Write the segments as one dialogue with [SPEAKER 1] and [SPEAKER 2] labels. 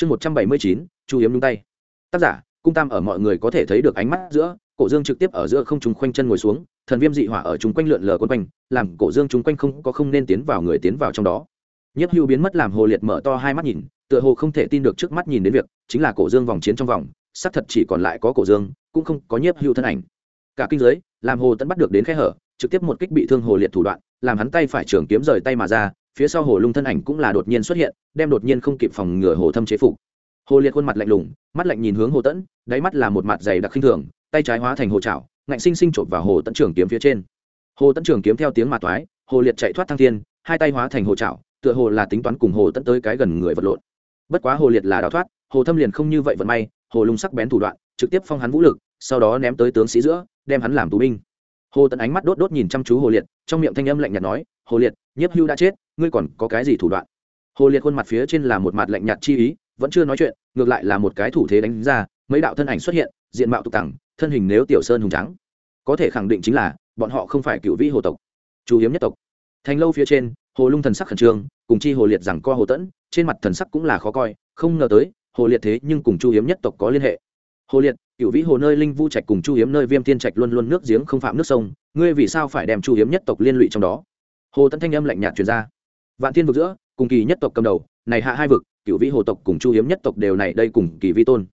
[SPEAKER 1] chương một trăm bảy mươi chín, chu hiếm nhung tay. Tác giả, cung tam ở mọi người có thể thấy được ánh mắt giữa, cổ dương trực tiếp ở giữa không trùng khoanh chân ngồi xuống, thần viêm dị hỏa ở chúng quanh lượn lờ quân quanh, làm cổ dương chúng quanh không, có không nên tiến vào người tiến vào trong đó. Nhất hưu biến mất làm hồ liệt mở to hai mắt nhìn, tựa hồ không thể tin được trước mắt nhìn đến việc, chính là cổ dương vòng chiến trong vòng, xác thật chỉ còn lại có cổ dương, cũng không có nhiếp hưu thân ảnh. Cả kinh giới, làm hồ tẫn bắt được đến khe hở, trực tiếp một kích bị thương hồ liệt thủ đoạn, làm hắn tay phải trường kiếm rời tay mà ra phía sau hồ lung thân ảnh cũng là đột nhiên xuất hiện, đem đột nhiên không kịp phòng ngừa hồ thâm chế phục. Hồ liệt khuôn mặt lạnh lùng, mắt lạnh nhìn hướng hồ tẫn, đáy mắt là một mặt dày đặc khinh thường, tay trái hóa thành hồ trảo ngạnh sinh sinh trộm vào hồ tẫn trường kiếm phía trên. Hồ tẫn trường kiếm theo tiếng mà toái, hồ liệt chạy thoát thăng thiên, hai tay hóa thành hồ trảo tựa hồ là tính toán cùng hồ tẫn tới cái gần người vật lộn. Bất quá hồ liệt là đào thoát, hồ thâm liền không như vậy vận may, hồ lung sắc bén thủ đoạn, trực tiếp phong hắn vũ lực, sau đó ném tới tướng sĩ giữa, đem hắn làm tù binh. Hồ tẫn ánh mắt đốt đốt nhìn chăm chú hồ liệt, trong miệng thanh âm lạnh nhạt nói, hồ liệt, nhiếp hưu đã chết ngươi còn có cái gì thủ đoạn? Hồ liệt khuôn mặt phía trên là một mặt lạnh nhạt chi ý, vẫn chưa nói chuyện, ngược lại là một cái thủ thế đánh ra, mấy đạo thân ảnh xuất hiện, diện mạo tục tẳng, thân hình nếu tiểu sơn hùng trắng. Có thể khẳng định chính là, bọn họ không phải cựu vĩ hồ tộc chú hiếm nhất tộc. Thành lâu phía trên, hồ lung thần sắc khẩn trương, cùng chi hồ liệt rằng co hồ tẫn, trên mặt thần sắc cũng là khó coi, không ngờ tới, hồ liệt thế nhưng cùng chu hiếm nhất tộc có liên hệ. Hồ liệt, cựu vĩ hồ nơi linh vu trạch cùng chu hiếm nơi viêm tiên trạch luôn luôn nước giếng không phạm nước sông, ngươi vì sao phải đem chu hiếm nhất tộc liên lụy trong đó? Hồ tẫn thanh âm lạnh nhạt truyền ra vạn thiên vực giữa, cùng kỳ nhất tộc cầm đầu, này hạ hai vực cựu vĩ hồ tộc cùng chu hiếm nhất tộc đều này đây cùng kỳ vi tôn.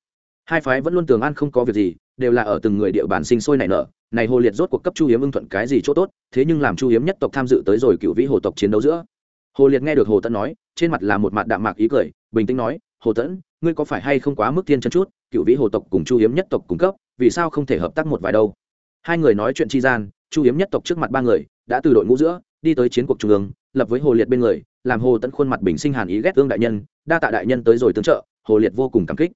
[SPEAKER 1] Hai phái vẫn luôn tường an không có việc gì, đều là ở từng người địa bàn sinh sôi nảy nở, này hồ liệt rốt cuộc cấp chu hiếm ưng thuận cái gì chỗ tốt, thế nhưng làm chu hiếm nhất tộc tham dự tới rồi cựu vĩ hồ tộc chiến đấu giữa. Hồ liệt nghe được hồ tẫn nói, trên mặt là một mặt đạm mạc ý cười, bình tĩnh nói, hồ tẫn, ngươi có phải hay không quá mức thiên chân chút cựu vĩ hồ tộc cùng chu hiếm nhất tộc cung cấp, vì sao không thể hợp tác một vài đâu? Hai người nói chuyện chi gian, chu hiếm nhất tộc trước mặt ba người, đã từ đội ngũ giữa, đi tới chiến cuộc trung ương lập với hồ liệt bên người, làm hồ tẫn khuôn mặt bình sinh hàn ý ghét ương đại nhân, đa tạ đại nhân tới rồi tương trợ, hồ liệt vô cùng cảm kích.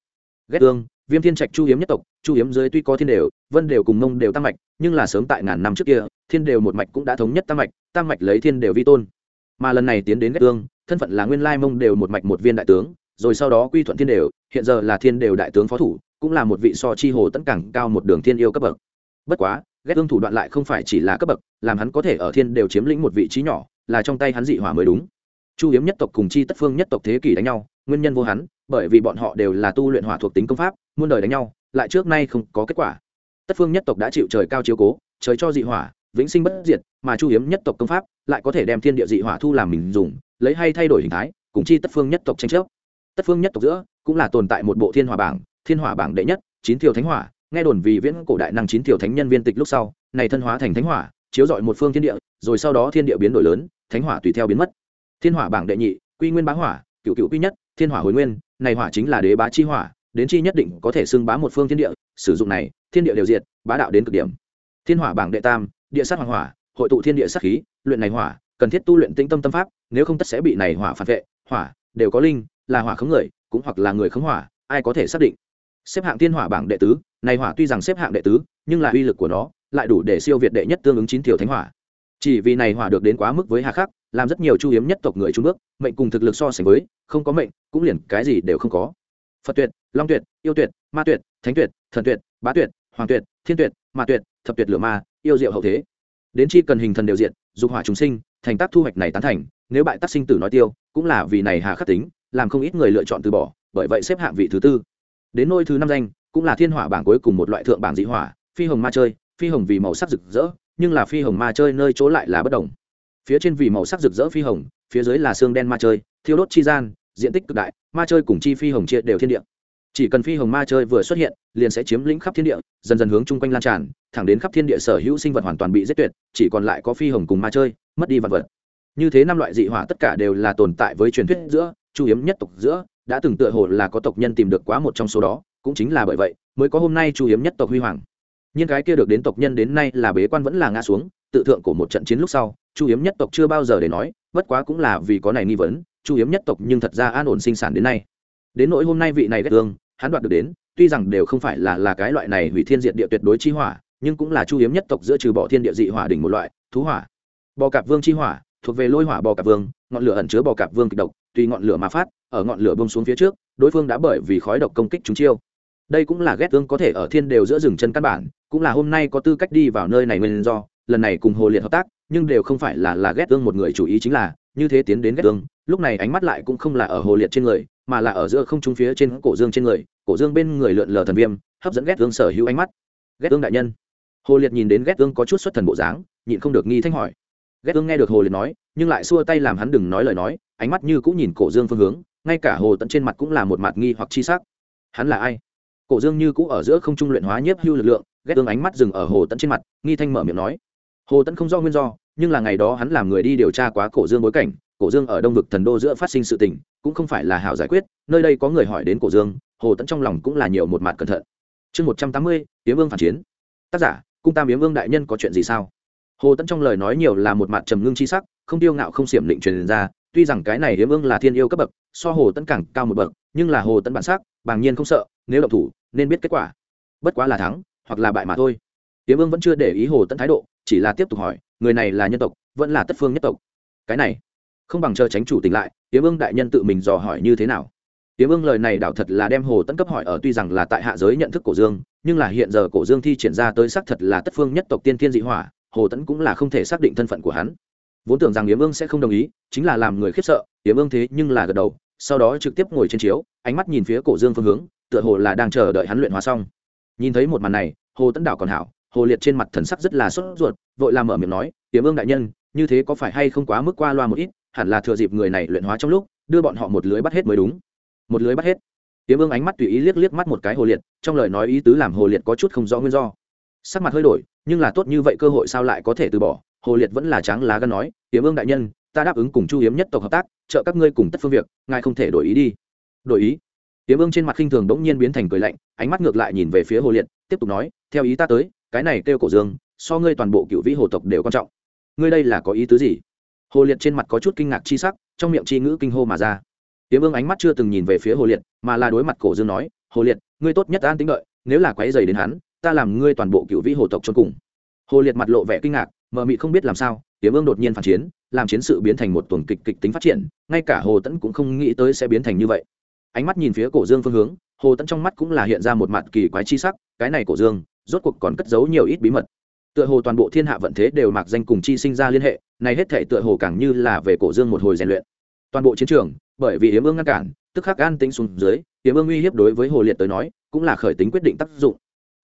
[SPEAKER 1] Ghét ương viêm thiên trạch chu hiếm nhất tộc, chu hiếm dưới tuy có thiên đều, vân đều cùng mông đều tam mạch, nhưng là sớm tại ngàn năm trước kia, thiên đều một mạch cũng đã thống nhất tam mạch tam mạch lấy thiên đều vi tôn. Mà lần này tiến đến ghét ương thân phận là nguyên lai mông đều một mạch một viên đại tướng, rồi sau đó quy thuận thiên đều, hiện giờ là thiên đều đại tướng phó thủ, cũng là một vị so chi hồ tẫn cẳng cao một đường thiên yêu cấp bậc. Bất quá, ghét ương thủ đoạn lại không phải chỉ là cấp bậc, làm hắn có thể ở thiên đều chiếm lĩnh một vị trí nhỏ là trong tay hắn dị hỏa mới đúng. Chu hiếm nhất tộc cùng chi tất phương nhất tộc thế kỷ đánh nhau, nguyên nhân vô hắn, bởi vì bọn họ đều là tu luyện hỏa thuộc tính công pháp, muôn đời đánh nhau, lại trước nay không có kết quả. Tất phương nhất tộc đã chịu trời cao chiếu cố, trời cho dị hỏa, vĩnh sinh bất diệt, mà chu hiếm nhất tộc công pháp lại có thể đem thiên địa dị hỏa thu làm mình dùng, lấy hay thay đổi hình thái, cùng chi tất phương nhất tộc tranh chấp. Tất phương nhất tộc giữa cũng là tồn tại một bộ thiên hỏa bảng, thiên hỏa bảng đệ nhất, chín thiều thánh hỏa, nghe đồn vì viễn cổ đại năng chín thiều thánh nhân viên tịch lúc sau, này thân hóa thành thánh hỏa, chiếu dọi một phương thiên địa, rồi sau đó thiên địa biến đổi lớn thánh hỏa tùy theo biến mất. Thiên hỏa bảng đệ nhị, quy nguyên bá hỏa cựu cựu quy nhất, thiên hỏa hồi nguyên, này hỏa chính là đế bá chi hỏa, đến chi nhất định có thể xưng bá một phương thiên địa, sử dụng này, thiên địa đều diệt, bá đạo đến cực điểm. Thiên hỏa bảng đệ tam, địa sát hoàng hỏa, hội tụ thiên địa sát khí, luyện này hỏa, cần thiết tu luyện tĩnh tâm tâm pháp, nếu không tất sẽ bị này hỏa phản vệ, hỏa, đều có linh, là hỏa khống người, cũng hoặc là người khống hỏa, ai có thể xác định? Xếp hạng thiên hỏa bảng đệ tứ, này hỏa tuy rằng xếp hạng đệ tứ, nhưng là uy lực của nó, lại đủ để siêu việt đệ nhất tương ứng chín tiểu thánh hỏa chỉ vì này hỏa được đến quá mức với hà khắc, làm rất nhiều chu hiếm nhất tộc người trung bước, mệnh cùng thực lực so sánh với, không có mệnh, cũng liền cái gì đều không có. Phật tuyệt, long tuyệt, yêu tuyệt, ma tuyệt, thánh tuyệt, thần tuyệt, bá tuyệt, hoàng tuyệt, thiên tuyệt, ma tuyệt, thập tuyệt lửa ma, yêu diệu hậu thế. Đến chi cần hình thần đều diện dục hỏa chúng sinh, thành tác thu hoạch này tán thành, nếu bại tác sinh tử nói tiêu, cũng là vì này hà khắc tính, làm không ít người lựa chọn từ bỏ, bởi vậy xếp hạng vị thứ tư. Đến nôi thứ năm danh, cũng là thiên hỏa bảng cuối cùng một loại thượng bảng dị hỏa, phi hồng ma chơi, phi hồng vì màu sắc rực rỡ nhưng là phi hồng ma chơi nơi chỗ lại là bất đồng. Phía trên vì màu sắc rực rỡ phi hồng, phía dưới là xương đen ma chơi, thiêu đốt chi gian, diện tích cực đại, ma chơi cùng chi phi hồng chia đều thiên địa. Chỉ cần phi hồng ma chơi vừa xuất hiện, liền sẽ chiếm lĩnh khắp thiên địa, dần dần hướng chung quanh lan tràn, thẳng đến khắp thiên địa sở hữu sinh vật hoàn toàn bị giết tuyệt, chỉ còn lại có phi hồng cùng ma chơi, mất đi vật vật. Như thế năm loại dị hỏa tất cả đều là tồn tại với truyền thuyết giữa, chu hiếm nhất tộc giữa, đã từng tựa hồ là có tộc nhân tìm được quá một trong số đó, cũng chính là bởi vậy, mới có hôm nay chu hiếm nhất tộc huy hoàng nhưng cái kia được đến tộc nhân đến nay là bế quan vẫn là ngã xuống, tự thượng của một trận chiến lúc sau, chu hiếm nhất tộc chưa bao giờ để nói, bất quá cũng là vì có này nghi vấn, chu hiếm nhất tộc nhưng thật ra an ổn sinh sản đến nay. Đến nỗi hôm nay vị này ghét thương hắn đoạt được đến, tuy rằng đều không phải là là cái loại này hủy thiên diện địa tuyệt đối chi hỏa, nhưng cũng là chu hiếm nhất tộc giữa trừ bỏ thiên địa dị hỏa đỉnh một loại, thú hỏa. Bò cạp vương chi hỏa, thuộc về lôi hỏa bò cạp vương, ngọn lửa ẩn chứa bò cạp vương kịch độc, tùy ngọn lửa mà phát, ở ngọn lửa bông xuống phía trước, đối phương đã bởi vì khói độc công kích chúng chiêu đây cũng là ghét tương có thể ở thiên đều giữa rừng chân căn bản, cũng là hôm nay có tư cách đi vào nơi này nguyên do, lần này cùng hồ liệt hợp tác, nhưng đều không phải là là ghét tương một người chủ ý chính là, như thế tiến đến ghét tương, lúc này ánh mắt lại cũng không là ở hồ liệt trên người, mà là ở giữa không trung phía trên cổ dương trên người, cổ dương bên người lượn lờ thần viêm, hấp dẫn ghét tương sở hữu ánh mắt. Ghét tương đại nhân. Hồ liệt nhìn đến ghét tương có chút xuất thần bộ dáng, nhịn không được nghi thanh hỏi. Ghét tương nghe được hồ liệt nói, nhưng lại xua tay làm hắn đừng nói lời nói, ánh mắt như cũng nhìn cổ dương phương hướng, ngay cả hồ tận trên mặt cũng là một mặt nghi hoặc chi sắc. Hắn là ai? Cổ dương như cũ ở giữa không trung luyện hóa nhiếp hưu lực lượng, ghét tương ánh mắt dừng ở hồ Tẫn trên mặt, nghi thanh mở miệng nói. Hồ Tẫn không do nguyên do, nhưng là ngày đó hắn làm người đi điều tra quá cổ dương bối cảnh, cổ dương ở đông vực thần đô giữa phát sinh sự tình, cũng không phải là hảo giải quyết, nơi đây có người hỏi đến cổ dương, hồ Tẫn trong lòng cũng là nhiều một mặt cẩn thận. Chương một trăm tám mươi yếm vương phản chiến. Tác giả, cung tam yếm vương đại nhân có chuyện gì sao? Hồ Tẫn trong lời nói nhiều là một mặt trầm ngưng chi sắc, không tiêu ngạo không xiểm định truyền ra, tuy rằng cái này yếm vương là thiên yêu cấp bậc, so hồ Tẫn càng cao một bậc, nhưng là hồ Tẫn bản sắc, bàng nhiên không sợ nếu động thủ, nên biết kết quả. Bất quá là thắng, hoặc là bại mà thôi. Tiếm vương vẫn chưa để ý hồ tận thái độ, chỉ là tiếp tục hỏi, người này là nhân tộc, vẫn là tất phương nhất tộc? Cái này, không bằng chờ tránh chủ tỉnh lại tiếm vương đại nhân tự mình dò hỏi như thế nào? Tiếm vương lời này đảo thật là đem hồ tấn cấp hỏi ở tuy rằng là tại hạ giới nhận thức cổ dương, nhưng là hiện giờ cổ dương thi triển ra tới xác thật là tất phương nhất tộc tiên thiên dị hỏa, hồ tấn cũng là không thể xác định thân phận của hắn. Vốn tưởng rằng yếm vương sẽ không đồng ý, chính là làm người khiếp sợ yếm vương thế nhưng là gật đầu, sau đó trực tiếp ngồi trên chiếu, ánh mắt nhìn phía cổ dương phương hướng tựa hồ là đang chờ đợi hắn luyện hóa xong. Nhìn thấy một màn này, hồ tấn đảo còn hảo, hồ liệt trên mặt thần sắc rất là sốt ruột, vội làm mở miệng nói yếm vương đại nhân, như thế có phải hay không quá mức qua loa một ít, hẳn là thừa dịp người này luyện hóa trong lúc, đưa bọn họ một lưới bắt hết mới đúng. Một lưới bắt hết? Tiếm ương ánh mắt tùy ý liếc liếc mắt một cái hồ liệt, trong lời nói ý tứ làm hồ liệt có chút không rõ nguyên do. Sắc mặt hơi đổi, nhưng là tốt như vậy cơ hội sao lại có thể từ bỏ? Hồ liệt vẫn là tráng lá gân nói tiếm ương đại nhân, ta đáp ứng cùng chu hiếm nhất tộc hợp tác, trợ các ngươi cùng tất phương việc, ngài không thể đổi ý đi. Đổi ý? Tiếm ương trên mặt khinh thường đ nhiên biến thành cười lạnh, ánh mắt ngược lại nhìn về phía hồ liệt, tiếp tục nói, theo ý ta tới, cái này kêu cổ dương, so ngươi toàn bộ cựu vĩ hồ tộc đều quan trọng. Ngươi đây là có ý tứ gì? Hồ liệt trên mặt có chút kinh ngạc chi sắc, trong miệng chi ngữ kinh hô mà ra. Tiếm ương ánh mắt chưa từng nhìn về phía hồ liệt, mà là đối mặt cổ dương nói, hồ liệt, ngươi tốt nhất an tính đợi, nếu là quái rầy đến hắn, ta làm ngươi toàn bộ cựu vĩ hồ tộc chôn cùng. Hồ liệt mặt lộ vẻ kinh ngạc, mờ mịt không biết làm sao, tiếm ương đột nhiên phản chiến, làm chiến sự biến thành một tuần kịch kịch tính phát triển, ngay cả hồ tẫn cũng không nghĩ tới sẽ biến thành như vậy ánh mắt nhìn phía cổ dương phương hướng, hồ tẫn trong mắt cũng là hiện ra một mặt kỳ quái chi sắc, cái này cổ dương, rốt cuộc còn cất giấu nhiều ít bí mật. Tựa hồ toàn bộ thiên hạ vận thế đều mặc danh cùng chi sinh ra liên hệ, này hết thể tựa hồ càng như là về cổ dương một hồi rèn luyện. Toàn bộ chiến trường, bởi vì hiếm ương ngăn cản, tức khắc an tính xuống dưới hiếm ương uy hiếp đối với hồ liệt tới nói, cũng là khởi tính quyết định tác dụng.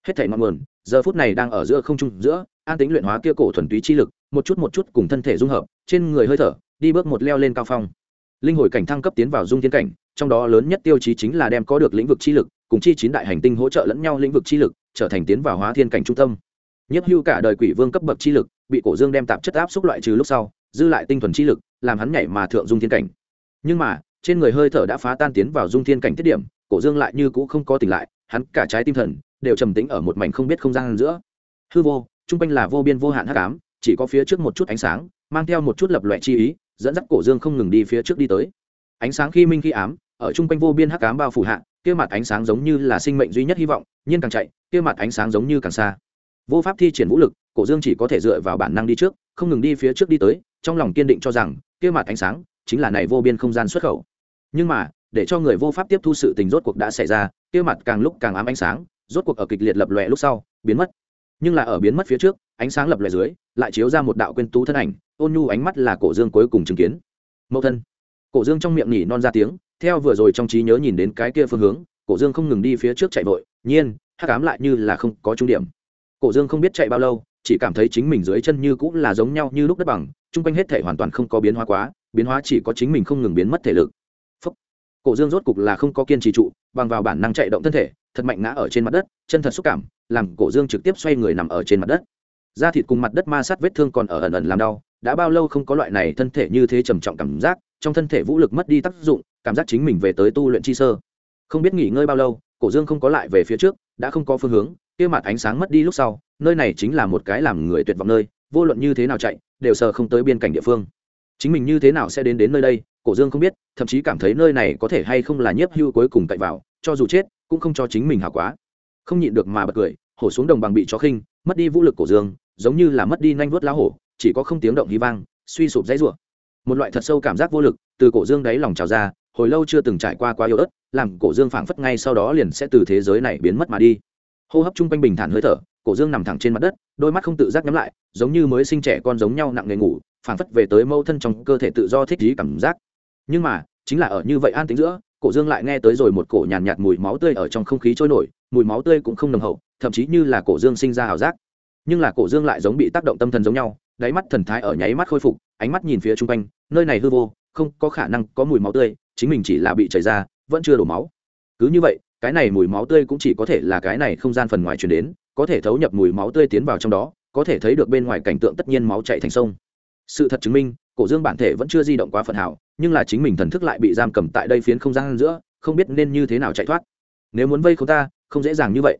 [SPEAKER 1] Hết thể ngọn nguồn, giờ phút này đang ở giữa không trung giữa, an tính luyện hóa kia cổ thuần túy chi lực, một chút một chút cùng thân thể dung hợp, trên người hơi thở, đi bước một leo lên cao phong. Linh hồi cảnh thăng cấp tiến vào dung thiên cảnh trong đó lớn nhất tiêu chí chính là đem có được lĩnh vực chi lực, cùng chi chín đại hành tinh hỗ trợ lẫn nhau lĩnh vực chi lực, trở thành tiến vào hóa thiên cảnh trung tâm. Nhất hưu cả đời quỷ vương cấp bậc chi lực, bị cổ dương đem tạp chất áp xúc loại trừ lúc sau, dư lại tinh thuần chi lực, làm hắn nhảy mà thượng dung thiên cảnh. Nhưng mà, trên người hơi thở đã phá tan tiến vào dung thiên cảnh tiết điểm, cổ dương lại như cũ không có tỉnh lại, hắn cả trái tim thần, đều trầm tĩnh ở một mảnh không biết không gian giữa. Hư vô chung quanh là vô biên vô hạn hắc ám, chỉ có phía trước một chút ánh sáng, mang theo một chút lập loại chi ý, dẫn dắt cổ dương không ngừng đi phía trước đi tới. Ánh sáng khi minh khi ám ở trung quanh vô biên hắc ám bao phủ hạ, kia mặt ánh sáng giống như là sinh mệnh duy nhất hy vọng nhiên càng chạy, kia mặt ánh sáng giống như càng xa. Vô pháp thi triển vũ lực, cổ dương chỉ có thể dựa vào bản năng đi trước, không ngừng đi phía trước đi tới, trong lòng kiên định cho rằng, kia mặt ánh sáng chính là này vô biên không gian xuất khẩu. Nhưng mà, để cho người vô pháp tiếp thu sự tình rốt cuộc đã xảy ra, kia mặt càng lúc càng ám ánh sáng, rốt cuộc ở kịch liệt lập lòe lúc sau, biến mất. Nhưng là ở biến mất phía trước, ánh sáng lập lòe dưới, lại chiếu ra một đạo quên tú thân ảnh, ôn nhu ánh mắt là cổ dương cuối cùng chứng kiến. Mẫu thân. Cổ dương trong miệng nhỉ non ra tiếng theo vừa rồi trong trí nhớ nhìn đến cái kia phương hướng, cổ dương không ngừng đi phía trước chạy vội, nhiên, hắc ám lại như là không có trung điểm. Cổ dương không biết chạy bao lâu, chỉ cảm thấy chính mình dưới chân như cũng là giống nhau như lúc đất bằng, chung quanh hết thể hoàn toàn không có biến hóa quá, biến hóa chỉ có chính mình không ngừng biến mất thể lực. Phúc. cổ dương rốt cục là không có kiên trì trụ, bằng vào bản năng chạy động thân thể, thật mạnh ngã ở trên mặt đất, chân thật xúc cảm, làm cổ dương trực tiếp xoay người nằm ở trên mặt đất. Da thịt cùng mặt đất ma sát vết thương còn ở ẩn ẩn làm đau, đã bao lâu không có loại này thân thể như thế trầm trọng cảm giác, trong thân thể vũ lực mất đi tác dụng cảm giác chính mình về tới tu luyện chi sơ. Không biết nghỉ ngơi bao lâu, cổ dương không có lại về phía trước, đã không có phương hướng, kia mặt ánh sáng mất đi lúc sau, nơi này chính là một cái làm người tuyệt vọng nơi, vô luận như thế nào chạy, đều sờ không tới biên cảnh địa phương. Chính mình như thế nào sẽ đến đến nơi đây, cổ dương không biết, thậm chí cảm thấy nơi này có thể hay không là nhiếp hưu cuối cùng cậy vào, cho dù chết, cũng không cho chính mình hảo quá. Không nhịn được mà bật cười, hổ xuống đồng bằng bị chó khinh, mất đi vũ lực cổ dương, giống như là mất đi nanh vuốt lá hổ, chỉ có không tiếng động hí vang, suy sụp dãy rủa. Một loại thật sâu cảm giác vô lực từ cổ dương đáy lòng trào ra hồi lâu chưa từng trải qua quá yếu ớt làm cổ dương phảng phất ngay sau đó liền sẽ từ thế giới này biến mất mà đi. Hô hấp chung quanh bình thản hơi thở cổ dương nằm thẳng trên mặt đất đôi mắt không tự giác nhắm lại giống như mới sinh trẻ con giống nhau nặng nề ngủ phảng phất về tới mâu thân trong cơ thể tự do thích trí cảm giác. Nhưng mà chính là ở như vậy an tính giữa cổ dương lại nghe tới rồi một cổ nhàn nhạt, nhạt mùi máu tươi ở trong không khí trôi nổi mùi máu tươi cũng không nồng hậu thậm chí như là cổ dương sinh ra ảo giác. Nhưng là cổ dương lại giống bị tác động tâm thần giống nhau đáy mắt thần thái ở nháy mắt khôi phục ánh mắt nhìn phía chung quanh nơi này hư vô không có khả năng có mùi máu tươi, chính mình chỉ là bị chảy ra, vẫn chưa đổ máu. Cứ như vậy, cái này mùi máu tươi cũng chỉ có thể là cái này không gian phần ngoài chuyển đến, có thể thấu nhập mùi máu tươi tiến vào trong đó, có thể thấy được bên ngoài cảnh tượng tất nhiên máu chạy thành sông. Sự thật chứng minh, cổ dương bản thể vẫn chưa di động quá phần hảo, nhưng là chính mình thần thức lại bị giam cầm tại đây phiến không gian giữa, không biết nên như thế nào chạy thoát. Nếu muốn vây không ta, không dễ dàng như vậy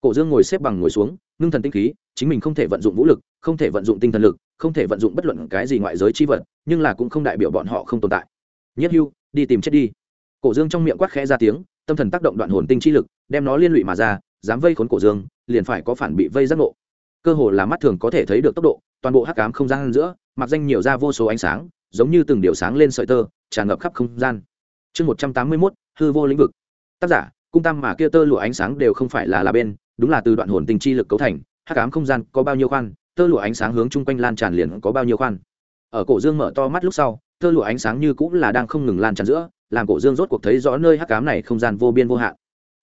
[SPEAKER 1] cổ dương ngồi xếp bằng ngồi xuống, ngưng thần tinh khí, chính mình không thể vận dụng vũ lực, không thể vận dụng tinh thần lực, không thể vận dụng bất luận cái gì ngoại giới chi vật, nhưng là cũng không đại biểu bọn họ không tồn tại. Nhất hưu, đi tìm chết đi. Cổ dương trong miệng quát khẽ ra tiếng, tâm thần tác động đoạn hồn tinh chi lực, đem nó liên lụy mà ra, dám vây khốn cổ dương, liền phải có phản bị vây giác ngộ. Cơ hồ là mắt thường có thể thấy được tốc độ, toàn bộ hắc cám không gian giữa, mặc danh nhiều ra vô số ánh sáng, giống như từng điều sáng lên sợi tơ, tràn ngập khắp không gian. Chương một trăm tám mươi mốt, hư vô lĩnh vực. Tác giả, cung tam mà kia tơ lụa ánh sáng đều không phải là là bên đúng là từ đoạn hồn tinh chi lực cấu thành, hắc cám không gian có bao nhiêu khoan, tơ lụa ánh sáng hướng chung quanh lan tràn liền có bao nhiêu khoan. Ở cổ dương mở to mắt lúc sau, tơ lụa ánh sáng như cũng là đang không ngừng lan tràn giữa, làm cổ dương rốt cuộc thấy rõ nơi hắc cám này không gian vô biên vô hạn.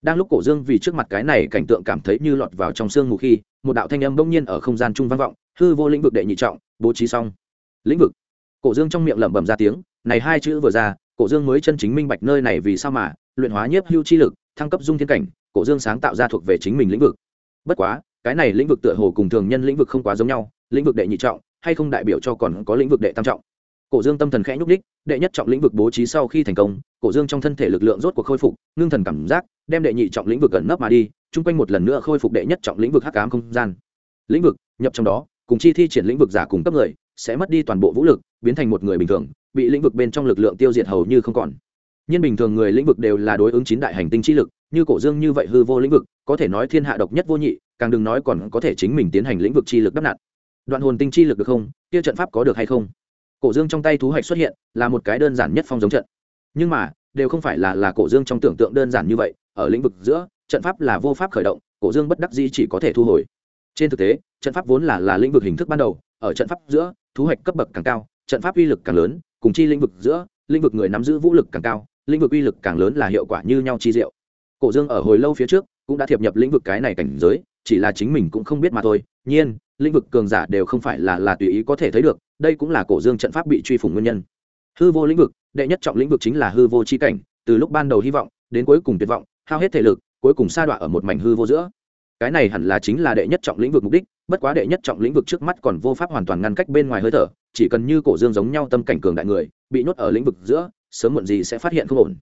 [SPEAKER 1] Đang lúc cổ dương vì trước mặt cái này cảnh tượng cảm thấy như lọt vào trong sương mù khi, một đạo thanh âm bỗng nhiên ở không gian trung vang vọng, hư vô lĩnh vực đệ nhị trọng, bố trí xong. Lĩnh vực. Cổ dương trong miệng lẩm bẩm ra tiếng, này hai chữ vừa ra, cổ dương mới chân chính minh bạch nơi này vì sao mà, luyện hóa nhiếp hưu chi lực, thăng cấp dung thiên cảnh cổ dương sáng tạo ra thuộc về chính mình lĩnh vực bất quá cái này lĩnh vực tựa hồ cùng thường nhân lĩnh vực không quá giống nhau lĩnh vực đệ nhị trọng hay không đại biểu cho còn có lĩnh vực đệ tam trọng cổ dương tâm thần khẽ nhúc đích đệ nhất trọng lĩnh vực bố trí sau khi thành công cổ dương trong thân thể lực lượng rốt cuộc khôi phục ngưng thần cảm giác đem đệ nhị trọng lĩnh vực gần nấp mà đi chung quanh một lần nữa khôi phục đệ nhất trọng lĩnh vực hắc ám không gian lĩnh vực nhập trong đó cùng chi thi triển lĩnh vực giả cùng cấp người sẽ mất đi toàn bộ vũ lực biến thành một người bình thường bị lĩnh vực bên trong lực lượng tiêu diệt hầu như không còn nhân bình thường người lĩnh vực đều là đối ứng chín đại hành tinh chi lực như cổ dương như vậy hư vô lĩnh vực, có thể nói thiên hạ độc nhất vô nhị, càng đừng nói còn có thể chính mình tiến hành lĩnh vực chi lực đắp nặn. Đoạn hồn tinh chi lực được không? Kia trận pháp có được hay không? Cổ dương trong tay thú hạch xuất hiện, là một cái đơn giản nhất phong giống trận. Nhưng mà, đều không phải là là cổ dương trong tưởng tượng đơn giản như vậy, ở lĩnh vực giữa, trận pháp là vô pháp khởi động, cổ dương bất đắc dĩ chỉ có thể thu hồi. Trên thực tế, trận pháp vốn là là lĩnh vực hình thức ban đầu, ở trận pháp giữa, thú hạch cấp bậc càng cao, trận pháp uy lực càng lớn, cùng chi lĩnh vực giữa, lĩnh vực người nắm giữ vũ lực càng cao, lĩnh vực uy lực càng lớn là hiệu quả như nhau chi diệu cổ dương ở hồi lâu phía trước cũng đã thiệp nhập lĩnh vực cái này cảnh giới, chỉ là chính mình cũng không biết mà thôi. Nhiên, lĩnh vực cường giả đều không phải là là tùy ý có thể thấy được, đây cũng là cổ dương trận pháp bị truy phủng nguyên nhân. Hư vô lĩnh vực, đệ nhất trọng lĩnh vực chính là hư vô c h i cảnh, từ lúc ban đầu hy vọng đến cuối cùng tuyệt vọng, hao hết thể lực, cuối cùng sa đọa ở một mảnh hư vô giữa. Cái này hẳn là chính là đệ nhất trọng lĩnh vực mục đích, bất quá đệ nhất trọng lĩnh vực trước mắt còn vô pháp hoàn toàn ngăn cách bên ngoài hơi thở, chỉ cần như cổ dương giống nhau tâm cảnh cường đại người, bị nhốt ở lĩnh vực giữa, sớm muộn gì sẽ phát hiện không ổn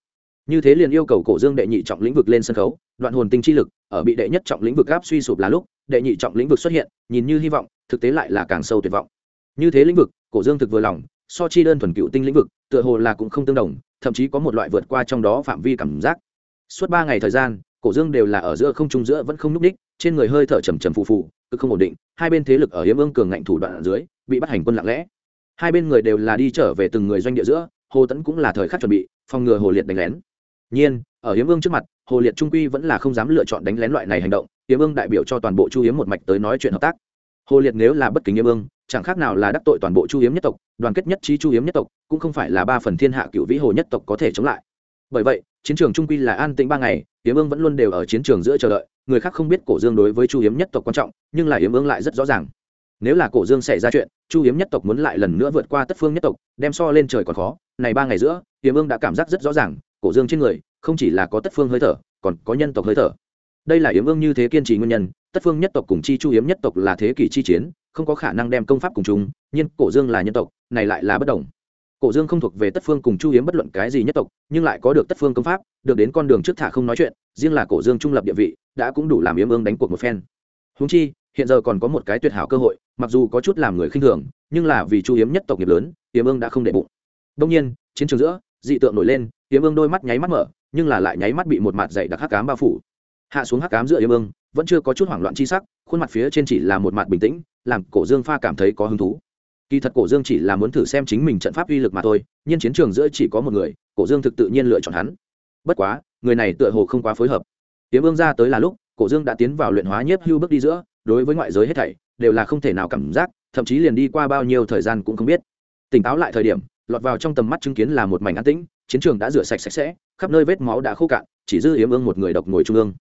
[SPEAKER 1] như thế liền yêu cầu cổ dương đệ nhị trọng lĩnh vực lên sân khấu, đoạn hồn tinh chi lực, ở bị đệ nhất trọng lĩnh vực gáp suy sụp là lúc, đệ nhị trọng lĩnh vực xuất hiện, nhìn như hy vọng, thực tế lại là càng sâu tuyệt vọng. Như thế lĩnh vực, cổ dương thực vừa lòng, so chi đơn thuần cựu tinh lĩnh vực, tựa hồ là cũng không tương đồng, thậm chí có một loại vượt qua trong đó phạm vi cảm giác. Suốt ba ngày thời gian, cổ dương đều là ở giữa không trung giữa vẫn không núp đích ních trên người hơi thở trầm trầm phù phù, cực không ổn định, hai bên thế lực ở hiếm ương cường ngạnh thủ đoạn ở dưới, bị bắt hành quân lặng lẽ. Hai bên người đều là đi trở về từng người doanh địa giữa, hồ tấn cũng là thời khắc chuẩn bị, phòng ngừa hồ liệt đánh lén nhiên, ở hiếm ương trước mặt, hồ liệt trung quy vẫn là không dám lựa chọn đánh lén loại này hành động hiếm ương đại biểu cho toàn bộ chu hiếm một mạch tới nói chuyện hợp tác. Hồ liệt nếu là bất kính hiếm ương chẳng khác nào là đắc tội toàn bộ chu hiếm nhất tộc, đoàn kết nhất trí chu hiếm nhất tộc, cũng không phải là ba phần thiên hạ cựu vĩ hồ nhất tộc có thể chống lại. Bởi vậy, chiến trường trung quy là an tĩnh ba ngày hiếm ương vẫn luôn đều ở chiến trường giữa chờ đợi, người khác không biết cổ dương đối với chu hiếm nhất tộc quan trọng, nhưng là hiếm ương lại rất rõ ràng. Nếu là cổ dương xảy ra chuyện, chu hiếm nhất tộc muốn lại lần nữa vượt qua tất phương nhất tộc, đem so lên trời còn khó, này ba ngày giữa hiếm ương đã cảm giác rất rõ ràng cổ dương trên người, không chỉ là có tất phương hơi thở, còn có nhân tộc hơi thở. Đây là yếm ương như thế kiên trì nguyên nhân, tất phương nhất tộc cùng chi chu yếm nhất tộc là thế kỷ chi chiến, không có khả năng đem công pháp cùng chúng nhưng cổ dương là nhân tộc, này lại là bất đồng. Cổ dương không thuộc về tất phương cùng chu yếm bất luận cái gì nhất tộc, nhưng lại có được tất phương công pháp, được đến con đường trước thả không nói chuyện, riêng là cổ dương trung lập địa vị, đã cũng đủ làm yếm ương đánh cuộc một phen. Húng chi, hiện giờ còn có một cái tuyệt hảo cơ hội, mặc dù có chút làm người khinh thường, nhưng là vì chu yếm nhất tộc nghiệp lớn, yếm ương đã không để bụng. Đông nhiên, chiến trường giữa, dị tượng nổi lên yếm vương đôi mắt nháy mắt mở nhưng là lại nháy mắt bị một mặt dày đặc hắc ám bao phủ. Hạ xuống hắc ám giữa yếm vương, vẫn chưa có chút hoảng loạn chi sắc khuôn mặt phía trên chỉ là một mặt bình tĩnh làm cổ dương pha cảm thấy có hứng thú. Kỳ thật cổ dương chỉ là muốn thử xem chính mình trận pháp uy lực mà thôi nhưng chiến trường giữa chỉ có một người cổ dương thực tự nhiên lựa chọn hắn. Bất quá người này tựa hồ không quá phối hợp. Tiếng vương ra tới là lúc cổ dương đã tiến vào luyện hóa nhiếp hưu bước đi giữa đối với ngoại giới hết thảy đều là không thể nào cảm giác thậm chí liền đi qua bao nhiêu thời gian cũng không biết. Tỉnh táo lại thời điểm lọt vào trong tầm mắt chứng kiến là một mảnh an tĩnh chiến trường đã rửa sạch sạch sẽ, khắp nơi vết máu đã khô cạn, chỉ dư yếm ương một người độc ngồi trung ương.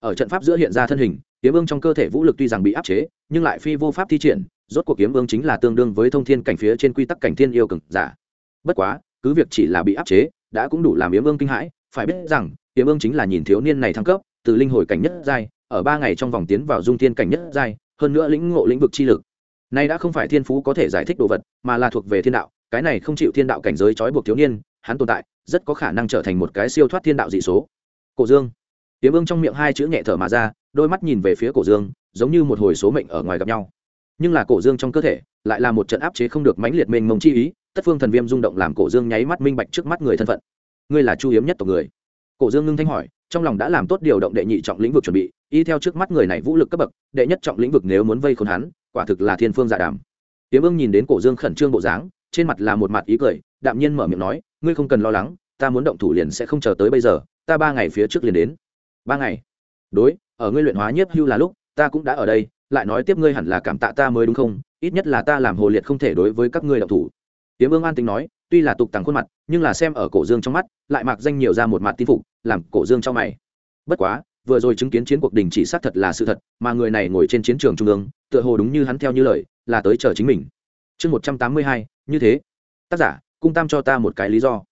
[SPEAKER 1] Ở trận pháp giữa hiện ra thân hình, yếm ương trong cơ thể vũ lực tuy rằng bị áp chế, nhưng lại phi vô pháp thi triển, rốt cuộc kiếm ương chính là tương đương với thông thiên cảnh phía trên quy tắc cảnh thiên yêu cực giả. Bất quá, cứ việc chỉ là bị áp chế, đã cũng đủ làm yếm ương kinh hãi, phải biết rằng, yếm ương chính là nhìn thiếu niên này thăng cấp, từ linh hồi cảnh nhất giai, ở ba ngày trong vòng tiến vào dung thiên cảnh nhất giai, hơn nữa lĩnh ngộ lĩnh vực chi lực. Nay đã không phải thiên phú có thể giải thích đồ vật, mà là thuộc về thiên đạo, cái này không chịu thiên đạo cảnh giới trói buộc thiếu niên hắn tồn tại, rất có khả năng trở thành một cái siêu thoát thiên đạo dị số. Cổ dương. Tiếng ương trong miệng hai chữ nhẹ thở mà ra, đôi mắt nhìn về phía cổ dương, giống như một hồi số mệnh ở ngoài gặp nhau. Nhưng là cổ dương trong cơ thể lại là một trận áp chế không được mãnh liệt mênh mông chi ý, tất phương thần viêm rung động làm cổ dương nháy mắt minh bạch trước mắt người thân phận. Ngươi là chu hiếm nhất tộc người. Cổ dương ngưng thanh hỏi, trong lòng đã làm tốt điều động đệ nhị trọng lĩnh vực chuẩn bị, y theo trước mắt người này vũ lực cấp bậc, đệ nhất trọng lĩnh vực nếu muốn vây khốn hắn, quả thực là thiên phương dạ đàm. Tiếng ương nhìn đến cổ dương khẩn trương bộ dáng, trên mặt là một mặt ý cười đạm nhiên mở miệng nói, ngươi không cần lo lắng, ta muốn động thủ liền sẽ không chờ tới bây giờ, ta ba ngày phía trước liền đến. Ba ngày? Đối, ở ngươi luyện hóa nhiếp hưu là lúc, ta cũng đã ở đây, lại nói tiếp ngươi hẳn là cảm tạ ta mới đúng không? Ít nhất là ta làm hồ liệt không thể đối với các ngươi động thủ. Tiếng ương an tính nói, tuy là tục tằng khuôn mặt, nhưng là xem ở cổ dương trong mắt, lại mặc danh nhiều ra một mặt tin phục, làm cổ dương cho mày. Bất quá, vừa rồi chứng kiến chiến cuộc đình chỉ xác thật là sự thật, mà người này ngồi trên chiến trường trung ương, tựa hồ đúng như hắn theo như lời, là tới chờ chính mình. Chương một trăm tám mươi hai, như thế. Tác giả cung tam cho ta một cái lý do.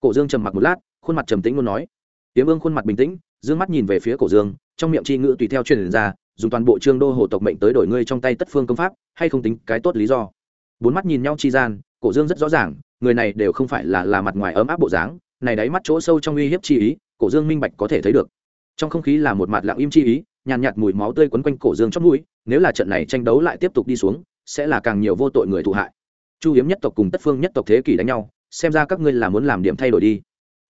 [SPEAKER 1] Cổ dương trầm mặc một lát khuôn mặt trầm tĩnh luôn nói. Tiếm ương khuôn mặt bình tĩnh d ư ơ n g mắt nhìn về phía cổ dương trong miệng c h i ngữ tùy theo truyền ra dùng toàn bộ trương đô hồ tộc mệnh tới đổi ngươi trong tay tất phương công pháp hay không tính cái tốt lý do. Bốn mắt nhìn nhau chi gian cổ dương rất rõ ràng người này đều không phải là là mặt ngoài ấm áp bộ dáng này đáy mắt chỗ sâu trong uy hiếp chi ý cổ dương minh bạch có thể thấy được. Trong không khí là một mặt lặng im chi ý nhàn nhạt, nhạt mùi máu tươi quấn quanh cổ dương chót mũi nếu là trận này tranh đấu lại tiếp tục đi xuống sẽ là càng nhiều vô tội người thụ hại chu hiếm nhất tộc cùng tất phương nhất tộc thế kỷ đánh nhau, xem ra các ngươi là muốn làm điểm thay đổi đi.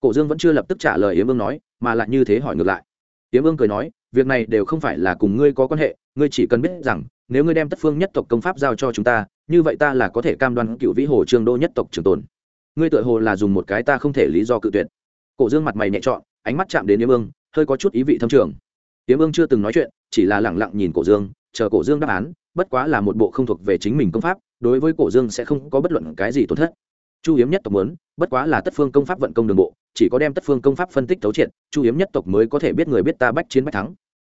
[SPEAKER 1] Cổ dương vẫn chưa lập tức trả lời yếm vương nói, mà lại như thế hỏi ngược lại. Yếm vương cười nói, việc này đều không phải là cùng ngươi có quan hệ, ngươi chỉ cần biết rằng, nếu ngươi đem tất phương nhất tộc công pháp giao cho chúng ta, như vậy ta là có thể cam đoan cựu vĩ hồ trương đô nhất tộc trường tồn. Ngươi tự hồ là dùng một cái ta không thể lý do cự tuyệt. Cổ dương mặt mày nhẹ chọn ánh mắt chạm đến yếm vương, hơi có chút ý vị thâm trường. Yếm vương chưa từng nói chuyện, chỉ là lẳng lặng nhìn cổ dương, chờ cổ dương đáp án, bất quá là một bộ không thuộc về chính mình công pháp đối với cổ dương sẽ không có bất luận cái gì tổn thất. Chu hiếm nhất tộc muốn, bất quá là tất phương công pháp vận công đường bộ, chỉ có đem tất phương công pháp phân tích thấu triệt, chu hiếm nhất tộc mới có thể biết người biết ta bách chiến bách thắng.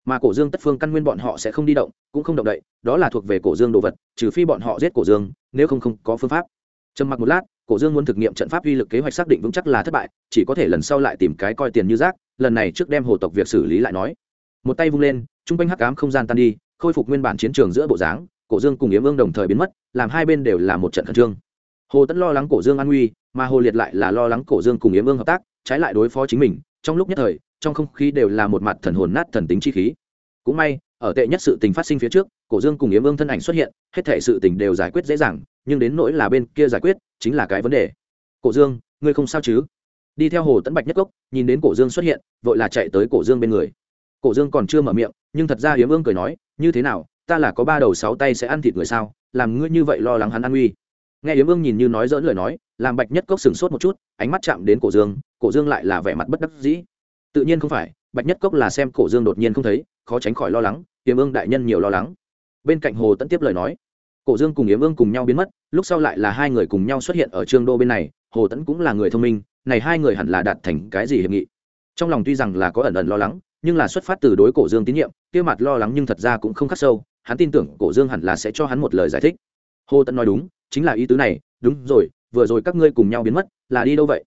[SPEAKER 1] Mà cổ dương tất phương căn nguyên bọn họ sẽ không đi động, cũng không động đậy, đó là thuộc về cổ dương đồ vật, trừ phi bọn họ giết cổ dương, nếu không không có phương pháp. Trầm mặc một lát, cổ dương muốn thực nghiệm trận pháp uy lực kế hoạch xác định vững chắc là thất bại, chỉ có thể lần sau lại tìm cái coi tiền như rác, lần này trước đem hồ tộc việc xử lý lại nói. Một tay vung lên, trung quanh hắc ám không gian tan đi, khôi phục nguyên bản chiến trường giữa bộ dáng cổ dương cùng yếm ương đồng thời biến mất, làm hai bên đều là một trận khẩn trương. Hồ tẫn lo lắng cổ dương an nguy, mà hồ liệt lại là lo lắng cổ dương cùng yếm ương hợp tác, trái lại đối phó chính mình, trong lúc nhất thời, trong không khí đều là một mặt thần hồn nát thần tính chi khí. Cũng may, ở tệ nhất sự tình phát sinh phía trước, cổ dương cùng yếm ương thân ảnh xuất hiện, hết thể sự tình đều giải quyết dễ dàng, nhưng đến nỗi là bên kia giải quyết, chính là cái vấn đề. Cổ dương, ngươi không sao chứ? Đi theo hồ tẫn bạch nhất cốc, nhìn đến cổ dương xuất hiện, vội là chạy tới cổ dương bên người. Cổ dương còn chưa mở miệng, nhưng thật ra yếm ương cười nói, như thế nào ta là có ba đầu sáu tay sẽ ăn thịt người sao, làm ngươi như vậy lo lắng hắn an nguy. Nghe yếm ương nhìn như nói dỡn lời nói, làm bạch nhất cốc sừng sốt một chút, ánh mắt chạm đến cổ dương cổ dương lại là vẻ mặt bất đắc dĩ. Tự nhiên không phải, bạch nhất cốc là xem cổ dương đột nhiên không thấy, khó tránh khỏi lo lắng, yếm ương đại nhân nhiều lo lắng. Bên cạnh hồ tẫn tiếp lời nói, cổ dương cùng yếm ương cùng nhau biến mất, lúc sau lại là hai người cùng nhau xuất hiện ở trương đô bên này, hồ tẫn cũng là người thông minh, này hai người hẳn là đạt thành cái gì hiệp nghị. Trong lòng tuy rằng là có ẩn ẩn lo lắng, nhưng là xuất phát từ đối cổ dương tín nhiệm, kia mặt lo lắng nhưng thật ra cũng không khắc sâu hắn tin tưởng cổ dương hẳn là sẽ cho hắn một lời giải thích. Hồ tận nói đúng, chính là ý tứ này, đúng rồi, vừa rồi các ngươi cùng nhau biến mất, là đi đâu vậy?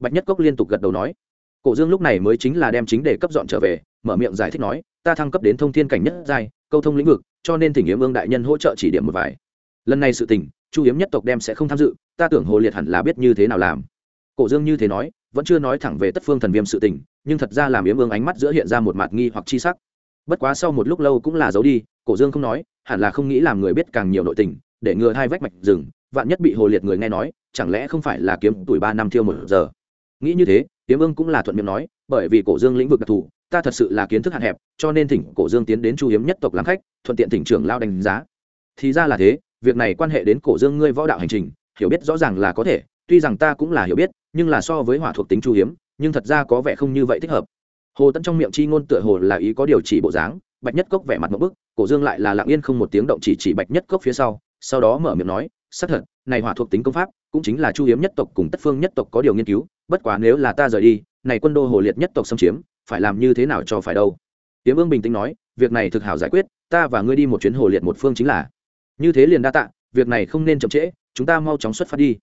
[SPEAKER 1] Bạch nhất cốc liên tục gật đầu nói. Cổ dương lúc này mới chính là đem chính để cấp dọn trở về, mở miệng giải thích nói, ta thăng cấp đến thông thiên cảnh nhất giai, câu thông lĩnh vực, cho nên thỉnh yếm ương đại nhân hỗ trợ chỉ điểm một vài. Lần này sự tình, chu yếm nhất tộc đem sẽ không tham dự, ta tưởng hồ liệt hẳn là biết như thế nào làm. Cổ dương như thế nói, vẫn chưa nói thẳng về tất phương thần viêm sự tình, nhưng thật ra làm yếm ương ánh mắt giữa hiện ra một mặt nghi hoặc chi sắc. Bất quá sau một lúc lâu cũng là giấu đi cổ dương không nói, hẳn là không nghĩ làm người biết càng nhiều nội tình, để ngừa hai vách mạch rừng, vạn nhất bị hồ liệt người nghe nói, chẳng lẽ không phải là kiếm tuổi ba năm thiêu một giờ? Nghĩ như thế, kiếm ương cũng là thuận miệng nói, bởi vì cổ dương lĩnh vực đặc thù, ta thật sự là kiến thức hạn hẹp, cho nên thỉnh cổ dương tiến đến chu hiếm nhất tộc làm khách, thuận tiện thỉnh trưởng lao đánh giá. Thì ra là thế, việc này quan hệ đến cổ dương ngươi võ đạo hành trình, hiểu biết rõ ràng là có thể, tuy rằng ta cũng là hiểu biết, nhưng là so với hỏa thuộc tính chu hiếm, nhưng thật ra có vẻ không như vậy thích hợp. Hồ Tấn trong miệng chi ngôn tựa hồ là ý có điều chỉ bộ dáng, bạch nhất cốc vẻ mặt một bức cổ dương lại là lặng yên không một tiếng động chỉ chỉ bạch nhất cốc phía sau sau đó mở miệng nói, xác thật, này hỏa thuộc tính công pháp cũng chính là chu hiếm nhất tộc cùng tất phương nhất tộc có điều nghiên cứu, bất quá nếu là ta rời đi, này quân đô hồ liệt nhất tộc xâm chiếm, phải làm như thế nào cho phải đâu? Tiếm ương bình tĩnh nói, việc này thực hảo giải quyết, ta và ngươi đi một chuyến hồ liệt một phương chính là. Như thế liền đa tạ, việc này không nên chậm trễ, chúng ta mau chóng xuất phát đi.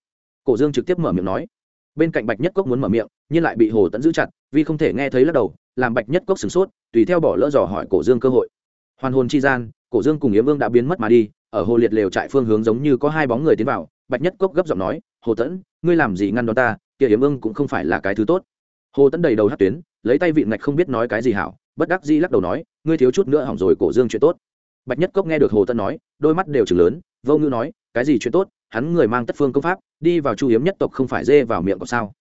[SPEAKER 1] Cổ dương trực tiếp mở miệng nói. Bên cạnh bạch nhất cốc muốn mở miệng, nhưng lại bị hồ tẫn giữ chặt, vì không thể nghe thấy lắc đầu, làm bạch nhất cốc sửng sốt, tùy theo bỏ lỡ dò hỏi cổ dương cơ hội hoàn hồn chi gian, cổ dương cùng yếm vương đã biến mất mà đi, ở hồ liệt lều trại phương hướng giống như có hai bóng người tiến vào, bạch nhất cốc gấp giọng nói, hồ tẫn, ngươi làm gì ngăn đón ta? Kia yếm vương cũng không phải là cái thứ tốt. Hồ tẫn đầy đầu hát tuyến, lấy tay vị ngạch không biết nói cái gì hảo, bất đắc dĩ lắc đầu nói, ngươi thiếu chút nữa hỏng rồi cổ dương chuyện tốt. Bạch nhất cốc nghe được hồ tẫn nói, đôi mắt đều chừng lớn, vô ngữ nói, cái gì chuyện tốt? Hắn người mang tất phương công pháp, đi vào chu hiếm nhất tộc không phải dê vào miệng có sao?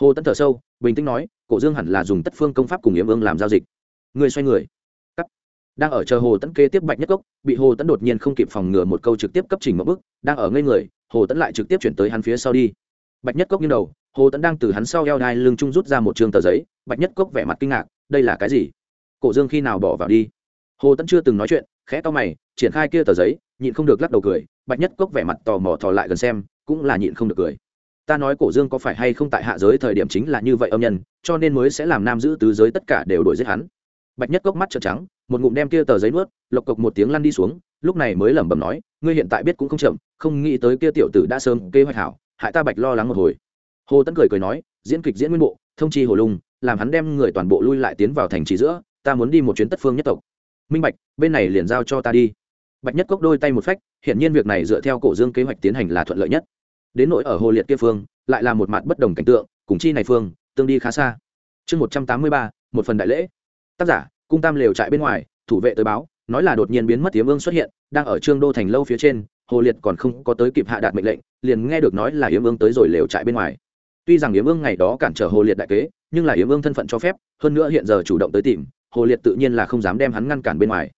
[SPEAKER 1] Hồ tẫn thở sâu, bình tĩnh nói, cổ dương hẳn là dùng tất phương công pháp cùng yếm ương làm giao dịch. Người xoay người đang ở chờ hồ Tấn kế tiếp bạch nhất cốc, bị hồ Tấn đột nhiên không kịp phòng ngừa một câu trực tiếp cấp trình một bước đang ở ngây người, hồ Tấn lại trực tiếp chuyển tới hắn phía sau đi. Bạch nhất cốc như đầu, hồ Tấn đang từ hắn sau eo đai lưng trung rút ra một trường tờ giấy, bạch nhất cốc vẻ mặt kinh ngạc, đây là cái gì? Cổ dương khi nào bỏ vào đi? Hồ Tấn chưa từng nói chuyện, khẽ to mày, triển khai kia tờ giấy, nhịn không được lắc đầu cười, bạch nhất cốc vẻ mặt tò mò thò lại gần xem, cũng là nhịn không được cười. Ta nói cổ dương có phải hay không tại hạ giới thời điểm chính là như vậy âm nhân, cho nên mới sẽ làm nam giữ tứ giới tất cả đều đổi giết hắn bạch nhất cốc mắt trợn trắng, một ngụm đem kia tờ giấy nuốt, lộc cộc một tiếng lăn đi xuống, lúc này mới lẩm bẩm nói, ngươi hiện tại biết cũng không chậm, không nghĩ tới kia tiểu tử đã sớm kế hoạch hảo, hại ta bạch lo lắng một hồi. Hồ tấn cười cười nói, diễn kịch diễn nguyên bộ, thông chi hồ lung, làm hắn đem người toàn bộ lui lại tiến vào thành trì giữa, ta muốn đi một chuyến tất phương nhất tộc. Minh bạch, bên này liền giao cho ta đi. Bạch nhất cốc đôi tay một phách hiện nhiên việc này dựa theo cổ dương kế hoạch tiến hành là thuận lợi nhất. Đến nỗi ở hồ liệt kia phương, lại là một mặt bất đồng cảnh tượng, cùng chi này phương, tương đi khá xa. Chương một trăm tám mươi ba, một phần đại lễ tác giả, cung tam lều trại bên ngoài, thủ vệ tới báo, nói là đột nhiên biến mất yếm ương xuất hiện, đang ở trương đô thành lâu phía trên, hồ liệt còn không có tới kịp hạ đạt mệnh lệnh, liền nghe được nói là yếm ương tới rồi lều trại bên ngoài. Tuy rằng yếm ương ngày đó cản trở hồ liệt đại kế, nhưng là yếm ương thân phận cho phép, hơn nữa hiện giờ chủ động tới tìm, hồ liệt tự nhiên là không dám đem hắn ngăn cản bên ngoài.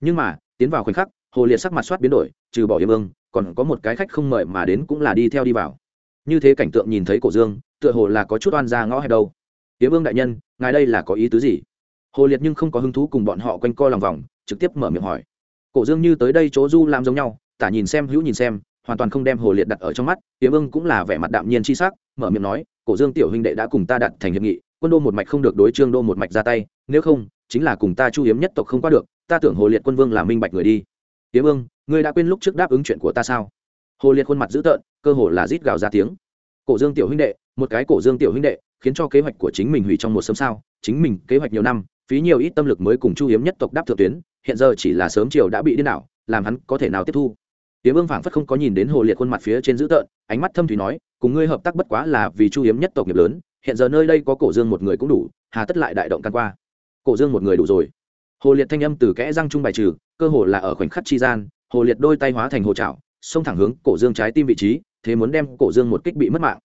[SPEAKER 1] Nhưng mà, tiến vào khoảnh khắc, hồ liệt sắc mặt soát biến đổi, trừ bỏ yếm ương, còn có một cái khách không mời mà đến cũng là đi theo đi vào. Như thế cảnh tượng nhìn thấy cổ dương, tựa hồ là có chút oan ra ngõ hay đâu. Yếm ương đại nhân, ngài đây là có ý tứ gì? Hồ liệt nhưng không có hứng thú cùng bọn họ quanh co lòng vòng, trực tiếp mở miệng hỏi. Cổ dương như tới đây chỗ du làm giống nhau, tả nhìn xem hữu nhìn xem, hoàn toàn không đem hồ liệt đặt ở trong mắt yếm ưng cũng là vẻ mặt đạm nhiên c h i s ắ c mở miệng nói, cổ dương tiểu huynh đệ đã cùng ta đặt thành hiệp nghị, quân đô một mạch không được đối trương đô một mạch ra tay, nếu không, chính là cùng ta chu hiếm nhất tộc không qua được, ta tưởng hồ liệt quân vương là minh bạch người đi. Yếm ưng, ngươi đã quên lúc trước đáp ứng chuyện của ta sao? Hồ liệt khuôn mặt dữ tợn, cơ hồ là rít gào ra tiếng. Cổ dương tiểu huynh đệ, một cái cổ dương tiểu huynh đệ, khiến cho kế hoạch của chính mình hủy trong một sớm sao, chính mình kế hoạch nhiều năm phí nhiều ít tâm lực mới cùng chu hiếm nhất tộc đáp thượng tuyến hiện giờ chỉ là sớm chiều đã bị điên đảo làm hắn có thể nào tiếp thu Tiếu Vương phảng phất không có nhìn đến Hồ Liệt khuôn mặt phía trên dữ tợn, ánh mắt thâm thủy nói, cùng ngươi hợp tác bất quá là vì Chu Hiếm nhất tộc nghiệp lớn, hiện giờ nơi đây có Cổ Dương một người cũng đủ, hà tất lại đại động can qua. Cổ Dương một người đủ rồi. Hồ Liệt thanh âm từ kẽ răng trung bài trừ, cơ hồ là ở khoảnh khắc chi gian, Hồ Liệt đôi tay hóa thành hồ trảo, xông thẳng hướng Cổ Dương trái tim vị trí, thế muốn đem Cổ Dương một kích bị mất mạng.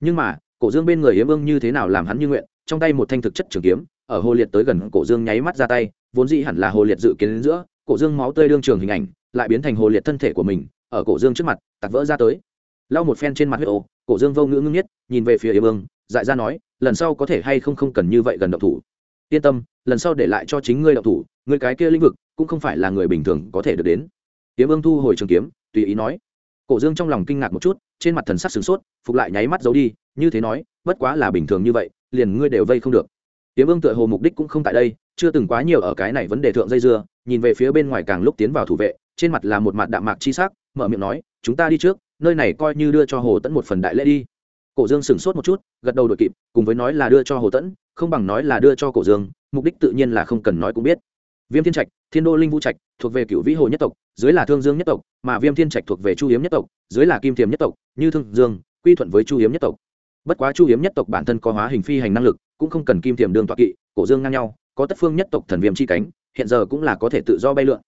[SPEAKER 1] Nhưng mà, Cổ Dương bên người Yếm Vương như thế nào làm hắn như nguyện, trong tay một thanh thực chất trường kiếm, ở Hồ Liệt tới gần Cổ Dương nháy mắt ra tay, vốn dĩ hẳn là Hồ Liệt dự kiến đến giữa, Cổ Dương máu tươi đương trường hình ảnh, lại biến thành Hồ Liệt thân thể của mình, ở cổ dương trước mặt tạt vỡ ra tới. Lau một phen trên mặt huyết ô cổ dương vô ngữ ngưng nhất nhìn về phía yếm ương dại ra nói lần sau có thể hay không không cần như vậy gần động thủ? Yên tâm lần sau để lại cho chính ngươi động thủ ngươi cái kia lĩnh vực cũng không phải là người bình thường có thể được đến. Yếm ương thu hồi trường kiếm tùy ý nói. Cổ dương trong lòng kinh ngạc một chút trên mặt thần sắc sửng sốt phục lại nháy mắt giấu đi như thế nói bất quá là bình thường như vậy liền ngươi đều vây không được. Yếm ương tựa hồ mục đích cũng không tại đây, chưa từng quá nhiều ở cái này vấn đề thượng dây dưa, nhìn về phía bên ngoài càng lúc tiến vào thủ vệ, trên mặt là một mặt đạm mạc chi sắc, mở miệng nói, chúng ta đi trước, nơi này coi như đưa cho hồ tẫn một phần đại lễ đi. Cổ dương sửng sốt một chút, gật đầu đội kịp, cùng với nói là đưa cho hồ tẫn, không bằng nói là đưa cho cổ dương, mục đích tự nhiên là không cần nói cũng biết. Viêm thiên trạch, thiên đô linh vũ trạch, thuộc về cựu vĩ hồ nhất tộc, dưới là thương dương nhất tộc, mà viêm thiên trạch thuộc về chu hiếm nhất tộc, dưới là kim thiềm nhất tộc, như thương dương, quy thuận với chu hiếm nhất tộc bất quá chu hiếm nhất tộc bản thân có hóa hình phi hành năng lực, cũng không cần kim tiềm đường toạ kỵ, cổ dương ngang nhau, có tất phương nhất tộc thần viêm chi cánh, hiện giờ cũng là có thể tự do bay lượn.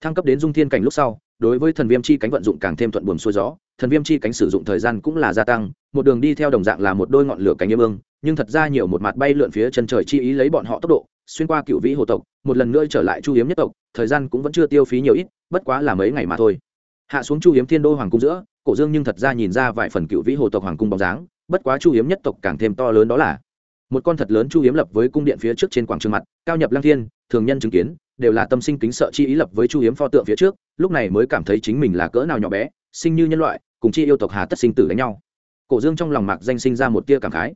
[SPEAKER 1] Thăng cấp đến dung thiên cảnh lúc sau, đối với thần viêm chi cánh vận dụng càng thêm thuận buồm xuôi gió, thần viêm chi cánh sử dụng thời gian cũng là gia tăng, một đường đi theo đồng dạng là một đôi ngọn lửa cánh yêm ương nhưng thật ra nhiều một mặt bay lượn phía chân trời chi ý lấy bọn họ tốc độ, xuyên qua cựu vĩ hồ tộc, một lần nữa trở lại chu hiếm nhất tộc, thời gian cũng vẫn chưa tiêu phí nhiều ít, bất quá là mấy ngày mà thôi. Hạ xuống chu hiếm thiên đô hoàng cung giữa, cổ dương nhưng thật ra nhìn ra vài phần cựu vĩ hồ tộc hoàng cung bóng dáng bất quá chu hiếm nhất tộc càng thêm to lớn đó là, một con thật lớn chu hiếm lập với cung điện phía trước trên quảng trường mặt, cao nhập lăng thiên, thường nhân chứng kiến, đều là tâm sinh kính sợ chi ý lập với chu hiếm pho tượng phía trước, lúc này mới cảm thấy chính mình là cỡ nào nhỏ bé, sinh như nhân loại, cùng chi yêu tộc hà tất sinh tử đánh nhau. Cổ dương trong lòng mạc danh sinh ra một tia cảm khái.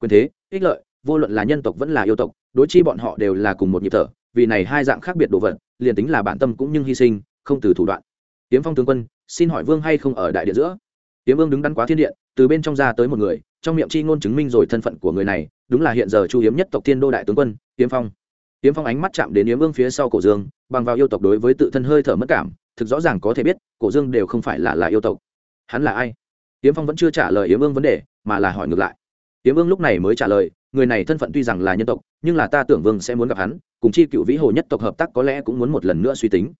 [SPEAKER 1] Quyền thế, ích lợi, vô luận là nhân tộc vẫn là yêu tộc, đối chi bọn họ đều là cùng một nhịp thở, vì này hai dạng khác biệt đồ vật, liền tính là bản tâm cũng nhưng hy sinh, không từ thủ đoạn. Tiếm phong tướng quân, xin hỏi vương hay không ở đại điện giữa? Tiếm vương đứng đắn quá thiên điện, từ bên trong ra tới một người, trong miệng chi ngôn chứng minh rồi thân phận của người này, đúng là hiện giờ chu hiếm nhất tộc thiên đô đại tướng quân tiếm phong. Tiếm phong ánh mắt chạm đến yếm vương phía sau cổ dương, bằng vào yêu tộc đối với tự thân hơi thở mất cảm, thực rõ ràng có thể biết, cổ dương đều không phải là là yêu tộc. Hắn là ai? Tiếm phong vẫn chưa trả lời yếm vương vấn đề, mà là hỏi ngược lại. Tiếm vương lúc này mới trả lời, người này thân phận tuy rằng là nhân tộc, nhưng là ta tưởng vương sẽ muốn gặp hắn, cùng chi cựu vĩ hồ nhất tộc hợp tác có lẽ cũng muốn một lần nữa suy tính.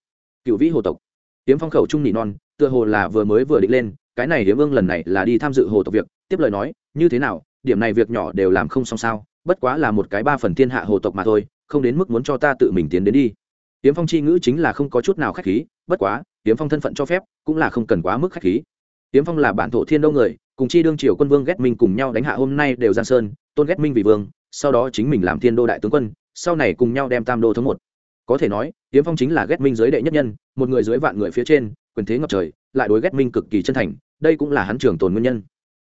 [SPEAKER 1] Cựu vĩ hồ tộc. Tiếm phong khẩu trung nỉ non, tựa hồ là vừa mới vừa định lên cái này hiếm vương lần này là đi tham dự hồ tộc việc tiếp lời nói như thế nào điểm này việc nhỏ đều làm không xong sao bất quá là một cái ba phần thiên hạ hồ tộc mà thôi không đến mức muốn cho ta tự mình tiến đến đi hiếm Phong chi ngữ chính là không có chút nào khách khí, bất quá, hiếm Phong thân phận cho phép, cũng là không cần quá mức khách khí. hiếm Phong là bản thổ thiên đô người, cùng chi đương triều quân vương ghét minh cùng nhau đánh hạ hôm nay đều giang sơn, tôn ghét minh vì vương, sau đó chính mình làm thiên đô đại tướng quân, sau này cùng nhau đem tam đô thống một. Có thể nói, hiếm Phong chính là ghét minh dưới đệ nhất nhân, một người dưới vạn người phía trên, quyền thế ngập trời, lại đối ghét minh cực kỳ chân thành, đây cũng là hắn trưởng tồn nguyên nhân.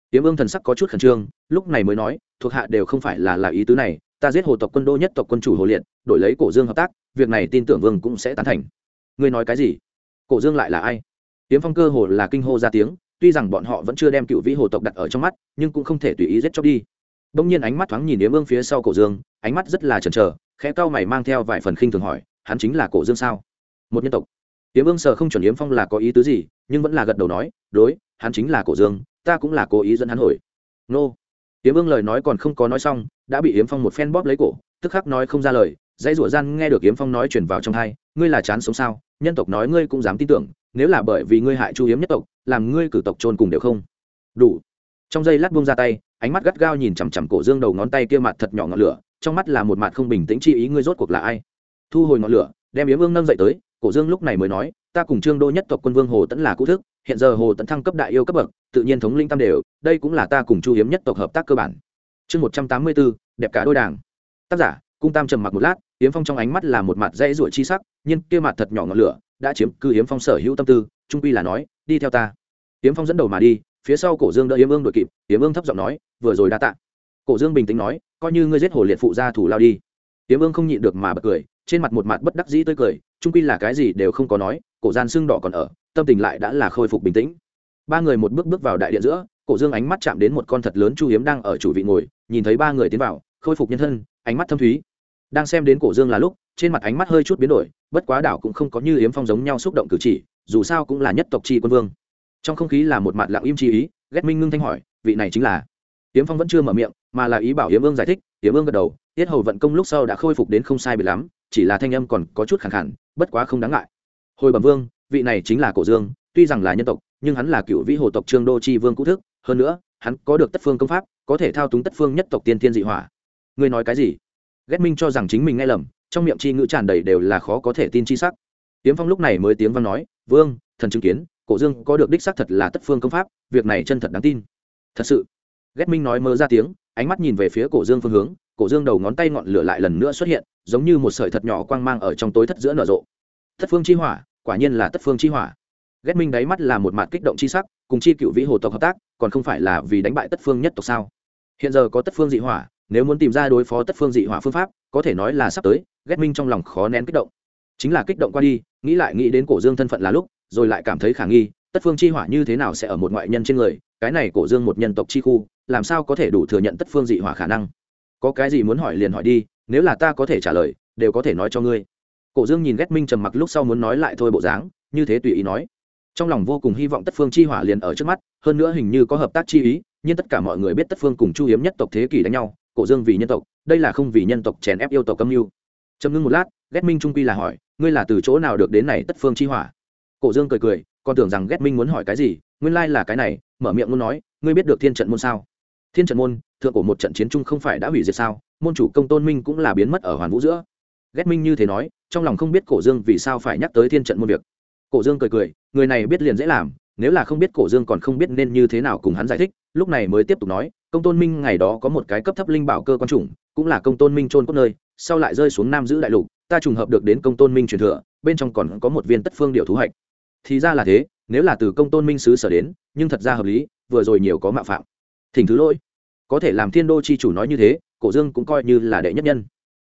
[SPEAKER 1] Tiếm Vương thần sắc có chút khẩn trương, lúc này mới nói, thuộc hạ đều không phải là là ý tứ này, ta giết hồ tộc quân đô nhất tộc quân chủ hồ liệt đổi lấy cổ dương hợp tác việc này tin tưởng vương cũng sẽ tán thành. Ngươi nói cái gì? Cổ dương lại là ai? Tiếm phong cơ hồ là kinh hô ra tiếng tuy rằng bọn họ vẫn chưa đem cựu vĩ hồ tộc đặt ở trong mắt nhưng cũng không thể tùy ý giết chóc đi. Bỗng nhiên ánh mắt thoáng nhìn yếm vương phía sau cổ dương ánh mắt rất là chần chờ khẽ cau mày mang theo vài phần khinh thường hỏi hắn chính là cổ dương sao? Một nhân tộc yếm vương sợ không chuẩn yếm phong là có ý tứ gì, nhưng vẫn là gật đầu nói, đối, hắn chính là cổ dương, ta cũng là cố ý dẫn hắn hồi. Nô. Yếm vương lời nói còn không có nói xong, đã bị yếm phong một phen bóp lấy cổ, tức khắc nói không ra lời, dãy rủa gian nghe được yếm phong nói chuyển vào trong hai, ngươi là chán sống sao? Nhân tộc nói ngươi cũng dám tin tưởng, nếu là bởi vì ngươi hại chu hiếm nhất tộc, làm ngươi cử tộc trôn cùng đều không? Đủ. Trong giây lát buông ra tay, ánh mắt gắt gao nhìn chằm chằm cổ dương đầu ngón tay kia mặt thật nhỏ ngọn lửa, trong mắt là một mặt không bình tĩnh chi ý, ngươi rốt cuộc là ai? Thu hồi ngọn lửa, đem yếm vương nâng dậy tới cổ dương lúc này mới nói, ta cùng trương đô nhất tộc quân vương hồ tẫn là cũ thức, hiện giờ hồ tẫn thăng cấp đại yêu cấp bậc, tự nhiên thống linh tam đều, đây cũng là ta cùng chu hiếm nhất tộc hợp tác cơ bản. Chương một trăm tám mươi bốn đẹp cả đôi đảng. Tác giả, cung tam trầm mặc một lát, hiếm phong trong ánh mắt là một mặt dãy ruổi chi sắc, nhưng kia mặt thật nhỏ ngọn lửa, đã chiếm cư hiếm phong sở hữu tâm tư, trung quy là nói, đi theo ta. Hiếm phong dẫn đầu mà đi, phía sau cổ dương đỡ hiếm ương đội kịp, hiếm ương thấp giọng nói, vừa rồi đã tạ. Cổ dương bình tĩnh nói, coi như ngươi giết hồ liệt phụ gia thủ lao đi. Hiếm ương không nhịn được mà bật cười, trên mặt một mặt bất đắc dĩ tươi cười trung quy là cái gì đều không có nói, cổ gian xương đỏ còn ở, tâm tình lại đã là khôi phục bình tĩnh. Ba người một bước bước vào đại điện giữa, cổ dương ánh mắt chạm đến một con thật lớn chu hiếm đang ở chủ vị ngồi, nhìn thấy ba người tiến vào, khôi phục nhân thân, ánh mắt thâm thúy. Đang xem đến cổ dương là lúc, trên mặt ánh mắt hơi chút biến đổi, bất quá đảo cũng không có như yếm phong giống nhau xúc động cử chỉ, dù sao cũng là nhất tộc chi quân vương. Trong không khí là một mặt lặng im chi ý, ghét minh ngưng thanh hỏi, vị này chính là? Yếm phong vẫn chưa mở miệng, mà là ý bảo yếm ương giải thích yếm ương gật đầu, tiết hầu vận công lúc sau đã khôi phục đến không sai biệt lắm, chỉ là thanh âm còn có chút khẳng khẳng bất quá không đáng ngại. Hồi bẩm vương, vị này chính là cổ dương, tuy rằng là nhân tộc, nhưng hắn là cựu vĩ hồ tộc trương đô chi vương cũ thức, hơn nữa, hắn có được tất phương công pháp, có thể thao túng tất phương nhất tộc tiên thiên dị hỏa. Ngươi nói cái gì? Ghét minh cho rằng chính mình nghe lầm, trong miệng chi ngữ tràn đầy đều là khó có thể tin chi sắc. Tiếm phong lúc này mới tiếng văn nói, vương, thần chứng kiến, cổ dương có được đích xác thật là tất phương công pháp, việc này chân thật đáng tin. Thật sự? Ghét minh nói mơ ra tiếng, ánh mắt nhìn về phía cổ dương phương hướng cổ dương đầu ngón tay ngọn lửa lại lần nữa xuất hiện, giống như một sợi thật nhỏ quang mang ở trong tối thất giữa nở rộ. Tất phương chi hỏa, quả nhiên là tất phương chi hỏa. Ghét minh đáy mắt là một mặt kích động chi sắc, cùng chi cựu vĩ hồ tộc hợp tác, còn không phải là vì đánh bại tất phương nhất tộc sao? Hiện giờ có tất phương dị hỏa, nếu muốn tìm ra đối phó tất phương dị hỏa phương pháp, có thể nói là sắp tới, ghét minh trong lòng khó nén kích động. Chính là kích động qua đi, nghĩ lại nghĩ đến cổ dương thân phận là lúc, rồi lại cảm thấy khả nghi tất phương chi hỏa như thế nào sẽ ở một ngoại nhân trên người, cái này cổ dương một nhân tộc chi khu, làm sao có thể đủ thừa nhận tất phương dị hỏa khả năng? Có cái gì muốn hỏi liền hỏi đi, nếu là ta có thể trả lời, đều có thể nói cho ngươi. Cổ dương nhìn ghét minh trầm mặc lúc sau muốn nói lại thôi bộ dáng, như thế tùy ý nói. Trong lòng vô cùng hy vọng tất phương chi hỏa liền ở trước mắt, hơn nữa hình như có hợp tác chi ý, nhưng tất cả mọi người biết tất phương cùng chu hiếm nhất tộc thế kỷ đánh nhau, cổ dương vì nhân tộc, đây là không vì nhân tộc chèn ép yêu tộc âm mưu. Trầm ngưng một lát, ghét minh trung quy là hỏi, ngươi là từ chỗ nào được đến này tất phương chi hỏa? Cổ dương cười cười còn tưởng rằng ghét minh muốn hỏi cái gì, nguyên lai là cái này, mở miệng muốn nói, ngươi biết được thiên trận môn sao? Thiên trận môn, thượng của một trận chiến chung không phải đã hủy diệt sao? Môn chủ công tôn minh cũng là biến mất ở hoàn vũ giữa. Ghét minh như thế nói, trong lòng không biết cổ dương vì sao phải nhắc tới thiên trận môn việc. Cổ dương cười cười, người này biết liền dễ làm, nếu là không biết cổ dương còn không biết nên như thế nào cùng hắn giải thích, lúc này mới tiếp tục nói, công tôn minh ngày đó có một cái cấp thấp linh bảo cơ quan chủng, cũng là công tôn minh trôn cốt nơi, sau lại rơi xuống nam giữ đại lục, ta trùng hợp được đến công tôn minh truyền thừa, bên trong còn có một viên tất phương điệu thú hạch. Thì ra là thế, nếu là từ công tôn minh xứ sở đến, nhưng thật ra hợp lý, vừa rồi nhiều có mạo phạm thỉnh thứ lỗi. Có thể làm thiên đô chi chủ nói như thế, cổ dương cũng coi như là đệ nhất nhân.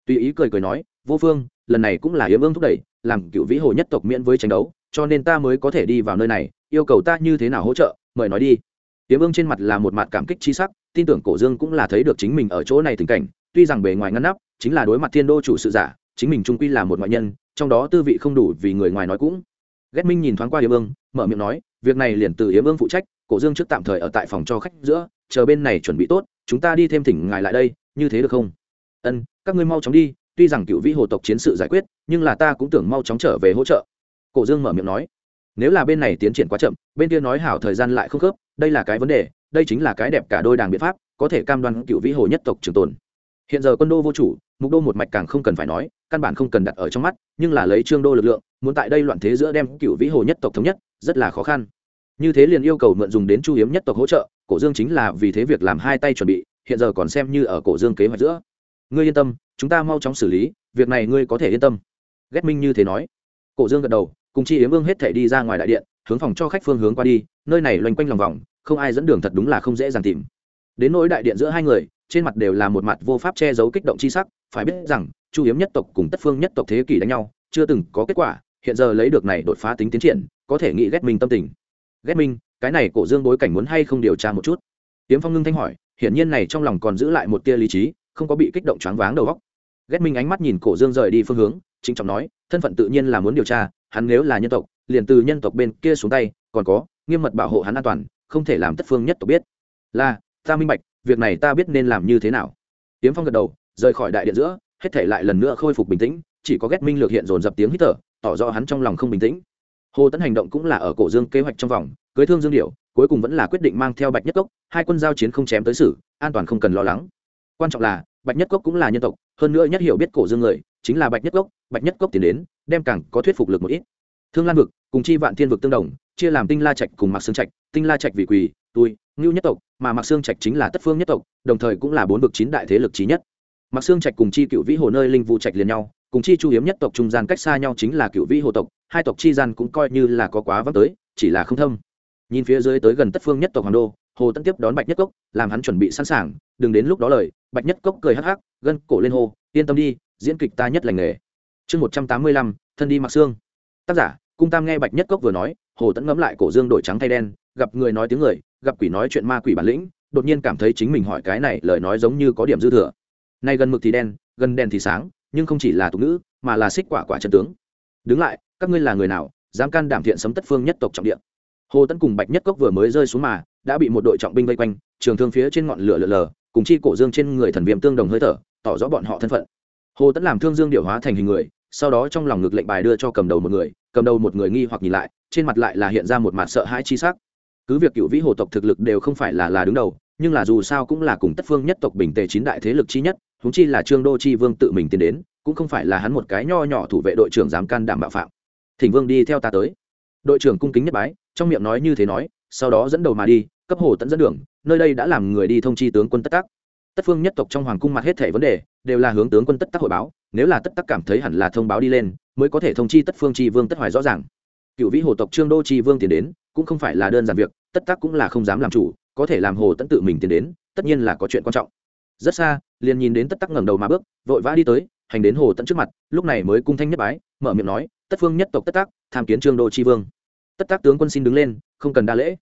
[SPEAKER 1] Tùy ý cười cười nói, vô phương, lần này cũng là yếm ương thúc đẩy, làm cựu vĩ hồ nhất tộc miễn với tranh đấu, cho nên ta mới có thể đi vào nơi này, yêu cầu ta như thế nào hỗ trợ, mời nói đi. Yếm ương trên mặt là một mặt cảm kích chi sắc, tin tưởng cổ dương cũng là thấy được chính mình ở chỗ này tình cảnh, tuy rằng bề ngoài ngăn nắp, chính là đối mặt thiên đô chủ sự giả, chính mình trung quy là một ngoại nhân, trong đó tư vị không đủ vì người ngoài nói cũng. Ghét minh nhìn thoáng qua yếm ương mở miệng nói, việc này liền từ yếm ương phụ trách cổ dương trước tạm thời ở tại phòng cho khách giữa, chờ bên này chuẩn bị tốt, chúng ta đi thêm thỉnh ngài lại đây, như thế được không? Ân, các ngươi mau chóng đi, tuy rằng cựu vĩ hồ tộc chiến sự giải quyết, nhưng là ta cũng tưởng mau chóng trở về hỗ trợ. Cổ dương mở miệng nói, nếu là bên này tiến triển quá chậm, bên kia nói hảo thời gian lại không khớp, đây là cái vấn đề, đây chính là cái đẹp cả đôi đảng biện pháp, có thể cam đoan cựu vĩ hồ nhất tộc trường tồn. Hiện giờ quân đô vô chủ, mục đô một mạch càng không cần phải nói, căn bản không cần đặt ở trong mắt, nhưng là lấy trương đô lực lượng, muốn tại đây loạn thế giữa đem cựu vĩ hồ nhất tộc thống nhất, rất là khó khăn như thế liền yêu cầu mượn dùng đến chu hiếm nhất tộc hỗ trợ, cổ dương chính là vì thế việc làm hai tay chuẩn bị, hiện giờ còn xem như ở cổ dương kế hoạch giữa. Ngươi yên tâm, chúng ta mau chóng xử lý, việc này ngươi có thể yên tâm. Ghét minh như thế nói. Cổ dương gật đầu, cùng chi yếm vương hết thể đi ra ngoài đại điện, hướng phòng cho khách phương hướng qua đi, nơi này loanh quanh lòng vòng, không ai dẫn đường thật đúng là không dễ dàng tìm. Đến nỗi đại điện giữa hai người, trên mặt đều là một mặt vô pháp che giấu kích động chi sắc, phải biết rằng, chu hiếm nhất tộc cùng tất phương nhất tộc thế kỷ đánh nhau, chưa từng có kết quả, hiện giờ lấy được này đột phá tính tiến triển, có thể nghĩ ghét minh tâm tình ghét minh, cái này cổ dương bối cảnh muốn hay không điều tra một chút? Tiếm phong ngưng thanh hỏi, hiển nhiên này trong lòng còn giữ lại một tia lý trí, không có bị kích động choáng váng đầu góc ghét minh ánh mắt nhìn cổ dương rời đi phương hướng chính trọng nói, thân phận tự nhiên là muốn điều tra, hắn nếu là nhân tộc, liền từ nhân tộc bên kia xuống tay, còn có, nghiêm mật bảo hộ hắn an toàn, không thể làm tất phương nhất tộc biết. Là, ta minh bạch, việc này ta biết nên làm như thế nào. Tiếm phong gật đầu, rời khỏi đại điện giữa, hết thể lại lần nữa khôi phục bình tĩnh, chỉ có ghét minh lược hiện dồn dập tiếng hít thở, tỏ rõ hắn trong lòng không bình tĩnh hồ tấn hành động cũng là ở cổ dương kế hoạch trong vòng, cưới thương dương điệu cuối cùng vẫn là quyết định mang theo bạch nhất cốc, hai quân giao chiến không chém tới xử an toàn không cần lo lắng. Quan trọng là, bạch nhất cốc cũng là nhân tộc, hơn nữa nhất hiểu biết cổ dương người, chính là bạch nhất cốc, bạch nhất cốc tiến đến, đem càng có thuyết phục lực một ít. Thương lan vực, cùng chi vạn thiên vực tương đồng, chia làm tinh la trạch cùng mặc xương trạch, tinh la trạch vì quỳ tôi ngưu nhất tộc, mà mặc xương trạch chính là tất phương nhất tộc, đồng thời cũng là bốn vực chín đại thế lực trí nhất. Mặc xương trạch cùng chi cựu vĩ hồ nơi linh vụ trạch liền nhau cùng chi chu hiếm nhất tộc trung gian cách xa nhau chính là cựu vĩ hồ tộc, hai tộc chi gian cũng coi như là có quá vắng tới, chỉ là không thâm. Nhìn phía dưới tới gần tất phương nhất tộc hoàng đô, hồ tấn tiếp đón bạch nhất cốc, làm hắn chuẩn bị sẵn sàng, đừng đến lúc đó lời, bạch nhất cốc cười hắc hắc, gân cổ lên hồ yên tâm đi, diễn kịch ta nhất lành nghề. Chương một trăm tám mươi lăm, thân đi mặc xương. Tác giả, cung tam nghe bạch nhất cốc vừa nói, hồ tấn ngẫm lại cổ dương đổi trắng thay đen, gặp người nói tiếng người, gặp quỷ nói chuyện ma quỷ bản lĩnh, đột nhiên cảm thấy chính mình hỏi cái này lời nói giống như có điểm dư thừa. Nay gần mực thì đen, gần đèn thì sáng nhưng không chỉ là tục ngữ, mà là xích quả quả chân tướng. Đứng lại, các ngươi là người nào, dám can đảm thiện sấm tất phương nhất tộc trọng địa? Hồ tấn cùng bạch nhất cốc vừa mới rơi xuống mà, đã bị một đội trọng binh vây quanh, trường thương phía trên ngọn lửa lờ lờ, cùng chi cổ dương trên người thần viêm tương đồng hơi thở, tỏ rõ bọn họ thân phận. Hồ tấn làm thương dương điệu hóa thành hình người, sau đó trong lòng ngực lệnh bài đưa cho cầm đầu một người, cầm đầu một người nghi hoặc nhìn lại, trên mặt lại là hiện ra một mặt sợ hãi chi sắc. Cứ việc cựu vĩ hồ tộc thực lực đều không phải là là đứng đầu, nhưng là dù sao cũng là cùng tất phương nhất tộc bình tề chín đại thế lực chi nhất huống chi là trương đô chi vương tự mình tiến đến, cũng không phải là hắn một cái nho nhỏ thủ vệ đội trưởng dám can đảm bạo phạm. Thỉnh vương đi theo ta tới. Đội trưởng cung kính nhất bái, trong miệng nói như thế nói, sau đó dẫn đầu mà đi, cấp hồ tận dẫn đường, nơi đây đã làm người đi thông chi tướng quân tất tắc. Tất phương nhất tộc trong hoàng cung mặt hết thể vấn đề, đều là hướng tướng quân tất tắc hội báo, nếu là tất tắc cảm thấy hẳn là thông báo đi lên, mới có thể thông chi tất phương tri vương tất hoài rõ ràng. Cựu vĩ hồ tộc trương đô tri vương tiến đến, cũng không phải là đơn giản việc, tất tắc cũng là không dám làm chủ, có thể làm hồ tẫn tự mình tiến đến, tất nhiên là có chuyện quan trọng. Rất xa liền nhìn đến tất tắc ngẩng đầu mà bước, vội vã đi tới, hành đến hồ tẫn trước mặt, lúc này mới cung thanh nhất bái, mở miệng nói, tất phương nhất tộc tất tắc, tham kiến trương đô tri vương. Tất tác tướng quân xin đứng lên, không cần đa lễ.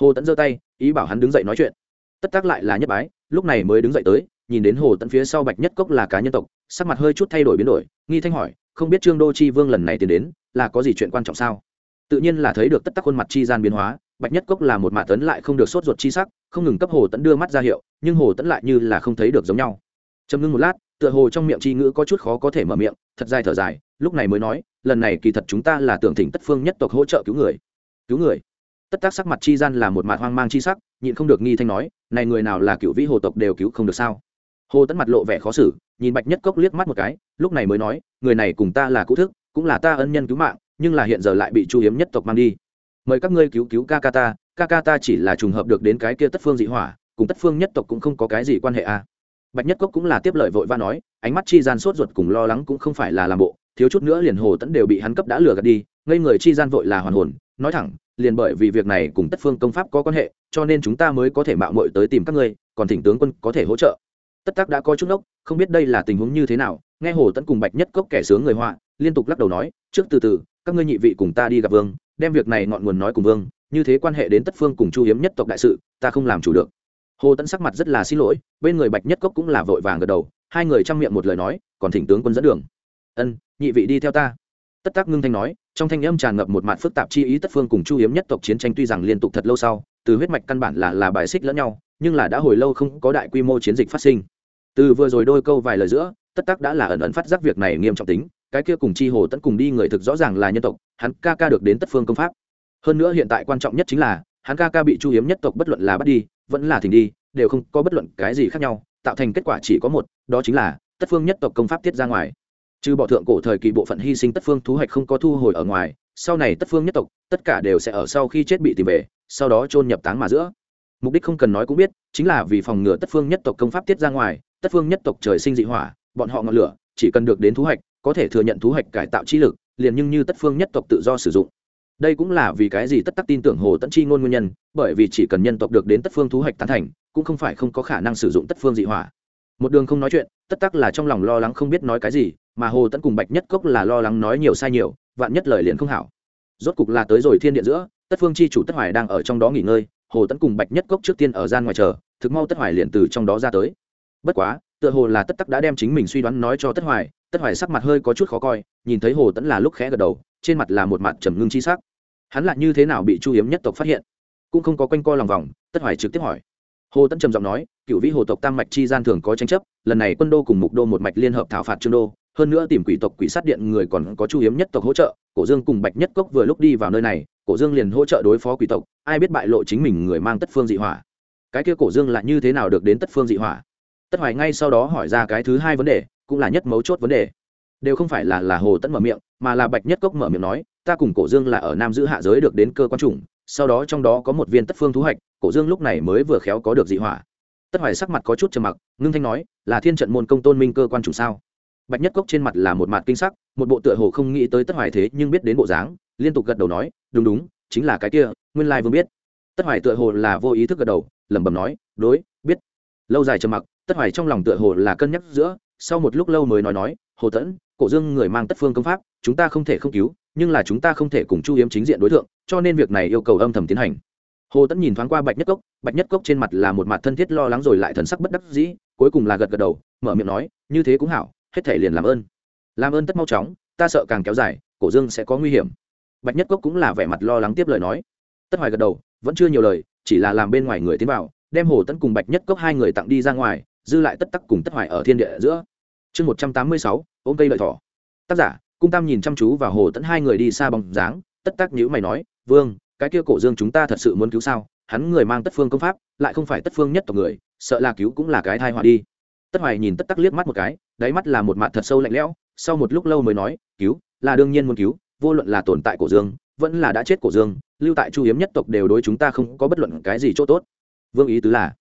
[SPEAKER 1] Hồ tẫn giơ tay, ý bảo hắn đứng dậy nói chuyện. Tất tác lại là nhất bái, lúc này mới đứng dậy tới, nhìn đến hồ tẫn phía sau bạch nhất cốc là cá nhân tộc, sắc mặt hơi chút thay đổi biến đổi, nghi thanh hỏi, không biết trương đô chi vương lần này tiến đến, là có gì chuyện quan trọng sao? Tự nhiên là thấy được tất tắc khuôn mặt chi gian biến hóa, bạch nhất cốc là một mạ tấn lại không được sốt ruột chi sắc không ngừng cấp hồ tẫn đưa mắt ra hiệu, nhưng hồ tẫn lại như là không thấy được giống nhau. Trầm ngưng một lát, tựa hồ trong miệng chi ngữ có chút khó có thể mở miệng, thật dài thở dài, lúc này mới nói, lần này kỳ thật chúng ta là tưởng thỉnh tất phương nhất tộc hỗ trợ cứu người. Cứu người? Tất tác sắc mặt chi gian là một mặt hoang mang chi sắc, nhịn không được nghi thanh nói, này người nào là cựu vĩ hồ tộc đều cứu không được sao? Hồ tẫn mặt lộ vẻ khó xử, nhìn bạch nhất cốc liếc mắt một cái, lúc này mới nói, người này cùng ta là cũ thức, cũng là ta ân nhân cứu mạng, nhưng là hiện giờ lại bị chu hiếm nhất tộc mang đi. Mời các ngươi cứu cứu ca ca ta ca ca ta chỉ là trùng hợp được đến cái kia tất phương dị hỏa, cùng tất phương nhất tộc cũng không có cái gì quan hệ à. bạch nhất cốc cũng là tiếp lời vội va nói, ánh mắt chi gian sốt ruột cùng lo lắng cũng không phải là làm bộ, thiếu chút nữa liền hồ tẫn đều bị hắn cấp đã lừa gạt đi, ngây người chi gian vội là hoàn hồn, nói thẳng, liền bởi vì việc này cùng tất phương công pháp có quan hệ, cho nên chúng ta mới có thể mạo muội tới tìm các ngươi, còn thỉnh tướng quân có thể hỗ trợ tất tắc đã có chút nốc, không biết đây là tình huống như thế nào, nghe hồ tẫn cùng bạch nhất cốc kẻ sướng người họa, liên tục lắc đầu nói, trước từ từ, các ngươi nhị vị cùng ta đi gặp vương, đem việc này ngọn nguồn nói cùng vương như thế quan hệ đến tất phương cùng chu hiếm nhất tộc đại sự, ta không làm chủ được. Hồ tẫn sắc mặt rất là xin lỗi, bên người bạch nhất cốc cũng là vội vàng gật đầu, hai người chăm miệng một lời nói, còn thỉnh tướng quân dẫn đường. Ân, nhị vị đi theo ta. Tất tác ngưng thanh nói, trong thanh âm tràn ngập một mạn phức tạp chi ý tất phương cùng chu hiếm nhất tộc chiến tranh tuy rằng liên tục thật lâu sau, từ huyết mạch căn bản là là bài xích lẫn nhau, nhưng là đã hồi lâu không có đại quy mô chiến dịch phát sinh. Từ vừa rồi đôi câu vài lời giữa, tất tác đã là ẩn ẩn phát giác việc này nghiêm trọng tính, cái kia cùng chi hồ tẫn cùng đi người thực rõ ràng là nhân tộc, hắn ca ca được đến tất phương công pháp hơn nữa hiện tại quan trọng nhất chính là, hắn ca ca bị chu hiếm nhất tộc bất luận là bắt đi, vẫn là thỉnh đi, đều không có bất luận cái gì khác nhau, tạo thành kết quả chỉ có một, đó chính là, tất phương nhất tộc công pháp tiết ra ngoài. Trừ bỏ thượng cổ thời kỳ bộ phận hy sinh tất phương thú hoạch không có thu hồi ở ngoài, sau này tất phương nhất tộc, tất cả đều sẽ ở sau khi chết bị tìm về, sau đó chôn nhập táng mà giữa. Mục đích không cần nói cũng biết, chính là vì phòng ngừa tất phương nhất tộc công pháp tiết ra ngoài, tất phương nhất tộc trời sinh dị hỏa, bọn họ ngọn lửa, chỉ cần được đến thú hoạch có thể thừa nhận thú hoạch cải tạo trí lực, liền nhưng như tất phương nhất tộc tự do sử dụng đây cũng là vì cái gì tất tắc tin tưởng hồ tẫn chi ngôn nguyên nhân, bởi vì chỉ cần nhân tộc được đến tất phương thú hoạch tán thành, cũng không phải không có khả năng sử dụng tất phương dị hỏa. Một đường không nói chuyện, tất tắc là trong lòng lo lắng không biết nói cái gì, mà hồ tẫn cùng bạch nhất cốc là lo lắng nói nhiều sai nhiều, vạn nhất lời liền không hảo. Rốt cục là tới rồi thiên điện giữa, tất phương chi chủ tất hoài đang ở trong đó nghỉ ngơi, hồ tẫn cùng bạch nhất cốc trước tiên ở gian ngoài chờ, thực mau tất hoài liền từ trong đó ra tới. Bất quá, tựa hồ là tất tắc đã đem chính mình suy đoán nói cho tất hoài tất hoài sắc mặt hơi có chút khó coi, nhìn thấy hồ tẫn là lúc khẽ gật đầu trên mặt là một mặt trầm ngưng chi sắc. Hắn lại như thế nào bị chu hiếm nhất tộc phát hiện? Cũng không có quanh co lòng vòng, tất hoài trực tiếp hỏi. Hồ tẫn trầm giọng nói cựu vĩ hồ tộc tam mạch chi gian thường có tranh chấp, lần này quân đô cùng mục đô một mạch liên hợp thảo phạt trương đô, hơn nữa tìm quỷ tộc quỷ sát điện người còn có chu hiếm nhất tộc hỗ trợ, cổ dương cùng bạch nhất cốc vừa lúc đi vào nơi này, cổ dương liền hỗ trợ đối phó quỷ tộc, ai biết bại lộ chính mình người mang tất phương dị hỏa. Cái kia cổ dương lại như thế nào được đến tất phương dị hỏa? Tất hoài ngay sau đó hỏi ra cái thứ hai vấn đề, cũng là nhất mấu chốt vấn đề đều không phải là là hồ tẫn mở miệng, mà là bạch nhất cốc mở miệng nói, ta cùng cổ dương là ở nam giữ hạ giới được đến cơ quan chủng, sau đó trong đó có một viên tất phương thú hạch, cổ dương lúc này mới vừa khéo có được dị hỏa. Tất hoài sắc mặt có chút trầm mặc, ngưng thanh nói, là thiên trận môn công tôn minh cơ quan chủng sao? Bạch nhất cốc trên mặt là một mặt kinh sắc, một bộ tựa hồ không nghĩ tới tất hoài thế nhưng biết đến bộ dáng, liên tục gật đầu nói, đúng đúng, chính là cái kia, nguyên lai vương biết. Tất hoài tựa hồ là vô ý thức gật đầu, lẩm bẩm nói, đối, biết. Lâu dài trầm mặc, tất hoài trong lòng tựa hồ là cân nhắc giữa, sau một lúc lâu mới nói nói, hồ tẫn cổ dương người mang tất phương công pháp, chúng ta không thể không cứu, nhưng là chúng ta không thể cùng chu hiếm chính diện đối tượng cho nên việc này yêu cầu âm thầm tiến hành. Hồ tẫn nhìn thoáng qua bạch nhất cốc, bạch nhất cốc trên mặt là một mặt thân thiết lo lắng rồi lại thần sắc bất đắc dĩ, cuối cùng là gật gật đầu, mở miệng nói, như thế cũng hảo, hết thể liền làm ơn. Làm ơn tất mau chóng, ta sợ càng kéo dài, cổ dương sẽ có nguy hiểm. Bạch nhất cốc cũng là vẻ mặt lo lắng tiếp lời nói. Tất hoài gật đầu, vẫn chưa nhiều lời, chỉ là làm bên ngoài người tiến vào, đem hồ tẫn cùng bạch nhất cốc hai người tặng đi ra ngoài, dư lại tất tắc cùng tất hoài ở thiên địa giữa. Chương một trăm tám mươi sáu ôm cây lợi thỏ. Tác giả, cung tam nhìn chăm chú vào hồ tẫn hai người đi xa bóng dáng, tất tắc nhữ mày nói, vương, cái kia cổ dương chúng ta thật sự muốn cứu sao? Hắn người mang tất phương công pháp, lại không phải tất phương nhất tộc người, sợ là cứu cũng là cái thai họa đi. Tất hoài nhìn tất tắc liếc mắt một cái, đáy mắt là một mặt thật sâu lạnh lẽo, sau một lúc lâu mới nói, cứu, là đương nhiên muốn cứu, vô luận là tồn tại cổ dương, vẫn là đã chết cổ dương, lưu tại chu hiếm nhất tộc đều đối chúng ta không có bất luận cái gì chỗ tốt. Vương ý tứ là,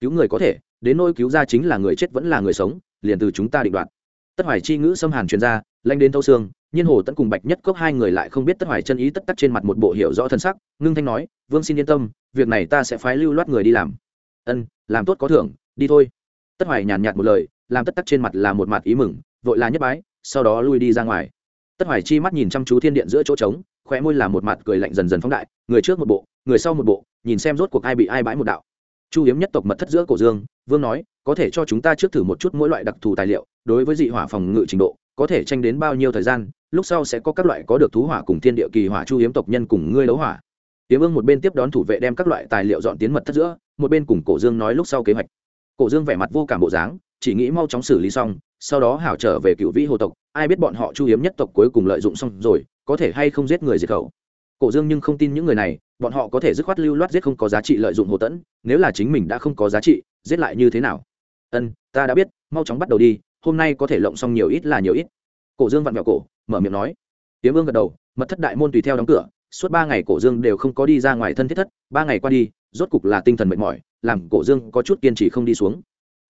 [SPEAKER 1] cứu người có thể, đến nôi cứu ra chính là người chết vẫn là người sống, liền từ chúng ta định đoạt tất hoài chi ngữ xâm hàn truyền ra, lanh đến thâu xương, nhiên hồ tẫn cùng bạch nhất cốc hai người lại không biết tất hoài chân ý tất tắc trên mặt một bộ hiểu rõ thân sắc, ngưng thanh nói, vương xin yên tâm, việc này ta sẽ phái lưu loát người đi làm. Ân, làm tốt có thưởng, đi thôi. Tất hoài nhàn nhạt một lời, làm tất tắc trên mặt là một mặt ý mừng, vội là nhất bái, sau đó lui đi ra ngoài. Tất hoài chi mắt nhìn chăm chú thiên điện giữa chỗ trống, khóe môi là một mặt cười lạnh dần dần phóng đại, người trước một bộ, người sau một bộ, nhìn xem rốt cuộc ai bị ai bãi một đạo chu hiếm nhất tộc mật thất giữa cổ dương vương nói có thể cho chúng ta trước thử một chút mỗi loại đặc thù tài liệu đối với dị hỏa phòng ngự trình độ có thể tranh đến bao nhiêu thời gian lúc sau sẽ có các loại có được thú hỏa cùng thiên địa kỳ hỏa chu hiếm tộc nhân cùng ngươi đấu hỏa hiếm Vương một bên tiếp đón thủ vệ đem các loại tài liệu dọn tiến mật thất giữa, một bên cùng Cổ Dương nói lúc sau kế hoạch. Cổ Dương vẻ mặt vô cảm bộ dáng, chỉ nghĩ mau chóng xử lý xong, sau đó hảo trở về cựu vĩ hồ tộc, ai biết bọn họ chu hiếm nhất tộc cuối cùng lợi dụng xong rồi, có thể hay không giết người diệt khẩu. Cổ Dương nhưng không tin những người này, bọn họ có thể dứt khoát lưu loát giết không có giá trị lợi dụng Hồ Tẫn, nếu là chính mình đã không có giá trị, giết lại như thế nào? Ân, ta đã biết, mau chóng bắt đầu đi, hôm nay có thể lộng xong nhiều ít là nhiều ít. Cổ Dương vặn vẹo cổ, mở miệng nói. Tiếm Vương gật đầu, mật thất đại môn tùy theo đóng cửa, suốt ba ngày Cổ Dương đều không có đi ra ngoài thân thiết thất, ba ngày qua đi, rốt cục là tinh thần mệt mỏi, làm Cổ Dương có chút kiên trì không đi xuống.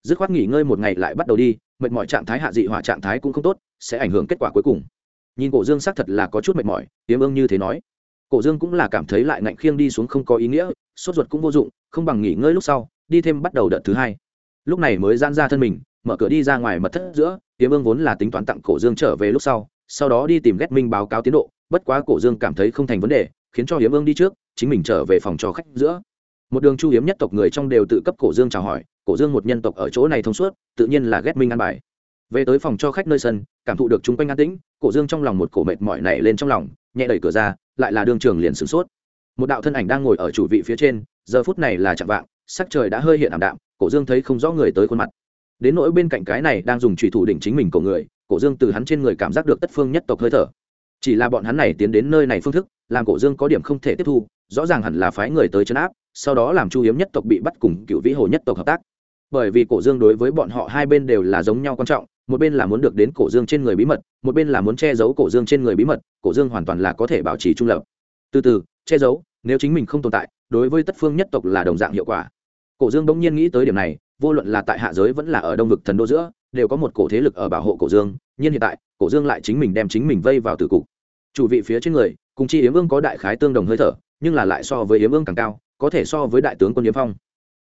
[SPEAKER 1] Dứt khoát nghỉ ngơi một ngày lại bắt đầu đi, mệt mỏi trạng thái hạ dị hỏa trạng thái cũng không tốt, sẽ ảnh hưởng kết quả cuối cùng. Nhìn Cổ Dương xác thật là có chút mệt mỏi, Tiếm Vương như thế nói cổ dương cũng là cảm thấy lại ngạnh khiêng đi xuống không có ý nghĩa, sốt ruột cũng vô dụng, không bằng nghỉ ngơi lúc sau, đi thêm bắt đầu đợt thứ hai. Lúc này mới giãn ra thân mình, mở cửa đi ra ngoài mật thất giữa tiếm ương vốn là tính toán tặng cổ dương trở về lúc sau sau đó đi tìm ghét minh báo cáo tiến độ, bất quá cổ dương cảm thấy không thành vấn đề, khiến cho hiếm ương đi trước, chính mình trở về phòng cho khách giữa. Một đường chu hiếm nhất tộc người trong đều tự cấp cổ dương chào hỏi, cổ dương một nhân tộc ở chỗ này thông suốt, tự nhiên là ghét minh ăn bài. Về tới phòng cho khách nơi sân, cảm thụ được chung quanh an tĩnh, cổ dương trong lòng một cổ mệt mỏi này lên trong lòng nhẹ đẩy cửa ra, lại là đường trường liền sửng sốt. Một đạo thân ảnh đang ngồi ở chủ vị phía trên, giờ phút này là chạm vạng, sắc trời đã hơi hiện ảm đạm, cổ dương thấy không rõ người tới khuôn mặt. Đến nỗi bên cạnh cái này đang dùng trùy thủ đỉnh chính mình cổ người, cổ dương từ hắn trên người cảm giác được tất phương nhất tộc hơi thở. Chỉ là bọn hắn này tiến đến nơi này phương thức, làm cổ dương có điểm không thể tiếp thu, rõ ràng hẳn là phái người tới chấn áp, sau đó làm chu hiếm nhất tộc bị bắt cùng cựu vĩ hồ nhất tộc hợp tác. Bởi vì cổ dương đối với bọn họ hai bên đều là giống nhau quan trọng một bên là muốn được đến cổ dương trên người bí mật, một bên là muốn che giấu cổ dương trên người bí mật, cổ dương hoàn toàn là có thể bảo trì trung lập. Từ từ, che giấu, nếu chính mình không tồn tại, đối với tất phương nhất tộc là đồng dạng hiệu quả. Cổ dương bỗng nhiên nghĩ tới điểm này, vô luận là tại hạ giới vẫn là ở đông vực thần đô giữa, đều có một cổ thế lực ở bảo hộ cổ dương, nhưng hiện tại, cổ dương lại chính mình đem chính mình vây vào tử cục. Chủ vị phía trên người, cùng chi yếm ương có đại khái tương đồng hơi thở, nhưng là lại so với yếm ương càng cao, có thể so với đại tướng quân yếm phong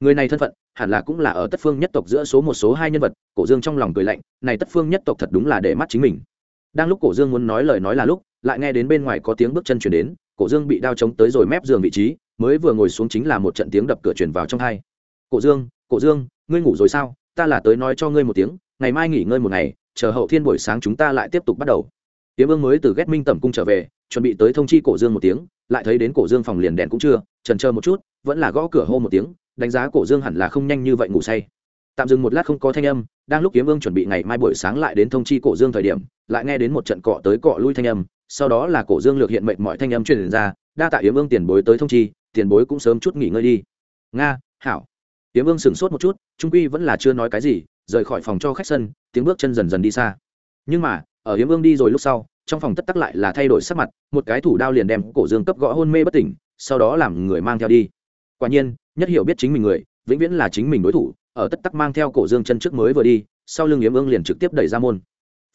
[SPEAKER 1] người này thân phận, hẳn là cũng là ở tất phương nhất tộc giữa số một số hai nhân vật, cổ dương trong lòng cười lạnh, này tất phương nhất tộc thật đúng là để mắt chính mình. Đang lúc cổ dương muốn nói lời nói là lúc, lại nghe đến bên ngoài có tiếng bước chân chuyển đến, cổ dương bị đao chống tới rồi mép giường vị trí, mới vừa ngồi xuống chính là một trận tiếng đập cửa chuyển vào trong hai. Cổ dương cổ dương, ngươi ngủ rồi sao? Ta là tới nói cho ngươi một tiếng, ngày mai nghỉ ngơi một ngày, chờ hậu thiên buổi sáng chúng ta lại tiếp tục bắt đầu. Tiếm vương mới từ ghét minh tẩm cung trở về, chuẩn bị tới thông chi cổ dương một tiếng, lại thấy đến cổ dương phòng liền đèn cũng chưa trần chờ một chút, vẫn là gõ cửa hô một tiếng đánh giá cổ dương hẳn là không nhanh như vậy ngủ say. Tạm dừng một lát không có thanh âm, đang lúc kiếm vương chuẩn bị ngày mai buổi sáng lại đến thông chi cổ dương thời điểm, lại nghe đến một trận cọ tới cọ lui thanh âm, sau đó là cổ dương lược hiện mệnh mọi thanh âm truyền ra, đa tạ yếm vương tiền bối tới thông chi, tiền bối cũng sớm chút nghỉ ngơi đi. Nga, hảo. Yếm vương sửng sốt một chút, trung quy vẫn là chưa nói cái gì, rời khỏi phòng cho khách sân, tiếng bước chân dần dần đi xa. Nhưng mà, ở yếm vương đi rồi lúc sau, trong phòng tất tắc lại là thay đổi sắc mặt, một cái thủ đao liền đem cổ dương cấp gõ hôn mê bất tỉnh, sau đó làm người mang theo đi quả nhiên, nhất hiểu biết chính mình người, vĩnh viễn là chính mình đối thủ, ở tất tắc mang theo cổ dương chân trước mới vừa đi, sau lưng yếm ương liền trực tiếp đẩy ra môn.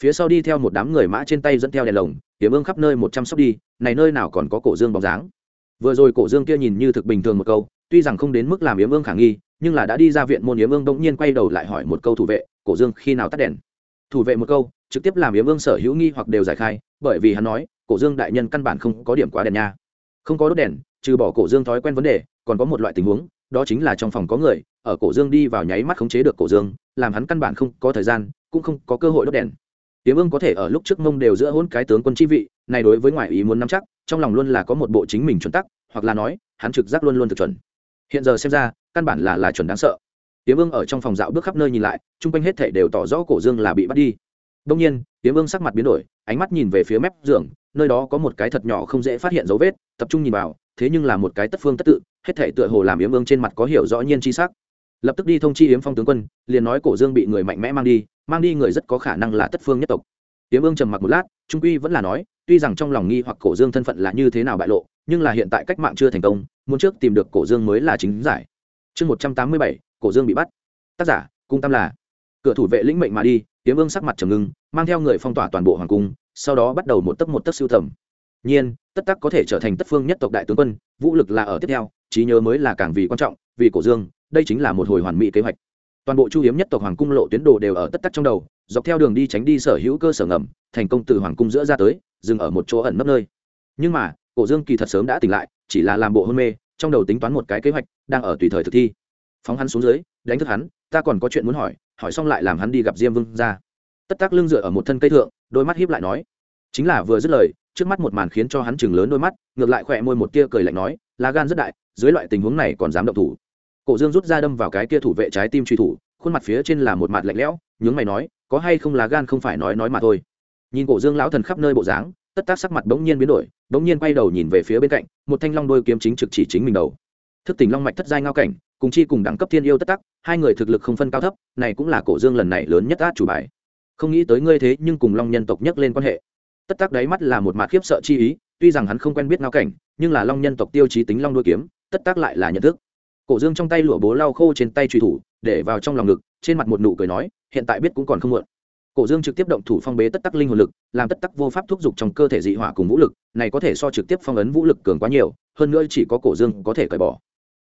[SPEAKER 1] Phía sau đi theo một đám người mã trên tay dẫn theo đèn lồng, yếm ương khắp nơi một trăm sóc đi, này nơi nào còn có cổ dương bóng dáng. Vừa rồi cổ dương kia nhìn như thực bình thường một câu, tuy rằng không đến mức làm yếm ương khả nghi, nhưng là đã đi ra viện môn yếm ương bỗng nhiên quay đầu lại hỏi một câu thủ vệ, cổ dương khi nào tắt đèn? Thủ vệ một câu, trực tiếp làm yếm ương sở hữu nghi hoặc đều giải khai, bởi vì hắn nói, cổ dương đại nhân căn bản không có điểm quá đèn nha không có đốt đèn, trừ bỏ cổ dương thói quen vấn đề, còn có một loại tình huống, đó chính là trong phòng có người, ở cổ dương đi vào nháy mắt khống chế được cổ dương, làm hắn căn bản không có thời gian, cũng không có cơ hội đốt đèn. Tiếm ương có thể ở lúc trước mông đều giữa hôn cái tướng quân chi vị, này đối với ngoại ý muốn nắm chắc, trong lòng luôn là có một bộ chính mình chuẩn tắc, hoặc là nói, hắn trực giác luôn luôn thực chuẩn. Hiện giờ xem ra, căn bản là là chuẩn đáng sợ. Tiếm ương ở trong phòng dạo bước khắp nơi nhìn lại, chung quanh hết thể đều tỏ rõ cổ dương là bị bắt đi. Đông nhiên tiếm ương sắc mặt biến đổi, ánh mắt nhìn về phía mép giường nơi đó có một cái thật nhỏ không dễ phát hiện dấu vết, tập trung nhìn vào, thế nhưng là một cái tất phương tất tự, hết thể tựa hồ làm yếm ương trên mặt có hiểu rõ nhiên chi sắc. Lập tức đi thông chi yếm phong tướng quân, liền nói cổ dương bị người mạnh mẽ mang đi mang đi người rất có khả năng là tất phương nhất tộc. Yếm ương trầm mặc một lát, trung quy vẫn là nói, tuy rằng trong lòng nghi hoặc cổ dương thân phận là như thế nào bại lộ, nhưng là hiện tại cách mạng chưa thành công, muốn trước tìm được cổ dương mới là chính giải. Chương một trăm tám mươi bảy, cổ dương bị bắt. Tác giả, cung tam là. Cửa thủ vệ lĩnh mệnh mà đi, yếm ương sắc mặt trầm ngưng, mang theo người phong tỏa toàn bộ hoàng cung sau đó bắt đầu một tấc một tấc siêu tầm, nhiên tất tắc có thể trở thành tất phương nhất tộc đại tướng quân vũ lực là ở tiếp theo trí nhớ mới là càng vì quan trọng vì cổ dương đây chính là một hồi hoàn mỹ kế hoạch. Toàn bộ chu hiếm nhất tộc hoàng cung lộ tuyến đồ đều ở tất tắc trong đầu dọc theo đường đi tránh đi sở hữu cơ sở ngầm thành công từ hoàng cung giữa ra tới dừng ở một chỗ ẩn nấp nơi. Nhưng mà cổ dương kỳ thật sớm đã tỉnh lại chỉ là làm bộ hôn mê trong đầu tính toán một cái kế hoạch đang ở tùy thời thực thi. Phóng hắn xuống dưới đánh thức hắn ta còn có chuyện muốn hỏi hỏi xong lại làm hắn đi gặp diêm vương ra tất tác lưng dựa ở một thân cây thượng, đôi mắt hiếp lại nói, chính là vừa dứt lời, trước mắt một màn khiến cho hắn chừng lớn đôi mắt, ngược lại khỏe môi một tia cười lạnh nói, lá gan rất đại, dưới loại tình huống này còn dám động thủ. Cổ dương rút ra đâm vào cái kia thủ vệ trái tim truy thủ, khuôn mặt phía trên là một mặt lạnh lẽo, nhướng mày nói, có hay không lá gan không phải nói nói mà thôi. Nhìn cổ dương lão thần khắp nơi bộ dáng, tất tác sắc mặt bỗng nhiên biến đổi, bỗng nhiên quay đầu nhìn về phía bên cạnh, một thanh long đôi kiếm chính trực chỉ chính mình đầu. Thức tỉnh long mạch thất giai ngao cảnh, cùng chi cùng đẳng cấp thiên yêu tất tắc, hai người thực lực không phân cao thấp, này cũng là cổ dương lần này lớn nhất át chủ bài không nghĩ tới ngươi thế nhưng cùng long nhân tộc nhắc lên quan hệ. Tất tắc đáy mắt là một mặt khiếp sợ chi ý, tuy rằng hắn không quen biết ngao cảnh, nhưng là long nhân tộc tiêu chí tính long đuôi kiếm, tất tắc lại là nhận thức. Cổ dương trong tay lụa bố lau khô trên tay truy thủ, để vào trong lòng ngực, trên mặt một nụ cười nói, hiện tại biết cũng còn không muộn. Cổ dương trực tiếp động thủ phong bế tất tắc linh hồn lực, làm tất tắc vô pháp thúc giục trong cơ thể dị hỏa cùng vũ lực, này có thể so trực tiếp phong ấn vũ lực cường quá nhiều, hơn nữa chỉ có cổ dương có thể cởi bỏ.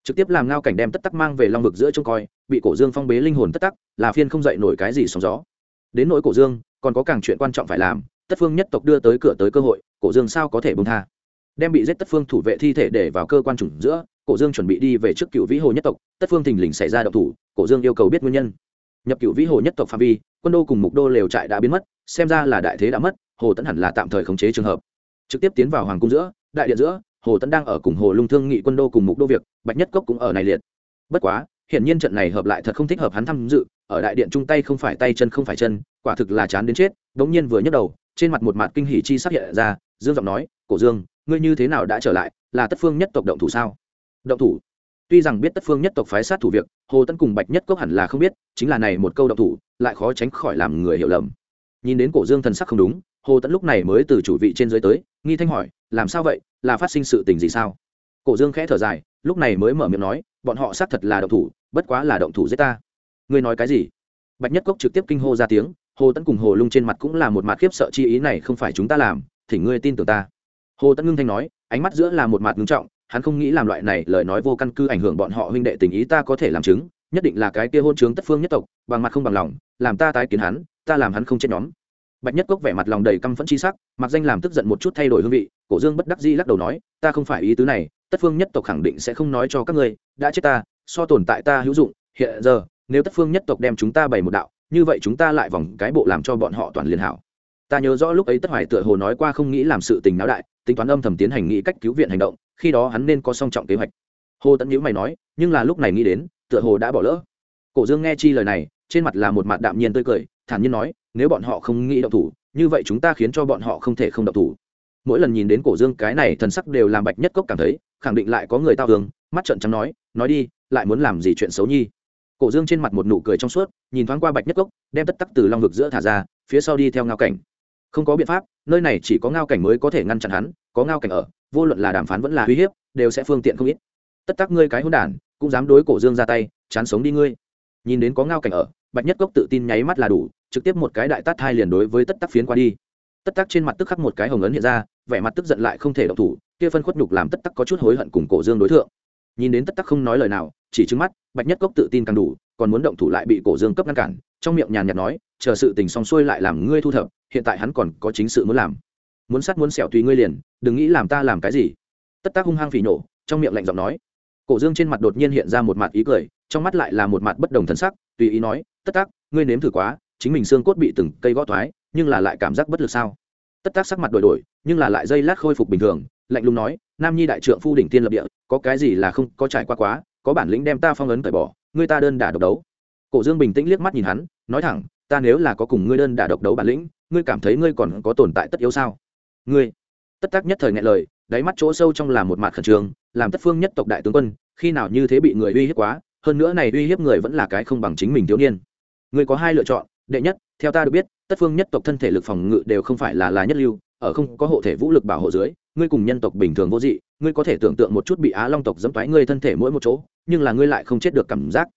[SPEAKER 1] Trực tiếp làm ngao cảnh đem tất tắc mang về long vực giữa trông coi, bị cổ dương phong bế linh hồn tất tắc, là phiên không dậy nổi cái gì sóng gió đến nỗi cổ dương, còn có càng chuyện quan trọng phải làm, tất phương nhất tộc đưa tới cửa tới cơ hội, cổ dương sao có thể bông tha? Đem bị giết tất phương thủ vệ thi thể để vào cơ quan chủng giữa, cổ dương chuẩn bị đi về trước cựu vĩ hồ nhất tộc, tất phương thình lình xảy ra động thủ, cổ dương yêu cầu biết nguyên nhân. Nhập cựu vĩ hồ nhất tộc phạm vi, quân đô cùng mục đô lều trại đã biến mất, xem ra là đại thế đã mất, hồ tẫn hẳn là tạm thời khống chế trường hợp. Trực tiếp tiến vào hoàng cung giữa, đại điện giữa, hồ tẫn đang ở cùng hồ lung thương nghị quân đô cùng mục đô việc, bạch nhất cốc cũng ở này liệt. Bất quá hiển nhiên trận này hợp lại thật không thích hợp hắn tham dự, ở đại điện chung tay không phải tay chân không phải chân, quả thực là chán đến chết, đống nhiên vừa nhấc đầu, trên mặt một mặt kinh hỉ chi sắp hiện ra, dương giọng nói, cổ dương, ngươi như thế nào đã trở lại, là tất phương nhất tộc động thủ sao? Động thủ? Tuy rằng biết tất phương nhất tộc phái sát thủ việc, hồ tân cùng bạch nhất cốc hẳn là không biết, chính là này một câu động thủ, lại khó tránh khỏi làm người hiểu lầm. Nhìn đến cổ dương thần sắc không đúng, hồ tấn lúc này mới từ chủ vị trên dưới tới, nghi thanh hỏi, làm sao vậy? Là phát sinh sự tình gì sao? Cổ dương khẽ thở dài, lúc này mới mở miệng nói, bọn họ xác thật là động thủ, bất quá là động thủ giết ta. Ngươi nói cái gì? Bạch nhất cốc trực tiếp kinh hô ra tiếng, hồ Tấn cùng hồ lung trên mặt cũng là một mặt khiếp sợ chi ý này không phải chúng ta làm, thì ngươi tin tưởng ta. Hồ Tấn ngưng thanh nói, ánh mắt giữa là một mặt ngưng trọng, hắn không nghĩ làm loại này lời nói vô căn cứ ảnh hưởng bọn họ huynh đệ tình ý ta có thể làm chứng, nhất định là cái kia hôn trướng tất phương nhất tộc, bằng mặt không bằng lòng, làm ta tái kiến hắn, ta làm hắn không chết nhóm. Bạch nhất cốc vẻ mặt lòng đầy căm phẫn chi sắc, mặc danh làm tức giận một chút thay đổi hương vị, cổ dương bất đắc dĩ lắc đầu nói, ta không phải ý tứ này tất phương nhất tộc khẳng định sẽ không nói cho các ngươi, đã chết ta, so tồn tại ta hữu dụng, hiện giờ, nếu tất phương nhất tộc đem chúng ta bày một đạo, như vậy chúng ta lại vòng cái bộ làm cho bọn họ toàn liên hảo. Ta nhớ rõ lúc ấy tất hoài tựa hồ nói qua không nghĩ làm sự tình náo đại, tính toán âm thầm tiến hành nghĩ cách cứu viện hành động, khi đó hắn nên có song trọng kế hoạch. Hồ tẫn nhữ mày nói, nhưng là lúc này nghĩ đến, tựa hồ đã bỏ lỡ. Cổ dương nghe chi lời này, trên mặt là một mặt đạm nhiên tươi cười, thản nhiên nói, nếu bọn họ không nghĩ động thủ, như vậy chúng ta khiến cho bọn họ không thể không động thủ. Mỗi lần nhìn đến cổ dương cái này thần sắc đều làm bạch nhất cốc cảm thấy khẳng định lại có người tao hướng mắt trận trắng nói nói đi, lại muốn làm gì chuyện xấu nhi? Cổ dương trên mặt một nụ cười trong suốt, nhìn thoáng qua bạch nhất cốc, đem tất tắc từ long vực giữa thả ra, phía sau đi theo ngao cảnh. Không có biện pháp, nơi này chỉ có ngao cảnh mới có thể ngăn chặn hắn, có ngao cảnh ở, vô luận là đàm phán vẫn là uy hiếp, đều sẽ phương tiện không ít. Tất tắc ngươi cái hôn đản, cũng dám đối cổ dương ra tay, chán sống đi ngươi. Nhìn đến có ngao cảnh ở, bạch nhất cốc tự tin nháy mắt là đủ, trực tiếp một cái đại tát thai liền đối với tất tắc phiến qua đi. Tất tắc trên mặt tức khắc một cái hồng ấn hiện ra, vẻ mặt tức giận lại không thể động thủ kia phân khuất nhục làm tất tắc có chút hối hận cùng cổ dương đối tượng nhìn đến tất tắc không nói lời nào, chỉ trứng mắt, bạch nhất cốc tự tin càng đủ, còn muốn động thủ lại bị cổ dương cấp ngăn cản, trong miệng nhàn nhạt nói, chờ sự tình xong xuôi lại làm ngươi thu thập, hiện tại hắn còn có chính sự muốn làm. Muốn sắt muốn sẹo tùy ngươi liền, đừng nghĩ làm ta làm cái gì. Tất tác hung hăng phỉ nổ trong miệng lạnh giọng nói. Cổ dương trên mặt đột nhiên hiện ra một mặt ý cười, trong mắt lại là một mặt bất đồng thân sắc, tùy ý nói, tất tác ngươi nếm thử quá, chính mình xương cốt bị từng cây gõ thoái, nhưng là lại cảm giác bất lực sao? Tất tác sắc mặt đổi đổi, nhưng là lại dây lát khôi phục bình thường, lạnh lùng nói, nam nhi đại trượng phu đỉnh tiên lập địa, có cái gì là không, có trải qua quá, có bản lĩnh đem ta phong ấn cởi bỏ, ngươi ta đơn đả độc đấu. Cổ dương bình tĩnh liếc mắt nhìn hắn, nói thẳng, ta nếu là có cùng ngươi đơn đả độc đấu bản lĩnh, ngươi cảm thấy ngươi còn có tồn tại tất yếu sao? Ngươi? Tất tác nhất thời nghe lời, đáy mắt chỗ sâu trong là một mặt khẩn trương, làm tất phương nhất tộc đại tướng quân, khi nào như thế bị người uy hiếp quá, hơn nữa này uy hiếp người vẫn là cái không bằng chính mình thiếu niên. Ngươi có hai lựa chọn, đệ nhất, theo ta được biết tất phương nhất tộc thân thể lực phòng ngự đều không phải là là nhất lưu, ở không có hộ thể vũ lực bảo hộ dưới, ngươi cùng nhân tộc bình thường vô dị, ngươi có thể tưởng tượng một chút bị á long tộc dẫm toái ngươi thân thể mỗi một chỗ, nhưng là ngươi lại không chết được cảm giác.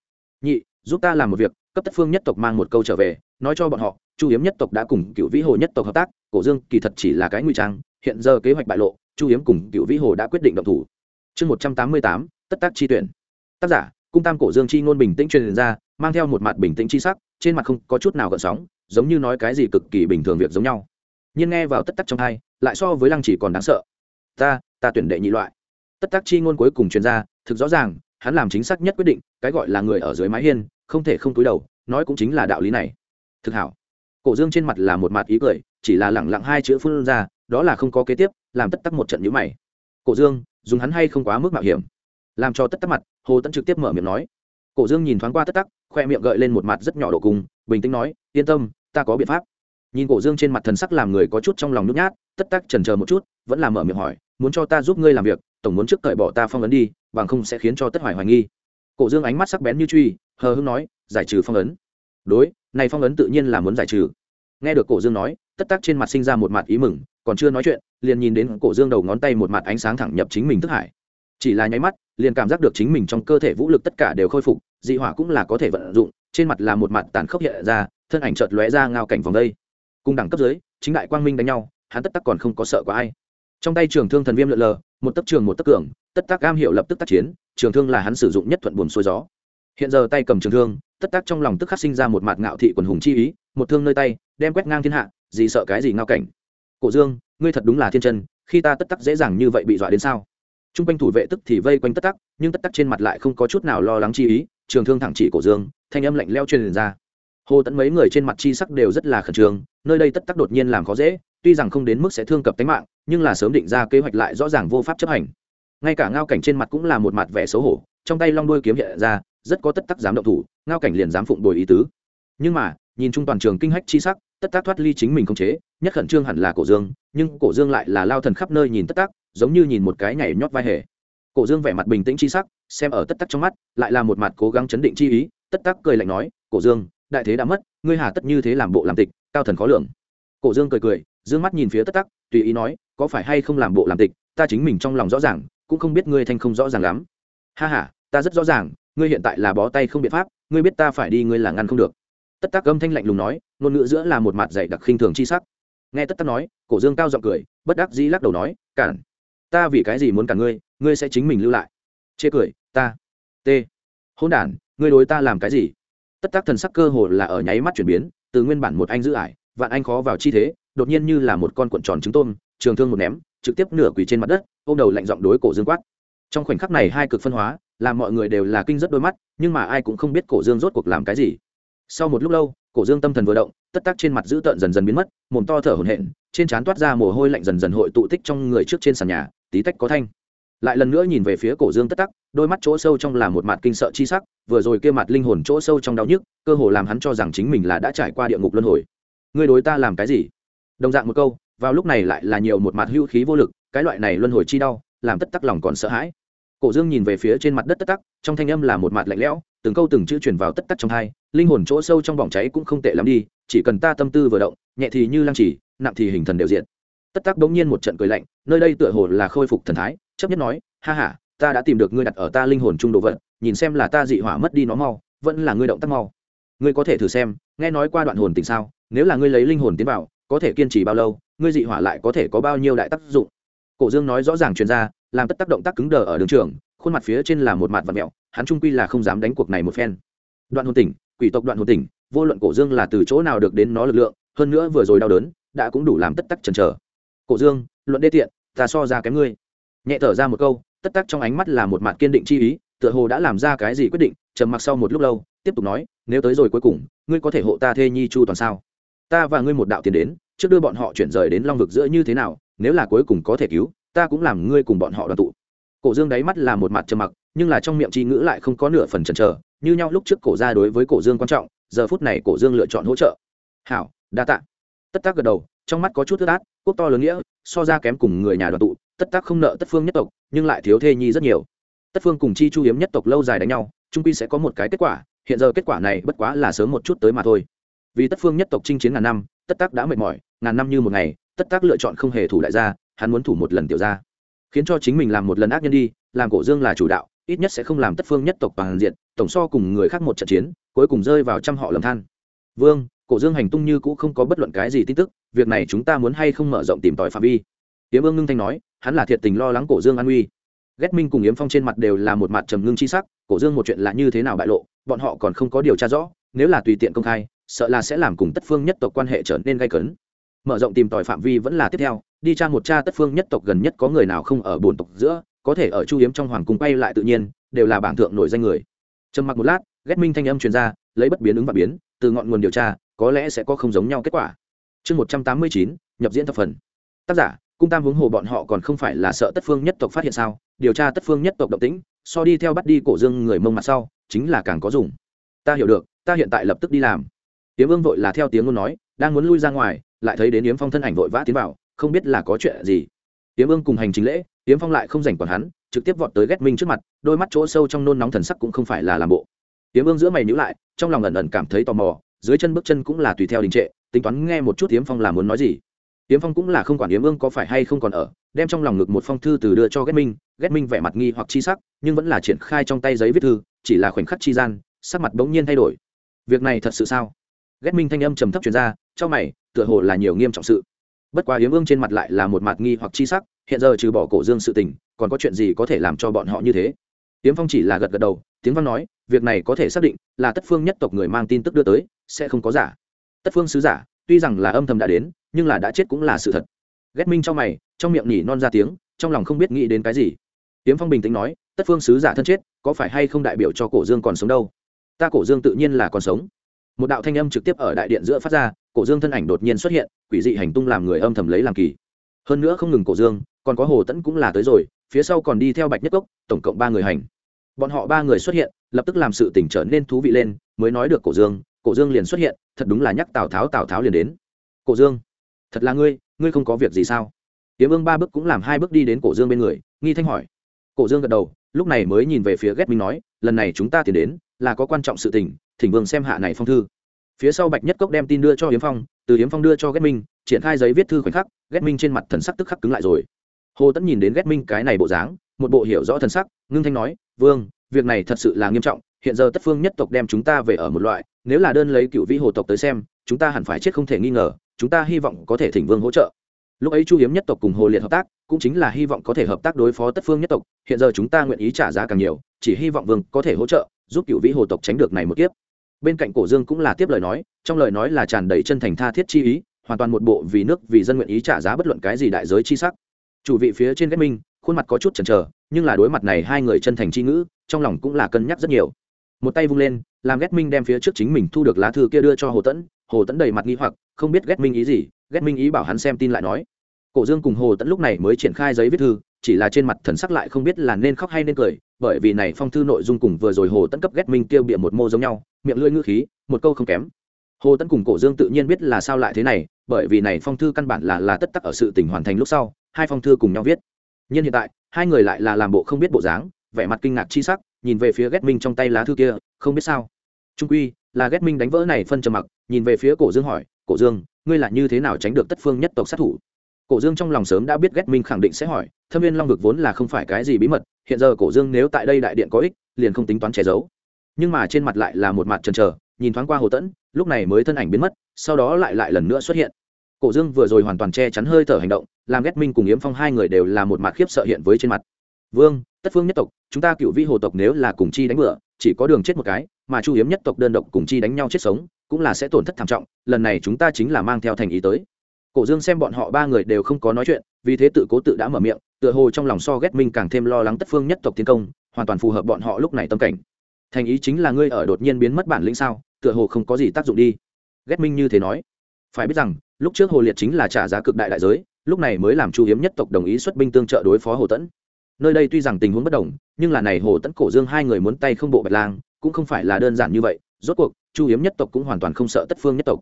[SPEAKER 1] Nhị, giúp ta làm một việc, cấp tất phương nhất tộc mang một câu trở về, nói cho bọn họ, chu hiếm nhất tộc đã cùng cựu vĩ hồ nhất tộc hợp tác, cổ dương kỳ thật chỉ là cái nguy trang, hiện giờ kế hoạch bại lộ, chu hiếm cùng cựu vĩ hồ đã quyết định động thủ. Chương một trăm tám mươi tám, tất tác chi tuyển. Tác giả, cung tam cổ dương chi ngôn bình tĩnh truyền ra, mang theo một mặt bình tĩnh chi sắc, trên mặt không có chút nào gợn sóng giống như nói cái gì cực kỳ bình thường việc giống nhau. Nhưng nghe vào tất tắc trong hai, lại so với lăng chỉ còn đáng sợ. Ta ta tuyển đệ nhị loại. Tất tắc chi ngôn cuối cùng truyền ra, thực rõ ràng, hắn làm chính xác nhất quyết định, cái gọi là người ở dưới mái hiên, không thể không túi đầu, nói cũng chính là đạo lý này. Thực hảo. Cổ dương trên mặt là một mặt ý cười, chỉ là lẳng lặng hai chữ phun ra, đó là không có kế tiếp, làm tất tắc một trận nhữ mày. Cổ dương, dùng hắn hay không quá mức mạo hiểm? Làm cho tất tắc mặt, hồ tẫn trực tiếp mở miệng nói. Cổ dương nhìn thoáng qua tất tắc, khoe miệng gợi lên một mặt rất nhỏ độ cùng bình tĩnh nói, yên tâm ta có biện pháp. Nhìn cổ dương trên mặt thần sắc làm người có chút trong lòng nhút nhát, tất tắc trần chờ một chút, vẫn là mở miệng hỏi, muốn cho ta giúp ngươi làm việc, tổng muốn trước cởi bỏ ta phong ấn đi, bằng không sẽ khiến cho tất hoài hoài nghi. Cổ dương ánh mắt sắc bén như truy, hờ hưng nói, giải trừ phong ấn. Đối, này phong ấn tự nhiên là muốn giải trừ. Nghe được cổ dương nói, tất tắc trên mặt sinh ra một mặt ý mừng, còn chưa nói chuyện, liền nhìn đến cổ dương đầu ngón tay một mặt ánh sáng thẳng nhập chính mình thức hải. Chỉ là nháy mắt, liền cảm giác được chính mình trong cơ thể vũ lực tất cả đều khôi phục, dị hỏa cũng là có thể vận dụng, trên mặt là một mặt tàn khốc hiện ra thân ảnh chợt lóe ra ngao cảnh vòng đây. Cùng đẳng cấp dưới chính đại quang minh đánh nhau, hắn tất tắc còn không có sợ có ai. Trong tay trường thương thần viêm lượn lờ, một tấc trường một tấc cường, tất tắc cam hiệu lập tức tác chiến, trường thương là hắn sử dụng nhất thuận buồm xuôi gió. Hiện giờ tay cầm trường thương, tất tắc trong lòng tức khắc sinh ra một mặt ngạo thị quần hùng chi ý, một thương nơi tay, đem quét ngang thiên hạ, gì sợ cái gì ngao cảnh. Cổ dương, ngươi thật đúng là thiên chân, khi ta tất tắc dễ dàng như vậy bị dọa đến sao? T r u n g quanh thủ vệ tức thì vây quanh tất tắc, nhưng tất tắc trên mặt lại không có chút nào lo lắng chi ý, trường thương thẳng chỉ cổ dương, thanh âm lạnh leo truyền ra hồ tẫn mấy người trên mặt chi sắc đều rất là khẩn trương, nơi đây tất tắc đột nhiên làm khó dễ, tuy rằng không đến mức sẽ thương cập tính mạng, nhưng là sớm định ra kế hoạch lại rõ ràng vô pháp chấp hành. Ngay cả ngao cảnh trên mặt cũng là một mặt vẻ xấu hổ, trong tay long đuôi kiếm hiện ra, rất có tất tắc dám động thủ, ngao cảnh liền dám phụng bồi ý tứ. Nhưng mà, nhìn chung toàn trường kinh hách chi sắc, tất tác thoát ly chính mình không chế, nhất khẩn trương hẳn là cổ dương, nhưng cổ dương lại là lao thần khắp nơi nhìn tất tác giống như nhìn một cái nhảy nhót vai hề. Cổ dương vẻ mặt bình tĩnh chi sắc, xem ở tất tắc trong mắt, lại là một mặt cố gắng chấn định chi ý, tất tắc cười lạnh nói, cổ dương đại thế đã mất, ngươi hà tất như thế làm bộ làm tịch, cao thần khó lường. Cổ dương cười cười, dương mắt nhìn phía tất tắc, tùy ý nói, có phải hay không làm bộ làm tịch, ta chính mình trong lòng rõ ràng, cũng không biết ngươi thanh không rõ ràng lắm. Ha ha, ta rất rõ ràng, ngươi hiện tại là bó tay không biện pháp, ngươi biết ta phải đi, ngươi là ngăn không được. Tất tắc âm thanh lạnh lùng nói, ngôn ngữ giữa là một mặt dạy đặc khinh thường chi sắc. Nghe tất tắc nói, cổ dương cao giọng cười, bất đắc dĩ lắc đầu nói, cản, ta vì cái gì muốn cản ngươi ngươi sẽ chính mình lưu lại. Chê cười, ta t hôn đ ngươi đối ta làm cái gì? Tất tác thần sắc cơ hồ là ở nháy mắt chuyển biến, từ nguyên bản một anh giữ ải, vạn anh khó vào chi thế, đột nhiên như là một con cuộn tròn trứng tôm, trường thương một ném, trực tiếp nửa quỳ trên mặt đất, ôm đầu lạnh giọng đối cổ dương quát. Trong khoảnh khắc này hai cực phân hóa, làm mọi người đều là kinh rất đôi mắt, nhưng mà ai cũng không biết cổ dương rốt cuộc làm cái gì. Sau một lúc lâu, cổ dương tâm thần vừa động, tất tắc trên mặt dữ tợn dần dần biến mất, mồm to thở hổn hển, trên trán toát ra mồ hôi lạnh dần dần hội tụ tích trong người trước trên sàn nhà, tí tách có thanh lại lần nữa nhìn về phía cổ dương tất tắc, đôi mắt chỗ sâu trong là một mặt kinh sợ chi sắc, vừa rồi kia mặt linh hồn chỗ sâu trong đau nhức, cơ hồ làm hắn cho rằng chính mình là đã trải qua địa ngục luân hồi. Ngươi đối ta làm cái gì? Đồng dạng một câu, vào lúc này lại là nhiều một mặt hữu khí vô lực, cái loại này luân hồi chi đau, làm tất tắc lòng còn sợ hãi. Cổ dương nhìn về phía trên mặt đất tất tắc, trong thanh âm là một mặt lạnh lẽo, từng câu từng chữ truyền vào tất tắc trong hai, linh hồn chỗ sâu trong vòng cháy cũng không tệ lắm đi, chỉ cần ta tâm tư vừa động, nhẹ thì như lăng chỉ nặng thì hình thần đều diện tất tắc bỗng nhiên một trận cười lạnh, nơi đây tựa hồ là khôi phục thần thái chấp nhất nói ha ha ta đã tìm được ngươi đặt ở ta linh hồn trung đồ vật nhìn xem là ta dị hỏa mất đi nó mau vẫn là ngươi động tác mau. Ngươi có thể thử xem nghe nói qua đoạn hồn tình sao nếu là ngươi lấy linh hồn tiến vào có thể kiên trì bao lâu ngươi dị hỏa lại có thể có bao nhiêu đại tác dụng? Cổ dương nói rõ ràng truyền gia, làm tất tác động tác cứng đờ ở đường trường khuôn mặt phía trên là một mặt vật mẹo hắn trung quy là không dám đánh cuộc này một phen. Đoạn hồn tỉnh quỷ tộc đoạn hồn tỉnh vô luận cổ dương là từ chỗ nào được đến nó lực lượng hơn nữa vừa rồi đau đớn đã cũng đủ làm tất tắc chần chờ. Cổ dương luận đê tiện ta so ra kém ngươi nhẹ thở ra một câu, tất tắc trong ánh mắt là một mặt kiên định chi ý, tựa hồ đã làm ra cái gì quyết định, trầm mặc sau một lúc lâu, tiếp tục nói, nếu tới rồi cuối cùng, ngươi có thể hộ ta thê nhi chu toàn sao? Ta và ngươi một đạo tiền đến, trước đưa bọn họ chuyển rời đến long vực giữa như thế nào, nếu là cuối cùng có thể cứu, ta cũng làm ngươi cùng bọn họ đoàn tụ. Cổ dương đáy mắt là một mặt trầm mặc, nhưng là trong miệng c h i ngữ lại không có nửa phần chần chờ, như nhau lúc trước cổ ra đối với cổ dương quan trọng, giờ phút này cổ dương lựa chọn hỗ trợ. Hảo, đa t ạ tất tác gật đầu, trong mắt có chút thức át, quốc to lớn nghĩa, so ra kém cùng người nhà đoàn tụ tất tác không nợ tất phương nhất tộc, nhưng lại thiếu thê nhi rất nhiều. Tất phương cùng chi chu hiếm nhất tộc lâu dài đánh nhau trung pi sẽ có một cái kết quả, hiện giờ kết quả này bất quá là sớm một chút tới mà thôi. Vì tất phương nhất tộc chinh chiến ngàn năm, tất tác đã mệt mỏi, ngàn năm như một ngày, tất tác lựa chọn không hề thủ đại gia, hắn muốn thủ một lần tiểu gia. Khiến cho chính mình làm một lần ác nhân đi, làm cổ dương là chủ đạo, ít nhất sẽ không làm tất phương nhất tộc bằng diện, tổng so cùng người khác một trận chiến, cuối cùng rơi vào trăm họ lầm than. Vương, cổ dương hành tung như cũ không có bất luận cái gì tin tức, việc này chúng ta muốn hay không mở rộng tìm tòi phạm vi? Yếm ương ngưng thanh nói hắn là thiệt tình lo lắng cổ dương an uy. Ghét minh cùng yếm phong trên mặt đều là một mặt trầm ngưng chi sắc, cổ dương một chuyện là như thế nào bại lộ, bọn họ còn không có điều tra rõ, nếu là tùy tiện công khai, sợ là sẽ làm cùng tất phương nhất tộc quan hệ trở nên gay cấn. Mở rộng tìm tòi phạm vi vẫn là tiếp theo, đi tra một cha tất phương nhất tộc gần nhất có người nào không ở bồn tộc giữa, có thể ở chu hiếm trong hoàng cung quay lại tự nhiên, đều là bảng thượng nổi danh người. Trầm mặc một lát, ghét minh thanh âm truyền ra, lấy bất biến ứng và biến, từ ngọn nguồn điều tra, có lẽ sẽ có không giống nhau kết quả. Chương một trăm tám mươi chín, nhập diễn thập phần. Tác giả cung tam hướng hồ bọn họ còn không phải là sợ tất phương nhất tộc phát hiện sao? Điều tra tất phương nhất tộc động tĩnh, so đi theo bắt đi cổ dương người mông mặt sau, chính là càng có dùng. Ta hiểu được, ta hiện tại lập tức đi làm. Tiếng vương vội là theo tiếng ngôn nói, đang muốn lui ra ngoài, lại thấy đến yếm phong thân ảnh vội vã tiến vào, không biết là có chuyện gì. Tiếm vương cùng hành chính lễ, Tiếm phong lại không rảnh còn hắn, trực tiếp vọt tới ghét minh trước mặt, đôi mắt chỗ sâu trong nôn nóng thần sắc cũng không phải là làm bộ. Tiếm vương giữa mày nhữ lại, trong lòng ẩn ẩn cảm thấy tò mò, dưới chân bước chân cũng là tùy theo đình trệ, tính toán nghe một chút Tiếm phong là muốn nói gì. Tiếm phong cũng là không quản yếm vương có phải hay không còn ở, đem trong lòng ngực một phong thư từ đưa cho ghét minh ghét minh vẻ mặt nghi hoặc chi sắc, nhưng vẫn là triển khai trong tay giấy viết thư, chỉ là khoảnh khắc chi gian, sắc mặt bỗng nhiên thay đổi. Việc này thật sự sao? Ghét minh thanh âm trầm thấp truyền ra cho mày, tựa hồ là nhiều nghiêm trọng sự. Bất quá yếm ương trên mặt lại là một mặt nghi hoặc chi sắc, hiện giờ trừ bỏ cổ dương sự tình, còn có chuyện gì có thể làm cho bọn họ như thế? Tiếm phong chỉ là gật gật đầu, tiếng văn nói, việc này có thể xác định là tất phương nhất tộc người mang tin tức đưa tới, sẽ không có giả. Tất phương sứ giả tuy rằng là âm thầm đã đến, nhưng là đã chết cũng là sự thật. Ghét minh trong mày, trong miệng nhỉ non ra tiếng, trong lòng không biết nghĩ đến cái gì. Tiếm phong bình tĩnh nói, tất phương sứ giả thân chết, có phải hay không đại biểu cho cổ dương còn sống đâu? Ta cổ dương tự nhiên là còn sống. Một đạo thanh âm trực tiếp ở đại điện giữa phát ra, cổ dương thân ảnh đột nhiên xuất hiện, quỷ dị hành tung làm người âm thầm lấy làm kỳ. Hơn nữa không ngừng cổ dương, còn có hồ tẫn cũng là tới rồi, phía sau còn đi theo bạch nhất cốc, tổng cộng ba người hành. Bọn họ ba người xuất hiện, lập tức làm sự tỉnh trở nên thú vị lên, mới nói được cổ dương cổ dương liền xuất hiện, thật đúng là nhắc tào tháo tào tháo liền đến. Cổ dương, thật là ngươi ngươi không có việc gì sao? Tiếm ương ba bước cũng làm hai bước đi đến cổ dương bên người, nghi thanh hỏi. Cổ dương gật đầu, lúc này mới nhìn về phía ghét minh nói, lần này chúng ta tiến đến, là có quan trọng sự tình, thỉnh vương xem hạ này phong thư. Phía sau bạch nhất cốc đem tin đưa cho hiếm phong, từ hiếm phong đưa cho ghét minh, triển khai giấy viết thư khoảnh khắc, ghét minh trên mặt thần sắc tức khắc cứng lại rồi. Hồ tẫn nhìn đến ghét minh cái này bộ dáng, một bộ hiểu rõ thần sắc, ngưng thanh nói, vương, việc này thật sự là nghiêm trọng, hiện giờ tất phương nhất tộc đem chúng ta về ở một loại nếu là đơn lấy cựu vĩ hồ tộc tới xem, chúng ta hẳn phải chết không thể nghi ngờ, chúng ta hy vọng có thể thỉnh vương hỗ trợ. Lúc ấy chu hiếm nhất tộc cùng hồ liệt hợp tác, cũng chính là hy vọng có thể hợp tác đối phó tất phương nhất tộc, hiện giờ chúng ta nguyện ý trả giá càng nhiều, chỉ hy vọng vương có thể hỗ trợ, giúp cựu vĩ hồ tộc tránh được này một kiếp. Bên cạnh cổ dương cũng là tiếp lời nói, trong lời nói là tràn đầy chân thành tha thiết chi ý, hoàn toàn một bộ vì nước, vì dân nguyện ý trả giá bất luận cái gì đại giới chi sắc. Chủ vị phía trên ghét minh, khuôn mặt có chút chần chờ, nhưng là đối mặt này hai người chân thành chi ngữ, trong lòng cũng là cân nhắc rất nhiều một tay vung lên, làm ghét minh đem phía trước chính mình thu được lá thư kia đưa cho hồ tẫn. Hồ tẫn đầy mặt nghi hoặc, không biết ghét minh ý gì, ghét minh ý bảo hắn xem tin lại nói. Cổ dương cùng hồ tẫn lúc này mới triển khai giấy viết thư, chỉ là trên mặt thần sắc lại không biết là nên khóc hay nên cười, bởi vì này phong thư nội dung cùng vừa rồi hồ tẫn cấp ghét minh tiêu bịa một mô giống nhau, miệng lưỡi ngữ khí, một câu không kém. Hồ tẫn cùng cổ dương tự nhiên biết là sao lại thế này, bởi vì này phong thư căn bản là là tất tắc ở sự tình hoàn thành lúc sau, hai phong thư cùng nhau viết. Nhưng hiện tại, hai người lại là làm bộ không biết bộ dáng, vẻ mặt kinh ngạc chi sắc nhìn về phía ghét minh trong tay lá thư kia, không biết sao. Trung quy, là ghét minh đánh vỡ này phân trầm mặc, nhìn về phía cổ dương hỏi, cổ dương, ngươi là như thế nào tránh được tất phương nhất tộc sát thủ? Cổ dương trong lòng sớm đã biết ghét minh khẳng định sẽ hỏi, thâm viên long vực vốn là không phải cái gì bí mật, hiện giờ cổ dương nếu tại đây đại điện có ích, liền không tính toán che giấu. Nhưng mà trên mặt lại là một mặt trần trờ nhìn thoáng qua hồ tẫn, lúc này mới thân ảnh biến mất, sau đó lại lại lần nữa xuất hiện. Cổ dương vừa rồi hoàn toàn che chắn hơi thở hành động, làm ghét minh cùng yếm phong hai người đều là một mặt khiếp sợ hiện với trên mặt vương, tất phương nhất tộc, chúng ta cựu vi hồ tộc nếu là cùng chi đánh bựa chỉ có đường chết một cái, mà chu hiếm nhất tộc đơn độc cùng chi đánh nhau chết sống, cũng là sẽ tổn thất thảm trọng, lần này chúng ta chính là mang theo thành ý tới. Cổ dương xem bọn họ ba người đều không có nói chuyện, vì thế tự cố tự đã mở miệng, tựa hồ trong lòng so ghét minh càng thêm lo lắng tất phương nhất tộc tiến công, hoàn toàn phù hợp bọn họ lúc này tâm cảnh. Thành ý chính là ngươi ở đột nhiên biến mất bản lĩnh sao, tựa hồ không có gì tác dụng đi. Ghét minh như thế nói. Phải biết rằng, lúc trước hồ liệt chính là trả giá cực đại đại giới, lúc này mới làm chu hiếm nhất tộc đồng ý xuất binh tương trợ đối phó hồ tẫn nơi đây tuy rằng tình huống bất đồng, nhưng là này hồ tẫn cổ dương hai người muốn tay không bộ bạch lang, cũng không phải là đơn giản như vậy, rốt cuộc, chu hiếm nhất tộc cũng hoàn toàn không sợ tất phương nhất tộc.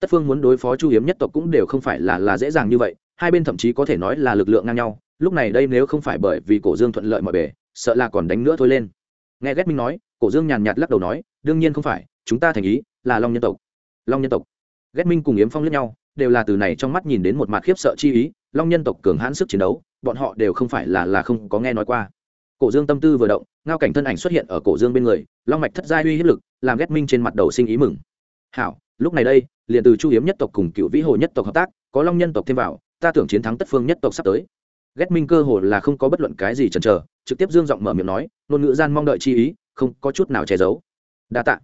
[SPEAKER 1] Tất phương muốn đối phó chu hiếm nhất tộc cũng đều không phải là là dễ dàng như vậy, hai bên thậm chí có thể nói là lực lượng ngang nhau, lúc này đây nếu không phải bởi vì cổ dương thuận lợi mọi bề sợ là còn đánh nữa thôi lên. Nghe ghét minh nói, cổ dương nhàn nhạt lắc đầu nói, đương nhiên không phải, chúng ta thành ý, là long nhân tộc. Long nhân tộc. Ghét minh cùng yếm phong lẫn nhau, đều là từ này trong mắt nhìn đến một mặt khiếp sợ chi ý long nhân tộc cường hãn sức chiến đấu, bọn họ đều không phải là là không có nghe nói qua. Cổ dương tâm tư vừa động, ngao cảnh thân ảnh xuất hiện ở cổ dương bên người, long mạch thất giai uy hiếp lực, làm ghét minh trên mặt đầu sinh ý mừng. Hảo, lúc này đây, liền từ chu hiếm nhất tộc cùng cựu vĩ hồ nhất tộc hợp tác, có long nhân tộc thêm vào, ta tưởng chiến thắng tất phương nhất tộc sắp tới. Ghét minh cơ hồ là không có bất luận cái gì chần chờ, trực tiếp dương giọng mở miệng nói, ngôn ngữ gian mong đợi chi ý, không có chút nào che giấu. Đa tạ.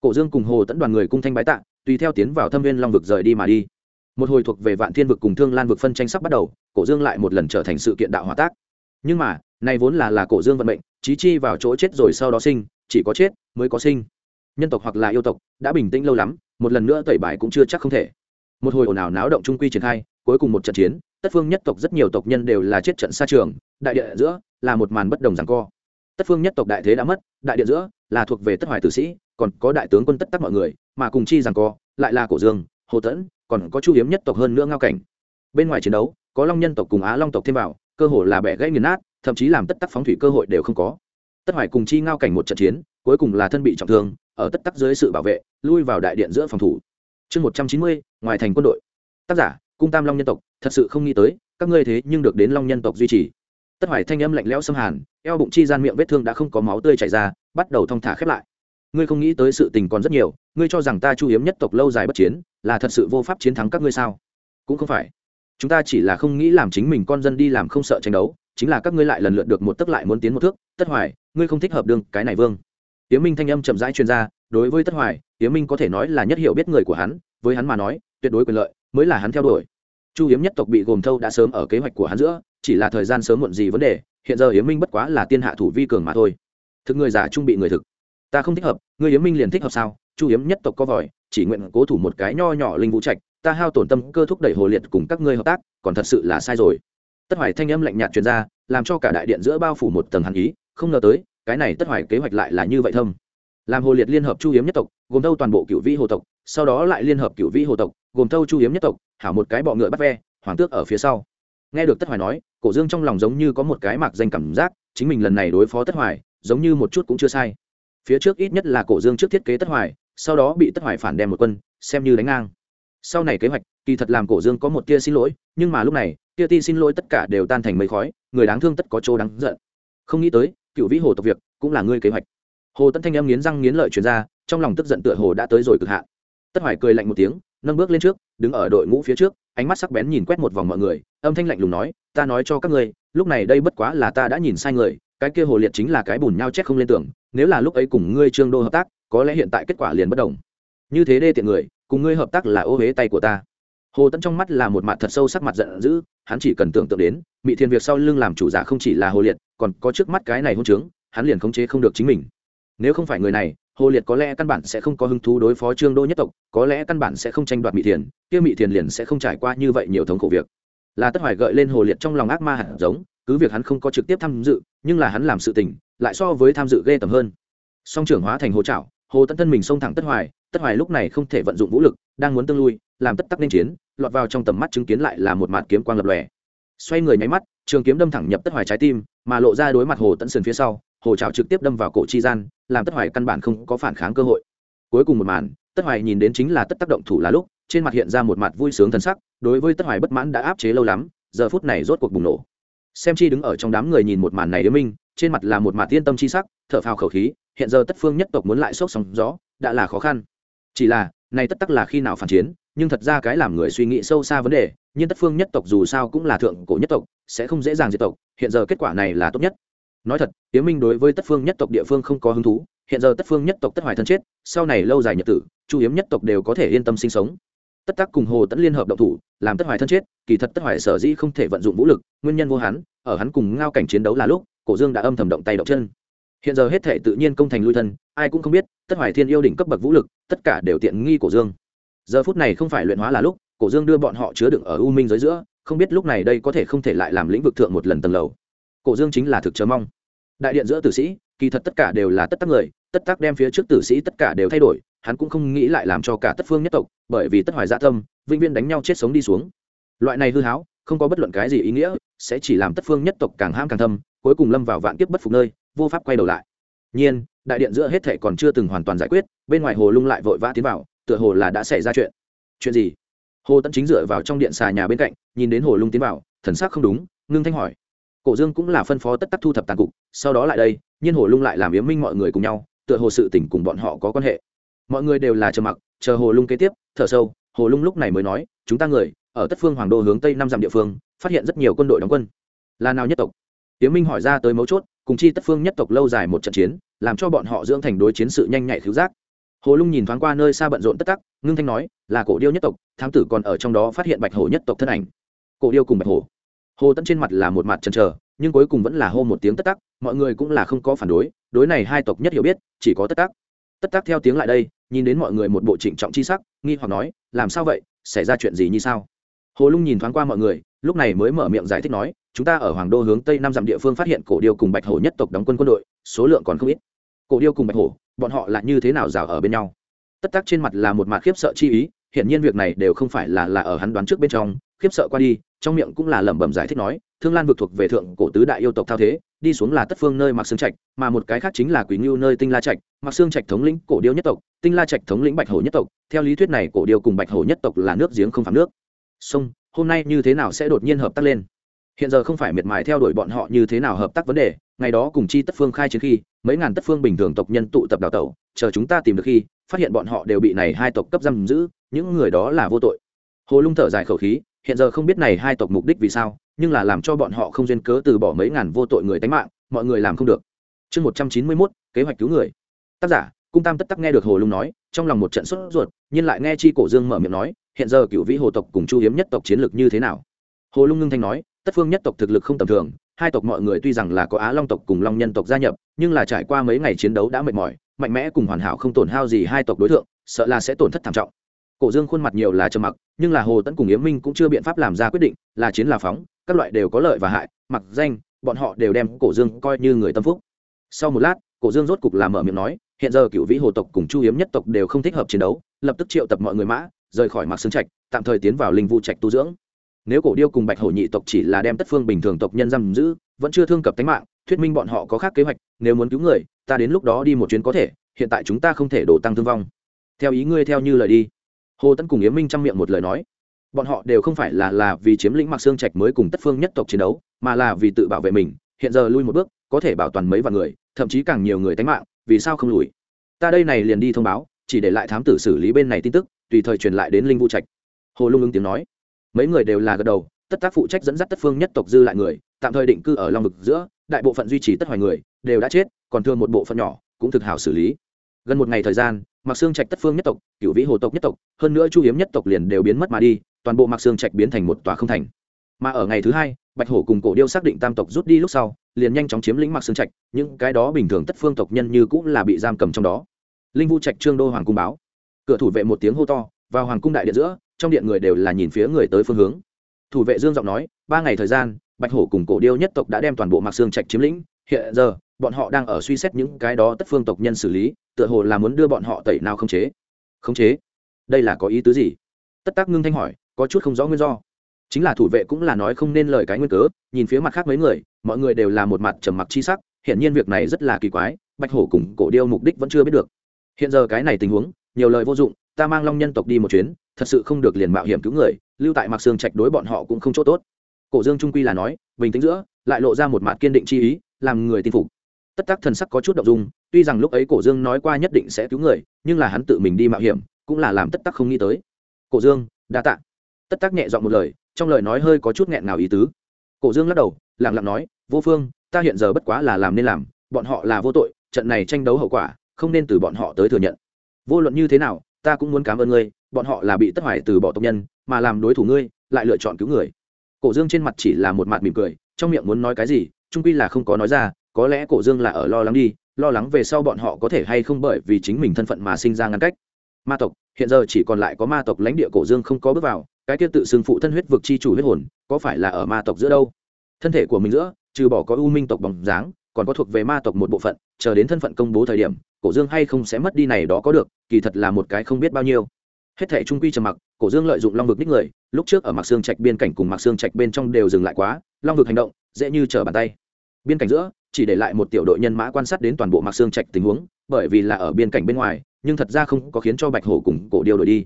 [SPEAKER 1] Cổ dương cùng hồ tẫn đoàn người cung thanh bái tạ, tùy theo tiến vào thâm viên long vực rời đi mà đi một hồi thuộc về vạn thiên vực cùng thương lan vực phân tranh sắp bắt đầu, cổ dương lại một lần trở thành sự kiện đạo hòa tác. Nhưng mà này vốn là là cổ dương vận mệnh, chí chi vào chỗ chết rồi sau đó sinh, chỉ có chết mới có sinh. Nhân tộc hoặc là yêu tộc đã bình tĩnh lâu lắm, một lần nữa tẩy bài cũng chưa chắc không thể. Một hồi ồn ào náo động trung quy triển khai, cuối cùng một trận chiến, tất phương nhất tộc rất nhiều tộc nhân đều là chết trận xa trường, đại địa giữa là một màn bất đồng rằng co. Tất phương nhất tộc đại thế đã mất, đại địa giữa là thuộc về tất hoài tử sĩ, còn có đại tướng quân tất tắc mọi người, mà cùng chi rằng co lại là cổ dương, hồ tẫn còn có chu hiếm nhất tộc hơn nữa ngao cảnh. Bên ngoài chiến đấu, có long nhân tộc cùng á long tộc thêm vào, cơ hội là bẻ gãy nghiền nát, thậm chí làm tất tắc phóng thủy cơ hội đều không có. Tất hoài cùng chi ngao cảnh một trận chiến, cuối cùng là thân bị trọng thương, ở tất tắc dưới sự bảo vệ, lui vào đại điện giữa phòng thủ. Chương một trăm chín mươi, ngoài thành quân đội. Tác giả, cung tam long nhân tộc, thật sự không nghĩ tới, các ngươi thế nhưng được đến long nhân tộc duy trì. Tất hoài thanh âm lạnh lẽo xâm hàn, eo bụng chi gian miệng vết thương đã không có máu tươi chảy ra, bắt đầu thong thả khép lại ngươi không nghĩ tới sự tình còn rất nhiều, ngươi cho rằng ta chu hiếm nhất tộc lâu dài bất chiến, là thật sự vô pháp chiến thắng các ngươi sao? Cũng không phải. Chúng ta chỉ là không nghĩ làm chính mình con dân đi làm không sợ tranh đấu, chính là các ngươi lại lần lượt được một tấc lại muốn tiến một thước, tất hoài, ngươi không thích hợp đương cái này vương. Tiến minh thanh âm chậm rãi chuyên gia đối với tất hoài tiến minh có thể nói là nhất hiểu biết người của hắn, với hắn mà nói, tuyệt đối quyền lợi, mới là hắn theo đuổi. Chu hiếm nhất tộc bị gồm thâu đã sớm ở kế hoạch của hắn giữa, chỉ là thời gian sớm muộn gì vấn đề, hiện giờ yến minh bất quá là tiên hạ thủ vi cường mà thôi. Thực người giả trung bị người thực ta không thích hợp người yếm minh liền thích hợp sao? Chu yếm nhất tộc có vòi, chỉ nguyện cố thủ một cái nho nhỏ linh vũ trạch, ta hao tổn tâm cơ thúc đẩy hồ liệt cùng các ngươi hợp tác, còn thật sự là sai rồi. Tất hoài thanh âm lạnh nhạt truyền ra, làm cho cả đại điện giữa bao phủ một tầng hàn ý, không ngờ tới, cái này tất hoài kế hoạch lại là như vậy thâm. Làm hồ liệt liên hợp chu hiếm nhất tộc, gồm thâu toàn bộ cựu vĩ hồ tộc, sau đó lại liên hợp cựu vĩ hồ tộc, gồm thâu chu hiếm nhất tộc, hảo một cái bọ ngựa bắt ve, hoàng tước ở phía sau. Nghe được tất hoài nói, cổ dương trong lòng giống như có một cái mạc danh cảm giác, chính mình lần này đối phó tất hoài, giống như một chút cũng chưa sai phía trước ít nhất là cổ dương trước thiết kế tất hoài, sau đó bị tất hoài phản đem một quân, xem như đánh ngang. Sau này kế hoạch, kỳ thật làm cổ dương có một tia xin lỗi, nhưng mà lúc này, tia ti xin lỗi tất cả đều tan thành mây khói, người đáng thương tất có chỗ đáng giận. Không nghĩ tới, cựu vĩ hồ tộc việc, cũng là ngươi kế hoạch. Hồ tân thanh em nghiến răng nghiến lợi chuyển ra, trong lòng tức giận tựa hồ đã tới rồi cực hạn. Tất hoài cười lạnh một tiếng, nâng bước lên trước, đứng ở đội ngũ phía trước, ánh mắt sắc bén nhìn quét một vòng mọi người, âm thanh lạnh lùng nói, ta nói cho các ngươi, lúc này đây bất quá là ta đã nhìn sai người cái kia hồ liệt chính là cái bùn nhau chết không lên tưởng nếu là lúc ấy cùng ngươi trương đô hợp tác, có lẽ hiện tại kết quả liền bất đồng. Như thế đê tiện người, cùng ngươi hợp tác là ô huế tay của ta. Hồ tẫn trong mắt là một mặt thật sâu sắc mặt giận dữ, hắn chỉ cần tưởng tượng đến mỹ thiên việc sau lưng làm chủ giả không chỉ là hồ liệt, còn có trước mắt cái này hôn trướng, hắn liền khống chế không được chính mình. Nếu không phải người này, hồ liệt có lẽ căn bản sẽ không có hứng thú đối phó trương đô nhất tộc, có lẽ căn bản sẽ không tranh đoạt mỹ thiền kia mỹ thiền liền sẽ không trải qua như vậy nhiều thống khổ việc. Là tất hoài gợi lên hồ liệt trong lòng ác ma hạt giống cứ việc hắn không có trực tiếp tham dự, nhưng là hắn làm sự tình, lại so với tham dự ghê tầm hơn. Song trưởng hóa thành hồ trảo hồ tận thân mình xông thẳng tất hoài tất hoài lúc này không thể vận dụng vũ lực, đang muốn tương lui, làm tất tắc nên chiến, lọt vào trong tầm mắt chứng kiến lại là một mạt kiếm quang lập lòe. Xoay người nháy mắt, trường kiếm đâm thẳng nhập tất hoài trái tim, mà lộ ra đối mặt hồ tận sườn phía sau, hồ trào trực tiếp đâm vào cổ chi gian, làm tất hoài căn bản không có phản kháng cơ hội. Cuối cùng một màn, tất hoài nhìn đến chính là tất tác động thủ là lúc, trên mặt hiện ra một mặt vui sướng thần sắc, đối với tất hoài bất mãn đã áp chế lâu lắm, giờ phút này rốt cuộc bùng nổ xem chi đứng ở trong đám người nhìn một màn này đế minh, trên mặt là một mặt yên tâm chi sắc, thở phào khẩu khí, hiện giờ tất phương nhất tộc muốn lại sốc sóng gió, đã là khó khăn. Chỉ là, này tất tắc là khi nào phản chiến, nhưng thật ra cái làm người suy nghĩ sâu xa vấn đề, nhưng tất phương nhất tộc dù sao cũng là thượng cổ nhất tộc, sẽ không dễ dàng diệt tộc, hiện giờ kết quả này là tốt nhất. Nói thật yến minh đối với tất phương nhất tộc địa phương không có hứng thú, hiện giờ tất phương nhất tộc tất hoài thân chết, sau này lâu dài nhật tử, chu hiếm nhất tộc đều có thể yên tâm sinh sống tất tắc cùng hồ tẫn liên hợp động thủ, làm tất hoài thân chết, kỳ thật tất hoài sở dĩ không thể vận dụng vũ lực, nguyên nhân vô hắn, ở hắn cùng ngao cảnh chiến đấu là lúc, cổ dương đã âm thầm động tay động chân. Hiện giờ hết thể tự nhiên công thành lui thân, ai cũng không biết, tất hoài thiên yêu đỉnh cấp bậc vũ lực, tất cả đều tiện nghi cổ dương. Giờ phút này không phải luyện hóa là lúc, cổ dương đưa bọn họ chứa đựng ở u minh giới giữa, không biết lúc này đây có thể không thể lại làm lĩnh vực thượng một lần tầng lầu. Cổ dương chính là thực chờ mong. Đại điện giữa tử sĩ, kỳ thật tất cả đều là tất tắc người, tất tắc đem phía trước tử sĩ tất cả đều thay đổi hắn cũng không nghĩ lại làm cho cả tất phương nhất tộc, bởi vì tất hoài dạ tâm, vĩnh viên đánh nhau chết sống đi xuống. Loại này hư háo, không có bất luận cái gì ý nghĩa, sẽ chỉ làm tất phương nhất tộc càng ham càng thâm, cuối cùng lâm vào vạn kiếp bất phục nơi, vô pháp quay đầu lại. Nhiên, đại điện giữa hết thệ còn chưa từng hoàn toàn giải quyết, bên ngoài hồ lung lại vội vã tiến vào, tựa hồ là đã xảy ra chuyện. Chuyện gì? Hồ tẫn chính dựa vào trong điện xà nhà bên cạnh, nhìn đến hồ lung tiến vào, thần sắc không đúng, ngưng thanh hỏi. Cổ dương cũng là phân phó tất tắc thu thập tàn cục, sau đó lại đây, nhiên hồ lung lại làm yếm minh mọi người cùng nhau, tựa hồ sự tỉnh cùng bọn họ có quan hệ mọi người đều là chờ mặc, chờ hồ lung kế tiếp, thở sâu, hồ lung lúc này mới nói, chúng ta người, ở tất phương hoàng đô hướng tây năm dặm địa phương, phát hiện rất nhiều quân đội đóng quân. Là nào nhất tộc? Tiến minh hỏi ra tới mấu chốt, cùng chi tất phương nhất tộc lâu dài một trận chiến, làm cho bọn họ dưỡng thành đối chiến sự nhanh nhạy thiếu giác. Hồ lung nhìn thoáng qua nơi xa bận rộn tất tắc, ngưng thanh nói, là cổ điêu nhất tộc, thám tử còn ở trong đó phát hiện bạch hổ nhất tộc thân ảnh. Cổ điêu cùng bạch hổ. Hồ tẫn trên mặt là một mặt chần chờ, nhưng cuối cùng vẫn là hô một tiếng tất tắc, mọi người cũng là không có phản đối đối này hai tộc nhất hiểu biết, chỉ có tất tắc. Tất tắc theo tiếng lại đây nhìn đến mọi người một bộ trịnh trọng chi sắc, nghi hoặc nói, làm sao vậy? Xảy ra chuyện gì như sao? Hồ lung nhìn thoáng qua mọi người, lúc này mới mở miệng giải thích nói, chúng ta ở hoàng đô hướng tây năm dặm địa phương phát hiện cổ điêu cùng bạch hổ nhất tộc đóng quân quân đội, số lượng còn không ít. Cổ điêu cùng bạch hổ, bọn họ là như thế nào rào ở bên nhau? Tất tắc trên mặt là một mặt khiếp sợ chi ý hiện nhiên việc này đều không phải là là ở hắn đoán trước bên trong, khiếp sợ qua đi, trong miệng cũng là lẩm bẩm giải thích nói, thương lan vực thuộc về thượng cổ tứ đại yêu tộc thao thế đi xuống là tất phương nơi mặc xương trạch, mà một cái khác chính là quý ngưu nơi tinh la trạch. Mặc xương trạch thống lĩnh cổ điêu nhất tộc, tinh la trạch thống lĩnh bạch hổ nhất tộc. Theo lý thuyết này, cổ điêu cùng bạch hổ nhất tộc là nước giếng không phạm nước. Sông, hôm nay như thế nào sẽ đột nhiên hợp tác lên? Hiện giờ không phải miệt mài theo đuổi bọn họ như thế nào hợp tác vấn đề, ngày đó cùng chi tất phương khai chiến khi, mấy ngàn tất phương bình thường tộc nhân tụ tập đào tẩu, chờ chúng ta tìm được khi, phát hiện bọn họ đều bị này hai tộc cấp giam giữ, những người đó là vô tội. Hồ lung thở dài khẩu khí, hiện giờ không biết này hai tộc mục đích vì sao nhưng là làm cho bọn họ không duyên cớ từ bỏ mấy ngàn vô tội người tánh mạng, mọi người làm không được. Chương một trăm chín mươi mốt, kế hoạch cứu người. Tác giả, cung tam tất tắc nghe được hồ lung nói, trong lòng một trận sốt ruột, nhưng lại nghe chi cổ dương mở miệng nói, hiện giờ cựu vĩ hồ tộc cùng chu hiếm nhất tộc chiến lược như thế nào? Hồ lung ngưng thanh nói, tất phương nhất tộc thực lực không tầm thường, hai tộc mọi người tuy rằng là có á long tộc cùng long nhân tộc gia nhập, nhưng là trải qua mấy ngày chiến đấu đã mệt mỏi, mạnh mẽ cùng hoàn hảo không tổn hao gì hai tộc đối tượng, sợ là sẽ tổn thất thảm trọng. Cổ dương khuôn mặt nhiều là trầm mặc, nhưng là hồ tẫn cùng yếm minh cũng chưa biện pháp làm ra quyết định, là chiến là phóng các loại đều có lợi và hại, mặc danh, bọn họ đều đem cổ dương coi như người tâm phúc. Sau một lát, cổ dương rốt cục làm mở miệng nói, hiện giờ cựu vĩ hồ tộc cùng chu hiếm nhất tộc đều không thích hợp chiến đấu, lập tức triệu tập mọi người mã, rời khỏi mặc xương trạch, tạm thời tiến vào linh vụ trạch tu dưỡng. Nếu cổ điêu cùng bạch hổ nhị tộc chỉ là đem tất phương bình thường tộc nhân giam giữ, vẫn chưa thương cập tính mạng, thuyết minh bọn họ có khác kế hoạch, nếu muốn cứu người, ta đến lúc đó đi một chuyến có thể, hiện tại chúng ta không thể đổ tăng thương vong. Theo ý ngươi theo như lời đi. Hồ tấn cùng yếm minh chăm miệng một lời nói bọn họ đều không phải là là vì chiếm lĩnh mặc xương trạch mới cùng tất phương nhất tộc chiến đấu, mà là vì tự bảo vệ mình, hiện giờ lui một bước, có thể bảo toàn mấy vạn người, thậm chí càng nhiều người tánh mạng, vì sao không lùi? Ta đây này liền đi thông báo, chỉ để lại thám tử xử lý bên này tin tức, tùy thời truyền lại đến linh vũ trạch. Hồ lung ứng tiếng nói. Mấy người đều là gật đầu, tất tác phụ trách dẫn dắt tất phương nhất tộc dư lại người, tạm thời định cư ở long vực giữa, đại bộ phận duy trì tất hoài người, đều đã chết, còn thương một bộ phận nhỏ, cũng thực hảo xử lý. Gần một ngày thời gian mặc xương trạch tất phương nhất tộc cựu vĩ hồ tộc nhất tộc, hơn nữa chu hiếm nhất tộc liền đều biến mất mà đi toàn bộ mặc xương trạch biến thành một tòa không thành. Mà ở ngày thứ hai, bạch hổ cùng cổ điêu xác định tam tộc rút đi lúc sau, liền nhanh chóng chiếm lĩnh mặc xương trạch, những cái đó bình thường tất phương tộc nhân như cũng là bị giam cầm trong đó. Linh vu trạch trương đô hoàng cung báo. Cửa thủ vệ một tiếng hô to, vào hoàng cung đại điện giữa, trong điện người đều là nhìn phía người tới phương hướng. Thủ vệ dương giọng nói, ba ngày thời gian, bạch hổ cùng cổ điêu nhất tộc đã đem toàn bộ mặc xương trạch chiếm lĩnh. Hiện giờ, bọn họ đang ở suy xét những cái đó tất phương tộc nhân xử lý, tựa hồ là muốn đưa bọn họ tẩy nào không chế. Không chế? Đây là có ý tứ gì? Tất tác ngưng thanh hỏi có chút không rõ nguyên do. Chính là thủ vệ cũng là nói không nên lời cái nguyên cớ, nhìn phía mặt khác mấy người, mọi người đều là một mặt trầm mặc chi sắc hiện nhiên việc này rất là kỳ quái, bạch hổ cùng cổ điêu mục đích vẫn chưa biết được. Hiện giờ cái này tình huống, nhiều lời vô dụng, ta mang long nhân tộc đi một chuyến, thật sự không được liền mạo hiểm cứu người, lưu tại mặc xương trạch đối bọn họ cũng không chỗ tốt. Cổ dương trung quy là nói, bình tĩnh giữa, lại lộ ra một mặt kiên định chi ý, làm người tin phục. Tất tắc thần sắc có chút động dung, tuy rằng lúc ấy cổ dương nói qua nhất định sẽ cứu người, nhưng là hắn tự mình đi mạo hiểm, cũng là làm tất tắc không nghĩ tới. Cổ dương, đa tạ tất tác nhẹ dọn một lời, trong lời nói hơi có chút nghẹn ngào ý tứ. Cổ dương lắc đầu lẳng lặng nói, vô phương, ta hiện giờ bất quá là làm nên làm, bọn họ là vô tội, trận này tranh đấu hậu quả, không nên từ bọn họ tới thừa nhận. Vô luận như thế nào, ta cũng muốn cảm ơn ngươi, bọn họ là bị tất hoài từ bỏ tộc nhân, mà làm đối thủ ngươi, lại lựa chọn cứu người. Cổ dương trên mặt chỉ là một mặt mỉm cười, trong miệng muốn nói cái gì, trung quy là không có nói ra, có lẽ cổ dương là ở lo lắng đi, lo lắng về sau bọn họ có thể hay không bởi vì chính mình thân phận mà sinh ra ngăn cách. Ma tộc, hiện giờ chỉ còn lại có ma tộc lãnh địa cổ dương không có bước vào cái kia tự xưng phụ thân huyết vực chi chủ huyết hồn, có phải là ở ma tộc giữa đâu? Thân thể của mình giữa, trừ bỏ có u minh tộc bóng dáng, còn có thuộc về ma tộc một bộ phận, chờ đến thân phận công bố thời điểm, cổ dương hay không sẽ mất đi này đó có được, kỳ thật là một cái không biết bao nhiêu. Hết thể trung quy trầm mặc, cổ dương lợi dụng long vực ních người, lúc trước ở mặc xương trạch biên cảnh cùng mặc xương trạch bên trong đều dừng lại quá, long vực hành động, dễ như trở bàn tay. Biên cảnh giữa, chỉ để lại một tiểu đội nhân mã quan sát đến toàn bộ mặc xương trạch tình huống, bởi vì là ở biên cảnh bên ngoài, nhưng thật ra không có khiến cho bạch hổ cùng cổ điêu đổi đi.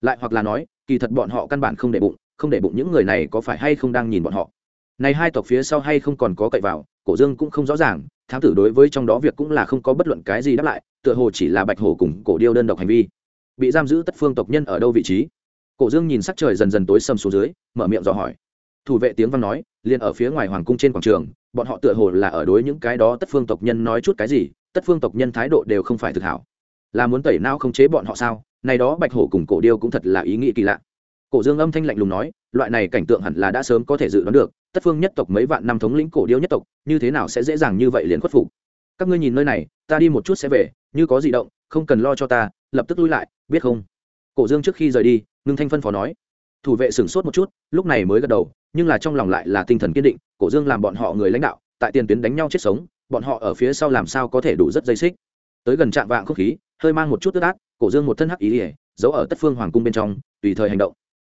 [SPEAKER 1] Lại hoặc là nói kỳ thật bọn họ căn bản không để bụng, không để bụng những người này có phải hay không đang nhìn bọn họ. Này hai tộc phía sau hay không còn có cậy vào, cổ dương cũng không rõ ràng, thám tử đối với trong đó việc cũng là không có bất luận cái gì đáp lại, tựa hồ chỉ là bạch hổ cùng cổ điêu đơn độc hành vi. Bị giam giữ tất phương tộc nhân ở đâu vị trí? Cổ dương nhìn sắc trời dần dần tối sầm xuống dưới, mở miệng dò hỏi. Thủ vệ tiếng văn nói, liền ở phía ngoài hoàng cung trên quảng trường, bọn họ tựa hồ là ở đối những cái đó tất phương tộc nhân nói chút cái gì, tất phương tộc nhân thái độ đều không phải thực hảo. Là muốn tẩy não không chế bọn họ sao? Này đó bạch hổ cùng cổ điêu cũng thật là ý nghĩ kỳ lạ. Cổ dương âm thanh lạnh lùng nói, loại này cảnh tượng hẳn là đã sớm có thể dự đoán được, tất phương nhất tộc mấy vạn năm thống lĩnh cổ điêu nhất tộc, như thế nào sẽ dễ dàng như vậy liền khuất phục? Các ngươi nhìn nơi này, ta đi một chút sẽ về, như có gì động, không cần lo cho ta, lập tức lui lại, biết không? Cổ dương trước khi rời đi, ngưng thanh phân phó nói. Thủ vệ sửng sốt một chút, lúc này mới gật đầu, nhưng là trong lòng lại là tinh thần kiên định, cổ dương làm bọn họ người lãnh đạo, tại tiền tuyến đánh nhau chết sống, bọn họ ở phía sau làm sao có thể đủ rất dây xích? Tới gần trạm vạng không khí, hơi mang một chút tức ác cổ dương một thân hắc ý ỉa, giấu ở tất phương hoàng cung bên trong, tùy thời hành động.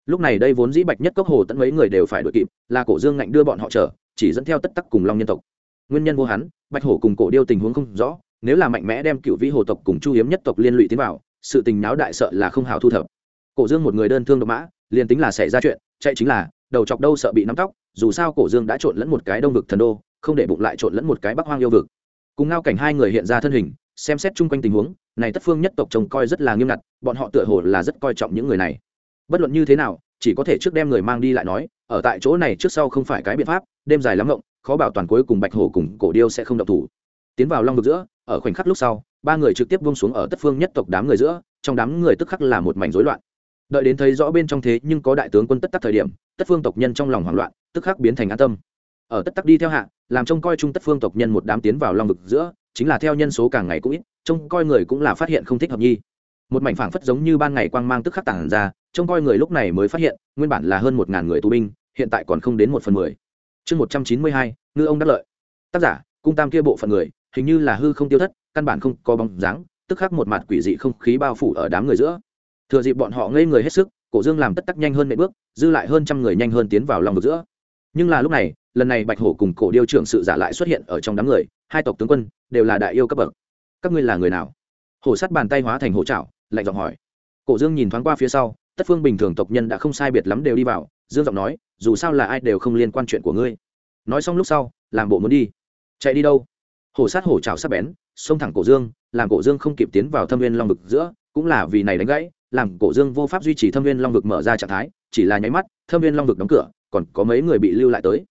[SPEAKER 1] Lúc này đây vốn dĩ bạch nhất cốc hồ tận mấy người đều phải đội kịp, là cổ dương ngạnh đưa bọn họ trở, chỉ dẫn theo tất tắc cùng long nhân tộc. Nguyên nhân vô hắn, bạch hổ cùng cổ điêu tình huống không rõ, nếu là mạnh mẽ đem cựu vĩ hồ tộc cùng chu hiếm nhất tộc liên lụy tiến vào, sự tình náo đại sợ là không hào thu thập. Cổ dương một người đơn thương độc mã, liền tính là xảy ra chuyện, chạy chính là, đầu chọc đâu sợ bị nắm tóc, dù sao cổ dương đã trộn lẫn một cái đông vực thần đô, không để bụng lại trộn lẫn một cái bắc hoang yêu vực. Cùng ngao cảnh hai người hiện ra thân hình xem xét chung quanh tình huống, này tất phương nhất tộc trông coi rất là nghiêm ngặt, bọn họ tựa hồ là rất coi trọng những người này. Bất luận như thế nào, chỉ có thể trước đem người mang đi lại nói, ở tại chỗ này trước sau không phải cái biện pháp, đêm dài lắm rộng khó bảo toàn cuối cùng bạch hổ cùng cổ điêu sẽ không độc thủ. Tiến vào long vực giữa, ở khoảnh khắc lúc sau, ba người trực tiếp buông xuống ở tất phương nhất tộc đám người giữa, trong đám người tức khắc là một mảnh rối loạn. Đợi đến thấy rõ bên trong thế nhưng có đại tướng quân tất tắc thời điểm, tất phương tộc nhân trong lòng hoảng loạn, tức khắc biến thành an tâm ở tất tắc đi theo hạ, làm trông coi trung tất phương tộc nhân một đám tiến vào long vực giữa, chính là theo nhân số càng ngày cũng ít, trông coi người cũng là phát hiện không thích hợp nhi. Một mảnh phảng phất giống như ban ngày quang mang tức khắc tản ra, trông coi người lúc này mới phát hiện, nguyên bản là hơn một ngàn người tù binh, hiện tại còn không đến một phần mười. Chương một trăm chín mươi hai, ngư ông đắc lợi. Tác giả, cung tam kia bộ phận người, hình như là hư không tiêu thất, căn bản không có bóng dáng, tức khắc một mặt quỷ dị không khí bao phủ ở đám người giữa. Thừa dịp bọn họ ngây người hết sức, cổ dương làm tất tắc nhanh hơn mấy bước, dư lại hơn trăm người nhanh hơn tiến vào lòng vực giữa. Nhưng là lúc này lần này bạch hổ cùng cổ điêu trưởng sự giả lại xuất hiện ở trong đám người, hai tộc tướng quân đều là đại yêu cấp bậc. Các ngươi là người nào? Hổ sắt bàn tay hóa thành hổ trảo lạnh giọng hỏi. Cổ dương nhìn thoáng qua phía sau, tất phương bình thường tộc nhân đã không sai biệt lắm đều đi vào, dương giọng nói, dù sao là ai đều không liên quan chuyện của ngươi. Nói xong lúc sau, làm bộ muốn đi. Chạy đi đâu? Hổ sát hổ trào sắp bén, xông thẳng cổ dương, làm cổ dương không kịp tiến vào thâm viên long vực giữa, cũng là vì này đánh gãy, làm cổ dương vô pháp duy trì thâm viên long vực mở ra trạng thái, chỉ là nháy mắt, thâm viên long vực đóng cửa, còn có mấy người bị lưu lại tới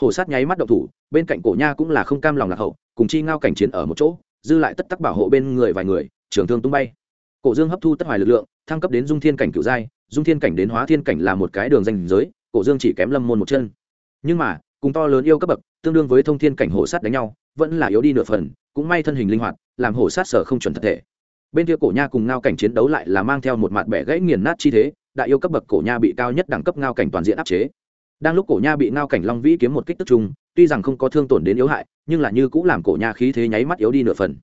[SPEAKER 1] hổ sát nháy mắt động thủ, bên cạnh cổ nha cũng là không cam lòng lạc hậu, cùng chi ngao cảnh chiến ở một chỗ, dư lại tất tắc bảo hộ bên người vài người trưởng thương tung bay. Cổ dương hấp thu tất hoài lực lượng, thăng cấp đến dung thiên cảnh cựu giai, dung thiên cảnh đến hóa thiên cảnh là một cái đường danh giới, cổ dương chỉ kém lâm môn một chân. Nhưng mà, cùng to lớn yêu cấp bậc, tương đương với thông thiên cảnh hổ sát đánh nhau, vẫn là yếu đi nửa phần, cũng may thân hình linh hoạt, làm hổ sát sở không chuẩn thật thể. Bên kia cổ nha cùng ngao cảnh chiến đấu lại là mang theo một mặt bẻ gãy nghiền nát chi thế, đại yêu cấp bậc cổ nha bị cao nhất đẳng cấp ngao cảnh toàn diện áp chế đang lúc cổ nha bị ngao cảnh long vĩ kiếm một kích tức trung tuy rằng không có thương tổn đến yếu hại, nhưng là như cũng làm cổ nha khí thế nháy mắt yếu đi nửa phần.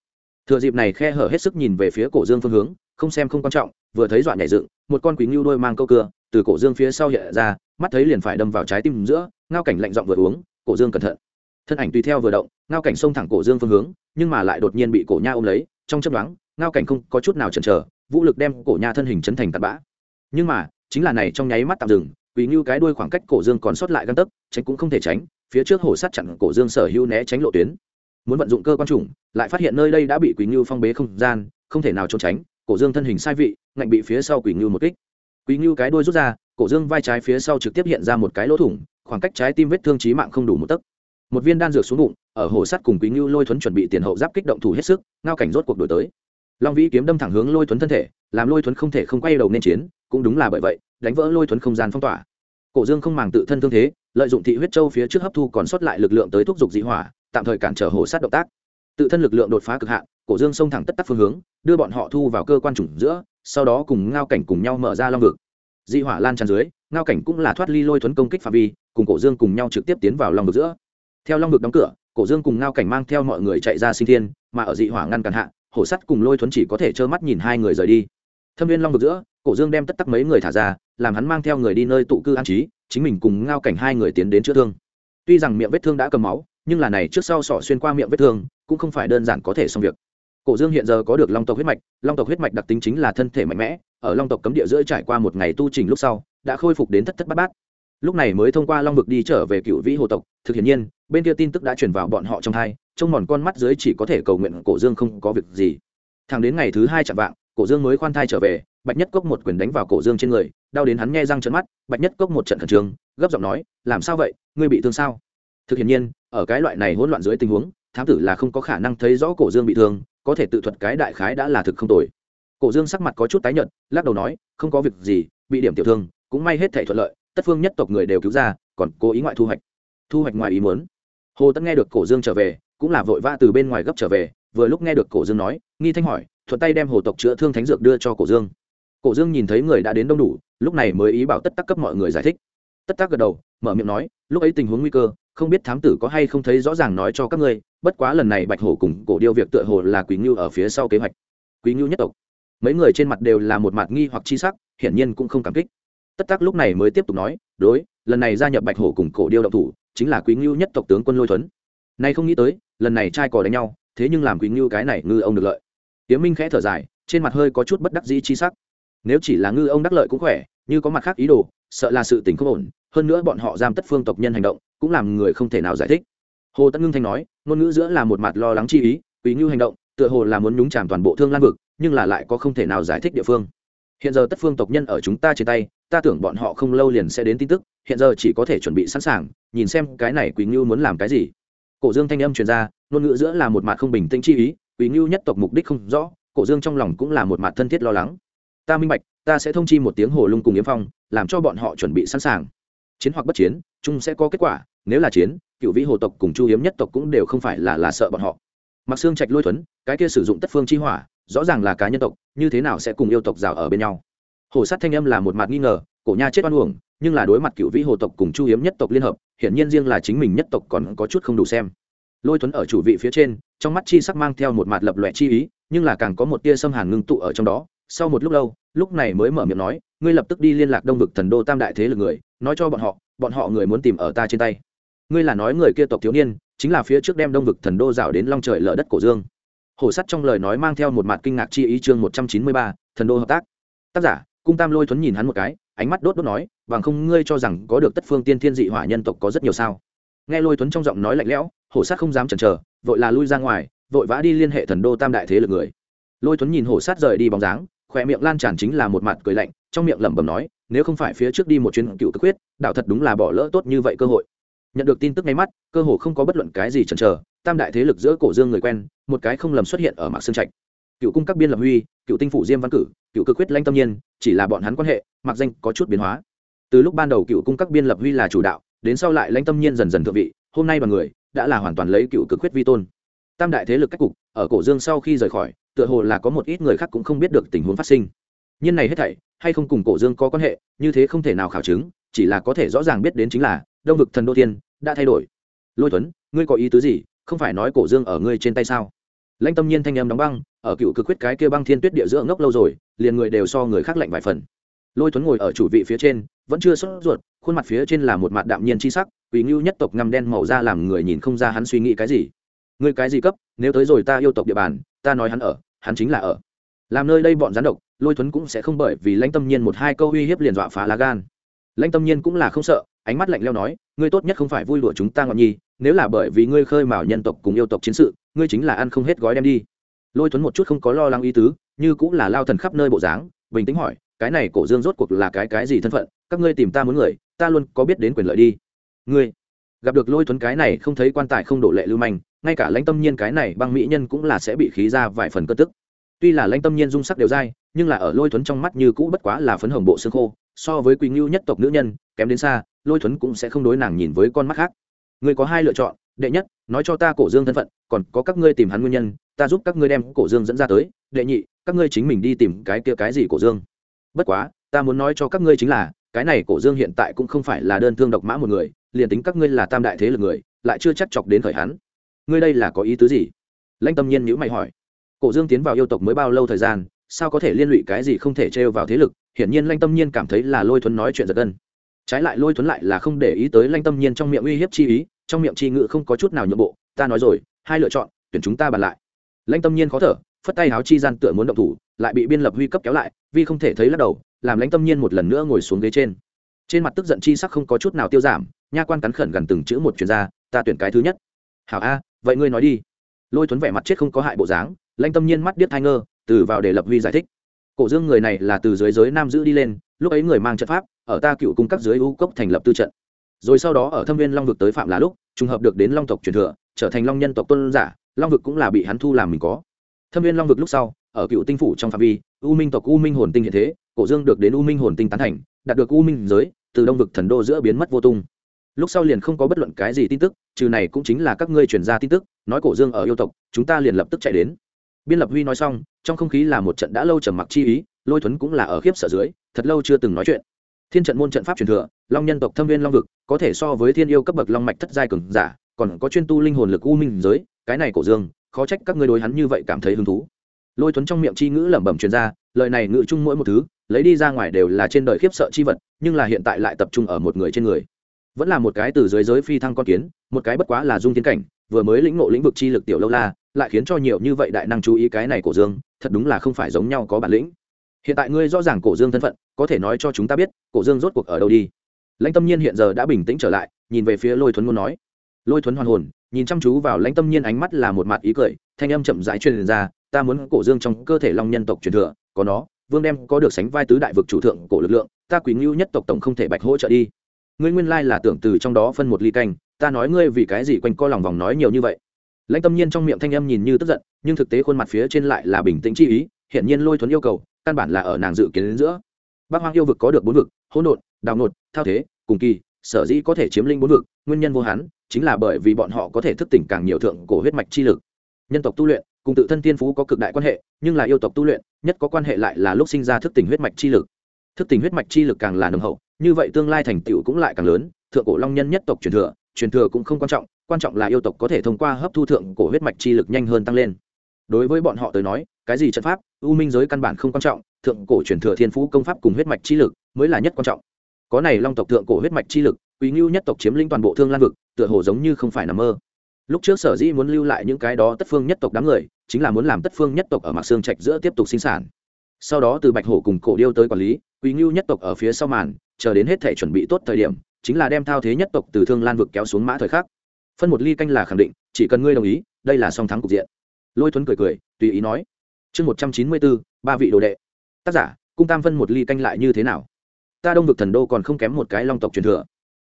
[SPEAKER 1] Thừa dịp này khe hở hết sức nhìn về phía cổ dương phương hướng, không xem không quan trọng, vừa thấy dọa nhảy dựng, một con quý ngưu đôi mang câu cưa, từ cổ dương phía sau hiện ra, mắt thấy liền phải đâm vào trái tim giữa, ngao cảnh lạnh giọng vừa uống, cổ dương cẩn thận. Thân ảnh tùy theo vừa động, ngao cảnh xông thẳng cổ dương phương hướng, nhưng mà lại đột nhiên bị cổ nha ôm lấy, trong chấp đoán ngao cảnh không có chút nào chần chờ, vũ lực đem cổ nha thân hình chấn thành tạt bã. Nhưng mà, chính là này trong nháy mắt tạm dừng quý ngưu cái đuôi khoảng cách cổ dương còn sót lại găng tấc, tránh cũng không thể tránh, phía trước hổ sát chặn cổ dương sở hữu né tránh lộ tuyến. Muốn vận dụng cơ quan trùng lại phát hiện nơi đây đã bị quỳ ngưu phong bế không gian, không thể nào trốn tránh, cổ dương thân hình sai vị, ngạnh bị phía sau quỳ ngưu một kích. Quỳ ngưu cái đuôi rút ra, cổ dương vai trái phía sau trực tiếp hiện ra một cái lỗ thủng, khoảng cách trái tim vết thương trí mạng không đủ một tấc. Một viên đan dược xuống bụng, ở hồ sắt cùng quý ngưu lôi thuấn chuẩn bị tiền hậu giáp kích động thủ hết sức, ngao cảnh rốt cuộc đổi tới long vĩ kiếm đâm thẳng hướng lôi thuấn thân thể, làm lôi thuấn không thể không quay đầu nên chiến, cũng đúng là bởi vậy, đánh vỡ lôi thuấn không gian phong tỏa. Cổ dương không màng tự thân thương thế, lợi dụng thị huyết châu phía trước hấp thu còn sót lại lực lượng tới thúc giục dị hỏa, tạm thời cản trở hồ sát động tác. Tự thân lực lượng đột phá cực hạn, cổ dương xông thẳng tất tắc phương hướng, đưa bọn họ thu vào cơ quan chủng giữa, sau đó cùng ngao cảnh cùng nhau mở ra long vực. Dị hỏa lan tràn dưới, ngao cảnh cũng là thoát ly lôi thuấn công kích phạm vi, cùng cổ dương cùng nhau trực tiếp tiến vào long vực giữa. Theo long vực đóng cửa, cổ dương cùng ngao cảnh mang theo mọi người chạy ra sinh thiên, mà ở dị hỏa ngăn cản hạ hổ sắt cùng lôi thuấn chỉ có thể trơ mắt nhìn hai người rời đi. Thâm viên long vực giữa, cổ dương đem tất tắc mấy người thả ra, làm hắn mang theo người đi nơi tụ cư an trí, chính mình cùng ngao cảnh hai người tiến đến chữa thương. Tuy rằng miệng vết thương đã cầm máu, nhưng là này trước sau sọ xuyên qua miệng vết thương, cũng không phải đơn giản có thể xong việc. Cổ dương hiện giờ có được long tộc huyết mạch, long tộc huyết mạch đặc tính chính là thân thể mạnh mẽ, ở long tộc cấm địa giữa trải qua một ngày tu trình lúc sau, đã khôi phục đến thất thất bát bát lúc này mới thông qua long vực đi trở về cựu vĩ hồ tộc, thực hiện nhiên, bên kia tin tức đã truyền vào bọn họ trong hai, trông mòn con mắt dưới chỉ có thể cầu nguyện cổ dương không có việc gì. Thẳng đến ngày thứ hai chạm vạng, cổ dương mới khoan thai trở về, bạch nhất cốc một quyền đánh vào cổ dương trên người, đau đến hắn nghe răng trận mắt, bạch nhất cốc một trận khẩn trương, gấp giọng nói, làm sao vậy? Ngươi bị thương sao? Thực hiện nhiên, ở cái loại này hỗn loạn dưới tình huống, thám tử là không có khả năng thấy rõ cổ dương bị thương, có thể tự thuật cái đại khái đã là thực không tồi. Cổ dương sắc mặt có chút tái nhợt, lắc đầu nói, không có việc gì, bị điểm tiểu thương, cũng may hết thể thuận lợi tất phương nhất tộc người đều cứu ra, còn cố ý ngoại thu hoạch. Thu hoạch ngoài ý muốn. Hồ tất nghe được cổ dương trở về, cũng là vội vã từ bên ngoài gấp trở về, vừa lúc nghe được cổ dương nói, nghi thanh hỏi, thuận tay đem hồ tộc chữa thương thánh dược đưa cho cổ dương. Cổ dương nhìn thấy người đã đến đông đủ, lúc này mới ý bảo tất tắc cấp mọi người giải thích. Tất tắc gật đầu, mở miệng nói, lúc ấy tình huống nguy cơ, không biết thám tử có hay không thấy rõ ràng nói cho các ngươi, bất quá lần này bạch hổ cùng cổ điêu việc tựa hồ là quý ngưu ở phía sau kế hoạch. Quý ngưu nhất tộc. Mấy người trên mặt đều là một mặt nghi hoặc chi sắc, hiển nhiên cũng không cảm kích tất tắc lúc này mới tiếp tục nói, đối, lần này gia nhập bạch hổ cùng cổ điêu động thủ, chính là quý ngưu nhất tộc tướng quân lôi thuấn. Nay không nghĩ tới, lần này trai cò đánh nhau, thế nhưng làm quý ngưu cái này ngư ông được lợi. Tiến minh khẽ thở dài, trên mặt hơi có chút bất đắc dĩ chi sắc. Nếu chỉ là ngư ông đắc lợi cũng khỏe, như có mặt khác ý đồ, sợ là sự tình không ổn, hơn nữa bọn họ giam tất phương tộc nhân hành động, cũng làm người không thể nào giải thích. Hồ tất ngưng thanh nói, ngôn ngữ giữa là một mặt lo lắng chi ý, quý ngưu hành động, tựa hồ là muốn nhúng chàm toàn bộ thương lan vực, nhưng là lại có không thể nào giải thích địa phương hiện giờ tất phương tộc nhân ở chúng ta trên tay, ta tưởng bọn họ không lâu liền sẽ đến tin tức, hiện giờ chỉ có thể chuẩn bị sẵn sàng, nhìn xem cái này Quỳnh ngưu muốn làm cái gì. Cổ dương thanh âm truyền ra, ngôn ngữ giữa là một mặt không bình tĩnh chi ý Quỳnh ngưu nhất tộc mục đích không rõ, cổ dương trong lòng cũng là một mặt thân thiết lo lắng. Ta minh bạch, ta sẽ thông chi một tiếng hồ lung cùng yếm phong, làm cho bọn họ chuẩn bị sẵn sàng. Chiến hoặc bất chiến, chung sẽ có kết quả, nếu là chiến cựu vĩ hồ tộc cùng chu hiếm nhất tộc cũng đều không phải là là sợ bọn họ. Mặc xương trạch lôi thuấn cái kia sử dụng tất phương chi hỏa rõ ràng là cá nhân tộc, như thế nào sẽ cùng yêu tộc rào ở bên nhau. Hồ sát thanh âm là một mặt nghi ngờ, cổ nha chết oan uổng, nhưng là đối mặt cựu vĩ hồ tộc cùng chu hiếm nhất tộc liên hợp, hiển nhiên riêng là chính mình nhất tộc còn có chút không đủ xem. Lôi tuấn ở chủ vị phía trên, trong mắt chi sắc mang theo một mặt lập lòe chi ý, nhưng là càng có một tia xâm hàn ngưng tụ ở trong đó. Sau một lúc lâu, lúc này mới mở miệng nói, ngươi lập tức đi liên lạc đông vực thần đô tam đại thế lực người, nói cho bọn họ bọn họ người muốn tìm ở ta trên tay. Ngươi là nói người kia tộc thiếu niên, chính là phía trước đem đông vực thần đô rào đến long trời lở đất cổ dương hổ sắt trong lời nói mang theo một mặt kinh ngạc chi ý chương một trăm chín mươi ba, thần đô hợp tác. Tác giả, cung tam lôi thuấn nhìn hắn một cái, ánh mắt đốt đốt nói, bằng không ngươi cho rằng có được tất phương tiên thiên dị hỏa nhân tộc có rất nhiều sao? Nghe lôi thuấn trong giọng nói lạnh lẽo, hổ sát không dám chần chờ, vội là lui ra ngoài, vội vã đi liên hệ thần đô tam đại thế lực người. Lôi thuấn nhìn hổ sát rời đi bóng dáng khỏe miệng lan tràn chính là một mặt cười lạnh, trong miệng lẩm bẩm nói, nếu không phải phía trước đi một chuyến cựu cực huyết, đạo thật đúng là bỏ lỡ tốt như vậy cơ hội. Nhận được tin tức ngay mắt, cơ hồ không có bất luận cái gì chần chờ, tam đại thế lực giữa cổ dương người quen một cái không lầm xuất hiện ở mạc sương trạch. Cựu cung các biên lập huy, cựu tinh phủ diêm văn cử, cựu cực quyết lanh tâm nhiên, chỉ là bọn hắn quan hệ mặc danh có chút biến hóa. Từ lúc ban đầu cựu cung các biên lập huy là chủ đạo, đến sau lại lãnh tâm nhiên dần dần thượng vị, hôm nay đoàn người đã là hoàn toàn lấy cựu cực quyết vi tôn. Tam đại thế lực cách cục, ở cổ dương sau khi rời khỏi, tựa hồ là có một ít người khác cũng không biết được tình huống phát sinh. Nhân này hết thảy, hay không cùng cổ dương có quan hệ, như thế không thể nào khảo chứng, chỉ là có thể rõ ràng biết đến chính là, đông vực thần đô thiên, đã thay đổi. Lôi tuấn, ngươi có ý tứ gì? Không phải nói cổ dương ở ngươi trên tay sao? Lãnh tâm nhiên thanh em đóng băng, ở cựu cực huyết cái kia băng thiên tuyết địa giữa ngốc lâu rồi, liền người đều so người khác lạnh vài phần. Lôi tuấn ngồi ở chủ vị phía trên, vẫn chưa sốt ruột, khuôn mặt phía trên là một mặt đạm nhiên chi sắc vì ngưu nhất tộc ngăm đen màu da làm người nhìn không ra hắn suy nghĩ cái gì. Ngươi cái gì cấp, nếu tới rồi ta yêu tộc địa bàn, ta nói hắn ở, hắn chính là ở. Làm nơi đây bọn gián độc, lôi thuấn cũng sẽ không bởi vì lãnh tâm nhiên một hai câu uy hiếp liền dọa phá lá gan. Lãnh tâm nhiên cũng là không sợ, ánh mắt lạnh leo nói, ngươi tốt nhất không phải vui đùa chúng ta ngọn nhi nếu là bởi vì ngươi khơi mào nhân tộc cùng yêu tộc chiến sự, ngươi chính là ăn không hết gói đem đi. Lôi thuấn một chút không có lo lắng ý tứ, như cũng là lao thần khắp nơi bộ dáng, bình tĩnh hỏi, cái này cổ dương rốt cuộc là cái cái gì thân phận, các ngươi tìm ta muốn người, ta luôn có biết đến quyền lợi đi. Ngươi, gặp được lôi thuấn cái này không thấy quan tài không đổ lệ lưu manh, ngay cả lãnh tâm nhiên cái này băng mỹ nhân cũng là sẽ bị khí ra vài phần cất tức. Tuy là lãnh tâm nhiên dung sắc đều dai, nhưng là ở lôi thuấn trong mắt như cũ bất quá là phấn hồng bộ xương khô, so với quỳnh ngưu nhất tộc nữ nhân, kém đến xa, lôi thuấn cũng sẽ không đối nàng nhìn với con mắt khác ngươi có hai lựa chọn, đệ nhất, nói cho ta cổ dương thân phận, còn có các ngươi tìm hắn nguyên nhân, ta giúp các ngươi đem cổ dương dẫn ra tới, đệ nhị, các ngươi chính mình đi tìm cái kia cái gì cổ dương. Bất quá, ta muốn nói cho các ngươi chính là, cái này cổ dương hiện tại cũng không phải là đơn thương độc mã một người, liền tính các ngươi là tam đại thế lực người, lại chưa chắc chọc đến khởi hắn. Ngươi đây là có ý tứ gì? Lãnh tâm nhiên nhữ mày hỏi. Cổ dương tiến vào yêu tộc mới bao lâu thời gian, sao có thể liên lụy cái gì không thể trêu vào thế lực? Hiển nhiên lãnh tâm nhiên cảm thấy là lôi thuấn nói chuyện giật gân. Trái lại lôi thuấn lại là không để ý tới lãnh tâm nhiên trong miệng uy hiếp chi ý trong miệng chi ngự không có chút nào nhượng bộ, ta nói rồi, hai lựa chọn, tuyển chúng ta bàn lại. Lãnh tâm nhiên khó thở, phất tay háo chi gian tựa muốn động thủ, lại bị biên lập huy cấp kéo lại, vì không thể thấy lắc đầu, làm lãnh tâm nhiên một lần nữa ngồi xuống ghế trên. Trên mặt tức giận chi sắc không có chút nào tiêu giảm, nha quan cắn khẩn gần từng chữ một chuyên gia ta tuyển cái thứ nhất. Hảo a, vậy ngươi nói đi. Lôi thuấn vẻ mặt chết không có hại bộ dáng, lãnh tâm nhiên mắt điếc thai ngơ, từ vào để lập huy giải thích. Cổ dương người này là từ dưới giới nam giữ đi lên, lúc ấy người mang trận pháp, ở ta cựu cung cấp dưới u cốc thành lập tư trận rồi sau đó ở thâm viên long vực tới phạm là lúc, trùng hợp được đến long tộc truyền thừa, trở thành long nhân tộc tôn giả, long vực cũng là bị hắn thu làm mình có. Thâm viên long vực lúc sau, ở cựu tinh phủ trong phạm vi, u minh tộc u minh hồn tinh hiện thế, cổ dương được đến u minh hồn tinh tán thành, đạt được u minh giới, từ đông vực thần đô giữa biến mất vô tung. Lúc sau liền không có bất luận cái gì tin tức, trừ này cũng chính là các ngươi truyền ra tin tức, nói cổ dương ở yêu tộc, chúng ta liền lập tức chạy đến. Biên lập huy nói xong, trong không khí là một trận đã lâu trầm mặc chi ý, lôi thuấn cũng là ở khiếp sợ dưới, thật lâu chưa từng nói chuyện thiên trận môn trận pháp truyền thừa, long nhân tộc thâm viên long vực, có thể so với thiên yêu cấp bậc long mạch thất giai cường giả, còn có chuyên tu linh hồn lực u minh giới, cái này cổ dương, khó trách các ngươi đối hắn như vậy cảm thấy hứng thú. Lôi tuấn trong miệng chi ngữ lẩm bẩm truyền ra, lời này ngữ chung mỗi một thứ, lấy đi ra ngoài đều là trên đời khiếp sợ chi vật, nhưng là hiện tại lại tập trung ở một người trên người. Vẫn là một cái từ dưới giới phi thăng con kiến, một cái bất quá là dung tiến cảnh, vừa mới lĩnh ngộ lĩnh vực chi lực tiểu lâu la, lại khiến cho nhiều như vậy đại năng chú ý cái này cổ dương, thật đúng là không phải giống nhau có bản lĩnh hiện tại ngươi rõ ràng cổ dương thân phận, có thể nói cho chúng ta biết, cổ dương rốt cuộc ở đâu đi. Lãnh tâm nhiên hiện giờ đã bình tĩnh trở lại, nhìn về phía lôi thuấn ngôn nói. Lôi thuấn hoàn hồn, nhìn chăm chú vào lãnh tâm nhiên ánh mắt là một mặt ý cười, thanh âm chậm rãi truyền ra, ta muốn cổ dương trong cơ thể long nhân tộc truyền thừa, có nó, vương đem có được sánh vai tứ đại vực chủ thượng cổ lực lượng, ta quý ngưu nhất tộc tổng không thể bạch hỗ trợ đi. Ngươi nguyên lai là tưởng từ trong đó phân một ly canh, ta nói ngươi vì cái gì quanh co lòng vòng nói nhiều như vậy? Lãnh tâm nhiên trong miệng thanh âm nhìn như tức giận, nhưng thực tế khuôn mặt phía trên lại là bình tĩnh chi ý hiện nhiên lôi thuấn yêu cầu căn bản là ở nàng dự kiến đến giữa. Bác hoang yêu vực có được bốn vực, hỗn độn, đào nột thao thế, cùng kỳ, sở dĩ có thể chiếm linh bốn vực, nguyên nhân vô hán chính là bởi vì bọn họ có thể thức tỉnh càng nhiều thượng cổ huyết mạch chi lực. Nhân tộc tu luyện, cùng tự thân tiên phú có cực đại quan hệ, nhưng là yêu tộc tu luyện, nhất có quan hệ lại là lúc sinh ra thức tỉnh huyết mạch chi lực. Thức tỉnh huyết mạch chi lực càng là nồng hậu, như vậy tương lai thành tựu cũng lại càng lớn, thượng cổ long nhân nhất tộc truyền thừa truyền thừa cũng không quan trọng quan trọng là yêu tộc có thể thông qua hấp thu thượng cổ huyết mạch chi lực nhanh hơn tăng lên đối với bọn họ tới nói, cái gì trận pháp, u minh giới căn bản không quan trọng, thượng cổ truyền thừa thiên phú công pháp cùng huyết mạch chi lực mới là nhất quan trọng. Có này long tộc thượng cổ huyết mạch chi lực, quý ngưu nhất tộc chiếm lĩnh toàn bộ thương lan vực, tựa hồ giống như không phải nằm mơ. Lúc trước sở dĩ muốn lưu lại những cái đó tất phương nhất tộc đám người, chính là muốn làm tất phương nhất tộc ở mạc xương trạch giữa tiếp tục sinh sản. Sau đó từ bạch hổ cùng cổ điêu tới quản lý, quý ngưu nhất tộc ở phía sau màn, chờ đến hết thể chuẩn bị tốt thời điểm, chính là đem thao thế nhất tộc từ thương lan vực kéo xuống mã thời khắc. Phân một ly canh là khẳng định, chỉ cần ngươi đồng ý, đây là song thắng cục diện lôi thuấn cười cười, tùy ý nói, chương một trăm chín mươi bốn ba vị đồ đệ. Tác giả, cung tam phân một ly canh lại như thế nào? Ta đông vực thần đô còn không kém một cái long tộc truyền thừa.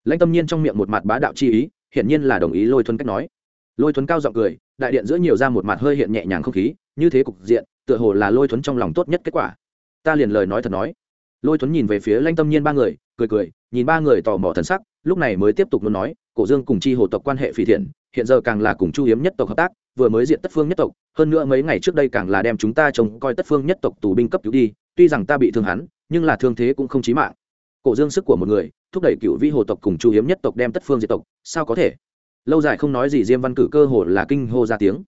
[SPEAKER 1] Lãnh tâm nhiên trong miệng một mặt bá đạo chi ý, hiển nhiên là đồng ý lôi thuấn cách nói. Lôi thuấn cao giọng cười, đại điện giữa nhiều ra một mặt hơi hiện nhẹ nhàng không khí, như thế cục diện, tựa hồ là lôi thuấn trong lòng tốt nhất kết quả. Ta liền lời nói thật nói. Lôi thuấn nhìn về phía lãnh tâm nhiên ba người, cười cười, nhìn ba người tò mò thần sắc, lúc này mới tiếp tục muốn nói, cổ dương cùng chi hồ tộc quan hệ phi thiện, hiện giờ càng là cùng chu hiếm nhất tộc hợp tác vừa mới diện tất phương nhất tộc, hơn nữa mấy ngày trước đây càng là đem chúng ta trông coi tất phương nhất tộc tù binh cấp cứu đi, tuy rằng ta bị thương hắn, nhưng là thương thế cũng không chí mạng. Cổ dương sức của một người, thúc đẩy cựu vĩ hồ tộc cùng chu hiếm nhất tộc đem tất phương diệt tộc, sao có thể? Lâu dài không nói gì diêm văn cử cơ hồ là kinh hô ra tiếng.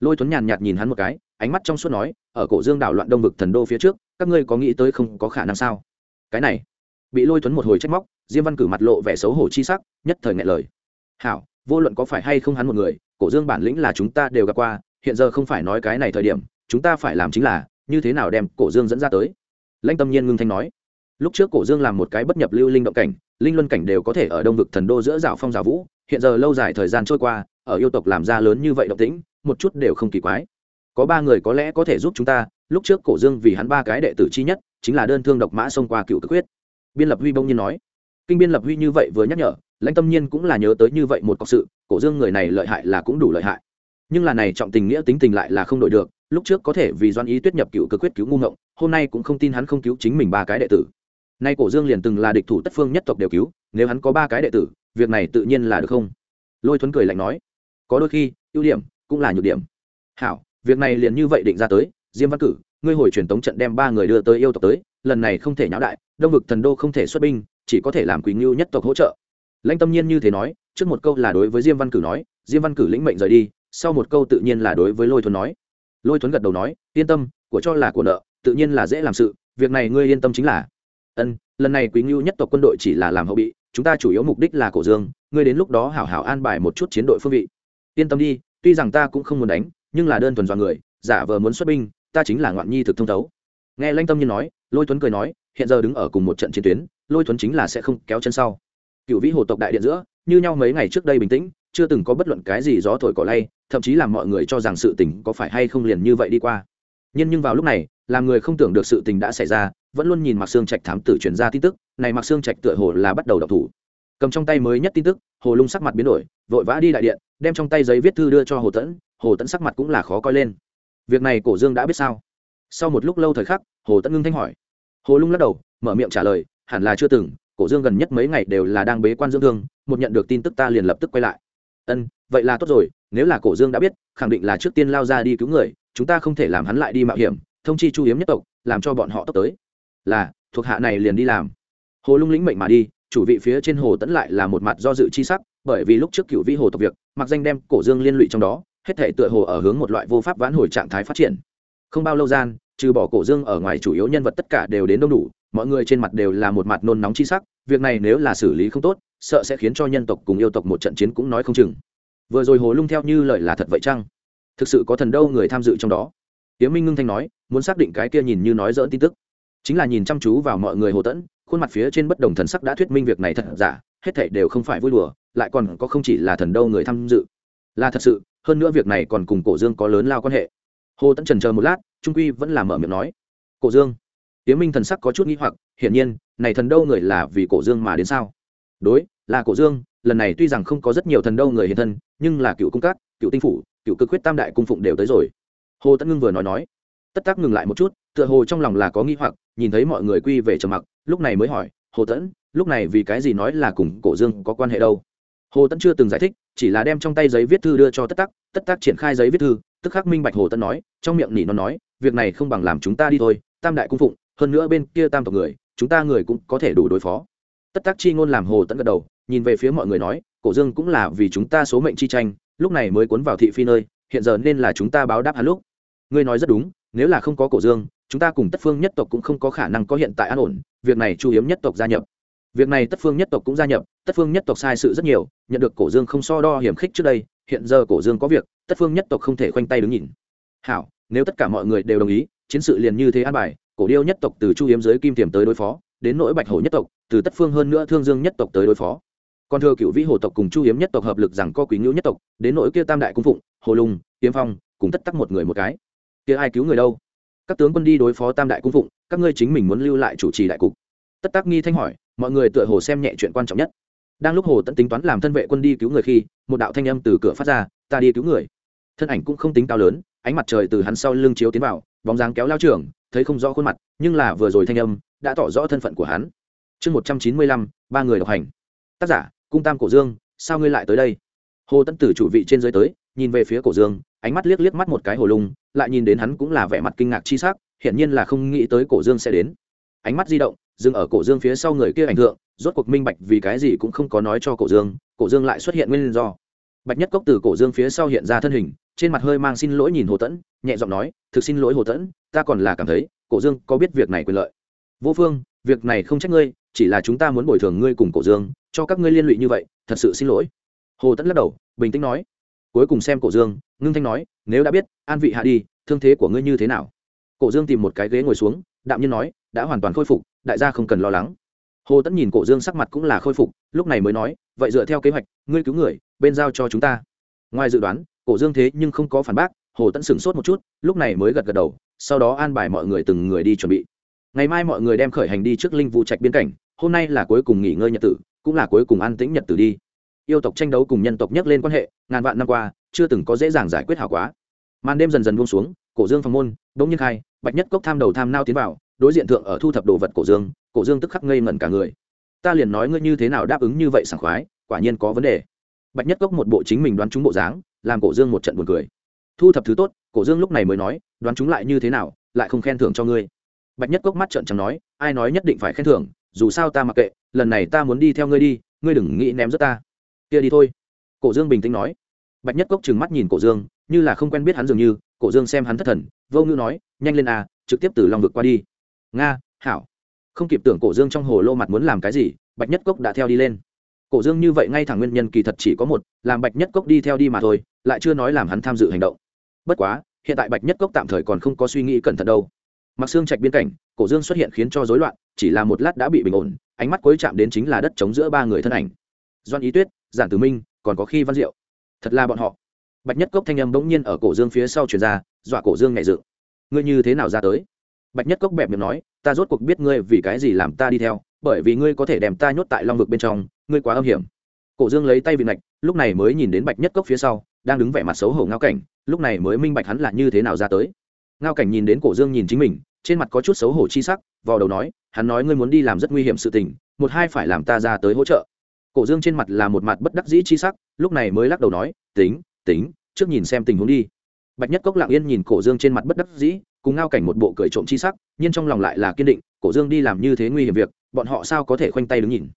[SPEAKER 1] Lôi tuấn nhàn nhạt nhìn hắn một cái, ánh mắt trong suốt nói, ở cổ dương đảo loạn đông vực thần đô phía trước, các ngươi có nghĩ tới không có khả năng sao? Cái này, bị lôi tuấn một hồi trách móc, diêm văn cử mặt lộ vẻ xấu hổ chi sắc, nhất thời ngại lời. Hảo, vô luận có phải hay không hắn một người cổ dương bản lĩnh là chúng ta đều gặp qua, hiện giờ không phải nói cái này thời điểm, chúng ta phải làm chính là, như thế nào đem cổ dương dẫn ra tới? Lãnh tâm nhiên ngưng thanh nói. Lúc trước cổ dương làm một cái bất nhập lưu linh động cảnh, linh luân cảnh đều có thể ở đông vực thần đô giữa rào phong rào vũ, hiện giờ lâu dài thời gian trôi qua, ở yêu tộc làm ra lớn như vậy động tĩnh, một chút đều không kỳ quái. Có ba người có lẽ có thể giúp chúng ta, lúc trước cổ dương vì hắn ba cái đệ tử chi nhất, chính là đơn thương độc mã xông qua cựu cực huyết biên lập huy bông nhiên nói. Kinh biên lập huy như vậy vừa nhắc nhở lãnh tâm nhiên cũng là nhớ tới như vậy một cọc sự, cổ dương người này lợi hại là cũng đủ lợi hại. Nhưng là này trọng tình nghĩa tính tình lại là không đổi được, lúc trước có thể vì doan ý tuyết nhập cựu cực quyết cứu ngu ngộng, hôm nay cũng không tin hắn không cứu chính mình ba cái đệ tử. Nay cổ dương liền từng là địch thủ tất phương nhất tộc đều cứu, nếu hắn có ba cái đệ tử, việc này tự nhiên là được không? Lôi thuấn cười lạnh nói, có đôi khi, ưu điểm cũng là nhược điểm. Hảo, việc này liền như vậy định ra tới, diêm văn cử, ngươi hồi truyền tống trận đem ba người đưa tới yêu tộc tới, lần này không thể nháo đại, đông vực thần đô không thể xuất binh, chỉ có thể làm quý ngưu nhất tộc hỗ trợ lãnh tâm nhiên như thế nói, trước một câu là đối với diêm văn cử nói, diêm văn cử lĩnh mệnh rời đi, sau một câu tự nhiên là đối với lôi thuấn nói. Lôi thuấn gật đầu nói, yên tâm, của cho là của nợ, tự nhiên là dễ làm sự, việc này ngươi yên tâm chính là. Ân, lần này quý ngưu nhất tộc quân đội chỉ là làm hậu bị, chúng ta chủ yếu mục đích là cổ dương, ngươi đến lúc đó hảo hảo an bài một chút chiến đội phương vị. Yên tâm đi, tuy rằng ta cũng không muốn đánh, nhưng là đơn thuần dọa người, giả vờ muốn xuất binh, ta chính là ngoạn nhi thực thông thấu. Nghe lanh tâm nhiên nói, lôi tuấn cười nói, hiện giờ đứng ở cùng một trận chiến tuyến, lôi tuấn chính là sẽ không kéo chân sau cựu vĩ hồ tộc đại điện giữa, như nhau mấy ngày trước đây bình tĩnh, chưa từng có bất luận cái gì gió thổi cỏ lay, thậm chí làm mọi người cho rằng sự tình có phải hay không liền như vậy đi qua. Nhưng nhưng vào lúc này, làm người không tưởng được sự tình đã xảy ra, vẫn luôn nhìn mặc xương trạch thám tử truyền ra tin tức, này mặc xương trạch tựa hồ là bắt đầu đọc thủ. Cầm trong tay mới nhất tin tức, hồ lung sắc mặt biến đổi, vội vã đi đại điện, đem trong tay giấy viết thư đưa cho hồ tẫn hồ tẫn sắc mặt cũng là khó coi lên. Việc này cổ dương đã biết sao? Sau một lúc lâu thời khắc, hồ tẫn ngưng thanh hỏi. Hồ lung lắc đầu, mở miệng trả lời, hẳn là chưa từng cổ dương gần nhất mấy ngày đều là đang bế quan dưỡng thương, một nhận được tin tức ta liền lập tức quay lại. Ân, vậy là tốt rồi, nếu là cổ dương đã biết, khẳng định là trước tiên lao ra đi cứu người, chúng ta không thể làm hắn lại đi mạo hiểm, thông chi chu hiếm nhất tộc, làm cho bọn họ tốc tới. Là, thuộc hạ này liền đi làm. Hồ lung lĩnh mệnh mà đi, chủ vị phía trên hồ tẫn lại là một mặt do dự chi sắc, bởi vì lúc trước cựu vĩ hồ tộc việc, mặc danh đem cổ dương liên lụy trong đó, hết thể tựa hồ ở hướng một loại vô pháp vãn hồi trạng thái phát triển. Không bao lâu gian, trừ bỏ cổ dương ở ngoài chủ yếu nhân vật tất cả đều đến đông đủ, mọi người trên mặt đều là một mặt nôn nóng chi sắc việc này nếu là xử lý không tốt, sợ sẽ khiến cho nhân tộc cùng yêu tộc một trận chiến cũng nói không chừng. Vừa rồi hồ lung theo như lời là thật vậy chăng? Thực sự có thần đâu người tham dự trong đó? Yến minh ngưng thanh nói, muốn xác định cái kia nhìn như nói dỡn tin tức. Chính là nhìn chăm chú vào mọi người hồ tẫn, khuôn mặt phía trên bất đồng thần sắc đã thuyết minh việc này thật giả, hết thảy đều không phải vui đùa, lại còn có không chỉ là thần đâu người tham dự. Là thật sự, hơn nữa việc này còn cùng cổ dương có lớn lao quan hệ. Hồ tẫn trần chờ một lát, trung quy vẫn là mở miệng nói. Cổ dương tiến minh thần sắc có chút nghi hoặc, hiển nhiên, này thần đâu người là vì cổ dương mà đến sao? Đối, là cổ dương, lần này tuy rằng không có rất nhiều thần đâu người hiện thân, nhưng là cựu cung cát cựu tinh phủ, cựu cực quyết tam đại cung phụng đều tới rồi. Hồ tất ngưng vừa nói nói. Tất tác ngừng lại một chút, tựa hồ trong lòng là có nghi hoặc, nhìn thấy mọi người quy về trầm mặc, lúc này mới hỏi, hồ tẫn, lúc này vì cái gì nói là cùng cổ dương có quan hệ đâu? Hồ tẫn chưa từng giải thích, chỉ là đem trong tay giấy viết thư đưa cho tất tắc tất tắc triển khai giấy viết thư, tức khắc minh bạch hồ tẫn nói, trong miệng nỉ nó nói, việc này không bằng làm chúng ta đi thôi, tam đại cung phụng hơn nữa bên kia tam tộc người, chúng ta người cũng có thể đủ đối phó. Tất tắc chi ngôn làm hồ tẫn gật đầu, nhìn về phía mọi người nói, cổ dương cũng là vì chúng ta số mệnh chi tranh, lúc này mới cuốn vào thị phi nơi, hiện giờ nên là chúng ta báo đáp hắn lúc. Ngươi nói rất đúng, nếu là không có cổ dương, chúng ta cùng tất phương nhất tộc cũng không có khả năng có hiện tại an ổn, việc này chu hiếm nhất tộc gia nhập. Việc này tất phương nhất tộc cũng gia nhập, tất phương nhất tộc sai sự rất nhiều, nhận được cổ dương không so đo hiểm khích trước đây, hiện giờ cổ dương có việc, tất phương nhất tộc không thể khoanh tay đứng nhìn. Hảo, nếu tất cả mọi người đều đồng ý, chiến sự liền như thế an bài cổ điêu nhất tộc từ chu hiếm giới kim tiềm tới đối phó, đến nỗi bạch hổ nhất tộc, từ tất phương hơn nữa thương dương nhất tộc tới đối phó. Còn thừa cựu vĩ hồ tộc cùng chu hiếm nhất tộc hợp lực rằng có quý ngữ nhất tộc, đến nỗi kia tam đại cung phụng, hồ lùng tiêm phong, cùng tất tắc một người một cái. Kia ai cứu người đâu? Các tướng quân đi đối phó tam đại cung phụng, các ngươi chính mình muốn lưu lại chủ trì đại cục. Tất tác nghi thanh hỏi, mọi người tựa hồ xem nhẹ chuyện quan trọng nhất. Đang lúc hồ tận tính toán làm thân vệ quân đi cứu người khi, một đạo thanh âm từ cửa phát ra, ta đi cứu người. Thân ảnh cũng không tính cao lớn, ánh mặt trời từ hắn sau lưng chiếu tiến vào, bóng dáng kéo lao trưởng thấy không rõ khuôn mặt nhưng là vừa rồi thanh âm đã tỏ rõ thân phận của hắn. Chương một trăm chín mươi lăm ba người độc hành. Tác giả cung tam cổ dương sao ngươi lại tới đây? Hồ tấn tử chủ vị trên dưới tới nhìn về phía cổ dương ánh mắt liếc liếc mắt một cái hồ lung lại nhìn đến hắn cũng là vẻ mặt kinh ngạc chi sắc hiển nhiên là không nghĩ tới cổ dương sẽ đến. Ánh mắt di động dừng ở cổ dương phía sau người kia ảnh hưởng, rốt cuộc minh bạch vì cái gì cũng không có nói cho cổ dương cổ dương lại xuất hiện nguyên do. Bạch nhất cốc từ cổ dương phía sau hiện ra thân hình trên mặt hơi mang xin lỗi nhìn hồ tẫn, nhẹ giọng nói, thực xin lỗi hồ tẫn, ta còn là cảm thấy, cổ dương có biết việc này quyền lợi. Vô phương, việc này không trách ngươi, chỉ là chúng ta muốn bồi thường ngươi cùng cổ dương, cho các ngươi liên lụy như vậy, thật sự xin lỗi. Hồ tẫn lắc đầu, bình tĩnh nói. Cuối cùng xem cổ dương, ngưng thanh nói, nếu đã biết, an vị hạ đi, thương thế của ngươi như thế nào? Cổ dương tìm một cái ghế ngồi xuống, đạm nhiên nói, đã hoàn toàn khôi phục, đại gia không cần lo lắng. Hồ tẫn nhìn cổ dương sắc mặt cũng là khôi phục, lúc này mới nói, vậy dựa theo kế hoạch, ngươi cứu người, bên giao cho chúng ta. Ngoài dự đoán cổ dương thế nhưng không có phản bác, hồ tẫn sửng sốt một chút, lúc này mới gật gật đầu, sau đó an bài mọi người từng người đi chuẩn bị. Ngày mai mọi người đem khởi hành đi trước linh vụ trạch biên cảnh, hôm nay là cuối cùng nghỉ ngơi nhật tử, cũng là cuối cùng an tĩnh nhật tử đi. Yêu tộc tranh đấu cùng nhân tộc nhắc lên quan hệ, ngàn vạn năm qua, chưa từng có dễ dàng giải quyết hảo quá. Màn đêm dần dần buông xuống, cổ dương phòng môn, bỗng nhiên khai, bạch nhất cốc tham đầu tham nao tiến vào, đối diện thượng ở thu thập đồ vật cổ dương cổ dương tức khắc ngây ngẩn cả người. Ta liền nói ngươi như thế nào đáp ứng như vậy sảng khoái, quả nhiên có vấn đề. Bạch nhất cốc một bộ chính mình đoán chúng bộ dáng làm cổ dương một trận buồn cười. Thu thập thứ tốt cổ dương lúc này mới nói đoán chúng lại như thế nào lại không khen thưởng cho ngươi. Bạch nhất cốc mắt trận chẳng nói ai nói nhất định phải khen thưởng dù sao ta mặc kệ lần này ta muốn đi theo ngươi đi ngươi đừng nghĩ ném rất ta. Kia đi thôi. Cổ dương bình tĩnh nói. Bạch nhất cốc trừng mắt nhìn cổ dương như là không quen biết hắn dường như cổ dương xem hắn thất thần vô ngữ nói nhanh lên à, trực tiếp từ lòng vực qua đi. Nga hảo. Không kịp tưởng cổ dương trong hồ lô mặt muốn làm cái gì bạch nhất cốc đã theo đi lên. Cổ dương như vậy ngay thẳng nguyên nhân kỳ thật chỉ có một làm bạch nhất cốc đi theo đi mà thôi lại chưa nói làm hắn tham dự hành động. Bất quá, hiện tại bạch nhất cốc tạm thời còn không có suy nghĩ cẩn thận đâu. Mặc xương trạch biên cảnh, cổ dương xuất hiện khiến cho rối loạn, chỉ là một lát đã bị bình ổn, ánh mắt cuối chạm đến chính là đất trống giữa ba người thân ảnh. Doan ý tuyết, giản tử minh, còn có khi văn diệu. Thật là bọn họ. Bạch nhất cốc thanh âm bỗng nhiên ở cổ dương phía sau truyền ra, dọa cổ dương nhảy dựng. Ngươi như thế nào ra tới? Bạch nhất cốc bẹp miệng nói, ta rốt cuộc biết ngươi vì cái gì làm ta đi theo, bởi vì ngươi có thể đem ta nhốt tại long vực bên trong, ngươi quá âm hiểm. Cổ dương lấy tay vị ngạch lúc này mới nhìn đến bạch nhất cốc phía sau đang đứng vẻ mặt xấu hổ ngao cảnh, lúc này mới minh bạch hắn là như thế nào ra tới. Ngao cảnh nhìn đến cổ dương nhìn chính mình, trên mặt có chút xấu hổ chi sắc vào đầu nói, hắn nói ngươi muốn đi làm rất nguy hiểm sự tình, một hai phải làm ta ra tới hỗ trợ. Cổ dương trên mặt là một mặt bất đắc dĩ chi sắc, lúc này mới lắc đầu nói, tính tính, trước nhìn xem tình huống đi. Bạch nhất cốc lặng yên nhìn cổ dương trên mặt bất đắc dĩ, cùng ngao cảnh một bộ cười trộm chi sắc, nhưng trong lòng lại là kiên định, cổ dương đi làm như thế nguy hiểm việc, bọn họ sao có thể khoanh tay đứng nhìn?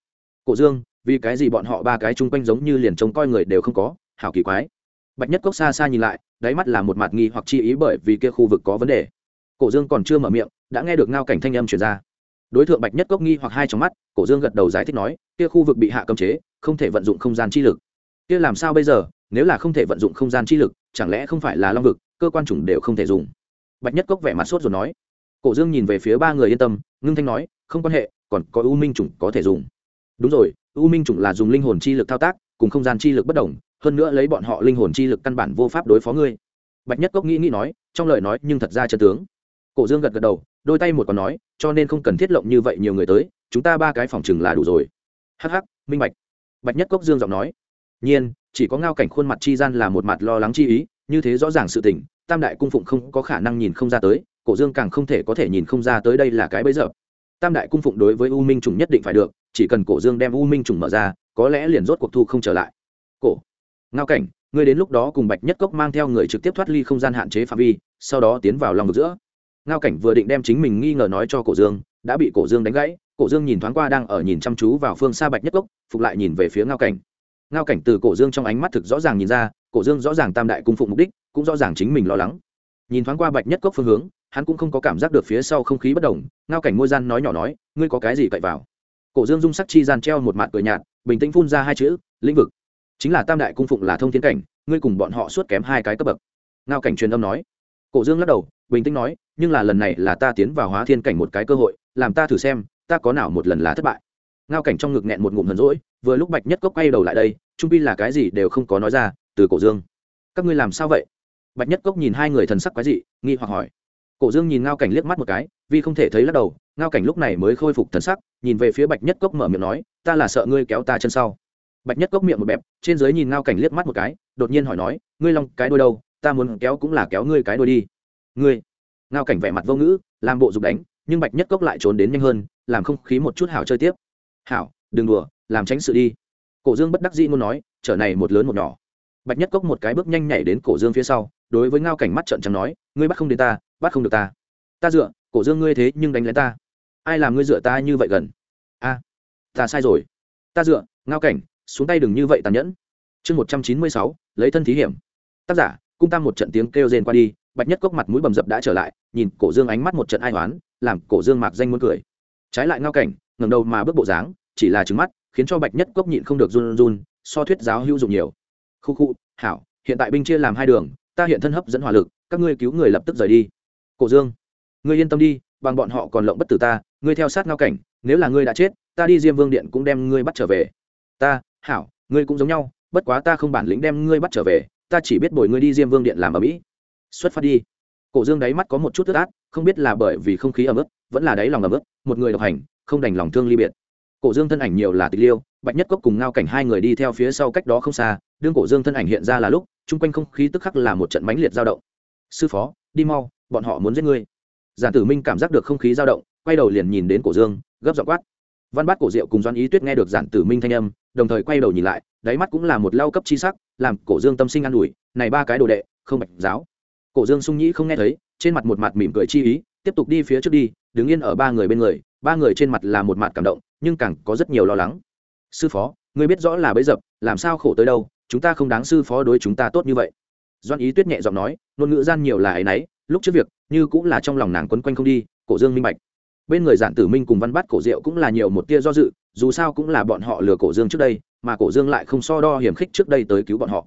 [SPEAKER 1] Cổ dương, vì cái gì bọn họ ba cái chung quanh giống như liền trông coi người đều không có? Hảo kỳ quái bạch nhất cốc xa xa nhìn lại, đáy mắt là một mặt nghi hoặc chi ý bởi vì kia khu vực có vấn đề. Cổ dương còn chưa mở miệng, đã nghe được ngao cảnh thanh âm truyền ra. Đối tượng bạch nhất cốc nghi hoặc hai trong mắt, cổ dương gật đầu giải thích nói, kia khu vực bị hạ cấm chế, không thể vận dụng không gian chi lực. Kia làm sao bây giờ, nếu là không thể vận dụng không gian chi lực, chẳng lẽ không phải là long vực, cơ quan chủng đều không thể dùng? Bạch nhất cốc vẻ mặt sốt rồi nói. Cổ dương nhìn về phía ba người yên tâm, ngưng thanh nói, không quan hệ, còn có u minh chủng có thể dùng. Đúng rồi, u minh chủng là dùng linh hồn chi lực thao tác, cùng không gian chi lực bất đồng hơn nữa lấy bọn họ linh hồn chi lực căn bản vô pháp đối phó ngươi. Bạch nhất cốc nghĩ nghĩ nói, trong lời nói nhưng thật ra chân tướng. Cổ dương gật gật đầu, đôi tay một còn nói, cho nên không cần thiết lộng như vậy nhiều người tới, chúng ta ba cái phòng chừng là đủ rồi. Hắc hắc, minh bạch. Bạch nhất cốc dương giọng nói. Nhiên, chỉ có ngao cảnh khuôn mặt chi gian là một mặt lo lắng chi ý, như thế rõ ràng sự tình, tam đại cung phụng không có khả năng nhìn không ra tới, cổ dương càng không thể có thể nhìn không ra tới đây là cái bấy giờ. Tam đại cung phụng đối với u minh trùng nhất định phải được, chỉ cần cổ dương đem u minh trùng mở ra, có lẽ liền rốt cuộc thu không trở lại. Cổ ngao cảnh, ngươi đến lúc đó cùng bạch nhất cốc mang theo người trực tiếp thoát ly không gian hạn chế phạm vi, sau đó tiến vào lòng vực giữa. Ngao cảnh vừa định đem chính mình nghi ngờ nói cho cổ dương, đã bị cổ dương đánh gãy. Cổ dương nhìn thoáng qua đang ở nhìn chăm chú vào phương xa bạch nhất cốc, phục lại nhìn về phía ngao cảnh. Ngao cảnh từ cổ dương trong ánh mắt thực rõ ràng nhìn ra, cổ dương rõ ràng tam đại cung phụng mục đích, cũng rõ ràng chính mình lo lắng. Nhìn thoáng qua bạch nhất cốc phương hướng, hắn cũng không có cảm giác được phía sau không khí bất đồng. Ngao cảnh môi gian nói nhỏ nói, ngươi có cái gì cậy vào? Cổ dương dung sắc chi gian treo một mặt cười nhạt, bình tĩnh phun ra hai chữ, lĩnh vực chính là tam đại cung phụng là thông thiên cảnh, ngươi cùng bọn họ suốt kém hai cái cấp bậc. Ngao cảnh truyền âm nói. Cổ dương lắc đầu, bình tĩnh nói, nhưng là lần này là ta tiến vào hóa thiên cảnh một cái cơ hội, làm ta thử xem, ta có nào một lần là thất bại. Ngao cảnh trong ngực nghẹn một ngụm hờn rỗi vừa lúc bạch nhất cốc quay đầu lại đây, trung pi là cái gì đều không có nói ra, từ cổ dương. Các ngươi làm sao vậy? Bạch nhất cốc nhìn hai người thần sắc quái dị, nghi hoặc hỏi. Cổ dương nhìn ngao cảnh liếc mắt một cái, vì không thể thấy lắc đầu, ngao cảnh lúc này mới khôi phục thần sắc, nhìn về phía bạch nhất cốc mở miệng nói, ta là sợ ngươi kéo ta chân sau bạch nhất cốc miệng một bẹp, trên dưới nhìn ngao cảnh liếc mắt một cái, đột nhiên hỏi nói, ngươi long, cái đôi đâu? Ta muốn kéo cũng là kéo ngươi cái đôi đi. Ngươi? Ngao cảnh vẻ mặt vô ngữ, làm bộ dục đánh, nhưng bạch nhất cốc lại trốn đến nhanh hơn, làm không khí một chút hảo chơi tiếp. Hảo, đừng đùa, làm tránh sự đi. Cổ dương bất đắc dĩ muốn nói, trở này một lớn một nhỏ. Bạch nhất cốc một cái bước nhanh nhảy đến cổ dương phía sau, đối với ngao cảnh mắt trận trắng nói, ngươi bắt không đến ta, bắt không được ta. Ta dựa, cổ dương ngươi thế nhưng đánh lấy ta. Ai làm ngươi dựa ta như vậy gần? A, ta sai rồi. Ta dựa, ngao cảnh xuống tay đừng như vậy tàn nhẫn. Chương một trăm chín mươi sáu, lấy thân thí hiểm. Tác giả, cung tam một trận tiếng kêu rên qua đi, bạch nhất cốc mặt mũi bầm dập đã trở lại, nhìn cổ dương ánh mắt một trận ai oán, làm cổ dương mạc danh muốn cười. Trái lại ngao cảnh ngầm đầu mà bước bộ dáng, chỉ là trứng mắt, khiến cho bạch nhất cốc nhịn không được run run, so thuyết giáo hữu dụng nhiều. Khu khu, hảo, hiện tại binh chia làm hai đường, ta hiện thân hấp dẫn hỏa lực, các ngươi cứu người lập tức rời đi. Cổ dương, ngươi yên tâm đi, bằng bọn họ còn lộng bất tử ta, ngươi theo sát ngao cảnh, nếu là ngươi đã chết, ta đi diêm vương điện cũng đem ngươi bắt trở về. Ta hảo, ngươi cũng giống nhau, bất quá ta không bản lĩnh đem ngươi bắt trở về, ta chỉ biết bồi ngươi đi diêm vương điện làm ở mỹ. Xuất phát đi. Cổ dương đáy mắt có một chút tức át, không biết là bởi vì không khí ấm ức, vẫn là đáy lòng ấm ức, một người độc hành, không đành lòng thương ly biệt. Cổ dương thân ảnh nhiều là tịch liêu, bạch nhất cốc cùng ngao cảnh hai người đi theo phía sau cách đó không xa, đương cổ dương thân ảnh hiện ra là lúc, chung quanh không khí tức khắc là một trận mãnh liệt dao động. Sư phó, đi mau, bọn họ muốn giết ngươi. Giản tử minh cảm giác được không khí dao động, quay đầu liền nhìn đến cổ dương, gấp giọng quát. Văn bát cổ diệu cùng doan ý tuyết nghe được giản tử minh thanh âm đồng thời quay đầu nhìn lại, đáy mắt cũng là một lau cấp chi sắc, làm cổ dương tâm sinh an ủi, này ba cái đồ đệ, không bạch giáo. Cổ dương sung nhĩ không nghe thấy, trên mặt một mặt mỉm cười chi ý, tiếp tục đi phía trước đi, đứng yên ở ba người bên người, ba người trên mặt là một mặt cảm động, nhưng càng có rất nhiều lo lắng. Sư phó người biết rõ là bấy dập, làm sao khổ tới đâu, chúng ta không đáng sư phó đối chúng ta tốt như vậy. Doan ý tuyết nhẹ giọng nói, ngôn ngữ gian nhiều là ấy y lúc trước việc, như cũng là trong lòng nàng quấn quanh không đi, cổ dương minh bạch. Bên người giản tử minh cùng văn bắt cổ diệu cũng là nhiều một tia do dự dù sao cũng là bọn họ lừa cổ dương trước đây, mà cổ dương lại không so đo hiểm khích trước đây tới cứu bọn họ.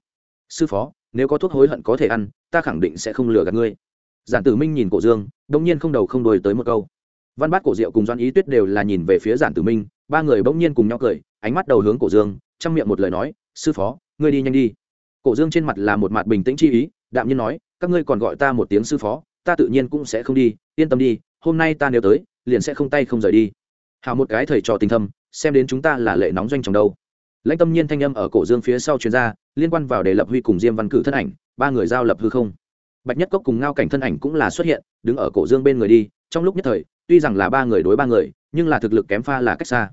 [SPEAKER 1] Sư phó, nếu có thuốc hối hận có thể ăn, ta khẳng định sẽ không lừa gạt ngươi. Giản tử minh nhìn cổ dương đông nhiên không đầu không đuôi tới một câu. Văn bát, cổ diệu cùng doan ý tuyết đều là nhìn về phía giản tử minh, ba người bỗng nhiên cùng nhau cười, ánh mắt đầu hướng cổ dương chăm miệng một lời nói, sư phó, ngươi đi nhanh đi. Cổ dương trên mặt là một mặt bình tĩnh chi ý, đạm nhiên nói, các ngươi còn gọi ta một tiếng sư phó, ta tự nhiên cũng sẽ không đi, yên tâm đi, hôm nay ta nếu tới, liền sẽ không tay không rời đi. Hào một cái thầy trò tình thâm xem đến chúng ta là lệ nóng doanh trong đâu. Lãnh tâm nhiên thanh âm ở cổ dương phía sau chuyên gia liên quan vào đề lập huy cùng diêm văn cử thân ảnh, ba người giao lập hư không. Bạch nhất cốc cùng ngao cảnh thân ảnh cũng là xuất hiện, đứng ở cổ dương bên người đi, trong lúc nhất thời, tuy rằng là ba người đối ba người, nhưng là thực lực kém pha là cách xa.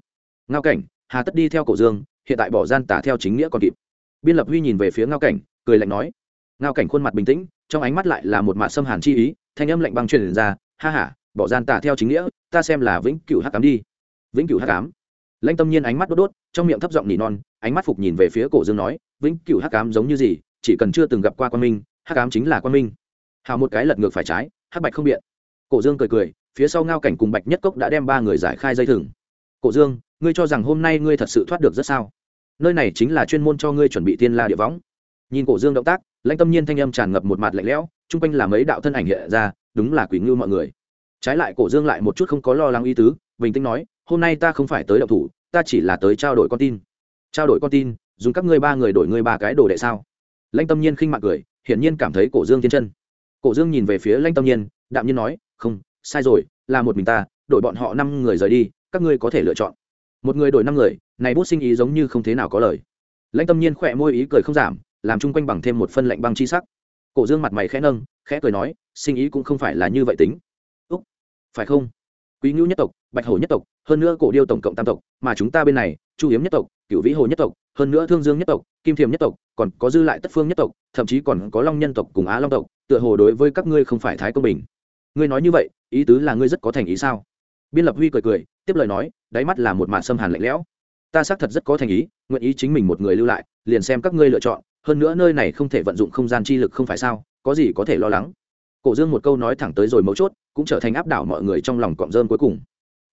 [SPEAKER 1] Ngao cảnh, hà tất đi theo cổ dương, hiện tại bỏ gian tả theo chính nghĩa còn kịp. Biên lập huy nhìn về phía ngao cảnh, cười lạnh nói. Ngao cảnh khuôn mặt bình tĩnh, trong ánh mắt lại là một mạ xâm hàn chi ý, thanh âm lạnh băng truyền ra, ha ha, bỏ gian tả theo chính nghĩa, ta xem là vĩnh cửu hắc cám đi. Vĩnh cửu hắc cám lanh tâm nhiên ánh mắt đốt đốt, trong miệng thấp giọng nỉ non, ánh mắt phục nhìn về phía cổ dương nói, vĩnh cửu hắc cám giống như gì, chỉ cần chưa từng gặp qua quan minh, hắc cám chính là quan minh. Hào một cái lật ngược phải trái, hắc bạch không biện. Cổ dương cười cười, phía sau ngao cảnh cùng bạch nhất cốc đã đem ba người giải khai dây thừng. Cổ dương, ngươi cho rằng hôm nay ngươi thật sự thoát được rất sao? Nơi này chính là chuyên môn cho ngươi chuẩn bị tiên la địa võng. Nhìn cổ dương động tác, lãnh tâm nhiên thanh âm tràn ngập một mặt lạnh lẽo, chung quanh là mấy đạo thân ảnh hiện ra, đúng là quỷ ngưu mọi người. Trái lại cổ dương lại một chút không có lo lắng ý tứ, bình tĩnh nói hôm nay ta không phải tới động thủ, ta chỉ là tới trao đổi con tin. Trao đổi con tin, dùng các ngươi ba người đổi ngươi ba cái đồ đệ sao? Lãnh tâm nhiên khinh mặt cười, hiển nhiên cảm thấy cổ dương thiên chân. Cổ dương nhìn về phía lãnh tâm nhiên, đạm nhiên nói, không, sai rồi, là một mình ta, đổi bọn họ năm người rời đi, các ngươi có thể lựa chọn. Một người đổi năm người, này bút sinh ý giống như không thế nào có lời. Lãnh tâm nhiên khỏe môi ý cười không giảm, làm chung quanh bằng thêm một phân lạnh băng chi sắc. Cổ dương mặt mày khẽ nâng, khẽ cười nói, sinh ý cũng không phải là như vậy tính. Úc, phải không? Quý ngưu nhất tộc, bạch hổ nhất tộc, hơn nữa cổ điêu tổng cộng tam tộc, mà chúng ta bên này, chu hiếm nhất tộc cựu vĩ hồ nhất tộc, hơn nữa thương dương nhất tộc, kim thiềm nhất tộc, còn có dư lại tất phương nhất tộc, thậm chí còn có long nhân tộc cùng á long tộc, tựa hồ đối với các ngươi không phải thái công bình. Ngươi nói như vậy, ý tứ là ngươi rất có thành ý sao? Biên lập huy cười cười, tiếp lời nói, đáy mắt là một màn xâm hàn lạnh lẽo. Ta xác thật rất có thành ý, nguyện ý chính mình một người lưu lại, liền xem các ngươi lựa chọn, hơn nữa nơi này không thể vận dụng không gian chi lực không phải sao, có gì có thể lo lắng? Cổ dương một câu nói thẳng tới rồi mấu chốt, cũng trở thành áp đảo mọi người trong lòng cọm rơm cuối cùng.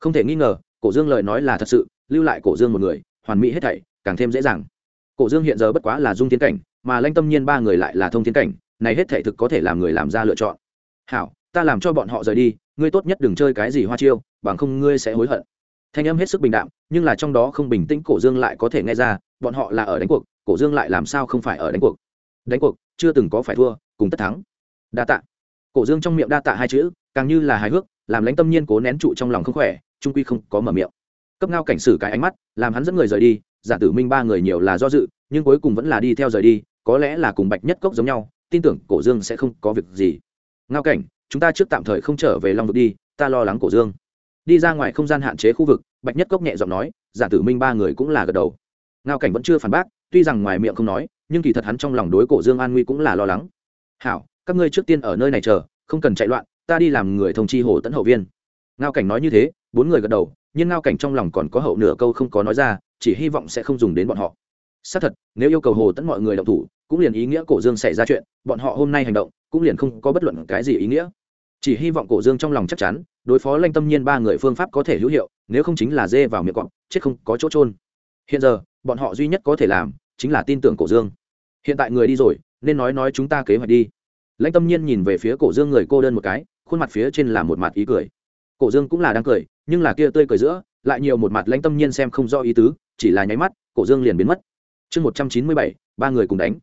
[SPEAKER 1] Không thể nghi ngờ, cổ dương lời nói là thật sự, lưu lại cổ dương một người, hoàn mỹ hết thảy, càng thêm dễ dàng. Cổ dương hiện giờ bất quá là dung tiến cảnh, mà lanh tâm nhiên ba người lại là thông tiến cảnh, này hết thảy thực có thể làm người làm ra lựa chọn. Hảo, ta làm cho bọn họ rời đi, ngươi tốt nhất đừng chơi cái gì hoa chiêu, bằng không ngươi sẽ hối hận. Thanh âm hết sức bình đạm, nhưng là trong đó không bình tĩnh cổ dương lại có thể nghe ra, bọn họ là ở đánh cuộc, cổ dương lại làm sao không phải ở đánh cuộc? Đánh cuộc, chưa từng có phải thua, cùng tất thắng. Đa tạ cổ dương trong miệng đa tạ hai chữ, càng như là hài hước, làm lãnh tâm nhiên cố nén trụ trong lòng không khỏe, trung quy không có mở miệng. Cấp ngao cảnh sử cái ánh mắt, làm hắn dẫn người rời đi, giả tử minh ba người nhiều là do dự, nhưng cuối cùng vẫn là đi theo rời đi, có lẽ là cùng bạch nhất cốc giống nhau, tin tưởng cổ dương sẽ không có việc gì. Ngao cảnh, chúng ta trước tạm thời không trở về long vực đi, ta lo lắng cổ dương. Đi ra ngoài không gian hạn chế khu vực, bạch nhất cốc nhẹ giọng nói, giả tử minh ba người cũng là gật đầu. Ngao cảnh vẫn chưa phản bác, tuy rằng ngoài miệng không nói, nhưng kỳ thật hắn trong lòng đối cổ dương an nguy cũng là lo lắng. Hảo các ngươi trước tiên ở nơi này chờ, không cần chạy loạn, ta đi làm người thông chi hồ tấn hậu viên. Ngao cảnh nói như thế, bốn người gật đầu, nhưng ngao cảnh trong lòng còn có hậu nửa câu không có nói ra, chỉ hy vọng sẽ không dùng đến bọn họ. Xác thật, nếu yêu cầu hồ tấn mọi người động thủ, cũng liền ý nghĩa cổ dương xảy ra chuyện, bọn họ hôm nay hành động, cũng liền không có bất luận cái gì ý nghĩa. Chỉ hy vọng cổ dương trong lòng chắc chắn, đối phó lanh tâm nhiên ba người phương pháp có thể hữu hiệu, nếu không chính là dê vào miệng cọp chết không có chỗ trôn hiện giờ, bọn họ duy nhất có thể làm, chính là tin tưởng cổ dương. Hiện tại người đi rồi, nên nói nói chúng ta kế hoạch đi lãnh tâm nhiên nhìn về phía cổ dương người cô đơn một cái, khuôn mặt phía trên là một mặt ý cười. Cổ dương cũng là đang cười, nhưng là kia tươi cười giữa, lại nhiều một mặt lãnh tâm nhiên xem không rõ ý tứ, chỉ là nháy mắt, cổ dương liền biến mất. Chương một trăm chín mươi bảy, ba người cùng đánh.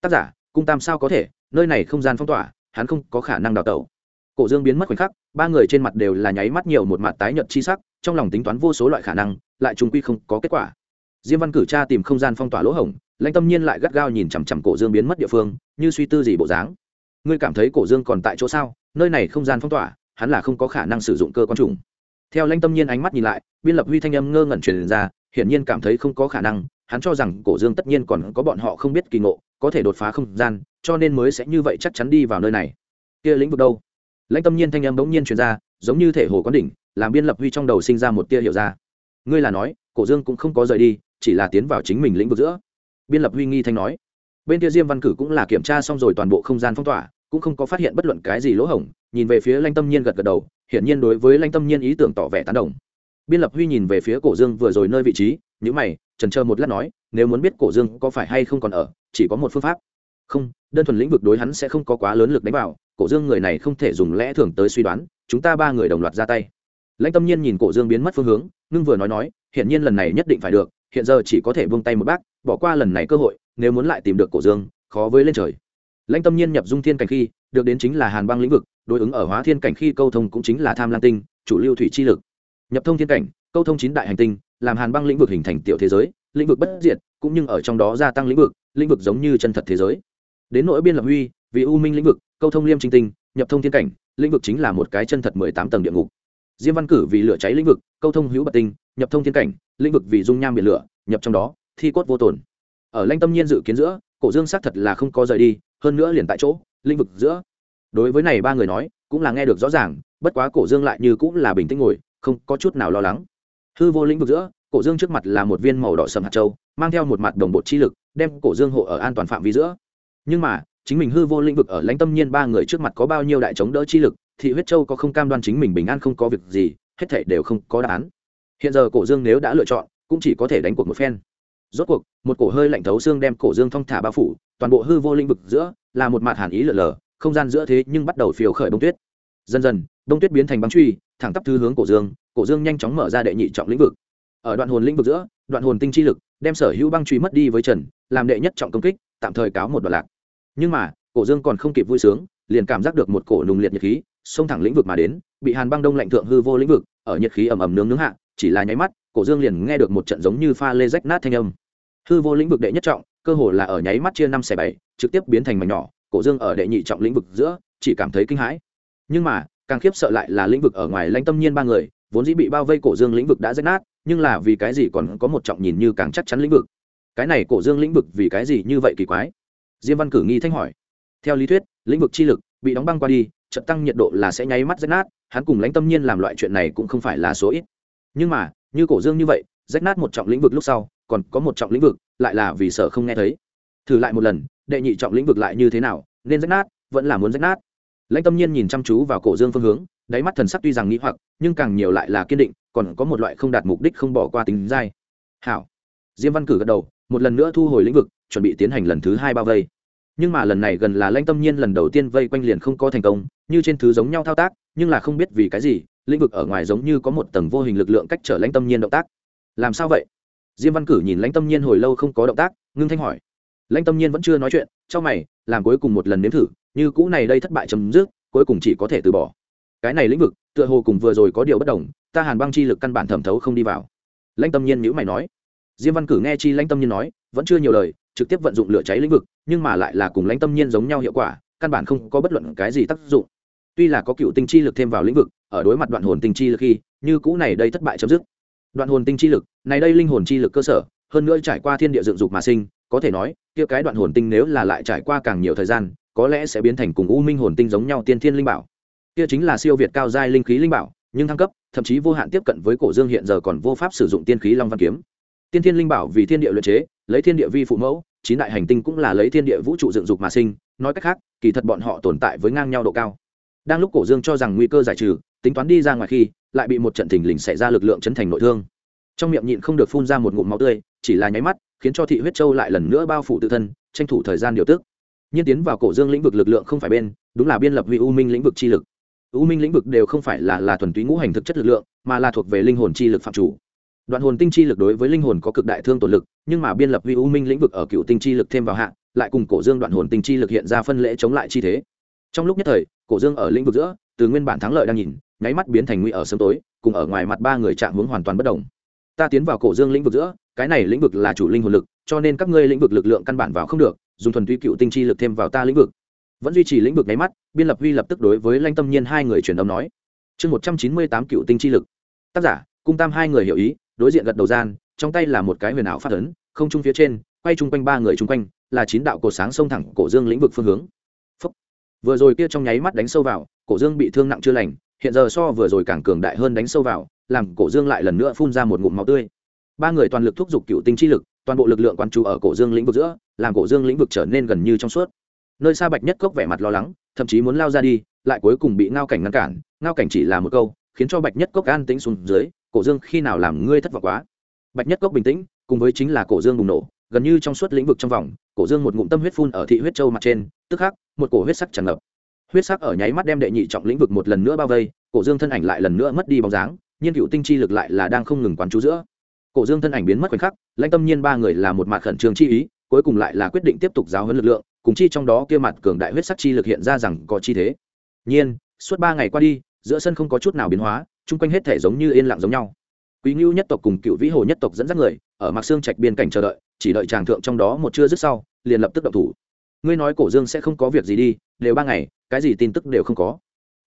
[SPEAKER 1] Tác giả, cung tam sao có thể, nơi này không gian phong tỏa, hắn không có khả năng đào tẩu. Cổ dương biến mất khoảnh khắc, ba người trên mặt đều là nháy mắt nhiều một mặt tái nhợt chi sắc, trong lòng tính toán vô số loại khả năng, lại trùng quy không có kết quả. Diêm văn cử tra tìm không gian phong tỏa lỗ hổng, lãnh tâm nhiên lại gắt gao nhìn chằm chằm cổ dương biến mất địa phương, như suy tư gì bộ dáng ngươi cảm thấy cổ dương còn tại chỗ sao? Nơi này không gian phong tỏa, hắn là không có khả năng sử dụng cơ quan trùng theo lãnh tâm nhiên ánh mắt nhìn lại, biên lập huy thanh âm ngơ ngẩn truyền ra, hiển nhiên cảm thấy không có khả năng, hắn cho rằng cổ dương tất nhiên còn có bọn họ không biết kỳ ngộ, có thể đột phá không gian, cho nên mới sẽ như vậy chắc chắn đi vào nơi này. Kia lĩnh vực đâu? Lãnh tâm nhiên thanh âm bỗng nhiên truyền ra, giống như thể hồ quán đỉnh, làm biên lập huy trong đầu sinh ra một tia hiểu ra. Ngươi là nói, cổ dương cũng không có rời đi, chỉ là tiến vào chính mình lĩnh vực giữa. Biên lập huy nghi thanh nói bên kia diêm văn cử cũng là kiểm tra xong rồi toàn bộ không gian phong tỏa, cũng không có phát hiện bất luận cái gì lỗ hổng, nhìn về phía lanh tâm nhiên gật gật đầu, hiển nhiên đối với lanh tâm nhiên ý tưởng tỏ vẻ tán đồng. Biên lập huy nhìn về phía cổ dương vừa rồi nơi vị trí nhữ mày, trần chờ một lát nói, nếu muốn biết cổ dương có phải hay không còn ở, chỉ có một phương pháp. Không, đơn thuần lĩnh vực đối hắn sẽ không có quá lớn lực đánh vào, cổ dương người này không thể dùng lẽ thường tới suy đoán, chúng ta ba người đồng loạt ra tay. Lãnh tâm nhiên nhìn cổ dương biến mất phương hướng, ngưng vừa nói nói hiện nhiên lần này nhất định phải được, hiện giờ chỉ có thể buông tay một bác, bỏ qua lần này cơ hội nếu muốn lại tìm được cổ dương, khó với lên trời. Lãnh tâm nhiên nhập dung thiên cảnh khi, được đến chính là hàn băng lĩnh vực, đối ứng ở hóa thiên cảnh khi câu thông cũng chính là tham lam tinh, chủ lưu thủy chi lực. Nhập thông thiên cảnh, câu thông chín đại hành tinh, làm hàn băng lĩnh vực hình thành tiểu thế giới, lĩnh vực bất diệt, cũng như ở trong đó gia tăng lĩnh vực lĩnh vực giống như chân thật thế giới. Đến nỗi biên lập huy, vì u minh lĩnh vực, câu thông liêm trinh tinh, nhập thông thiên cảnh, lĩnh vực chính là một cái chân thật mười tám tầng địa ngục. Diêm văn cử vì lửa cháy lĩnh vực, câu thông hữu bật tinh, nhập thông thiên cảnh, lĩnh vực vì dung nham biển lửa, nhập trong đó, thi cốt vô tồn ở lanh tâm nhiên dự kiến giữa, cổ dương xác thật là không có rời đi, hơn nữa liền tại chỗ, lĩnh vực giữa. Đối với này ba người nói, cũng là nghe được rõ ràng, bất quá cổ dương lại như cũng là bình tĩnh ngồi, không có chút nào lo lắng. Hư vô lĩnh vực giữa, cổ dương trước mặt là một viên màu đỏ sầm hạt châu, mang theo một mặt đồng bộ chi lực, đem cổ dương hộ ở an toàn phạm vi giữa. Nhưng mà, chính mình hư vô lĩnh vực ở lãnh tâm nhiên ba người trước mặt có bao nhiêu đại chống đỡ chi lực thị huyết châu có không cam đoan chính mình bình an không có việc gì, hết thể đều không có đáp án. Hiện giờ cổ dương nếu đã lựa chọn, cũng chỉ có thể đánh cuộc một phen rốt cuộc, một cổ hơi lạnh thấu xương đem cổ dương thong thả bao phủ, toàn bộ hư vô lĩnh vực giữa là một mặt hàn ý lở lở không gian giữa thế nhưng bắt đầu phiều khởi bông tuyết. Dần dần đông tuyết biến thành băng truy, thẳng tắp thư hướng cổ dương cổ dương nhanh chóng mở ra đệ nhị trọng lĩnh vực. Ở đoạn hồn lĩnh vực giữa, đoạn hồn tinh chi lực đem sở hữu băng truy mất đi với trần, làm đệ nhất trọng công kích, tạm thời cáo một đoạn lạc. Nhưng mà, cổ dương còn không kịp vui sướng, liền cảm giác được một cổ nùng liệt nhiệt khí xông thẳng lĩnh vực mà đến, bị hàn băng đông lạnh thượng hư vô lĩnh vực, ở nhiệt khí ầm ầm nướng nướng hạ, chỉ là nháy mắt, cổ dương liền nghe được một trận giống như pha lê rách nát thanh âm hư vô lĩnh vực đệ nhất trọng, cơ hồ là ở nháy mắt chia năm xẻ bảy, trực tiếp biến thành mảnh nhỏ, cổ dương ở đệ nhị trọng lĩnh vực giữa, chỉ cảm thấy kinh hãi. Nhưng mà, càng khiếp sợ lại là lĩnh vực ở ngoài lãnh tâm nhiên ba người, vốn dĩ bị bao vây cổ dương lĩnh vực đã rách nát, nhưng là vì cái gì còn có một trọng nhìn như càng chắc chắn lĩnh vực? Cái này cổ dương lĩnh vực vì cái gì như vậy kỳ quái? Diêm văn cử nghi thanh hỏi. Theo lý thuyết, lĩnh vực chi lực bị đóng băng qua đi trận tăng nhiệt độ là sẽ nháy mắt rách nát, hắn cùng lãnh tâm nhiên làm loại chuyện này cũng không phải là số ít. Nhưng mà, như cổ dương như vậy, rách nát một trọng lĩnh vực lúc sau còn có một trọng lĩnh vực, lại là vì sợ không nghe thấy. Thử lại một lần, đệ nhị trọng lĩnh vực lại như thế nào, nên rách nát, vẫn là muốn rách nát. Lãnh tâm nhiên nhìn chăm chú vào cổ dương phương hướng, đáy mắt thần sắc tuy rằng nghĩ hoặc, nhưng càng nhiều lại là kiên định, còn có một loại không đạt mục đích không bỏ qua tính dai. Hảo. Diêm văn cử gật đầu, một lần nữa thu hồi lĩnh vực, chuẩn bị tiến hành lần thứ hai bao vây. Nhưng mà lần này gần là lãnh tâm nhiên lần đầu tiên vây quanh liền không có thành công, như trên thứ giống nhau thao tác, nhưng là không biết vì cái gì, lĩnh vực ở ngoài giống như có một tầng vô hình lực lượng cách trở lãnh tâm nhiên động tác. Làm sao vậy? Diêm văn cử nhìn lãnh tâm nhiên hồi lâu không có động tác, ngưng thanh hỏi. Lãnh tâm nhiên vẫn chưa nói chuyện, trong mày, làm cuối cùng một lần nếm thử, như cũ này đây thất bại chấm dứt, cuối cùng chỉ có thể từ bỏ. Cái này lĩnh vực, tựa hồ cùng vừa rồi có điều bất đồng, ta hàn băng chi lực căn bản thẩm thấu không đi vào. Lãnh tâm nhiên nhữ mày nói. Diêm văn cử nghe chi lãnh tâm nhiên nói, vẫn chưa nhiều lời, trực tiếp vận dụng lửa cháy lĩnh vực, nhưng mà lại là cùng lãnh tâm nhiên giống nhau hiệu quả, căn bản không có bất luận cái gì tác dụng. Tuy là có cựu tinh chi lực thêm vào lĩnh vực, ở đối mặt đoạn hồn tinh chi lực khi, như cũ này đây thất bại chấm dứt đoạn hồn tinh chi lực, này đây linh hồn chi lực cơ sở, hơn nữa trải qua thiên địa dựng dục mà sinh, có thể nói, kia cái đoạn hồn tinh nếu là lại trải qua càng nhiều thời gian, có lẽ sẽ biến thành cùng u minh hồn tinh giống nhau tiên thiên linh bảo. Kia chính là siêu việt cao giai linh khí linh bảo, nhưng thăng cấp, thậm chí vô hạn tiếp cận với cổ dương hiện giờ còn vô pháp sử dụng tiên khí long văn kiếm. Tiên thiên linh bảo vì thiên địa luyện chế, lấy thiên địa vi phụ mẫu, chín đại hành tinh cũng là lấy thiên địa vũ trụ dựng dục mà sinh, nói cách khác, kỳ thật bọn họ tồn tại với ngang nhau độ cao. Đang lúc cổ dương cho rằng nguy cơ giải trừ, tính toán đi ra ngoài khi lại bị một trận thình lình xảy ra lực lượng chấn thành nội thương. Trong miệng nhịn không được phun ra một ngụm máu tươi, chỉ là nháy mắt, khiến cho thị huyết châu lại lần nữa bao phủ tự thân, tranh thủ thời gian điều tức. Nhiên tiến vào cổ dương lĩnh vực lực lượng không phải bên, đúng là biên lập vị u minh lĩnh vực chi lực. U minh lĩnh vực đều không phải là là thuần túy ngũ hành thực chất lực lượng, mà là thuộc về linh hồn chi lực phạm chủ. Đoạn hồn tinh chi lực đối với linh hồn có cực đại thương tổn lực, nhưng mà biên lập vị u minh lĩnh vực ở cựu tinh chi lực thêm vào hạng lại cùng cổ dương đoạn hồn tinh chi lực hiện ra phân lễ chống lại chi thế. Trong lúc nhất thời, cổ dương ở lĩnh vực giữa, từ nguyên bản thắng lợi đang nhìn nháy mắt biến thành nguy ở sớm tối, cùng ở ngoài mặt ba người chạm hướng hoàn toàn bất đồng. Ta tiến vào cổ dương lĩnh vực giữa, cái này lĩnh vực là chủ linh hồn lực, cho nên các ngươi lĩnh vực lực lượng căn bản vào không được, dùng thuần túy cựu tinh chi lực thêm vào ta lĩnh vực. Vẫn duy trì lĩnh vực nháy mắt, biên lập huy lập tức đối với lanh tâm nhiên hai người truyền âm nói. Chương một trăm chín mươi tám cựu tinh chi lực. Tác giả, cung tam hai người hiểu ý, đối diện gật đầu gian, trong tay là một cái huyền ảo phát ấn, không trung phía trên, quay chung quanh ba người chung quanh, là chín đạo cổ sáng sông thẳng cổ dương lĩnh vực phương hướng. Phúc. vừa rồi kia trong nháy mắt đánh sâu vào, cổ dương bị thương nặng chưa lành hiện giờ so vừa rồi càng cường đại hơn đánh sâu vào, làm cổ dương lại lần nữa phun ra một ngụm máu tươi. Ba người toàn lực thúc giục cựu tinh chi lực, toàn bộ lực lượng quan trụ ở cổ dương lĩnh vực giữa, làm cổ dương lĩnh vực trở nên gần như trong suốt. Nơi xa bạch nhất cốc vẻ mặt lo lắng, thậm chí muốn lao ra đi, lại cuối cùng bị ngao cảnh ngăn cản. Ngao cảnh chỉ là một câu, khiến cho bạch nhất cốc an tĩnh xuống dưới, cổ dương khi nào làm ngươi thất vọng quá? Bạch nhất cốc bình tĩnh, cùng với chính là cổ dương bùng nổ, gần như trong suốt lĩnh vực trong vòng, cổ dương một ngụm tâm huyết phun ở thị huyết châu mặt trên, tức khắc, một cổ huyết sắc tràn ngập huyết sắc ở nháy mắt đem đệ nhị trọng lĩnh vực một lần nữa bao vây, cổ dương thân ảnh lại lần nữa mất đi bóng dáng, nhiên cựu tinh chi lực lại là đang không ngừng quán chú giữa. Cổ dương thân ảnh biến mất khoảnh khắc, lãnh tâm nhiên ba người là một mặt khẩn trương chi ý, cuối cùng lại là quyết định tiếp tục giáo huấn lực lượng, cùng chi trong đó kia mặt cường đại huyết sắc chi lực hiện ra rằng có chi thế. Nhiên, suốt ba ngày qua đi, giữa sân không có chút nào biến hóa, chung quanh hết thể giống như yên lặng giống nhau. Quý ngưu nhất tộc cùng cựu vĩ hồ nhất tộc dẫn dắt người, ở mạc xương trạch biên cảnh chờ đợi, chỉ đợi tràng thượng trong đó một chưa dứt sau, liền lập tức động thủ. Ngươi nói cổ dương sẽ không có việc gì đi đều ba ngày, cái gì tin tức đều không có.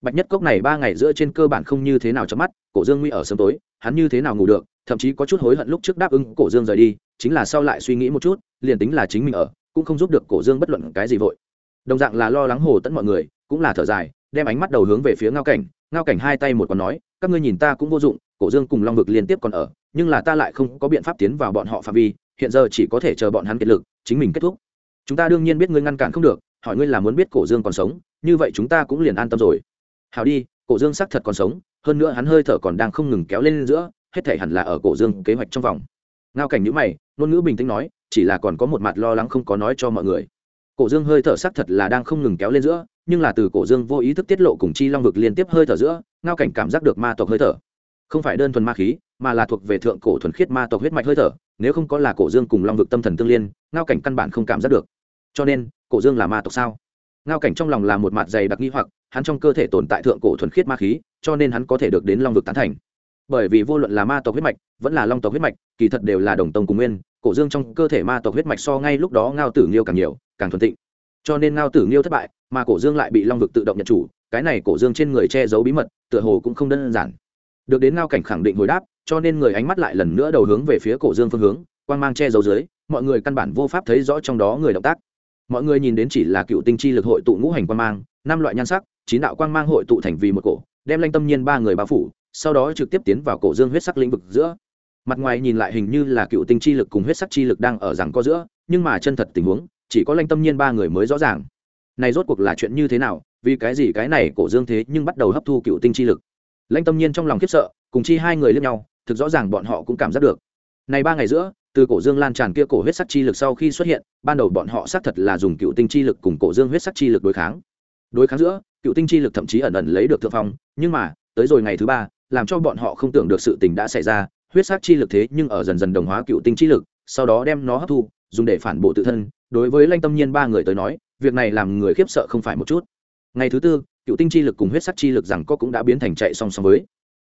[SPEAKER 1] Bạch nhất cốc này ba ngày giữa trên cơ bản không như thế nào chấm mắt, cổ dương nguy ở sớm tối, hắn như thế nào ngủ được, thậm chí có chút hối hận lúc trước đáp ứng cổ dương rời đi, chính là sau lại suy nghĩ một chút, liền tính là chính mình ở, cũng không giúp được cổ dương bất luận cái gì vội. Đồng dạng là lo lắng hồ tẫn mọi người, cũng là thở dài, đem ánh mắt đầu hướng về phía ngao cảnh. Ngao cảnh hai tay một còn nói, các ngươi nhìn ta cũng vô dụng, cổ dương cùng long vực liên tiếp còn ở, nhưng là ta lại không có biện pháp tiến vào bọn họ phạm vi, hiện giờ chỉ có thể chờ bọn hắn kết lực, chính mình kết thúc. Chúng ta đương nhiên biết ngươi ngăn cản không được hỏi ngươi là muốn biết cổ dương còn sống, như vậy chúng ta cũng liền an tâm rồi. Hào đi, cổ dương xác thật còn sống, hơn nữa hắn hơi thở còn đang không ngừng kéo lên giữa, hết thể hẳn là ở cổ dương kế hoạch trong vòng. Ngao cảnh nhữ mày, ngôn ngữ bình tĩnh nói, chỉ là còn có một mặt lo lắng không có nói cho mọi người. Cổ dương hơi thở xác thật là đang không ngừng kéo lên giữa, nhưng là từ cổ dương vô ý thức tiết lộ cùng chi long vực liên tiếp hơi thở giữa, ngao cảnh cảm giác được ma tộc hơi thở. Không phải đơn thuần ma khí, mà là thuộc về thượng cổ thuần khiết ma tộc huyết mạch hơi thở, nếu không có là cổ dương cùng long vực tâm thần tương liên, ngao cảnh căn bản không cảm giác được. Cho nên cổ dương là ma tộc sao? Ngao cảnh trong lòng là một mặt dày đặc nghi hoặc, hắn trong cơ thể tồn tại thượng cổ thuần khiết ma khí, cho nên hắn có thể được đến long vực tán thành. Bởi vì vô luận là ma tộc huyết mạch, vẫn là long tộc huyết mạch, kỳ thật đều là đồng tông cùng nguyên, cổ dương trong cơ thể ma tộc huyết mạch so ngay lúc đó ngao tử nghiêu càng nhiều, càng thuần tịnh cho nên ngao tử nghiêu thất bại, mà cổ dương lại bị long vực tự động nhận chủ, cái này cổ dương trên người che giấu bí mật, tựa hồ cũng không đơn giản. Được đến ngao cảnh khẳng định hồi đáp, cho nên người ánh mắt lại lần nữa đầu hướng về phía cổ dương phương hướng, quang mang che giấu dưới, mọi người căn bản vô pháp thấy rõ trong đó người động tác mọi người nhìn đến chỉ là cựu tinh chi lực hội tụ ngũ hành quang mang, năm loại nhan sắc, chín đạo quang mang hội tụ thành vì một cổ, đem lanh tâm nhiên ba người bao phủ, sau đó trực tiếp tiến vào cổ dương huyết sắc lĩnh vực giữa. Mặt ngoài nhìn lại hình như là cựu tinh chi lực cùng huyết sắc chi lực đang ở rằng co giữa, nhưng mà chân thật tình huống, chỉ có lanh tâm nhiên ba người mới rõ ràng. Này rốt cuộc là chuyện như thế nào, vì cái gì cái này cổ dương thế nhưng bắt đầu hấp thu cựu tinh chi lực? Lanh tâm nhiên trong lòng khiếp sợ, cùng chi hai người lướt nhau, thực rõ ràng bọn họ cũng cảm giác được. Này ba ngày giữa từ cổ dương lan tràn kia cổ huyết sắc chi lực sau khi xuất hiện, ban đầu bọn họ xác thật là dùng cựu tinh chi lực cùng cổ dương huyết sắc chi lực đối kháng. Đối kháng giữa, cựu tinh chi lực thậm chí ẩn ẩn lấy được thượng phong, nhưng mà, tới rồi ngày thứ ba, làm cho bọn họ không tưởng được sự tình đã xảy ra, huyết sắc chi lực thế nhưng ở dần dần đồng hóa cựu tinh chi lực, sau đó đem nó hấp thu, dùng để phản bộ tự thân. Đối với lanh tâm nhiên ba người tới nói, việc này làm người khiếp sợ không phải một chút. Ngày thứ tư, cựu tinh chi lực cùng huyết sắc chi lực rằng có cũng đã biến thành chạy song song với.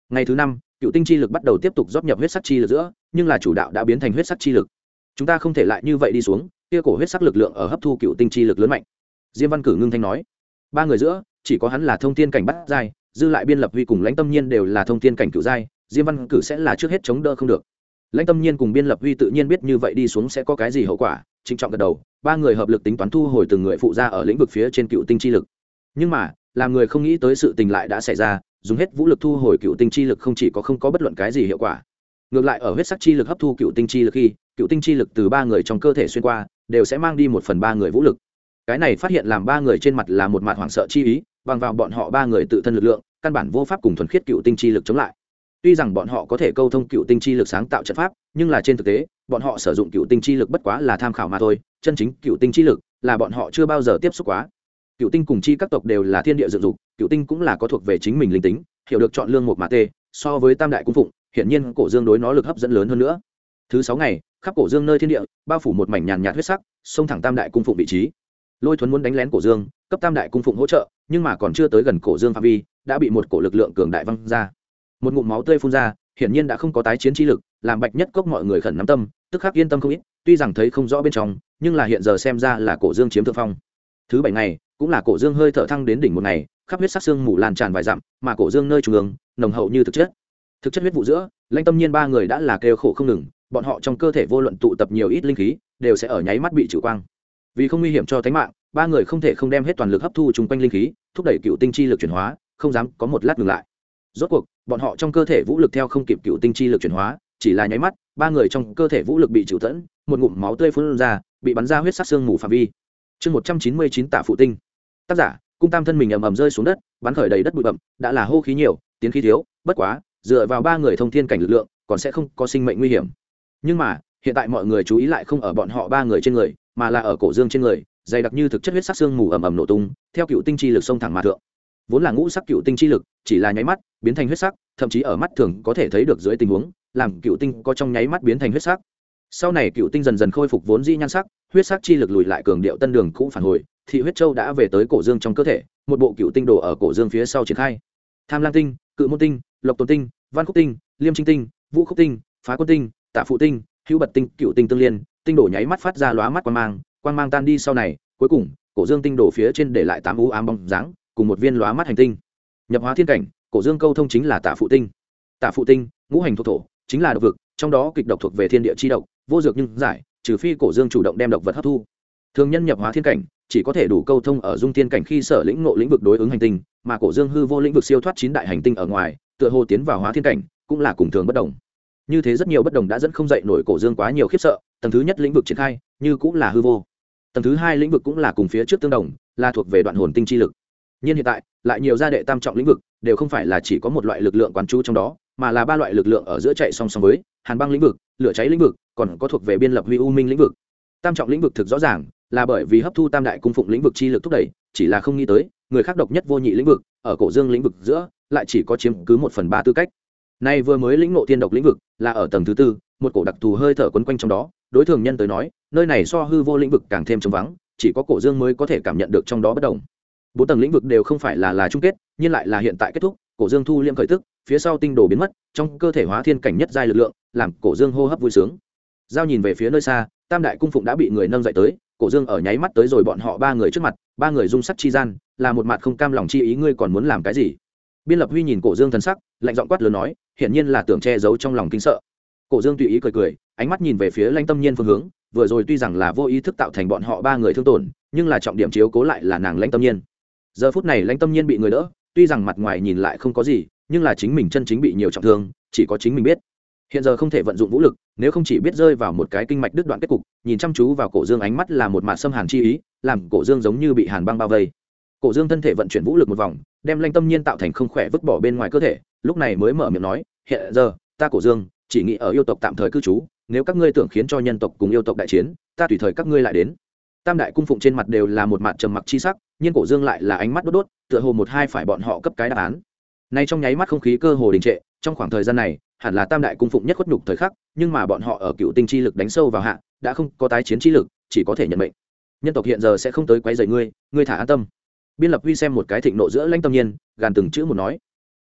[SPEAKER 1] Ngày thứ năm cựu tinh chi lực bắt đầu tiếp tục rót nhập huyết sắc chi lực giữa, nhưng là chủ đạo đã biến thành huyết sắc chi lực. Chúng ta không thể lại như vậy đi xuống, kia cổ huyết sắc lực lượng ở hấp thu cựu tinh chi lực lớn mạnh. Diêm văn cử ngưng thanh nói, ba người giữa, chỉ có hắn là thông tin cảnh bắt giai, dư lại biên lập huy cùng lãnh tâm nhiên đều là thông tin cảnh cựu giai, diêm văn cử sẽ là trước hết chống đỡ không được. Lãnh tâm nhiên cùng biên lập huy tự nhiên biết như vậy đi xuống sẽ có cái gì hậu quả, trịnh trọng gật đầu, ba người hợp lực tính toán thu hồi từng người phụ ra ở lĩnh vực phía trên cựu tinh chi lực. Nhưng mà làm người không nghĩ tới sự tình lại đã xảy ra, dùng hết vũ lực thu hồi cựu tinh chi lực không chỉ có không có bất luận cái gì hiệu quả. Ngược lại ở huyết sắc chi lực hấp thu cựu tinh chi lực khi, cựu tinh chi lực từ ba người trong cơ thể xuyên qua, đều sẽ mang đi một phần ba người vũ lực. Cái này phát hiện làm ba người trên mặt là một mặt hoảng sợ chi ý, bằng vào bọn họ ba người tự thân lực lượng, căn bản vô pháp cùng thuần khiết cựu tinh chi lực chống lại. Tuy rằng bọn họ có thể câu thông cựu tinh chi lực sáng tạo trận pháp, nhưng là trên thực tế, bọn họ sử dụng cựu tinh chi lực bất quá là tham khảo mà thôi, chân chính cựu tinh chi lực là bọn họ chưa bao giờ tiếp xúc quá cựu tinh cùng chi các tộc đều là thiên địa dựng dục, cựu tinh cũng là có thuộc về chính mình linh tính, hiểu được chọn lương một mà tê, so với tam đại cung phụng, hiển nhiên cổ dương đối nó lực hấp dẫn lớn hơn nữa. Thứ sáu ngày, khắp cổ dương nơi thiên địa, bao phủ một mảnh nhàn nhạt huyết sắc, xông thẳng tam đại cung phụng vị trí. Lôi thuấn muốn đánh lén cổ dương, cấp tam đại cung phụng hỗ trợ, nhưng mà còn chưa tới gần cổ dương phạm vi, đã bị một cổ lực lượng cường đại văng ra. Một ngụm máu tươi phun ra, hiển nhiên đã không có tái chiến trí lực, làm bạch nhất cốc mọi người khẩn nắm tâm, tức khắc yên tâm không ít, tuy rằng thấy không rõ bên trong, nhưng là hiện giờ xem ra là cổ dương chiếm thượng phong thứ bảy ngày, cũng là cổ dương hơi thở thăng đến đỉnh một ngày, khắp huyết sắc xương mù lan tràn vài dặm, mà cổ dương nơi trung ương, nồng hậu như thực chất. Thực chất huyết vụ giữa, lãnh tâm nhiên ba người đã là kêu khổ không ngừng, bọn họ trong cơ thể vô luận tụ tập nhiều ít linh khí, đều sẽ ở nháy mắt bị trừ quang. Vì không nguy hiểm cho tính mạng, ba người không thể không đem hết toàn lực hấp thu chung quanh linh khí, thúc đẩy cựu tinh chi lực chuyển hóa, không dám có một lát ngừng lại. Rốt cuộc, bọn họ trong cơ thể vũ lực theo không kịp cựu tinh chi lực chuyển hóa, chỉ là nháy mắt, ba người trong cơ thể vũ lực bị chịu tẫn, một ngụm máu tươi phun ra, bị bắn ra huyết sắc xương mù phạm vi chương một trăm chín mươi chín tạ phụ tinh. Tác giả, cung tam thân mình ầm ầm rơi xuống đất, bắn khởi đầy đất bụi bậm đã là hô khí nhiều, tiến khí thiếu, bất quá, dựa vào ba người thông thiên cảnh lực lượng, còn sẽ không có sinh mệnh nguy hiểm. Nhưng mà, hiện tại mọi người chú ý lại không ở bọn họ ba người trên người, mà là ở cổ dương trên người, dày đặc như thực chất huyết sắc xương mù ầm ầm nổ tung, theo cựu tinh chi lực sông thẳng mà thượng. Vốn là ngũ sắc cựu tinh chi lực, chỉ là nháy mắt, biến thành huyết sắc, thậm chí ở mắt thường có thể thấy được dưới tình huống, làm cựu tinh có trong nháy mắt biến thành huyết sắc. Sau này cựu tinh dần dần khôi phục vốn di nhan sắc huyết sắc chi lực lùi lại cường điệu tân đường cũ phản hồi, thị huyết châu đã về tới cổ dương trong cơ thể, một bộ cựu tinh đồ ở cổ dương phía sau triển khai. Tham lang tinh, cự môn tinh, lộc tôn tinh, văn khúc tinh, liêm trinh tinh, vũ khúc tinh, phá quân tinh, tạ phụ tinh, hữu bật tinh, cựu tinh tương liên, tinh đổ nháy mắt phát ra lóa mắt quan mang quan mang tan đi sau này, cuối cùng, cổ dương tinh đổ phía trên để lại tám u ám bóng dáng, cùng một viên lóa mắt hành tinh. Nhập hóa thiên cảnh, cổ dương câu thông chính là tạ phụ tinh. Tạ phụ tinh, ngũ hành thuộc thổ, chính là độc vực, trong đó kịch độc thuộc về thiên địa chi độc, vô dược nhưng giải trừ phi cổ dương chủ động đem độc vật hấp thu. Thường nhân nhập hóa thiên cảnh, chỉ có thể đủ câu thông ở dung thiên cảnh khi sở lĩnh ngộ lĩnh vực đối ứng hành tinh, mà cổ dương hư vô lĩnh vực siêu thoát chín đại hành tinh ở ngoài, tựa hồ tiến vào hóa thiên cảnh, cũng là cùng thường bất đồng. Như thế rất nhiều bất đồng đã dẫn không dậy nổi cổ dương quá nhiều khiếp sợ, tầng thứ nhất lĩnh vực triển khai, như cũng là hư vô. Tầng thứ hai lĩnh vực cũng là cùng phía trước tương đồng, là thuộc về đoạn hồn tinh chi lực. Nhưng hiện tại, lại nhiều gia đệ tam trọng lĩnh vực, đều không phải là chỉ có một loại lực lượng quán chú trong đó mà là ba loại lực lượng ở giữa chạy song song với hàn băng lĩnh vực, lửa cháy lĩnh vực, còn có thuộc về biên lập huy u minh lĩnh vực. Tam trọng lĩnh vực thực rõ ràng là bởi vì hấp thu tam đại cung phụng lĩnh vực chi lực thúc đẩy, chỉ là không nghĩ tới, người khác độc nhất vô nhị lĩnh vực, ở cổ dương lĩnh vực giữa, lại chỉ có chiếm cứ một phần ba tư cách. Nay vừa mới lĩnh ngộ thiên độc lĩnh vực là ở tầng thứ tư, một cổ đặc thù hơi thở quấn quanh trong đó, đối thường nhân tới nói, nơi này so hư vô lĩnh vực càng thêm trống vắng, chỉ có cổ dương mới có thể cảm nhận được trong đó bất đồng. Bốn tầng lĩnh vực đều không phải là là chung kết, nhưng lại là hiện tại kết thúc, cổ dương thu liêm khởi tức phía sau tinh đồ biến mất, trong cơ thể hóa thiên cảnh nhất giai lực lượng, làm cổ dương hô hấp vui sướng. Giao nhìn về phía nơi xa, tam đại cung phụng đã bị người nâng dậy tới, cổ dương ở nháy mắt tới rồi bọn họ ba người trước mặt, ba người dung sắc chi gian, là một mặt không cam lòng chi ý, ngươi còn muốn làm cái gì? Biên lập huy nhìn cổ dương thần sắc, lạnh giọng quát lớn nói, hiển nhiên là tưởng che giấu trong lòng kinh sợ. Cổ dương tùy ý cười cười, ánh mắt nhìn về phía lanh tâm nhiên phương hướng, vừa rồi tuy rằng là vô ý thức tạo thành bọn họ ba người thương tổn, nhưng là trọng điểm chiếu cố lại là nàng lãnh tâm nhiên. Giờ phút này lãnh tâm nhiên bị người đỡ, tuy rằng mặt ngoài nhìn lại không có gì nhưng là chính mình chân chính bị nhiều trọng thương, chỉ có chính mình biết. Hiện giờ không thể vận dụng vũ lực, nếu không chỉ biết rơi vào một cái kinh mạch đứt đoạn kết cục, nhìn chăm chú vào cổ dương ánh mắt là một mạt xâm hàn chi ý, làm cổ dương giống như bị hàn băng bao vây. Cổ dương thân thể vận chuyển vũ lực một vòng, đem lanh tâm nhiên tạo thành không khỏe vứt bỏ bên ngoài cơ thể, lúc này mới mở miệng nói, hiện giờ, ta cổ dương, chỉ nghĩ ở yêu tộc tạm thời cư trú, nếu các ngươi tưởng khiến cho nhân tộc cùng yêu tộc đại chiến, ta tùy thời các ngươi lại đến. Tam đại cung phụng trên mặt đều là một mặt trầm mặc chi sắc, nhưng cổ dương lại là ánh mắt đốt đốt, tựa hồ một hai phải bọn họ cấp cái đáp án nay trong nháy mắt không khí cơ hồ đình trệ, trong khoảng thời gian này, hẳn là tam đại cung phụng nhất khuất nhục thời khắc, nhưng mà bọn họ ở cựu tinh chi lực đánh sâu vào hạ, đã không có tái chiến chi lực, chỉ có thể nhận mệnh. Nhân tộc hiện giờ sẽ không tới quấy rầy ngươi ngươi thả an tâm. Biên lập huy xem một cái thịnh nộ giữa lãnh tâm nhiên, gàn từng chữ một nói.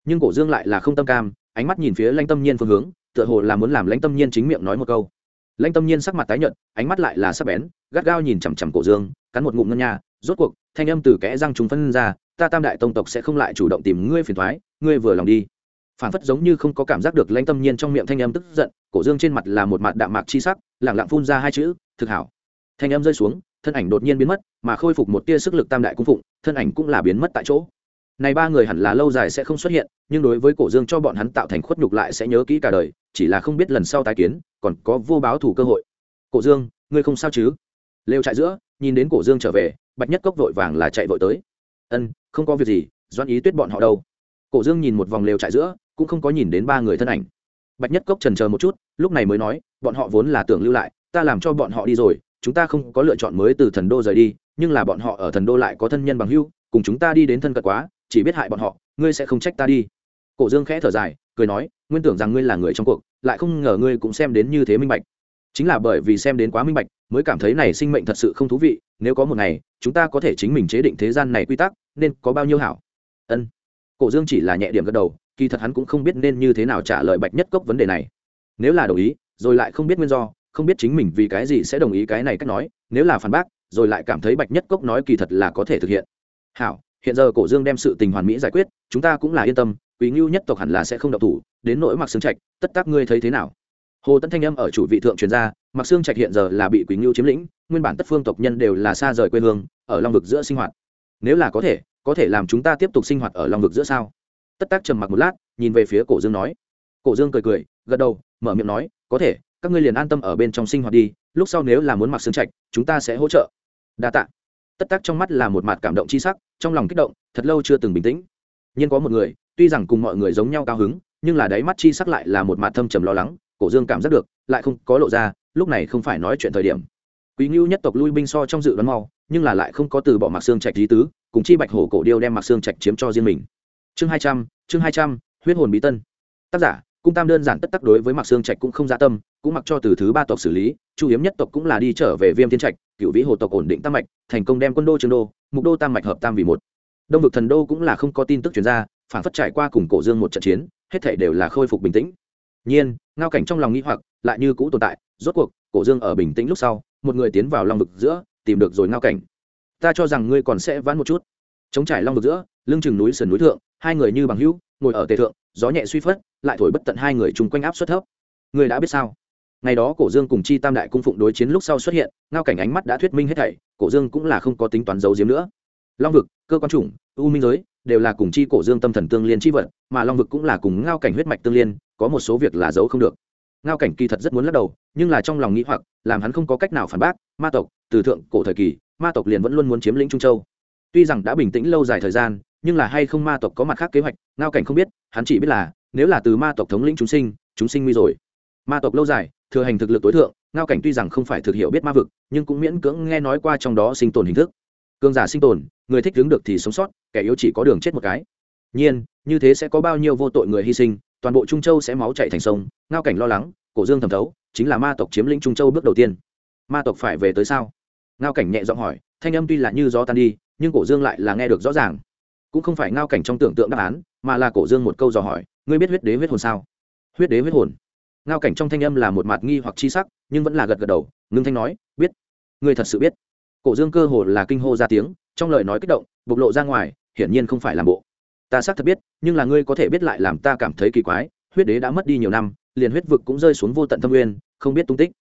[SPEAKER 1] Nhưng cổ dương lại là không tâm cam, ánh mắt nhìn phía lãnh tâm nhiên phương hướng, tựa hồ là muốn làm lãnh tâm nhiên chính miệng nói một câu. Lãnh tâm nhiên sắc mặt tái nhợt, ánh mắt lại là sắc bén, gắt gao nhìn chằm chằm cổ dương, cắn một ngụm ngân nha, rốt cuộc, thanh âm từ kẽ răng chúng phân ra ta tam đại tông tộc sẽ không lại chủ động tìm ngươi phiền thoái, ngươi vừa lòng đi. Phản phất giống như không có cảm giác được lãnh tâm nhiên trong miệng thanh âm tức giận, cổ dương trên mặt là một mặt đạm mạc chi sắc lẳng lặng phun ra hai chữ, thực hảo. Thanh âm rơi xuống, thân ảnh đột nhiên biến mất, mà khôi phục một tia sức lực tam đại cung phụng, thân ảnh cũng là biến mất tại chỗ. Này ba người hẳn là lâu dài sẽ không xuất hiện, nhưng đối với cổ dương cho bọn hắn tạo thành khuất nhục lại sẽ nhớ kỹ cả đời, chỉ là không biết lần sau tái kiến, còn có vô báo thủ cơ hội. Cổ dương, ngươi không sao chứ? Lêu trại giữa, nhìn đến cổ dương trở về, bạch nhất cốc vội vàng là chạy vội tới ân, không có việc gì doan ý tuyết bọn họ đâu? Cổ dương nhìn một vòng lều trại giữa, cũng không có nhìn đến ba người thân ảnh. Bạch nhất cốc trần chờ một chút, lúc này mới nói, bọn họ vốn là tưởng lưu lại, ta làm cho bọn họ đi rồi, chúng ta không có lựa chọn mới từ thần đô rời đi, nhưng là bọn họ ở thần đô lại có thân nhân bằng hưu cùng chúng ta đi đến thân cận quá, chỉ biết hại bọn họ, ngươi sẽ không trách ta đi. Cổ dương khẽ thở dài, cười nói, nguyên tưởng rằng ngươi là người trong cuộc, lại không ngờ ngươi cũng xem đến như thế minh bạch chính là bởi vì xem đến quá minh bạch, mới cảm thấy này sinh mệnh thật sự không thú vị, nếu có một ngày, chúng ta có thể chính mình chế định thế gian này quy tắc, nên có bao nhiêu hảo? Ân. Cổ dương chỉ là nhẹ điểm gật đầu, kỳ thật hắn cũng không biết nên như thế nào trả lời bạch nhất cốc vấn đề này. Nếu là đồng ý, rồi lại không biết nguyên do, không biết chính mình vì cái gì sẽ đồng ý cái này cách nói, nếu là phản bác, rồi lại cảm thấy bạch nhất cốc nói kỳ thật là có thể thực hiện. Hảo, hiện giờ cổ dương đem sự tình hoàn mỹ giải quyết, chúng ta cũng là yên tâm quý ngưu nhất tộc hẳn là sẽ không độc thủ, đến nỗi mặc xương trạch, tất tác ngươi thấy thế nào? Hồ tấn thanh âm ở chủ vị thượng truyền ra mặc xương trạch hiện giờ là bị quý ngưu chiếm lĩnh, nguyên bản tất phương tộc nhân đều là xa rời quê hương, ở long vực giữa sinh hoạt. Nếu là có thể có thể làm chúng ta tiếp tục sinh hoạt ở long vực giữa sao? Tất tác trầm mặc một lát, nhìn về phía cổ dương nói. Cổ dương cười cười, gật đầu, mở miệng nói, có thể, các ngươi liền an tâm ở bên trong sinh hoạt đi, lúc sau nếu là muốn mặc xương trạch, chúng ta sẽ hỗ trợ. Đa tạ. Tất tác trong mắt là một mặt cảm động c h i sắc, trong lòng kích động, thật lâu chưa từng bình tĩnh. Nhưng có một người, tuy rằng cùng mọi người giống nhau cao hứng, nhưng là đáy mắt chi sắc lại là một mặt thâm trầm lo lắng cổ dương cảm giác được, lại không có lộ ra, lúc này không phải nói chuyện thời điểm. Quý ngưu nhất tộc lui binh so trong dự đoán mau, nhưng là lại không có từ bỏ mặc xương trạch lý tứ, cùng chi bạch hổ cổ điêu đem mặc xương trạch chiếm cho riêng mình. Chương hai trăm, chương hai trăm, huyết hồn bí tân. Tác giả, cung tam đơn giản tất tắc đối với mặc xương trạch cũng không gia tâm, cũng mặc cho từ thứ ba tộc xử lý, chu hiếm nhất tộc cũng là đi trở về viêm thiên trạch cựu vĩ hồ tộc ổn định tam mạch, thành công đem quân đô trường đô, mục đô tam mạch hợp tam vì một. Đông vực thần đô cũng là không có tin tức chuyển ra, phản phất trải qua cùng cổ dương một trận chiến, hết thể đều là khôi phục bình tĩnh. Nhiên ngao cảnh trong lòng nghĩ hoặc, lại như cũ tồn tại, rốt cuộc, cổ dương ở bình tĩnh lúc sau, một người tiến vào long vực giữa, tìm được rồi ngao cảnh. Ta cho rằng ngươi còn sẽ vãn một chút. Chống trải long vực giữa, lưng chừng núi sườn núi thượng, hai người như bằng hữu, ngồi ở tề thượng, gió nhẹ suy phất, lại thổi bất tận hai người chung quanh áp suất thấp. Người đã biết sao? Ngày đó cổ dương cùng chi tam đại cung phụng đối chiến lúc sau xuất hiện, ngao cảnh ánh mắt đã thuyết minh hết thảy, cổ dương cũng là không có tính toán giấu giếm nữa. Long vực, cơ quan chủng, u minh giới, đều là cùng chi cổ dương tâm thần tương liên chi vật, mà long vực cũng là cùng ngao cảnh huyết mạch tương liên có một số việc là giấu không được. Ngao cảnh kỳ thật rất muốn lắc đầu, nhưng là trong lòng nghĩ hoặc, làm hắn không có cách nào phản bác, ma tộc, từ thượng cổ thời kỳ, ma tộc liền vẫn luôn muốn chiếm lĩnh trung châu. Tuy rằng đã bình tĩnh lâu dài thời gian, nhưng là hay không ma tộc có mặt khác kế hoạch, ngao cảnh không biết, hắn chỉ biết là, nếu là từ ma tộc thống lĩnh chúng sinh chúng sinh nguy rồi. Ma tộc lâu dài, thừa hành thực lực tối thượng, ngao cảnh tuy rằng không phải thực hiểu biết ma vực, nhưng cũng miễn cưỡng nghe nói qua trong đó sinh tồn hình thức. Cương giả sinh tồn, người thích đứng được thì sống sót, kẻ yếu chỉ có đường chết một cái. Nhiên, như thế sẽ có bao nhiêu vô tội người hy sinh toàn bộ trung châu sẽ máu chạy thành sông, ngao cảnh lo lắng, cổ dương thẩm thấu, chính là ma tộc chiếm lĩnh trung châu bước đầu tiên. Ma tộc phải về tới sao? Ngao cảnh nhẹ giọng hỏi, thanh âm tuy là như gió tan đi, nhưng cổ dương lại là nghe được rõ ràng. Cũng không phải ngao cảnh trong tưởng tượng đáp án, mà là cổ dương một câu dò hỏi, ngươi biết huyết đế huyết hồn sao? Huyết đế huyết hồn? Ngao cảnh trong thanh âm là một mặt nghi hoặc chi sắc, nhưng vẫn là gật gật đầu, ngưng thanh nói, biết. Ngươi thật sự biết. Cổ dương cơ hồ là kinh hô ra tiếng, trong lời nói kích động, bộc lộ ra ngoài, hiển nhiên không phải làm bộ ta xác thật biết, nhưng là ngươi có thể biết lại làm ta cảm thấy kỳ quái, huyết đế đã mất đi nhiều năm, liền huyết vực cũng rơi xuống vô tận thâm nguyên, không biết tung tích.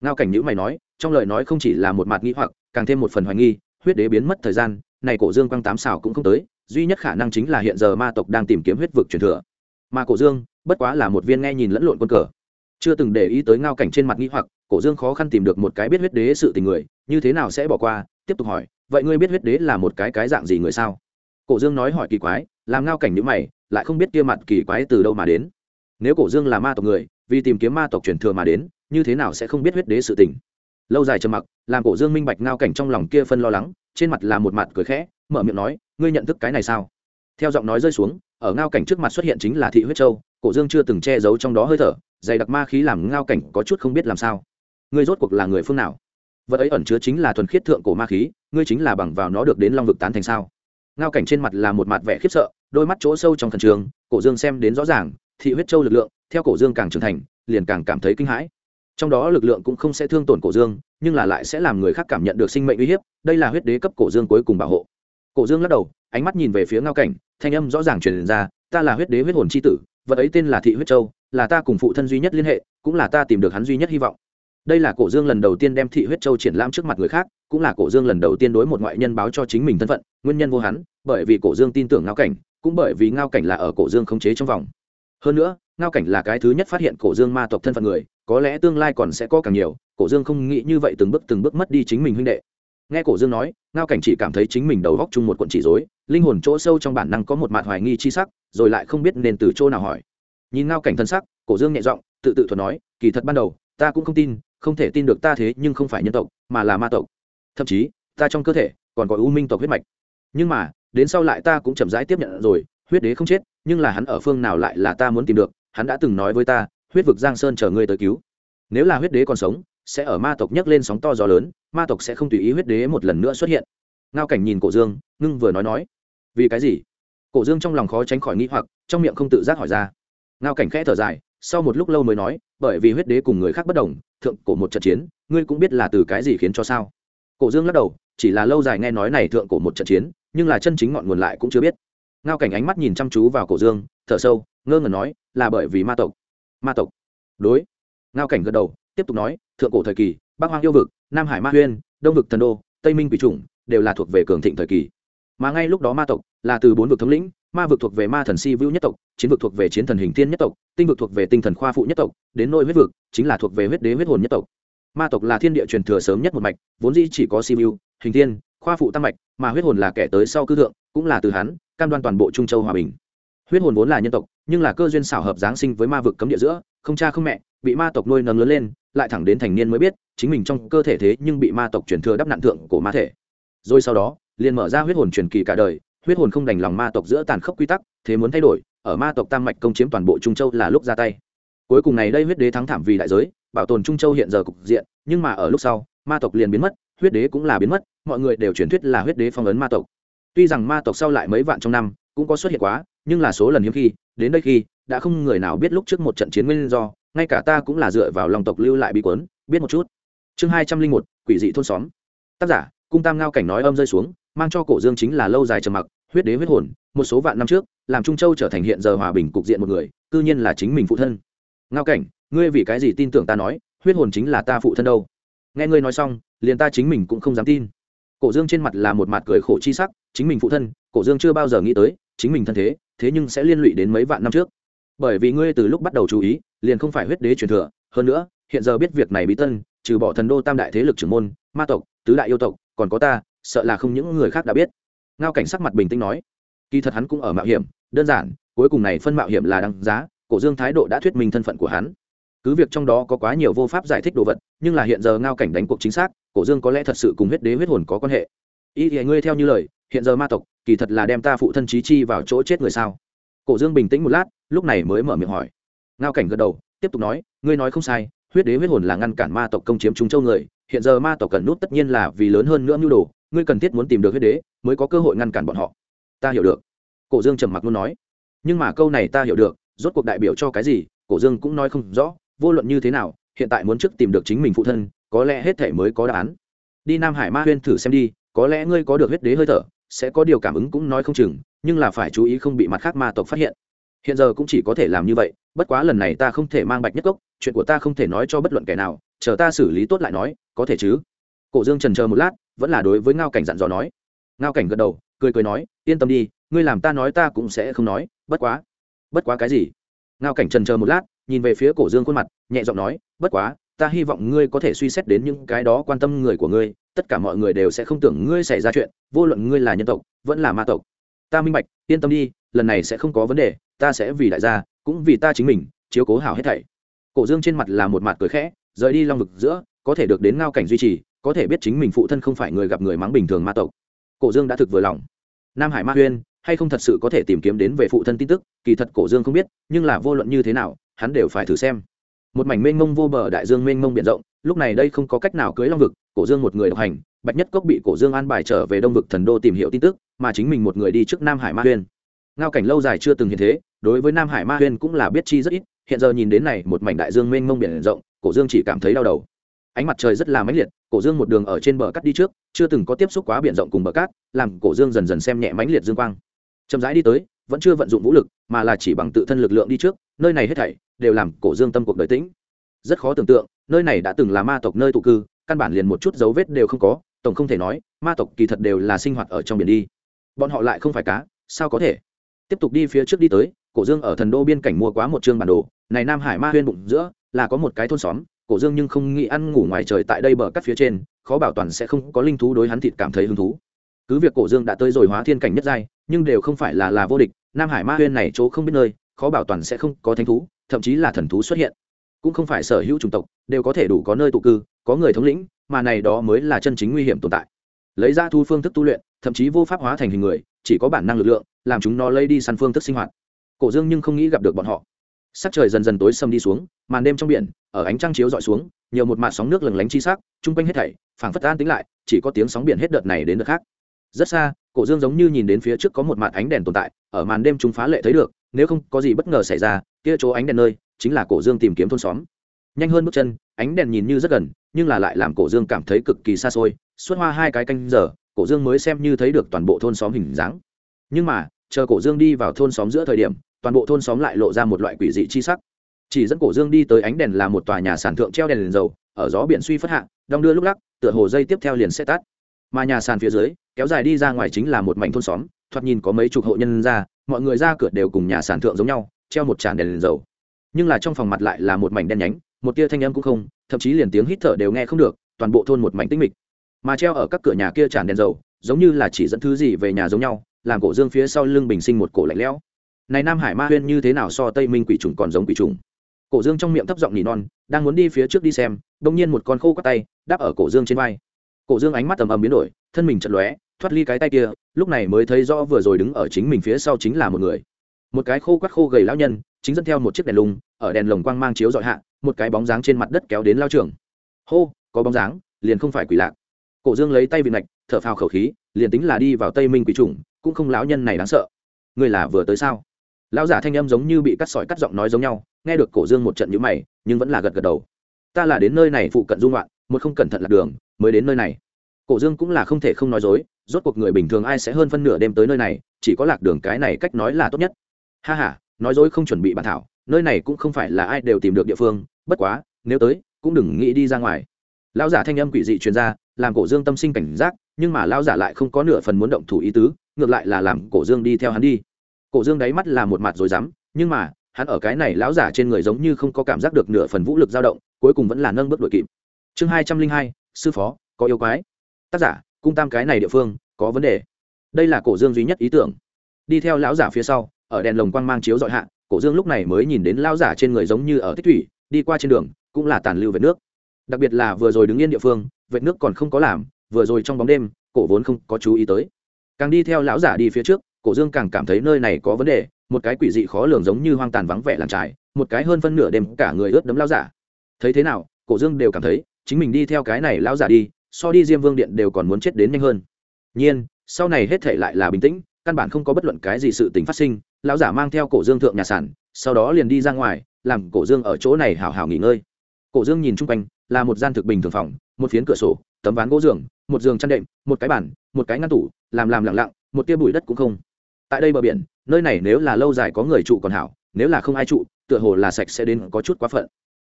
[SPEAKER 1] Ngao cảnh nhữ mày nói, trong lời nói không chỉ là một mặt nghi hoặc, càng thêm một phần hoài nghi, huyết đế biến mất thời gian, này cổ dương quang tám xảo cũng không tới, duy nhất khả năng chính là hiện giờ ma tộc đang tìm kiếm huyết vực truyền thừa. Mà cổ dương, bất quá là một viên nghe nhìn lẫn lộn quân cờ. Chưa từng để ý tới ngao cảnh trên mặt nghi hoặc, cổ dương khó khăn tìm được một cái biết huyết đế sự tình người, như thế nào sẽ bỏ qua, tiếp tục hỏi, vậy ngươi biết huyết đế là một cái cái dạng gì người sao? Cổ dương nói hỏi kỳ quái làm ngao cảnh nhữ mày, lại không biết kia mặt kỳ quái từ đâu mà đến. Nếu cổ dương là ma tộc người, vì tìm kiếm ma tộc truyền thừa mà đến, như thế nào sẽ không biết huyết đế sự tình? Lâu dài trầm mặc, làm cổ dương minh bạch ngao cảnh trong lòng kia phân lo lắng, trên mặt là một mặt cười khẽ, mở miệng nói, ngươi nhận thức cái này sao? Theo giọng nói rơi xuống, ở ngao cảnh trước mặt xuất hiện chính là thị huyết châu, cổ dương chưa từng che giấu trong đó hơi thở, dày đặc ma khí làm ngao cảnh có chút không biết làm sao. Ngươi rốt cuộc là người phương nào? Vật ấy ẩn chứa chính là thuần khiết thượng cổ ma khí, ngươi chính là bằng vào nó được đến long vực tán thành sao? Ngao cảnh trên mặt là một mặt vẻ khiếp sợ đôi mắt chỗ sâu trong thần trường cổ dương xem đến rõ ràng, thị huyết châu lực lượng, theo cổ dương càng trưởng thành, liền càng cảm thấy kinh hãi. Trong đó lực lượng cũng không sẽ thương tổn cổ dương, nhưng là lại sẽ làm người khác cảm nhận được sinh mệnh uy hiếp, đây là huyết đế cấp cổ dương cuối cùng bảo hộ. Cổ dương lắc đầu, ánh mắt nhìn về phía ngao cảnh, thanh âm rõ ràng truyền ra, ta là huyết đế huyết hồn c h i tử, vật ấy tên là thị huyết châu, là ta cùng phụ thân duy nhất liên hệ, cũng là ta tìm được hắn duy nhất hy vọng. Đây là cổ dương lần đầu tiên đem thị huyết châu triển lãm trước mặt người khác, cũng là cổ dương lần đầu tiên đối một ngoại nhân báo cho chính mình thân phận, nguyên nhân vô hắn, bởi vì cổ dương tin tưởng ngao cảnh cũng bởi vì ngao cảnh là ở cổ dương khống chế trong vòng. Hơn nữa, ngao cảnh là cái thứ nhất phát hiện cổ dương ma tộc thân phận người, có lẽ tương lai còn sẽ có càng nhiều, cổ dương không nghĩ như vậy từng bước từng bước mất đi chính mình huynh đệ. Nghe cổ dương nói, ngao cảnh chỉ cảm thấy chính mình đầu góc chung một cuộn chỉ dối linh hồn chỗ sâu trong bản năng có một mặt hoài nghi chi sắc, rồi lại không biết nên từ chỗ nào hỏi. Nhìn ngao cảnh thân sắc, cổ dương nhẹ giọng, tự tự thuật nói, kỳ thật ban đầu, ta cũng không tin, không thể tin được ta thế nhưng không phải nhân tộc, mà là ma tộc. Thậm chí, ta trong cơ thể còn có u minh tộc huyết mạch. Nhưng mà đến sau lại ta cũng chậm rãi tiếp nhận rồi, huyết đế không chết, nhưng là hắn ở phương nào lại là ta muốn tìm được, hắn đã từng nói với ta, huyết vực giang sơn chờ ngươi tới cứu. Nếu là huyết đế còn sống, sẽ ở ma tộc nhấc lên sóng to gió lớn, ma tộc sẽ không tùy ý huyết đế một lần nữa xuất hiện. Ngao cảnh nhìn cổ dương, ngưng vừa nói nói, vì cái gì? Cổ dương trong lòng khó tránh khỏi nghĩ hoặc, trong miệng không tự giác hỏi ra. Ngao cảnh khẽ thở dài, sau một lúc lâu mới nói, bởi vì huyết đế cùng người khác bất đồng, thượng cổ một trận chiến, ngươi cũng biết là từ cái gì khiến cho sao? Cổ dương lắc đầu, chỉ là lâu dài nghe nói này thượng cổ một trận chiến nhưng là chân chính ngọn nguồn lại cũng chưa biết. Ngao cảnh ánh mắt nhìn chăm chú vào cổ dương, thở sâu, ngơ ngẩn nói, là bởi vì ma tộc. Ma tộc? Đối. Ngao cảnh gật đầu, tiếp tục nói, thượng cổ thời kỳ, bắc hoang yêu vực, nam hải ma huyên, đông vực thần đô, tây minh quỷ chủng, đều là thuộc về cường thịnh thời kỳ. Mà ngay lúc đó ma tộc là từ bốn vực thống lĩnh, ma vực thuộc về ma thần si vưu nhất tộc, chiến vực thuộc về chiến thần hình thiên nhất tộc, tinh vực thuộc về tinh thần khoa phụ nhất tộc, đến nội huyết vực chính là thuộc về huyết đế huyết hồn nhất tộc. Ma tộc là thiên địa truyền thừa sớm nhất một mạch, vốn dĩ chỉ có si vưu hình thiên khoa phụ tam mạch, mà huyết hồn là kẻ tới sau cư thượng, cũng là từ hắn, cam đoan toàn bộ trung châu hòa bình. Huyết hồn vốn là nhân tộc, nhưng là cơ duyên xảo hợp giáng sinh với ma vực cấm địa giữa, không cha không mẹ, bị ma tộc nuôi nấng lớn lên, lại thẳng đến thành niên mới biết, chính mình trong cơ thể thế nhưng bị ma tộc truyền thừa đắp nạn thượng của ma thể. Rồi sau đó, liền mở ra huyết hồn truyền kỳ cả đời, huyết hồn không đành lòng ma tộc giữa tàn khốc quy tắc, thế muốn thay đổi, ở ma tộc tam mạch công chiếm toàn bộ trung châu là lúc ra tay. Cuối cùng này đây huyết đế thắng thảm vì đại giới, bảo tồn trung châu hiện giờ cục diện, nhưng mà ở lúc sau, ma tộc liền biến mất huyết đế cũng là biến mất, mọi người đều truyền thuyết là huyết đế phong ấn ma tộc. Tuy rằng ma tộc sau lại mấy vạn trong năm cũng có xuất hiện quá, nhưng là số lần hiếm khi, đến đây khi, đã không người nào biết lúc trước một trận chiến nguyên do, ngay cả ta cũng là dựa vào lòng tộc lưu lại bí quấn biết một chút. Chương hai trăm linh một, quỷ dị thôn xóm. Tác giả, cung tam ngao cảnh nói âm rơi xuống, mang cho cổ dương chính là lâu dài trầm mặc, huyết đế huyết hồn, một số vạn năm trước, làm trung châu trở thành hiện giờ hòa bình cục diện một người, cư nhiên là chính mình phụ thân. Ngao cảnh, ngươi vì cái gì tin tưởng ta nói, huyết hồn chính là ta phụ thân đâu? Nghe ngươi nói xong liền ta chính mình cũng không dám tin. Cổ dương trên mặt là một mặt cười khổ chi sắc, chính mình phụ thân, cổ dương chưa bao giờ nghĩ tới, chính mình thân thế thế nhưng sẽ liên lụy đến mấy vạn năm trước. Bởi vì ngươi từ lúc bắt đầu chú ý, liền không phải huyết đế truyền thừa, hơn nữa, hiện giờ biết việc này bí tân, trừ bỏ thần đô tam đại thế lực trưởng môn, ma tộc, tứ đại yêu tộc, còn có ta, sợ là không những người khác đã biết. Ngao cảnh sắc mặt bình tĩnh nói, kỳ thật hắn cũng ở mạo hiểm, đơn giản, cuối cùng này phân mạo hiểm là đăng giá, cổ dương thái độ đã thuyết minh thân phận của hắn cứ việc trong đó có quá nhiều vô pháp giải thích đồ vật, nhưng là hiện giờ ngao cảnh đánh cuộc chính xác, cổ dương có lẽ thật sự cùng huyết đế huyết hồn có quan hệ. Ý thì ngươi theo như lời, hiện giờ ma tộc, kỳ thật là đem ta phụ thân trí chi vào chỗ chết người sao? Cổ dương bình tĩnh một lát, lúc này mới mở miệng hỏi. Ngao cảnh gật đầu, tiếp tục nói, ngươi nói không sai, huyết đế huyết hồn là ngăn cản ma tộc công chiếm chúng châu người, hiện giờ ma tộc cần nút tất nhiên là vì lớn hơn nữa mưu đồ, ngươi cần thiết muốn tìm được huyết đế, mới có cơ hội ngăn cản bọn họ. Ta hiểu được. Cổ dương trầm mặc luôn nói. Nhưng mà câu này ta hiểu được, rốt cuộc đại biểu cho cái gì, cổ dương cũng nói không rõ vô luận như thế nào, hiện tại muốn trước tìm được chính mình phụ thân, có lẽ hết thể mới có đáp án. Đi nam hải ma huyên thử xem đi, có lẽ ngươi có được huyết đế hơi thở, sẽ có điều cảm ứng cũng nói không chừng, nhưng là phải chú ý không bị mặt khác ma tộc phát hiện. Hiện giờ cũng chỉ có thể làm như vậy, bất quá lần này ta không thể mang bạch nhất cốc, chuyện của ta không thể nói cho bất luận kẻ nào, chờ ta xử lý tốt lại nói, có thể chứ? Cổ dương trần chờ một lát, vẫn là đối với ngao cảnh dặn dò nói. Ngao cảnh gật đầu, cười cười nói, yên tâm đi, ngươi làm ta nói ta cũng sẽ không nói, bất quá. Bất quá cái gì? Ngao cảnh trần chờ một lát nhìn về phía cổ dương khuôn mặt, nhẹ giọng nói, bất quá, ta hy vọng ngươi có thể suy xét đến những cái đó quan tâm người của ngươi, tất cả mọi người đều sẽ không tưởng ngươi xảy ra chuyện, vô luận ngươi là nhân tộc, vẫn là ma tộc. Ta minh bạch, yên tâm đi, lần này sẽ không có vấn đề, ta sẽ vì đại gia, cũng vì ta chính mình, chiếu cố hảo hết thảy. Cổ dương trên mặt là một mặt cười khẽ, rời đi long vực giữa, có thể được đến ngao cảnh duy trì, có thể biết chính mình phụ thân không phải người gặp người mắng bình thường ma tộc. Cổ dương đã thực vừa lòng. Nam hải ma huyên, hay không thật sự có thể tìm kiếm đến về phụ thân tin tức, kỳ thật cổ dương không biết, nhưng là vô luận như thế nào hắn đều phải thử xem. Một mảnh mênh mông vô bờ đại dương mênh mông biển rộng, lúc này đây không có cách nào cưới long vực, cổ dương một người độc hành, bạch nhất cốc bị cổ dương an bài trở về đông vực thần đô tìm hiểu tin tức, mà chính mình một người đi trước nam hải ma huyên. Ngao cảnh lâu dài chưa từng hiện thế, đối với nam hải ma huyên cũng là biết chi rất ít, hiện giờ nhìn đến này, một mảnh đại dương mênh mông biển rộng, cổ dương chỉ cảm thấy đau đầu. Ánh mặt trời rất là mãnh liệt, cổ dương một đường ở trên bờ cắt đi trước, chưa từng có tiếp xúc quá biển rộng cùng bờ cát, làm cổ dương dần dần xem nhẹ mãnh liệt dương quang. Chậm rãi đi tới vẫn chưa vận dụng vũ lực, mà là chỉ bằng tự thân lực lượng đi trước, nơi này hết thảy đều làm cổ dương tâm cuộc đời tĩnh. Rất khó tưởng tượng, nơi này đã từng là ma tộc nơi tụ cư, căn bản liền một chút dấu vết đều không có, tổng không thể nói, ma tộc kỳ thật đều là sinh hoạt ở trong biển đi. Bọn họ lại không phải cá, sao có thể? Tiếp tục đi phía trước đi tới, cổ dương ở thần đô biên cảnh mua quá một chương bản đồ, này nam hải ma huyên bụng giữa, là có một cái thôn xóm, cổ dương nhưng không nghĩ ăn ngủ ngoài trời tại đây bờ cắt phía trên, khó bảo toàn sẽ không có linh thú đối hắn thịt cảm thấy hứng thú. Cứ việc cổ dương đã tới rồi hóa thiên cảnh nhất giai nhưng đều không phải là là vô địch, nam hải ma huyên này chỗ không biết nơi, khó bảo toàn sẽ không có thánh thú, thậm chí là thần thú xuất hiện. Cũng không phải sở hữu chủng tộc đều có thể đủ có nơi tụ cư, có người thống lĩnh, mà này đó mới là chân chính nguy hiểm tồn tại. Lấy ra thu phương thức tu luyện, thậm chí vô pháp hóa thành hình người, chỉ có bản năng lực lượng, làm chúng nó lấy đi săn phương thức sinh hoạt. Cổ dương nhưng không nghĩ gặp được bọn họ. Sắc trời dần dần tối xâm đi xuống, màn đêm trong biển, ở ánh trăng chiếu dọi xuống, nhiều một mạt sóng nước lừng lánh chi sắc, chung quanh hết thảy, phảng phất an tính lại, chỉ có tiếng sóng biển hết đợt này đến đợt khác rất xa cổ dương giống như nhìn đến phía trước có một màn ánh đèn tồn tại ở màn đêm chúng phá lệ thấy được nếu không có gì bất ngờ xảy ra kia chỗ ánh đèn nơi chính là cổ dương tìm kiếm thôn xóm. Nhanh hơn bước chân ánh đèn nhìn như rất gần nhưng là lại làm cổ dương cảm thấy cực kỳ xa xôi suốt hoa hai cái canh giờ cổ dương mới xem như thấy được toàn bộ thôn xóm hình dáng. Nhưng mà chờ cổ dương đi vào thôn xóm giữa thời điểm toàn bộ thôn xóm lại lộ ra một loại quỷ dị chi sắc. Chỉ dẫn cổ dương đi tới ánh đèn là một tòa nhà sản thượng treo đèn, đèn dầu ở gió biển suy phất hạ đong đưa lúc lắc tựa hồ dây tiếp theo liền sẽ tắt. Mà nhà sàn phía dưới kéo dài đi ra ngoài chính là một mảnh thôn xóm thoạt nhìn có mấy chục hộ nhân ra mọi người ra cửa đều cùng nhà sản thượng giống nhau treo một tràn đèn, đèn dầu. Nhưng là trong phòng mặt lại là một mảnh đen nhánh một tia thanh âm cũng không thậm chí liền tiếng hít thở đều nghe không được toàn bộ thôn một mảnh tinh mịch. Mà treo ở các cửa nhà kia tràn đèn dầu giống như là chỉ dẫn thứ gì về nhà giống nhau làm cổ dương phía sau lưng bình sinh một cổ lạnh lẽo. Này nam hải ma huyên như thế nào so tây minh quỷ trùng còn giống quỷ trùng cổ dương trong miệng thấp giọng nỉ non đang muốn đi phía trước đi xem đông nhiên một con khô các tay đáp ở cổ dương trên vai. Cổ dương ánh mắt tầm ầm biến đổi thân mình chật lóe thoát ly cái tay kia, lúc này mới thấy rõ vừa rồi đứng ở chính mình phía sau chính là một người. Một cái khô quắt khô gầy lão nhân, chính dẫn theo một chiếc đèn lùng, ở đèn lồng quang mang chiếu dọi hạ, một cái bóng dáng trên mặt đất kéo đến lao trường. Hô, có bóng dáng, liền không phải quỷ lạc. Cổ dương lấy tay vị ngạch thở phào khẩu khí, liền tính là đi vào tây minh quỷ trùng cũng không lão nhân này đáng sợ. Người là vừa tới sao? Lão giả thanh âm giống như bị cắt sỏi cắt giọng nói giống nhau, nghe được cổ dương một trận nhữ mày, nhưng vẫn là gật gật đầu. Ta là đến nơi này phụ cận dung loạn một không cẩn thận lạc đường, mới đến nơi này. Cổ dương cũng là không thể không nói dối rốt cuộc người bình thường ai sẽ hơn phân nửa đêm tới nơi này, chỉ có lạc đường cái này cách nói là tốt nhất. Ha h a nói dối không chuẩn bị bản thảo, nơi này cũng không phải là ai đều tìm được địa phương, bất quá, nếu tới, cũng đừng nghĩ đi ra ngoài. Lão giả thanh âm quỷ dị truyền ra, làm cổ dương tâm sinh cảnh giác, nhưng mà lão giả lại không có nửa phần muốn động thủ ý tứ, ngược lại là làm cổ dương đi theo hắn đi. Cổ dương đáy mắt là một mặt rồi dám nhưng mà, hắn ở cái này lão giả trên người giống như không có cảm giác được nửa phần vũ lực dao động, cuối cùng vẫn là nâng bước đội kịp. Chương hai trăm linh hai, sư phó, có yêu quái. Tác giả cung tam cái này địa phương, có vấn đề. Đây là cổ dương duy nhất ý tưởng. Đi theo lão giả phía sau, ở đèn lồng quang mang chiếu dọi hạ, cổ dương lúc này mới nhìn đến lão giả trên người giống như ở tích thủy, đi qua trên đường, cũng là tàn lưu vệt nước. Đặc biệt là vừa rồi đứng yên địa phương, vệt nước còn không có làm, vừa rồi trong bóng đêm, cổ vốn không có chú ý tới. Càng đi theo lão giả đi phía trước, cổ dương càng cảm thấy nơi này có vấn đề, một cái quỷ dị khó lường giống như hoang tàn vắng vẻ làng trải một cái hơn phân nửa đêm cả người ướt đấm lão giả. Thấy thế nào, cổ dương đều cảm thấy, chính mình đi theo cái này lão giả đi so đi diêm vương điện đều còn muốn chết đến nhanh hơn. Nhiên, sau này hết thể lại là bình tĩnh, căn bản không có bất luận cái gì sự tình phát sinh, lão giả mang theo cổ dương thượng nhà sản sau đó liền đi ra ngoài, làm cổ dương ở chỗ này hào hào nghỉ ngơi. Cổ dương nhìn chung quanh, là một gian thực bình thường phòng, một phiến cửa sổ, tấm ván gỗ giường, một giường chăn đệm, một cái bàn, một cái ngăn tủ, làm làm lặng lặng, một tia bụi đất cũng không. Tại đây bờ biển, nơi này nếu là lâu dài có người trụ còn hảo, nếu là không ai trụ, tựa hồ là sạch sẽ đến có chút quá phận.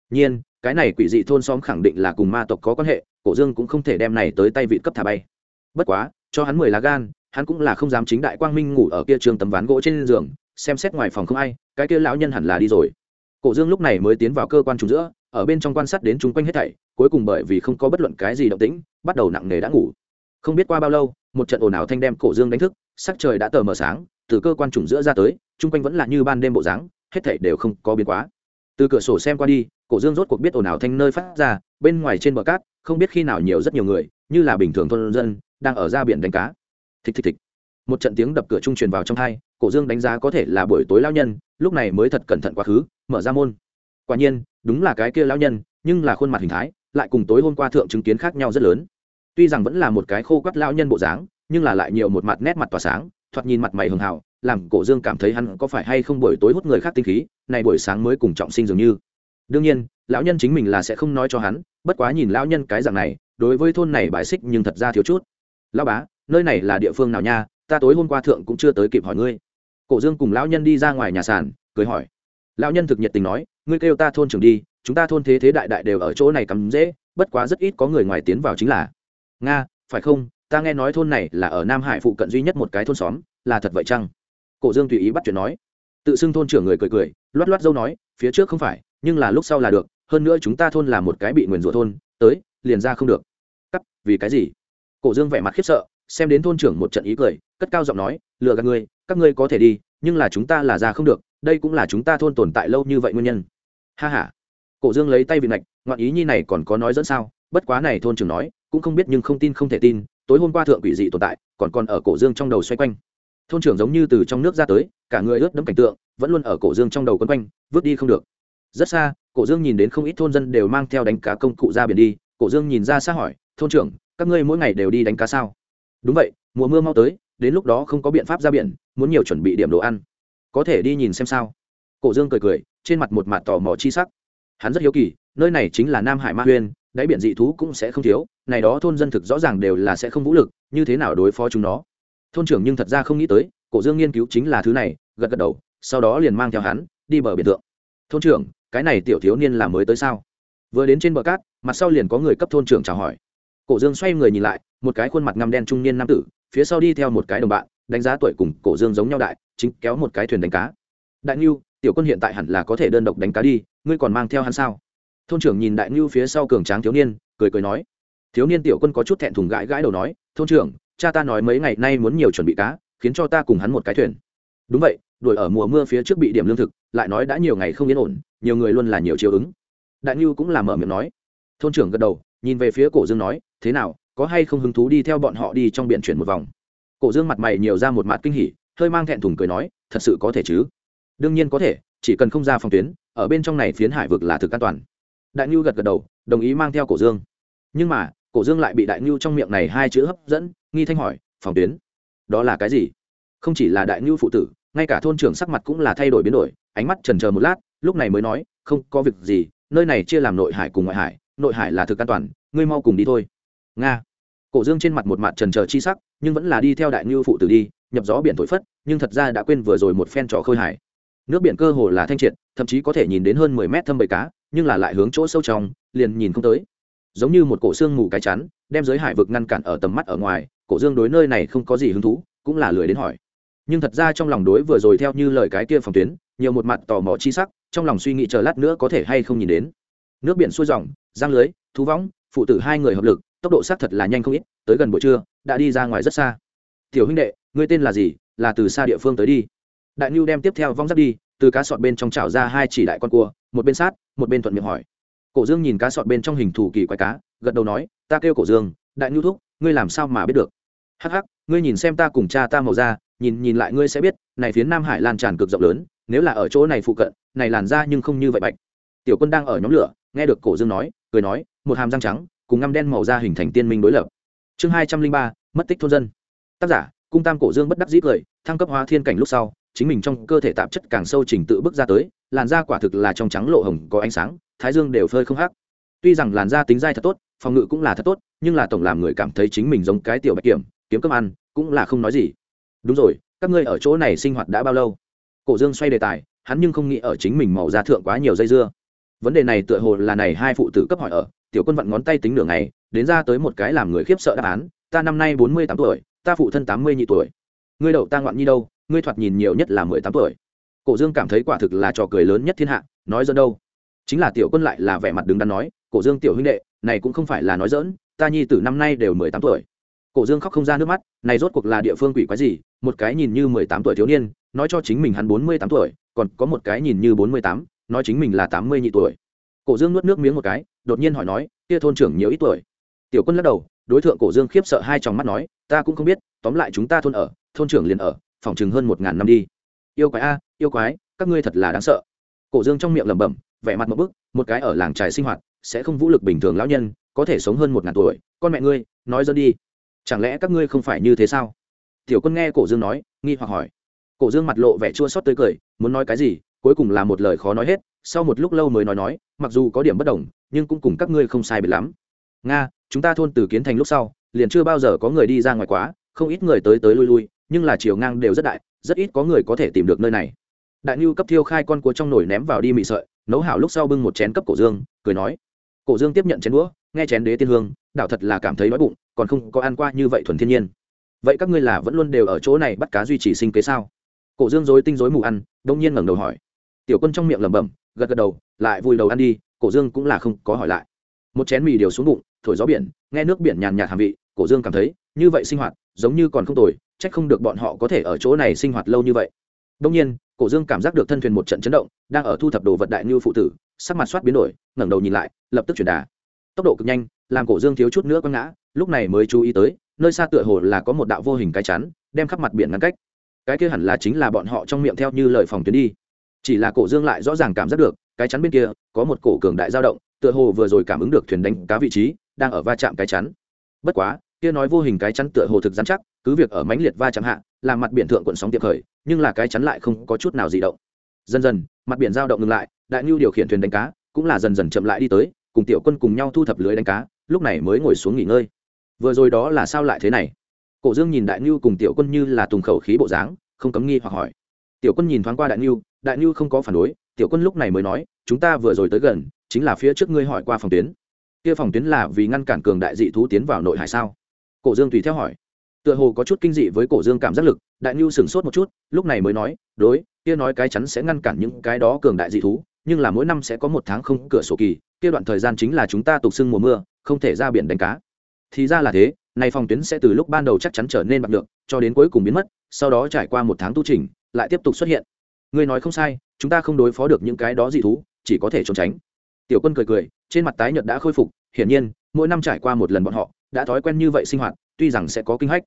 [SPEAKER 1] Nhiên cái này quỷ dị thôn xóm khẳng định là cùng ma tộc có quan hệ, cổ dương cũng không thể đem này tới tay vị cấp thả bay. Bất quá, cho hắn mười lá gan, hắn cũng là không dám chính đại quang minh ngủ ở kia trường tấm ván gỗ trên giường, xem xét ngoài phòng không ai, cái kia lão nhân hẳn là đi rồi. Cổ dương lúc này mới tiến vào cơ quan trùng giữa, ở bên trong quan sát đến chung quanh hết thảy, cuối cùng bởi vì không có bất luận cái gì động tĩnh, bắt đầu nặng nề đã ngủ. Không biết qua bao lâu, một trận ồn ào thanh đem cổ dương đánh thức, sắc trời đã tờ mờ sáng, từ cơ quan trùng giữa ra tới, chung quanh vẫn là như ban đêm bộ dáng, hết thảy đều không có biến quá từ cửa sổ xem qua đi, cổ dương rốt cuộc biết ồn ào thanh nơi phát ra, bên ngoài trên bờ cát, không biết khi nào nhiều rất nhiều người, như là bình thường thôn dân, đang ở ra biển đánh cá. Thịch thịch thịch. Một trận tiếng đập cửa trung truyền vào trong thai cổ dương đánh giá có thể là buổi tối lao nhân, lúc này mới thật cẩn thận quá khứ, mở ra môn. Quả nhiên, đúng là cái kia lao nhân, nhưng là khuôn mặt hình thái, lại cùng tối hôm qua thượng chứng kiến khác nhau rất lớn. Tuy rằng vẫn là một cái khô quắt lao nhân bộ dáng, nhưng là lại nhiều một mặt nét mặt tỏa sáng, thoạt nhìn mặt mày hường hào làm cổ dương cảm thấy hắn có phải hay không buổi tối hút người khác tinh khí, này buổi sáng mới cùng trọng sinh dường như. Đương nhiên, lão nhân chính mình là sẽ không nói cho hắn, bất quá nhìn lão nhân cái dạng này, đối với thôn này bài xích nhưng thật ra thiếu chút. Lão bá, nơi này là địa phương nào nha, ta tối hôm qua thượng cũng chưa tới kịp hỏi ngươi. Cổ dương cùng lão nhân đi ra ngoài nhà sàn, cười hỏi. Lão nhân thực nhiệt tình nói, ngươi kêu ta thôn trưởng đi, chúng ta thôn thế thế đại đại đều ở chỗ này cắm dễ, bất quá rất ít có người ngoài tiến vào chính là. Nga, phải không, ta nghe nói thôn này là ở nam hải phụ cận duy nhất một cái thôn xóm, là thật vậy chăng? Cổ dương tùy ý bắt chuyện nói. Tự xưng thôn trưởng người cười cười, loát loát dâu nói, phía trước không phải, nhưng là lúc sau là được, hơn nữa chúng ta thôn là một cái bị nguyền rủa thôn, tới, liền ra không được. Cắt, vì cái gì? Cổ dương vẻ mặt khiếp sợ, xem đến thôn trưởng một trận ý cười, cất cao giọng nói, lừa gạt ngươi các ngươi có thể đi, nhưng là chúng ta là ra không được, đây cũng là chúng ta thôn tồn tại lâu như vậy nguyên nhân. Ha h a cổ dương lấy tay vị ngạch ngoạn ý nhi này còn có nói dẫn sao? Bất quá này thôn trưởng nói, cũng không biết nhưng không tin không thể tin, tối hôm qua thượng quỷ dị tồn tại, còn còn ở cổ dương trong đầu xoay quanh thôn trưởng giống như từ trong nước ra tới, cả người ướt đẫm cảnh tượng, vẫn luôn ở cổ dương trong đầu quấn quanh, vứt đi không được. Rất xa, cổ dương nhìn đến không ít thôn dân đều mang theo đánh cá công cụ ra biển đi, cổ dương nhìn ra xa hỏi, thôn trưởng, các ngươi mỗi ngày đều đi đánh cá sao? Đúng vậy, mùa mưa mau tới, đến lúc đó không có biện pháp ra biển, muốn nhiều chuẩn bị điểm đồ ăn. Có thể đi nhìn xem sao? Cổ dương cười cười, trên mặt một mặt tò mò chi sắc. Hắn rất hiếu kỳ, nơi này chính là nam hải ma huyên, đáy biển dị thú cũng sẽ không thiếu, này đó thôn dân thực rõ ràng đều là sẽ không vũ lực, như thế nào đối phó chúng nó? Thôn trưởng nhưng thật ra không nghĩ tới, cổ dương nghiên cứu chính là thứ này, gật gật đầu, sau đó liền mang theo hắn, đi bờ biển tượng. thôn trưởng, cái này tiểu thiếu niên là mới tới sao? Vừa đến trên bờ cát, mặt sau liền có người cấp thôn trưởng chào hỏi. Cổ dương xoay người nhìn lại, một cái khuôn mặt ngăm đen trung niên nam tử, phía sau đi theo một cái đồng bạn, đánh giá tuổi cùng cổ dương giống nhau đại, chính kéo một cái thuyền đánh cá. Đại ngưu, tiểu quân hiện tại hẳn là có thể đơn độc đánh cá đi, ngươi còn mang theo hắn sao? Thôn trưởng nhìn đại ngưu phía sau cường tráng thiếu niên, cười cười nói. Thiếu niên tiểu quân có chút thẹn thùng gãi gãi đầu nói, thôn trưởng cha ta nói mấy ngày nay muốn nhiều chuẩn bị cá, khiến cho ta cùng hắn một cái thuyền. Đúng vậy, đuổi ở mùa mưa phía trước bị điểm lương thực, lại nói đã nhiều ngày không yên ổn, nhiều người luôn là nhiều chiều ứng. Đại ngưu cũng là mở miệng nói. Thôn trưởng gật đầu, nhìn về phía cổ dương nói, thế nào, có hay không hứng thú đi theo bọn họ đi trong biển chuyển một vòng? Cổ dương mặt mày nhiều ra một mặt kinh hỉ, hơi mang thẹn thùng cười nói, thật sự có thể chứ? Đương nhiên có thể, chỉ cần không ra phòng tuyến, ở bên trong này phiến hải vực là thực an toàn. Đại ngưu gật gật đầu, đồng ý mang theo cổ dương. Nhưng mà, cổ dương lại bị đại ngưu trong miệng này hai chữ hấp dẫn nghi thanh hỏi, phòng tuyến, đó là cái gì? Không chỉ là đại ngưu phụ tử, ngay cả thôn trưởng sắc mặt cũng là thay đổi biến đổi. Ánh mắt trần chờ một lát, lúc này mới nói, không có việc gì, nơi này chia làm nội hải cùng ngoại hải, nội hải là thực an toàn, ngươi mau cùng đi thôi. Nga. Cổ dương trên mặt một mặt trần chờ chi sắc, nhưng vẫn là đi theo đại ngưu phụ tử đi, nhập gió biển thổi phất, nhưng thật ra đã quên vừa rồi một phen trò khơi hải. Nước biển cơ hồ là thanh triệt, thậm chí có thể nhìn đến hơn mười mét thâm bầy cá, nhưng là lại hướng chỗ sâu trong, liền nhìn không tới. Giống như một cổ xương mù cái chắn, đem giới hải vực ngăn cản ở tầm mắt ở ngoài cổ dương đối nơi này không có gì hứng thú, cũng là lười đến hỏi. Nhưng thật ra trong lòng đối vừa rồi theo như lời cái kia phòng tuyến, nhiều một mặt tò mò chi sắc, trong lòng suy nghĩ chờ lát nữa có thể hay không nhìn đến. Nước biển xuôi dòng giang lưới thú võng, phụ tử hai người hợp lực, tốc độ xác thật là nhanh không ít, tới gần buổi trưa, đã đi ra ngoài rất xa. Tiểu huynh đệ, ngươi tên là gì? Là từ xa địa phương tới đi. Đại nhu đem tiếp theo vong dắt đi, từ cá sọt bên trong chảo ra hai chỉ đại con cua, một bên sát, một bên thuận miệng hỏi. Cổ dương nhìn cá sọt bên trong hình thù kỳ quái cá, gật đầu nói, ta kêu cổ dương, đại nhu thúc, ngươi làm sao mà biết được? Hắc hắc ngươi nhìn xem ta cùng cha ta màu da, nhìn nhìn lại ngươi sẽ biết này phía nam hải lan tràn cực rộng lớn nếu là ở chỗ này phụ cận này làn da nhưng không như vậy bạch. Tiểu quân đang ở nhóm lửa nghe được cổ dương nói cười nói một hàm răng trắng cùng ngăm đen màu da hình thành tiên minh đối lập. Chương hai trăm linh ba mất tích thôn dân. Tác giả cung tam cổ dương bất đắc dĩ cười thăng cấp hóa thiên cảnh lúc sau chính mình trong cơ thể tạp chất càng sâu trình tự bước ra tới làn da quả thực là trong trắng lộ hồng có ánh sáng thái dương đều phơi không hắc. Tuy rằng làn da tính dai thật tốt phòng ngự cũng là thật tốt nhưng là tổng làm người cảm thấy chính mình giống cái tiểu bạch kiểm kiếm cơm ăn, cũng là không nói gì. Đúng rồi, các ngươi ở chỗ này sinh hoạt đã bao lâu? Cổ dương xoay đề tài, hắn nhưng không nghĩ ở chính mình màu da thượng quá nhiều dây dưa. Vấn đề này tựa hồ là này hai phụ tử cấp hỏi ở, tiểu quân vặn ngón tay tính nửa ngày, đến ra tới một cái làm người khiếp sợ đáp án, ta năm nay bốn mươi tám tuổi, ta phụ thân tám mươi nhị tuổi. Ngươi đậu ta ngoạn nhi đâu, ngươi thoạt nhìn nhiều nhất là mười tám tuổi. Cổ dương cảm thấy quả thực là trò cười lớn nhất thiên hạ, nói dẫn đâu. Chính là tiểu quân lại là vẻ mặt đứng đắn nói, cổ dương tiểu huynh đệ, này cũng không phải là nói dỡn ta nhi từ năm nay đều mười tám tuổi cổ dương khóc không ra nước mắt, này rốt cuộc là địa phương quỷ quái gì? Một cái nhìn như mười tám tuổi thiếu niên, nói cho chính mình hắn bốn mươi tám tuổi, còn có một cái nhìn như bốn mươi tám, nói chính mình là tám mươi nhị tuổi. Cổ dương nuốt nước miếng một cái, đột nhiên hỏi nói, kia thôn trưởng nhiều ít tuổi? Tiểu quân lắc đầu, đối tượng cổ dương khiếp sợ hai tròng mắt nói, ta cũng không biết, tóm lại chúng ta thôn ở, thôn trưởng liền ở, phòng chừng hơn một ngàn năm đi. Yêu quái a, yêu quái, các ngươi thật là đáng sợ. Cổ dương trong miệng lẩm bẩm, vẻ mặt một bức, một cái ở làng trài sinh hoạt, sẽ không vũ lực bình thường lão nhân, có thể sống hơn một ngàn tuổi. Con mẹ ngươi, nói dân đi chẳng lẽ các ngươi không phải như thế sao? Tiểu quân nghe cổ dương nói, nghi hoặc hỏi. Cổ dương mặt lộ vẻ chua xót tới cười, muốn nói cái gì, cuối cùng là một lời khó nói hết, sau một lúc lâu mới nói nói, mặc dù có điểm bất đồng, nhưng cũng cùng các ngươi không sai biệt lắm. Nga, chúng ta thôn từ kiến thành lúc sau, liền chưa bao giờ có người đi ra ngoài quá, không ít người tới tới lui lui, nhưng là chiều ngang đều rất đại, rất ít có người có thể tìm được nơi này. Đại ngưu cấp thiêu khai con cua trong nồi ném vào đi mị sợi, nấu hảo lúc sau bưng một chén cấp cổ dương, cười nói. Cổ dương tiếp nhận chén đũa, nghe chén đế tiên hương, đảo thật là cảm thấy đói bụng còn không có ăn qua như vậy thuần thiên nhiên. Vậy các ngươi là vẫn luôn đều ở chỗ này bắt cá duy trì sinh kế sao? Cổ dương dối tinh dối mù ăn, đông nhiên ngẩng đầu hỏi. Tiểu quân trong miệng lẩm bẩm, gật gật đầu, lại vùi đầu ăn đi, cổ dương cũng là không có hỏi lại. Một chén mì điều xuống bụng, thổi gió biển, nghe nước biển nhàn nhạt hàm vị, cổ dương cảm thấy, như vậy sinh hoạt, giống như còn không tồi trách không được bọn họ có thể ở chỗ này sinh hoạt lâu như vậy. Đông nhiên, cổ dương cảm giác được thân thuyền một trận chấn động, đang ở thu thập đồ vật đại như phụ tử, sắc mặt soát biến đổi, ngẩng đầu nhìn lại, lập tức chuyển đà. Tốc độ cực nhanh làm cổ dương thiếu chút nữa quăng ngã, lúc này mới chú ý tới, nơi xa tựa hồ là có một đạo vô hình cái chắn, đem khắp mặt biển ngăn cách. Cái kia hẳn là chính là bọn họ trong miệng theo như lời phòng tuyến đi. Chỉ là cổ dương lại rõ ràng cảm giác được, cái chắn bên kia, có một cổ cường đại dao động, tựa hồ vừa rồi cảm ứng được thuyền đánh cá vị trí, đang ở va chạm cái chắn. Bất quá, kia nói vô hình cái chắn tựa hồ thực dán chắc, cứ việc ở mãnh liệt va chạm hạ làm mặt biển thượng cuộn sóng tiệp khởi, nhưng là cái chắn lại không có chút nào gì động. Dần dần, mặt biển dao động ngừng lại, đại nhu điều khiển thuyền đánh cá, cũng là dần dần chậm lại đi tới, cùng tiểu quân cùng nhau thu thập lưới đánh cá lúc này mới ngồi xuống nghỉ ngơi. Vừa rồi đó là sao lại thế này? Cổ dương nhìn đại ngưu cùng tiểu quân như là tùng khẩu khí bộ dáng, không cấm nghi hoặc hỏi. Tiểu quân nhìn thoáng qua đại ngưu đại ngưu không có phản đối, tiểu quân lúc này mới nói, chúng ta vừa rồi tới gần, chính là phía trước ngươi hỏi qua phòng tuyến. Kia phòng tuyến là vì ngăn cản cường đại dị thú tiến vào nội hải sao? Cổ dương tùy theo hỏi. Tựa hồ có chút kinh dị với cổ dương cảm giác lực, đại ngưu sửng sốt một chút, lúc này mới nói, đối, kia nói cái chắn sẽ ngăn cản những cái đó cường đại dị thú, nhưng là mỗi năm sẽ có một tháng không cửa sổ kỳ, kia đoạn thời gian chính là chúng ta tục xưng mùa mưa không thể ra biển đánh cá. Thì ra là thế này phòng tuyến sẽ từ lúc ban đầu chắc chắn trở nên bạc được cho đến cuối cùng biến mất, sau đó trải qua một tháng tu trình lại tiếp tục xuất hiện. Ngươi nói không sai, chúng ta không đối phó được những cái đó dị thú, chỉ có thể trốn tránh. Tiểu quân cười cười, trên mặt tái nhợt đã khôi phục, hiển nhiên, mỗi năm trải qua một lần bọn họ, đã thói quen như vậy sinh hoạt, tuy rằng sẽ có kinh hách.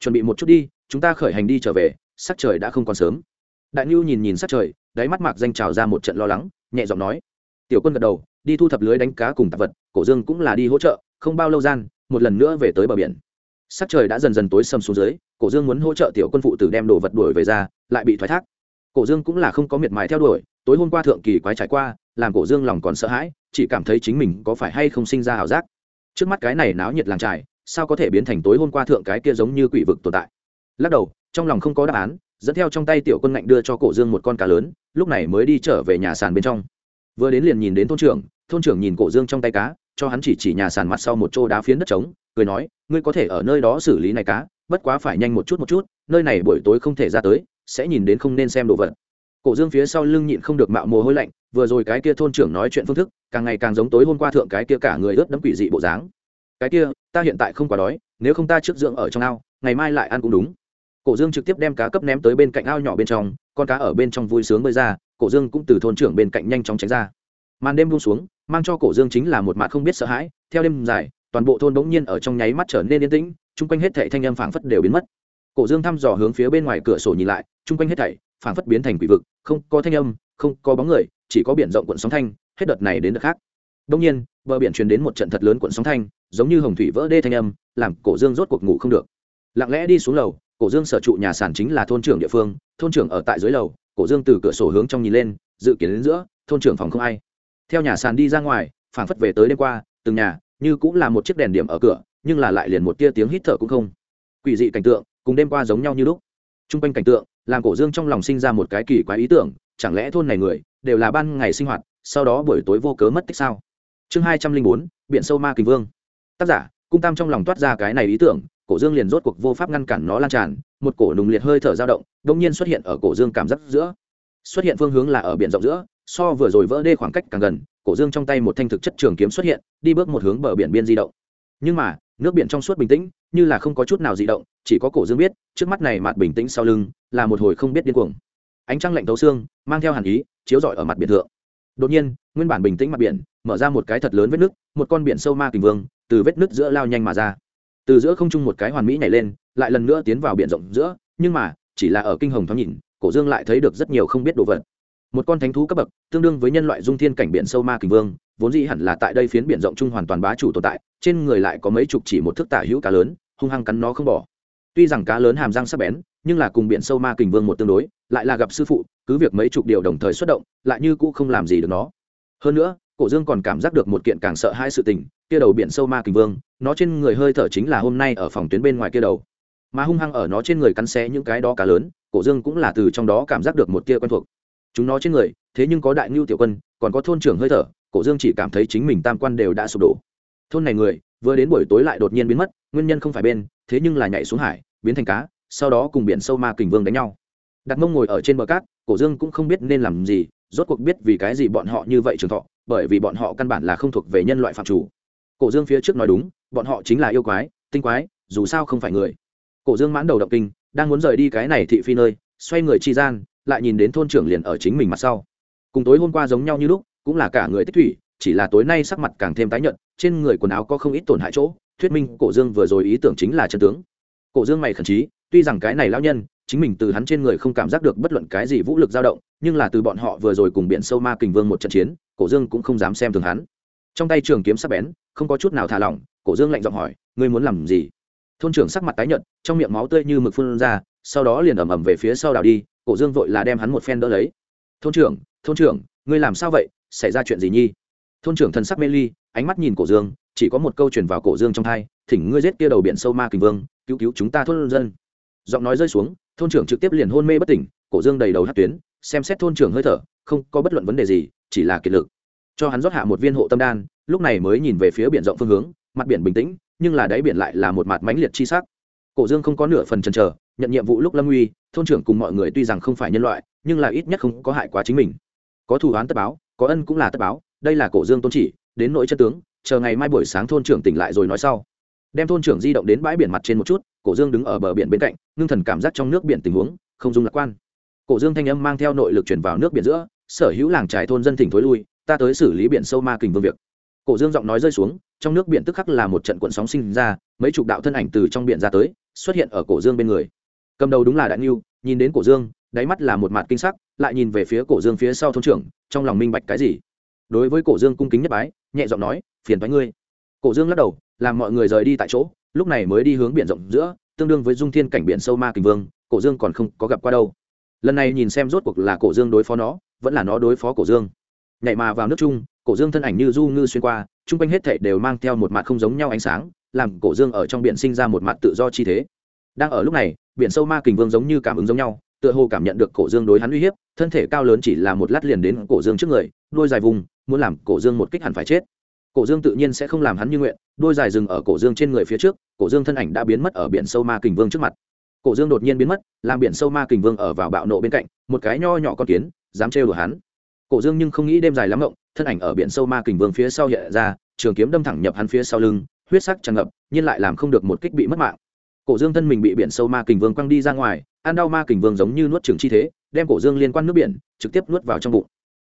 [SPEAKER 1] Chuẩn bị một chút đi, chúng ta khởi hành đi trở về, sắc trời đã không còn sớm. Đại nhu nhìn nhìn sắc trời, đáy mắt mạc danh trào ra một trận lo lắng, nhẹ giọng nói. Tiểu quân gật đầu, đi thu thập lưới đánh cá cùng tạp vật cổ dương cũng là đi hỗ trợ không bao lâu gian một lần nữa về tới bờ biển. Sắc trời đã dần dần tối sầm xuống dưới cổ dương muốn hỗ trợ tiểu quân phụ tử đem đồ vật đuổi về ra lại bị thoái thác. Cổ dương cũng là không có miệt mài theo đuổi tối hôm qua thượng kỳ quái trải qua làm cổ dương lòng còn sợ hãi chỉ cảm thấy chính mình có phải hay không sinh ra ảo giác. Trước mắt cái này náo nhiệt làng trải, sao có thể biến thành tối hôm qua thượng cái kia giống như quỷ vực tồn tại? Lắc đầu trong lòng không có đáp án dẫn theo trong tay tiểu quân ngạnh đưa cho cổ dương một con cá lớn lúc này mới đi trở về nhà sàn bên trong. Vừa đến liền nhìn đến thôn trưởng thôn trưởng nhìn cổ dương trong tay cá cho hắn chỉ chỉ nhà sàn mặt sau một chỗ đá phiến đất trống, cười nói, ngươi có thể ở nơi đó xử lý này cá, bất quá phải nhanh một chút một chút, nơi này buổi tối không thể ra tới, sẽ nhìn đến không nên xem đồ vật. Cổ dương phía sau lưng nhịn không được mạo mồ hôi lạnh, vừa rồi cái kia thôn trưởng nói chuyện phương thức, càng ngày càng giống tối hôm qua thượng cái kia cả người ướt đẫm quỷ dị bộ dáng. Cái kia, ta hiện tại không quá đói, nếu không ta trước dưỡng ở trong ao, ngày mai lại ăn cũng đúng. Cổ dương trực tiếp đem cá cấp ném tới bên cạnh ao nhỏ bên trong, con cá ở bên trong vui sướng bơi ra, cổ dương cũng từ thôn trưởng bên cạnh nhanh chóng tránh ra màn đêm buông xuống, mang cho cổ dương chính là một mặt không biết sợ hãi, theo đêm dài, toàn bộ thôn bỗng nhiên ở trong nháy mắt trở nên yên tĩnh, chung quanh hết thảy thanh âm phảng phất đều biến mất. Cổ dương thăm dò hướng phía bên ngoài cửa sổ nhìn lại, chung quanh hết thảy phảng phất biến thành quỷ vực, không có thanh âm, không có bóng người, chỉ có biển rộng cuộn sóng thanh, hết đợt này đến đợt khác. Đông nhiên, bờ biển truyền đến một trận thật lớn cuộn sóng thanh, giống như hồng thủy vỡ đê thanh âm, làm cổ dương rốt cuộc ngủ không được. Lặng lẽ đi xuống lầu, cổ dương sở trụ nhà sản chính là thôn trưởng địa phương, thôn trưởng ở tại dưới lầu, cổ dương từ cửa sổ hướng trong nhìn lên, dự kiến đến giữa, thôn trưởng phòng không ai theo nhà sàn đi ra ngoài, phảng phất về tới đêm qua, từng nhà, như cũng là một chiếc đèn điểm ở cửa, nhưng là lại liền một tia tiếng hít thở cũng không. Quỷ dị cảnh tượng, cùng đêm qua giống nhau như lúc. T r u n g quanh cảnh tượng, làm cổ dương trong lòng sinh ra một cái kỳ quái ý tưởng, chẳng lẽ thôn này người, đều là ban ngày sinh hoạt, sau đó buổi tối vô cớ mất tích sao? Chương hai trăm linh bốn, biển sâu ma kình vương. Tác giả, cung tam trong lòng toát ra cái này ý tưởng, cổ dương liền rốt cuộc vô pháp ngăn cản nó lan tràn, một cổ nùng liệt hơi thở dao động đ ỗ n g nhiên xuất hiện ở cổ dương cảm giác giữa. Xuất hiện phương hướng là ở biển rộng giữa so vừa rồi vỡ đê khoảng cách càng gần, cổ dương trong tay một thanh thực chất trường kiếm xuất hiện, đi bước một hướng bờ biển biên di động. Nhưng mà, nước biển trong suốt bình tĩnh, như là không có chút nào di động, chỉ có cổ dương biết, trước mắt này mặt bình tĩnh sau lưng, là một hồi không biết điên cuồng. Ánh trăng lạnh thấu xương, mang theo hàn ý, chiếu rọi ở mặt biển thượng. Đột nhiên, nguyên bản bình tĩnh mặt biển, mở ra một cái thật lớn vết nứt một con biển sâu ma kình vương, từ vết nứt giữa lao nhanh mà ra. Từ giữa không trung một cái hoàn mỹ nhảy lên, lại lần nữa tiến vào biển rộng giữa, nhưng mà, chỉ là ở kinh hồng thoáng nhìn, cổ dương lại thấy được rất nhiều không biết đồ vật một con thánh thú cấp bậc, tương đương với nhân loại dung thiên cảnh biển sâu ma kình vương, vốn dĩ hẳn là tại đây phiến biển rộng chung hoàn toàn bá chủ tồn tại, trên người lại có mấy chục chỉ một thước tả hữu cá lớn, hung hăng cắn nó không bỏ. Tuy rằng cá lớn hàm răng sắc bén, nhưng là cùng biển sâu ma kình vương một tương đối, lại là gặp sư phụ, cứ việc mấy chục điều đồng thời xuất động, lại như cũ không làm gì được nó. Hơn nữa, cổ dương còn cảm giác được một kiện càng sợ hai sự tình, kia đầu biển sâu ma kình vương, nó trên người hơi thở chính là hôm nay ở phòng tuyến bên ngoài kia đầu. Mà hung hăng ở nó trên người cắn xé những cái đó cá lớn, cổ dương cũng là từ trong đó cảm giác được một tia quen thuộc chúng nó trên người, thế nhưng có đại ngưu tiểu quân, còn có thôn trưởng hơi thở, cổ dương chỉ cảm thấy chính mình tam quan đều đã sụp đổ. Thôn này người, vừa đến buổi tối lại đột nhiên biến mất, nguyên nhân không phải bên, thế nhưng là nhảy xuống hải, biến thành cá, sau đó cùng biển sâu ma kình vương đánh nhau. Đặt mông ngồi ở trên bờ cát, cổ dương cũng không biết nên làm gì, rốt cuộc biết vì cái gì bọn họ như vậy trường thọ, bởi vì bọn họ căn bản là không thuộc về nhân loại phạm chủ. Cổ dương phía trước nói đúng, bọn họ chính là yêu quái, tinh quái, dù sao không phải người. Cổ dương mãn đầu động kinh, đang muốn rời đi cái này thị phi nơi, xoay người chi gian lại nhìn đến thôn trưởng liền ở chính mình mặt sau. Cùng tối hôm qua giống nhau như lúc, cũng là cả người tích thủy, chỉ là tối nay sắc mặt càng thêm tái nhợt, trên người quần áo có không ít tổn hại chỗ, thuyết minh cổ dương vừa rồi ý tưởng chính là chân tướng. Cổ dương mày khẩn trí, tuy rằng cái này lão nhân, chính mình từ hắn trên người không cảm giác được bất luận cái gì vũ lực dao động, nhưng là từ bọn họ vừa rồi cùng biển sâu ma kình vương một trận chiến, cổ dương cũng không dám xem thường hắn. Trong tay trường kiếm sắc bén, không có chút nào thả lỏng, cổ dương lạnh giọng hỏi, ngươi muốn làm gì? Thôn trưởng sắc mặt tái nhợt, trong miệng máu tươi như mực phun ra, sau đó liền ẩm ẩm về phía sau đảo đi cổ dương vội là đem hắn một phen đỡ lấy. Thôn trưởng thôn trưởng, ngươi làm sao vậy? Xảy ra chuyện gì nhi? Thôn trưởng thần sắc mê ly, ánh mắt nhìn cổ dương, chỉ có một câu truyền vào cổ dương trong thai, thỉnh ngươi giết kia đầu biển sâu ma kình vương, cứu cứu chúng ta thôn dân. Giọng nói rơi xuống, thôn trưởng trực tiếp liền hôn mê bất tỉnh, cổ dương đầy đầu hát tuyến, xem xét thôn trưởng hơi thở, không có bất luận vấn đề gì, chỉ là kiệt lực. Cho hắn rót hạ một viên hộ tâm đan, lúc này mới nhìn về phía biển rộng phương hướng, mặt biển bình tĩnh, nhưng là đáy biển lại là một mặt mãnh liệt chi sắc. Cổ dương không có nửa phần chần chờ, nhận nhiệm vụ lúc lâm uy thôn trưởng cùng mọi người tuy rằng không phải nhân loại, nhưng là ít nhất không có hại quá chính mình. Có thù oán tất báo, có ân cũng là tất báo, đây là cổ dương tôn chỉ, đến nỗi chân tướng, chờ ngày mai buổi sáng thôn trưởng tỉnh lại rồi nói sau. Đem thôn trưởng di động đến bãi biển mặt trên một chút, cổ dương đứng ở bờ biển bên cạnh, ngưng thần cảm giác trong nước biển tình huống, không dung lạc quan. Cổ dương thanh âm mang theo nội lực chuyển vào nước biển giữa, sở hữu làng trải thôn dân thỉnh thối lui, ta tới xử lý biển sâu ma kình vương việc. Cổ dương giọng nói rơi xuống, trong nước biển tức khắc là một trận cuộn sóng sinh ra, mấy chục đạo thân ảnh từ trong biển ra tới, xuất hiện ở cổ dương bên người cầm đầu đúng là đại niu nhìn đến cổ dương, đáy mắt là một mặt kinh sắc, lại nhìn về phía cổ dương phía sau thôn trưởng, trong lòng minh bạch cái gì? Đối với cổ dương cung kính nhất bái, nhẹ giọng nói, phiền thoái ngươi. Cổ dương lắc đầu, làm mọi người rời đi tại chỗ, lúc này mới đi hướng biển rộng giữa, tương đương với dung thiên cảnh biển sâu ma kình vương, cổ dương còn không có gặp qua đâu. Lần này nhìn xem rốt cuộc là cổ dương đối phó nó, vẫn là nó đối phó cổ dương. Nhảy mà vào nước chung, cổ dương thân ảnh như du ngư xuyên qua, chung quanh hết thảy đều mang theo một mặt không giống nhau ánh sáng, làm cổ dương ở trong biển sinh ra một mặt tự do chi thế. Đang ở lúc này biển sâu ma kình vương giống như cảm ứng giống nhau, tựa hồ cảm nhận được cổ dương đối hắn uy hiếp, thân thể cao lớn chỉ là một lát liền đến cổ dương trước người đôi dài vùng, muốn làm cổ dương một kích hẳn phải chết. Cổ dương tự nhiên sẽ không làm hắn như nguyện đôi dài dừng ở cổ dương trên người phía trước, cổ dương thân ảnh đã biến mất ở biển sâu ma kình vương trước mặt. Cổ dương đột nhiên biến mất, làm biển sâu ma kình vương ở vào bạo nộ bên cạnh, một cái nho nhỏ con kiến, dám trêu đùa hắn. Cổ dương nhưng không nghĩ đêm dài lắm ngộng, thân ảnh ở biển sâu ma kình vương phía sau hiện ra, trường kiếm đâm thẳng nhập hắn phía sau lưng, huyết sắc tràn ngập, nhưng lại làm không được một kích bị mất mạng cổ dương thân mình bị biển sâu ma kình vương quăng đi ra ngoài ăn đau ma kình vương giống như nuốt trừng chi thế đem cổ dương liên quan nước biển trực tiếp nuốt vào trong bụng.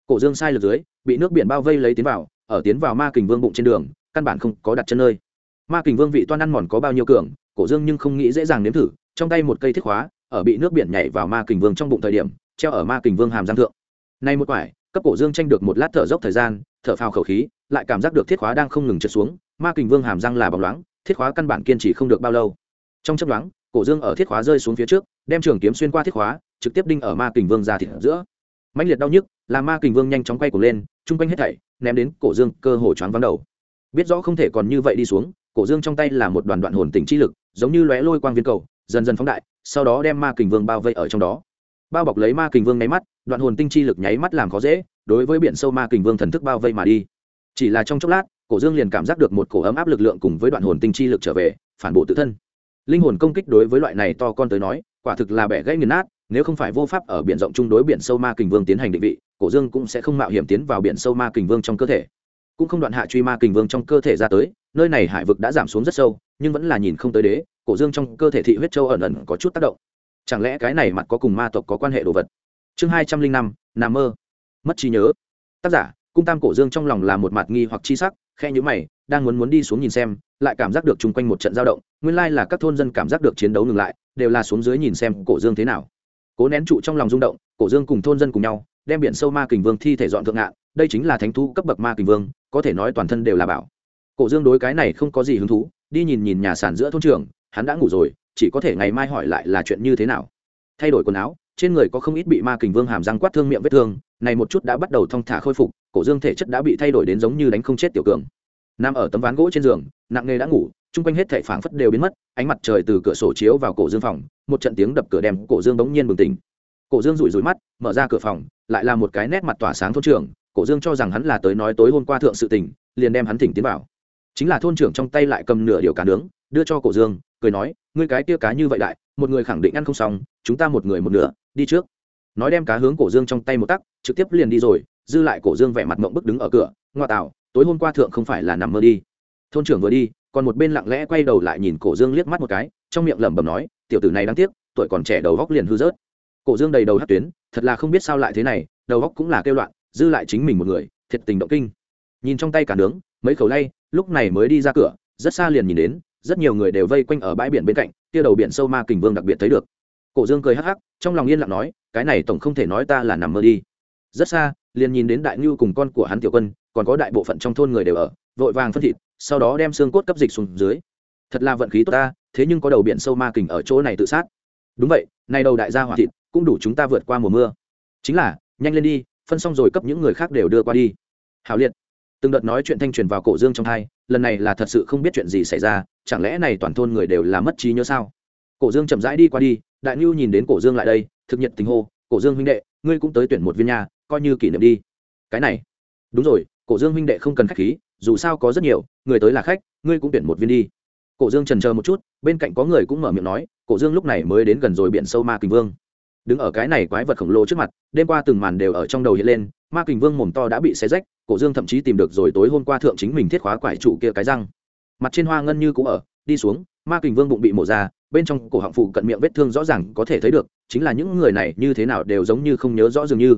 [SPEAKER 1] Cổ dương sai lệch dưới bị nước biển bao vây lấy tiến vào ở tiến vào ma kình vương bụng trên đường căn bản không có đặt chân nơi. Ma kình vương vị toan ăn mòn có bao nhiêu cường cổ dương nhưng không nghĩ dễ dàng nếm thử trong tay một cây thiết hóa, ở bị nước biển nhảy vào ma kình vương trong bụng thời điểm treo ở ma kình vương hàm giang thượng. Nay một quải cấp cổ dương tranh được một lát thở dốc thời gian thở phào khẩu khí lại cảm giác được thiết hóa đang không ngừng trượt xuống ma kình vương hàm răng là bóng loáng thiết hóa căn bản kiên trì không được bao lâu trong chấp đoán cổ dương ở thiết khóa rơi xuống phía trước, đem trường kiếm xuyên qua thiết khóa, trực tiếp đinh ở ma kình vương ra thịt giữa. Mãnh liệt đau nhức làm ma kình vương nhanh chóng quay cổ lên chung quanh hết thảy, ném đến cổ dương cơ hồ choáng vắng đầu. Biết rõ không thể còn như vậy đi xuống, cổ dương trong tay là một đoàn đoạn hồn tỉnh chi lực, giống như lóe lôi quang viên cầu, dần dần phóng đại, sau đó đem ma kình vương bao vây ở trong đó. Bao bọc lấy ma kình vương nháy mắt, đoạn hồn tinh chi lực nháy mắt làm khó dễ, đối với biển sâu ma kình vương thần thức bao vây mà đi. Chỉ là trong chốc lát, cổ dương liền cảm giác được một cổ ấm áp lực lượng cùng với đoạn hồn tinh chi lực trở về, phản bộ tự thân linh hồn công kích đối với loại này to con tới nói, quả thực là bẻ gãy nghiền nát, nếu không phải vô pháp ở biển rộng chung đối biển sâu ma kình vương tiến hành định vị, cổ dương cũng sẽ không mạo hiểm tiến vào biển sâu ma kình vương trong cơ thể. Cũng không đoạn hạ truy ma kình vương trong cơ thể ra tới, nơi này hải vực đã giảm xuống rất sâu, nhưng vẫn là nhìn không tới đế, cổ dương trong cơ thể thị huyết châu ẩn ẩn có chút tác động. Chẳng lẽ cái này mặt có cùng ma tộc có quan hệ đồ vật? Chương hai trăm linh năm nà mơ. Mất trí nhớ. Tác giả, cung tam cổ dương trong lòng là một mặt nghi hoặc chi sắc khe nhữ mày, đang muốn muốn đi xuống nhìn xem, lại cảm giác được chung quanh một trận giao động, nguyên lai là các thôn dân cảm giác được chiến đấu ngừng lại, đều là xuống dưới nhìn xem cổ dương thế nào. Cố nén trụ trong lòng rung động, cổ dương cùng thôn dân cùng nhau, đem biển sâu ma kình vương thi thể dọn thượng ngạn, đây chính là thánh thú cấp bậc ma kình vương, có thể nói toàn thân đều là bảo. Cổ dương đối cái này không có gì hứng thú, đi nhìn nhìn nhà sản giữa thôn trường hắn đã ngủ rồi, chỉ có thể ngày mai hỏi lại là chuyện như thế nào. Thay đổi quần áo, trên người có không ít bị ma kình vương hàm răng quát thương miệng vết thương, này một chút đã bắt đầu thong thả khôi phục cổ dương thể chất đã bị thay đổi đến giống như đánh không chết tiểu cường. Nằm ở tấm ván gỗ trên giường, nặng nề đã ngủ, chung quanh hết thể phảng phất đều biến mất, ánh mặt trời từ cửa sổ chiếu vào cổ dương phòng, một trận tiếng đập cửa đem cổ dương bỗng nhiên bừng tỉnh. Cổ dương rủi rủi mắt, mở ra cửa phòng, lại là một cái nét mặt tỏa sáng thôn trưởng, cổ dương cho rằng hắn là tới nói tối hôm qua thượng sự tình, liền đem hắn thỉnh tiến vào. Chính là thôn trưởng trong tay lại cầm nửa điều cá nướng, đưa cho cổ dương, cười nói, ngươi cái kia cá như vậy đại, một người khẳng định ăn không xong, chúng ta một người một nửa, đi trước. Nói đem cá hướng cổ dương trong tay một tắc, trực tiếp liền đi rồi dư lại cổ dương vẻ mặt mộng bức đứng ở cửa, ngoa tạo, tối hôm qua thượng không phải là nằm mơ đi. Thôn trưởng vừa đi, còn một bên lặng lẽ quay đầu lại nhìn cổ dương liếc mắt một cái, trong miệng lẩm bẩm nói, tiểu tử này đáng tiếc, tuổi còn trẻ đầu góc liền hư rớt. Cổ dương đầy đầu hát tuyến, thật là không biết sao lại thế này, đầu góc cũng là kêu loạn, dư lại chính mình một người, thiệt tình động kinh. Nhìn trong tay cả nướng, mấy khẩu lay, lúc này mới đi ra cửa, rất xa liền nhìn đến, rất nhiều người đều vây quanh ở bãi biển bên cạnh, kia đầu biển sâu ma kình vương đặc biệt thấy được. Cổ dương cười hắc hắc, trong lòng yên lặng nói, cái này tổng không thể nói ta là nằm mơ đi rất xa, liền nhìn đến đại ngưu cùng con của hắn tiểu quân, còn có đại bộ phận trong thôn người đều ở, vội vàng phân thịt, sau đó đem xương cốt cấp dịch xuống dưới. Thật là vận khí tốt ta, thế nhưng có đầu biển sâu ma kình ở chỗ này tự sát. Đúng vậy nay đầu đại gia hỏa thịt, cũng đủ chúng ta vượt qua mùa mưa. Chính là, nhanh lên đi, phân xong rồi cấp những người khác đều đưa qua đi. Hào liệt. Từng đợt nói chuyện thanh truyền vào cổ dương trong hai lần này là thật sự không biết chuyện gì xảy ra, chẳng lẽ này toàn thôn người đều là mất trí nhớ sao? Cổ dương chậm rãi đi qua đi, đại ngưu nhìn đến cổ dương lại đây, thực nhật tình hô cổ dương huynh đệ, ngươi cũng tới tuyển một viên nhà coi như kỷ niệm đi. Cái này. Đúng rồi, cổ dương huynh đệ không cần khách khí, dù sao có rất nhiều, người tới là khách, ngươi cũng tuyển một viên đi. Cổ dương trần chờ một chút, bên cạnh có người cũng mở miệng nói, cổ dương lúc này mới đến gần rồi biển sâu ma kình vương. Đứng ở cái này quái vật khổng lồ trước mặt, đêm qua từng màn đều ở trong đầu hiện lên, ma kình vương mồm to đã bị xé rách, cổ dương thậm chí tìm được rồi tối hôm qua thượng chính mình thiết khóa quải trụ kia cái răng. Mặt trên hoa ngân như cũng ở, đi xuống, ma kình vương bụng bị mổ ra, bên trong cổ họng phụ cận miệng vết thương rõ ràng có thể thấy được chính là những người này như thế nào đều giống như không nhớ rõ dường như.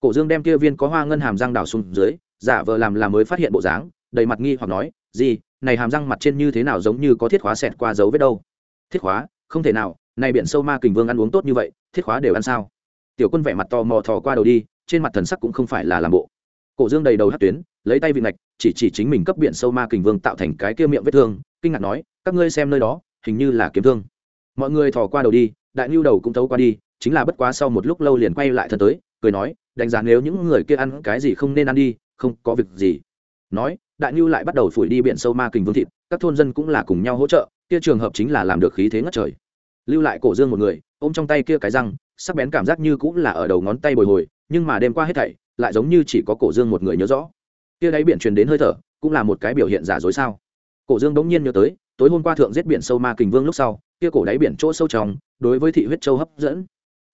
[SPEAKER 1] Cổ dương đem kia viên có hoa ngân hàm răng đào xuống dưới, giả vờ làm là mới phát hiện bộ dáng, đầy mặt nghi hoặc nói, gì, này hàm răng mặt trên như thế nào giống như có thiết khóa xẹt qua dấu vết đâu? Thiết khóa? Không thể nào, này biển sâu ma kình vương ăn uống tốt như vậy, thiết khóa đều ăn sao? Tiểu quân vẻ mặt to mò thò qua đầu đi, trên mặt thần sắc cũng không phải là làm bộ. Cổ dương đầy đầu hát tuyến, lấy tay vị ngạch chỉ chỉ chính mình cấp biển sâu ma kình vương tạo thành cái kia miệng vết thương, kinh ngạc nói, các ngươi xem nơi đó, hình như là kiếm thương. Mọi người thò qua đầu đi đại nhu đầu cũng thấu qua đi, chính là bất quá sau một lúc lâu liền quay lại thân tới, cười nói, đánh giá nếu những người kia ăn cái gì không nên ăn đi, không có việc gì. Nói, đại nhu lại bắt đầu phủi đi biển sâu ma kình vương thịt, các thôn dân cũng là cùng nhau hỗ trợ, kia trường hợp chính là làm được khí thế ngất trời. Lưu lại cổ dương một người, ôm trong tay kia cái răng, sắc bén cảm giác như cũng là ở đầu ngón tay bồi hồi, nhưng mà đêm qua hết thảy, lại giống như chỉ có cổ dương một người nhớ rõ. Kia đáy biển truyền đến hơi thở, cũng là một cái biểu hiện giả dối sao. Cổ dương bỗng nhiên nhớ tới, tối hôm qua thượng giết biển sâu ma kình vương lúc sau, kia cổ đáy biển chỗ sâu trong đối với thị huyết châu hấp dẫn.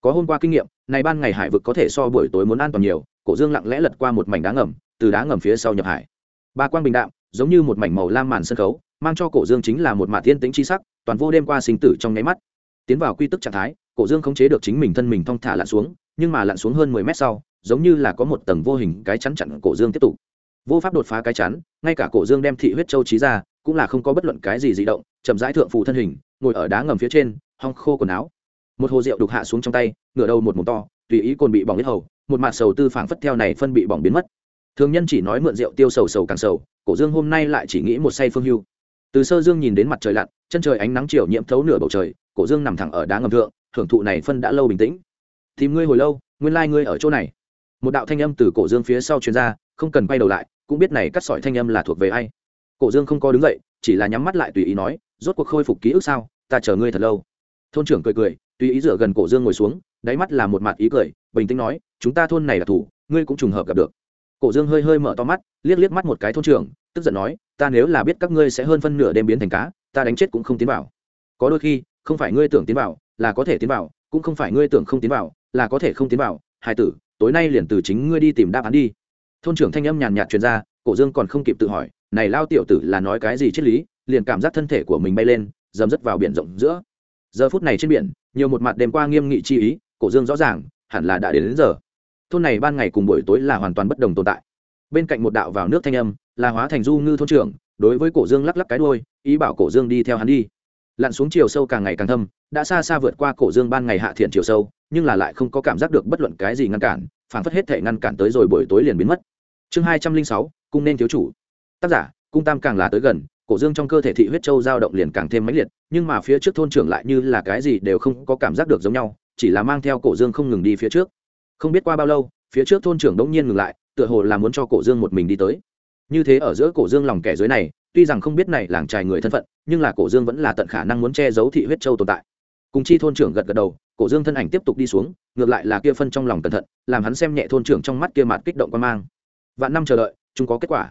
[SPEAKER 1] Có hôm qua kinh nghiệm, này ban ngày hải vực có thể so buổi tối muốn an toàn nhiều, cổ dương lặng lẽ lật qua một mảnh đá ngầm, từ đá ngầm phía sau nhập hải. Ba quang bình đạm, giống như một mảnh màu lam màn sân khấu, mang cho cổ dương chính là một mạ thiên tính chi sắc, toàn vô đêm qua sinh tử trong nháy mắt. Tiến vào quy tức trạng thái, cổ dương khống chế được chính mình thân mình thong thả lặn xuống, nhưng mà lặn xuống hơn mười mét sau, giống như là có một tầng vô hình cái chắn chặn cổ dương tiếp tục. Vô pháp đột phá cái chắn, ngay cả cổ dương đem thị huyết châu trí ra, cũng là không có bất luận cái gì di động, chậm rãi thượng phụ thân hình, ngồi ở đá ngầm phía trên hong khô quần áo. Một hồ rượu đục hạ xuống trong tay, ngửa đầu một mồm to, tùy ý cồn bị bỏng hết hầu, một mặt sầu tư phảng phất theo này phân bị bỏng biến mất. Thường nhân chỉ nói mượn rượu tiêu sầu sầu càng sầu, cổ dương hôm nay lại chỉ nghĩ một say phương hưu. Từ sơ dương nhìn đến mặt trời lặn, chân trời ánh nắng chiều nhiễm thấu nửa bầu trời, cổ dương nằm thẳng ở đá ngầm thượng hưởng thụ này phân đã lâu bình tĩnh. Tìm ngươi hồi lâu, nguyên lai ngươi ở chỗ này. Một đạo thanh âm từ cổ dương phía sau chuyên gia không cần quay đầu lại, cũng biết này cắt sỏi thanh âm là thuộc về ai. Cổ dương không có đứng dậy, chỉ là nhắm mắt lại tùy ý nói, rốt cuộc khôi phục ký ức sao? Ta chờ ngươi thật lâu thôn trưởng cười cười, tùy ý dựa gần cổ dương ngồi xuống, đáy mắt là một mặt ý cười, bình tĩnh nói, chúng ta thôn này là thủ, ngươi cũng trùng hợp gặp được. Cổ dương hơi hơi mở to mắt, liếc liếc mắt một cái thôn trưởng, tức giận nói, ta nếu là biết các ngươi sẽ hơn phân nửa đêm biến thành cá, ta đánh chết cũng không tiến vào. Có đôi khi, không phải ngươi tưởng tiến vào, là có thể tiến vào, cũng không phải ngươi tưởng không tiến vào, là có thể không tiến vào. Hai tử, tối nay liền từ chính ngươi đi tìm đáp án đi. Thôn trưởng thanh âm nhàn nhạt truyền ra, cổ dương còn không kịp tự hỏi, này lao tiểu tử là nói cái gì triết lý? Liền cảm giác thân thể của mình bay lên dầm dứt vào biển rộng giữa giờ phút này trên biển nhiều một mặt đêm qua nghiêm nghị chi ý cổ dương rõ ràng hẳn là đã đến, đến giờ. Thôn này ban ngày cùng buổi tối là hoàn toàn bất đồng tồn tại. Bên cạnh một đạo vào nước thanh âm là hóa thành du ngư thôn trưởng đối với cổ dương lắc lắc cái đôi ý bảo cổ dương đi theo hắn đi. Lặn xuống chiều sâu càng ngày càng thâm đã xa xa vượt qua cổ dương ban ngày hạ thiện chiều sâu nhưng là lại không có cảm giác được bất luận cái gì ngăn cản phản phất hết thể ngăn cản tới rồi buổi tối liền biến mất. Chương hai trăm linh sáu cung nên thiếu chủ. Tác giả cung tam càng là tới gần cổ dương trong cơ thể thị huyết châu dao động liền càng thêm mãnh liệt, nhưng mà phía trước thôn trưởng lại như là cái gì đều không có cảm giác được giống nhau, chỉ là mang theo cổ dương không ngừng đi phía trước. Không biết qua bao lâu, phía trước thôn trưởng đống nhiên ngừng lại, tựa hồ là muốn cho cổ dương một mình đi tới. Như thế ở giữa cổ dương lòng kẻ dưới này, tuy rằng không biết này làng trài người thân phận, nhưng là cổ dương vẫn là tận khả năng muốn che giấu thị huyết châu tồn tại. Cùng chi thôn trưởng gật gật đầu, cổ dương thân ảnh tiếp tục đi xuống, ngược lại là kia phân trong lòng cẩn thận, làm hắn xem nhẹ thôn trưởng trong mắt kia mặt kích động quan mang. Vạn năm chờ đợi, chúng có kết quả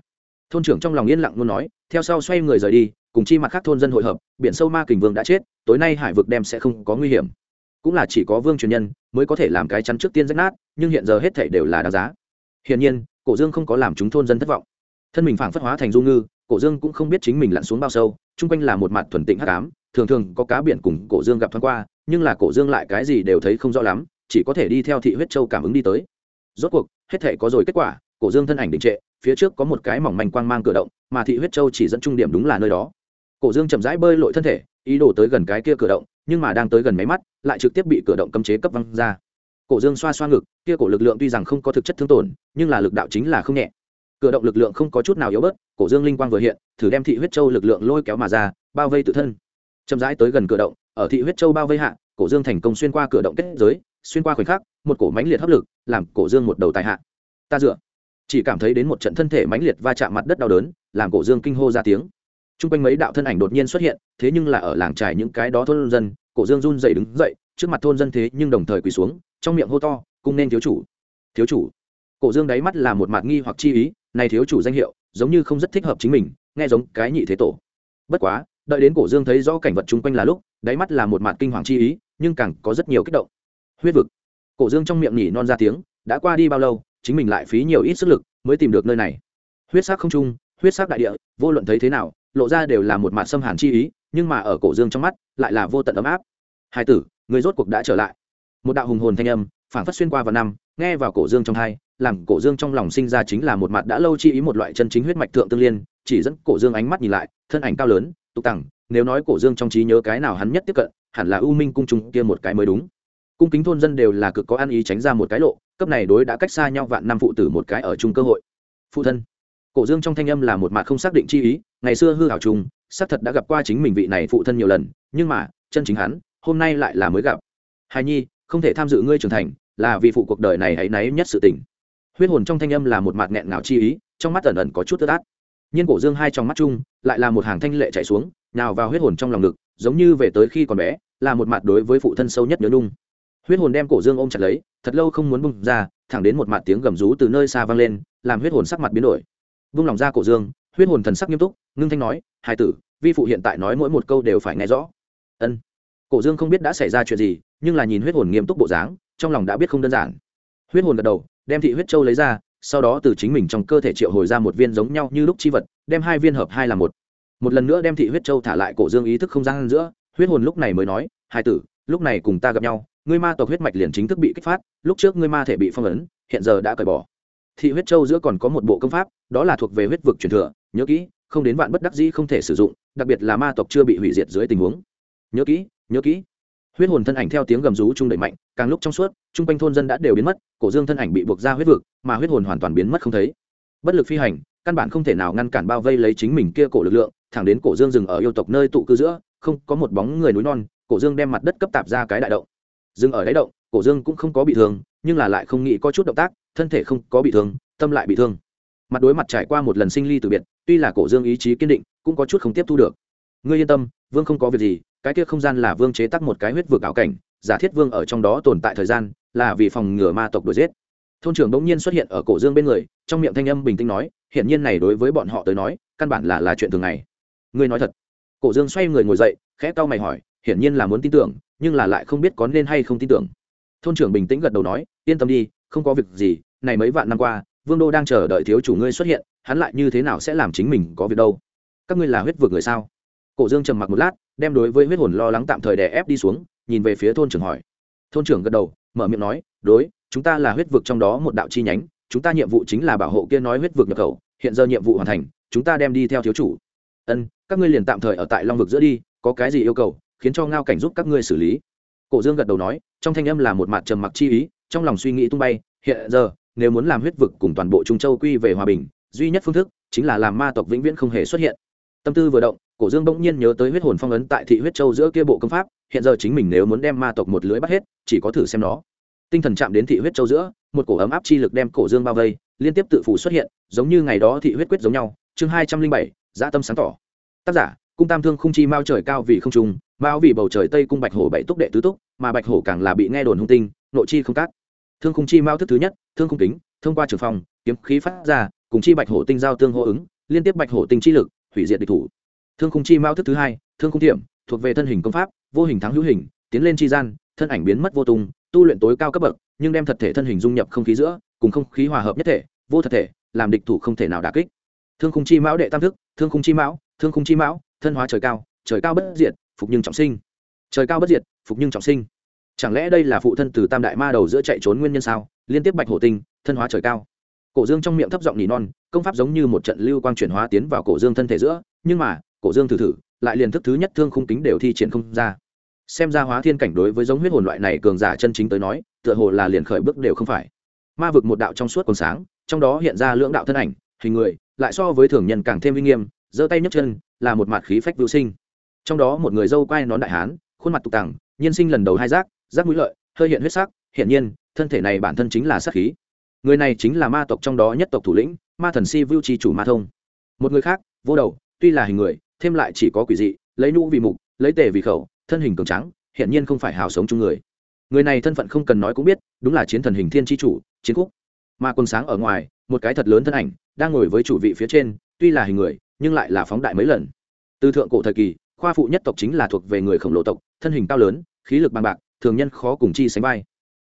[SPEAKER 1] thôn trưởng trong lòng yên lặng luôn nói, theo sau xoay người rời đi, cùng chi mặt khác thôn dân hội hợp, biển sâu ma kình vương đã chết, tối nay hải vực đem sẽ không có nguy hiểm. Cũng là chỉ có vương truyền nhân mới có thể làm cái chắn trước tiên rách nát, nhưng hiện giờ hết thể đều là đáng giá. Hiển nhiên, cổ dương không có làm chúng thôn dân thất vọng. Thân mình phảng phất hóa thành du ngư, cổ dương cũng không biết chính mình lặn xuống bao sâu, chung quanh là một mặt thuần tịnh hắc ám, thường thường có cá biển cùng cổ dương gặp thoáng qua, nhưng là cổ dương lại cái gì đều thấy không rõ lắm, chỉ có thể đi theo thị huyết châu cảm ứng đi tới. Rốt cuộc, hết thể có rồi kết quả, cổ dương thân ảnh đình trệ phía trước có một cái mỏng manh quang mang cửa động, mà thị huyết châu chỉ dẫn trung điểm đúng là nơi đó. Cổ dương chậm rãi bơi lội thân thể, ý đồ tới gần cái kia cửa động, nhưng mà đang tới gần máy mắt, lại trực tiếp bị cửa động cấm chế cấp văng ra. Cổ dương xoa xoa ngực, kia cổ lực lượng tuy rằng không có thực chất thương tổn, nhưng là lực đạo chính là không nhẹ. Cửa động lực lượng không có chút nào yếu bớt, cổ dương linh quang vừa hiện, thử đem thị huyết châu lực lượng lôi kéo mà ra, bao vây tự thân. Chậm rãi tới gần cửa động, ở thị huyết châu bao vây hạ, cổ dương thành công xuyên qua cửa động kết giới, xuyên qua khoảnh khắc, một cổ mãnh liệt hấp lực, làm cổ dương một đầu tài hạ. Ta dựa chỉ cảm thấy đến một trận thân thể mãnh liệt va chạm mặt đất đau đớn, làm cổ dương kinh hô ra tiếng. T r u n g quanh mấy đạo thân ảnh đột nhiên xuất hiện, thế nhưng là ở làng trải những cái đó thôn dân, cổ dương run dậy đứng dậy, trước mặt thôn dân thế nhưng đồng thời quỳ xuống, trong miệng hô to, cung nên thiếu chủ thiếu chủ. Cổ dương đáy mắt là một mặt nghi hoặc chi ý, này thiếu chủ danh hiệu, giống như không rất thích hợp chính mình, nghe giống cái nhị thế tổ. Bất quá, đợi đến cổ dương thấy rõ cảnh vật chung quanh là lúc, đáy mắt là một mặt kinh hoàng chi ý, nhưng càng có rất nhiều kích động. Huyết vực. Cổ dương trong miệng nhỉ non ra tiếng, đã qua đi bao lâu chính mình lại phí nhiều ít sức lực mới tìm được nơi này. Huyết sắc không trung, huyết sắc đại địa, vô luận thấy thế nào, lộ ra đều là một mặt xâm hàn chi ý, nhưng mà ở cổ dương trong mắt, lại là vô tận ấm áp. Hai tử, người rốt cuộc đã trở lại. Một đạo hùng hồn thanh âm, phảng phất xuyên qua vào năm, nghe vào cổ dương trong hai, làm cổ dương trong lòng sinh ra chính là một mặt đã lâu chi ý một loại chân chính huyết mạch thượng tương liên, chỉ dẫn cổ dương ánh mắt nhìn lại, thân ảnh cao lớn, tục tằng, nếu nói cổ dương trong trí nhớ cái nào hắn nhất tiếp cận, hẳn là ưu minh cung trùng kia một cái mới đúng. Cung kính thôn dân đều là cực có ăn ý tránh ra một cái lộ cấp này đối đã cách xa nhau vạn năm phụ tử một cái ở chung cơ hội. Phụ thân. Cổ dương trong thanh âm là một mặt không xác định chi ý, ngày xưa hư hảo trùng xác thật đã gặp qua chính mình vị này phụ thân nhiều lần, nhưng mà, chân chính hắn, hôm nay lại là mới gặp. Hài nhi, không thể tham dự ngươi trưởng thành, là vì phụ cuộc đời này hãy náy nhất sự tình. Huyết hồn trong thanh âm là một mặt nghẹn ngào chi ý, trong mắt ẩn ẩn có chút tức át nhiên cổ dương hai trong mắt chung, lại là một hàng thanh lệ chạy xuống nào vào huyết hồn trong lòng ngực, giống như về tới khi còn bé, là một mặt đối với phụ thân sâu nhất nhớ nhung. Huyết hồn đem cổ dương ôm chặt lấy thật lâu không muốn bung ra, thẳng đến một mặt tiếng gầm rú từ nơi xa vang lên, làm huyết hồn sắc mặt biến đổi. Vung lòng ra cổ dương, huyết hồn thần sắc nghiêm túc, ngưng thanh nói, hai tử, vi phụ hiện tại nói mỗi một câu đều phải nghe rõ. Ân. Cổ dương không biết đã xảy ra chuyện gì, nhưng là nhìn huyết hồn nghiêm túc bộ dáng, trong lòng đã biết không đơn giản. Huyết hồn gật đầu, đem thị huyết châu lấy ra, sau đó từ chính mình trong cơ thể triệu hồi ra một viên giống nhau như lúc chi vật, đem hai viên hợp hai là một. Một lần nữa đem thị huyết châu thả lại cổ dương ý thức không gian giữa, huyết hồn lúc này mới nói, hai tử, lúc này cùng ta gặp nhau ngươi ma tộc huyết mạch liền chính thức bị kích phát, lúc trước ngươi ma thể bị phong ấn, hiện giờ đã cởi bỏ. Thị huyết châu giữa còn có một bộ công pháp, đó là thuộc về huyết vực truyền thừa, nhớ kỹ, không đến vạn bất đắc dĩ không thể sử dụng, đặc biệt là ma tộc chưa bị hủy diệt dưới tình huống. Nhớ kỹ nhớ kỹ. Huyết hồn thân ảnh theo tiếng gầm rú trung đẩy mạnh, càng lúc trong suốt, trung quanh thôn dân đã đều biến mất, cổ dương thân ảnh bị buộc ra huyết vực, mà huyết hồn hoàn toàn biến mất không thấy. Bất lực phi hành, căn bản không thể nào ngăn cản bao vây lấy chính mình kia cổ lực lượng, thẳng đến cổ dương dừng ở yêu tộc nơi tụ cư giữa, không có một bóng người núi non, cổ dương đem mặt đất cấp tạp ra cái đại động dừng ở đáy động, cổ dương cũng không có bị thương, nhưng là lại không nghĩ có chút động tác, thân thể không có bị thương, tâm lại bị thương. Mặt đối mặt trải qua một lần sinh ly từ biệt, tuy là cổ dương ý chí kiên định, cũng có chút không tiếp thu được. Ngươi yên tâm, vương không có việc gì, cái kia không gian là vương chế tắc một cái huyết vực ảo cảnh, giả thiết vương ở trong đó tồn tại thời gian, là vì phòng ngừa ma tộc đuổi giết. Thôn trưởng bỗng nhiên xuất hiện ở cổ dương bên người, trong miệng thanh âm bình tĩnh nói hiện nhiên này đối với bọn họ tới nói, căn bản là là chuyện thường ngày. Ngươi nói thật. Cổ dương xoay người ngồi dậy, khẽ cau mày hỏi hiển nhiên là muốn tin tưởng, nhưng là lại không biết có nên hay không tin tưởng. Thôn trưởng bình tĩnh gật đầu nói, yên tâm đi, không có việc gì, này mấy vạn năm qua, vương đô đang chờ đợi thiếu chủ ngươi xuất hiện, hắn lại như thế nào sẽ làm chính mình có việc đâu? Các ngươi là huyết vực người sao? Cổ dương trầm mặc một lát, đem đối với huyết hồn lo lắng tạm thời đè ép đi xuống, nhìn về phía thôn trưởng hỏi. Thôn trưởng gật đầu, mở miệng nói, đối, chúng ta là huyết vực trong đó một đạo chi nhánh, chúng ta nhiệm vụ chính là bảo hộ kia nói huyết vực nhập khẩu, hiện giờ nhiệm vụ hoàn thành, chúng ta đem đi theo thiếu chủ. Ân, các ngươi liền tạm thời ở tại long vực giữa đi, có cái gì yêu cầu khiến cho ngao cảnh giúp các ngươi xử lý. Cổ dương gật đầu nói, trong thanh âm là một mặt trầm mặc chi ý, trong lòng suy nghĩ tung bay, hiện giờ, nếu muốn làm huyết vực cùng toàn bộ trung châu quy về hòa bình, duy nhất phương thức chính là làm ma tộc vĩnh viễn không hề xuất hiện. Tâm tư vừa động, cổ dương bỗng nhiên nhớ tới huyết hồn phong ấn tại thị huyết châu giữa kia bộ công pháp, hiện giờ chính mình nếu muốn đem ma tộc một lưới bắt hết, chỉ có thử xem nó. Tinh thần chạm đến thị huyết châu giữa, một cổ ấm áp chi lực đem cổ dương bao vây, liên tiếp tự phủ xuất hiện, giống như ngày đó thị huyết quyết giống nhau. Chương hai trăm linh bảy, dã tâm sáng tỏ. Tác giả, cung tam thương không chi mao trời cao vì không trùng mao vì bầu trời tây cung bạch hổ bảy túc đệ tứ túc, mà bạch hổ càng là bị nghe đồn hung tinh, nội chi không cát. Thương khung chi mao thức thứ nhất, thương khung kính, thông qua trường phòng kiếm khí phát ra, cùng chi bạch hổ tinh giao tương hô ứng, liên tiếp bạch hổ tinh chi lực, hủy diệt địch thủ. Thương khung chi mao thức thứ hai, thương khung tiệm, thuộc về thân hình công pháp, vô hình thắng hữu hình, tiến lên chi gian, thân ảnh biến mất vô tung, tu luyện tối cao cấp bậc, nhưng đem thật thể thân hình dung nhập không khí giữa, cùng không khí hòa hợp nhất thể, vô thật thể, làm địch thủ không thể nào đả kích. Thương khung chi mão đệ tam thức, thương khung chi mão, thương khung chi mão, thân hóa trời cao trời cao bất diệt phục nhưng trọng sinh. Trời cao bất diệt, phục nhưng trọng sinh. Chẳng lẽ đây là phụ thân từ tam đại ma đầu giữa chạy trốn nguyên nhân sao? Liên tiếp bạch hổ tinh, thân hóa trời cao. Cổ dương trong miệng thấp giọng nỉ non, công pháp giống như một trận lưu quang chuyển hóa tiến vào cổ dương thân thể giữa, nhưng mà, cổ dương thử thử, lại liền thức thứ nhất thương khung kính đều thi triển không ra. Xem ra hóa thiên cảnh đối với giống huyết hồn loại này cường giả chân chính tới nói, tựa hồ là liền khởi bước đều không phải. Ma vực một đạo trong suốt còn sáng, trong đó hiện ra lưỡng đạo thân ảnh, hình người, lại so với thường nhân càng thêm uy nghiêm, giơ tay nhấc chân, là một mạt khí phách vưu sinh trong đó một người dâu quai nón đại hán, khuôn mặt tục tằng, nhiên sinh lần đầu hai rác rác mũi lợi, hơi hiện huyết sắc, hiển nhiên, thân thể này bản thân chính là sát khí. Người này chính là ma tộc trong đó nhất tộc thủ lĩnh, ma thần si vưu trì chủ ma thông. Một người khác, vô đầu, tuy là hình người, thêm lại chỉ có quỷ dị, lấy nhũ vì mục, lấy tề vì khẩu, thân hình cường trắng hiển nhiên không phải hào sống chung người. Người này thân phận không cần nói cũng biết, đúng là chiến thần hình thiên tri chủ, chiến khúc. Ma quân sáng ở ngoài, một cái thật lớn thân ảnh, đang ngồi với chủ vị phía trên, tuy là hình người, nhưng lại là phóng đại mấy lần. Từ thượng cổ thời kỳ khoa phụ nhất tộc chính là thuộc về người khổng lồ tộc, thân hình cao lớn, khí lực bằng bạc, thường nhân khó cùng chi sánh vai.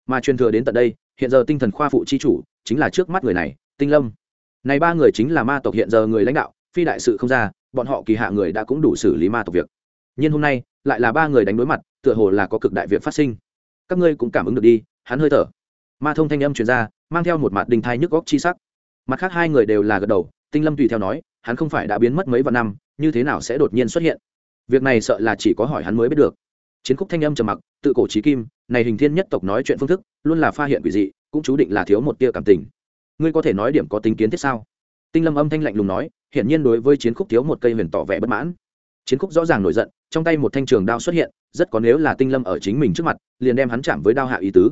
[SPEAKER 1] Mà truyền thừa đến tận đây, hiện giờ tinh thần khoa phụ chi chủ chính là trước mắt người này, tinh lâm. Này ba người chính là ma tộc hiện giờ người lãnh đạo, phi đại sự không ra, bọn họ kỳ hạ người đã cũng đủ xử lý ma tộc việc. Nhưng hôm nay, lại là ba người đánh đối mặt, tựa hồ là có cực đại việc phát sinh. Các ngươi cũng cảm ứng được đi, hắn hơi thở. Ma thông thanh âm truyền ra, mang theo một mặt đình thai nhức góc chi sắc. Mặt khác hai người đều là gật đầu, tinh lâm tùy theo nói, hắn không phải đã biến mất mấy vạn năm, như thế nào sẽ đột nhiên xuất hiện? Việc này sợ là chỉ có hỏi hắn mới biết được. Chiến khúc thanh âm trầm mặc, tự cổ trí kim, này hình thiên nhất tộc nói chuyện phương thức, luôn là pha hiện quỷ dị, cũng chú định là thiếu một tia cảm tình. Ngươi có thể nói điểm có tính kiến thiết sao? Tinh lâm âm thanh lạnh lùng nói, hiển nhiên đối với chiến khúc thiếu một cây huyền tỏ vẻ bất mãn. Chiến khúc rõ ràng nổi giận, trong tay một thanh trường đao xuất hiện, rất có nếu là tinh lâm ở chính mình trước mặt, liền đem hắn chạm với đao hạ ý tứ.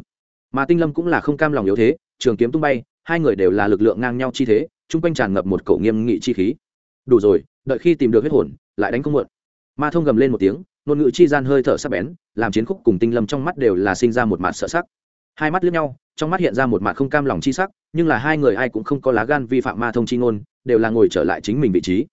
[SPEAKER 1] Mà tinh lâm cũng là không cam lòng yếu thế, trường kiếm tung bay, hai người đều là lực lượng ngang nhau chi thế, chung quanh tràn ngập một cổ nghiêm nghị chi khí. Đủ rồi, đợi khi tìm được huyết hồn, lại đánh không muộn ma thông gầm lên một tiếng, ngôn ngữ chi gian hơi thở sắc bén, làm chiến khúc cùng tinh lâm trong mắt đều là sinh ra một mặt sợ sắc. Hai mắt lướt nhau, trong mắt hiện ra một mặt không cam lòng chi sắc, nhưng là hai người ai cũng không có lá gan vi phạm ma thông chi ngôn, đều là ngồi trở lại chính mình vị trí.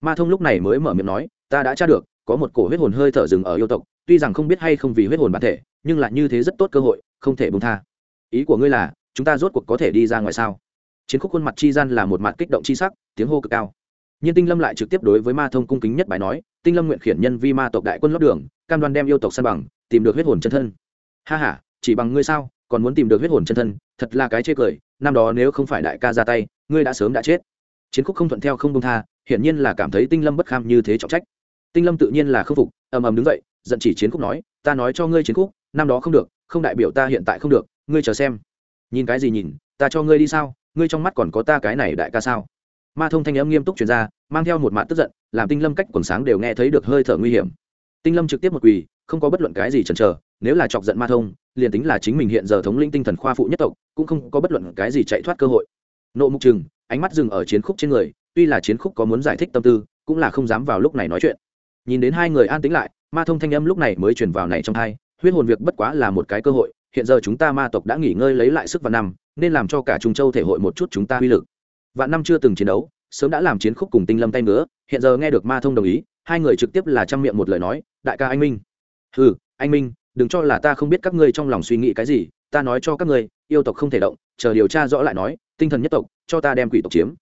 [SPEAKER 1] Ma thông lúc này mới mở miệng nói, ta đã tra được, có một cổ huyết hồn hơi thở rừng ở yêu tộc, tuy rằng không biết hay không vì huyết hồn bản thể, nhưng là như thế rất tốt cơ hội, không thể bông tha. Ý của ngươi là, chúng ta rốt cuộc có thể đi ra ngoài sao? Chiến khúc khuôn mặt chi gian là một mặt kích động chi sắc, tiếng hô cực cao nhưng tinh lâm lại trực tiếp đối với ma thông cung kính nhất bài nói, tinh lâm nguyện khiển nhân vi ma tộc đại quân lót đường, cam đoan đem yêu tộc san bằng, tìm được huyết hồn chân thân. Ha h a chỉ bằng ngươi sao, còn muốn tìm được huyết hồn chân thân, thật là cái chê cười, năm đó nếu không phải đại ca ra tay, ngươi đã sớm đã chết. Chiến khúc không thuận theo không công tha, hiển nhiên là cảm thấy tinh lâm bất kham như thế trọng trách. Tinh lâm tự nhiên là khâm phục, ầm ầm đứng dậy, giận chỉ chiến khúc nói, ta nói cho ngươi chiến khúc, năm đó không được, không đại biểu ta hiện tại không được, ngươi chờ xem. Nhìn cái gì nhìn, ta cho ngươi đi sao, ngươi trong mắt còn có ta cái này đại ca sao? Ma thông thanh âm nghiêm túc truyền ra, mang theo một mạn tức giận, làm tinh lâm cách quần sáng đều nghe thấy được hơi thở nguy hiểm. Tinh lâm trực tiếp một quỳ, không có bất luận cái gì chần chờ, nếu là chọc giận ma thông, liền tính là chính mình hiện giờ thống linh tinh thần khoa phụ nhất tộc, cũng không có bất luận cái gì chạy thoát cơ hội. Nộ mục chừng ánh mắt dừng ở chiến khúc trên người, tuy là chiến khúc có muốn giải thích tâm tư, cũng là không dám vào lúc này nói chuyện. Nhìn đến hai người an tĩnh lại, ma thông thanh âm lúc này mới truyền vào này trong hai, huyết hồn việc bất quá là một cái cơ hội, hiện giờ chúng ta ma tộc đã nghỉ ngơi lấy lại sức vào năm, nên làm cho cả trung châu thể hội một chút chúng ta uy lực vạn năm chưa từng chiến đấu, sớm đã làm chiến khúc cùng tinh lâm tay nữa hiện giờ nghe được ma thông đồng ý, hai người trực tiếp là trang miệng một lời nói, đại ca anh minh. Ừ anh minh, đừng cho là ta không biết các ngươi trong lòng suy nghĩ cái gì, ta nói cho các ngươi, yêu tộc không thể động, chờ điều tra rõ lại nói, tinh thần nhất tộc, cho ta đem quỷ tộc chiếm.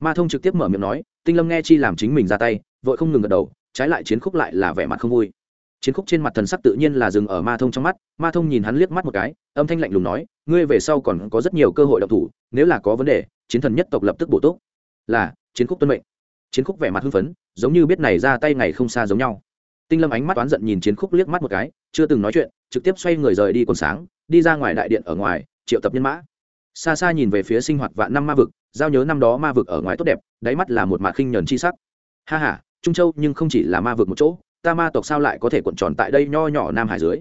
[SPEAKER 1] Ma thông trực tiếp mở miệng nói, tinh lâm nghe chi làm chính mình ra tay, vội không ngừng gật đầu, trái lại chiến khúc lại là vẻ mặt không vui chiến khúc trên mặt thần sắc tự nhiên là dừng ở ma thông trong mắt, ma thông nhìn hắn liếc mắt một cái, âm thanh lạnh lùng nói, ngươi về sau còn có rất nhiều cơ hội độc thủ, nếu là có vấn đề, chiến thần nhất tộc lập tức bổ túc. Là, chiến khúc tuân mệnh. Chiến khúc vẻ mặt hưng phấn, giống như biết này ra tay ngày không xa giống nhau. Tinh lâm ánh mắt oán giận nhìn chiến khúc liếc mắt một cái, chưa từng nói chuyện, trực tiếp xoay người rời đi còn sáng, đi ra ngoài đại điện ở ngoài, triệu tập nhân mã. Xa xa nhìn về phía sinh hoạt vạn năm ma vực, giao nhớ năm đó ma vực ở ngoài tốt đẹp, đáy mắt là một mạc khinh nhờn chi sắc. Ha ha, trung châu nhưng không chỉ là ma vực một chỗ ta ma tộc sao lại có thể cuộn tròn tại đây nho nhỏ nam hải dưới?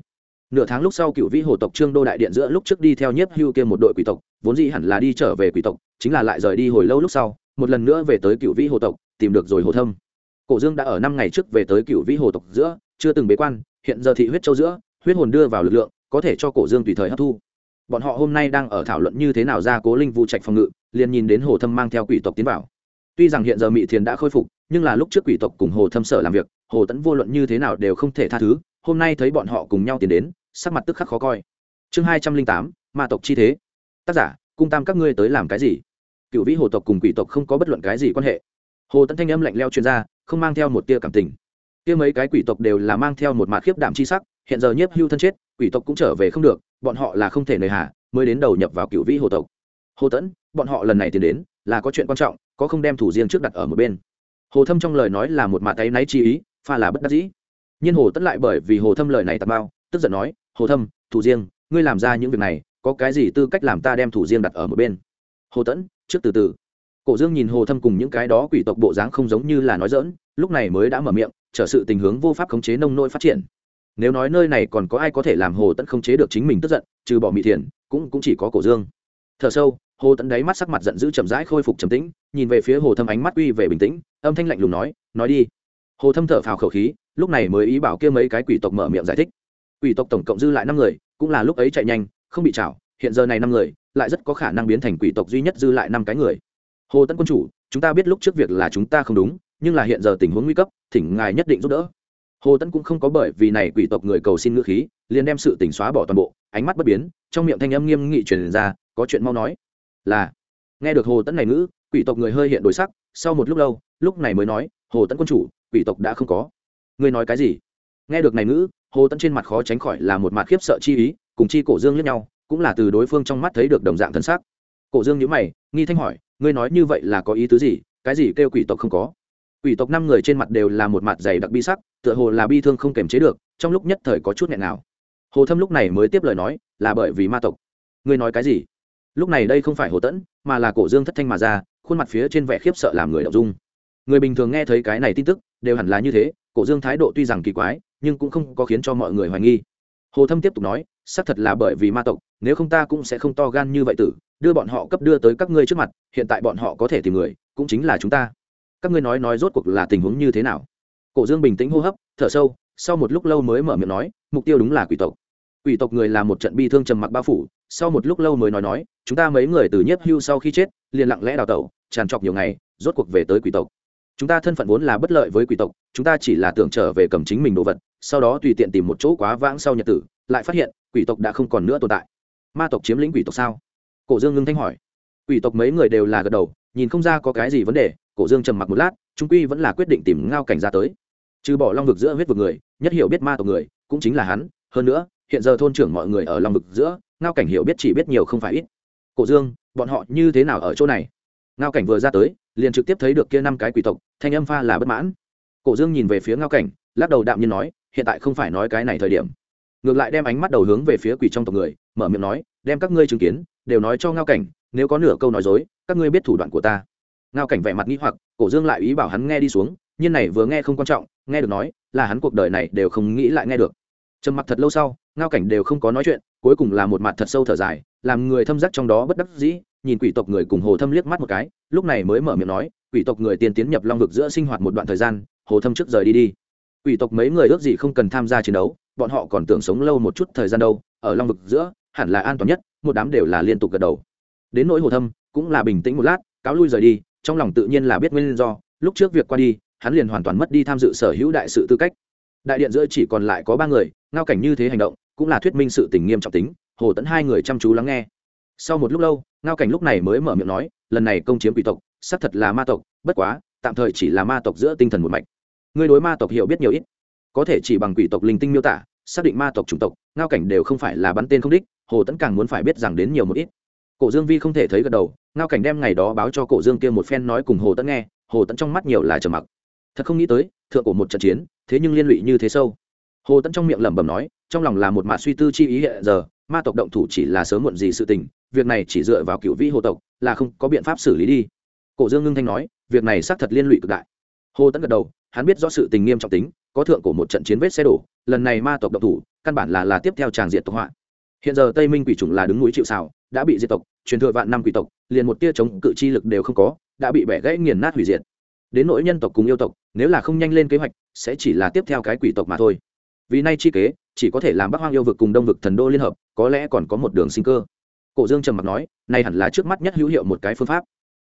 [SPEAKER 1] Nửa tháng lúc sau cựu vĩ hồ tộc trương đô đại điện giữa lúc trước đi theo nhiếp hưu kia một đội quỷ tộc, vốn dĩ hẳn là đi trở về quỷ tộc, chính là lại rời đi hồi lâu lúc sau, một lần nữa về tới cựu vĩ hồ tộc, tìm được rồi hồ thâm. Cổ dương đã ở năm ngày trước về tới cựu vĩ hồ tộc giữa, chưa từng bế quan, hiện giờ thị huyết châu giữa, huyết hồn đưa vào lực lượng, có thể cho cổ dương tùy thời hấp thu. Bọn họ hôm nay đang ở thảo luận như thế nào ra cố linh vu trạch phòng ngự, liền nhìn đến hồ thâm mang theo quỷ tộc tiến vào tuy rằng hiện giờ mỹ thiền đã khôi phục, nhưng là lúc trước quỷ tộc cùng hồ thâm sở làm việc, hồ tẫn vô luận như thế nào đều không thể tha thứ, hôm nay thấy bọn họ cùng nhau tiến đến, sắc mặt tức khắc khó coi. Chương hai trăm linh tám, ma tộc chi thế. Tác giả, cung tam các ngươi tới làm cái gì? Cựu vĩ hồ tộc cùng quỷ tộc không có bất luận cái gì quan hệ. Hồ tẫn thanh âm lạnh leo chuyên gia không mang theo một tia cảm tình. Kia mấy cái quỷ tộc đều là mang theo một mạt khiếp đảm chi sắc, hiện giờ nhiếp hưu thân chết, quỷ tộc cũng trở về không được, bọn họ là không thể nời hạ mới đến đầu nhập vào cựu vĩ hồ tộc. Hồ tẫn bọn họ lần này tiến đến, là có chuyện quan trọng có không đem thủ riêng trước đặt ở một bên. Hồ thâm trong lời nói là một mạ tay náy chi ý, pha là bất đắc dĩ. Nhưng hồ tẫn lại bởi vì hồ thâm lời này tạt bao tức giận nói, hồ thâm, thủ riêng, ngươi làm ra những việc này, có cái gì tư cách làm ta đem thủ riêng đặt ở một bên? Hồ tẫn, trước từ từ. Cổ dương nhìn hồ thâm cùng những cái đó quỷ tộc bộ dáng không giống như là nói dỡn lúc này mới đã mở miệng, trở sự tình hướng vô pháp khống chế nông nôi phát triển. Nếu nói nơi này còn có ai có thể làm hồ tẫn khống chế được chính mình tức giận, trừ bỏ mỹ thiền cũng cũng chỉ có cổ dương. Thở sâu hồ tẫn đáy mắt sắc mặt giận dữ chậm rãi khôi phục trầm tĩnh, nhìn về phía hồ thâm ánh mắt uy về bình tĩnh, âm thanh lạnh lùng nói nói đi. Hồ thâm thở phào khẩu khí, lúc này mới ý bảo kia mấy cái quỷ tộc mở miệng giải thích. Quỷ tộc tổng cộng dư lại năm người, cũng là lúc ấy chạy nhanh, không bị chảo hiện giờ này năm người, lại rất có khả năng biến thành quỷ tộc duy nhất dư lại năm cái người. Hồ tấn quân chủ, chúng ta biết lúc trước việc là chúng ta không đúng, nhưng là hiện giờ tình huống nguy cấp, thỉnh ngài nhất định giúp đỡ. Hồ tấn cũng không có bởi vì này quỷ tộc người cầu xin ngữ khí, liền đem sự tỉnh xóa bỏ toàn bộ, ánh mắt bất biến, trong miệng thanh âm nghiêm nghị truyền ra, có chuyện mau nói là, nghe được hồ tấn này ngữ, quỷ tộc người hơi hiện đổi sắc, sau một lúc lâu, lúc này mới nói, hồ tấn quân chủ, quỷ tộc đã không có. Ngươi nói cái gì? Nghe được này ngữ, hồ tấn trên mặt khó tránh khỏi là một mặt khiếp sợ chi ý, cùng chi cổ dương lẫn nhau, cũng là từ đối phương trong mắt thấy được đồng dạng thân xác cổ dương nhíu mày, nghi thanh hỏi, ngươi nói như vậy là có ý tứ gì? Cái gì kêu quỷ tộc không có? Quỷ tộc năm người trên mặt đều là một mặt dày đặc bi sắc, tựa hồ là bi thương không kềm chế được, trong lúc nhất thời có chút nghẹn nào hồ thâm lúc này mới tiếp lời nói, là bởi vì ma tộc. Ngươi nói cái gì? Lúc này đây không phải hồ tẫn, mà là cổ dương thất thanh mà ra, khuôn mặt phía trên vẻ khiếp sợ làm người đọc dung. Người bình thường nghe thấy cái này tin tức, đều hẳn là như thế, cổ dương thái độ tuy rằng kỳ quái, nhưng cũng không có khiến cho mọi người hoài nghi. Hồ thâm tiếp tục nói, xác thật là bởi vì ma tộc, nếu không ta cũng sẽ không to gan như vậy tử, đưa bọn họ cấp đưa tới các ngươi trước mặt, hiện tại bọn họ có thể tìm người, cũng chính là chúng ta. Các ngươi nói nói rốt cuộc là tình huống như thế nào? Cổ dương bình tĩnh hô hấp, thở sâu, sau một lúc lâu mới mở miệng nói, mục tiêu đúng là quỷ tộc quỷ tộc người là một trận bi thương trầm mặc bao phủ, sau một lúc lâu mới nói nói, chúng ta mấy người từ nhiếp hưu sau khi chết, liền lặng lẽ đào tẩu, tràn trọc nhiều ngày, rốt cuộc về tới quỷ tộc. Chúng ta thân phận vốn là bất lợi với quỷ tộc, chúng ta chỉ là tưởng trở về cầm chính mình đồ vật, sau đó tùy tiện tìm một chỗ quá vãng sau nhật tử, lại phát hiện, quỷ tộc đã không còn nữa tồn tại. Ma tộc chiếm lĩnh quỷ tộc sao? Cổ dương ngưng thanh hỏi. Quỷ tộc mấy người đều là gật đầu, nhìn không ra có cái gì vấn đề, cổ dương trầm mặc một lát trung quy vẫn là quyết định tìm ngao cảnh ra tới. Trừ bỏ long vực giữa huyết vực người, nhất hiểu biết ma tộc người, cũng chính là hắn, hơn nữa hiện giờ thôn trưởng mọi người ở lòng vực giữa, ngao cảnh hiểu biết chỉ biết nhiều không phải ít. Cổ dương, bọn họ như thế nào ở chỗ này? Ngao cảnh vừa ra tới, liền trực tiếp thấy được kia năm cái quỷ tộc, thanh âm pha là bất mãn. Cổ dương nhìn về phía ngao cảnh, lắc đầu đạm nhiên nói, hiện tại không phải nói cái này thời điểm. Ngược lại đem ánh mắt đầu hướng về phía quỷ trong tộc người, mở miệng nói, đem các ngươi chứng kiến, đều nói cho ngao cảnh, nếu có nửa câu nói dối, các ngươi biết thủ đoạn của ta. Ngao cảnh vẻ mặt nghĩ hoặc, cổ dương lại ý bảo hắn nghe đi xuống, nhiên này vừa nghe không quan trọng, nghe được nói, là hắn cuộc đời này đều không nghĩ lại nghe được. Trầm mặc thật lâu sau ngao cảnh đều không có nói chuyện, cuối cùng là một mặt thật sâu thở dài, làm người thâm giác trong đó bất đắc dĩ, nhìn quỷ tộc người cùng hồ thâm liếc mắt một cái, lúc này mới mở miệng nói, quỷ tộc người tiên tiến nhập long vực giữa sinh hoạt một đoạn thời gian, hồ thâm trước rời đi đi. Quỷ tộc mấy người ước gì không cần tham gia chiến đấu, bọn họ còn tưởng sống lâu một chút thời gian đâu, ở long vực giữa, hẳn là an toàn nhất, một đám đều là liên tục gật đầu. Đến nỗi hồ thâm, cũng là bình tĩnh một lát, cáo lui rời đi, trong lòng tự nhiên là biết nguyên do, lúc trước việc qua đi, hắn liền hoàn toàn mất đi tham dự sở hữu đại sự tư cách. Đại điện giữa chỉ còn lại có ba người, ngao cảnh như thế hành động cũng là thuyết minh sự tình nghiêm trọng tính, hồ tẫn hai người chăm chú lắng nghe. Sau một lúc lâu, ngao cảnh lúc này mới mở miệng nói, lần này công chiếm quỷ tộc, xác thật là ma tộc, bất quá, tạm thời chỉ là ma tộc giữa tinh thần một mạch. Người đối ma tộc hiểu biết nhiều ít. Có thể chỉ bằng quỷ tộc linh tinh miêu tả, xác định ma tộc chủng tộc, ngao cảnh đều không phải là bắn tên không đích, hồ tẫn càng muốn phải biết rằng đến nhiều một ít. Cổ dương vi không thể thấy gật đầu, ngao cảnh đem ngày đó báo cho cổ dương kia một phen nói cùng hồ tẫn nghe, hồ tẫn trong mắt nhiều là trầm mặc. Thật không nghĩ tới, thượng cổ một trận chiến, thế nhưng liên lụy như thế sâu. Hồ tẫn trong miệng lẩm bẩm nói trong lòng là một mạt suy tư chi ý hiện giờ, ma tộc động thủ chỉ là sớm muộn gì sự tình, việc này chỉ dựa vào cựu vĩ hồ tộc, là không có biện pháp xử lý đi. Cổ dương ngưng thanh nói, việc này xác thật liên lụy cực đại. Hồ tấn gật đầu, hắn biết rõ sự tình nghiêm trọng tính, có thượng cổ một trận chiến vết xe đổ, lần này ma tộc động thủ, căn bản là là tiếp theo tràng diện tộc họa. Hiện giờ tây minh quỷ chủng là đứng núi chịu xào đã bị diệt tộc, truyền thừa vạn năm quỷ tộc, liền một tia chống cự chi lực đều không có, đã bị bẻ gãy nghiền nát hủy diệt. Đến nỗi nhân tộc cùng yêu tộc, nếu là không nhanh lên kế hoạch, sẽ chỉ là tiếp theo cái quỷ tộc mà thôi vì nay chi kế, chỉ có thể làm bắc hoang yêu vực cùng đông vực thần đô liên hợp, có lẽ còn có một đường sinh cơ. Cổ dương trầm mặc nói nay hẳn là trước mắt nhất hữu hiệu một cái phương pháp.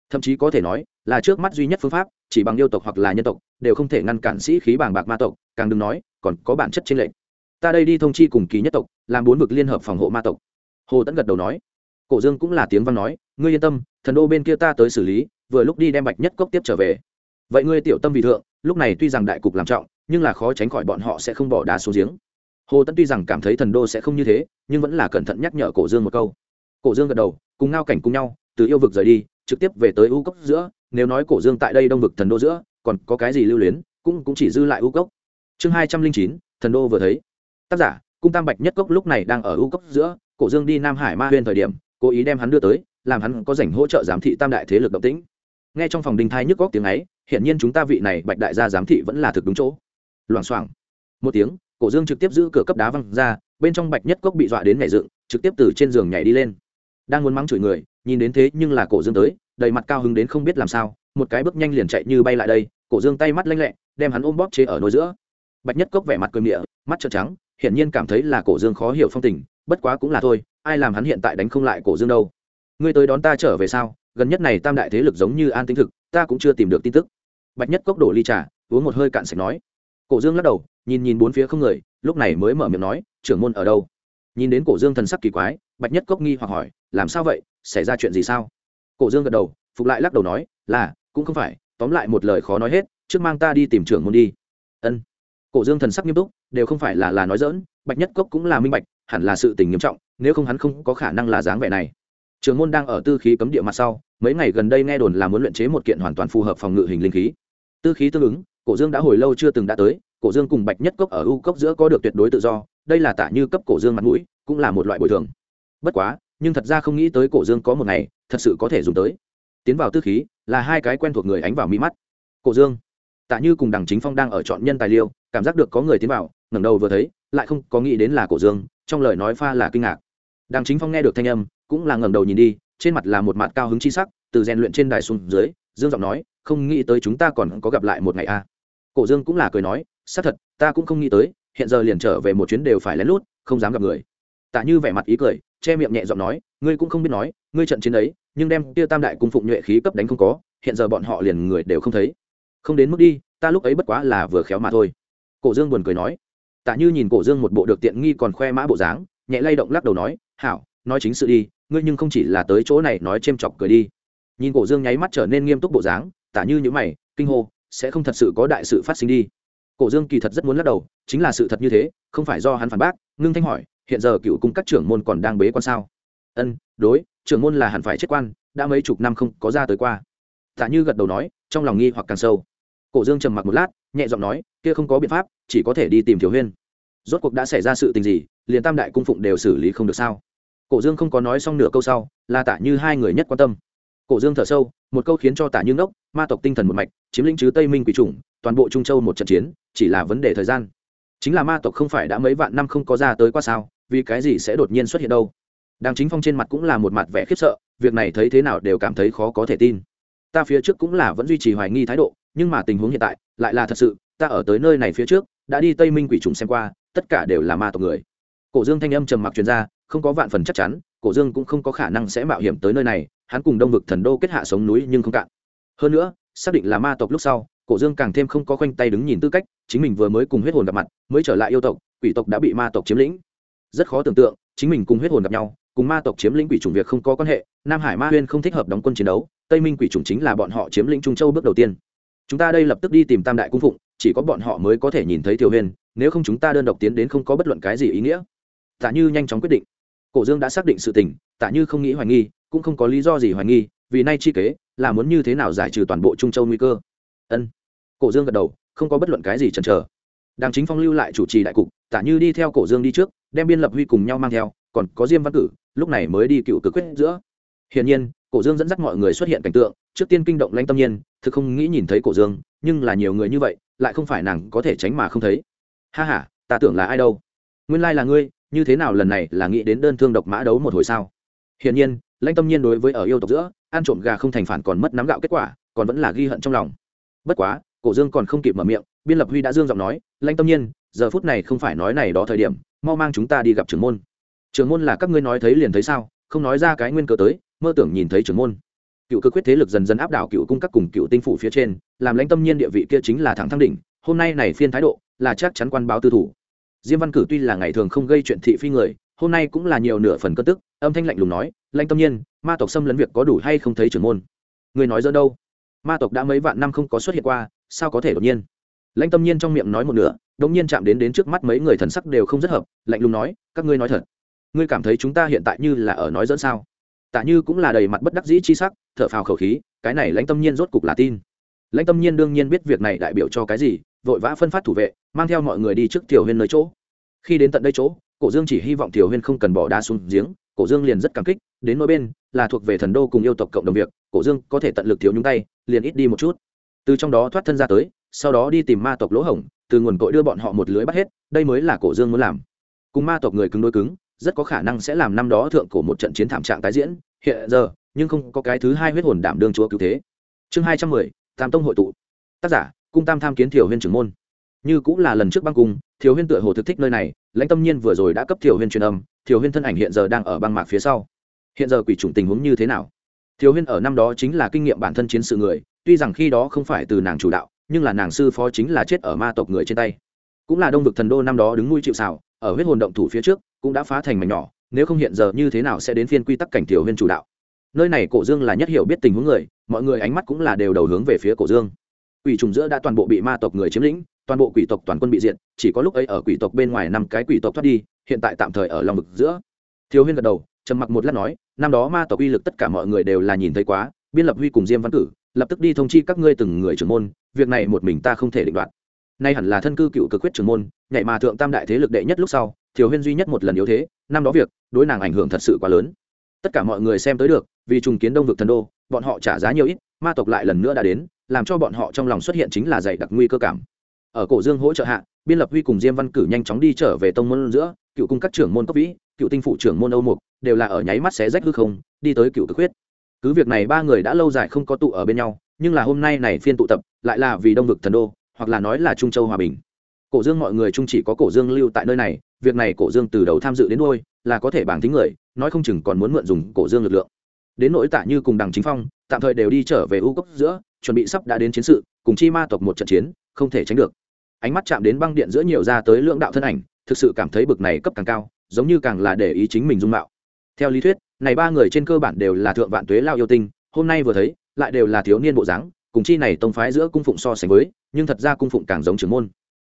[SPEAKER 1] Thậm chí có thể nói, là trước mắt duy nhất phương pháp, chỉ bằng yêu tộc hoặc là nhân tộc, đều không thể ngăn cản sĩ khí bàng bạc ma tộc, càng đừng nói, còn có bản chất trên lệnh ta đây đi thông chi cùng kỳ nhất tộc, làm bốn vực liên hợp phòng hộ ma tộc. Hồ tẫn gật đầu nói. Cổ dương cũng là tiếng văn nói, ngươi yên tâm, thần đô bên kia ta tới xử lý, vừa lúc đi đem bạch nhất cốc tiếp trở về. Vậy ngươi tiểu tâm vì thượng, lúc này tuy rằng đại cục làm trọng nhưng là khó tránh khỏi bọn họ sẽ không bỏ đá xuống giếng. Hồ tẫn tuy rằng cảm thấy thần đô sẽ không như thế, nhưng vẫn là cẩn thận nhắc nhở cổ dương một câu. Cổ dương gật đầu, cùng ngao cảnh cùng nhau, từ yêu vực rời đi, trực tiếp về tới u cốc giữa, nếu nói cổ dương tại đây đông vực thần đô giữa, còn có cái gì lưu luyến, cũng cũng chỉ dư lại u cốc. Chương hai trăm linh chín, thần đô vừa thấy. Tác giả, cung tam bạch nhất cốc lúc này đang ở u cốc giữa, cổ dương đi nam hải ma huyên thời điểm, cố ý đem hắn đưa tới, làm hắn có dành hỗ trợ giám thị tam đại thế lực động tĩnh. Nghe trong phòng đình thai nhức góc tiếng ấy hiện nhiên chúng ta vị này bạch đại gia giám thị vẫn là thực đúng chỗ loảng xoảng. Một tiếng, cổ dương trực tiếp giữ cửa cấp đá văng ra, bên trong bạch nhất cốc bị dọa đến nhảy dựng, trực tiếp từ trên giường nhảy đi lên. Đang muốn mắng chửi người, nhìn đến thế nhưng là cổ dương tới, đầy mặt cao hứng đến không biết làm sao, một cái bước nhanh liền chạy như bay lại đây, cổ dương tay mắt lanh lẹ, đem hắn ôm bóp chế ở nôi giữa. Bạch nhất cốc vẻ mặt cười địa mắt trợn trắng, hiển nhiên cảm thấy là cổ dương khó hiểu phong tình, bất quá cũng là thôi, ai làm hắn hiện tại đánh không lại cổ dương đâu. Ngươi tới đón ta trở về sao? Gần nhất này tam đại thế lực giống như an tính thực, ta cũng chưa tìm được tin tức. Bạch nhất cốc đổ ly trà, uống một hơi cạn sạch nói cổ dương lắc đầu, nhìn nhìn bốn phía không người, lúc này mới mở miệng nói, trưởng môn ở đâu? Nhìn đến cổ dương thần sắc kỳ quái, bạch nhất cốc nghi hoặc hỏi, làm sao vậy? Xảy ra chuyện gì sao? Cổ dương gật đầu, phục lại lắc đầu nói, là, cũng không phải, tóm lại một lời khó nói hết, trước mang ta đi tìm trưởng môn đi. Ân. Cổ dương thần sắc nghiêm túc, đều không phải là là nói dỡn bạch nhất cốc cũng là minh bạch, hẳn là sự tình nghiêm trọng, nếu không hắn không có khả năng là dáng vẻ này. Trường môn đang ở tư khí cấm địa mặt sau, mấy ngày gần đây nghe đồn là muốn luyện chế một kiện hoàn toàn phù hợp phòng ngự hình linh khí. Tư khí tương ứng cổ dương đã hồi lâu chưa từng đã tới, cổ dương cùng bạch nhất cốc ở u cốc giữa có được tuyệt đối tự do, đây là tả như cấp cổ dương mặt mũi, cũng là một loại bồi thường. Bất quá, nhưng thật ra không nghĩ tới cổ dương có một ngày, thật sự có thể dùng tới. Tiến vào tư khí, là hai cái quen thuộc người ánh vào mi mắt. Cổ dương tạ như cùng đằng chính phong đang ở chọn nhân tài liệu, cảm giác được có người tiến vào, ngẩng đầu vừa thấy, lại không có nghĩ đến là cổ dương, trong lời nói pha là kinh ngạc. Đằng chính phong nghe được thanh âm, cũng là ngẩng đầu nhìn đi, trên mặt là một mặt cao hứng chi sắc, từ rèn luyện trên đài xuống dưới, dương giọng nói, không nghĩ tới chúng ta còn có gặp lại một ngày a. à cổ dương cũng là cười nói, xác thật, ta cũng không nghĩ tới, hiện giờ liền trở về một chuyến đều phải lén lút, không dám gặp người. Tạ như vẻ mặt ý cười, che miệng nhẹ giọng nói, ngươi cũng không biết nói, ngươi trận chiến ấy, nhưng đem tia tam đại cung phụng nhuệ khí cấp đánh không có, hiện giờ bọn họ liền người đều không thấy. Không đến mức đi, ta lúc ấy bất quá là vừa khéo mà thôi. Cổ dương buồn cười nói. Tạ như nhìn cổ dương một bộ được tiện nghi còn khoe mã bộ dáng, nhẹ lay động lắc đầu nói, hảo, nói chính sự đi, ngươi nhưng không chỉ là tới chỗ này nói chêm chọc cười đi. Nhìn cổ dương nháy mắt trở nên nghiêm túc bộ dáng, tạ như những mày, kinh hô sẽ không thật sự có đại sự phát sinh đi. Cổ dương kỳ thật rất muốn lắc đầu, chính là sự thật như thế, không phải do hắn phản bác, ngưng thanh hỏi, hiện giờ cựu cung các trưởng môn còn đang bế quan sao? Ân, đối, trưởng môn là hẳn phải chết quan, đã mấy chục năm không có ra tới qua. Tạ như gật đầu nói, trong lòng nghi hoặc càng sâu. Cổ dương trầm mặc một lát, nhẹ giọng nói, kia không có biện pháp, chỉ có thể đi tìm thiếu huyên. Rốt cuộc đã xảy ra sự tình gì, liền tam đại cung phụng đều xử lý không được sao? Cổ dương không có nói xong nửa câu sau, là tạ như hai người nhất quan tâm. Cổ dương thở sâu, một câu khiến cho tạ như ngốc ma tộc tinh thần một mạch, chiếm lĩnh chứ tây minh quỷ chủng, toàn bộ trung châu một trận chiến, chỉ là vấn đề thời gian. Chính là ma tộc không phải đã mấy vạn năm không có ra tới qua sao, vì cái gì sẽ đột nhiên xuất hiện đâu? Đàng chính phong trên mặt cũng là một mặt vẻ khiếp sợ, việc này thấy thế nào đều cảm thấy khó có thể tin. Ta phía trước cũng là vẫn duy trì hoài nghi thái độ, nhưng mà tình huống hiện tại lại là thật sự, ta ở tới nơi này phía trước, đã đi tây minh quỷ trùng xem qua, tất cả đều là ma tộc người. Cổ dương thanh âm trầm mặc truyền ra, không có vạn phần chắc chắn, cổ dương cũng không có khả năng sẽ mạo hiểm tới nơi này, hắn cùng đông vực thần đô kết hạ sống núi nhưng không cạn hơn nữa, xác định là ma tộc lúc sau, cổ dương càng thêm không có khoanh tay đứng nhìn tư cách, chính mình vừa mới cùng huyết hồn gặp mặt, mới trở lại yêu tộc, quỷ tộc đã bị ma tộc chiếm lĩnh. Rất khó tưởng tượng, chính mình cùng huyết hồn gặp nhau, cùng ma tộc chiếm lĩnh quỷ chủng việc không có quan hệ, nam hải ma huyên không thích hợp đóng quân chiến đấu, tây minh quỷ chủng chính là bọn họ chiếm lĩnh trung châu bước đầu tiên. Chúng ta đây lập tức đi tìm tam đại cung phụng, chỉ có bọn họ mới có thể nhìn thấy tiểu huyên nếu không chúng ta đơn độc tiến đến không có bất luận cái gì ý nghĩa. Tạ như nhanh chóng quyết định. Cổ dương đã xác định sự tình, tạ như không nghĩ hoài nghi, cũng không có lý do gì hoài nghi, vì nay chi kế là muốn như thế nào giải trừ toàn bộ trung châu nguy cơ? Ân. Cổ dương gật đầu, không có bất luận cái gì chần chờ. Đàng chính phong lưu lại chủ trì đại cục tạ như đi theo cổ dương đi trước, đem biên lập huy cùng nhau mang theo, còn có diêm văn cử lúc này mới đi cựu cực quyết giữa. Hiển nhiên, cổ dương dẫn dắt mọi người xuất hiện cảnh tượng, trước tiên kinh động lãnh tâm nhiên, thực không nghĩ nhìn thấy cổ dương, nhưng là nhiều người như vậy, lại không phải nàng có thể tránh mà không thấy. Ha h a ta tưởng là ai đâu? Nguyên lai là ngươi, như thế nào lần này là nghĩ đến đơn thương độc mã đấu một hồi sao? Hiển nhiên, lãnh tâm nhiên đối với ở yêu tộc giữa ăn trộm gà không thành phản còn mất nắm gạo kết quả, còn vẫn là ghi hận trong lòng. Bất quá, cổ dương còn không kịp mở miệng, biên lập huy đã dương giọng nói, lãnh tâm nhiên, giờ phút này không phải nói này đó thời điểm, mau mang chúng ta đi gặp trưởng môn. Trưởng môn là các ngươi nói thấy liền thấy sao, không nói ra cái nguyên cơ tới, mơ tưởng nhìn thấy trưởng môn. Cựu cơ quyết thế lực dần dần áp đảo cựu cung các cùng cựu tinh phủ phía trên, làm lãnh tâm nhiên địa vị kia chính là thẳng thăng đỉnh, hôm nay này phiên thái độ, là chắc chắn quan báo tư thủ. Diêm văn cử tuy là ngày thường không gây chuyện thị phi người, hôm nay cũng là nhiều nửa phần cất tức, âm thanh lạnh lùng nói lãnh tâm nhiên, ma tộc xâm lấn việc có đủ hay không thấy trưởng môn? Người nói dỡ đâu? Ma tộc đã mấy vạn năm không có xuất hiện qua, sao có thể đột nhiên? Lãnh tâm nhiên trong miệng nói một nửa đống nhiên chạm đến đến trước mắt mấy người thần sắc đều không rất hợp, lạnh lùng nói, các ngươi nói thật, ngươi cảm thấy chúng ta hiện tại như là ở nói dẫn sao? Tạ như cũng là đầy mặt bất đắc dĩ chi sắc, thở phào khẩu khí, cái này lãnh tâm nhiên rốt cục là tin. Lãnh tâm nhiên đương nhiên biết việc này đại biểu cho cái gì, vội vã phân phát thủ vệ, mang theo mọi người đi trước tiểu huyên nơi chỗ. Khi đến tận đây chỗ cổ dương chỉ hy vọng tiểu huyên không cần bỏ đá xuống giếng, cổ dương liền rất cảm kích, đến mỗi bên là thuộc về thần đô cùng yêu tộc cộng đồng việc, cổ dương có thể tận lực thiếu nhúng tay, liền ít đi một chút. Từ trong đó thoát thân ra tới, sau đó đi tìm ma tộc lỗ hổng, từ nguồn cội đưa bọn họ một lưới bắt hết, đây mới là cổ dương muốn làm. Cùng ma tộc người cứng đôi cứng, rất có khả năng sẽ làm năm đó thượng cổ một trận chiến thảm trạng tái diễn, hiện giờ, nhưng không có cái thứ hai huyết hồn đảm đương chúa cứu thế. Chương hai trăm mười, tam tông hội tụ. Tác giả, cung tam tham kiến thiểu huyên trưởng môn như cũng là lần trước băng cung Thiếu huyên tựa hồ thực thích nơi này, lãnh tâm nhiên vừa rồi đã cấp thiểu huyên truyền âm thiểu huyên thân ảnh hiện giờ đang ở băng mạc phía sau. Hiện giờ quỷ chủng tình huống như thế nào? Thiếu huyên ở năm đó chính là kinh nghiệm bản thân chiến sự người, tuy rằng khi đó không phải từ nàng chủ đạo, nhưng là nàng sư phó chính là chết ở ma tộc người trên tay. Cũng là đông vực thần đô năm đó đứng nuôi chịu xào ở huyết hồn động thủ phía trước, cũng đã phá thành mảnh nhỏ, nếu không hiện giờ như thế nào sẽ đến phiên quy tắc cảnh tiểu huyên chủ đạo? Nơi này cổ dương là nhất hiểu biết tình huống người, mọi người ánh mắt cũng là đều đầu hướng về phía cổ dương. Quỷ trùng giữa đã toàn bộ bị ma tộc người chiếm lĩnh toàn bộ quỷ tộc toàn quân bị diện chỉ có lúc ấy ở quỷ tộc bên ngoài năm cái quỷ tộc thoát đi, hiện tại tạm thời ở lòng vực giữa. Thiếu huyên gật đầu, trầm mặc một lát nói, năm đó ma tộc uy lực tất cả mọi người đều là nhìn thấy quá, biên lập huy cùng diêm văn cử lập tức đi thông chi các ngươi từng người trưởng môn, việc này một mình ta không thể định đoạt. Nay hẳn là thân cư cựu cực quyết trưởng môn, nhảy mà thượng tam đại thế lực đệ nhất lúc sau, thiếu huyên duy nhất một lần yếu thế, năm đó việc, đối nàng ảnh hưởng thật sự quá lớn. Tất cả mọi người xem tới được, vì trùng kiến đông vực thần đô, bọn họ trả giá nhiều ít, ma tộc lại lần nữa đã đến, làm cho bọn họ trong lòng xuất hiện chính là dày đặc nguy cơ cảm ở cổ dương hỗ trợ hạ, biên lập huy cùng diêm văn cử nhanh chóng đi trở về tông môn giữa, cựu cung các trưởng môn cấp vĩ, cựu tinh phụ trưởng môn âu mục, đều là ở nháy mắt xé rách hư không, đi tới cựu cực huyết. Cứ việc này ba người đã lâu dài không có tụ ở bên nhau, nhưng là hôm nay này phiên tụ tập, lại là vì đông vực thần đô, hoặc là nói là trung châu hòa bình. Cổ dương mọi người chung chỉ có cổ dương lưu tại nơi này, việc này cổ dương từ đầu tham dự đến đôi là có thể bảng tính người, nói không chừng còn muốn mượn dùng cổ dương lực lượng. Đến nỗi tạ như cùng đằng chính phong, tạm thời đều đi trở về u cốc giữa, chuẩn bị sắp đã đến chiến sự, cùng chi ma tộc một trận chiến không thể tránh được. Ánh mắt chạm đến băng điện giữa nhiều ra tới lượng đạo thân ảnh, thực sự cảm thấy bực này cấp càng cao, giống như càng là để ý chính mình dung mạo. Theo lý thuyết, này ba người trên cơ bản đều là thượng vạn tuế lao yêu tinh, hôm nay vừa thấy, lại đều là thiếu niên bộ dáng, cùng chi này tông phái giữa cung phụng so sánh với, nhưng thật ra cung phụng càng giống trưởng môn.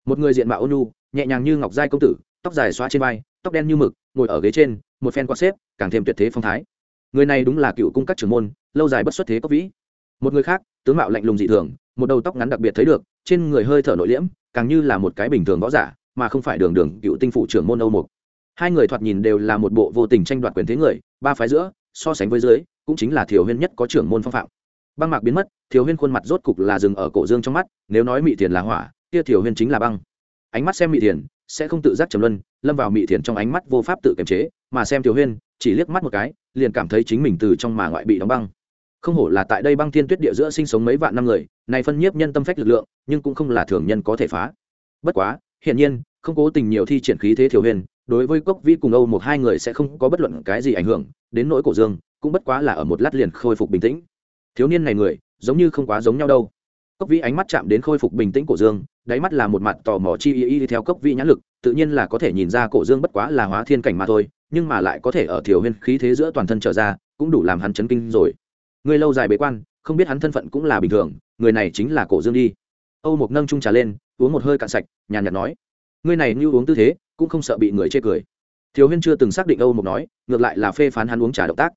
[SPEAKER 1] Một người diện mạo ôn nhu, nhẹ nhàng như ngọc giai công tử, tóc dài xóa trên vai, tóc đen như mực, ngồi ở ghế trên, một phen quạt xếp, càng thêm tuyệt thế phong thái. Người này đúng là cựu cung các trưởng môn, lâu dài bất xuất thế cốc vĩ một người khác, tướng mạo lạnh lùng dị thường, một đầu tóc ngắn đặc biệt thấy được, trên người hơi thở nội liễm, càng như là một cái bình thường võ giả, mà không phải đường đường cựu tinh phụ trưởng môn âu mục. Hai người thoạt nhìn đều là một bộ vô tình tranh đoạt quyền thế người, ba phái giữa, so sánh với dưới, cũng chính là thiểu huyên nhất có trưởng môn phong phạm. Băng mạc biến mất thiếu huyên khuôn mặt rốt cục là dừng ở cổ dương trong mắt, nếu nói mị thiền là hỏa, kia thiểu huyên chính là băng. Ánh mắt xem mị thiền, sẽ không tự giác trầm luân, lâm vào mị thiền trong ánh mắt vô pháp tự kiềm chế, mà xem thiểu huyên, chỉ liếc mắt một cái, liền cảm thấy chính mình từ trong mà ngoại bị đóng băng không hổ là tại đây băng thiên tuyết địa giữa sinh sống mấy vạn năm người, này phân nhiếp nhân tâm phách lực lượng, nhưng cũng không là thường nhân có thể phá. Bất quá, hiển nhiên, không cố tình nhiều thi triển khí thế thiểu huyền, đối với cốc vĩ cùng âu một hai người sẽ không có bất luận cái gì ảnh hưởng, đến nỗi cổ dương, cũng bất quá là ở một lát liền khôi phục bình tĩnh. Thiếu niên này người, giống như không quá giống nhau đâu. Cốc vĩ ánh mắt chạm đến khôi phục bình tĩnh cổ dương, đáy mắt là một mặt tò mò chi y y theo cốc vĩ nhãn lực, tự nhiên là có thể nhìn ra cổ dương bất quá là hóa thiên cảnh mà thôi, nhưng mà lại có thể ở thiểu huyền khí thế giữa toàn thân trở ra, cũng đủ làm hắn chấn kinh rồi người lâu dài bế quan, không biết hắn thân phận cũng là bình thường, người này chính là cổ dương đi. Âu mục nâng trung trà lên, uống một hơi cạn sạch, nhàn nhạt nói, ngươi này như uống tư thế, cũng không sợ bị người chê cười. Thiếu huyên chưa từng xác định âu mục nói, ngược lại là phê phán hắn uống trà động tác.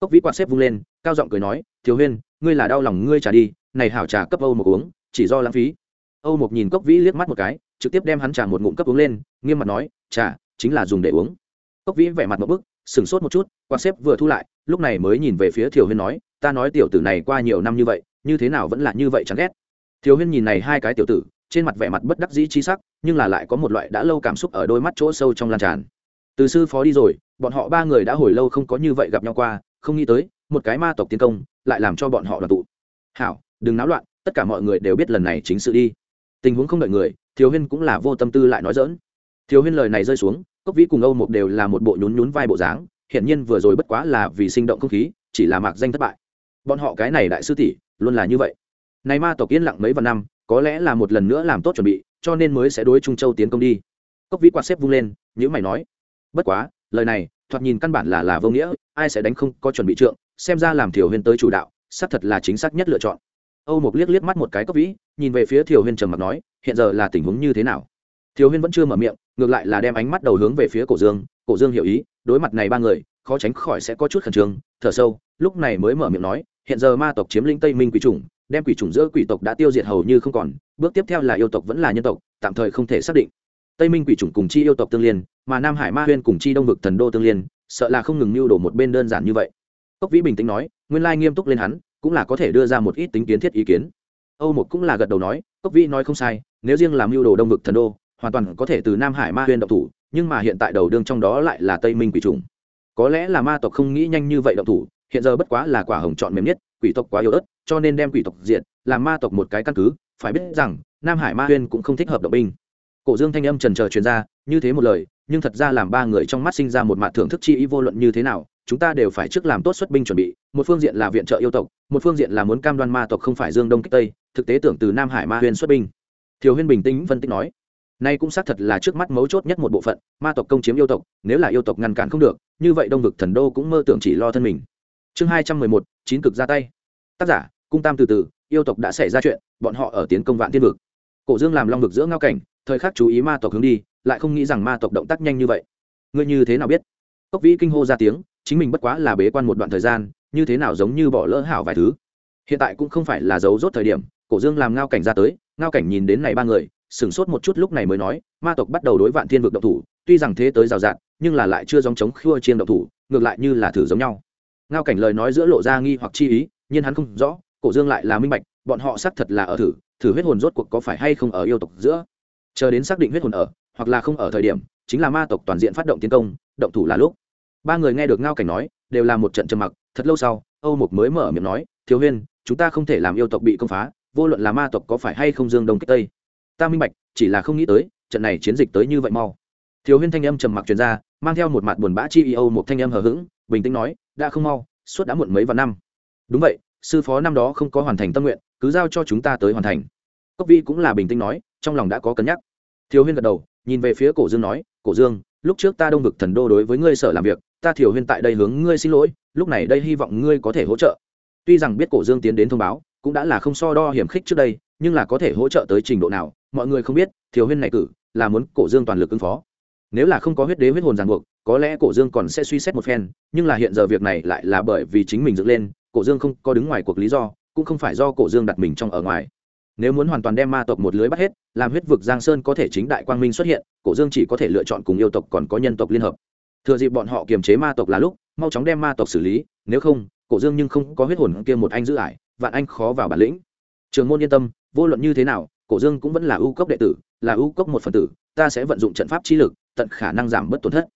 [SPEAKER 1] Cốc vĩ quạt xếp vung lên, cao giọng cười nói, thiếu huyên, ngươi là đau lòng ngươi trà đi, này hảo trà cấp âu mục uống, chỉ do lãng phí. Âu mục nhìn cốc vĩ liếc mắt một cái, trực tiếp đem hắn trà một ngụm cấp uống lên, nghiêm mặt nói, trà, chính là dùng để uống. Cốc vĩ vẻ mặt một bức, sửng sốt một chút, quạt xếp vừa thu lại, lúc này mới nhìn về phía thiều huyên nói ta nói tiểu tử này qua nhiều năm như vậy, như thế nào vẫn là như vậy chẳng ghét. Thiếu huyên nhìn này hai cái tiểu tử, trên mặt vẻ mặt bất đắc dĩ chi sắc, nhưng là lại có một loại đã lâu cảm xúc ở đôi mắt chỗ sâu trong lan tràn. Từ sư phó đi rồi, bọn họ ba người đã hồi lâu không có như vậy gặp nhau qua, không nghĩ tới, một cái ma tộc tiến công, lại làm cho bọn họ đoàn tụ. Hảo, đừng náo loạn, tất cả mọi người đều biết lần này chính sự đi. Tình huống không đợi người, thiếu huyên cũng là vô tâm tư lại nói dỡn thiếu huyên lời này rơi xuống, cốc vĩ cùng âu một đều là một bộ nhún nhún vai bộ dáng hiện nhiên vừa rồi bất quá là vì sinh động không khí, chỉ là mạc danh thất bại bọn họ cái này đại sư tỷ, luôn là như vậy. Này ma tộc yên lặng mấy vạn năm, có lẽ là một lần nữa làm tốt chuẩn bị, cho nên mới sẽ đối trung châu tiến công đi. Cốc vĩ quạt xếp vung lên nhữ mày nói, bất quá, lời này, thoạt nhìn căn bản là là vô nghĩa, ai sẽ đánh không có chuẩn bị trượng, xem ra làm thiểu huyên tới chủ đạo, xác thật là chính xác nhất lựa chọn. Âu mục liếc liếc mắt một cái cốc vĩ, nhìn về phía thiểu huyên trầm mặc nói, hiện giờ là tình huống như thế nào? Thiểu huyên vẫn chưa mở miệng, ngược lại là đem ánh mắt đầu hướng về phía cổ dương. Cổ dương hiểu ý, đối mặt này ba người, khó tránh khỏi sẽ có chút khẩn trương, thở sâu lúc này mới mở miệng nói, hiện giờ ma tộc chiếm lĩnh tây minh quỷ chủng, đem quỷ chủng giữa quỷ tộc đã tiêu diệt hầu như không còn, bước tiếp theo là yêu tộc vẫn là nhân tộc, tạm thời không thể xác định. Tây minh quỷ chủng cùng chi yêu tộc tương liên, mà nam hải ma huyên cùng chi đông vực thần đô tương liên, sợ là không ngừng mưu đồ một bên đơn giản như vậy. Cốc vĩ bình tĩnh nói, nguyên lai nghiêm túc lên hắn, cũng là có thể đưa ra một ít tính kiến thiết ý kiến. Âu một cũng là gật đầu nói, cốc vĩ nói không sai, nếu riêng làm mưu đồ đông vực thần đô, hoàn toàn có thể từ nam hải ma huyên động thủ, nhưng mà hiện tại đầu đương trong đó lại là tây minh quỷ trùng có lẽ là ma tộc không nghĩ nhanh như vậy động thủ hiện giờ bất quá là quả hồng chọn mềm nhất, quỷ tộc quá yếu ớt, cho nên đem quỷ tộc diện làm ma tộc một cái căn cứ, phải biết rằng, nam hải ma huyên cũng không thích hợp động binh. Cổ dương thanh âm trần trờ truyền ra, như thế một lời, nhưng thật ra làm ba người trong mắt sinh ra một mặt thưởng thức chi ý vô luận như thế nào, chúng ta đều phải trước làm tốt xuất binh chuẩn bị, một phương diện là viện trợ yêu tộc, một phương diện là muốn cam đoan ma tộc không phải dương đông kích tây, thực tế tưởng từ nam hải ma huyên xuất binh. Thiếu huyên bình tĩnh phân tích nói, nay cũng xác thật là trước mắt mấu chốt nhất một bộ phận, ma tộc công chiếm yêu tộc, nếu là yêu tộc ngăn cản không được, như vậy đông vực thần đô cũng mơ tưởng chỉ lo thân mình chương hai trăm mười một, chín cực ra tay. Tác giả, cung tam từ từ, yêu tộc đã xảy ra chuyện, bọn họ ở tiến công vạn thiên vực. Cổ dương làm long vực giữa ngao cảnh, thời khắc chú ý ma tộc hướng đi, lại không nghĩ rằng ma tộc động tác nhanh như vậy. Ngươi như thế nào biết? Cốc vĩ kinh hô ra tiếng, chính mình bất quá là bế quan một đoạn thời gian, như thế nào giống như bỏ lỡ hảo vài thứ. Hiện tại cũng không phải là dấu rốt thời điểm, cổ dương làm ngao cảnh ra tới, ngao cảnh nhìn đến này ba người, sửng sốt một chút lúc này mới nói, ma tộc bắt đầu đối vạn thiên vực động thủ, tuy rằng thế tới rào rạt, nhưng là lại chưa dòng chống khua chiên động thủ, ngược lại như là thử giống nhau ngao cảnh lời nói giữa lộ ra nghi hoặc chi ý, nhưng hắn không rõ, cổ dương lại là minh bạch, bọn họ xác thật là ở thử thử huyết hồn rốt cuộc có phải hay không ở yêu tộc giữa. Chờ đến xác định huyết hồn ở, hoặc là không ở thời điểm, chính là ma tộc toàn diện phát động tiến công, động thủ là lúc. Ba người nghe được ngao cảnh nói, đều là một trận trầm mặc, thật lâu sau, âu mục mới mở miệng nói, thiếu huyên, chúng ta không thể làm yêu tộc bị công phá, vô luận là ma tộc có phải hay không dương đông kích tây. Ta minh bạch, chỉ là không nghĩ tới, trận này chiến dịch tới như vậy mau. Thiếu huyên thanh âm trầm mặc truyền ra, mang theo một mặt buồn bã chi âu một thanh âm hờ hững, bình tĩnh nói đã không mau, suốt đã muộn mấy vạn năm. Đúng vậy, sư phó năm đó không có hoàn thành tâm nguyện, cứ giao cho chúng ta tới hoàn thành. Cốc vi cũng là bình tĩnh nói, trong lòng đã có cân nhắc. Thiếu huyên gật đầu, nhìn về phía cổ dương nói, cổ dương, lúc trước ta đông vực thần đô đối với ngươi sở làm việc, ta thiểu huyên tại đây hướng ngươi xin lỗi, lúc này đây hy vọng ngươi có thể hỗ trợ. Tuy rằng biết cổ dương tiến đến thông báo, cũng đã là không so đo hiểm khích trước đây, nhưng là có thể hỗ trợ tới trình độ nào, mọi người không biết thiếu huyên này cử, là muốn cổ dương toàn lực ứng phó. Nếu là không có huyết đế huyết hồn ràng buộc có lẽ cổ dương còn sẽ suy xét một phen, nhưng là hiện giờ việc này lại là bởi vì chính mình dựng lên, cổ dương không có đứng ngoài cuộc lý do, cũng không phải do cổ dương đặt mình trong ở ngoài. Nếu muốn hoàn toàn đem ma tộc một lưới bắt hết, làm huyết vực giang sơn có thể chính đại quang minh xuất hiện, cổ dương chỉ có thể lựa chọn cùng yêu tộc còn có nhân tộc liên hợp. Thừa dịp bọn họ kiềm chế ma tộc là lúc, mau chóng đem ma tộc xử lý, nếu không, cổ dương nhưng không có huyết hồn kia một anh giữ ải vạn anh khó vào bản lĩnh. Trường môn yên tâm, vô luận như thế nào, cổ dương cũng vẫn là ưu cốc đệ tử, là ưu cốc một phần tử, ta sẽ vận dụng trận pháp chi lực, tận khả năng giảm bớt tổn thất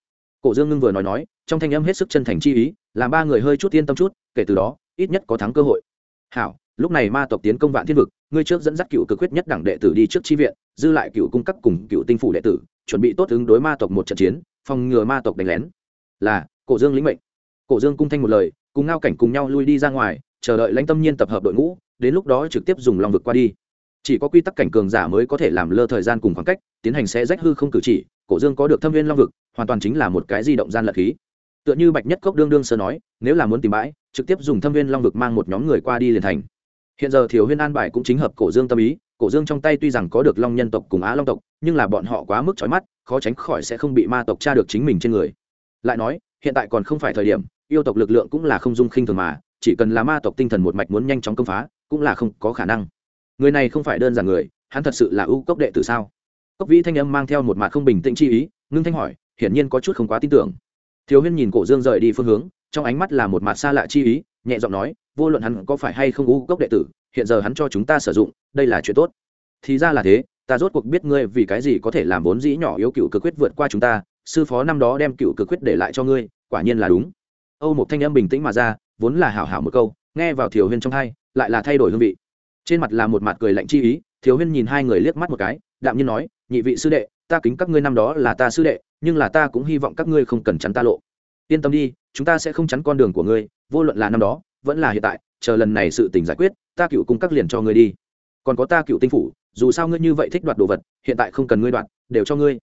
[SPEAKER 1] cổ dương ngưng vừa nói nói, trong thanh âm hết sức chân thành chi ý, làm ba người hơi chút yên tâm chút, kể từ đó, ít nhất có thắng cơ hội. Hảo, lúc này ma tộc tiến công vạn thiên vực, ngươi trước dẫn dắt cựu cực quyết nhất đẳng đệ tử đi trước chi viện, dư lại cựu cung cấp cùng cựu tinh phủ đệ tử, chuẩn bị tốt ứng đối ma tộc một trận chiến, phòng ngừa ma tộc đánh lén. Là, cổ dương lĩnh mệnh. Cổ dương cung thanh một lời, cùng ngao cảnh cùng nhau lui đi ra ngoài, chờ đợi lãnh tâm nhiên tập hợp đội ngũ, đến lúc đó trực tiếp dùng lòng vực qua đi. Chỉ có quy tắc cảnh cường giả mới có thể làm lơ thời gian cùng khoảng cách, tiến hành sẽ rách hư không cử chỉ cổ dương có được thâm viên long vực, hoàn toàn chính là một cái di động gian lật khí. Tựa như bạch nhất cốc đương đương sơ nói, nếu là muốn tìm bãi, trực tiếp dùng thâm viên long vực mang một nhóm người qua đi liền thành. Hiện giờ thiểu huyên an bài cũng chính hợp cổ dương tâm ý, cổ dương trong tay tuy rằng có được long nhân tộc cùng á long tộc, nhưng là bọn họ quá mức trói mắt, khó tránh khỏi sẽ không bị ma tộc tra được chính mình trên người. Lại nói, hiện tại còn không phải thời điểm, yêu tộc lực lượng cũng là không dung khinh thường mà, chỉ cần là ma tộc tinh thần một mạch muốn nhanh chóng công phá, cũng là không có khả năng. Người này không phải đơn giản người, hắn thật sự là ưu cốc đệ tử sao? Cốc vĩ thanh âm mang theo một mặt không bình tĩnh chi ý, ngưng thanh hỏi, hiển nhiên có chút không quá tin tưởng. Thiếu huyên nhìn cổ dương rời đi phương hướng, trong ánh mắt là một mặt xa lạ chi ý, nhẹ giọng nói, vô luận hắn có phải hay không u cốc đệ tử, hiện giờ hắn cho chúng ta sử dụng, đây là chuyện tốt. Thì ra là thế, ta rốt cuộc biết ngươi vì cái gì có thể làm vốn dĩ nhỏ yếu cựu cực quyết vượt qua chúng ta, sư phó năm đó đem cựu cực quyết để lại cho ngươi, quả nhiên là đúng. Âu một thanh âm bình tĩnh mà ra, vốn là hảo hảo một câu, nghe vào thiểu huyên trong hai, lại là thay đổi hương vị. Trên mặt là một mặt cười lạnh chi ý, thiếu huyên nhìn hai người liếc mắt một cái, đạm nhiên nói nhị vị sư đệ, ta kính các ngươi năm đó là ta sư đệ, nhưng là ta cũng hy vọng các ngươi không cần chắn ta lộ. Yên tâm đi, chúng ta sẽ không chắn con đường của ngươi, vô luận là năm đó, vẫn là hiện tại, chờ lần này sự tình giải quyết, ta cựu cung các liền cho ngươi đi. Còn có ta cựu tinh phủ, dù sao ngươi như vậy thích đoạt đồ vật, hiện tại không cần ngươi đoạt, đều cho ngươi.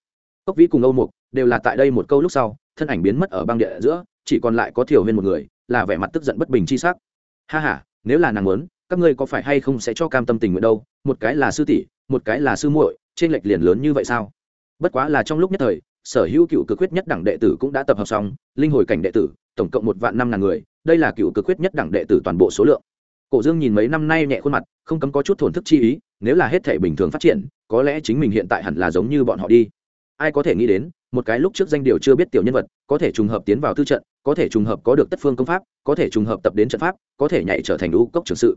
[SPEAKER 1] Cốc vĩ cùng âu mục đều là tại đây một câu lúc sau, thân ảnh biến mất ở băng địa giữa, chỉ còn lại có thiểu huyên một người, là vẻ mặt tức giận bất bình chi sắc. Ha ha, nếu là nàng muốn, các ngươi có phải hay không sẽ cho cam tâm tình nguyện đâu? Một cái là sư tỷ, một cái là sư muội trên lệch liền lớn như vậy sao? Bất quá là trong lúc nhất thời, sở hữu cựu cực quyết nhất đẳng đệ tử cũng đã tập hợp xong, linh hồi cảnh đệ tử, tổng cộng một vạn năm ngàn người, đây là cựu cực quyết nhất đẳng đệ tử toàn bộ số lượng. Cổ dương nhìn mấy năm nay nhẹ khuôn mặt, không cấm có chút thổn thức chi ý, nếu là hết thể bình thường phát triển, có lẽ chính mình hiện tại hẳn là giống như bọn họ đi. Ai có thể nghĩ đến, một cái lúc trước danh điều chưa biết tiểu nhân vật, có thể trùng hợp tiến vào tư trận, có thể trùng hợp có được tất phương công pháp, có thể trùng hợp tập đến trận pháp, có thể nhảy trở thành lũ cốc trường sự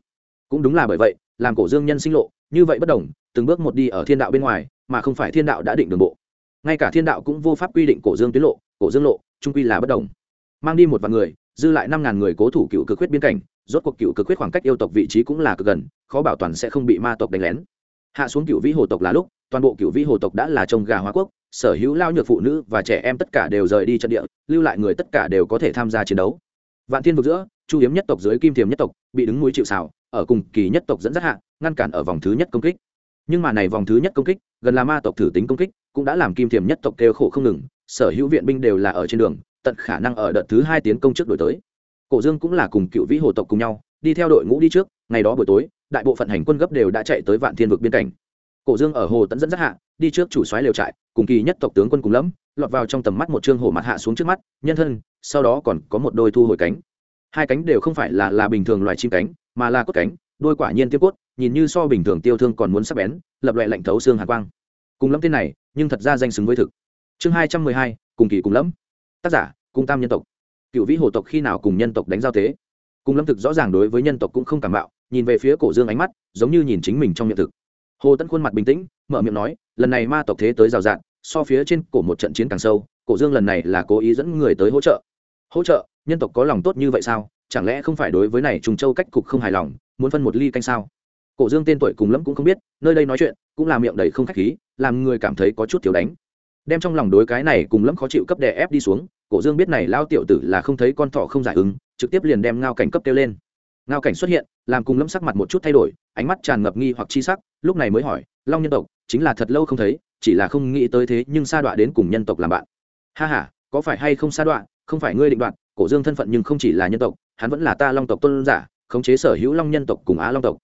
[SPEAKER 1] cũng đúng là bởi vậy, làm cổ dương nhân sinh lộ, như vậy bất đồng, từng bước một đi ở thiên đạo bên ngoài, mà không phải thiên đạo đã định đường bộ. Ngay cả thiên đạo cũng vô pháp quy định cổ dương tuyến lộ, cổ dương lộ trung quy là bất đồng. Mang đi một vạn người, dư lại năm ngàn người cố thủ cựu cực quyết biên cảnh, rốt cuộc cựu cực quyết khoảng cách yêu tộc vị trí cũng là cực gần, khó bảo toàn sẽ không bị ma tộc đánh lén. Hạ xuống cựu vĩ hồ tộc là lúc, toàn bộ cựu vĩ hồ tộc đã là trông gà hóa quốc, sở hữu lao nhược phụ nữ và trẻ em tất cả đều rời đi trận địa, lưu lại người tất cả đều có thể tham gia chiến đấu vạn thiên vực giữa, chu hiếm nhất tộc dưới kim thiềm nhất tộc bị đứng núi chịu xào ở cùng kỳ nhất tộc dẫn dắt hạ, ngăn cản ở vòng thứ nhất công kích. Nhưng mà này vòng thứ nhất công kích, gần là ma tộc thử tính công kích, cũng đã làm kim thiềm nhất tộc kêu khổ không ngừng, sở hữu viện binh đều là ở trên đường, tận khả năng ở đợt thứ hai tiến công trước đổi tới. Cổ dương cũng là cùng cựu vĩ hồ tộc cùng nhau, đi theo đội ngũ đi trước, ngày đó buổi tối, đại bộ phận hành quân gấp đều đã chạy tới vạn thiên vực biên cảnh cổ dương ở hồ tẫn dẫn dắt hạ, đi trước chủ soái lều trại, cùng kỳ nhất tộc tướng quân cùng lẫm, lọt vào trong tầm mắt một trương hổ mặt hạ xuống trước mắt, nhân thân, sau đó còn có một đôi thu hồi cánh. Hai cánh đều không phải là là bình thường loài chim cánh, mà là cốt cánh, đôi quả nhiên tiêu cốt, nhìn như so bình thường tiêu thương còn muốn sắc bén, lập loại lạnh thấu xương hàn quang. Cùng lẫm tên này, nhưng thật ra danh xứng với thực. Chương hai trăm mười hai, cùng kỳ cùng lẫm. Tác giả cung tam nhân tộc. Cựu vĩ hồ tộc khi nào cùng nhân tộc đánh giao thế? Cùng lâm thực rõ ràng đối với nhân tộc cũng không cảm bạo nhìn về phía cổ dương ánh mắt, giống như nhìn chính mình trong nhận thực hồ Tấn khuôn mặt bình tĩnh, mở miệng nói, lần này ma tộc thế tới rào rạt, so phía trên cổ một trận chiến càng sâu, cổ dương lần này là cố ý dẫn người tới hỗ trợ. Hỗ trợ? Nhân tộc có lòng tốt như vậy sao? Chẳng lẽ không phải đối với này trùng châu cách cục không hài lòng, muốn phân một ly canh sao? Cổ dương tên tuổi cùng lắm cũng không biết, nơi đây nói chuyện, cũng là miệng đầy không khách khí, làm người cảm thấy có chút thiếu đánh. Đem trong lòng đối cái này cùng lắm khó chịu cấp đè ép đi xuống, cổ dương biết này lao tiểu tử là không thấy con thọ không giải ứng, trực tiếp liền đem ngao cảnh cấp kêu lên. Ngao cảnh xuất hiện làm cùng lâm sắc mặt một chút thay đổi, ánh mắt tràn ngập nghi hoặc chi sắc, lúc này mới hỏi, long nhân tộc, chính là thật lâu không thấy, chỉ là không nghĩ tới thế nhưng sa đọa đến cùng nhân tộc làm bạn. Ha ha, có phải hay không sa đọa, không phải ngươi định đoạt, cổ dương thân phận nhưng không chỉ là nhân tộc, hắn vẫn là ta long tộc tôn giả, khống chế sở hữu long nhân tộc cùng á long tộc.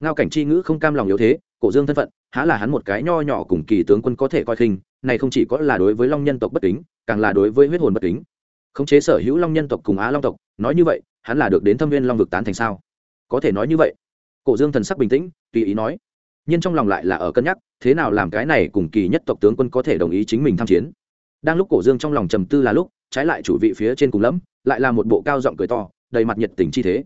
[SPEAKER 1] Ngao cảnh chi ngữ không cam lòng yếu thế, cổ dương thân phận, há là hắn một cái nho nhỏ cùng kỳ tướng quân có thể coi khinh, này không chỉ có là đối với long nhân tộc bất kính, càng là đối với huyết hồn bất kính. Khống chế sở hữu long nhân tộc cùng á long tộc, nói như vậy, hắn là được đến thâm viên long vực tán thành sao? Có thể nói như vậy. Cổ dương thần sắc bình tĩnh, tùy ý nói, nhưng trong lòng lại là ở cân nhắc, thế nào làm cái này cùng kỳ nhất tộc tướng quân có thể đồng ý chính mình tham chiến. Đang lúc cổ dương trong lòng trầm tư là lúc, trái lại chủ vị phía trên cùng lẫm, lại là một bộ cao giọng cười to, đầy mặt nhiệt tình chi thế.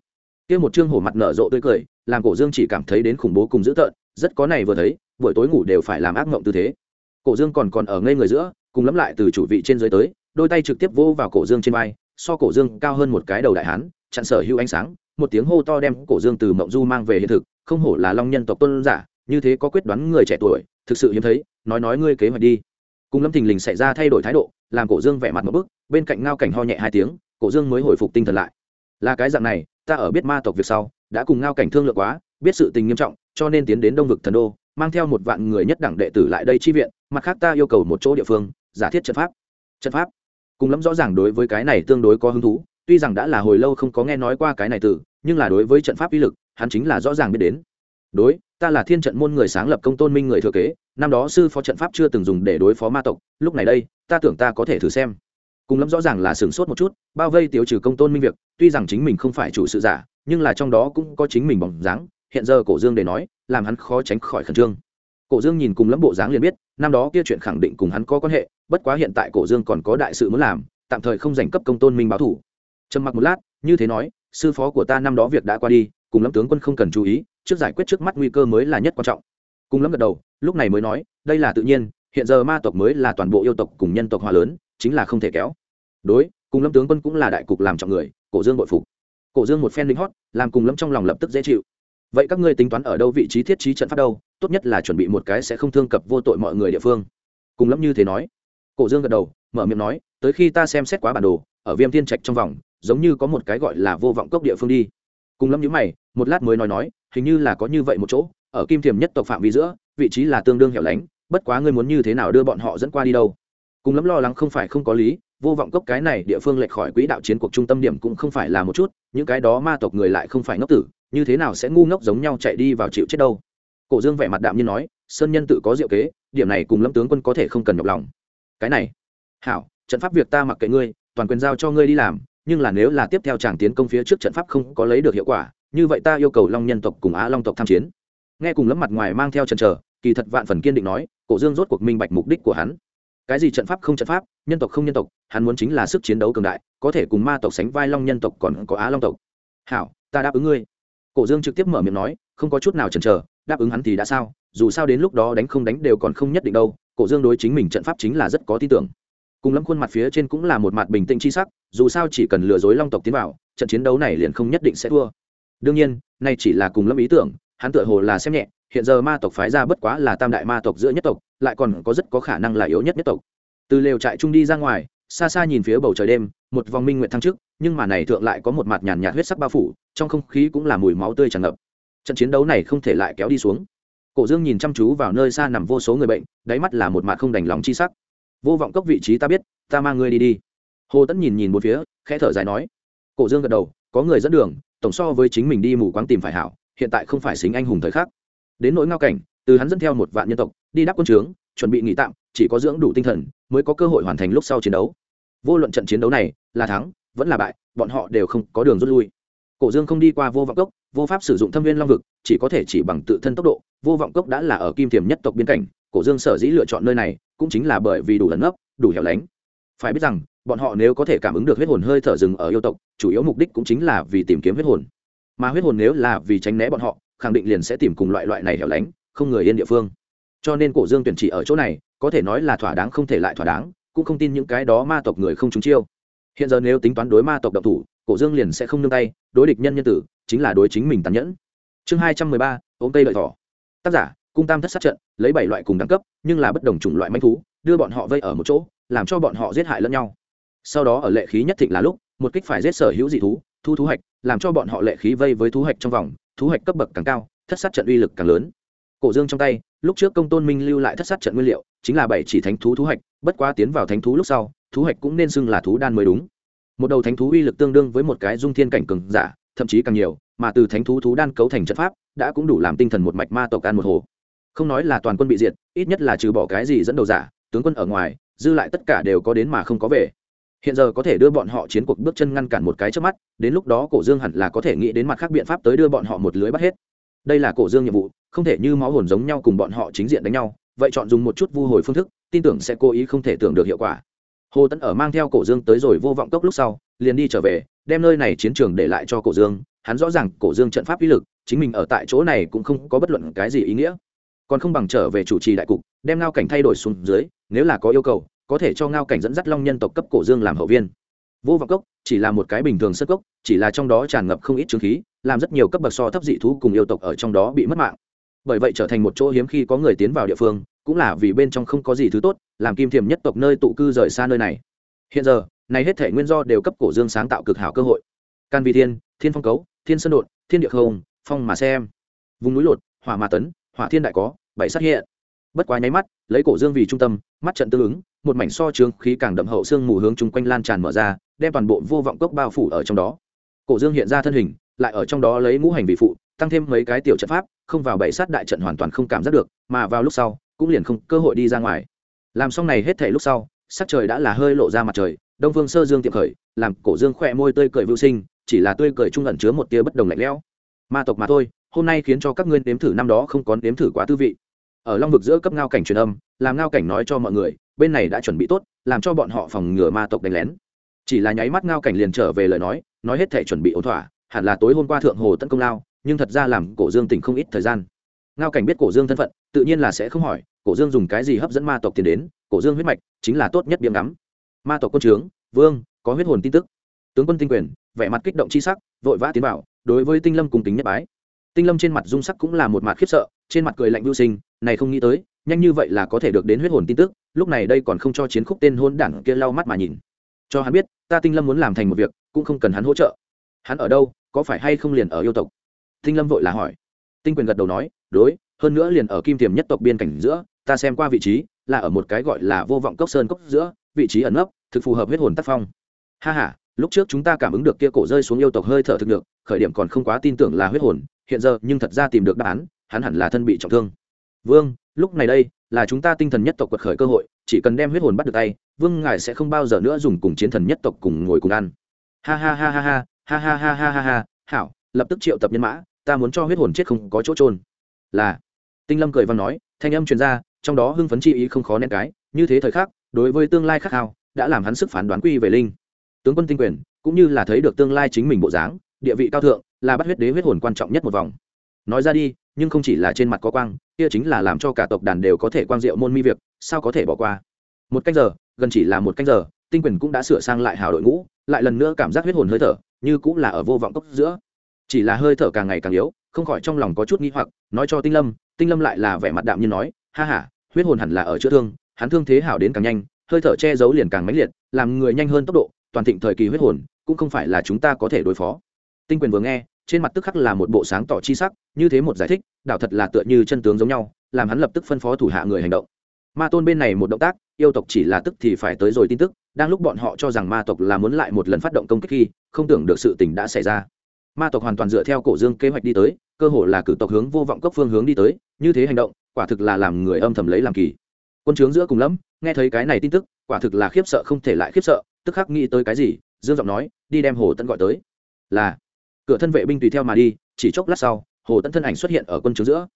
[SPEAKER 1] Kia một trương hổ mặt nở rộ tươi cười, làm cổ dương chỉ cảm thấy đến khủng bố cùng dữ tợn, rất có này vừa thấy, buổi tối ngủ đều phải làm ác mộng tư thế. Cổ dương còn còn ở ngây người giữa, cùng lắm lại từ chủ vị trên dưới tới, đôi tay trực tiếp vô vào cổ dương trên vai, so cổ dương cao hơn một cái đầu đại hán, chặn sở hữu ánh sáng một tiếng hô to đem cổ dương từ mộng du mang về hiện thực, không hổ là long nhân tộc tôn giả, như thế có quyết đoán người trẻ tuổi, thực sự hiếm thấy, nói nói ngươi kế hoạch đi. Cùng lâm thình lình xảy ra thay đổi thái độ, làm cổ dương vẻ mặt một bức, bên cạnh ngao cảnh ho nhẹ hai tiếng, cổ dương mới hồi phục tinh thần lại. Là cái dạng này, ta ở biết ma tộc việc sau, đã cùng ngao cảnh thương lượng quá, biết sự tình nghiêm trọng, cho nên tiến đến đông vực thần đô, mang theo một vạn người nhất đẳng đệ tử lại đây chi viện, mặt khác ta yêu cầu một chỗ địa phương, giả thiết trận pháp. Trận pháp. Cùng lắm rõ ràng đối với cái này tương đối có hứng thú tuy rằng đã là hồi lâu không có nghe nói qua cái này từ, nhưng là đối với trận pháp uy lực, hắn chính là rõ ràng biết đến. Đối, ta là thiên trận môn người sáng lập công tôn minh người thừa kế, năm đó sư phó trận pháp chưa từng dùng để đối phó ma tộc, lúc này đây, ta tưởng ta có thể thử xem. Cùng lắm rõ ràng là sửng sốt một chút, bao vây tiêu trừ công tôn minh việc, tuy rằng chính mình không phải chủ sự giả, nhưng là trong đó cũng có chính mình bỏng dáng, hiện giờ cổ dương để nói, làm hắn khó tránh khỏi khẩn trương. Cổ dương nhìn cùng lắm bộ dáng liền biết, năm đó kia chuyện khẳng định cùng hắn có quan hệ, bất quá hiện tại cổ dương còn có đại sự muốn làm, tạm thời không dành cấp công tôn minh báo thủ trầm mặc một lát, như thế nói, sư phó của ta năm đó việc đã qua đi, cùng lâm tướng quân không cần chú ý, trước giải quyết trước mắt nguy cơ mới là nhất quan trọng. Cùng lâm gật đầu, lúc này mới nói, đây là tự nhiên, hiện giờ ma tộc mới là toàn bộ yêu tộc cùng nhân tộc hòa lớn, chính là không thể kéo. Đối, cùng lâm tướng quân cũng là đại cục làm trọng người, cổ dương bội phục. Cổ dương một phen lính hót, làm cùng lâm trong lòng lập tức dễ chịu. Vậy các ngươi tính toán ở đâu vị trí thiết trí trận pháp đâu, tốt nhất là chuẩn bị một cái sẽ không thương cập vô tội mọi người địa phương. Cùng lâm như thế nói. Cổ dương gật đầu, mở miệng nói, tới khi ta xem xét quá bản đồ, ở viêm thiên trạch trong vòng giống như có một cái gọi là vô vọng cốc địa phương đi. Cùng lâm nhữ mày, một lát mới nói nói, hình như là có như vậy một chỗ, ở kim thiềm nhất tộc phạm vi giữa, vị trí là tương đương hẻo lánh, bất quá ngươi muốn như thế nào đưa bọn họ dẫn qua đi đâu? Cùng lắm lo lắng không phải không có lý, vô vọng cốc cái này địa phương lệch khỏi quỹ đạo chiến cuộc trung tâm điểm cũng không phải là một chút, những cái đó ma tộc người lại không phải ngốc tử, như thế nào sẽ ngu ngốc giống nhau chạy đi vào chịu chết đâu? Cổ dương vẻ mặt đạm như nói, sơn nhân tự có diệu kế, điểm này cùng lâm tướng quân có thể không cần nhọc lòng. Cái này, hảo, trận pháp việc ta mặc kệ ngươi, toàn quyền giao cho ngươi đi làm nhưng là nếu là tiếp theo chàng tiến công phía trước trận pháp không có lấy được hiệu quả, như vậy ta yêu cầu long nhân tộc cùng á long tộc tham chiến. Nghe cùng lấm mặt ngoài mang theo trần trở kỳ thật vạn phần kiên định nói, cổ dương rốt cuộc minh bạch mục đích của hắn. Cái gì trận pháp không trận pháp, nhân tộc không nhân tộc, hắn muốn chính là sức chiến đấu cường đại, có thể cùng ma tộc sánh vai long nhân tộc còn có á long tộc. Hảo, ta đáp ứng ngươi. Cổ dương trực tiếp mở miệng nói, không có chút nào chần chờ, đáp ứng hắn thì đã sao, dù sao đến lúc đó đánh không đánh đều còn không nhất định đâu, cổ dương đối chính mình trận pháp chính là rất có tin tưởng cùng lắm khuôn mặt phía trên cũng là một mặt bình tĩnh chi sắc, dù sao chỉ cần lừa dối long tộc tiến vào, trận chiến đấu này liền không nhất định sẽ thua. Đương nhiên, nay chỉ là cùng lâm ý tưởng, hắn tựa hồ là xem nhẹ, hiện giờ ma tộc phái ra bất quá là tam đại ma tộc giữa nhất tộc, lại còn có rất có khả năng là yếu nhất nhất tộc. Từ lều trại trung đi ra ngoài, xa xa nhìn phía bầu trời đêm, một vòng minh nguyện thăng trước nhưng mà này thượng lại có một mặt nhàn nhạt huyết sắc bao phủ, trong không khí cũng là mùi máu tươi tràn ngập. Trận chiến đấu này không thể lại kéo đi xuống. Cổ dương nhìn chăm chú vào nơi xa nằm vô số người bệnh, đáy mắt là một mặt không đành lòng chi sắc vô vọng cốc vị trí ta biết, ta mang ngươi đi đi. Hồ tẫn nhìn nhìn một phía, khẽ thở dài nói. Cổ dương gật đầu, có người dẫn đường, tổng so với chính mình đi mù quáng tìm phải hảo, hiện tại không phải xính anh hùng thời khắc. Đến nỗi ngao cảnh, từ hắn dẫn theo một vạn nhân tộc, đi đáp quân trướng, chuẩn bị nghỉ tạm, chỉ có dưỡng đủ tinh thần, mới có cơ hội hoàn thành lúc sau chiến đấu. Vô luận trận chiến đấu này, là thắng, vẫn là bại, bọn họ đều không có đường rút lui. Cổ dương không đi qua vô vọng cốc, vô pháp sử dụng thâm viên long vực, chỉ có thể chỉ bằng tự thân tốc độ. Vô vọng cốc đã là ở kim thiềm nhất tộc biên cảnh cổ dương sở dĩ lựa chọn nơi này cũng chính là bởi vì đủ lấn ấp đủ hẻo lánh. Phải biết rằng, bọn họ nếu có thể cảm ứng được huyết hồn hơi thở rừng ở yêu tộc, chủ yếu mục đích cũng chính là vì tìm kiếm huyết hồn. Mà huyết hồn nếu là vì tránh né bọn họ, khẳng định liền sẽ tìm cùng loại loại này hẻo lánh, không người yên địa phương. Cho nên cổ dương tuyển chỉ ở chỗ này, có thể nói là thỏa đáng không thể lại thỏa đáng, cũng không tin những cái đó ma tộc người không trúng chiêu. Hiện giờ nếu tính toán đối ma tộc độc thủ, cổ dương liền sẽ không nương tay, đối địch nhân nhân tử, chính là đối chính mình tàn nhẫn. Chương hai trăm mười ba, ôm cây lợi thỏ. Tác giả, cung tam thất sát trận lấy bảy loại cùng đẳng cấp, nhưng là bất đồng chủng loại manh thú, đưa bọn họ vây ở một chỗ, làm cho bọn họ giết hại lẫn nhau. Sau đó ở lệ khí nhất thịnh là lúc, một kích phải giết sở hữu dị thú, thu thú hạch, làm cho bọn họ lệ khí vây với thú hạch trong vòng, thú hạch cấp bậc càng cao, thất sát trận uy lực càng lớn. Cổ dương trong tay, lúc trước công tôn minh lưu lại thất sát trận nguyên liệu, chính là bảy chỉ thánh thú thú hạch, bất quá tiến vào thánh thú lúc sau, thú hạch cũng nên xưng là thú đan mới đúng. Một đầu thánh thú uy lực tương đương với một cái dung thiên cảnh cường giả, thậm chí càng nhiều, mà từ thánh thú thú đan cấu thành trận pháp, đã cũng đủ làm tinh thần một mạch ma tộc ăn một hồ không nói là toàn quân bị diệt, ít nhất là trừ bỏ cái gì dẫn đầu giả, tướng quân ở ngoài, dư lại tất cả đều có đến mà không có về. Hiện giờ có thể đưa bọn họ chiến cuộc bước chân ngăn cản một cái trước mắt, đến lúc đó cổ dương hẳn là có thể nghĩ đến mặt khác biện pháp tới đưa bọn họ một lưới bắt hết. Đây là cổ dương nhiệm vụ, không thể như máu hồn giống nhau cùng bọn họ chính diện đánh nhau, vậy chọn dùng một chút vu hồi phương thức, tin tưởng sẽ cố ý không thể tưởng được hiệu quả. Hồ tấn ở mang theo cổ dương tới rồi vô vọng cốc lúc sau, liền đi trở về, đem nơi này chiến trường để lại cho cổ dương. Hắn rõ ràng cổ dương trận pháp uy lực, chính mình ở tại chỗ này cũng không có bất luận cái gì ý nghĩa còn không bằng trở về chủ trì đại cục, đem ngao cảnh thay đổi xuống dưới, nếu là có yêu cầu, có thể cho ngao cảnh dẫn dắt long nhân tộc cấp cổ dương làm hậu viên. Vô vọng cốc, chỉ là một cái bình thường sơ cốc, chỉ là trong đó tràn ngập không ít trướng khí, làm rất nhiều cấp bậc so thấp dị thú cùng yêu tộc ở trong đó bị mất mạng. Bởi vậy trở thành một chỗ hiếm khi có người tiến vào địa phương, cũng là vì bên trong không có gì thứ tốt, làm kim thiềm nhất tộc nơi tụ cư rời xa nơi này. Hiện giờ, này hết thể nguyên do đều cấp cổ dương sáng tạo cực hảo cơ hội. Can vi thiên thiên phong cấu, thiên sơn đột, thiên địa không, phong mà xem. Vùng núi lột, hỏa mà tấn hỏa thiên đại có, bảy sát hiện. Bất quá nháy mắt, lấy cổ dương vì trung tâm, mắt trận tương ứng, một mảnh so trướng khí càng đậm hậu xương mù hướng chung quanh lan tràn mở ra, đem toàn bộ vô vọng cốc bao phủ ở trong đó. Cổ dương hiện ra thân hình, lại ở trong đó lấy ngũ hành vị phụ, tăng thêm mấy cái tiểu trận pháp, không vào bảy sát đại trận hoàn toàn không cảm giác được, mà vào lúc sau, cũng liền không cơ hội đi ra ngoài. Làm xong này hết thể lúc sau, sắc trời đã là hơi lộ ra mặt trời, đông phương sơ dương tiệm khởi, làm cổ dương khỏe môi tươi cười vưu sinh, chỉ là tươi cười trung ẩn chứa một tia bất đồng lạnh lẽo. Ma tộc mà thôi hôm nay khiến cho các ngươi nếm thử năm đó không có nếm thử quá tư vị. Ở long vực giữa cấp ngao cảnh truyền âm, làm ngao cảnh nói cho mọi người, bên này đã chuẩn bị tốt, làm cho bọn họ phòng ngừa ma tộc đánh lén. Chỉ là nháy mắt ngao cảnh liền trở về lời nói nói hết thể chuẩn bị ổn thỏa, hẳn là tối hôm qua thượng hồ tấn công lao, nhưng thật ra làm cổ dương tỉnh không ít thời gian. Ngao cảnh biết cổ dương thân phận, tự nhiên là sẽ không hỏi, cổ dương dùng cái gì hấp dẫn ma tộc tiền đến, cổ dương huyết mạch, chính là tốt nhất biếng ngắm. Ma tộc quân trướng, vương, có huyết hồn tin tức. Tướng quân tinh quyền, vẻ mặt kích động c h i sắc, vội vã tiến vào, đối với tinh lâm cùng tính nhất bái tinh lâm trên mặt dung sắc cũng là một mặt khiếp sợ trên mặt cười lạnh vưu sinh này không nghĩ tới nhanh như vậy là có thể được đến huyết hồn tin tức lúc này đây còn không cho chiến khúc tên hôn đảng kia lau mắt mà nhìn. Cho hắn biết ta tinh lâm muốn làm thành một việc cũng không cần hắn hỗ trợ. Hắn ở đâu có phải hay không liền ở yêu tộc? Tinh lâm vội là hỏi. Tinh quyền gật đầu nói đối hơn nữa liền ở kim tiềm nhất tộc biên cảnh giữa ta xem qua vị trí là ở một cái gọi là vô vọng cốc sơn cốc giữa vị trí ẩn nấp thực phù hợp huyết hồn tác phong. Ha ha, lúc trước chúng ta cảm ứng được kia cổ rơi xuống yêu tộc hơi thở thực được khởi điểm còn không quá tin tưởng là huyết hồn hiện giờ nhưng thật ra tìm được đáp án, hắn hẳn là thân bị trọng thương. Vương, lúc này đây, là chúng ta tinh thần nhất tộc quật khởi cơ hội, chỉ cần đem huyết hồn bắt được tay, vương ngài sẽ không bao giờ nữa dùng cùng chiến thần nhất tộc cùng ngồi cùng ăn. Ha ha ha ha ha ha ha ha ha ha ha, hảo, lập tức triệu tập nhân mã, ta muốn cho huyết hồn chết không có chỗ trôn là. Tinh lâm cười văn nói, thanh âm truyền ra, trong đó hưng phấn chi ý không khó nén cái, như thế thời khắc, đối với tương lai khắc hào đã làm hắn sức phán đoán quy về linh. Tướng quân tinh quyền, cũng như là thấy được tương lai chính mình bộ dáng, địa vị cao thượng là bắt huyết đế huyết hồn quan trọng nhất một vòng. Nói ra đi, nhưng không chỉ là trên mặt có quang, kia chính là làm cho cả tộc đàn đều có thể quang diệu môn mi việc, sao có thể bỏ qua? Một canh giờ, gần chỉ là một canh giờ, tinh quyền cũng đã sửa sang lại hào đội ngũ, lại lần nữa cảm giác huyết hồn hơi thở, như cũng là ở vô vọng cốc giữa. Chỉ là hơi thở càng ngày càng yếu, không khỏi trong lòng có chút nghi hoặc, nói cho tinh lâm tinh lâm lại là vẻ mặt đạm như nói, ha ha, huyết hồn hẳn là ở chữa thương, hắn thương thế hảo đến càng nhanh, hơi thở che giấu liền càng mãnh liệt, làm người nhanh hơn tốc độ, toàn thịnh thời kỳ huyết hồn, cũng không phải là chúng ta có thể đối phó. Tinh quyền vừa nghe trên mặt tức khắc là một bộ sáng tỏ chi sắc, như thế một giải thích đạo thật là tựa như chân tướng giống nhau, làm hắn lập tức phân phó thủ hạ người hành động. Ma tôn bên này một động tác, yêu tộc chỉ là tức thì phải tới rồi tin tức, đang lúc bọn họ cho rằng ma tộc là muốn lại một lần phát động công kích khi, không tưởng được sự tình đã xảy ra. Ma tộc hoàn toàn dựa theo cổ dương kế hoạch đi tới, cơ hồ là cử tộc hướng vô vọng cấp phương hướng đi tới, như thế hành động, quả thực là làm người âm thầm lấy làm kỳ. Quân trướng giữa cùng lắm, nghe thấy cái này tin tức, quả thực là khiếp sợ không thể lại khiếp sợ, tức khắc nghĩ tới cái gì, dương giọng nói, đi đem hồ tấn gọi tới. Là cửa thân vệ binh tùy theo mà đi, chỉ chốc lát sau, hồ tấn thân ảnh xuất hiện ở quân trướng giữa.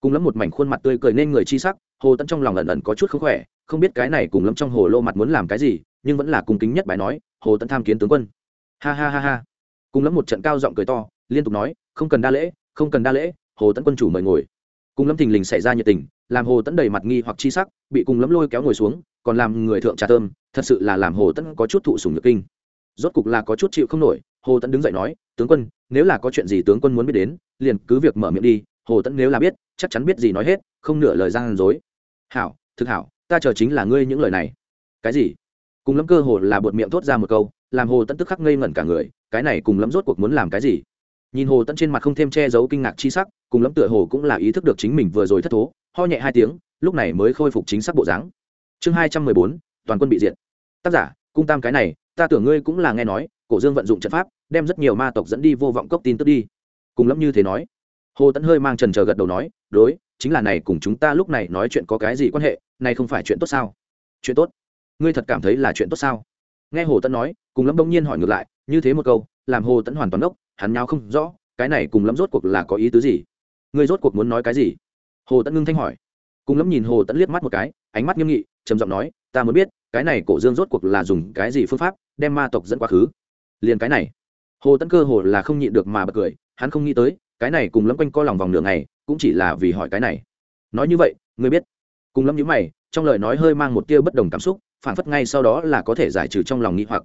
[SPEAKER 1] Cùng lắm một mảnh khuôn mặt tươi cười nên người chi sắc, hồ tấn trong lòng ẩn ẩn có chút không khỏe, không biết cái này cùng lắm trong hồ lô mặt muốn làm cái gì, nhưng vẫn là cung kính nhất bài nói, hồ tấn tham kiến tướng quân. Ha ha ha ha. Cùng lắm một trận cao giọng cười to, liên tục nói, không cần đa lễ, không cần đa lễ, hồ tấn quân chủ mời ngồi. Cùng lắm thình lình xảy ra nhiệt tình, làm hồ tấn đầy mặt nghi hoặc chi sắc, bị cùng lắm lôi kéo ngồi xuống, còn làm người thượng trà thơm, thật sự là làm hồ tấn có chút thụ sùng nhược kinh. Rốt cục là có chút chịu không nổi, hồ tấn đứng dậy nói, tướng quân nếu là có chuyện gì tướng quân muốn biết đến, liền cứ việc mở miệng đi, hồ tấn nếu là biết, chắc chắn biết gì nói hết, không nửa lời gian dối. Hảo, thực hảo, ta chờ chính là ngươi những lời này. Cái gì? Cùng lắm cơ hồ là bột miệng thốt ra một câu, làm hồ tấn tức khắc ngây ngẩn cả người, cái này cùng lắm rốt cuộc muốn làm cái gì? Nhìn hồ tấn trên mặt không thêm che giấu kinh ngạc chi sắc, cùng lắm tựa hồ cũng là ý thức được chính mình vừa rồi thất thố, ho nhẹ hai tiếng, lúc này mới khôi phục chính xác bộ dáng. Chương hai trăm mười bốn, toàn quân bị diệt. Tác giả, cung tam cái này, ta tưởng ngươi cũng là nghe nói cổ dương vận dụng trận pháp, đem rất nhiều ma tộc dẫn đi vô vọng cốc tin tức đi. Cùng lắm như thế nói, hồ tấn hơi mang trần trờ gật đầu nói, đối, chính là này cùng chúng ta lúc này nói chuyện có cái gì quan hệ, này không phải chuyện tốt sao? Chuyện tốt? Ngươi thật cảm thấy là chuyện tốt sao? Nghe hồ tấn nói, cùng lâm đông nhiên hỏi ngược lại, như thế một câu, làm hồ tấn hoàn toàn ốc hắn nhau không rõ, cái này cùng lâm rốt cuộc là có ý tứ gì? Ngươi rốt cuộc muốn nói cái gì? Hồ tấn ngưng thanh hỏi. Cùng lâm nhìn hồ tấn liếc mắt một cái, ánh mắt nghiêm nghị, trầm giọng nói, ta muốn biết, cái này cổ dương rốt cuộc là dùng cái gì phương pháp, đem ma tộc dẫn quá khứ? Liền cái này. Hồ tấn cơ hồ là không nhịn được mà bật cười, hắn không nghĩ tới, cái này cùng lâm quanh co lòng vòng nửa ngày, cũng chỉ là vì hỏi cái này. Nói như vậy ngươi biết. Cùng lâm nhữ mày, trong lời nói hơi mang một tia bất đồng cảm xúc phản phất ngay sau đó là có thể giải trừ trong lòng nghĩ hoặc.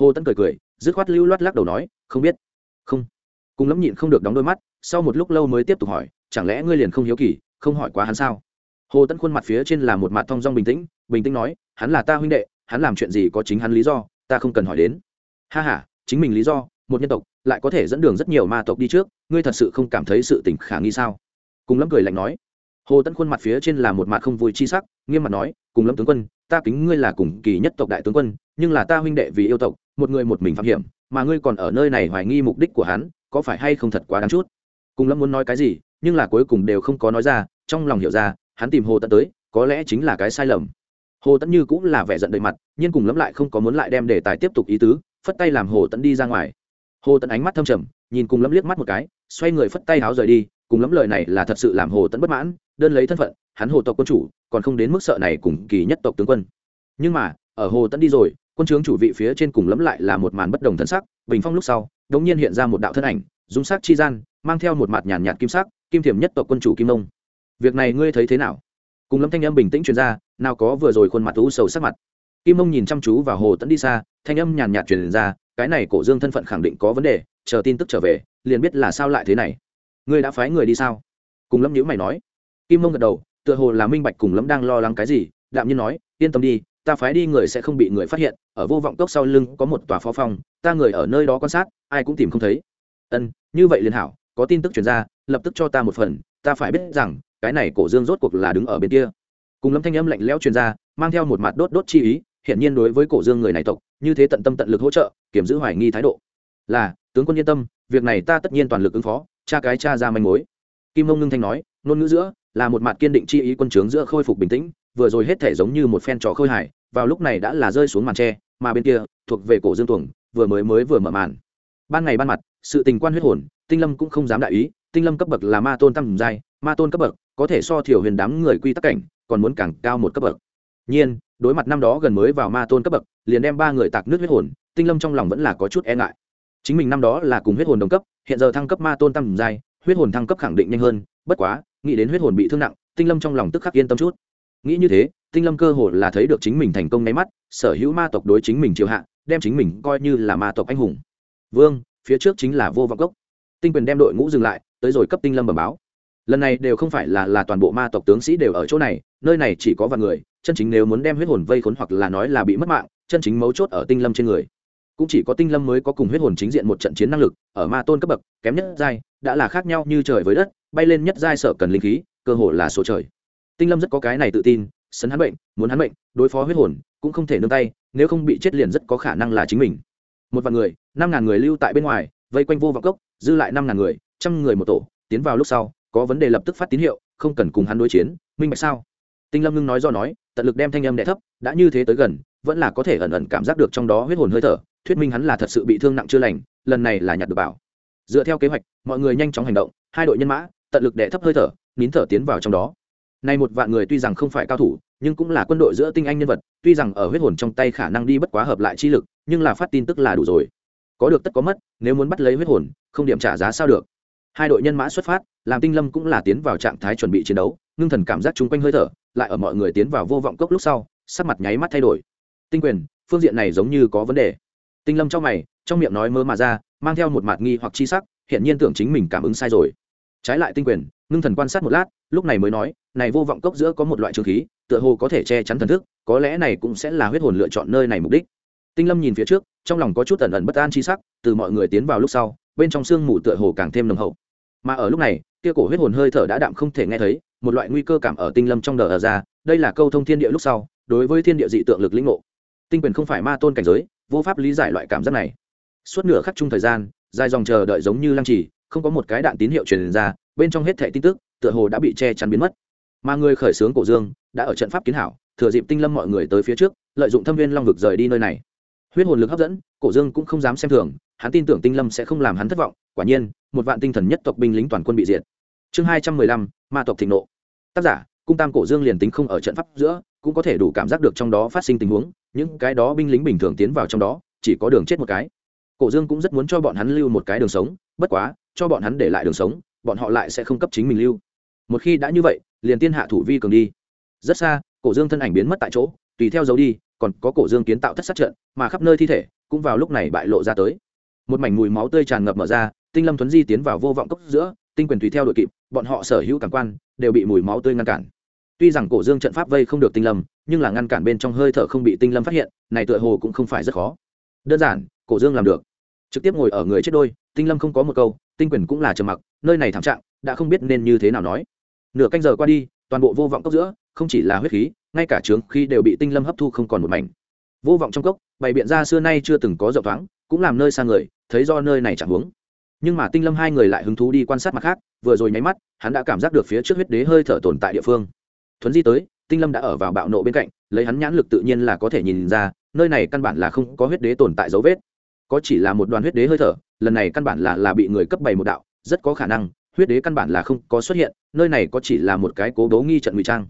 [SPEAKER 1] Hồ tấn cười cười, dứt khoát lưu loát lắc đầu nói, không biết. Không. Cùng lâm nhịn không được đóng đôi mắt, sau một lúc lâu mới tiếp tục hỏi, chẳng lẽ ngươi liền không hiếu kỳ, không hỏi quá hắn sao? Hồ tấn khuôn mặt phía trên là một mặt thong dong bình tĩnh bình tĩnh nói, hắn là ta huynh đệ, hắn làm chuyện gì có chính hắn lý do, ta không cần hỏi đến. Ha h a chính mình lý do, một nhân tộc lại có thể dẫn đường rất nhiều ma tộc đi trước, ngươi thật sự không cảm thấy sự tình khả nghi sao? Cùng lâm cười lạnh nói. Hồ tấn khuôn mặt phía trên là một mặt không vui chi sắc, nghiêm mặt nói, cùng lâm tướng quân, ta kính ngươi là cùng kỳ nhất tộc đại tướng quân, nhưng là ta huynh đệ vì yêu tộc, một người một mình phạm hiểm, mà ngươi còn ở nơi này hoài nghi mục đích của hắn, có phải hay không thật quá đáng chút? Cùng lâm muốn nói cái gì, nhưng là cuối cùng đều không có nói ra, trong lòng hiểu ra, hắn tìm hồ tẫn tới, có lẽ chính là cái sai lầm. Hồ tẫn như cũng là vẻ giận đầy mặt, nhưng cùng lâm lại không có muốn lại đem đề tài tiếp tục ý tứ phất tay làm hồ tẫn đi ra ngoài. Hồ tẫn ánh mắt thâm trầm, nhìn cùng lâm liếc mắt một cái, xoay người phất tay háo rời đi, cùng lâm lời này là thật sự làm hồ tẫn bất mãn, đơn lấy thân phận, hắn hồ tộc quân chủ, còn không đến mức sợ này cùng kỳ nhất tộc tướng quân. Nhưng mà, ở hồ tẫn đi rồi, quân trướng chủ vị phía trên cùng lấm lại là một màn bất đồng thân sắc, bình phong lúc sau, đống nhiên hiện ra một đạo thân ảnh, dung sắc chi gian, mang theo một mặt nhàn nhạt kim sắc, kim thiểm nhất tộc quân chủ kim nông. Việc này ngươi thấy thế nào? Cùng lâm thanh âm bình tĩnh truyền ra, nào có vừa rồi khuôn mặt u sầu sắc mặt. Kim nông nhìn chăm chú vào hồ tẫn đi xa thanh âm nhàn nhạt truyền ra cái này cổ dương thân phận khẳng định có vấn đề chờ tin tức trở về liền biết là sao lại thế này. Ngươi đã phái người đi sao? Cùng lâm nhữ mày nói. Kim mông gật đầu tựa hồ là minh bạch cùng lâm đang lo lắng cái gì đạm nhiên nói yên tâm đi ta phái đi người sẽ không bị người phát hiện ở vô vọng cốc sau lưng có một tòa phó phòng, ta người ở nơi đó quan sát ai cũng tìm không thấy. Ân như vậy liền hảo có tin tức chuyển ra lập tức cho ta một phần ta phải biết rằng cái này cổ dương rốt cuộc là đứng ở bên kia. Cùng lâm thanh âm lạnh lẽo truyền ra mang theo một mặt đốt đốt chi ý hiện nhiên đối với cổ dương người này tộc, như thế tận tâm tận lực hỗ trợ, kiểm giữ hoài nghi thái độ. Là, tướng quân yên tâm, việc này ta tất nhiên toàn lực ứng phó, cha cái cha ra manh mối. Kim mông ngưng thanh nói, ngôn ngữ giữa, là một mặt kiên định chi ý quân trướng giữa khôi phục bình tĩnh, vừa rồi hết thể giống như một phen trò khôi hài, vào lúc này đã là rơi xuống màn tre, mà bên kia, thuộc về cổ dương tuồng, vừa mới mới vừa mở màn. Ban ngày ban mặt, sự tình quan huyết hồn, tinh lâm cũng không dám đại ý, tinh lâm cấp bậc là ma tôn tăng giai, ma tôn cấp bậc, có thể so thiểu huyền đám người quy tắc cảnh, còn muốn càng cao một cấp bậc. Nhiên đối mặt năm đó gần mới vào ma tôn cấp bậc, liền đem ba người tạc nước huyết hồn, tinh lâm trong lòng vẫn là có chút e ngại. Chính mình năm đó là cùng huyết hồn đồng cấp, hiện giờ thăng cấp ma tôn tăng giai, huyết hồn thăng cấp khẳng định nhanh hơn, bất quá, nghĩ đến huyết hồn bị thương nặng, tinh lâm trong lòng tức khắc yên tâm chút. Nghĩ như thế, tinh lâm cơ hồ là thấy được chính mình thành công nháy mắt, sở hữu ma tộc đối chính mình triều hạ, đem chính mình coi như là ma tộc anh hùng. Vương, phía trước chính là vô vọng gốc. Tinh quyền đem đội ngũ dừng lại, tới rồi cấp tinh lâm bẩm báo lần này đều không phải là là toàn bộ ma tộc tướng sĩ đều ở chỗ này, nơi này chỉ có vài người, chân chính nếu muốn đem huyết hồn vây khốn hoặc là nói là bị mất mạng, chân chính mấu chốt ở tinh lâm trên người. Cũng chỉ có tinh lâm mới có cùng huyết hồn chính diện một trận chiến năng lực, ở ma tôn cấp bậc, kém nhất giai, đã là khác nhau như trời với đất, bay lên nhất giai sở cần linh khí, cơ hồ là số trời. Tinh lâm rất có cái này tự tin, sấn hắn bệnh, muốn hắn bệnh, đối phó huyết hồn, cũng không thể nương tay, nếu không bị chết liền rất có khả năng là chính mình. Một vạn người, năm ngàn người lưu tại bên ngoài, vây quanh vô vọng cốc, dư lại năm ngàn người, trăm người một tổ, tiến vào lúc sau có vấn đề lập tức phát tín hiệu, không cần cùng hắn đối chiến, minh bạch sao? Tinh lâm ngưng nói do nói, tận lực đem thanh âm đẻ thấp, đã như thế tới gần, vẫn là có thể ẩn ẩn cảm giác được trong đó huyết hồn hơi thở, thuyết minh hắn là thật sự bị thương nặng chưa lành, lần này là nhặt được bảo. Dựa theo kế hoạch, mọi người nhanh chóng hành động, hai đội nhân mã, tận lực đẻ thấp hơi thở, nín thở tiến vào trong đó. Nay một vạn người tuy rằng không phải cao thủ, nhưng cũng là quân đội giữa tinh anh nhân vật, tuy rằng ở huyết hồn trong tay khả năng đi bất quá hợp lại chi lực, nhưng là phát tin tức là đủ rồi. Có được tất có mất, nếu muốn bắt lấy huyết hồn, không điểm trả giá sao được. Hai đội nhân mã xuất phát làm tinh lâm cũng là tiến vào trạng thái chuẩn bị chiến đấu, ngưng thần cảm giác chung quanh hơi thở, lại ở mọi người tiến vào vô vọng cốc lúc sau, sắc mặt nháy mắt thay đổi. Tinh quyền, phương diện này giống như có vấn đề. Tinh lâm trong mày, trong miệng nói mơ mà ra, mang theo một mạt nghi hoặc chi sắc, hiện nhiên tưởng chính mình cảm ứng sai rồi. Trái lại tinh quyền, ngưng thần quan sát một lát, lúc này mới nói, này vô vọng cốc giữa có một loại trường khí, tựa hồ có thể che chắn thần thức, có lẽ này cũng sẽ là huyết hồn lựa chọn nơi này mục đích. Tinh lâm nhìn phía trước, trong lòng có chút ẩn ẩn bất an chi sắc, từ mọi người tiến vào lúc sau, bên trong sương mù tựa hồ càng thêm nồng hậu mà ở lúc này, kia cổ huyết hồn hơi thở đã đạm không thể nghe thấy, một loại nguy cơ cảm ở tinh lâm trong đờ ở ra, đây là câu thông thiên địa lúc sau, đối với thiên địa dị tượng lực lĩnh ngộ. Tinh quyền không phải ma tôn cảnh giới, vô pháp lý giải loại cảm giác này. Suốt nửa khắc chung thời gian, dài dòng chờ đợi giống như lăng trì, không có một cái đạn tín hiệu truyền ra, bên trong hết thẻ tin tức, tựa hồ đã bị che chắn biến mất. Mà người khởi xướng cổ dương, đã ở trận pháp kiến hảo, thừa dịp tinh lâm mọi người tới phía trước, lợi dụng thâm viên long vực rời đi nơi này. Huyết hồn lực hấp dẫn, cổ dương cũng không dám xem thường hắn tin tưởng tinh lâm sẽ không làm hắn thất vọng, quả nhiên, một vạn tinh thần nhất tộc binh lính toàn quân bị diệt. Chương hai trăm mười lăm, ma tộc thịnh nộ. Tác giả, cung tam cổ dương liền tính không ở trận pháp giữa, cũng có thể đủ cảm giác được trong đó phát sinh tình huống, những cái đó binh lính bình thường tiến vào trong đó, chỉ có đường chết một cái. Cổ dương cũng rất muốn cho bọn hắn lưu một cái đường sống, bất quá, cho bọn hắn để lại đường sống, bọn họ lại sẽ không cấp chính mình lưu. Một khi đã như vậy, liền tiên hạ thủ vi cường đi. Rất xa, cổ dương thân ảnh biến mất tại chỗ, tùy theo dấu đi, còn có cổ dương kiến tạo thất sát trận, mà khắp nơi thi thể cũng vào lúc này bại lộ ra tới một mảnh mùi máu tươi tràn ngập mở ra, tinh lâm thuấn di tiến vào vô vọng cốc giữa, tinh quyền tùy theo đội kịp, bọn họ sở hữu cảm quan, đều bị mùi máu tươi ngăn cản. Tuy rằng cổ dương trận pháp vây không được tinh lâm, nhưng là ngăn cản bên trong hơi thở không bị tinh lâm phát hiện, này tựa hồ cũng không phải rất khó. Đơn giản, cổ dương làm được. Trực tiếp ngồi ở người chết đôi, tinh lâm không có một câu, tinh quyền cũng là trầm mặc, nơi này thảm trạng, đã không biết nên như thế nào nói. Nửa canh giờ qua đi, toàn bộ vô vọng cốc giữa, không chỉ là huyết khí, ngay cả trướng khi đều bị tinh lâm hấp thu không còn một mảnh. Vô vọng trong cốc, bày biện ra xưa nay chưa từng có rộng thoáng, cũng làm nơi xa người thấy do nơi này chẳng hướng. Nhưng mà tinh lâm hai người lại hứng thú đi quan sát mặt khác, vừa rồi nháy mắt, hắn đã cảm giác được phía trước huyết đế hơi thở tồn tại địa phương. Thuấn di tới, tinh lâm đã ở vào bạo nộ bên cạnh, lấy hắn nhãn lực tự nhiên là có thể nhìn ra, nơi này căn bản là không có huyết đế tồn tại dấu vết. Có chỉ là một đoàn huyết đế hơi thở, lần này căn bản là là bị người cấp bày một đạo, rất có khả năng, huyết đế căn bản là không có xuất hiện, nơi này có chỉ là một cái cố đố nghi trận ngụy trang.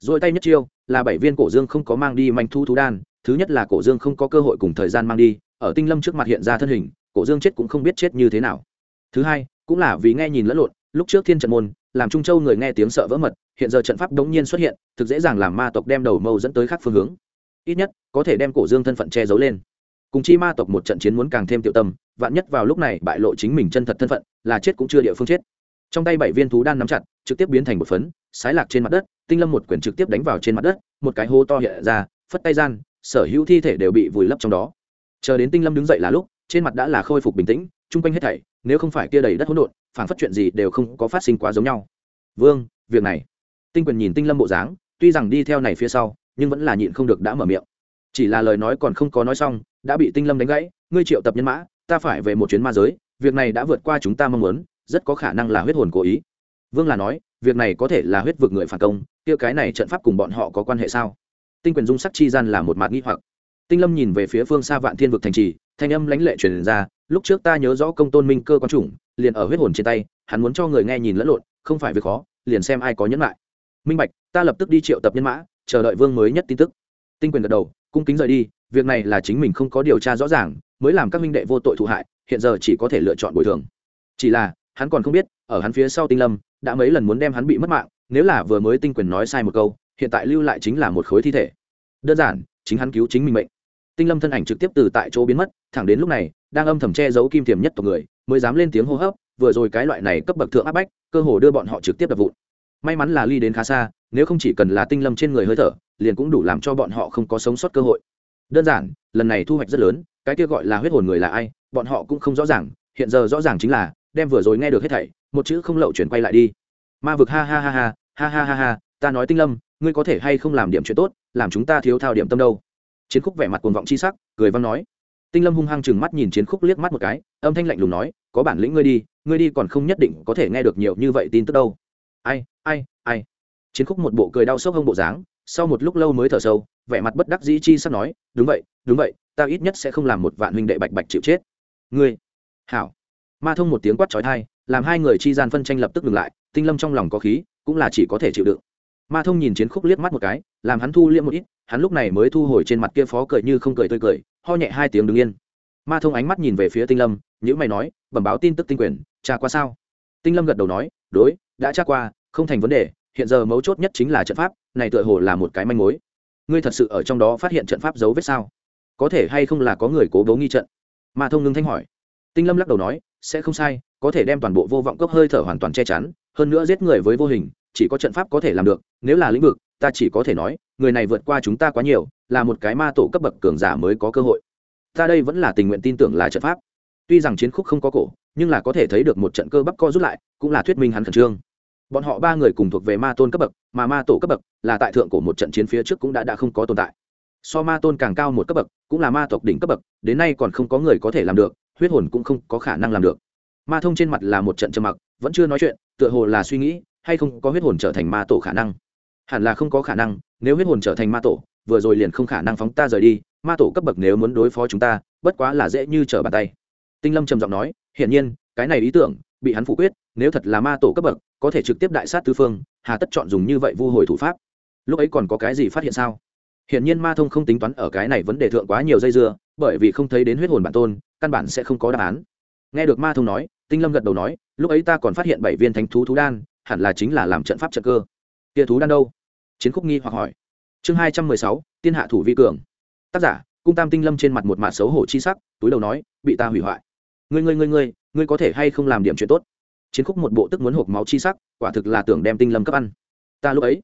[SPEAKER 1] Rồi tay nhất chiêu, là bảy viên cổ dương không có mang đi manh thu thú đan, thứ nhất là cổ dương không có cơ hội cùng thời gian mang đi, ở tinh lâm trước mặt hiện ra thân hình cổ dương chết cũng không biết chết như thế nào. Thứ hai, cũng là vì nghe nhìn lẫn lộn, lúc trước thiên trận môn, làm trung châu người nghe tiếng sợ vỡ mật, hiện giờ trận pháp đống nhiên xuất hiện, thực dễ dàng làm ma tộc đem đầu mâu dẫn tới khác phương hướng. Ít nhất, có thể đem cổ dương thân phận che giấu lên. Cùng chi ma tộc một trận chiến muốn càng thêm tiểu tâm, vạn nhất vào lúc này bại lộ chính mình chân thật thân phận, là chết cũng chưa địa phương chết. Trong tay bảy viên thú đan nắm chặt, trực tiếp biến thành một phấn, sái lạc trên mặt đất, tinh lâm một quyển trực tiếp đánh vào trên mặt đất, một cái hố to hiện ra, phất tay gian, sở hữu thi thể đều bị vùi lấp trong đó. Chờ đến tinh lâm đứng dậy là lúc trên mặt đã là khôi phục bình tĩnh, chung quanh hết thảy, nếu không phải kia đầy đất hỗn độn phản phất chuyện gì đều không có phát sinh quá giống nhau. Vương, việc này. Tinh quyền nhìn tinh lâm bộ dáng, tuy rằng đi theo này phía sau, nhưng vẫn là nhịn không được đã mở miệng. Chỉ là lời nói còn không có nói xong, đã bị tinh lâm đánh gãy, ngươi triệu tập nhân mã, ta phải về một chuyến ma giới, việc này đã vượt qua chúng ta mong muốn, rất có khả năng là huyết hồn cố ý. Vương là nói, việc này có thể là huyết vực người phản công, kia cái này trận pháp cùng bọn họ có quan hệ sao? Tinh quyền dung sắc chi gian là một mạt nghi hoặc. Tinh lâm nhìn về phía phương xa vạn thiên vực thành trì thanh âm lãnh lệ truyền ra, lúc trước ta nhớ rõ công tôn minh cơ quan chủng, liền ở huyết hồn trên tay, hắn muốn cho người nghe nhìn lẫn lộn, không phải việc khó, liền xem ai có nhẫn lại. Minh bạch, ta lập tức đi triệu tập nhân mã, chờ đợi vương mới nhất tin tức. Tinh quyền gật đầu, cung kính rời đi, việc này là chính mình không có điều tra rõ ràng, mới làm các minh đệ vô tội thụ hại, hiện giờ chỉ có thể lựa chọn bồi thường. Chỉ là, hắn còn không biết, ở hắn phía sau tinh lâm, đã mấy lần muốn đem hắn bị mất mạng, nếu là vừa mới tinh quyền nói sai một câu, hiện tại lưu lại chính là một khối thi thể. Đơn giản, chính hắn cứu chính mình mệnh tinh lâm thân ảnh trực tiếp từ tại chỗ biến mất, thẳng đến lúc này, đang âm thầm che giấu kim tiềm nhất tộc người, mới dám lên tiếng hô hấp, vừa rồi cái loại này cấp bậc thượng áp bách, cơ hồ đưa bọn họ trực tiếp đập vụn. May mắn là ly đến khá xa, nếu không chỉ cần là tinh lâm trên người hơi thở, liền cũng đủ làm cho bọn họ không có sống sót cơ hội. Đơn giản, lần này thu hoạch rất lớn, cái kia gọi là huyết hồn người là ai, bọn họ cũng không rõ ràng, hiện giờ rõ ràng chính là, đem vừa rồi nghe được hết thảy, một chữ không lậu chuyển quay lại đi. Ma vực ha ha ha ha ha ha ha ha, ta nói tinh lâm, ngươi có thể hay không làm điểm chuyện tốt, làm chúng ta thiếu thao điểm tâm đâu? Chiến khúc vẻ mặt cuồng vọng chi sắc, cười văn nói. Tinh lâm hung hăng chừng mắt nhìn chiến khúc liếc mắt một cái, âm thanh lạnh lùng nói, có bản lĩnh ngươi đi ngươi đi còn không nhất định có thể nghe được nhiều như vậy tin tức đâu. Ai ai ai? Chiến khúc một bộ cười đau sốc hông bộ dáng, sau một lúc lâu mới thở sâu, vẻ mặt bất đắc dĩ chi sắp nói, đúng vậy đúng vậy, ta ít nhất sẽ không làm một vạn huynh đệ bạch bạch chịu chết. Ngươi? Hảo. Ma thông một tiếng quát trói thai làm hai người chi gian phân tranh lập tức ngừng lại, tinh lâm trong lòng có khí, cũng là chỉ có thể chịu đựng ma thông nhìn chiến khúc liếc mắt một cái, làm hắn thu liễm một ít, hắn lúc này mới thu hồi trên mặt kia phó cười như không cười tươi cười, ho nhẹ hai tiếng đứng yên. Ma thông ánh mắt nhìn về phía tinh lâm nhữ mày nói, bẩm báo tin tức tinh quyền, tra qua sao? Tinh lâm gật đầu nói, đối, đã tra qua, không thành vấn đề, hiện giờ mấu chốt nhất chính là trận pháp, này tựa hồ là một cái manh mối. Ngươi thật sự ở trong đó phát hiện trận pháp dấu vết sao? Có thể hay không là có người cố bố nghi trận? Ma thông ngưng thanh hỏi. Tinh lâm lắc đầu nói, sẽ không sai, có thể đem toàn bộ vô vọng cốc hơi thở hoàn toàn che chắn, hơn nữa giết người với vô hình chỉ có trận pháp có thể làm được, nếu là lĩnh vực, ta chỉ có thể nói, người này vượt qua chúng ta quá nhiều, là một cái ma tổ cấp bậc cường giả mới có cơ hội. Ta đây vẫn là tình nguyện tin tưởng là trận pháp. Tuy rằng chiến khúc không có cổ, nhưng là có thể thấy được một trận cơ bắp co rút lại, cũng là thuyết minh hắn khẩn trương. Bọn họ ba người cùng thuộc về ma tôn cấp bậc, mà ma tổ cấp bậc là tại thượng của một trận chiến phía trước cũng đã đã không có tồn tại. So ma tôn càng cao một cấp bậc, cũng là ma tộc đỉnh cấp bậc, đến nay còn không có người có thể làm được, huyết hồn cũng không có khả năng làm được. Ma thông trên mặt là một trận trầm mặc, vẫn chưa nói chuyện, tựa hồ là suy nghĩ hay không có huyết hồn trở thành ma tổ khả năng? Hẳn là không có khả năng, nếu huyết hồn trở thành ma tổ, vừa rồi liền không khả năng phóng ta rời đi, ma tổ cấp bậc nếu muốn đối phó chúng ta, bất quá là dễ như trở bàn tay. Tinh lâm trầm giọng nói, hiển nhiên, cái này ý tưởng bị hắn phủ quyết, nếu thật là ma tổ cấp bậc, có thể trực tiếp đại sát tư phương, hà tất chọn dùng như vậy vu hồi thủ pháp. Lúc ấy còn có cái gì phát hiện sao? Hiển nhiên ma thông không tính toán ở cái này vấn đề thượng quá nhiều dây dưa, bởi vì không thấy đến huyết hồn bản tôn, căn bản sẽ không có đáp án. Nghe được ma thông nói, tinh lâm gật đầu nói, lúc ấy ta còn phát hiện bảy viên thánh thú thú đan hẳn là chính là làm trận pháp trận cơ. Kia thú đan đâu? Chiến khúc nghi hoặc hỏi. Chương hai trăm mười sáu, tiên hạ thủ vi cường. Tác giả, cung tam tinh lâm trên mặt một mặt xấu hổ chi sắc, túi đầu nói, bị ta hủy hoại. Ngươi ngươi ngươi ngươi ngươi có thể hay không làm điểm chuyện tốt? Chiến khúc một bộ tức muốn hộp máu chi sắc, quả thực là tưởng đem tinh lâm cấp ăn. Ta lúc ấy,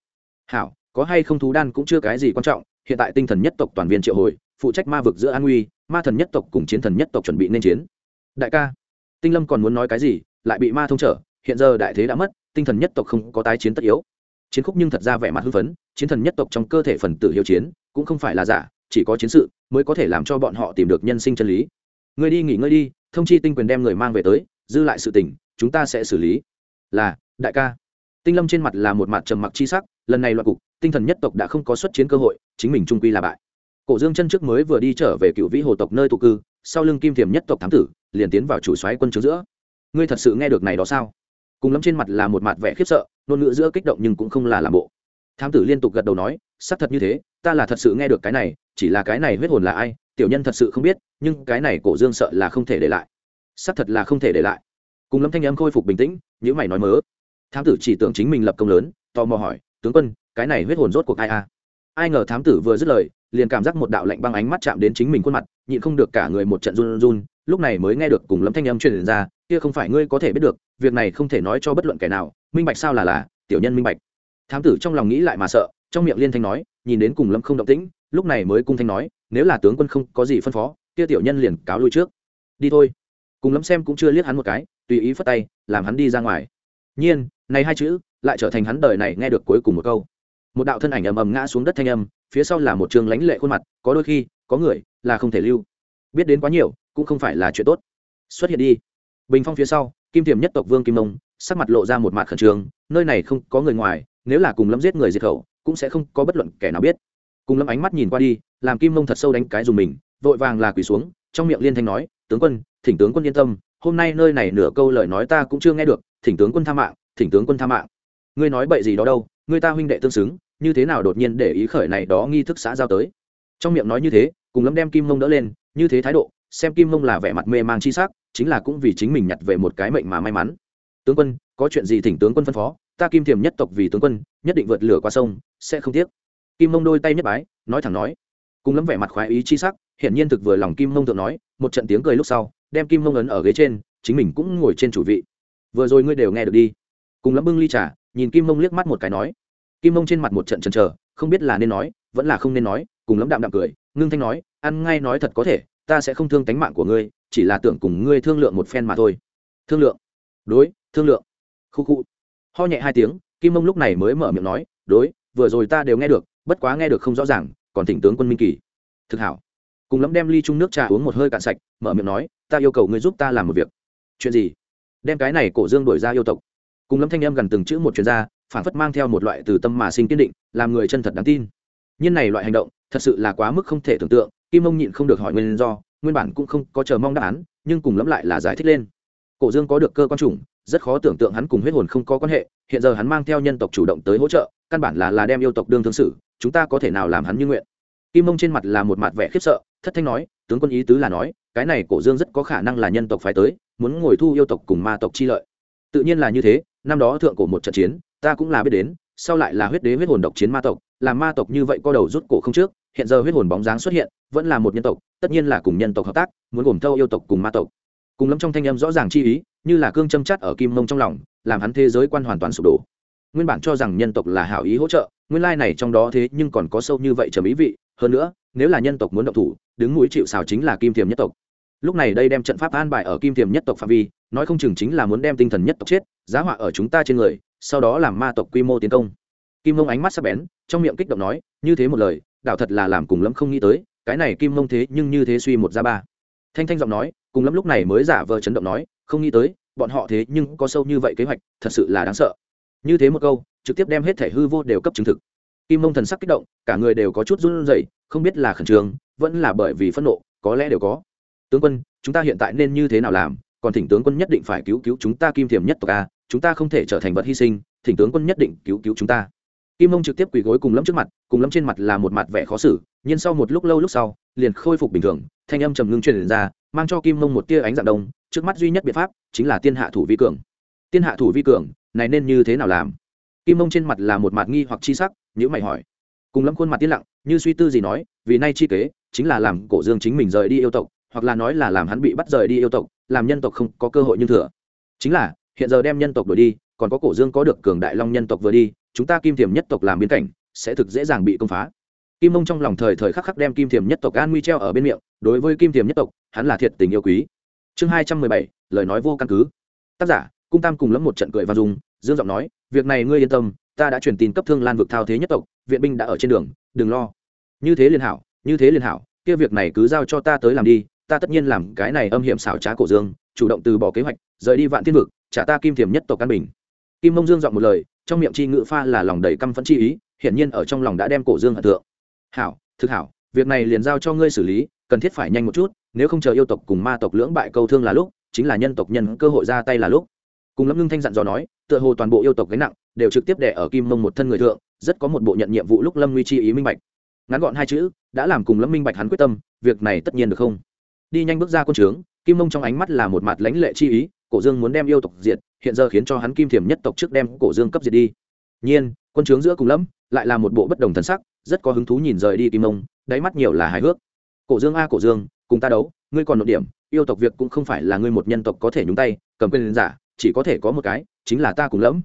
[SPEAKER 1] hảo, có hay không thú đan cũng chưa cái gì quan trọng, hiện tại tinh thần nhất tộc toàn viên triệu hồi, phụ trách ma vực giữa an nguy, ma thần nhất tộc cùng chiến thần nhất tộc chuẩn bị nên chiến. Đại ca, tinh lâm còn muốn nói cái gì, lại bị ma thông trở, hiện giờ đại thế đã mất tinh thần nhất tộc không có tái chiến tất yếu. Chiến khúc nhưng thật ra vẻ mặt hưng phấn, chiến thần nhất tộc trong cơ thể phần tử hiếu chiến, cũng không phải là giả, chỉ có chiến sự mới có thể làm cho bọn họ tìm được nhân sinh chân lý. Người đi nghỉ ngơi đi, thông chi tinh quyền đem người mang về tới, dư lại sự tình, chúng ta sẽ xử lý. Là, đại ca. Tinh lâm trên mặt là một mặt trầm mặc chi sắc, lần này loạt cục, tinh thần nhất tộc đã không có xuất chiến cơ hội, chính mình trung quy là bại. Cổ dương chân trước mới vừa đi trở về cựu vĩ hồ tộc nơi tụ cư, sau lưng kim thiềm nhất tộc thám tử, liền tiến vào chủ xoáy quân chứa giữa. Ngươi thật sự nghe được này đó sao? Cùng lắm trên mặt là một mặt vẻ khiếp sợ, ngôn ngữ giữa kích động nhưng cũng không là làm bộ. Thám tử liên tục gật đầu nói, xác thật như thế, ta là thật sự nghe được cái này, chỉ là cái này huyết hồn là ai, tiểu nhân thật sự không biết, nhưng cái này cổ dương sợ là không thể để lại. Xác thật là không thể để lại. Cùng lâm thanh âm khôi phục bình tĩnh nhữ mày nói mớ. Thám tử chỉ tưởng chính mình lập công lớn, tò mò hỏi, tướng quân, cái này huyết hồn rốt cuộc ai a ai ngờ thám tử vừa dứt lời, liền cảm giác một đạo lạnh băng ánh mắt chạm đến chính mình khuôn mặt, nhịn không được cả người một trận run run lúc này mới nghe được cùng lâm thanh âm truyền ra, kia không phải ngươi có thể biết được, việc này không thể nói cho bất luận kẻ nào, minh bạch sao là là, tiểu nhân minh bạch. Thám tử trong lòng nghĩ lại mà sợ, trong miệng liên thanh nói, nhìn đến cùng lâm không động tĩnh, lúc này mới cung thanh nói, nếu là tướng quân không có gì phân phó, kia tiểu nhân liền cáo lui trước. Đi thôi. Cùng lâm xem cũng chưa liếc hắn một cái, tùy ý phất tay, làm hắn đi ra ngoài. Nhiên, này hai chữ, lại trở thành hắn đời này nghe được cuối cùng một câu. Một đạo thân ảnh ầm ầm ngã xuống đất thanh âm, phía sau là một trường lãnh lệ khuôn mặt, có đôi khi, có người là không thể lưu. Biết đến quá nhiều cũng không phải là chuyện tốt. Xuất hiện đi. Bình phong phía sau, kim thiểm nhất tộc vương kim nông, sắc mặt lộ ra một mặt khẩn trương, nơi này không có người ngoài, nếu là cùng lâm giết người diệt khẩu, cũng sẽ không có bất luận kẻ nào biết. Cùng lâm ánh mắt nhìn qua đi, làm kim nông thật sâu đánh cái dùng mình, vội vàng là quỳ xuống, trong miệng liên thanh nói, tướng quân, thỉnh tướng quân yên tâm, hôm nay nơi này nửa câu lời nói ta cũng chưa nghe được, thỉnh tướng quân tha mạng, thỉnh tướng quân tha mạng. Ngươi nói bậy gì đó đâu, ngươi ta huynh đệ tương xứng, như thế nào đột nhiên để ý khởi này đó nghi thức xã giao tới? Trong miệng nói như thế, cùng lâm đem kim mông đỡ lên, như thế thái độ xem kim mông là vẻ mặt mê mang chi sắc, chính là cũng vì chính mình nhặt về một cái mệnh mà may mắn. Tướng quân, có chuyện gì thỉnh tướng quân phân phó, ta kim thiềm nhất tộc vì tướng quân, nhất định vượt lửa qua sông, sẽ không tiếc. Kim mông đôi tay nhất bái, nói thẳng nói. Cùng lắm vẻ mặt khoái ý chi sắc hiện nhiên thực vừa lòng kim mông thượng nói, một trận tiếng cười lúc sau, đem kim mông ấn ở ghế trên, chính mình cũng ngồi trên chủ vị. Vừa rồi ngươi đều nghe được đi. Cùng lắm bưng ly trà, nhìn kim mông liếc mắt một cái nói. Kim mông trên mặt một trận chần chờ, không biết là nên nói, vẫn là không nên nói, cùng lắm đạm đạm cười, ngưng thanh nói, ăn ngay nói thật có thể ta sẽ không thương tánh mạng của ngươi, chỉ là tưởng cùng ngươi thương lượng một phen mà thôi. Thương lượng? Đối, thương lượng. Khu khu. Ho nhẹ hai tiếng, kim mông lúc này mới mở miệng nói, đối, vừa rồi ta đều nghe được, bất quá nghe được không rõ ràng, còn thỉnh tướng quân minh kỳ. Thực hảo. Cùng lắm đem ly chung nước trà uống một hơi cạn sạch, mở miệng nói, ta yêu cầu ngươi giúp ta làm một việc. Chuyện gì? Đem cái này cổ dương đổi ra yêu tộc. Cùng lắm thanh em gần từng chữ một chuyên gia phản phất mang theo một loại từ tâm mà sinh kiên định, làm người chân thật đáng tin. Nhân này loại hành động, thật sự là quá mức không thể tưởng tượng kim mông nhịn không được hỏi nguyên do, nguyên bản cũng không có chờ mong đáp án, nhưng cùng lắm lại là giải thích lên. Cổ dương có được cơ quan chủng, rất khó tưởng tượng hắn cùng huyết hồn không có quan hệ, hiện giờ hắn mang theo nhân tộc chủ động tới hỗ trợ, căn bản là là đem yêu tộc đương thương xử, chúng ta có thể nào làm hắn như nguyện. Kim mông trên mặt là một mặt vẻ khiếp sợ, thất thanh nói, tướng quân ý tứ là nói, cái này cổ dương rất có khả năng là nhân tộc phái tới, muốn ngồi thu yêu tộc cùng ma tộc chi lợi. Tự nhiên là như thế, năm đó thượng cổ một trận chiến, ta cũng là biết đến, sau lại là huyết đế huyết hồn độc chiến ma tộc, làm ma tộc như vậy co đầu rút cổ không trước hiện giờ huyết hồn bóng dáng xuất hiện, vẫn là một nhân tộc, tất nhiên là cùng nhân tộc hợp tác, muốn gồm thâu yêu tộc cùng ma tộc. Cùng lắm trong thanh âm rõ ràng chi ý, như là cương châm chắt ở kim mông trong lòng, làm hắn thế giới quan hoàn toàn sụp đổ. Nguyên bản cho rằng nhân tộc là hảo ý hỗ trợ, nguyên lai này trong đó thế nhưng còn có sâu như vậy trầm ý vị, hơn nữa, nếu là nhân tộc muốn động thủ, đứng mũi chịu xào chính là kim thiềm nhất tộc. Lúc này đây đem trận pháp an bài ở kim thiềm nhất tộc phạm vi, nói không chừng chính là muốn đem tinh thần nhất tộc chết, giá họa ở chúng ta trên người, sau đó làm ma tộc quy mô tiến công. Kim mông ánh mắt sắc bén, trong miệng kích động nói, như thế một lời đạo thật là làm cùng lắm không nghĩ tới, cái này kim mông thế nhưng như thế suy một ra ba. Thanh thanh giọng nói, cùng lắm lúc này mới giả vờ chấn động nói, không nghĩ tới, bọn họ thế nhưng có sâu như vậy kế hoạch, thật sự là đáng sợ. Như thế một câu, trực tiếp đem hết thể hư vô đều cấp chứng thực. Kim mông thần sắc kích động, cả người đều có chút run rẩy, không biết là khẩn trương, vẫn là bởi vì phẫn nộ, có lẽ đều có. Tướng quân, chúng ta hiện tại nên như thế nào làm? Còn thỉnh tướng quân nhất định phải cứu cứu chúng ta kim thiềm nhất tộc a, chúng ta không thể trở thành vật hy sinh, thỉnh tướng quân nhất định cứu cứu chúng ta kim mông trực tiếp quỳ gối cùng lâm trước mặt, cùng lâm trên mặt là một mặt vẻ khó xử, nhưng sau một lúc lâu lúc sau, liền khôi phục bình thường, thanh âm trầm ngưng truyền ra, mang cho kim mông một tia ánh dạng đông, trước mắt duy nhất biện pháp chính là tiên hạ thủ vi cường. Tiên hạ thủ vi cường, này nên như thế nào làm? Kim mông trên mặt là một mặt nghi hoặc chi sắc nhữ mày hỏi. Cùng lâm khuôn mặt tiên lặng, như suy tư gì nói, vì nay chi kế, chính là làm cổ dương chính mình rời đi yêu tộc, hoặc là nói là làm hắn bị bắt rời đi yêu tộc, làm nhân tộc không có cơ hội như thừa. Chính là, hiện giờ đem nhân tộc đuổi đi, còn có cổ dương có được cường đại long nhân tộc vừa đi chúng ta kim thiềm nhất tộc làm biến cảnh, sẽ thực dễ dàng bị công phá. Kim mông trong lòng thời thời khắc khắc đem kim thiềm nhất tộc an nguy treo ở bên miệng, đối với kim thiềm nhất tộc, hắn là thiệt tình yêu quý. Chương hai trăm mười bảy, lời nói vô căn cứ. Tác giả, cung tam cùng lẫm một trận cười và dùng, dương giọng nói, việc này ngươi yên tâm, ta đã truyền tin cấp thương lan vực thao thế nhất tộc, viện binh đã ở trên đường, đừng lo. Như thế liên hảo, như thế liên hảo, kia việc này cứ giao cho ta tới làm đi, ta tất nhiên làm cái này âm hiểm xảo trá cổ dương, chủ động từ bỏ kế hoạch, rời đi vạn thiên vực, trả ta kim thiềm nhất tộc căn bình. Kim mông dương dọn một lời trong miệng chi ngự pha là lòng đầy căm phẫn chi ý, hiển nhiên ở trong lòng đã đem cổ dương hận tượng hảo, thực hảo, việc này liền giao cho ngươi xử lý, cần thiết phải nhanh một chút, nếu không chờ yêu tộc cùng ma tộc lưỡng bại câu thương là lúc, chính là nhân tộc nhân cơ hội ra tay là lúc. Cùng lâm ngưng thanh dặn dò nói, tựa hồ toàn bộ yêu tộc gánh nặng, đều trực tiếp đẻ ở kim mông một thân người thượng, rất có một bộ nhận nhiệm vụ lúc lâm nguy chi ý minh bạch. Ngắn gọn hai chữ, đã làm cùng lâm minh bạch hắn quyết tâm, việc này tất nhiên được không? Đi nhanh bước ra quân trướng, kim mông trong ánh mắt là một mặt lãnh lệ chi ý, cổ dương muốn đem yêu tộc diệt hiện giờ khiến cho hắn kim thiểm nhất tộc trước đem cổ dương cấp diệt đi. Nhiên, quân trướng giữa cùng lắm, lại là một bộ bất đồng thần sắc, rất có hứng thú nhìn rời đi kim mông đáy mắt nhiều là hài hước. Cổ dương a, cổ dương, cùng ta đấu, ngươi còn nội điểm, yêu tộc việc cũng không phải là ngươi một nhân tộc có thể nhúng tay, cầm quyền giả, chỉ có thể có một cái, chính là ta cùng lẫm.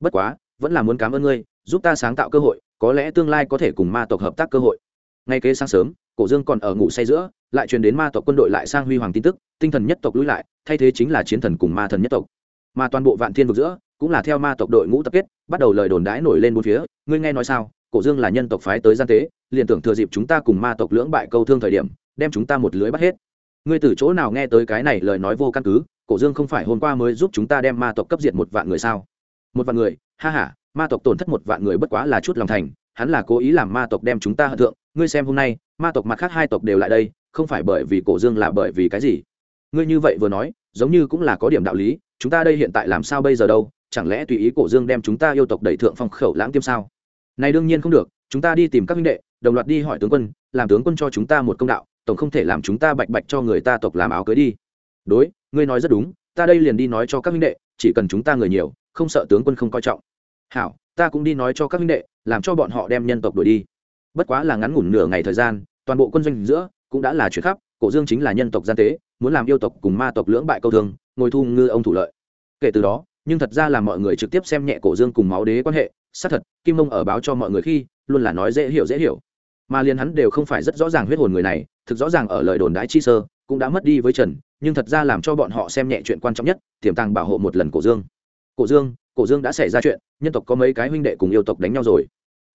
[SPEAKER 1] Bất quá, vẫn là muốn cảm ơn ngươi, giúp ta sáng tạo cơ hội, có lẽ tương lai có thể cùng ma tộc hợp tác cơ hội. Ngay kế sáng sớm, cổ dương còn ở ngủ say giữa, lại truyền đến ma tộc quân đội lại sang huy hoàng tin tức, tinh thần nhất tộc lũi lại, thay thế chính là chiến thần cùng ma thần nhất tộc mà toàn bộ vạn thiên vực giữa cũng là theo ma tộc đội ngũ tập kết, bắt đầu lời đồn đãi nổi lên bốn phía. Ngươi nghe nói sao? Cổ dương là nhân tộc phái tới gian tế, liền tưởng thừa dịp chúng ta cùng ma tộc lưỡng bại câu thương thời điểm, đem chúng ta một lưới bắt hết. Ngươi từ chỗ nào nghe tới cái này lời nói vô căn cứ? Cổ dương không phải hôm qua mới giúp chúng ta đem ma tộc cấp diệt một vạn người sao? Một vạn người? Ha ha, ma tộc tổn thất một vạn người bất quá là chút lòng thành. Hắn là cố ý làm ma tộc đem chúng ta hận thượng. Ngươi xem hôm nay, ma tộc mặt khác hai tộc đều lại đây, không phải bởi vì cổ dương là bởi vì cái gì? Ngươi như vậy vừa nói giống như cũng là có điểm đạo lý, chúng ta đây hiện tại làm sao bây giờ đâu, chẳng lẽ tùy ý cổ dương đem chúng ta yêu tộc đẩy thượng phong khẩu lãng tiêm sao? Này đương nhiên không được, chúng ta đi tìm các huynh đệ, đồng loạt đi hỏi tướng quân, làm tướng quân cho chúng ta một công đạo, tổng không thể làm chúng ta bạch bạch cho người ta tộc làm áo cưới đi. Đối, ngươi nói rất đúng, ta đây liền đi nói cho các huynh đệ, chỉ cần chúng ta người nhiều, không sợ tướng quân không coi trọng. Hảo, ta cũng đi nói cho các huynh đệ, làm cho bọn họ đem nhân tộc đuổi đi. Bất quá là ngắn ngủn nửa ngày thời gian, toàn bộ quân doanh giữa cũng đã là chuyện khắp cổ dương chính là nhân tộc gian tế, muốn làm yêu tộc cùng ma tộc lưỡng bại câu thương, ngồi thu ngư ông thủ lợi. Kể từ đó, nhưng thật ra là mọi người trực tiếp xem nhẹ cổ dương cùng máu đế quan hệ, xác thật, kim mông ở báo cho mọi người khi, luôn là nói dễ hiểu dễ hiểu. Mà liền hắn đều không phải rất rõ ràng huyết hồn người này, thực rõ ràng ở lời đồn đãi chi sơ, cũng đã mất đi với trần, nhưng thật ra làm cho bọn họ xem nhẹ chuyện quan trọng nhất, tiềm tàng bảo hộ một lần cổ dương. Cổ dương cổ dương đã xảy ra chuyện, nhân tộc có mấy cái huynh đệ cùng yêu tộc đánh nhau rồi.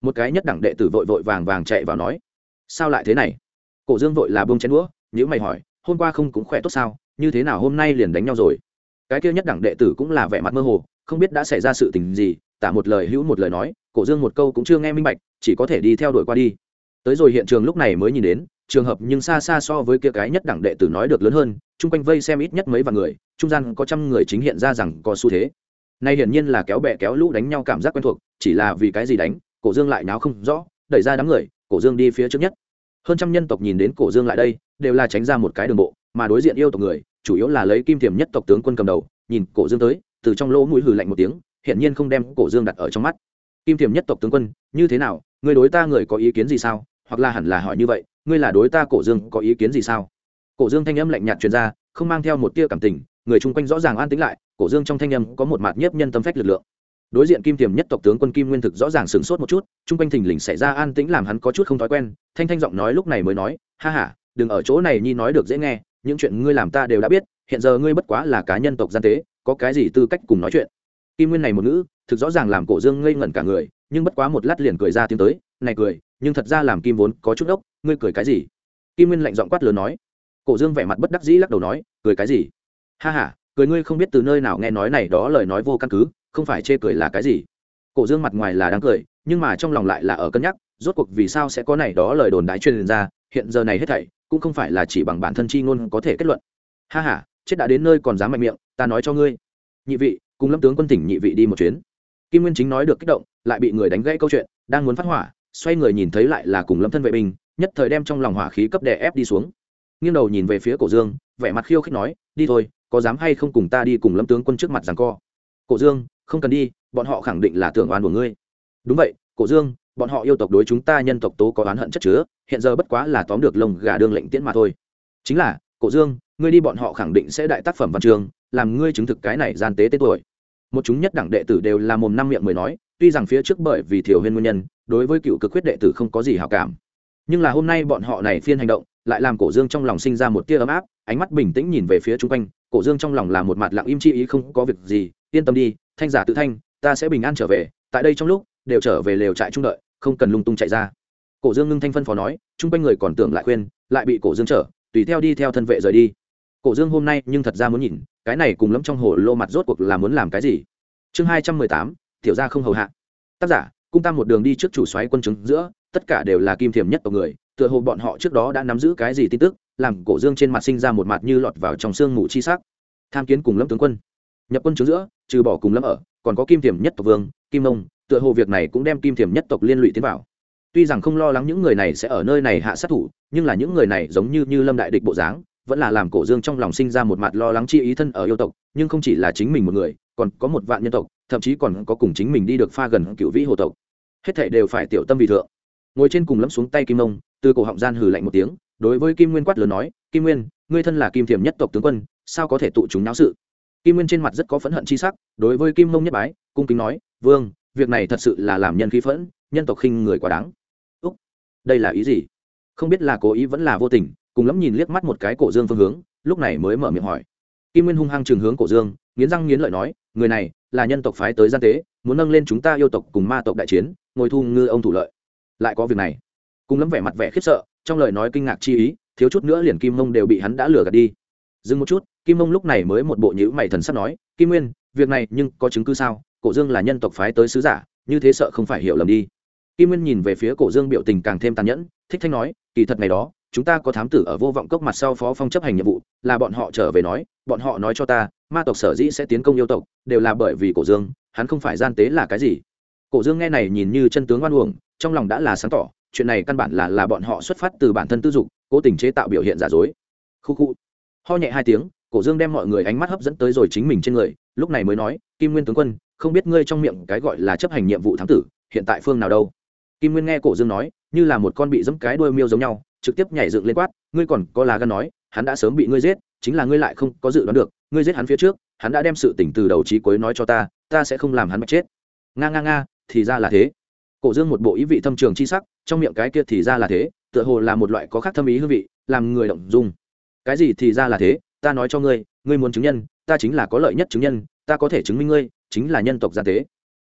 [SPEAKER 1] Một cái nhất đẳng đệ tử vội vội vàng vàng chạy vào nói, sao lại thế này? Cổ dương vội là bông chén đũa nhữ mày hỏi, hôm qua không cũng khỏe tốt sao, như thế nào hôm nay liền đánh nhau rồi? Cái kia nhất đẳng đệ tử cũng là vẻ mặt mơ hồ, không biết đã xảy ra sự tình gì, tả một lời hữu một lời nói, cổ dương một câu cũng chưa nghe minh bạch, chỉ có thể đi theo đuổi qua đi. Tới rồi hiện trường lúc này mới nhìn đến, trường hợp nhưng xa xa so với kia cái nhất đẳng đệ tử nói được lớn hơn, chung quanh vây xem ít nhất mấy vạn người, trung gian có trăm người chính hiện ra rằng có xu thế. Nay hiển nhiên là kéo bè kéo lũ đánh nhau cảm giác quen thuộc, chỉ là vì cái gì đánh, cổ dương lại náo không rõ, đẩy ra đám người, cổ dương đi phía trước nhất hơn trăm nhân tộc nhìn đến cổ dương lại đây, đều là tránh ra một cái đường bộ, mà đối diện yêu tộc người, chủ yếu là lấy kim thiểm nhất tộc tướng quân cầm đầu, nhìn cổ dương tới, từ trong lỗ mũi hừ lạnh một tiếng, hiển nhiên không đem cổ dương đặt ở trong mắt. Kim thiểm nhất tộc tướng quân, như thế nào? Người đối ta người có ý kiến gì sao? Hoặc là hẳn là hỏi như vậy, ngươi là đối ta cổ dương có ý kiến gì sao? Cổ dương thanh âm lạnh nhạt truyền ra, không mang theo một tia cảm tình, người chung quanh rõ ràng an tĩnh lại, cổ dương trong thanh âm có một mạt nhiếp nhân tâm phách lực lượng đối diện kim tiềm nhất tộc tướng quân kim nguyên thực rõ ràng sửng sốt một chút, chung quanh thình lình xảy ra an tĩnh làm hắn có chút không thói quen, thanh thanh giọng nói lúc này mới nói, ha ha, đừng ở chỗ này nhi nói được dễ nghe, những chuyện ngươi làm ta đều đã biết, hiện giờ ngươi bất quá là cá nhân tộc gian tế, có cái gì tư cách cùng nói chuyện? Kim nguyên này một ngữ, thực rõ ràng làm cổ dương ngây ngẩn cả người, nhưng bất quá một lát liền cười ra tiếng tới, này cười, nhưng thật ra làm kim vốn có chút ốc, ngươi cười cái gì? Kim nguyên lạnh giọng quát lớn nói. Cổ dương vẻ mặt bất đắc dĩ lắc đầu nói, cười cái gì? Ha ha, cười ngươi không biết từ nơi nào nghe nói này, đó lời nói vô căn cứ không phải chê cười là cái gì. Cổ dương mặt ngoài là đang cười, nhưng mà trong lòng lại là ở cân nhắc, rốt cuộc vì sao sẽ có này đó lời đồn đái truyền ra, hiện giờ này hết thảy, cũng không phải là chỉ bằng bản thân chi ngôn có thể kết luận. Ha ha, chết đã đến nơi còn dám mạnh miệng, ta nói cho ngươi. Nhị vị, cùng lâm tướng quân tỉnh nhị vị đi một chuyến. Kim nguyên chính nói được kích động, lại bị người đánh gãy câu chuyện, đang muốn phát hỏa, xoay người nhìn thấy lại là cùng lâm thân vệ binh, nhất thời đem trong lòng hỏa khí cấp đè ép đi xuống. Nghiêng đầu nhìn về phía cổ dương, vẻ mặt khiêu khích nói, đi thôi, có dám hay không cùng ta đi cùng lâm tướng quân trước mặt rằng co? Cổ dương không cần đi, bọn họ khẳng định là tưởng oan của ngươi. Đúng vậy, cổ dương, bọn họ yêu tộc đối chúng ta nhân tộc tố có oán hận chất chứa, hiện giờ bất quá là tóm được lồng gà đương lệnh tiễn mà thôi. Chính là, cổ dương, ngươi đi bọn họ khẳng định sẽ đại tác phẩm văn trường, làm ngươi chứng thực cái này gian tế tên tuổi. Một chúng nhất đẳng đệ tử đều là mồm năm miệng mới nói, tuy rằng phía trước bởi vì thiểu huyên nguyên nhân, đối với cựu cực quyết đệ tử không có gì hảo cảm. Nhưng là hôm nay bọn họ này phiên hành động, lại làm cổ dương trong lòng sinh ra một tia ấm áp, ánh mắt bình tĩnh nhìn về phía chung quanh. Cổ dương trong lòng là một mặt lặng im chi ý, không có việc gì yên tâm đi, thanh giả tự thanh, ta sẽ bình an trở về, tại đây trong lúc, đều trở về lều trại trung đợi, không cần lung tung chạy ra. Cổ dương ngưng thanh phân phó nói, chung quanh người còn tưởng lại khuyên, lại bị cổ dương trở tùy theo đi theo thân vệ rời đi. Cổ dương hôm nay nhưng thật ra muốn nhìn, cái này cùng lắm trong hồ lô mặt rốt cuộc là muốn làm cái gì? Chương hai trăm mười tám, tiểu gia không hầu hạ. Tác giả, cung tam một đường đi trước chủ xoáy quân chứng giữa, tất cả đều là kim thiềm nhất của người, tựa hồ bọn họ trước đó đã nắm giữ cái gì tin tức, làm cổ dương trên mặt sinh ra một mặt như lọt vào trong sương mù chi sắc. Tham kiến cùng lâm tướng quân. Nhập quân chứng giữa trừ bỏ cùng lâm ở, còn có kim thiềm nhất tộc vương, kim nông, tựa hồ việc này cũng đem kim thiềm nhất tộc liên lụy tiến vào. Tuy rằng không lo lắng những người này sẽ ở nơi này hạ sát thủ, nhưng là những người này giống như như lâm đại địch bộ dáng, vẫn là làm cổ dương trong lòng sinh ra một mặt lo lắng chi ý thân ở yêu tộc, nhưng không chỉ là chính mình một người, còn có một vạn nhân tộc, thậm chí còn có cùng chính mình đi được pha gần cựu vĩ hồ tộc. Hết thảy đều phải tiểu tâm vì thượng. Ngồi trên cùng lâm xuống tay kim nông, từ cổ họng gian hừ lạnh một tiếng, đối với kim nguyên quát lớn nói, kim nguyên, ngươi thân là kim thiểm nhất tộc tướng quân, sao có thể tụ chúng náo sự? Kim nguyên trên mặt rất có phẫn hận chi sắc, đối với kim mông nhất bái, cung kính nói, vương, việc này thật sự là làm nhân khí phẫn, nhân tộc khinh người quá đáng. Úc, đây là ý gì? Không biết là cố ý vẫn là vô tình. Cùng lắm nhìn liếc mắt một cái cổ dương phương hướng, lúc này mới mở miệng hỏi. Kim nguyên hung hăng trường hướng cổ dương, nghiến răng nghiến lợi nói, người này là nhân tộc phái tới gian tế, muốn nâng lên chúng ta yêu tộc cùng ma tộc đại chiến, ngồi thu ngư ông thủ lợi. Lại có việc này. Cùng lắm vẻ mặt vẻ khiếp sợ, trong lời nói kinh ngạc chi ý, thiếu chút nữa liền kim mông đều bị hắn đã lừa gạt đi. Dừng một chút kim mông lúc này mới một bộ nhữ mày thần sắp nói, kim nguyên, việc này nhưng có chứng cứ sao? Cổ dương là nhân tộc phái tới sứ giả, như thế sợ không phải hiểu lầm đi. Kim nguyên nhìn về phía cổ dương biểu tình càng thêm tàn nhẫn, thích thanh nói, kỳ thật ngày đó, chúng ta có thám tử ở vô vọng cốc mặt sau phó phong chấp hành nhiệm vụ, là bọn họ trở về nói, bọn họ nói cho ta, ma tộc sở dĩ sẽ tiến công yêu tộc, đều là bởi vì cổ dương, hắn không phải gian tế là cái gì. Cổ dương nghe này nhìn như chân tướng oan uổng, trong lòng đã là sáng tỏ, chuyện này căn bản là là bọn họ xuất phát từ bản thân tư dục, cố tình chế tạo biểu hiện giả dối. Khu khu. Ho nhẹ hai tiếng cổ dương đem mọi người ánh mắt hấp dẫn tới rồi chính mình trên người, lúc này mới nói, kim nguyên tướng quân, không biết ngươi trong miệng cái gọi là chấp hành nhiệm vụ thám tử, hiện tại phương nào đâu? Kim nguyên nghe cổ dương nói, như là một con bị dẫm cái đuôi miêu giống nhau, trực tiếp nhảy dựng lên quát, ngươi còn có là gan nói, hắn đã sớm bị ngươi giết, chính là ngươi lại không có dự đoán được, ngươi giết hắn phía trước, hắn đã đem sự tỉnh từ đầu trí cuối nói cho ta ta sẽ không làm hắn mạch chết. Nga nga nga, thì ra là thế. Cổ dương một bộ ý vị thâm trường chi sắc, trong miệng cái kia thì ra là thế, tựa hồ là một loại có khác thâm ý hương vị, làm người động dung. Cái gì thì ra là thế? Ta nói cho ngươi ngươi muốn chứng nhân, ta chính là có lợi nhất chứng nhân, ta có thể chứng minh ngươi, chính là nhân tộc gia tế.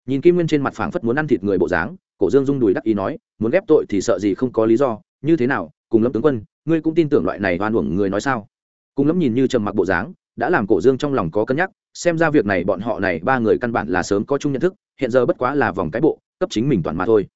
[SPEAKER 1] Nhìn kim nguyên trên mặt phảng phất muốn ăn thịt người bộ dáng, cổ dương dung đùi đắc ý nói, muốn ghép tội thì sợ gì không có lý do, như thế nào, cùng lâm tướng quân, ngươi cũng tin tưởng loại này oan uổng người nói sao? Cùng lâm nhìn như trầm mặc bộ dáng, đã làm cổ dương trong lòng có cân nhắc, xem ra việc này bọn họ này ba người căn bản là sớm có chung nhận thức, hiện giờ bất quá là vòng cái bộ, cấp chính mình toàn mà thôi.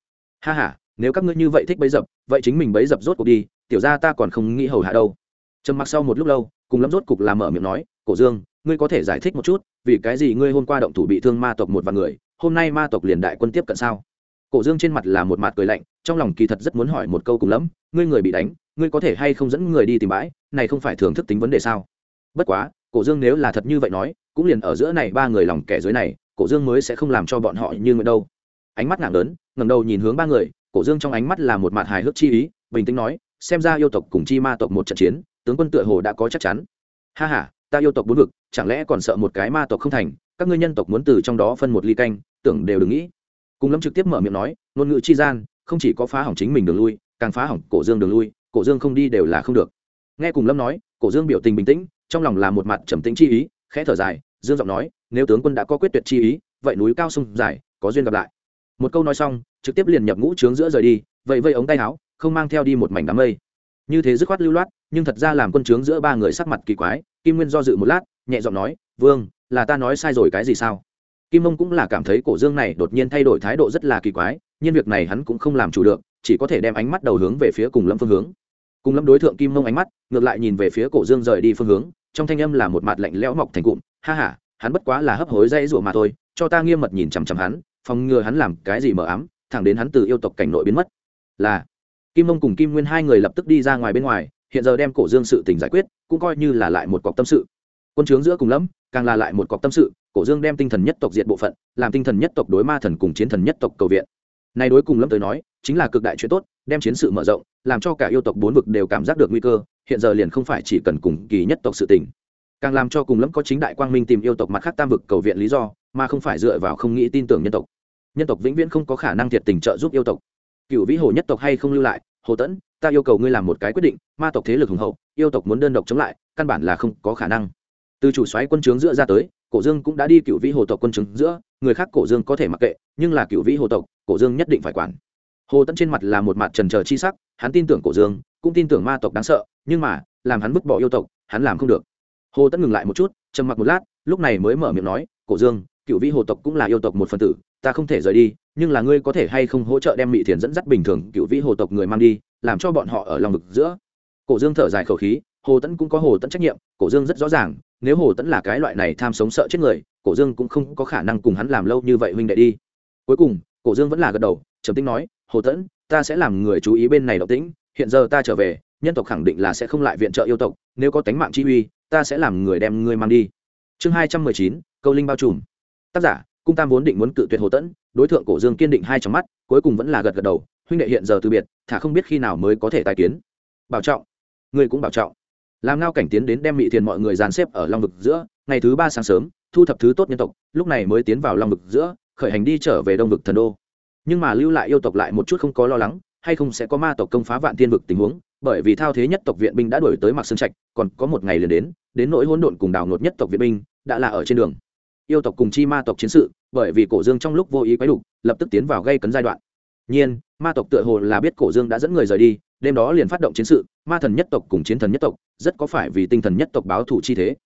[SPEAKER 1] Ha ha, nếu các ngươi như vậy thích bấy dập, vậy chính mình bấy dập rốt cuộc đi, tiểu ra ta còn không nghĩ hầu hạ đâu. Trầm mặc sau một lúc lâu cùng lắm rốt cục làm mở miệng nói, cổ dương, ngươi có thể giải thích một chút, vì cái gì ngươi hôm qua động thủ bị thương ma tộc một vài người, hôm nay ma tộc liền đại quân tiếp cận sao? Cổ dương trên mặt là một mặt cười lạnh, trong lòng kỳ thật rất muốn hỏi một câu cùng lắm ngươi người bị đánh, ngươi có thể hay không dẫn người đi tìm bãi, này không phải thường thức tính vấn đề sao? Bất quá, cổ dương nếu là thật như vậy nói, cũng liền ở giữa này ba người lòng kẻ dưới này, cổ dương mới sẽ không làm cho bọn họ như người đâu. Ánh mắt nặng lớn, ngẩng đầu nhìn hướng ba người, cổ dương trong ánh mắt là một mặt hài hước chi ý, bình tĩnh nói, xem ra yêu tộc cùng chi ma tộc một trận chiến tướng quân tựa hồ đã có chắc chắn. Ha ha, ta yêu tộc bốn vực, chẳng lẽ còn sợ một cái ma tộc không thành? Các ngươi nhân tộc muốn từ trong đó phân một ly canh, tưởng đều đừng nghĩ. Cùng lâm trực tiếp mở miệng nói, ngôn ngữ chi gian, không chỉ có phá hỏng chính mình đường lui, càng phá hỏng cổ dương đường lui, cổ dương không đi đều là không được. Nghe cùng lâm nói, cổ dương biểu tình bình tĩnh, trong lòng là một mặt trầm tĩnh chi ý, khẽ thở dài, dương giọng nói, nếu tướng quân đã có quyết tuyệt chi ý, vậy núi cao sông dài, có duyên gặp lại. Một câu nói xong, trực tiếp liền nhập ngũ trướng giữa rời đi vậy vây ống tay áo, không mang theo đi một mảnh đám mây. Như thế dứt khoát lưu loát nhưng thật ra làm quân trướng giữa ba người sắc mặt kỳ quái, kim nguyên do dự một lát, nhẹ giọng nói, vương, là ta nói sai rồi cái gì sao? Kim mông cũng là cảm thấy cổ dương này đột nhiên thay đổi thái độ rất là kỳ quái, nhưng việc này hắn cũng không làm chủ được, chỉ có thể đem ánh mắt đầu hướng về phía cùng lâm phương hướng. Cùng lâm đối tượng kim mông ánh mắt, ngược lại nhìn về phía cổ dương rời đi phương hướng, trong thanh âm là một mặt lạnh lẽo mọc thành cụm, ha ha, hắn bất quá là hấp hối dây rủa mà thôi, cho ta nghiêm mật nhìn chằm chằm hắn, phòng ngừa hắn làm cái gì mờ ám, thẳng đến hắn từ yêu tộc cảnh nội biến mất. Là, kim mông cùng kim nguyên hai người lập tức đi ra ngoài bên ngoài hiện giờ đem cổ dương sự tình giải quyết, cũng coi như là lại một cọc tâm sự. Quân trướng giữa cùng lẫm, càng là lại một cọc tâm sự, cổ dương đem tinh thần nhất tộc diệt bộ phận, làm tinh thần nhất tộc đối ma thần cùng chiến thần nhất tộc cầu viện. Này đối cùng lâm tới nói, chính là cực đại chuyện tốt, đem chiến sự mở rộng, làm cho cả yêu tộc bốn vực đều cảm giác được nguy cơ, hiện giờ liền không phải chỉ cần cùng kỳ nhất tộc sự tình. Càng làm cho cùng lâm có chính đại quang minh tìm yêu tộc mặt khác tam vực cầu viện lý do, mà không phải dựa vào không nghĩ tin tưởng nhân tộc. Nhân tộc vĩnh viễn không có khả năng thiệt tình trợ giúp yêu tộc. Cựu vĩ hồ nhất tộc hay không lưu lại, hồ tẫn ta yêu cầu ngươi làm một cái quyết định, ma tộc thế lực hùng hậu, yêu tộc muốn đơn độc chống lại, căn bản là không có khả năng. Từ chủ xoáy quân trướng giữa ra tới, cổ dương cũng đã đi cựu vĩ hồ tộc quân trướng giữa, người khác cổ dương có thể mặc kệ, nhưng là cựu vĩ hồ tộc, cổ dương nhất định phải quản. Hồ tẫn trên mặt là một mặt trần trờ chi sắc, hắn tin tưởng cổ dương, cũng tin tưởng ma tộc đáng sợ, nhưng mà, làm hắn vứt bỏ yêu tộc, hắn làm không được. Hồ tẫn ngừng lại một chút, trầm mặc một lát, lúc này mới mở miệng nói, cổ dương, cựu vĩ hồ tộc cũng là yêu tộc một phần tử, ta không thể rời đi nhưng là ngươi có thể hay không hỗ trợ đem mỹ thiền dẫn dắt bình thường cựu vĩ hồ tộc người mang đi, làm cho bọn họ ở lòng vực giữa. Cổ dương thở dài khẩu khí, hồ tẫn cũng có hồ tẫn trách nhiệm, cổ dương rất rõ ràng, nếu hồ tẫn là cái loại này tham sống sợ chết người, cổ dương cũng không có khả năng cùng hắn làm lâu như vậy huynh đệ đi. Cuối cùng, cổ dương vẫn là gật đầu, trầm tính nói, hồ tẫn ta sẽ làm người chú ý bên này động tĩnh, hiện giờ ta trở về, nhân tộc khẳng định là sẽ không lại viện trợ yêu tộc, nếu có tánh mạng chi uy, ta sẽ làm người đem ngươi mang đi. Chương hai trăm mười chín, câu linh bao trùm. Tác giả, cung tam vốn định muốn cự tuyệt hồ tẫn đối tượng cổ dương kiên định hai trong mắt, cuối cùng vẫn là gật gật đầu, huynh đệ hiện giờ từ biệt, thả không biết khi nào mới có thể tài kiến. Bảo trọng. Ngươi cũng bảo trọng. Làm ngao cảnh tiến đến đem mị thiền mọi người dàn xếp ở long vực giữa, ngày thứ ba sáng sớm, thu thập thứ tốt nhân tộc, lúc này mới tiến vào long vực giữa, khởi hành đi trở về đông vực thần đô. Nhưng mà lưu lại yêu tộc lại một chút không có lo lắng, hay không sẽ có ma tộc công phá vạn tiên vực tình huống, bởi vì thao thế nhất tộc viện binh đã đuổi tới mạc sơn trạch, còn có một ngày liền đến đến nỗi hỗn độn cùng đảo nột nhất tộc viện binh đã là ở trên đường yêu tộc cùng chi ma tộc chiến sự, bởi vì cổ dương trong lúc vô ý quấy đục lập tức tiến vào gây cấn giai đoạn. Nhiên, ma tộc tựa hồ là biết cổ dương đã dẫn người rời đi, đêm đó liền phát động chiến sự, ma thần nhất tộc cùng chiến thần nhất tộc, rất có phải vì tinh thần nhất tộc báo thủ chi thế.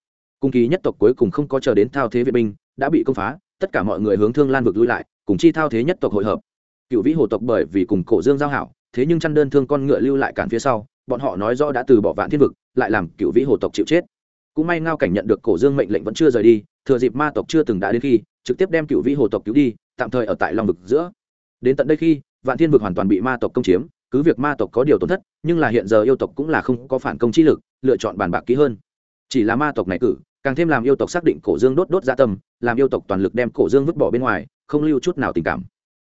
[SPEAKER 1] Cung ký nhất tộc cuối cùng không có chờ đến thao thế viện binh, đã bị công phá, tất cả mọi người hướng thương lan vực lui lại, cùng chi thao thế nhất tộc hội hợp. Cựu vĩ hồ tộc bởi vì cùng cổ dương giao hảo, thế nhưng chăn đơn thương con ngựa lưu lại cản phía sau, bọn họ nói rõ đã từ bỏ vạn thiên vực, lại làm cựu vĩ hồ tộc chịu chết. Cũng may ngao cảnh nhận được cổ dương mệnh lệnh vẫn chưa rời đi thừa dịp ma tộc chưa từng đã đến khi, trực tiếp đem cựu vĩ hồ tộc cứu đi, tạm thời ở tại long vực giữa. Đến tận đây khi, vạn thiên vực hoàn toàn bị ma tộc công chiếm, cứ việc ma tộc có điều tổn thất, nhưng là hiện giờ yêu tộc cũng là không có phản công chi lực, lựa chọn bàn bạc kỹ hơn. Chỉ là ma tộc này cử, càng thêm làm yêu tộc xác định cổ dương đốt đốt gia tâm, làm yêu tộc toàn lực đem cổ dương vứt bỏ bên ngoài, không lưu chút nào tình cảm.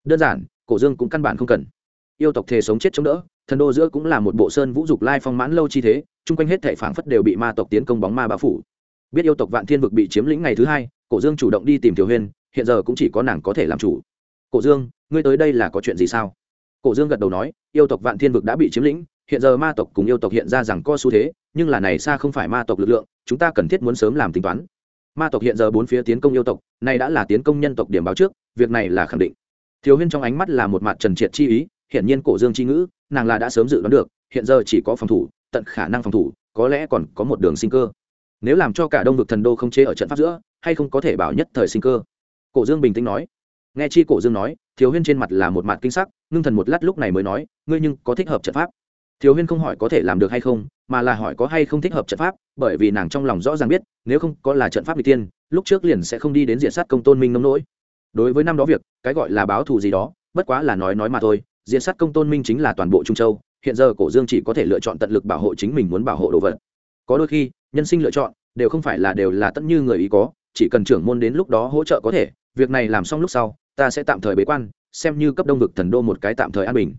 [SPEAKER 1] Đơn giản, cổ dương cũng căn bản không cần. Yêu tộc thề sống chết chống đỡ, thần đô giữa cũng là một bộ sơn vũ dục lai phong mãn lâu chi thế, chung quanh hết thể phảng phất đều bị ma tộc tiến công bóng ma bao phủ biết yêu tộc vạn thiên vực bị chiếm lĩnh ngày thứ hai, cổ dương chủ động đi tìm tiểu huyên hiện giờ cũng chỉ có nàng có thể làm chủ. Cổ dương, ngươi tới đây là có chuyện gì sao? Cổ dương gật đầu nói, yêu tộc vạn thiên vực đã bị chiếm lĩnh, hiện giờ ma tộc cùng yêu tộc hiện ra rằng có xu thế, nhưng là này xa không phải ma tộc lực lượng, chúng ta cần thiết muốn sớm làm tính toán. Ma tộc hiện giờ bốn phía tiến công yêu tộc, này đã là tiến công nhân tộc điểm báo trước, việc này là khẳng định. Thiếu huyên trong ánh mắt là một mặt trần triệt chi ý, hiển nhiên cổ dương chi ngữ, nàng là đã sớm dự đoán được, hiện giờ chỉ có phòng thủ, tận khả năng phòng thủ, có lẽ còn có một đường sinh cơ nếu làm cho cả đông vực thần đô không chế ở trận pháp giữa, hay không có thể bảo nhất thời sinh cơ? Cổ dương bình tĩnh nói. Nghe chi cổ dương nói, thiếu huyên trên mặt là một mặt kinh sắc, ngưng thần một lát lúc này mới nói, ngươi nhưng có thích hợp trận pháp? Thiếu huyên không hỏi có thể làm được hay không, mà là hỏi có hay không thích hợp trận pháp, bởi vì nàng trong lòng rõ ràng biết, nếu không có là trận pháp bị tiên, lúc trước liền sẽ không đi đến diện sát công tôn minh nông nỗi. Đối với năm đó việc, cái gọi là báo thù gì đó, bất quá là nói nói mà thôi, diện sát công tôn minh chính là toàn bộ trung châu, hiện giờ cổ dương chỉ có thể lựa chọn tận lực bảo hộ chính mình muốn bảo hộ đồ vật. Có đôi khi nhân sinh lựa chọn, đều không phải là đều là tất như người ý có, chỉ cần trưởng môn đến lúc đó hỗ trợ có thể, việc này làm xong lúc sau, ta sẽ tạm thời bế quan, xem như cấp đông vực thần đô một cái tạm thời an bình.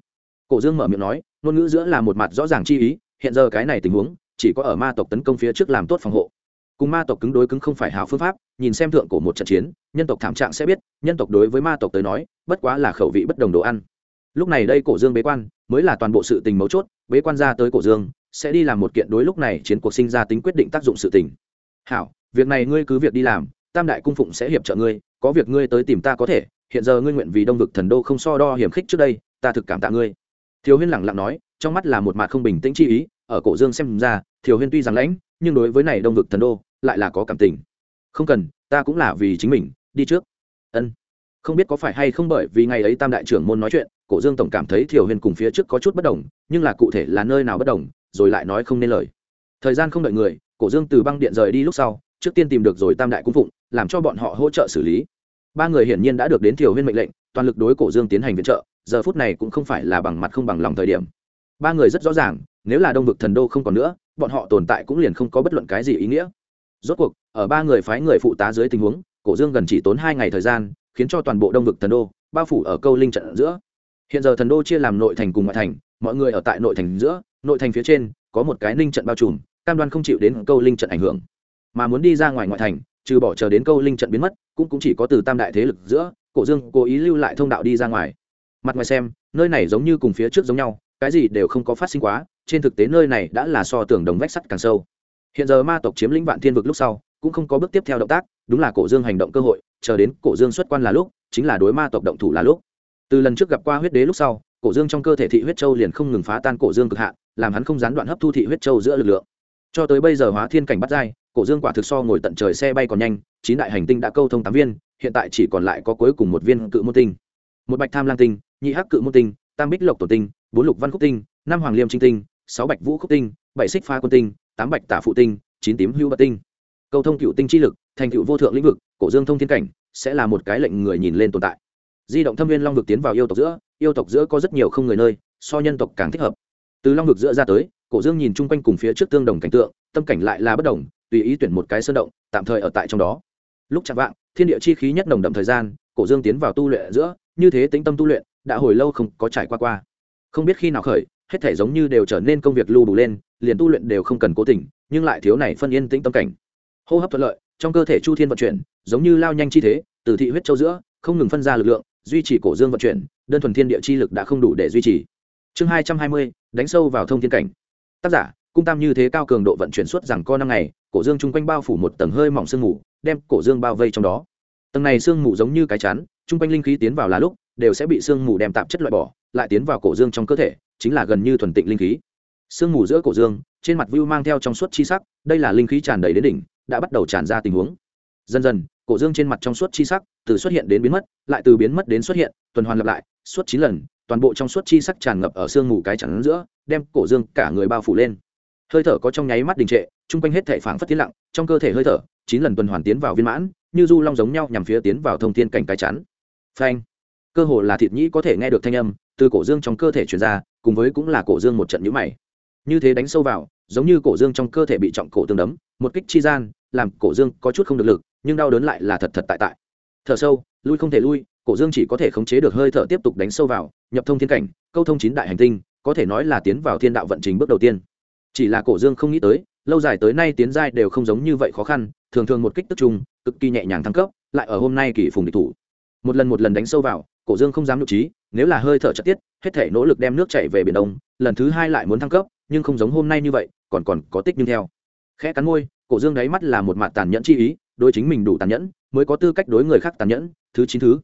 [SPEAKER 1] Cổ dương mở miệng nói, ngôn ngữ giữa là một mặt rõ ràng chi ý, hiện giờ cái này tình huống, chỉ có ở ma tộc tấn công phía trước làm tốt phòng hộ. Cùng ma tộc cứng đối cứng không phải hảo phương pháp, nhìn xem thượng cổ một trận chiến, nhân tộc thảm trạng sẽ biết, nhân tộc đối với ma tộc tới nói, bất quá là khẩu vị bất đồng đồ ăn. Lúc này đây cổ dương bế quan, mới là toàn bộ sự tình mấu chốt, bế quan ra tới cổ dương sẽ đi làm một kiện đối lúc này chiến cuộc sinh ra tính quyết định tác dụng sự tình. Hảo, việc này ngươi cứ việc đi làm, tam đại cung phụng sẽ hiệp trợ ngươi, có việc ngươi tới tìm ta có thể, hiện giờ ngươi nguyện vì đông vực thần đô không so đo hiểm khích trước đây, ta thực cảm tạ ngươi. Thiếu huyên lẳng lặng nói, trong mắt là một mặt không bình tĩnh chi ý, ở cổ dương xem ra thiếu huyên tuy rằng lãnh, nhưng đối với này đông vực thần đô, lại là có cảm tình. Không cần, ta cũng là vì chính mình, đi trước. Ân. Không biết có phải hay không bởi vì ngày ấy tam đại trưởng môn nói chuyện, cổ dương tổng cảm thấy thiều huyền cùng phía trước có chút bất đồng, nhưng là cụ thể là nơi nào bất đồng rồi lại nói không nên lời. Thời gian không đợi người, cổ dương từ băng điện rời đi lúc sau, trước tiên tìm được rồi tam đại cung phụng, làm cho bọn họ hỗ trợ xử lý. Ba người hiển nhiên đã được đến thiều huyên mệnh lệnh, toàn lực đối cổ dương tiến hành viện trợ, giờ phút này cũng không phải là bằng mặt không bằng lòng thời điểm. Ba người rất rõ ràng, nếu là đông vực thần đô không còn nữa, bọn họ tồn tại cũng liền không có bất luận cái gì ý nghĩa. Rốt cuộc, ở ba người phái người phụ tá dưới tình huống, cổ dương gần chỉ tốn hai ngày thời gian, khiến cho toàn bộ đông vực thần đô bao phủ ở câu linh trận giữa. Hiện giờ thần đô chia làm nội thành cùng ngoại thành mọi người ở tại nội thành giữa nội thành phía trên có một cái ninh trận bao trùm cam đoan không chịu đến câu linh trận ảnh hưởng. Mà muốn đi ra ngoài ngoại thành trừ bỏ chờ đến câu linh trận biến mất cũng, cũng chỉ có từ tam đại thế lực giữa cổ dương cố ý lưu lại thông đạo đi ra ngoài. Mặt ngoài xem nơi này giống như cùng phía trước giống nhau cái gì đều không có phát sinh quá trên thực tế nơi này đã là so tường đồng vách sắt càng sâu. Hiện giờ ma tộc chiếm lĩnh vạn thiên vực lúc sau cũng không có bước tiếp theo động tác đúng là cổ dương hành động cơ hội chờ đến cổ dương xuất quan là lúc chính là đối ma tộc động thủ là lúc. Từ lần trước gặp qua huyết đế lúc sau cổ dương trong cơ thể thị huyết châu liền không ngừng phá tan cổ dương cực hạn làm hắn không gián đoạn hấp thu thị huyết châu giữa lực lượng. Cho tới bây giờ hóa thiên cảnh bắt dai cổ dương quả thực so ngồi tận trời xe bay còn nhanh, chín đại hành tinh đã câu thông tám viên, hiện tại chỉ còn lại có cuối cùng một viên cự môn tinh. Một bạch tham lang tinh, nhị hắc cự môn tinh, tam bích lộc tổ tinh, bốn lục văn khúc tinh, năm hoàng liêm trinh tinh, sáu bạch vũ khúc tinh, bảy xích pha quân tinh, tám bạch tả phụ tinh, chín tím hưu bật tinh. Câu thông cựu tinh chi lực, thành cựu vô thượng lĩnh vực, cổ dương thông thiên cảnh, sẽ là một cái lệnh người nhìn lên tồn tại. Di động thâm viên long vực tiến vào yêu tộc giữa yêu tộc giữa có rất nhiều không người nơi, so nhân tộc càng thích hợp. Từ long vực giữa ra tới, cổ dương nhìn chung quanh cùng phía trước tương đồng cảnh tượng, tâm cảnh lại là bất đồng, tùy ý tuyển một cái sơn động, tạm thời ở tại trong đó. Lúc chạm vạng, thiên địa chi khí nhất nồng đậm thời gian, cổ dương tiến vào tu luyện giữa, như thế tĩnh tâm tu luyện, đã hồi lâu không có trải qua qua. Không biết khi nào khởi, hết thể giống như đều trở nên công việc lưu đủ lên, liền tu luyện đều không cần cố tình, nhưng lại thiếu này phân yên tĩnh tâm cảnh. Hô hấp thuận lợi, trong cơ thể chu thiên vận chuyển, giống như lao nhanh chi thế, từ thị huyết châu giữa, không ngừng phân ra lực lượng duy trì cổ dương vận chuyển, đơn thuần thiên địa chi lực đã không đủ để duy trì. Chương hai trăm hai mươi, đánh sâu vào thông thiên cảnh. Tác giả, cung tam như thế cao cường độ vận chuyển suốt rằng co năm ngày, cổ dương chung quanh bao phủ một tầng hơi mỏng sương mù, đem cổ dương bao vây trong đó. Tầng này sương mù giống như cái chắn, chung quanh linh khí tiến vào là lúc, đều sẽ bị sương mù đem tạp chất loại bỏ, lại tiến vào cổ dương trong cơ thể, chính là gần như thuần tịnh linh khí. Sương mù giữa cổ dương, trên mặt view mang theo trong suốt chi sắc, đây là linh khí tràn đầy đến đỉnh, đã bắt đầu tràn ra tình huống. Dần dần cổ dương trên mặt trong suốt chi sắc từ xuất hiện đến biến mất, lại từ biến mất đến xuất hiện, tuần hoàn lặp lại, suốt chín lần, toàn bộ trong suốt chi sắc tràn ngập ở sương mù cái chắn giữa, đem cổ dương cả người bao phủ lên. Hơi thở có trong nháy mắt đình trệ, chung quanh hết thể phảng phất tiến lặng, trong cơ thể hơi thở, chín lần tuần hoàn tiến vào viên mãn, như du long giống nhau nhằm phía tiến vào thông thiên cảnh cái chắn. Phanh! Cơ hồ là thịt nhĩ có thể nghe được thanh âm từ cổ dương trong cơ thể truyền ra, cùng với cũng là cổ dương một trận nhũ mày. Như thế đánh sâu vào, giống như cổ dương trong cơ thể bị trọng cổ tương đấm một kích chi gian, làm cổ dương có chút không được lực, nhưng đau đớn lại là thật thật tại tại. Thở sâu, lui không thể lui, cổ dương chỉ có thể khống chế được hơi thở tiếp tục đánh sâu vào, nhập thông thiên cảnh, câu thông chín đại hành tinh, có thể nói là tiến vào thiên đạo vận trình bước đầu tiên. Chỉ là cổ dương không nghĩ tới, lâu dài tới nay tiến giai đều không giống như vậy khó khăn, thường thường một kích tức trung cực kỳ nhẹ nhàng thăng cấp, lại ở hôm nay kỳ phùng địch thủ. Một lần một lần đánh sâu vào, cổ dương không dám nhục trí, nếu là hơi thở chất tiết, hết thể nỗ lực đem nước chảy về biển đông, lần thứ hai lại muốn thăng cấp, nhưng không giống hôm nay như vậy, còn còn có tích nhưng theo khẽ cắn môi, cổ dương đáy mắt là một mặt tàn nhẫn chi ý, đối chính mình đủ tàn nhẫn, mới có tư cách đối người khác tàn nhẫn, thứ chín thứ.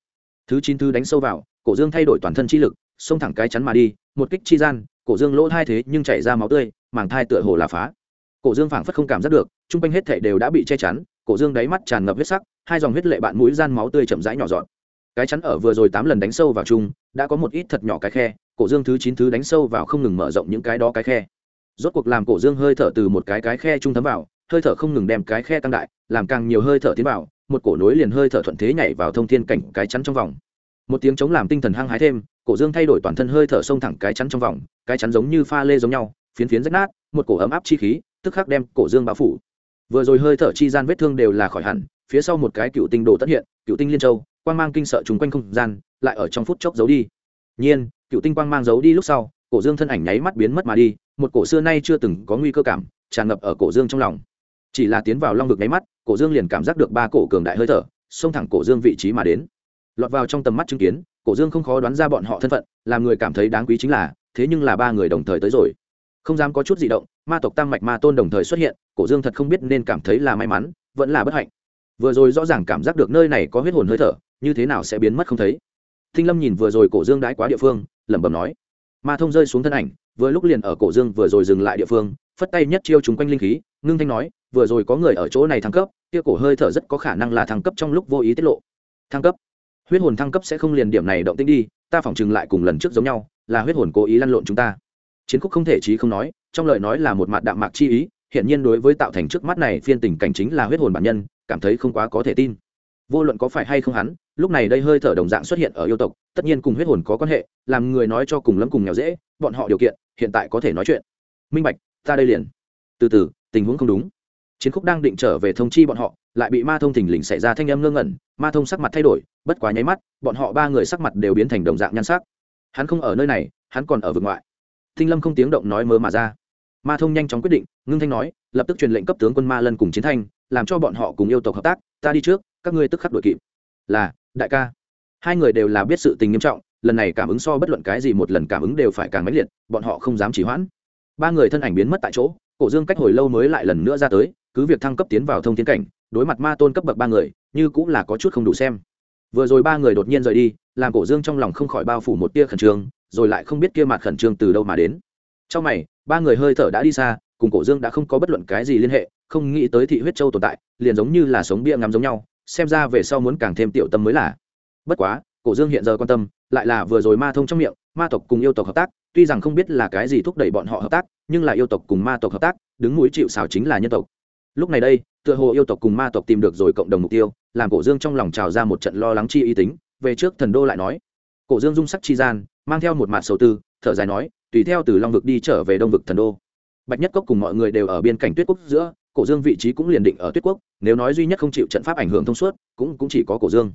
[SPEAKER 1] Thứ chín thứ đánh sâu vào, cổ dương thay đổi toàn thân chi lực, xông thẳng cái chắn mà đi, một kích chi gian, cổ dương lỗ thai thế nhưng chảy ra máu tươi, màng thai tựa hồ là phá. Cổ dương phảng phất không cảm giác được chung quanh hết thể đều đã bị che chắn, cổ dương đáy mắt tràn ngập huyết sắc, hai dòng huyết lệ bạn mũi gian máu tươi chậm rãi nhỏ dọn. Cái chắn ở vừa rồi tám lần đánh sâu vào chung, đã có một ít thật nhỏ cái khe, cổ dương thứ chín thứ đánh sâu vào không ngừng mở rộng những cái đó cái khe rốt cuộc làm cổ dương hơi thở từ một cái cái khe trung thấm vào, hơi thở không ngừng đem cái khe tăng đại, làm càng nhiều hơi thở tiến vào, một cổ nối liền hơi thở thuận thế nhảy vào thông thiên cảnh cái chắn trong vòng. Một tiếng chống làm tinh thần hăng hái thêm, cổ dương thay đổi toàn thân hơi thở xông thẳng cái chắn trong vòng, cái chắn giống như pha lê giống nhau, phiến phiến rách nát, một cổ ấm áp chi khí, tức khắc đem cổ dương bao phủ. Vừa rồi hơi thở chi gian vết thương đều là khỏi hẳn, phía sau một cái cựu tinh đồ tất hiện, cựu tinh liên châu, quang mang kinh sợ chúng quanh không gian, lại ở trong phút chốc giấu đi. Nhiên, cựu tinh quang mang giấu đi lúc sau, cổ dương thân ảnh nháy mắt biến mất mà đi một cổ xưa nay chưa từng có nguy cơ cảm tràn ngập ở cổ dương trong lòng. Chỉ là tiến vào long vực nháy mắt, cổ dương liền cảm giác được ba cổ cường đại hơi thở, xông thẳng cổ dương vị trí mà đến. Lọt vào trong tầm mắt chứng kiến, cổ dương không khó đoán ra bọn họ thân phận, làm người cảm thấy đáng quý chính là, thế nhưng là ba người đồng thời tới rồi. Không dám có chút gì động, ma tộc tam mạch ma tôn đồng thời xuất hiện, cổ dương thật không biết nên cảm thấy là may mắn, vẫn là bất hạnh. Vừa rồi rõ ràng cảm giác được nơi này có huyết hồn hơi thở, như thế nào sẽ biến mất không thấy. Thinh lâm nhìn vừa rồi cổ dương đãi quá địa phương, lẩm bẩm nói. Ma thông rơi xuống thân ảnh vừa lúc liền ở cổ dương vừa rồi dừng lại địa phương, phất tay nhất chiêu chúng quanh linh khí, ngưng thanh nói, vừa rồi có người ở chỗ này thăng cấp, kia cổ hơi thở rất có khả năng là thăng cấp trong lúc vô ý tiết lộ. Thăng cấp. Huyết hồn thăng cấp sẽ không liền điểm này động tĩnh đi, ta phỏng chừng lại cùng lần trước giống nhau, là huyết hồn cố ý lăn lộn chúng ta. Chiến khúc không thể trí không nói, trong lời nói là một mặt đạm mạc chi ý hiện nhiên đối với tạo thành trước mắt này phiên tình cảnh chính là huyết hồn bản nhân, cảm thấy không quá có thể tin vô luận có phải hay không hắn, lúc này đây hơi thở đồng dạng xuất hiện ở yêu tộc, tất nhiên cùng huyết hồn có quan hệ, làm người nói cho cùng lắm cùng nghèo dễ, bọn họ điều kiện, hiện tại có thể nói chuyện. Minh bạch, ta đây liền. Từ từ, tình huống không đúng. Chiến khúc đang định trở về thông chi bọn họ, lại bị ma thông thình lình xảy ra thanh âm ngơ ngẩn, ma thông sắc mặt thay đổi, bất quá nháy mắt, bọn họ ba người sắc mặt đều biến thành đồng dạng nhan sắc. Hắn không ở nơi này, hắn còn ở vực ngoại. Thinh lâm không tiếng động nói mơ mà ra. Ma thông nhanh chóng quyết định, ngưng thanh nói, lập tức truyền lệnh cấp tướng quân ma lân cùng chiến thanh làm cho bọn họ cùng yêu tộc hợp tác, ta đi trước, các ngươi tức khắc đuổi kịp. Là, đại ca. Hai người đều là biết sự tình nghiêm trọng, lần này cảm ứng so bất luận cái gì một lần cảm ứng đều phải càng mãnh liệt, bọn họ không dám chỉ hoãn. Ba người thân ảnh biến mất tại chỗ, cổ dương cách hồi lâu mới lại lần nữa ra tới, cứ việc thăng cấp tiến vào thông tiến cảnh, đối mặt ma tôn cấp bậc ba người, như cũng là có chút không đủ xem. Vừa rồi ba người đột nhiên rời đi, làm cổ dương trong lòng không khỏi bao phủ một tia khẩn trương, rồi lại không biết kia mặt khẩn trương từ đâu mà đến. Trong mày, ba người hơi thở đã đi xa, cùng cổ dương đã không có bất luận cái gì liên hệ không nghĩ tới thị huyết châu tồn tại, liền giống như là sống bia ngắm giống nhau, xem ra về sau muốn càng thêm tiểu tâm mới là. Bất quá, cổ dương hiện giờ quan tâm, lại là vừa rồi ma thông trong miệng, ma tộc cùng yêu tộc hợp tác, tuy rằng không biết là cái gì thúc đẩy bọn họ hợp tác, nhưng là yêu tộc cùng ma tộc hợp tác, đứng mũi chịu xào chính là nhân tộc. Lúc này đây, tựa hồ yêu tộc cùng ma tộc tìm được rồi cộng đồng mục tiêu, làm cổ dương trong lòng trào ra một trận lo lắng chi ý tính, về trước thần đô lại nói. Cổ dương dung sắc chi gian, mang theo một mạt sầu tư, thở dài nói, tùy theo từ long vực đi trở về đông vực thần đô. Bạch nhất cốc cùng mọi người đều ở biên cảnh tuyết quốc giữa cổ dương vị trí cũng liền định ở tuyết quốc, nếu nói duy nhất không chịu trận pháp ảnh hưởng thông suốt, cũng cũng chỉ có cổ dương.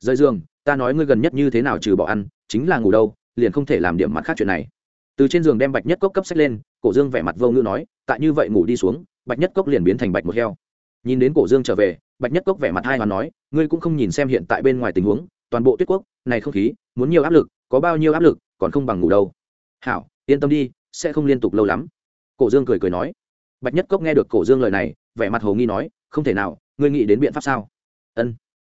[SPEAKER 1] Rơi dương ta nói ngươi gần nhất như thế nào trừ bỏ ăn, chính là ngủ đâu, liền không thể làm điểm mặt khác chuyện này. Từ trên giường đem bạch nhất cốc cấp sách lên, cổ dương vẻ mặt vô ngữ nói, tại như vậy ngủ đi xuống, bạch nhất cốc liền biến thành bạch một heo. Nhìn đến cổ dương trở về, bạch nhất cốc vẻ mặt hai hoàn nói, ngươi cũng không nhìn xem hiện tại bên ngoài tình huống, toàn bộ tuyết quốc, này không khí, muốn nhiều áp lực, có bao nhiêu áp lực, còn không bằng ngủ đâu. Hảo, yên tâm đi, sẽ không liên tục lâu lắm. Cổ dương cười cười nói bạch nhất cốc nghe được cổ dương lời này, vẻ mặt hồ nghi nói, không thể nào, ngươi nghĩ đến biện pháp sao? Ân.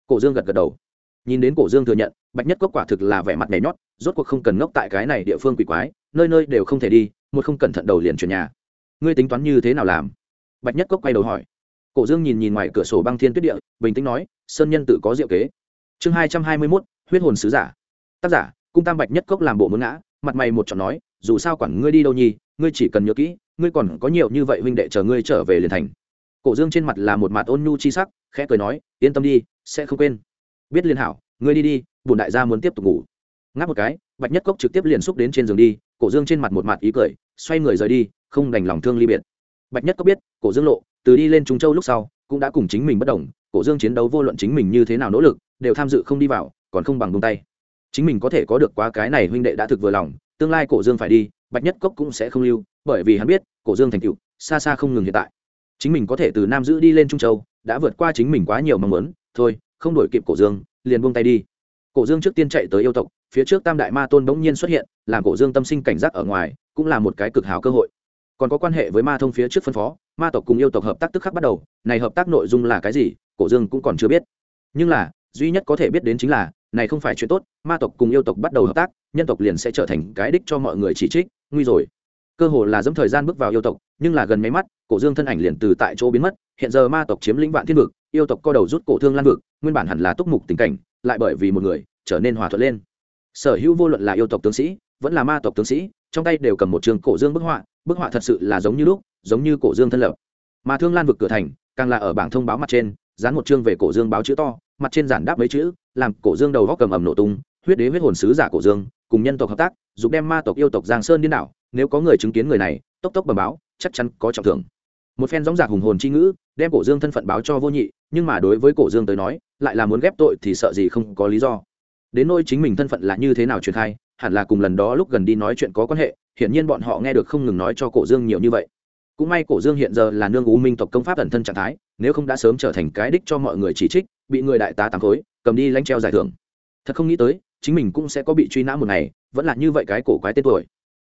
[SPEAKER 1] Cổ dương gật gật đầu. Nhìn đến cổ dương thừa nhận, bạch nhất cốc quả thực là vẻ mặt nhảy nhót, rốt cuộc không cần ngốc tại cái này địa phương quỷ quái, nơi nơi đều không thể đi, một không cẩn thận đầu liền chuyển nhà. Ngươi tính toán như thế nào làm? Bạch nhất cốc quay đầu hỏi. Cổ dương nhìn nhìn ngoài cửa sổ băng thiên tuyết địa, bình tĩnh nói, sơn nhân tự có diệu kế. Chương hai trăm hai mươi mốt, huyết hồn sứ giả. Tác giả, cung tam bạch nhất cốc làm bộ muốn ngã, mặt mày một chọn nói, dù sao quản ngươi đi đâu nhi ngươi chỉ cần nhớ kỹ ngươi còn có nhiều như vậy huynh đệ chờ ngươi trở về liền thành. Cổ dương trên mặt là một mặt ôn nhu chi sắc, khẽ cười nói, yên tâm đi, sẽ không quên. Biết liên hảo, ngươi đi đi bùn đại gia muốn tiếp tục ngủ. Ngáp một cái, bạch nhất cốc trực tiếp liền xúc đến trên giường đi, cổ dương trên mặt một mặt ý cười, xoay người rời đi, không đành lòng thương ly biệt. Bạch nhất cốc biết, cổ dương lộ, từ đi lên trung châu lúc sau, cũng đã cùng chính mình bất đồng, cổ dương chiến đấu vô luận chính mình như thế nào nỗ lực, đều tham dự không đi vào, còn không bằng bông tay. Chính mình có thể có được quá cái này huynh đệ đã thực vừa lòng, tương lai cổ dương phải đi, bạch nhất cốc cũng sẽ không lưu bởi vì hắn biết, cổ dương thành cựu xa xa không ngừng hiện tại. Chính mình có thể từ nam giữ đi lên trung châu, đã vượt qua chính mình quá nhiều mong muốn, thôi, không đổi kịp cổ dương, liền buông tay đi. Cổ dương trước tiên chạy tới yêu tộc, phía trước tam đại ma tôn bỗng nhiên xuất hiện, làm cổ dương tâm sinh cảnh giác ở ngoài, cũng là một cái cực hào cơ hội. Còn có quan hệ với ma thông phía trước phân phó, ma tộc cùng yêu tộc hợp tác tức khắc bắt đầu, này hợp tác nội dung là cái gì, cổ dương cũng còn chưa biết. Nhưng là, duy nhất có thể biết đến chính là, này không phải chuyện tốt, ma tộc cùng yêu tộc bắt đầu hợp tác, nhân tộc liền sẽ trở thành cái đích cho mọi người chỉ trích, nguy rồi cơ hồ là dẫm thời gian bước vào yêu tộc, nhưng là gần mấy mắt, cổ dương thân ảnh liền từ tại chỗ biến mất, hiện giờ ma tộc chiếm lĩnh vạn thiên vực, yêu tộc co đầu rút cổ thương lan vực, nguyên bản hẳn là túc mục tình cảnh, lại bởi vì một người, trở nên hòa thuận lên. Sở hữu vô luận là yêu tộc tướng sĩ, vẫn là ma tộc tướng sĩ, trong tay đều cầm một trường cổ dương bức họa bức họa thật sự là giống như lúc, giống như cổ dương thân lập. Mà thương lan vực cửa thành, càng là ở bảng thông báo mặt trên, dán một chương về cổ dương báo chữ to, mặt trên giản đáp mấy chữ, làm cổ dương đầu góc cầm ẩm nổ tung, huyết đế huyết hồn sứ giả cổ dương, cùng nhân tộc hợp tác giúp đem ma tộc yêu tộc giang sơn điên đảo nếu có người chứng kiến người này, tốc tốc bẩm báo, chắc chắn có trọng thưởng. Một phen gióng giạc hùng hồn chi ngữ, đem cổ dương thân phận báo cho vô nhị, nhưng mà đối với cổ dương tới nói, lại là muốn ghép tội thì sợ gì không có lý do. Đến nôi chính mình thân phận là như thế nào truyền khai, hẳn là cùng lần đó lúc gần đi nói chuyện có quan hệ, hiển nhiên bọn họ nghe được không ngừng nói cho cổ dương nhiều như vậy. Cũng may cổ dương hiện giờ là nương u minh tộc công pháp ẩn thân trạng thái, nếu không đã sớm trở thành cái đích cho mọi người chỉ trích, bị người đại tá tám khối, cầm đi lãnh treo giải thưởng. Thật không nghĩ tới, chính mình cũng sẽ có bị truy nã một ngày, vẫn là như vậy cái cổ quái tên tuổi.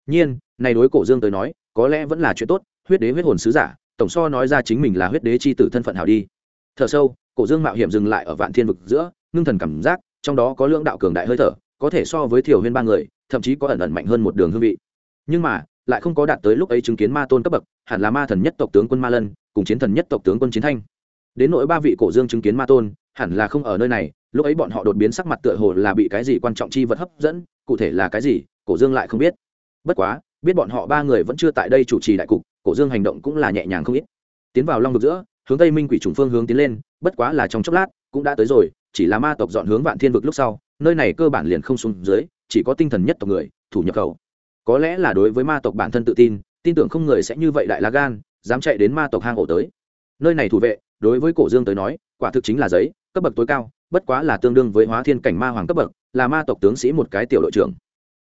[SPEAKER 1] Nhiên này đối cổ dương tới nói, có lẽ vẫn là chuyện tốt, huyết đế huyết hồn sứ giả, tổng so nói ra chính mình là huyết đế c h i tử thân phận hào đi. Thở sâu, cổ dương mạo hiểm dừng lại ở vạn thiên vực giữa, ngưng thần cảm giác, trong đó có lưỡng đạo cường đại hơi thở, có thể so với thiểu huyên ba người, thậm chí có ẩn ẩn mạnh hơn một đường hương vị. Nhưng mà, lại không có đạt tới lúc ấy chứng kiến ma tôn cấp bậc, hẳn là ma thần nhất tộc tướng quân ma lân, cùng chiến thần nhất tộc tướng quân chiến thanh. Đến nỗi ba vị cổ dương chứng kiến ma tôn, hẳn là không ở nơi này, lúc ấy bọn họ đột biến sắc mặt tựa hồ là bị cái gì quan trọng chi vật hấp dẫn, cụ thể là cái gì, cổ dương lại không biết. Bất quá biết bọn họ ba người vẫn chưa tại đây chủ trì đại cục, cổ dương hành động cũng là nhẹ nhàng không ít. Tiến vào long vực giữa, hướng tây minh quỷ trùng phương hướng tiến lên, bất quá là trong chốc lát, cũng đã tới rồi, chỉ là ma tộc dọn hướng vạn thiên vực lúc sau, nơi này cơ bản liền không xuống dưới, chỉ có tinh thần nhất tộc người, thủ nhập khẩu. Có lẽ là đối với ma tộc bản thân tự tin tin tưởng không người sẽ như vậy đại lá gan, dám chạy đến ma tộc hang ổ tới. Nơi này thủ vệ, đối với cổ dương tới nói, quả thực chính là giấy, cấp bậc tối cao, bất quá là tương đương với hóa thiên cảnh ma hoàng cấp bậc, là ma tộc tướng sĩ một cái tiểu đội trưởng.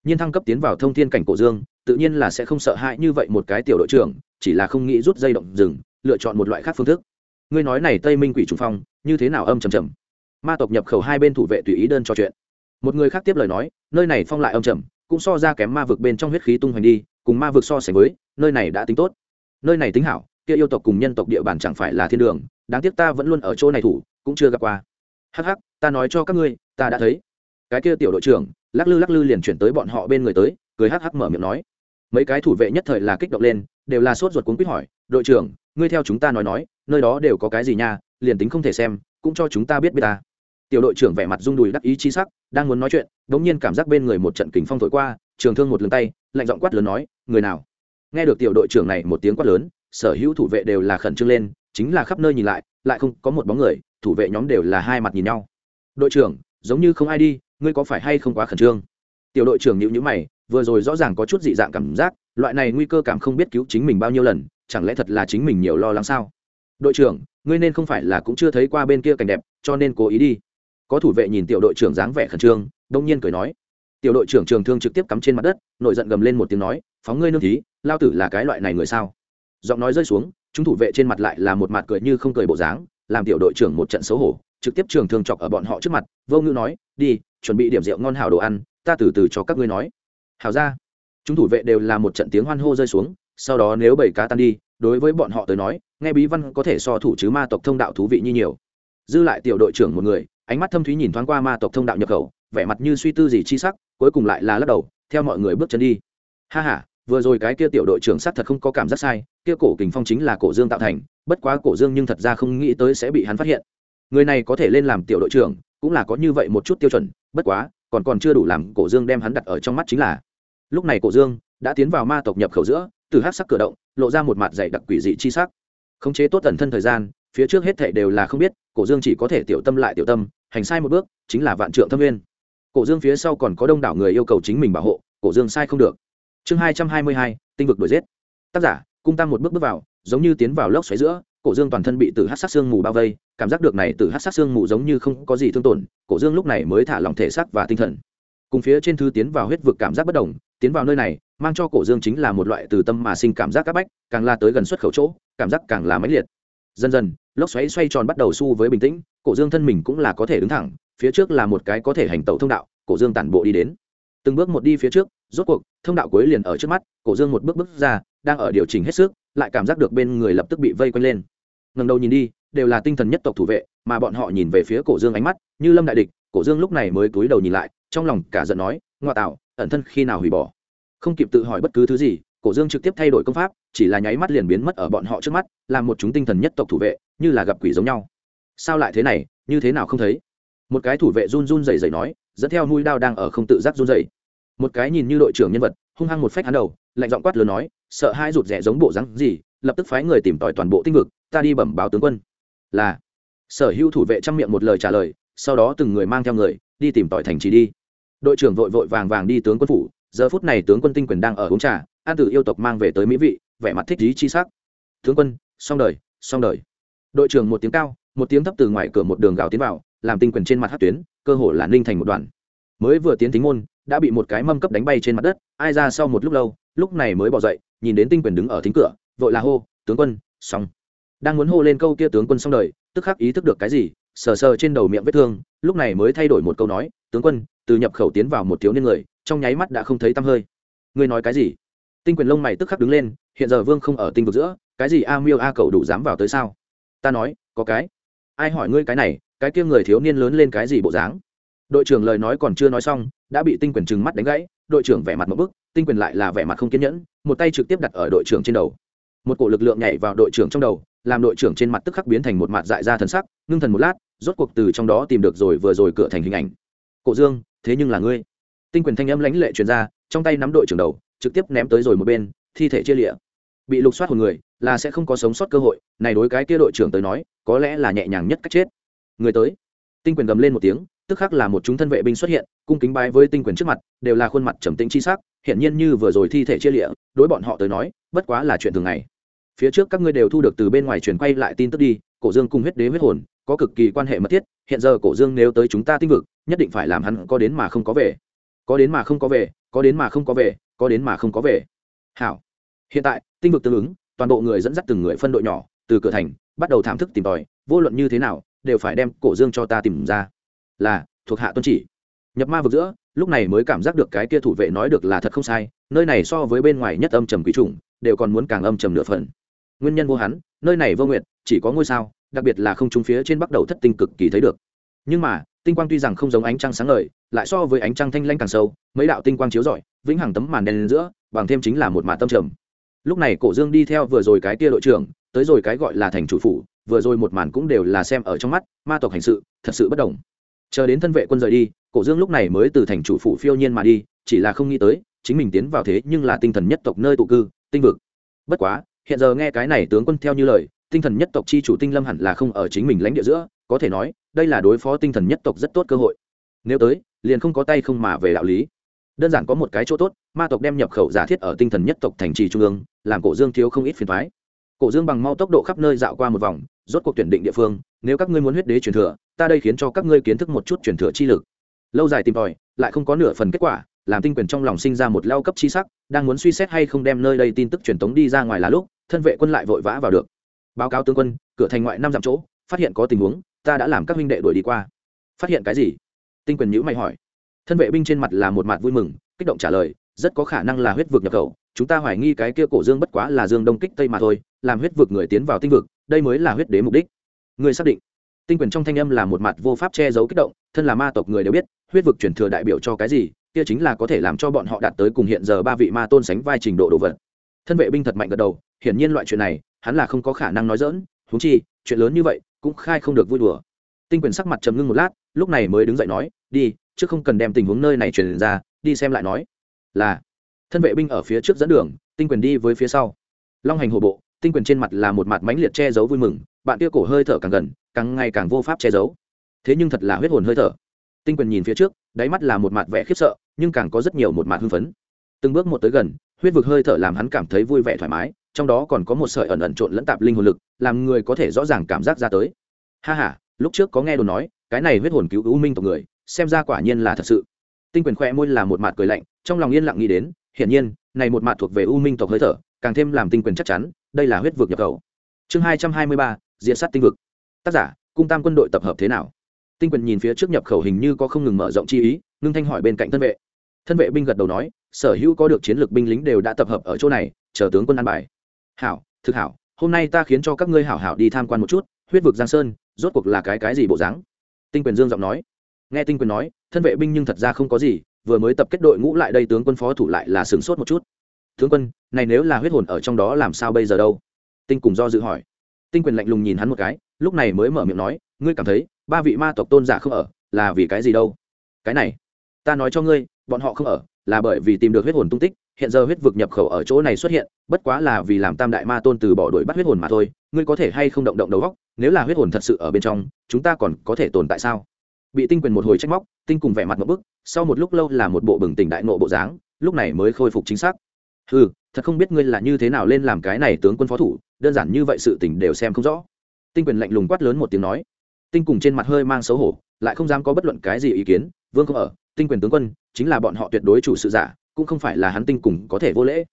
[SPEAKER 1] Nhiên thăng cấp tiến vào thông thiên cảnh cổ dương tự nhiên là sẽ không sợ hãi như vậy một cái tiểu đội trưởng, chỉ là không nghĩ rút dây động rừng, lựa chọn một loại khác phương thức. Ngươi nói này tây minh quỷ trùng phong, như thế nào âm trầm trầm? Ma tộc nhập khẩu hai bên thủ vệ tùy ý đơn trò chuyện. Một người khác tiếp lời nói, nơi này phong lại âm trầm, cũng so ra kém ma vực bên trong huyết khí tung hoành đi, cùng ma vực so sánh với, nơi này đã tính tốt. Nơi này tính hảo, kia yêu tộc cùng nhân tộc địa bàn chẳng phải là thiên đường, đáng tiếc ta vẫn luôn ở chỗ này thủ, cũng chưa gặp qua. Hắc hắc, ta nói cho các ngươi, ta đã thấy. Cái kia tiểu đội trưởng, lắc lư lắc lư liền chuyển tới bọn họ bên người tới, cười hắc hắc mở miệng nói mấy cái thủ vệ nhất thời là kích động lên, đều là sốt ruột cuốn quýt hỏi, đội trưởng, ngươi theo chúng ta nói nói, nơi đó đều có cái gì nha, liền tính không thể xem, cũng cho chúng ta biết biết ta. Tiểu đội trưởng vẻ mặt rung đùi đắc ý chi sắc, đang muốn nói chuyện đ ỗ n g nhiên cảm giác bên người một trận kính phong thổi qua, trường thương một lần tay, lạnh giọng quát lớn nói, người nào? Nghe được tiểu đội trưởng này một tiếng quát lớn, sở hữu thủ vệ đều là khẩn trương lên, chính là khắp nơi nhìn lại lại không có một bóng người, thủ vệ nhóm đều là hai mặt nhìn nhau. Đội trưởng, giống như không ai đi, ngươi có phải hay không quá khẩn trương? Tiểu đội trưởng nhịu nhữ mày vừa rồi rõ ràng có chút dị dạng cảm giác, loại này nguy cơ cảm không biết cứu chính mình bao nhiêu lần, chẳng lẽ thật là chính mình nhiều lo lắng sao? Đội trưởng, ngươi nên không phải là cũng chưa thấy qua bên kia cảnh đẹp, cho nên cố ý đi. Có thủ vệ nhìn tiểu đội trưởng dáng vẻ khẩn trương, đông nhiên cười nói. Tiểu đội trưởng trường thương trực tiếp cắm trên mặt đất nội giận gầm lên một tiếng nói, phóng ngươi nương thí, lao tử là cái loại này người sao? Giọng nói rơi xuống, chúng thủ vệ trên mặt lại là một mặt cười như không cười bộ dáng, làm tiểu đội trưởng một trận xấu hổ, trực tiếp trường thương chọc ở bọn họ trước mặt, vô ngữ nói, đi, chuẩn bị điểm rượu ngon hảo đồ ăn, ta từ từ cho các ngươi nói hảo ra, chúng thủ vệ đều là một trận tiếng hoan hô rơi xuống, sau đó nếu bảy cá tan đi, đối với bọn họ tới nói, nghe bí văn có thể so thủ chứ ma tộc thông đạo thú vị như nhiều. Dư lại tiểu đội trưởng một người, ánh mắt thâm thúy nhìn thoáng qua ma tộc thông đạo nhập khẩu, vẻ mặt như suy tư gì chi sắc, cuối cùng lại là lắc đầu, theo mọi người bước chân đi. Ha h a vừa rồi cái kia tiểu đội trưởng sát thật không có cảm giác sai, kia cổ kình phong chính là cổ dương tạo thành, bất quá cổ dương nhưng thật ra không nghĩ tới sẽ bị hắn phát hiện. Người này có thể lên làm tiểu đội trưởng, cũng là có như vậy một chút tiêu chuẩn, bất quá còn còn chưa đủ làm cổ dương đem hắn đặt ở trong mắt chính là. Lúc này cổ dương đã tiến vào ma tộc nhập khẩu giữa, từ hát sắc cửa động, lộ ra một mặt dày đặc quỷ dị chi sắc. Khống chế tốt tần thân thời gian, phía trước hết thệ đều là không biết, cổ dương chỉ có thể tiểu tâm lại tiểu tâm, hành sai một bước, chính là vạn trượng thâm nguyên. Cổ dương phía sau còn có đông đảo người yêu cầu chính mình bảo hộ, cổ dương sai không được. Chương hai trăm hai mươi hai, tinh vực đuổi giết. Tác giả, cung tăng một bước bước vào, giống như tiến vào lốc xoáy giữa cổ dương toàn thân bị từ hát sát xương mù bao vây, cảm giác được này từ hát sát xương mù giống như không có gì thương tổn, cổ dương lúc này mới thả lỏng thể xác và tinh thần. Cùng phía trên thư tiến vào huyết vực cảm giác bất đồng, tiến vào nơi này, mang cho cổ dương chính là một loại từ tâm mà sinh cảm giác c áp bách, càng la tới gần xuất khẩu chỗ, cảm giác càng là mãnh liệt. Dần dần, lốc xoáy xoay tròn bắt đầu s với bình tĩnh, cổ dương thân mình cũng là có thể đứng thẳng, phía trước là một cái có thể hành tẩu thông đạo, cổ dương tản bộ đi đến. Từng bước một đi phía trước, rốt cuộc, thông đạo cuối liền ở trước mắt, cổ dương một bước bước ra, đang ở điều chỉnh hết sức, lại cảm giác được bên người lập tức bị vây quanh lên ngần đầu nhìn đi, đều là tinh thần nhất tộc thủ vệ, mà bọn họ nhìn về phía cổ dương ánh mắt, như lâm đại địch, cổ dương lúc này mới cúi đầu nhìn lại, trong lòng cả giận nói, ngoa tạo, ẩn thân khi nào hủy bỏ? Không kịp tự hỏi bất cứ thứ gì, cổ dương trực tiếp thay đổi công pháp, chỉ là nháy mắt liền biến mất ở bọn họ trước mắt làm một chúng tinh thần nhất tộc thủ vệ, như là gặp quỷ giống nhau. Sao lại thế này, như thế nào không thấy? Một cái thủ vệ run run rẩy rẩy nói, dẫn theo mũi đao đang ở không tự giác run rẩy. Một cái nhìn như đội trưởng nhân vật, hung hăng một phách hắn đầu, lạnh giọng quát lớn nói, sợ hai rụt rẻ giống bộ rắn gì, lập tức phái người tìm tòi toàn bộ tinh vực ta đi bẩm báo tướng quân. Là. Sở hữu thủ vệ trong miệng một lời trả lời, sau đó từng người mang theo người, đi tìm tỏi thành trì đi. Đội trưởng vội vội vàng vàng đi tướng quân phủ, giờ phút này tướng quân tinh quyền đang ở uống trà, an tử yêu tộc mang về tới mỹ vị, vẻ mặt thích lý chi sắc. Tướng quân, xong đời xong đời. Đội trưởng một tiếng cao, một tiếng thấp từ ngoài cửa một đường gào tiến vào, làm tinh quyền trên mặt hát tuyến, cơ hồ là ninh thành một đoàn mới vừa tiến tính môn, đã bị một cái mâm cấp đánh bay trên mặt đất, ai ra sau một lúc lâu, lúc này mới bỏ dậy, nhìn đến tinh quyền đứng ở thính cửa, vội là hô, tướng quân, xong đang muốn hô lên câu kia tướng quân xong đời, tức khắc ý thức được cái gì, sờ sờ trên đầu miệng vết thương, lúc này mới thay đổi một câu nói, tướng quân, từ nhập khẩu tiến vào một thiếu niên người, trong nháy mắt đã không thấy tăm hơi. Ngươi nói cái gì? Tinh quyền lông mày tức khắc đứng lên, hiện giờ vương không ở tinh vực giữa, cái gì a miêu a cậu đủ dám vào tới sao? Ta nói, có cái. Ai hỏi ngươi cái này, cái kia người thiếu niên lớn lên cái gì bộ dáng? Đội trưởng lời nói còn chưa nói xong, đã bị tinh quyền trừng mắt đánh gãy, đội trưởng vẻ mặt một bức, tinh quyền lại là vẻ mặt không kiên nhẫn, một tay trực tiếp đặt ở đội trưởng trên đầu. Một cổ lực lượng nhảy vào đội trưởng trong đầu làm đội trưởng trên mặt tức khắc biến thành một mặt dại ra thần sắc, ngưng thần một lát, rốt cuộc từ trong đó tìm được rồi vừa rồi cửa thành hình ảnh. Cổ dương, thế nhưng là ngươi. Tinh quyền thanh âm lãnh lệ truyền ra, trong tay nắm đội trưởng đầu, trực tiếp ném tới rồi một bên, thi thể chia lịa. Bị lục soát hồn người, là sẽ không có sống sót cơ hội, này đối cái kia đội trưởng tới nói, có lẽ là nhẹ nhàng nhất cách chết. Người tới. Tinh quyền gầm lên một tiếng, tức khắc là một chúng thân vệ binh xuất hiện, cung kính bái với tinh quyền trước mặt, đều là khuôn mặt trầm tĩnh chi sắc hiện nhiên như vừa rồi thi thể chia lịa, đối bọn họ tới nói, bất quá là chuyện thường ngày phía trước các ngươi đều thu được từ bên ngoài truyền quay lại tin tức đi, cổ dương cùng huyết đế huyết hồn, có cực kỳ quan hệ mật thiết, hiện giờ cổ dương nếu tới chúng ta tinh vực, nhất định phải làm hắn có đến mà không có về. Có đến mà không có về, có đến mà không có về, có đến mà không có về. Hảo. Hiện tại, tinh vực tương ứng, toàn bộ người dẫn dắt từng người phân đội nhỏ, từ cửa thành, bắt đầu thảm thức tìm tòi, vô luận như thế nào, đều phải đem cổ dương cho ta tìm ra. Là, thuộc hạ tuân chỉ. Nhập ma vực giữa, lúc này mới cảm giác được cái kia thủ vệ nói được là thật không sai, nơi này so với bên ngoài nhất âm trầm quý trùng đều còn muốn càng âm trầm nửa phần nguyên nhân vô hắn, nơi này vô nguyện chỉ có ngôi sao, đặc biệt là không trúng phía trên bắt đầu thất tinh cực kỳ thấy được. Nhưng mà, tinh quang tuy rằng không giống ánh trăng sáng ngời, lại so với ánh trăng thanh lanh càng sâu, mấy đạo tinh quang chiếu rọi, vĩnh hằng tấm màn đen lên giữa, bằng thêm chính là một màn tâm trầm. Lúc này cổ dương đi theo vừa rồi cái tia đội trưởng, tới rồi cái gọi là thành chủ phủ, vừa rồi một màn cũng đều là xem ở trong mắt, ma tộc hành sự, thật sự bất đồng chờ đến thân vệ quân rời đi, cổ dương lúc này mới từ thành chủ phủ phiêu nhiên mà đi, chỉ là không nghĩ tới, chính mình tiến vào thế nhưng là tinh thần nhất tộc nơi tụ cư, tinh vực. Bất quá hiện giờ nghe cái này tướng quân theo như lời, tinh thần nhất tộc chi chủ tinh lâm hẳn là không ở chính mình lãnh địa giữa, có thể nói, đây là đối phó tinh thần nhất tộc rất tốt cơ hội. Nếu tới, liền không có tay không mà về đạo lý. Đơn giản có một cái chỗ tốt, ma tộc đem nhập khẩu giả thiết ở tinh thần nhất tộc thành trì trung ương, làm cổ dương thiếu không ít phiền thoái cổ dương bằng mau tốc độ khắp nơi dạo qua một vòng, rốt cuộc tuyển định địa phương, nếu các ngươi muốn huyết đế truyền thừa, ta đây khiến cho các ngươi kiến thức một chút truyền thừa chi lực. Lâu dài tìm tòi, lại không có nửa phần kết quả, làm tinh quyền trong lòng sinh ra một lao cấp chi sắc, đang muốn suy xét hay không đem nơi đây tin tức truyền tống đi ra ngoài là lúc thân vệ quân lại vội vã vào được. Báo cáo tướng quân, cửa thành ngoại năm dặm chỗ, phát hiện có tình huống, ta đã làm các huynh đệ đuổi đi qua. Phát hiện cái gì? Tinh quyền nhữ mày hỏi. Thân vệ binh trên mặt là một mặt vui mừng, kích động trả lời, rất có khả năng là huyết vực nhập khẩu, chúng ta hoài nghi cái kia cổ dương bất quá là dương đông kích tây mà thôi, làm huyết vực người tiến vào tinh vực, đây mới là huyết đế mục đích. Người xác định. Tinh quyền trong thanh âm là một mặt vô pháp che giấu kích động, thân là ma tộc người đều biết, huyết vực chuyển thừa đại biểu cho cái gì, kia chính là có thể làm cho bọn họ đạt tới cùng hiện giờ ba vị ma tôn sánh vai trình độ đồ vật thân vệ binh thật mạnh gật đầu, hiển nhiên loại chuyện này, hắn là không có khả năng nói dỡn huống chi, chuyện lớn như vậy, cũng khai không được vui đùa. Tinh quyền sắc mặt trầm ngưng một lát, lúc này mới đứng dậy nói, đi, chứ không cần đem tình huống nơi này truyền ra, đi xem lại nói. Là, thân vệ binh ở phía trước dẫn đường, tinh quyền đi với phía sau. Long hành hồ bộ, tinh quyền trên mặt là một mặt mãnh liệt che giấu vui mừng, bạn kia cổ hơi thở càng gần, càng ngày càng vô pháp che giấu. Thế nhưng thật là huyết hồn hơi thở. Tinh quyền nhìn phía trước, đáy mắt là một mặt vẻ khiếp sợ, nhưng càng có rất nhiều một mặt hưng phấn. Từng bước một tới gần huyết vực hơi thở làm hắn cảm thấy vui vẻ thoải mái, trong đó còn có một sợi ẩn ẩn trộn lẫn tạp linh hồn lực, làm người có thể rõ ràng cảm giác ra tới. Ha h a lúc trước có nghe đồn nói, cái này huyết hồn cứu u minh tộc người, xem ra quả nhiên là thật sự. Tinh quyền khoe môi là một mặt cười lạnh, trong lòng yên lặng nghĩ đến, hiển nhiên, này một mặt thuộc về u minh tộc hơi thở, càng thêm làm tinh quyền chắc chắn, đây là huyết vực nhập khẩu. Chương hai trăm hai mươi ba diễn sát tinh vực. Tác giả, cung tam quân đội tập hợp thế nào? Tinh quyền nhìn phía trước nhập khẩu hình như có không ngừng mở rộng chi ý, ngưng thanh hỏi bên cạnh thân vệ thân vệ binh gật đầu nói, sở hữu có được chiến lược binh lính đều đã tập hợp ở chỗ này, chờ tướng quân an bài. Hảo, thực hảo, hôm nay ta khiến cho các ngươi hảo hảo đi tham quan một chút, huyết vực giang sơn, rốt cuộc là cái cái gì bộ dáng? Tinh quyền dương giọng nói. Nghe tinh quyền nói, thân vệ binh nhưng thật ra không có gì, vừa mới tập kết đội ngũ lại đây tướng quân phó thủ lại là sửng sốt một chút. Tướng quân, này nếu là huyết hồn ở trong đó làm sao bây giờ đâu? Tinh cùng do dự hỏi. Tinh quyền lạnh lùng nhìn hắn một cái, lúc này mới mở miệng nói, ngươi cảm thấy ba vị ma tộc tôn giả không ở, là vì cái gì đâu? Cái này, ta nói cho ngươi bọn họ không ở, là bởi vì tìm được huyết hồn tung tích, hiện giờ huyết vực nhập khẩu ở chỗ này xuất hiện, bất quá là vì làm tam đại ma tôn từ bỏ đuổi bắt huyết hồn mà thôi, ngươi có thể hay không động động đầu góc, nếu là huyết hồn thật sự ở bên trong, chúng ta còn có thể tồn tại sao? Bị tinh quyền một hồi trách móc, tinh cùng vẻ mặt một bức, sau một lúc lâu là một bộ bừng tỉnh đại nộ bộ dáng, lúc này mới khôi phục chính xác. Ừ thật không biết ngươi là như thế nào lên làm cái này tướng quân phó thủ, đơn giản như vậy sự tình đều xem không rõ. Tinh quyền lạnh lùng quát lớn một tiếng nói. Tinh cùng trên mặt hơi mang xấu hổ, lại không dám có bất luận cái gì ý kiến, vương không ở tinh quyền tướng quân chính là bọn họ tuyệt đối chủ sự giả, cũng không phải là hắn tinh cùng có thể vô lễ.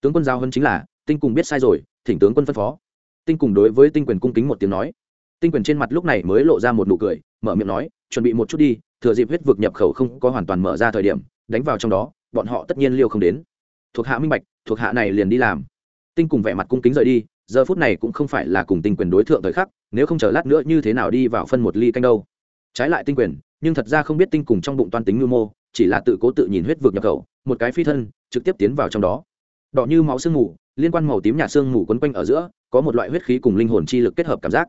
[SPEAKER 1] Tướng quân giao hơn chính là, tinh cùng biết sai rồi, thỉnh tướng quân phân phó. Tinh cùng đối với tinh quyền cung kính một tiếng nói. Tinh quyền trên mặt lúc này mới lộ ra một nụ cười, mở miệng nói, chuẩn bị một chút đi, thừa dịp huyết vực nhập khẩu không có hoàn toàn mở ra thời điểm, đánh vào trong đó, bọn họ tất nhiên liêu không đến. Thuộc hạ minh bạch, thuộc hạ này liền đi làm. Tinh cùng vẻ mặt cung kính rời đi, giờ phút này cũng không phải là cùng tinh quyền đối thượng thời khắc, nếu không chờ lát nữa như thế nào đi vào phân một ly canh đâu. Trái lại tinh quyền nhưng thật ra không biết tinh cùng trong bụng toan tính ngư mô, chỉ là tự cố tự nhìn huyết vực nhập khẩu, một cái phi thân, trực tiếp tiến vào trong đó. Đỏ như máu sương mù, liên quan màu tím nhạt sương mù quấn quanh ở giữa, có một loại huyết khí cùng linh hồn chi lực kết hợp cảm giác.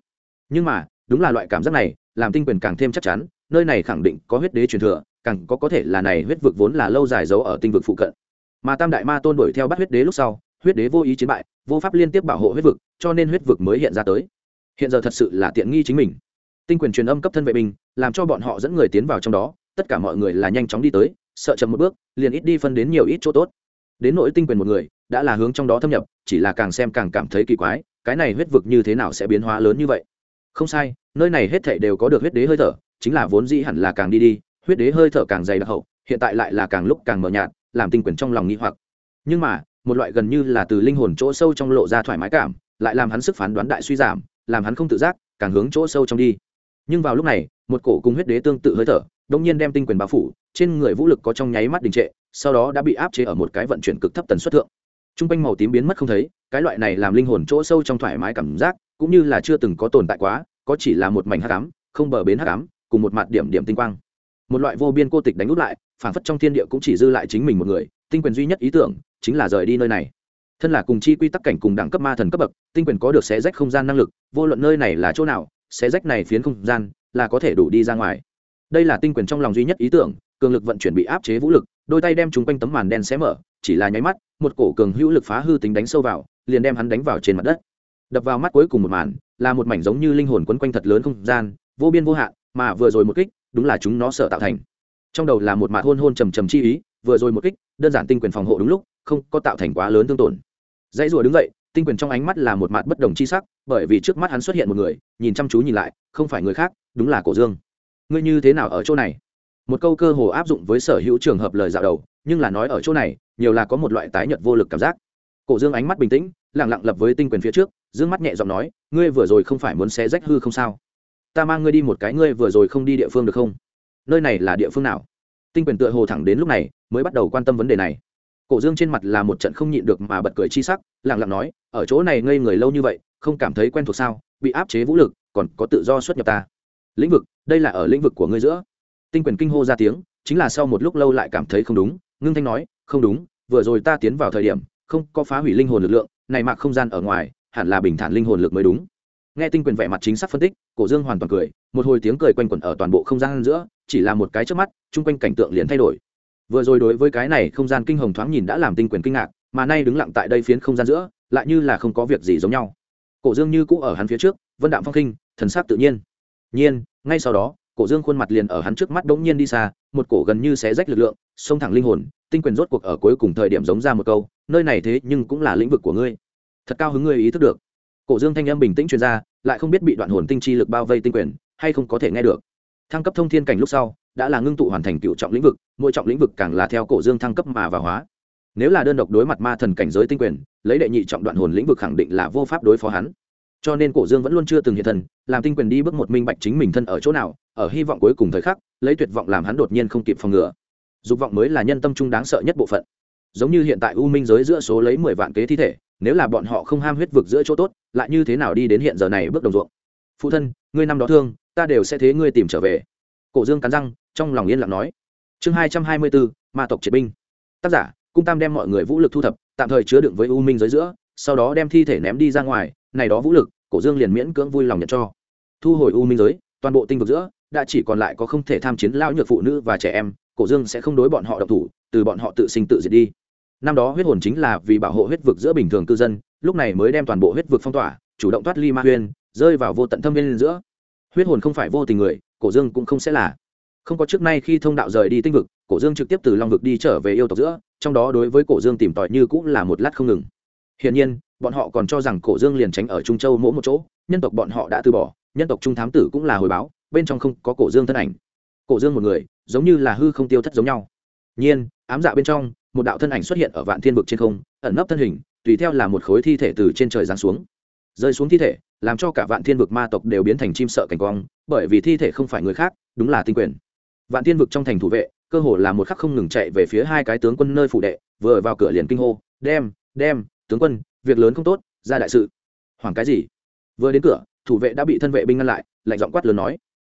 [SPEAKER 1] Nhưng mà, đúng là loại cảm giác này, làm tinh quyền càng thêm chắc chắn, nơi này khẳng định có huyết đế truyền thừa, càng có có thể là này huyết vực vốn là lâu dài giấu ở tinh vực phụ cận. Mà tam đại ma tôn đuổi theo bắt huyết đế lúc sau, huyết đế vô ý chiến bại, vô pháp liên tiếp bảo hộ huyết vực, cho nên huyết vực mới hiện ra tới. Hiện giờ thật sự là tiện nghi chính mình tinh quyền truyền âm cấp thân vệ binh, làm cho bọn họ dẫn người tiến vào trong đó, tất cả mọi người là nhanh chóng đi tới, sợ chậm một bước, liền ít đi phân đến nhiều ít chỗ tốt. Đến nỗi tinh quyền một người, đã là hướng trong đó thâm nhập, chỉ là càng xem càng cảm thấy kỳ quái, cái này huyết vực như thế nào sẽ biến hóa lớn như vậy? Không sai, nơi này hết thảy đều có được huyết đế hơi thở, chính là vốn dĩ hẳn là càng đi đi, huyết đế hơi thở càng dày đặc hậu, hiện tại lại là càng lúc càng mờ nhạt, làm tinh quyền trong lòng nghi hoặc. Nhưng mà, một loại gần như là từ linh hồn chỗ sâu trong lộ ra thoải mái cảm, lại làm hắn sức phán đoán đại suy giảm, làm hắn không tự giác, càng hướng chỗ sâu trong đi nhưng vào lúc này, một cổ cùng huyết đế tương tự hơi thở đông nhiên đem tinh quyền bao phủ, trên người vũ lực có trong nháy mắt đình trệ, sau đó đã bị áp chế ở một cái vận chuyển cực thấp tần suất thượng. T r u n g quanh màu tím biến mất không thấy, cái loại này làm linh hồn chỗ sâu trong thoải mái cảm giác, cũng như là chưa từng có tồn tại quá, có chỉ là một mảnh hát cám không bờ bến hát cám cùng một mặt điểm điểm tinh quang. Một loại vô biên cô tịch đánh út lại phản phất trong thiên địa cũng chỉ dư lại chính mình một người, tinh quyền duy nhất ý tưởng, chính là rời đi nơi này. Thân là cùng chi quy tắc cảnh cùng đẳng cấp ma thần cấp bậc, tinh quyền có được xé rách không gian năng lực, vô luận nơi này là chỗ nào xé rách này phiến không gian, là có thể đủ đi ra ngoài. Đây là tinh quyền trong lòng duy nhất ý tưởng, cường lực vận chuyển bị áp chế vũ lực, đôi tay đem chúng quanh tấm màn đen xé mở, chỉ là nháy mắt, một cổ cường hữu lực phá hư tính đánh sâu vào, liền đem hắn đánh vào trên mặt đất. Đập vào mắt cuối cùng một màn, là một mảnh giống như linh hồn quấn quanh thật lớn không gian, vô biên vô hạn, mà vừa rồi một kích, đúng là chúng nó sợ tạo thành. Trong đầu là một mạt hôn hôn trầm trầm chi ý, vừa rồi một kích, đơn giản tinh quyền phòng hộ đúng lúc, không có tạo thành quá lớn thương tổn. Dãy rùa đứng dậy tinh quyền trong ánh mắt là một mặt bất đồng chi sắc, bởi vì trước mắt hắn xuất hiện một người, nhìn chăm chú nhìn lại, không phải người khác, đúng là cổ dương. Ngươi như thế nào ở chỗ này? Một câu cơ hồ áp dụng với sở hữu trường hợp lời dạo đầu, nhưng là nói ở chỗ này, nhiều là có một loại tái nhợt vô lực cảm giác. Cổ dương ánh mắt bình tĩnh lẳng lặng lập với tinh quyền phía trước, dương mắt nhẹ giọng nói, ngươi vừa rồi không phải muốn xé rách hư không sao? Ta mang ngươi đi một cái, ngươi vừa rồi không đi địa phương được không? Nơi này là địa phương nào? Tinh quyền tựa hồ thẳng đến lúc này, mới bắt đầu quan tâm vấn đề này cổ dương trên mặt là một trận không nhịn được mà bật cười chi sắc lẳng lặng nói, ở chỗ này ngây người lâu như vậy, không cảm thấy quen thuộc sao? Bị áp chế vũ lực, còn có tự do xuất nhập ta. Lĩnh vực, đây là ở lĩnh vực của ngươi giữa. Tinh quyền kinh hô ra tiếng, chính là sau một lúc lâu lại cảm thấy không đúng, ngưng thanh nói, không đúng, vừa rồi ta tiến vào thời điểm, không có phá hủy linh hồn lực lượng, này mạc không gian ở ngoài, hẳn là bình thản linh hồn lực mới đúng. Nghe tinh quyền vẻ mặt chính xác phân tích, cổ dương hoàn toàn cười, một hồi tiếng cười quanh quẩn ở toàn bộ không gian giữa, chỉ là một cái trước mắt, chung quanh cảnh tượng liền thay đổi vừa rồi đối với cái này không gian kinh hồng thoáng nhìn đã làm tinh quyền kinh ngạc, mà nay đứng lặng tại đây phiến không gian giữa, lại như là không có việc gì giống nhau. Cổ dương như cũ ở hắn phía trước, vân đạm phong khinh thần sắc tự nhiên. Nhiên, ngay sau đó, cổ dương khuôn mặt liền ở hắn trước mắt đống nhiên đi xa, một cổ gần như xé rách lực lượng, xông thẳng linh hồn, tinh quyền rốt cuộc ở cuối cùng thời điểm giống ra một câu, nơi này thế nhưng cũng là lĩnh vực của ngươi. Thật cao hứng ngươi ý thức được. Cổ dương thanh âm bình tĩnh truyền ra, lại không biết bị đoạn hồn tinh chi lực bao vây tinh quyền, hay không có thể nghe được. Thăng cấp thông thiên cảnh lúc sau đã là ngưng tụ hoàn thành cựu trọng lĩnh vực, mỗi trọng lĩnh vực càng là theo cổ dương thăng cấp mà vào hóa. Nếu là đơn độc đối mặt ma thần cảnh giới tinh quyền, lấy đệ nhị trọng đoạn hồn lĩnh vực khẳng định là vô pháp đối phó hắn. Cho nên cổ dương vẫn luôn chưa từng hiện thần, làm tinh quyền đi bước một minh bạch chính mình thân ở chỗ nào, ở hy vọng cuối cùng thời khắc, lấy tuyệt vọng làm hắn đột nhiên không kịp phòng ngừa. Dục vọng mới là nhân tâm trung đáng sợ nhất bộ phận. Giống như hiện tại u minh giới giữa số lấy mười vạn kế thi thể, nếu là bọn họ không ham huyết vực giữa chỗ tốt, lại như thế nào đi đến hiện giờ này bước đồng ruộng? Phụ thân, ngươi năm đó thương, ta đều sẽ thế ngươi tìm trở về cổ dương cắn răng, trong lòng yên lặng nói. Chương hai trăm hai mươi bốn, ma tộc triệt binh. Tác giả, cung tam đem mọi người vũ lực thu thập, tạm thời chứa đựng với u minh giới giữa, sau đó đem thi thể ném đi ra ngoài, này đó vũ lực, cổ dương liền miễn cưỡng vui lòng nhận cho. Thu hồi u minh giới, toàn bộ tinh vực giữa, đã chỉ còn lại có không thể tham chiến lao nhược phụ nữ và trẻ em, cổ dương sẽ không đối bọn họ độc thủ, từ bọn họ tự sinh tự diệt đi. Năm đó huyết hồn chính là vì bảo hộ huyết vực giữa bình thường cư dân, lúc này mới đem toàn bộ huyết vực phong tỏa, chủ động thoát ly ma huyên, rơi vào vô tận thâm viên giữa. Huyết hồn không phải vô tình người cổ dương cũng không sẽ là. Không có trước nay khi thông đạo rời đi tinh vực, cổ dương trực tiếp từ long vực đi trở về yêu tộc giữa, trong đó đối với cổ dương tìm tòi như cũng là một lát không ngừng. Hiển nhiên, bọn họ còn cho rằng cổ dương liền tránh ở trung châu mỗi một chỗ, nhân tộc bọn họ đã từ bỏ, nhân tộc trung thám tử cũng là hồi báo, bên trong không có cổ dương thân ảnh. Cổ dương một người, giống như là hư không tiêu thất giống nhau. Nhiên, ám dạ bên trong, một đạo thân ảnh xuất hiện ở vạn thiên vực trên không, ẩn nấp thân hình, tùy theo là một khối thi thể từ trên trời giáng xuống. Rơi xuống thi thể, làm cho cả vạn thiên vực ma tộc đều biến thành chim sợ cảnh quang bởi vì thi thể không phải người khác, đúng là tinh quyền. Vạn thiên vực trong thành thủ vệ, cơ hồ là một khắc không ngừng chạy về phía hai cái tướng quân nơi phủ đệ, vừa vào cửa liền kinh hô, đem đem, tướng quân, việc lớn không tốt, ra đại sự. Hoảng cái gì? Vừa đến cửa, thủ vệ đã bị thân vệ binh ngăn lại, lạnh giọng quát lớn nói.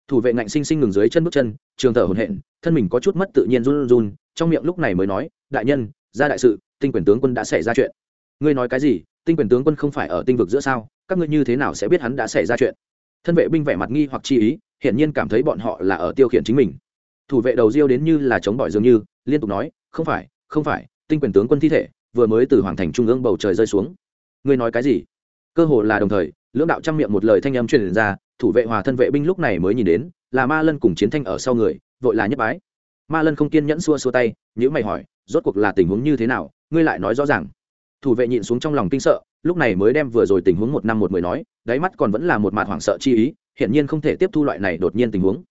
[SPEAKER 1] Thủ vệ ngạnh sinh sinh ngừng dưới chân bước chân, trường thở hồn hện thân mình có chút mất tự nhiên run run, trong miệng lúc này mới nói, đại nhân, ra đại sự, tinh quyền tướng quân đã xảy ra chuyện. Ngươi nói cái gì? Tinh quyền tướng quân không phải ở tinh vực giữa sao? Các ngươi như thế nào sẽ biết hắn đã xảy ra chuyện? Thân vệ binh vẻ mặt nghi hoặc chi ý, hiển nhiên cảm thấy bọn họ là ở tiêu khiển chính mình. Thủ vệ đầu riêu đến như là chống bỏi dường như, liên tục nói, không phải không phải, tinh quyền tướng quân thi thể, vừa mới từ hoàng thành trung ương bầu trời rơi xuống. Ngươi nói cái gì? Cơ hồ là đồng thời, lưỡng đạo trăm miệng một lời thanh âm truyền ra, thủ vệ hòa thân vệ binh lúc này mới nhìn đến, là ma lân cùng chiến thanh ở sau người, vội là nhất bái. Ma lân không kiên nhẫn xua xua tay nhữ mày hỏi, rốt cuộc là tình huống như thế nào? Ngươi lại nói rõ ràng. Thủ vệ nhịn xuống trong lòng kinh sợ lúc này mới đem vừa rồi tình huống một năm một mười nói, đáy mắt còn vẫn là một mặt hoảng sợ chi ý hiện nhiên không thể tiếp thu loại này đột nhiên tình huống.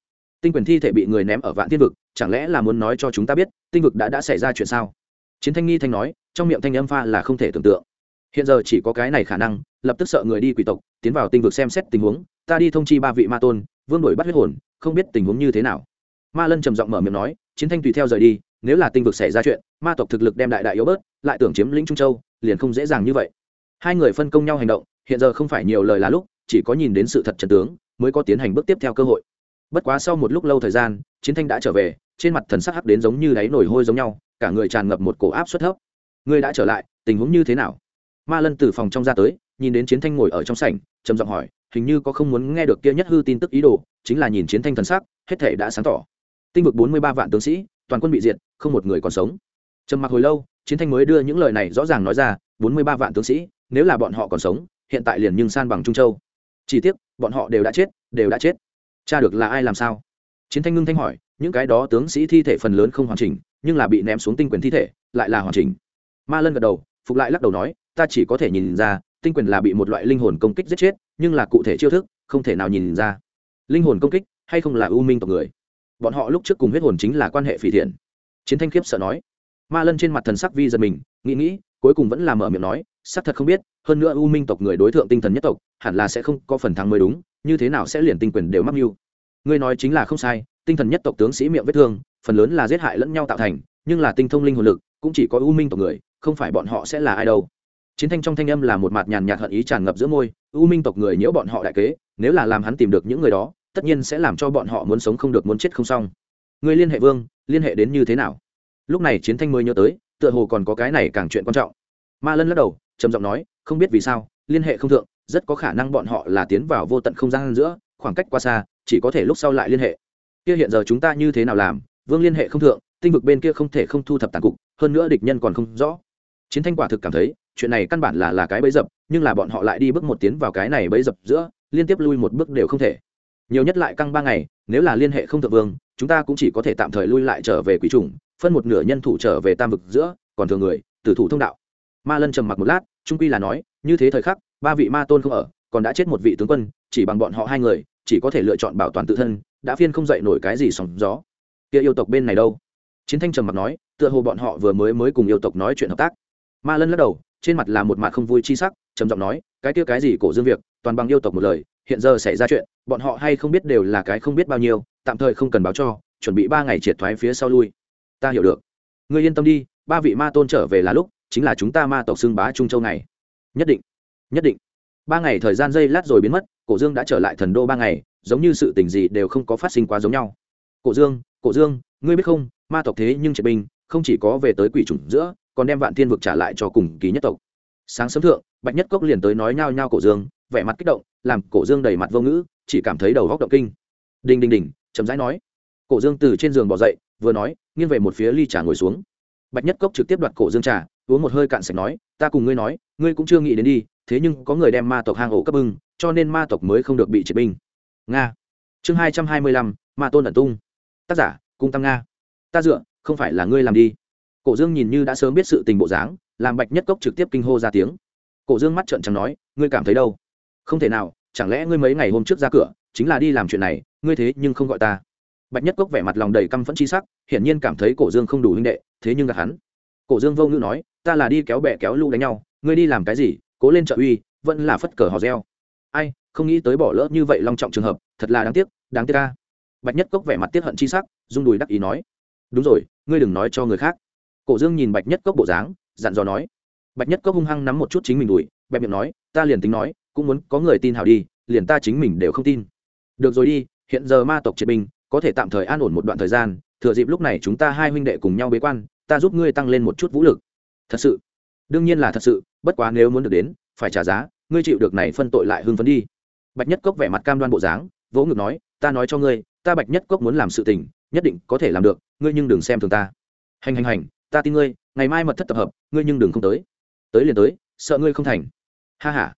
[SPEAKER 1] Tinh quyền thi thể bị người ném ở vạn thiên vực, chẳng lẽ là muốn nói cho chúng ta biết, tinh vực đã đã xảy ra chuyện sao? Chiến thanh nghi thanh nói, trong miệng thanh âm pha là không thể tưởng tượng. Hiện giờ chỉ có cái này khả năng, lập tức sợ người đi quỷ tộc, tiến vào tinh vực xem xét tình huống, ta đi thông chi ba vị ma tôn, vương đổi bắt huyết hồn, không biết tình huống như thế nào. Ma lân trầm giọng mở miệng nói, chiến thanh tùy theo rời đi, nếu là tinh vực xảy ra chuyện, ma tộc thực lực đem đại đại yếu bớt, lại tưởng chiếm lĩnh trung châu, liền không dễ dàng như vậy hai người phân công nhau hành động, hiện giờ không phải nhiều lời là lúc, chỉ có nhìn đến sự thật trần tướng, mới có tiến hành bước tiếp theo cơ hội. Bất quá sau một lúc lâu thời gian, chiến thanh đã trở về, trên mặt thần sắc hắc đến giống như đáy nổi hôi giống nhau, cả người tràn ngập một cổ áp suất thấp. Ngươi đã trở lại, tình huống như thế nào? Ma lân từ phòng trong ra tới, nhìn đến chiến thanh ngồi ở trong sảnh, trầm giọng hỏi, hình như có không muốn nghe được kia nhất hư tin tức ý đồ, chính là nhìn chiến thanh thần sắc, hết thể đã sáng tỏ. Tinh vực bốn mươi ba vạn tướng sĩ, toàn quân bị diệt, không một người còn sống. Trầm mặc hồi lâu, chiến thanh mới đưa những lời này rõ ràng nói ra, bốn mươi ba vạn tướng sĩ nếu là bọn họ còn sống, hiện tại liền nhưng san bằng trung châu. Chỉ tiếc, bọn họ đều đã chết, đều đã chết. Cha được là ai làm sao? Chiến thanh ngưng thanh hỏi, những cái đó tướng sĩ thi thể phần lớn không hoàn chỉnh, nhưng là bị ném xuống tinh quyền thi thể, lại là hoàn chỉnh. Ma lân gật đầu, phục lại lắc đầu nói, ta chỉ có thể nhìn ra, tinh quyền là bị một loại linh hồn công kích giết chết, nhưng là cụ thể chiêu thức, không thể nào nhìn ra. Linh hồn công kích, hay không là ưu minh tộc người? Bọn họ lúc trước cùng huyết hồn chính là quan hệ phỉ thiện. Chiến thanh khiếp sợ nói. Ma lân trên mặt thần sắc vi giật mình, nghĩ nghĩ, cuối cùng vẫn là mở miệng nói xác thật không biết, hơn nữa u minh tộc người đối tượng tinh thần nhất tộc, hẳn là sẽ không có phần thắng mới đúng, như thế nào sẽ liền tinh quyền đều mắc mưu. Ngươi nói chính là không sai, tinh thần nhất tộc tướng sĩ miệng vết thương, phần lớn là giết hại lẫn nhau tạo thành, nhưng là tinh thông linh hồn lực, cũng chỉ có u minh tộc người, không phải bọn họ sẽ là ai đâu. Chiến thanh trong thanh âm là một mặt nhàn nhạt hận ý tràn ngập giữa môi, u minh tộc người nhiễu bọn họ đại kế, nếu là làm hắn tìm được những người đó, tất nhiên sẽ làm cho bọn họ muốn sống không được muốn chết không xong. Người liên hệ vương, liên hệ đến như thế nào? Lúc này chiến thanh mới nhớ tới, tựa hồ còn có cái này càng chuyện quan trọng ma lân lắc đầu, trầm giọng nói, không biết vì sao, liên hệ không thượng, rất có khả năng bọn họ là tiến vào vô tận không gian giữa, khoảng cách quá xa, chỉ có thể lúc sau lại liên hệ. Kia hiện giờ chúng ta như thế nào làm? Vương liên hệ không thượng, tinh vực bên kia không thể không thu thập tàn cục, hơn nữa địch nhân còn không rõ. Chiến thanh quả thực cảm thấy, chuyện này căn bản là là cái bẫy dập, nhưng là bọn họ lại đi bước một tiến vào cái này bẫy dập giữa, liên tiếp lui một bước đều không thể. Nhiều nhất lại căng ba ngày, nếu là liên hệ không thượng vương, chúng ta cũng chỉ có thể tạm thời lui lại trở về quỷ trùng phân một nửa nhân thủ trở về tam vực giữa, còn thường người, tử thủ thông đạo ma lân trầm mặc một lát, trung quy là nói, như thế thời khắc, ba vị ma tôn không ở, còn đã chết một vị tướng quân, chỉ bằng bọn họ hai người, chỉ có thể lựa chọn bảo toàn tự thân, đã phiên không dậy nổi cái gì sóng gió. Kia yêu tộc bên này đâu? Chiến thanh trầm mặc nói, tựa hồ bọn họ vừa mới mới cùng yêu tộc nói chuyện hợp tác. Ma lân lắc đầu, trên mặt là một mặt không vui chi sắc, trầm giọng nói, cái kia cái gì cổ dương việc, toàn bằng yêu tộc một lời, hiện giờ xảy ra chuyện, bọn họ hay không biết đều là cái không biết bao nhiêu, tạm thời không cần báo cho, chuẩn bị ba ngày triệt thoái phía sau lui. Ta hiểu được. Ngươi yên tâm đi, ba vị ma tôn trở về là lúc chính là chúng ta ma tộc xưng bá trung châu này. Nhất định nhất định. Ba ngày thời gian dây lát rồi biến mất, cổ dương đã trở lại thần đô ba ngày, giống như sự tình gì đều không có phát sinh quá giống nhau. Cổ dương cổ dương, ngươi biết không, ma tộc thế nhưng triệt binh, không chỉ có về tới quỷ chủng giữa, còn đem vạn thiên vực trả lại cho cùng ký nhất tộc. Sáng sớm thượng, bạch nhất cốc liền tới nói nhao nhao cổ dương, vẻ mặt kích động, làm cổ dương đầy mặt vô ngữ, chỉ cảm thấy đầu góc động kinh. Đinh đinh đinh chấm dãi nói. Cổ dương từ trên giường bỏ dậy, vừa nói, nghiêng về một phía ly trà ngồi xuống bạch nhất cốc trực tiếp đoạt cổ dương trà, uống một hơi cạn sạch nói, ta cùng ngươi nói, ngươi cũng chưa nghĩ đến đi, thế nhưng có người đem ma tộc hang ổ cấp bưng, cho nên ma tộc mới không được bị triệt binh. Nga. Chương hai trăm hai mươi lăm, ma tôn ẩn tung. Tác giả, cung tăng nga. Ta dựa, không phải là ngươi làm đi. Cổ dương nhìn như đã sớm biết sự tình bộ dáng, làm bạch nhất cốc trực tiếp kinh hô ra tiếng. Cổ dương mắt trợn trắng nói, ngươi cảm thấy đâu? Không thể nào, chẳng lẽ ngươi mấy ngày hôm trước ra cửa, chính là đi làm chuyện này, ngươi thế nhưng không gọi ta? Bạch nhất cốc vẻ mặt lòng đầy căm phẫn chi sắc, hiển nhiên cảm thấy cổ dương không đủ huynh đệ, thế nhưng gặp hắn. Cổ dương vô ngữ nói, ta là đi kéo bè kéo lũ đánh nhau, ngươi đi làm cái gì, cố lên trợ uy, vẫn là phất cờ hò reo. Ai, không nghĩ tới bỏ lỡ như vậy long trọng trường hợp, thật là đáng tiếc đáng tiếc ta. bạch nhất cốc vẻ mặt tiếc hận chi sắc, rung đùi đắc ý nói, đúng rồi, ngươi đừng nói cho người khác. Cổ dương nhìn bạch nhất cốc bộ dáng, dặn dò nói. Bạch nhất cốc hung hăng nắm một chút chính mình đùi, bẹp miệng nói, ta liền tính nói, cũng muốn có người tin hảo đi, liền ta chính mình đều không tin. Được rồi đi, hiện giờ ma tộc triệt binh có thể tạm thời an ổn một đoạn thời gian, thừa dịp lúc này chúng ta hai huynh đệ cùng nhau bế quan, ta giúp ngươi tăng lên một chút vũ lực. Thật sự? Đương nhiên là thật sự, bất quá nếu muốn được đến, phải trả giá, ngươi chịu được này phân tội lại hưng phấn đi. Bạch nhất cốc vẻ mặt cam đoan bộ dáng, vỗ ngực nói, ta nói cho ngươi, ta bạch nhất cốc muốn làm sự tình, nhất định có thể làm được, ngươi nhưng đừng xem thường ta. Hành hành hành, ta tin ngươi, ngày mai mật thất tập hợp, ngươi nhưng đừng không tới. Tới liền tới, sợ ngươi không thành. Ha ha.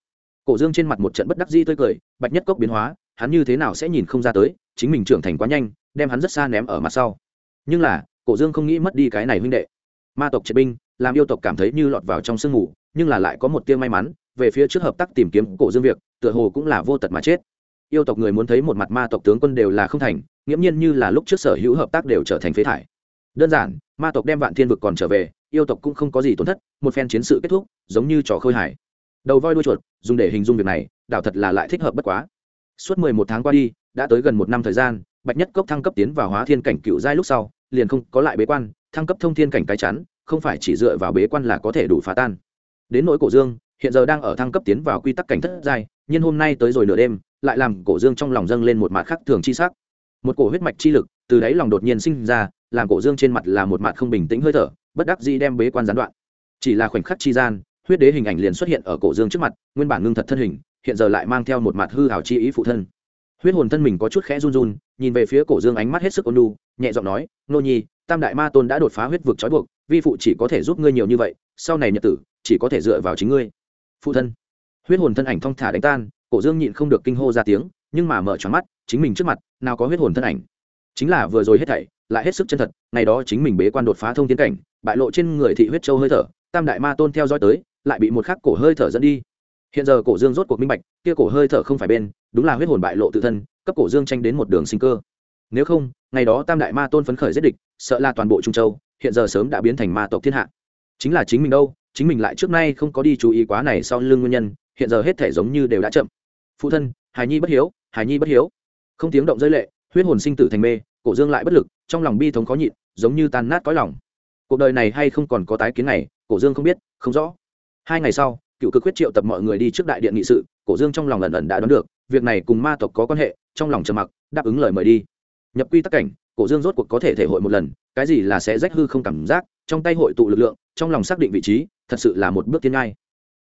[SPEAKER 1] Cổ dương trên mặt một trận bất đắc di tươi cười, bạch nhất cốc biến hóa, hắn như thế nào sẽ nhìn không ra tới chính mình trưởng thành quá nhanh, đem hắn rất xa ném ở mặt sau. Nhưng là, cổ dương không nghĩ mất đi cái này huynh đệ. Ma tộc triệt binh, làm yêu tộc cảm thấy như lọt vào trong sương mù, nhưng là lại có một tiêu may mắn, về phía trước hợp tác tìm kiếm cổ dương việc, tựa hồ cũng là vô tật mà chết. Yêu tộc người muốn thấy một mặt ma tộc tướng quân đều là không thành, nghiễm nhiên như là lúc trước sở hữu hợp tác đều trở thành phế thải. Đơn giản, ma tộc đem vạn thiên vực còn trở về, yêu tộc cũng không có gì tổn thất, một phen chiến sự kết thúc, giống như trò khơi hải đầu voi đuôi chuột, dùng để hình dung việc này, đảo thật là lại thích hợp bất quá. Suốt mười một tháng qua đi đã tới gần một năm thời gian, bạch nhất cốc thăng cấp tiến vào hóa thiên cảnh cựu giai lúc sau, liền không có lại bế quan, thăng cấp thông thiên cảnh cái chắn, không phải chỉ dựa vào bế quan là có thể đủ phá tan. Đến nỗi cổ dương, hiện giờ đang ở thăng cấp tiến vào quy tắc cảnh thất giai, nhưng hôm nay tới rồi nửa đêm, lại làm cổ dương trong lòng dâng lên một mặt khác thường chi sắc. Một cổ huyết mạch chi lực từ đáy lòng đột nhiên sinh ra, làm cổ dương trên mặt là một mặt không bình tĩnh hơi thở, bất đắc dĩ đem bế quan gián đoạn. Chỉ là khoảnh khắc chi gian, huyết đế hình ảnh liền xuất hiện ở cổ dương trước mặt, nguyên bản ngưng thật thân hình, hiện giờ lại mang theo một mặt hư hào chi ý phụ thân huyết hồn thân mình có chút khẽ run run, nhìn về phía cổ dương ánh mắt hết sức ôn lu nhẹ giọng nói, nô nhi, tam đại ma tôn đã đột phá huyết vực trói buộc, vi phụ chỉ có thể giúp ngươi nhiều như vậy, sau này nhật tử, chỉ có thể dựa vào chính ngươi. Phụ thân. Huyết hồn thân ảnh thong thả đánh tan, cổ dương nhịn không được kinh hô ra tiếng, nhưng mà mở tròn mắt, chính mình trước mặt, nào có huyết hồn thân ảnh. Chính là vừa rồi hết thảy, lại hết sức chân thật, ngày đó chính mình bế quan đột phá thông tiến cảnh, bại lộ trên người thị huyết châu hơi thở, tam đại ma tôn theo dõi tới, lại bị một khắc cổ hơi thở dẫn đi hiện giờ cổ dương rốt cuộc minh bạch, kia cổ hơi thở không phải bên, đúng là huyết hồn bại lộ tự thân, cấp cổ dương tranh đến một đường sinh cơ. Nếu không, ngày đó tam đại ma tôn phấn khởi giết địch, sợ là toàn bộ trung châu, hiện giờ sớm đã biến thành ma tộc thiên hạ. Chính là chính mình đâu, chính mình lại trước nay không có đi chú ý quá này sau lưng nguyên nhân, hiện giờ hết thể giống như đều đã chậm. Phụ thân, hài nhi bất hiếu, hài nhi bất hiếu. Không tiếng động rơi lệ, huyết hồn sinh tử thành mê, cổ dương lại bất lực, trong lòng bi thống khó nhịn, giống như tan nát cõi lòng. Cuộc đời này hay không còn có tái kiến này, cổ dương không biết, không rõ. Hai ngày sau cựu cực quyết triệu tập mọi người đi trước đại điện nghị sự cổ dương trong lòng lần lần đã đoán được việc này cùng ma tộc có quan hệ trong lòng trầm mặc đáp ứng lời mời đi. Nhập quy tắc cảnh cổ dương rốt cuộc có thể thể hội một lần cái gì là sẽ rách hư không cảm giác trong tay hội tụ lực lượng trong lòng xác định vị trí thật sự là một bước tiến ngay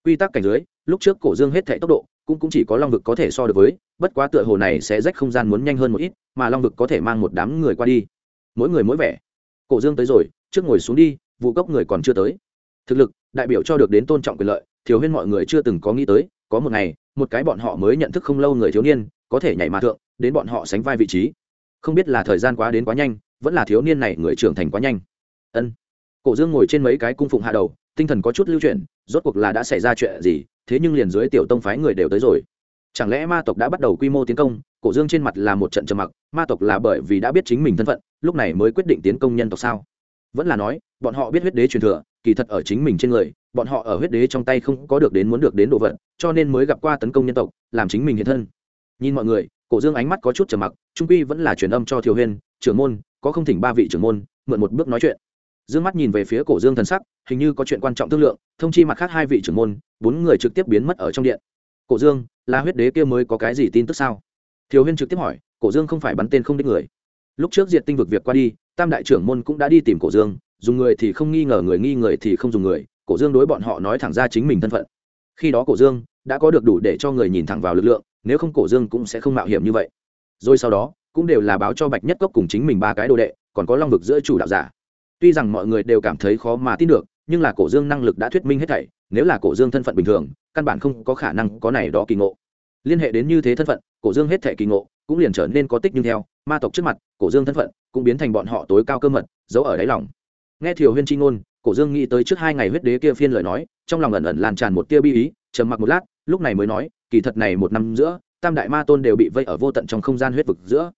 [SPEAKER 1] quy tắc cảnh dưới lúc trước cổ dương hết thể tốc độ cũng, cũng chỉ có long vực có thể so được với bất quá tựa hồ này sẽ rách không gian muốn nhanh hơn một ít mà long vực có thể mang một đám người qua đi. Mỗi người mỗi vẻ. Cổ dương tới rồi trước ngồi xuống đi vụ cốc người còn chưa tới. Thực lực đại biểu cho được đến tôn trọng quyền lợi thiếu huyên mọi người chưa từng có nghĩ tới, có một ngày, một cái bọn họ mới nhận thức không lâu người thiếu niên, có thể nhảy mà thượng, đến bọn họ sánh vai vị trí. Không biết là thời gian quá đến quá nhanh, vẫn là thiếu niên này người trưởng thành quá nhanh. Ân. Cổ dương ngồi trên mấy cái cung phụng hạ đầu, tinh thần có chút lưu chuyển, rốt cuộc là đã xảy ra chuyện gì, thế nhưng liền dưới tiểu tông phái người đều tới rồi. Chẳng lẽ ma tộc đã bắt đầu quy mô tiến công, cổ dương trên mặt là một trận trầm mặc, ma tộc là bởi vì đã biết chính mình thân phận, lúc này mới quyết định tiến công nhân tộc sao? Vẫn là nói, bọn họ biết huyết đế truyền thừa, kỳ thật ở chính mình trên người bọn họ ở huyết đế trong tay không có được đến muốn được đến đồ vật, cho nên mới gặp qua tấn công nhân tộc, làm chính mình hiện thân. Nhìn mọi người, cổ dương ánh mắt có chút trầm mặc, trung quy vẫn là truyền âm cho thiều huyên, trưởng môn, có không thỉnh ba vị trưởng môn, mượn một bước nói chuyện. Dương mắt nhìn về phía cổ dương thần sắc, hình như có chuyện quan trọng thương lượng, thông chi mặt khác hai vị trưởng môn, bốn người trực tiếp biến mất ở trong điện. Cổ dương, là huyết đế kia mới có cái gì tin tức sao? Thiều huyên trực tiếp hỏi, cổ dương không phải bắn tên không đích người? Lúc trước diệt tinh vực việc qua đi, tam đại trưởng môn cũng đã đi tìm cổ dương, dùng người thì không nghi ngờ, người nghi người thì không dùng người cổ dương đối bọn họ nói thẳng ra chính mình thân phận. Khi đó cổ dương đã có được đủ để cho người nhìn thẳng vào lực lượng, nếu không cổ dương cũng sẽ không mạo hiểm như vậy. Rồi sau đó, cũng đều là báo cho bạch nhất cốc cùng chính mình ba cái đồ đệ, còn có long vực giữa chủ đạo giả. Tuy rằng mọi người đều cảm thấy khó mà tin được, nhưng là cổ dương năng lực đã thuyết minh hết thảy, nếu là cổ dương thân phận bình thường, căn bản không có khả năng có này đó kỳ ngộ. Liên hệ đến như thế thân phận, cổ dương hết thảy kỳ ngộ cũng liền trở nên có tích nhưng theo, ma tộc trước mặt, cổ dương thân phận cũng biến thành bọn họ tối cao cơ mật, giấu ở đáy lòng. Nghe thiều huyên chi ngôn cổ dương nghĩ tới trước hai ngày huyết đế kia phiên lời nói trong lòng ẩn ẩn lan tràn một tia bi ý trầm mặc một lát lúc này mới nói kỳ thật này một năm giữa tam đại ma tôn đều bị vây ở vô tận trong không gian huyết vực giữa.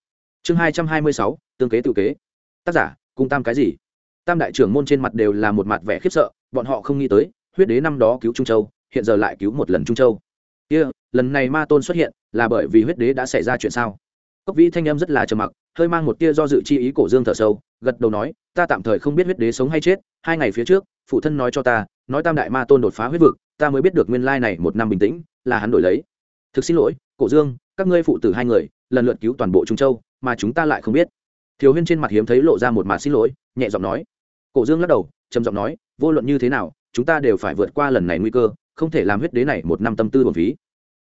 [SPEAKER 1] Chương hai trăm hai mươi sáu tương kế tự kế. Tác giả cung tam cái gì? Tam đại trưởng môn trên mặt đều là một mặt vẻ khiếp sợ bọn họ không nghĩ tới huyết đế năm đó cứu trung châu hiện giờ lại cứu một lần trung châu. Kia、yeah, lần này ma tôn xuất hiện là bởi vì huyết đế đã xảy ra chuyện sao? Cốc vĩ thanh em rất là trầm mặc hơi mang một tia do dự chi ý cổ dương thở sâu gật đầu nói, ta tạm thời không biết huyết đế sống hay chết, hai ngày phía trước, phụ thân nói cho ta, nói tam đại ma tôn đột phá huyết vực, ta mới biết được nguyên lai này một năm bình tĩnh, là hắn đổi lấy. Thực xin lỗi, cổ dương, các ngươi phụ tử hai người, lần lượt cứu toàn bộ trung châu, mà chúng ta lại không biết. Thiếu huyên trên mặt hiếm thấy lộ ra một mặt xin lỗi, nhẹ giọng nói. Cổ dương lắc đầu, trầm giọng nói, vô luận như thế nào, chúng ta đều phải vượt qua lần này nguy cơ, không thể làm huyết đế này một năm tâm tư bổn phí.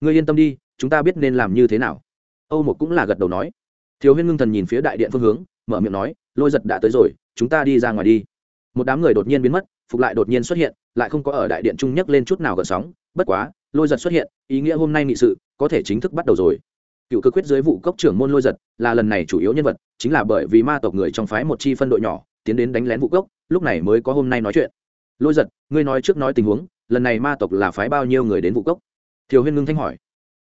[SPEAKER 1] Ngươi yên tâm đi, chúng ta biết nên làm như thế nào. Âu một cũng là gật đầu nói. Thiếu huyên ngưng thần nhìn phía đại điện phương hướng mở miệng nói, lôi giật đã tới rồi, chúng ta đi ra ngoài đi. Một đám người đột nhiên biến mất, phục lại đột nhiên xuất hiện, lại không có ở đại điện trung nhắc lên chút nào gợn sóng. Bất quá, lôi giật xuất hiện, ý nghĩa hôm nay nghị sự có thể chính thức bắt đầu rồi. Cựu cơ quyết dưới vụ cốc trưởng môn lôi giật là lần này chủ yếu nhân vật, chính là bởi vì ma tộc người trong phái một chi phân đội nhỏ, tiến đến đánh lén vụ cốc, lúc này mới có hôm nay nói chuyện. Lôi giật, ngươi nói trước nói tình huống, lần này ma tộc là phái bao nhiêu người đến vụ cốc? Thiều huyên ngưng thanh hỏi.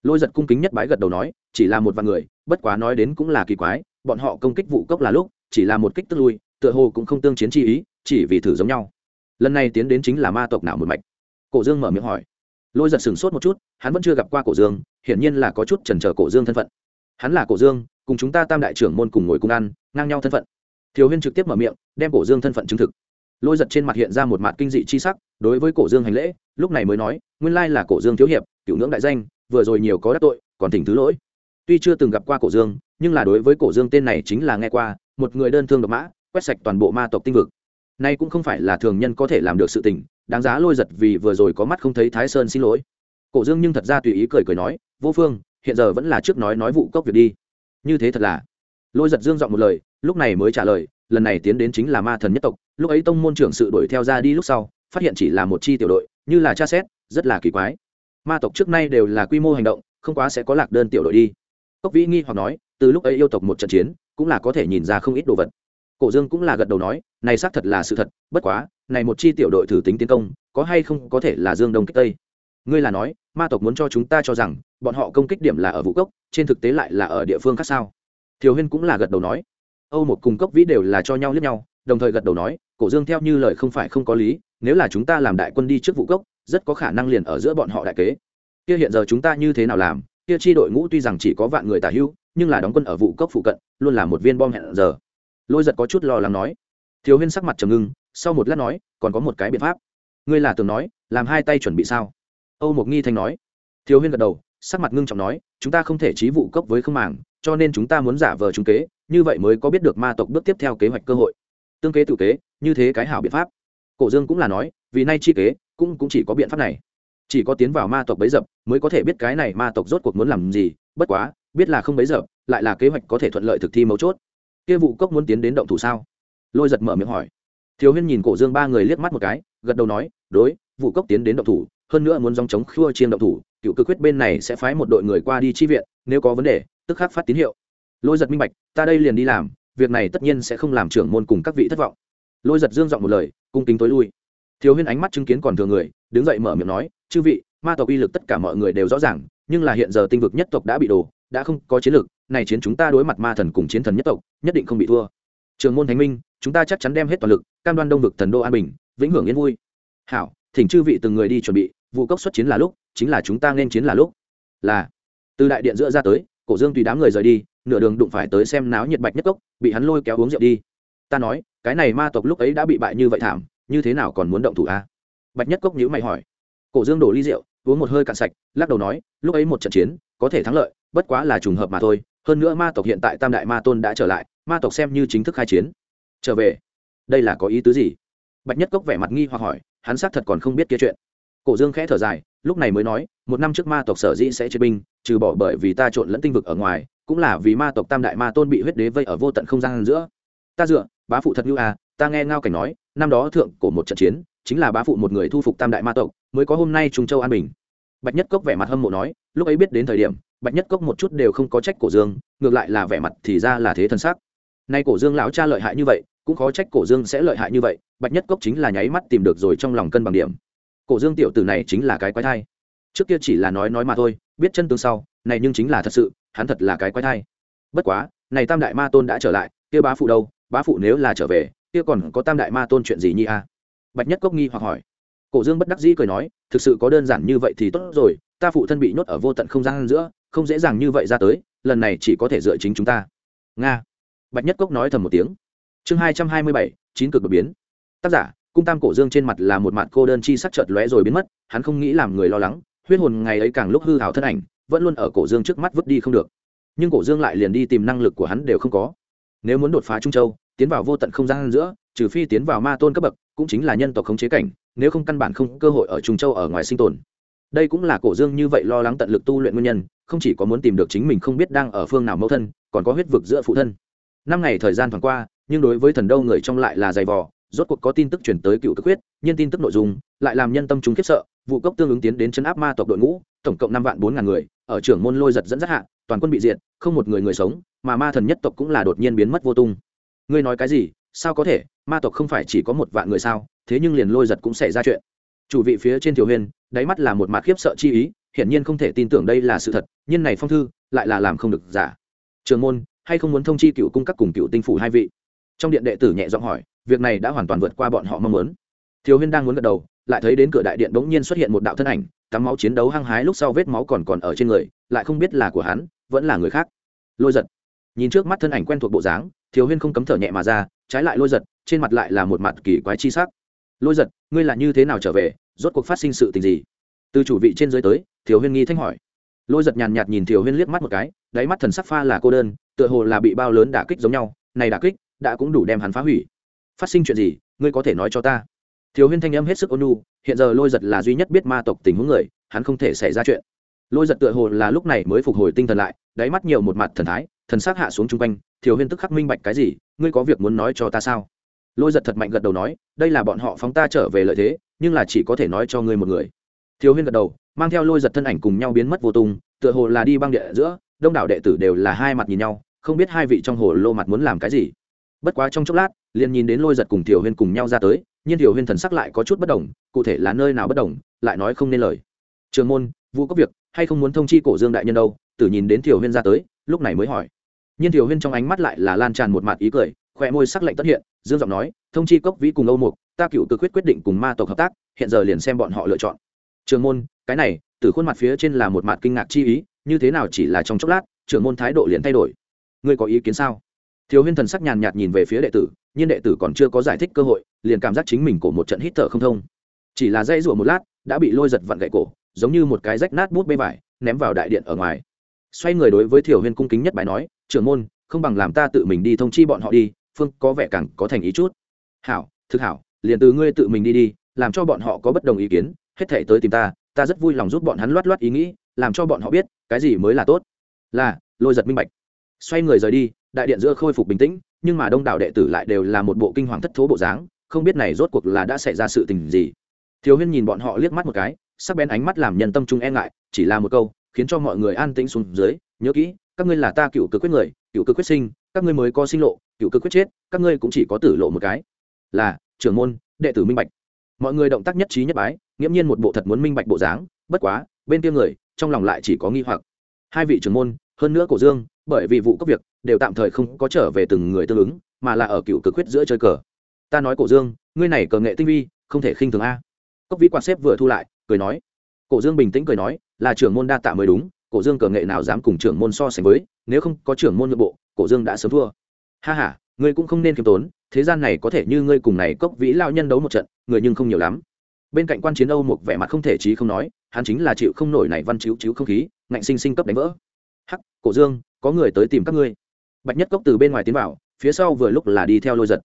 [SPEAKER 1] Lôi giật cung kính nhất bái gật đầu nói, chỉ là một vài người, bất quá nói đến cũng là kỳ quái bọn họ công kích vụ cốc là lúc, chỉ là một kích tức lui, tựa hồ cũng không tương chiến chi ý, chỉ vì thử giống nhau. Lần này tiến đến chính là ma tộc nào một mạch. Cổ dương mở miệng hỏi. Lôi giật sửng sốt một chút, hắn vẫn chưa gặp qua cổ dương, hiển nhiên là có chút chần chờ cổ dương thân phận. Hắn là cổ dương, cùng chúng ta tam đại trưởng môn cùng ngồi cùng ăn, ngang nhau thân phận. Thiếu huyên trực tiếp mở miệng, đem cổ dương thân phận chứng thực. Lôi giật trên mặt hiện ra một mặt kinh dị chi sắc, đối với cổ dương hành lễ, lúc này mới nói, nguyên lai là cổ dương thiếu hiệp, cựu ngưỡng đại danh, vừa rồi nhiều có đắc tội, còn thỉnh thứ lỗi. Tuy chưa từng gặp qua cổ dương nhưng là đối với cổ dương tên này chính là nghe qua, một người đơn thương độc mã, quét sạch toàn bộ ma tộc tinh vực. Nay cũng không phải là thường nhân có thể làm được sự tình, đáng giá lôi giật vì vừa rồi có mắt không thấy thái sơn xin lỗi. Cổ dương nhưng thật ra tùy ý cười cười nói, vô phương, hiện giờ vẫn là trước nói nói vụ cốc việc đi. Như thế thật là. Lôi giật dương dọn một lời, lúc này mới trả lời, lần này tiến đến chính là ma thần nhất tộc, lúc ấy tông môn trưởng sự đuổi theo ra đi lúc sau, phát hiện chỉ là một chi tiểu đội, như là cha xét, rất là kỳ quái. Ma tộc trước nay đều là quy mô hành động, không quá sẽ có lạc đơn tiểu đội đi. Cốc vĩ nghi hoặc nói từ lúc ấy yêu tộc một trận chiến, cũng là có thể nhìn ra không ít đồ vật. Cổ dương cũng là gật đầu nói, này xác thật là sự thật, bất quá, này một chi tiểu đội thử tính tiến công, có hay không có thể là dương đông kích tây? Ngươi là nói, ma tộc muốn cho chúng ta cho rằng, bọn họ công kích điểm là ở vũ cốc, trên thực tế lại là ở địa phương khác sao? Thiều huyên cũng là gật đầu nói. Âu một cùng cốc vĩ đều là cho nhau lẫn nhau, đồng thời gật đầu nói, cổ dương theo như lời không phải không có lý, nếu là chúng ta làm đại quân đi trước vũ cốc, rất có khả năng liền ở giữa bọn họ đại kế. Kia hiện giờ chúng ta như thế nào làm? Kia chi đội ngũ tuy rằng chỉ có vạn người tả hưu nhưng là đóng quân ở vụ cốc phụ cận, luôn là một viên bom hẹn giờ. Lôi giật có chút lo lắng nói. Thiếu huyên sắc mặt trầm ngưng, sau một lát nói, còn có một cái biện pháp. Ngươi là tưởng nói, làm hai tay chuẩn bị sao? Âu mục nghi thanh nói. Thiếu huyên gật đầu, sắc mặt ngưng trọng nói, chúng ta không thể trí vụ cốc với không màng, cho nên chúng ta muốn giả vờ trung kế, như vậy mới có biết được ma tộc bước tiếp theo kế hoạch cơ hội. Tương kế tự kế, như thế cái hảo biện pháp. Cổ dương cũng là nói, vì nay chi kế, cũng cũng chỉ có biện pháp này. Chỉ có tiến vào ma tộc bấy dập, mới có thể biết cái này ma tộc rốt cuộc muốn làm gì, bất quá biết là không bấy giờ, lại là kế hoạch có thể thuận lợi thực thi mấu chốt. Kia vụ cốc muốn tiến đến động thủ sao? Lôi giật mở miệng hỏi. Thiếu huyên nhìn cổ dương ba người liếc mắt một cái, gật đầu nói, đối, vụ cốc tiến đến động thủ, hơn nữa muốn dòng chống khua chiên động thủ, cựu cơ quyết bên này sẽ phái một đội người qua đi chi viện, nếu có vấn đề, tức khắc phát tín hiệu. Lôi giật minh bạch, ta đây liền đi làm, việc này tất nhiên sẽ không làm trưởng môn cùng các vị thất vọng. Lôi giật dương giọng một lời, cung kính tối lui. Thiếu huyên ánh mắt chứng kiến còn thường người, đứng dậy mở miệng nói, chư vị, ma tộc uy lực tất cả mọi người đều rõ ràng, nhưng là hiện giờ tinh vực nhất tộc đã bị đổ đã không có chiến lược, này chiến chúng ta đối mặt ma thần cùng chiến thần nhất tộc, nhất định không bị thua. Trường môn thánh minh, chúng ta chắc chắn đem hết toàn lực, cam đoan đông vực thần đô an bình, vĩnh hưởng yên vui. Hảo, thỉnh chư vị từng người đi chuẩn bị, vụ cốc xuất chiến là lúc, chính là chúng ta nên chiến là lúc. Là, từ đại điện giữa ra tới, cổ dương tùy đám người rời đi, nửa đường đụng phải tới xem náo nhiệt bạch nhất cốc, bị hắn lôi kéo uống rượu đi. Ta nói, cái này ma tộc lúc ấy đã bị bại như vậy thảm, như thế nào còn muốn động thủ a? Bạch nhất cốc nhữ mày hỏi. Cổ dương đổ ly rượu, uống một hơi cạn sạch, lắc đầu nói, lúc ấy một trận chiến, có thể thắng lợi bất quá là trùng hợp mà thôi, hơn nữa ma tộc hiện tại tam đại ma tôn đã trở lại, ma tộc xem như chính thức khai chiến. Trở về. Đây là có ý tứ gì? Bạch nhất cốc vẻ mặt nghi hoặc hỏi, hắn xác thật còn không biết kia chuyện. Cổ dương khẽ thở dài, lúc này mới nói, một năm trước ma tộc sở dĩ sẽ chế binh, trừ bỏ bởi vì ta trộn lẫn tinh vực ở ngoài, cũng là vì ma tộc tam đại ma tôn bị huyết đế vây ở vô tận không gian giữa. Ta dựa, bá phụ thật như à ta nghe ngao cảnh nói, năm đó thượng cổ một trận chiến, chính là bá phụ một người thu phục tam đại ma tộc, mới có hôm nay trung châu an bình bạch nhất cốc vẻ mặt hâm mộ nói, lúc ấy biết đến thời điểm, bạch nhất cốc một chút đều không có trách cổ dương, ngược lại là vẻ mặt thì ra là thế thân xác. Nay cổ dương lão cha lợi hại như vậy, cũng khó trách cổ dương sẽ lợi hại như vậy, bạch nhất cốc chính là nháy mắt tìm được rồi trong lòng cân bằng điểm. Cổ dương tiểu tử này chính là cái quái thai. Trước kia chỉ là nói nói mà thôi, biết chân tướng sau, này nhưng chính là thật sự, hắn thật là cái quái thai. Bất quá, này tam đại ma tôn đã trở lại, kia bá phụ đâu, bá phụ nếu là trở về, kia còn có tam đại ma tôn chuyện gì nhi a? Bạch nhất cốc nghi hoặc hỏi cổ dương bất đắc dĩ cười nói, thực sự có đơn giản như vậy thì tốt rồi, ta phụ thân bị nhốt ở vô tận không gian giữa, không dễ dàng như vậy ra tới, lần này chỉ có thể dựa chính chúng ta. Nga. Bạch nhất cốc nói thầm một tiếng. Chương hai trăm hai mươi bảy, chín cực đột biến. Tác giả, cung tam cổ dương trên mặt là một mặt cô đơn chi sắc chợt lóe rồi biến mất, hắn không nghĩ làm người lo lắng, huyết hồn ngày ấy càng lúc hư hào thân ảnh, vẫn luôn ở cổ dương trước mắt vứt đi không được. Nhưng cổ dương lại liền đi tìm năng lực của hắn đều không có. Nếu muốn đột phá trung châu, tiến vào vô tận không gian giữa trừ phi tiến vào ma tôn cấp bậc, cũng chính là nhân tộc khống chế cảnh, nếu không căn bản không cơ hội ở trung châu ở ngoài sinh tồn. Đây cũng là cổ dương như vậy lo lắng tận lực tu luyện nguyên nhân, không chỉ có muốn tìm được chính mình không biết đang ở phương nào mẫu thân, còn có huyết vực giữa phụ thân. Năm ngày thời gian thoảng qua, nhưng đối với thần đâu người trong lại là dày vò, rốt cuộc có tin tức chuyển tới cựu cực huyết nhưng tin tức nội dung, lại làm nhân tâm chúng khiếp sợ, vụ cốc tương ứng tiến đến chấn áp ma tộc đội ngũ, tổng cộng năm vạn bốn ngàn người, ở trưởng môn lôi giật dẫn dắt hạ, toàn quân bị diệt, không một người người sống, mà ma thần nhất tộc cũng là đột nhiên biến mất vô tung. Ngươi nói cái gì? Sao có thể? Ma tộc không phải chỉ có một vạn người sao? Thế nhưng liền lôi giật cũng xảy ra chuyện. Chủ vị phía trên tiểu huyên đáy mắt là một mặt khiếp sợ chi ý, hiển nhiên không thể tin tưởng đây là sự thật Nhân này phong thư lại là làm không được giả. Trường môn, hay không muốn thông chi cựu cung các cùng cựu tinh phủ hai vị? Trong điện đệ tử nhẹ giọng hỏi, việc này đã hoàn toàn vượt qua bọn họ mong muốn. Thiếu huyên đang muốn gật đầu, lại thấy đến cửa đại điện bỗng nhiên xuất hiện một đạo thân ảnh tắm máu chiến đấu hăng hái lúc sau vết máu còn còn ở trên người, lại không biết là của hắn, vẫn là người khác. Lôi giật. Nhìn trước mắt thân ảnh quen thuộc bộ dáng thiếu huyên không cấm thở nhẹ mà ra trái lại lôi giật, trên mặt lại là một mặt kỳ quái chi sắc. Lôi giật, ngươi là như thế nào trở về? Rốt cuộc phát sinh sự tình gì? Từ chủ vị trên dưới tới thiếu huyên nghi thanh hỏi. Lôi giật nhàn nhạt nhìn thiếu huyên liếc mắt một cái, đáy mắt thần sắc pha là cô đơn, tựa hồ là bị bao lớn đả kích giống nhau, này đả kích đã cũng đủ đem hắn phá hủy. Phát sinh chuyện gì, ngươi có thể nói cho ta? Thiếu huyên thanh âm hết sức ôn nhu, hiện giờ lôi giật là duy nhất biết ma tộc tình huống người, hắn không thể xảy ra chuyện. Lôi giật tựa hồ là lúc này mới phục hồi tinh thần lại, đáy mắt nhiều một mặt thần thái, thần sắc hạ xuống chung quanh thiếu huyên tức khắc minh bạch cái gì ngươi có việc muốn nói cho ta sao? Lôi giật thật mạnh gật đầu nói, đây là bọn họ phóng ta trở về lợi thế, nhưng là chỉ có thể nói cho ngươi một người. Thiếu huyên gật đầu, mang theo lôi giật thân ảnh cùng nhau biến mất vô tung, tựa hồ là đi băng địa giữa, đông đảo đệ tử đều là hai mặt nhìn nhau, không biết hai vị trong hồ lô mặt muốn làm cái gì. Bất quá trong chốc lát, liền nhìn đến lôi giật cùng tiểu huyên cùng nhau ra tới, nhưng tiểu huyên thần sắc lại có chút bất đồng, cụ thể là nơi nào bất đồng, lại nói không nên lời. Trường môn vũ có việc, hay không muốn thông chi cổ dương đại nhân đâu? Tử nhìn đến tiểu huyên ra tới, lúc này mới hỏi nhiên tiểu huyên trong ánh mắt lại là lan tràn một mặt ý cười khoe môi sắc lạnh tất hiện, dương giọng nói, thông chi cốc vĩ cùng âu mục, ta cựu cực quyết quyết định cùng ma tộc hợp tác, hiện giờ liền xem bọn họ lựa chọn. Trường môn, cái này, từ khuôn mặt phía trên là một mặt kinh ngạc chi ý, như thế nào chỉ là trong chốc lát trưởng môn thái độ liền thay đổi. Ngươi có ý kiến sao? Thiếu huyên thần sắc nhàn nhạt nhìn về phía đệ tử nhưng đệ tử còn chưa có giải thích cơ hội, liền cảm giác chính mình cổ một trận hít thở không thông. Chỉ là dây rủa một lát, đã bị lôi giật vặn gậy cổ, giống như một cái rách nát bút bê vải, ném vào đại điện ở ngoài xoay người đối với thiểu huyên cung kính nhất bài nói, trưởng môn, không bằng làm ta tự mình đi thông chi bọn họ đi, phương có vẻ càng có thành ý chút. Hảo, thực hảo, liền từ ngươi tự mình đi đi, làm cho bọn họ có bất đồng ý kiến, hết thể tới tìm ta ta rất vui lòng giúp bọn hắn loát loát ý nghĩ, làm cho bọn họ biết, cái gì mới là tốt. Là, lôi giật minh bạch. Xoay người rời đi, đại điện giữa khôi phục bình tĩnh, nhưng mà đông đảo đệ tử lại đều là một bộ kinh hoàng thất thố bộ dáng, không biết này rốt cuộc là đã xảy ra sự tình gì. Thiếu huyên nhìn bọn họ liếc mắt một cái, sắc bén ánh mắt làm nhân tâm trung e ngại, chỉ là một câu khiến cho mọi người an tĩnh xuống dưới, nhớ kỹ, các ngươi là ta cựu cực quyết người, cựu cực quyết sinh, các ngươi mới có sinh lộ, cựu cực quyết chết, các ngươi cũng chỉ có tử lộ một cái. Là, trưởng môn, đệ tử minh bạch. Mọi người động tác nhất trí nhất bái, nghiễm nhiên một bộ thật muốn minh bạch bộ dáng, bất quá, bên kia người, trong lòng lại chỉ có nghi hoặc. Hai vị trưởng môn, hơn nữa cổ dương, bởi vì vụ cấp việc, đều tạm thời không có trở về từng người tương ứng, mà là ở cựu cực quyết giữa chơi cờ. Ta nói cổ dương, ngươi này cờ nghệ tinh vi, không thể khinh thường a. Cốc vĩ quạt xếp vừa thu lại, cười nói. Cổ dương bình tĩnh cười nói là trưởng môn đa tạ mới đúng, cổ dương cờ nghệ nào dám cùng trưởng môn so sánh với, nếu không có trưởng môn nội bộ, cổ dương đã sớm thua. Ha h a ngươi cũng không nên khiêm tốn, thế gian này có thể như ngươi cùng này cốc vĩ lao nhân đấu một trận, người nhưng không nhiều lắm. Bên cạnh quan chiến âu một vẻ mặt không thể trí không nói, hắn chính là chịu không nổi này văn chiếu chiếu không khí, ngạnh sinh sinh cấp đánh vỡ. Hắc, cổ dương, có người tới tìm các ngươi. Bạch nhất cốc từ bên ngoài tiến vào, phía sau vừa lúc là đi theo lôi giật.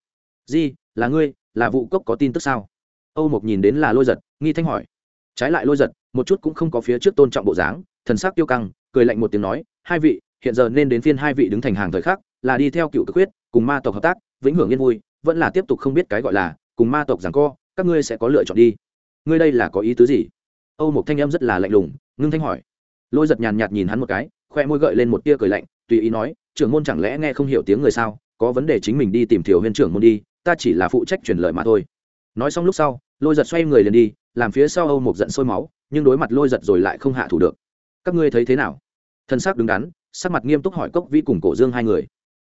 [SPEAKER 1] Di, là ngươi, là vụ cốc có tin tức sao? Âu mục nhìn đến là lôi giật, nghi thanh hỏi. Trái lại lôi giật một chút cũng không có phía trước tôn trọng bộ dáng thần sắc tiêu căng cười lạnh một tiếng nói hai vị hiện giờ nên đến phiên hai vị đứng thành hàng thời khắc là đi theo cựu cực huyết, cùng ma tộc hợp tác vĩnh hưởng yên vui vẫn là tiếp tục không biết cái gọi là cùng ma tộc rằng co các ngươi sẽ có lựa chọn đi. Ngươi đây là có ý tứ gì? Âu mục thanh em rất là lạnh lùng ngưng thanh hỏi. Lôi giật nhàn nhạt nhìn hắn một cái khoe môi gợi lên một tia cười lạnh tùy ý nói trưởng môn chẳng lẽ nghe không hiểu tiếng người sao? Có vấn đề chính mình đi tìm thiểu huyên trưởng môn đi ta chỉ là phụ trách truyền lời mà thôi. Nói xong lúc sau lôi giật xoay người liền đi làm phía sau âu một giận sôi máu nhưng đối mặt lôi giật rồi lại không hạ thủ được. Các ngươi thấy thế nào? Thân xác đứng đắn, sắc mặt nghiêm túc hỏi cốc vĩ cùng cổ dương hai người.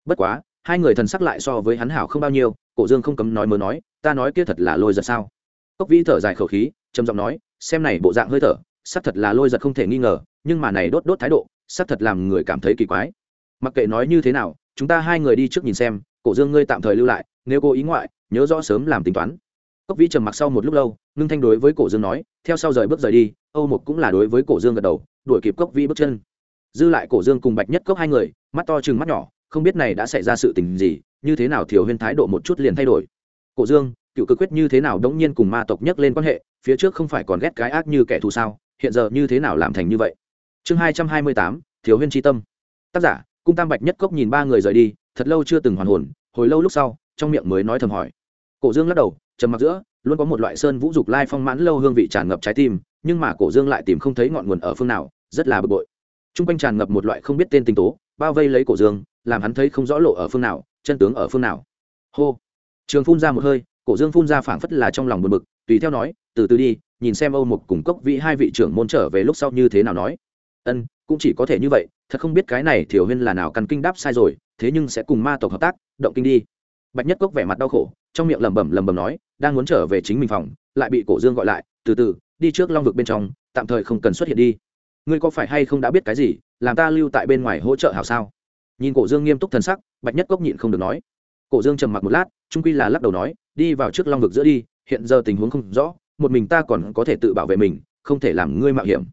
[SPEAKER 1] Bất quá, hai người thần sắc lại so với hắn hảo không bao nhiêu, cổ dương không cấm nói mớ nói, ta nói kia thật là lôi giật sao? Cốc vĩ thở dài khẩu khí, trầm giọng nói, xem này bộ dạng hơi thở, sắc thật là lôi giật không thể nghi ngờ, nhưng mà này đốt đốt thái độ, sắc thật làm người cảm thấy kỳ quái. Mặc kệ nói như thế nào, chúng ta hai người đi trước nhìn xem, cổ dương ngươi tạm thời lưu lại, nếu cô ý ngoại, nhớ rõ sớm làm tính toán cốc vĩ trầm mặc sau một lúc lâu, ngưng thanh đối với cổ dương nói, theo sau rời bước rời đi, âu mục cũng là đối với cổ dương gật đầu, đuổi kịp cốc vĩ bước chân. Dư lại cổ dương cùng bạch nhất cốc hai người, mắt to chừng mắt nhỏ, không biết này đã xảy ra sự tình gì, như thế nào thiều huyên thái độ một chút liền thay đổi. Cổ dương, cựu cực quyết như thế nào đống nhiên cùng ma tộc nhắc lên quan hệ, phía trước không phải còn ghét cái ác như kẻ thù sao, hiện giờ như thế nào làm thành như vậy? Chương hai trăm hai mươi tám thiếu huyên tri tâm. Tác giả, cung tam bạch nhất cốc nhìn ba người rời đi, thật lâu chưa từng hoàn hồn, hồi lâu lúc sau, trong miệng mới nói thầm hỏi cổ dương lắc đầu, trầm mặc giữa, luôn có một loại sơn vũ dục lai phong mãn lâu hương vị tràn ngập trái tim, nhưng mà cổ dương lại tìm không thấy ngọn nguồn ở phương nào, rất là bực bội. T r u n g quanh tràn ngập một loại không biết tên tình tố, bao vây lấy cổ dương, làm hắn thấy không rõ lộ ở phương nào, chân tướng ở phương nào. Hô. Trường phun ra một hơi, cổ dương phun ra phảng phất là trong lòng buồn bực, tùy theo nói, từ từ đi, nhìn xem âu mục cùng cốc vĩ hai vị trưởng môn trở về lúc sau như thế nào nói. Ân, cũng chỉ có thể như vậy, thật không biết cái này thiểu huyên là nào căn kinh đáp sai rồi, thế nhưng sẽ cùng ma tộc hợp tác, động kinh đi. Bạch nhất cốc vẻ mặt đau khổ trong miệng lẩm bẩm lẩm bẩm nói, đang muốn trở về chính mình phòng, lại bị cổ dương gọi lại, từ từ, đi trước long vực bên trong, tạm thời không cần xuất hiện đi. Ngươi có phải hay không đã biết cái gì, làm ta lưu tại bên ngoài hỗ trợ hảo sao? Nhìn cổ dương nghiêm túc thần sắc, bạch nhất cốc nhịn không được nói. Cổ dương trầm mặc một lát, trung quy là lắc đầu nói, đi vào trước long vực giữa đi, hiện giờ tình huống không rõ, một mình ta còn có thể tự bảo vệ mình, không thể làm ngươi mạo hiểm.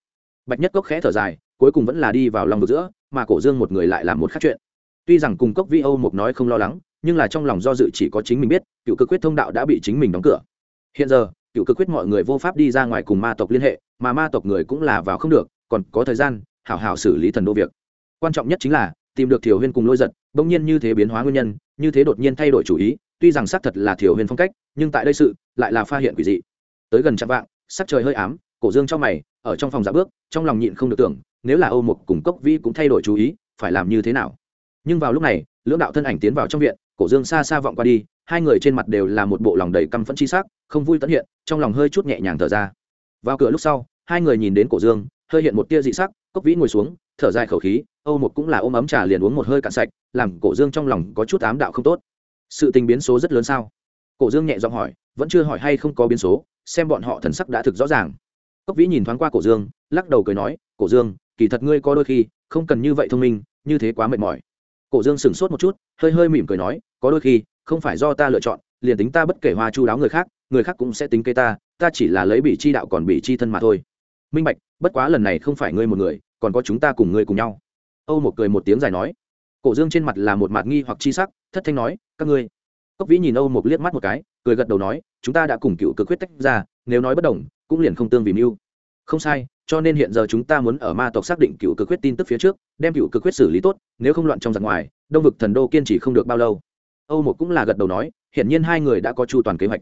[SPEAKER 1] Bạch nhất cốc khẽ thở dài, cuối cùng vẫn là đi vào long vực giữa, mà cổ dương một người lại làm một khác chuyện. Tuy rằng cùng cốc vi âu mục nói không lo lắng nhưng là trong lòng do dự chỉ có chính mình biết, cựu cực quyết thông đạo đã bị chính mình đóng cửa. Hiện giờ, cựu cực quyết mọi người vô pháp đi ra ngoài cùng ma tộc liên hệ, mà ma tộc người cũng là vào không được, còn có thời gian, hảo hảo xử lý thần đô việc. Quan trọng nhất chính là, tìm được thiểu huyên cùng lôi giật bỗng nhiên như thế biến hóa nguyên nhân, như thế đột nhiên thay đổi chủ ý, tuy rằng xác thật là thiểu huyên phong cách, nhưng tại đây sự, lại là pha hiện quỷ dị. Tới gần trăm vạn, sắc trời hơi ám, cổ dương trong mày, ở trong phòng giả bước, trong lòng nhịn không được tưởng, nếu là âu mục cùng cốc vi cũng thay đổi chú ý, phải làm như thế nào? Nhưng vào lúc này, lưỡng đạo thân ảnh tiến vào trong viện cổ dương xa xa vọng qua đi, hai người trên mặt đều là một bộ lòng đầy căm phẫn chi sắc, không vui tận hiện, trong lòng hơi chút nhẹ nhàng thở ra. Vào cửa lúc sau, hai người nhìn đến cổ dương, hơi hiện một tia dị sắc, cốc vĩ ngồi xuống, thở dài khẩu khí, âu một cũng là ôm ấm trà liền uống một hơi cạn sạch, làm cổ dương trong lòng có chút ám đạo không tốt. Sự tình biến số rất lớn sao? Cổ dương nhẹ giọng hỏi, vẫn chưa hỏi hay không có biến số, xem bọn họ thần sắc đã thực rõ ràng. Cốc vĩ nhìn thoáng qua cổ dương, lắc đầu cười nói, cổ dương, kỳ thật ngươi có đôi khi không cần như vậy thông minh, như thế quá mệt mỏi cổ dương sửng sốt một chút, hơi hơi mỉm cười nói, có đôi khi, không phải do ta lựa chọn, liền tính ta bất kể hoa chu đáo người khác người khác cũng sẽ tính kế ta ta chỉ là lấy bị chi đạo còn bị chi thân mà thôi. Minh bạch, bất quá lần này không phải ngươi một người, còn có chúng ta cùng ngươi cùng nhau. Âu một cười một tiếng dài nói. Cổ dương trên mặt là một mặt nghi hoặc chi sắc, thất thanh nói, các ngươi. Cốc vĩ nhìn âu một liếc mắt một cái, cười gật đầu nói, chúng ta đã cùng cựu cực quyết tách ra, nếu nói bất đồng, cũng liền không tương vì mưu không sai, cho nên hiện giờ chúng ta muốn ở ma tộc xác định cựu cực huyết tin tức phía trước, đem cựu cực huyết xử lý tốt, nếu không loạn trong giặc ngoài, đông vực thần đô kiên trì không được bao lâu. Âu một cũng là gật đầu nói, hiển nhiên hai người đã có chu toàn kế hoạch.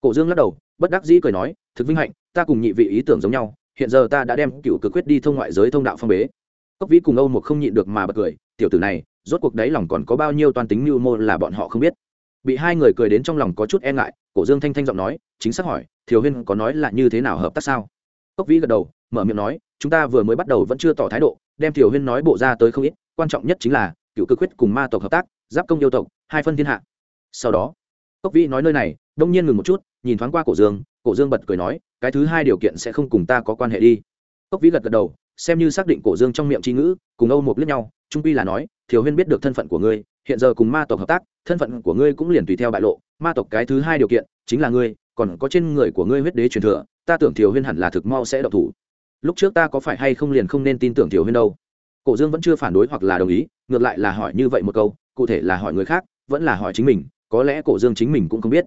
[SPEAKER 1] Cổ dương lắc đầu, bất đắc dĩ cười nói, thực vinh hạnh, ta cùng nhị vị ý tưởng giống nhau, hiện giờ ta đã đem cựu cực quyết đi thông ngoại giới thông đạo phong bế. Cốc vĩ cùng âu một không nhịn được mà bật cười, tiểu tử này, rốt cuộc đấy lòng còn có bao nhiêu toàn tính mưu mô là bọn họ không biết. Bị hai người cười đến trong lòng có chút e ngại, cổ dương thanh thanh giọng nói, chính xác hỏi, thiều huyên có nói là như thế nào hợp tác sao? Cốc vĩ gật đầu, mở miệng nói, chúng ta vừa mới bắt đầu vẫn chưa tỏ thái độ, đem thiều huyên nói bộ ra tới không ít, quan trọng nhất chính là, cựu cơ quyết cùng ma tộc hợp tác, giáp công yêu tộc, hai phân thiên hạ. Sau đó, cốc vĩ nói nơi này, đông nhiên ngừng một chút, nhìn thoáng qua cổ dương cổ dương bật cười nói, cái thứ hai điều kiện sẽ không cùng ta có quan hệ đi. Cốc vĩ gật gật đầu, xem như xác định cổ dương trong miệng tri ngữ, cùng âu một liếc nhau, trung pi là nói, thiều huyên biết được thân phận của ngươi, hiện giờ cùng ma tộc hợp tác, thân phận của ngươi cũng liền tùy theo bại lộ, ma tộc cái thứ hai điều kiện chính là ngươi còn có trên người của ngươi huyết đế truyền thừa, ta tưởng thiều huyên hẳn là thực mau sẽ độc thủ. Lúc trước ta có phải hay không liền không nên tin tưởng thiều huyên đâu? Cổ dương vẫn chưa phản đối hoặc là đồng ý, ngược lại là hỏi như vậy một câu, cụ thể là hỏi người khác, vẫn là hỏi chính mình, có lẽ cổ dương chính mình cũng không biết.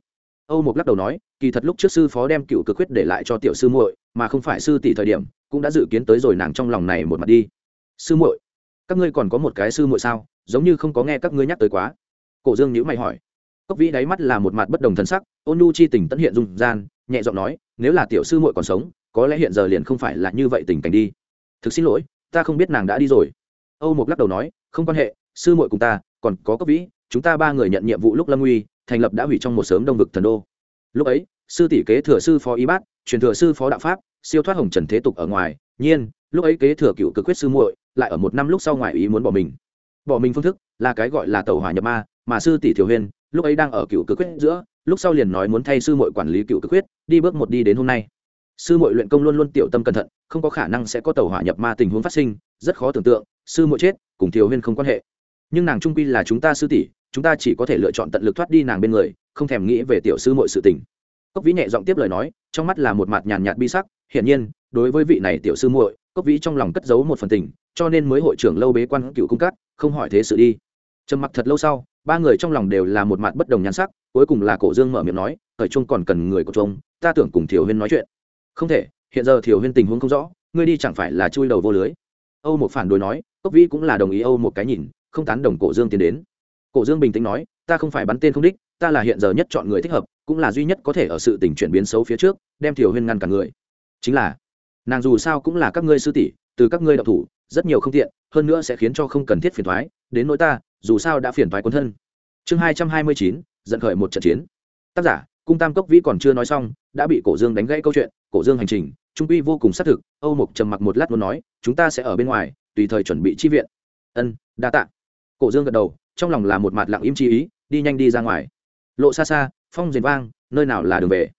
[SPEAKER 1] Âu mục lắc đầu nói, kỳ thật lúc trước sư phó đem cựu cực quyết để lại cho tiểu sư muội, mà không phải sư tỷ thời điểm, cũng đã dự kiến tới rồi nàng trong lòng này một mặt đi. Sư muội, các ngươi còn có một cái sư muội sao? Giống như không có nghe các ngươi nhắc tới quá. Cổ dương nhữ mày hỏi cốc vĩ đáy mắt là một mặt bất đồng thân sắc, ôn nhu chi tình tận hiện dung gian, nhẹ giọng nói, nếu là tiểu sư muội còn sống, có lẽ hiện giờ liền không phải là như vậy tình cảnh đi. Thực xin lỗi, ta không biết nàng đã đi rồi. Âu mục lắc đầu nói, không quan hệ, sư muội cùng ta, còn có cốc vĩ, chúng ta ba người nhận nhiệm vụ lúc lâm uy thành lập đã hủy trong một sớm đông vực thần đô. Lúc ấy, sư tỷ kế thừa sư phó y bát, truyền thừa sư phó đạo pháp, siêu thoát hồng trần thế tục ở ngoài, nhiên, lúc ấy kế thừa cựu cực quyết sư muội, lại ở một năm lúc sau ngoài ý muốn bỏ mình. Bỏ mình phương thức là cái gọi là tàu hỏa nhập ma, mà sư tỷ thiểu huyên lúc ấy đang ở cựu cực quyết giữa, lúc sau liền nói muốn thay sư muội quản lý cựu cực quyết đi bước một đi đến hôm nay. Sư muội luyện công luôn luôn tiểu tâm cẩn thận, không có khả năng sẽ có tàu hỏa nhập ma tình huống phát sinh, rất khó tưởng tượng, sư muội chết, cùng thiếu huyên không quan hệ. Nhưng nàng trung quy là chúng ta sư tỷ, chúng ta chỉ có thể lựa chọn tận lực thoát đi nàng bên người, không thèm nghĩ về tiểu sư muội sự tình. Cốc vĩ nhẹ giọng tiếp lời nói, trong mắt là một mặt nhàn nhạt bi sắc, hiển nhiên, đối với vị này tiểu sư muội, cốc vĩ trong lòng cất giấu một phần tình, cho nên mới hội trưởng lâu bế quan cựu cung cát không hỏi thế sự đi trầm mặc thật lâu sau, ba người trong lòng đều là một mặt bất đồng nhan sắc, cuối cùng là cổ dương mở miệng nói, thời trung còn cần người của trung ta tưởng cùng thiểu huyên nói chuyện. Không thể, hiện giờ thiểu huyên tình huống không rõ, ngươi đi chẳng phải là chui đầu vô lưới? Âu một phản đối nói, cốc vĩ cũng là đồng ý âu một cái nhìn, không tán đồng cổ dương tiến đến. Cổ dương bình tĩnh nói, ta không phải bắn tên không đích, ta là hiện giờ nhất chọn người thích hợp, cũng là duy nhất có thể ở sự tình chuyển biến xấu phía trước, đem thiểu huyên ngăn cả người. Chính là, nàng dù sao cũng là các ngươi sư tỷ, từ các ngươi đạo thủ rất nhiều không tiện, hơn nữa sẽ khiến cho không cần thiết phiền thoái đến nỗi ta, dù sao đã phiền thoái quân thân. Chương hai trăm hai mươi chín dẫn khởi một trận chiến. Tác giả, cung tam cốc vĩ còn chưa nói xong, đã bị cổ dương đánh gãy câu chuyện, cổ dương hành trình, trung quy vô cùng xác thực, âu mục trầm mặc một lát muốn nói, chúng ta sẽ ở bên ngoài, tùy thời chuẩn bị chi viện. Ân, đa tạ. Cổ dương gật đầu, trong lòng là một mặt lặng im chi ý, đi nhanh đi ra ngoài. Lộ xa xa, phong diền vang, nơi nào là đường về.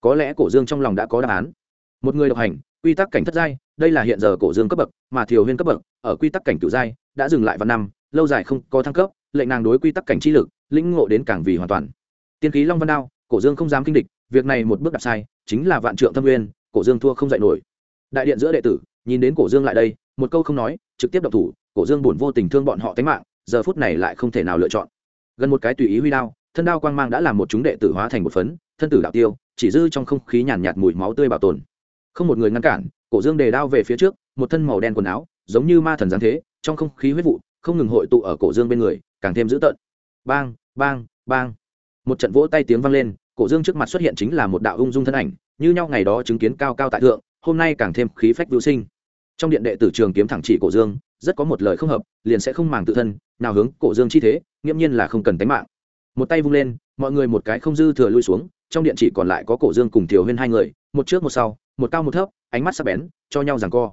[SPEAKER 1] Có lẽ cổ dương trong lòng đã có đáp án. Một người độc hành, quy tắc cảnh thất giai đây là hiện giờ cổ dương cấp bậc, mà thiều huyên cấp bậc, ở quy tắc cảnh cựu giai, đã dừng lại vào năm, lâu dài không có thăng cấp, lệnh nàng đối quy tắc cảnh chi lực, lĩnh ngộ đến càng vì hoàn toàn. Tiên khí long văn đao, cổ dương không dám kinh địch, việc này một bước đặt sai, chính là vạn trượng thâm nguyên, cổ dương thua không dạy nổi. Đại điện giữa đệ tử, nhìn đến cổ dương lại đây, một câu không nói, trực tiếp độc thủ, cổ dương buồn vô tình thương bọn họ tánh mạng, giờ phút này lại không thể nào lựa chọn. Gần một cái tùy ý huy đao, thân đao quang mang đã làm một chúng đệ tử hóa thành một phấn, thân tử đạo tiêu, chỉ dư trong không khí nhàn nhạt mùi máu tươi bảo tồn. Không một người ngăn cản cổ dương đề đao về phía trước, một thân màu đen quần áo, giống như ma thần giáng thế, trong không khí huyết vụ, không ngừng hội tụ ở cổ dương bên người, càng thêm dữ tợn. Bang bang bang. Một trận vỗ tay tiếng vang lên, cổ dương trước mặt xuất hiện chính là một đạo ung dung thân ảnh, như nhau ngày đó chứng kiến cao cao tại thượng, hôm nay càng thêm khí phách vưu sinh. Trong điện đệ tử trường kiếm thẳng chỉ cổ dương, rất có một lời không hợp, liền sẽ không màng tự thân, nào hướng cổ dương chi thế, nghiễm nhiên là không cần tánh mạng. Một tay vung lên, mọi người một cái không dư thừa lui xuống, trong điện chỉ còn lại có cổ dương cùng thiều huyên hai người, một trước một sau một cao một thấp, ánh mắt sắc bén, cho nhau rằng co.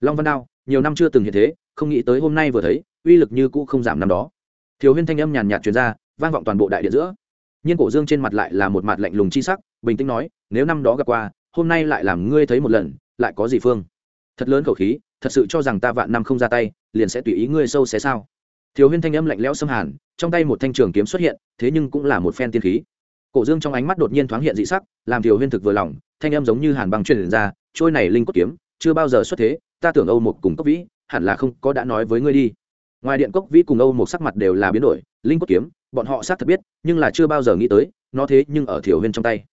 [SPEAKER 1] Long văn đao, nhiều năm chưa từng hiện thế, không nghĩ tới hôm nay vừa thấy, uy lực như cũ không giảm năm đó. Thiếu huyên thanh âm nhàn nhạt truyền ra, vang vọng toàn bộ đại điện giữa. Nhiên cổ dương trên mặt lại là một mặt lạnh lùng chi sắc, bình tĩnh nói, nếu năm đó gặp qua, hôm nay lại làm ngươi thấy một lần, lại có gì phương? Thật lớn khẩu khí, thật sự cho rằng ta vạn năm không ra tay, liền sẽ tùy ý ngươi sâu xé sao? Thiếu huyên thanh âm lạnh lẽo xâm hàn, trong tay một thanh trường kiếm xuất hiện, thế nhưng cũng là một phen tiên khí. Cổ dương trong ánh mắt đột nhiên thoáng hiện dị sắc, làm thiếu huyên thực vừa lòng thanh âm giống như hàn băng truyền ra, trôi này linh cốt kiếm, chưa bao giờ xuất thế, ta tưởng âu một cùng cốc vĩ, hẳn là không có đã nói với ngươi đi. Ngoài điện cốc vĩ cùng âu một sắc mặt đều là biến đổi, linh cốt kiếm, bọn họ xác thật biết, nhưng là chưa bao giờ nghĩ tới, nó thế nhưng ở thiểu huyên trong tay.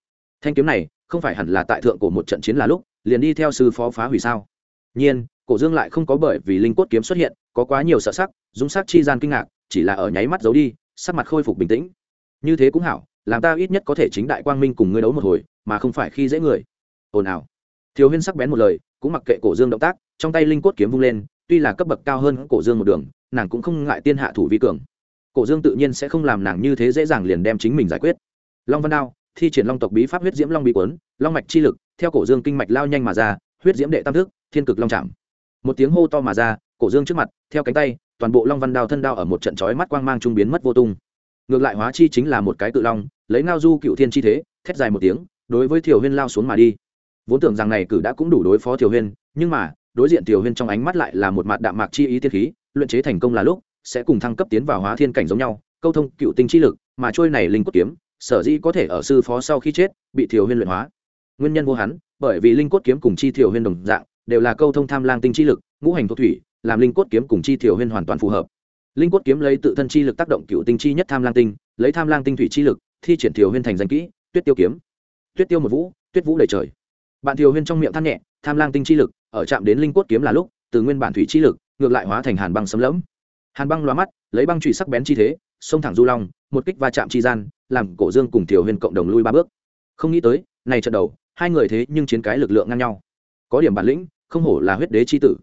[SPEAKER 1] Thanh kiếm này, không phải hẳn là tại thượng của một trận chiến là lúc, liền đi theo sư phó phá hủy sao? Nhiên, cổ dương lại không có bởi vì linh cốt kiếm xuất hiện, có quá nhiều sợ sắc, dung sắc chi gian kinh ngạc, chỉ là ở nháy mắt giấu đi, sắc mặt khôi phục bình tĩnh. Như thế cũng hảo làm ta ít nhất có thể chính đại quang minh cùng ngươi đấu một hồi, mà không phải khi dễ người. Ồn ào. Thiếu huyên sắc bén một lời, cũng mặc kệ cổ dương động tác, trong tay linh cốt kiếm vung lên, tuy là cấp bậc cao hơn cổ dương một đường, nàng cũng không ngại tiên hạ thủ vi cường. Cổ dương tự nhiên sẽ không làm nàng như thế dễ dàng liền đem chính mình giải quyết. Long văn đao, thi triển long tộc bí pháp huyết diễm long bí quấn long mạch chi lực, theo cổ dương kinh mạch lao nhanh mà ra, huyết diễm đệ tam thức, thiên cực long chạm một tiếng hô to mà ra, cổ dương trước mặt, theo cánh tay, toàn bộ long văn đao thân đao ở một trận chói mắt quang mang trung biến mất vô tung. Ngược lại hóa chi chính là một cái cự long lấy ngao du cựu thiên chi thế, thét dài một tiếng, đối với thiều huyên lao xuống mà đi. Vốn tưởng rằng này cử đã cũng đủ đối phó thiều huyên, nhưng mà, đối diện thiều huyên trong ánh mắt lại là một mặt đạm mạc chi ý tiên khí, luyện chế thành công là lúc, sẽ cùng thăng cấp tiến vào hóa thiên cảnh giống nhau, câu thông cựu tinh chi lực, mà trôi này linh cốt kiếm, sở dĩ có thể ở sư phó sau khi chết, bị thiều huyên luyện hóa. Nguyên nhân vô hắn, bởi vì linh cốt kiếm cùng chi thiều huyên đồng dạng, đều là câu thông tham lang tinh chi lực, ngũ hành thuộc thủy, làm linh cốt kiếm cùng chi thiều huyên hoàn toàn phù hợp. Linh cốt kiếm lấy tự thân chi lực tác động cựu tinh chi nhất tham lang tinh, lấy tham lang tinh thủy chi lực thi triển thiều huyên thành danh kỹ, tuyết tiêu kiếm. Tuyết tiêu một vũ, tuyết vũ đầy trời. Bạn thiều huyên trong miệng than nhẹ, tham lang tinh chi lực, ở chạm đến linh cốt kiếm là lúc, từ nguyên bản thủy chi lực, ngược lại hóa thành hàn băng sấm lẫm. Hàn băng loa mắt, lấy băng trụy sắc bén chi thế, xông thẳng du long, một kích va chạm chi gian, làm cổ dương cùng thiều huyên cộng đồng lui ba bước. Không nghĩ tới, này trận đầu, hai người thế nhưng chiến cái lực lượng ngang nhau. Có điểm bản lĩnh, không hổ là huyết đế chi tử.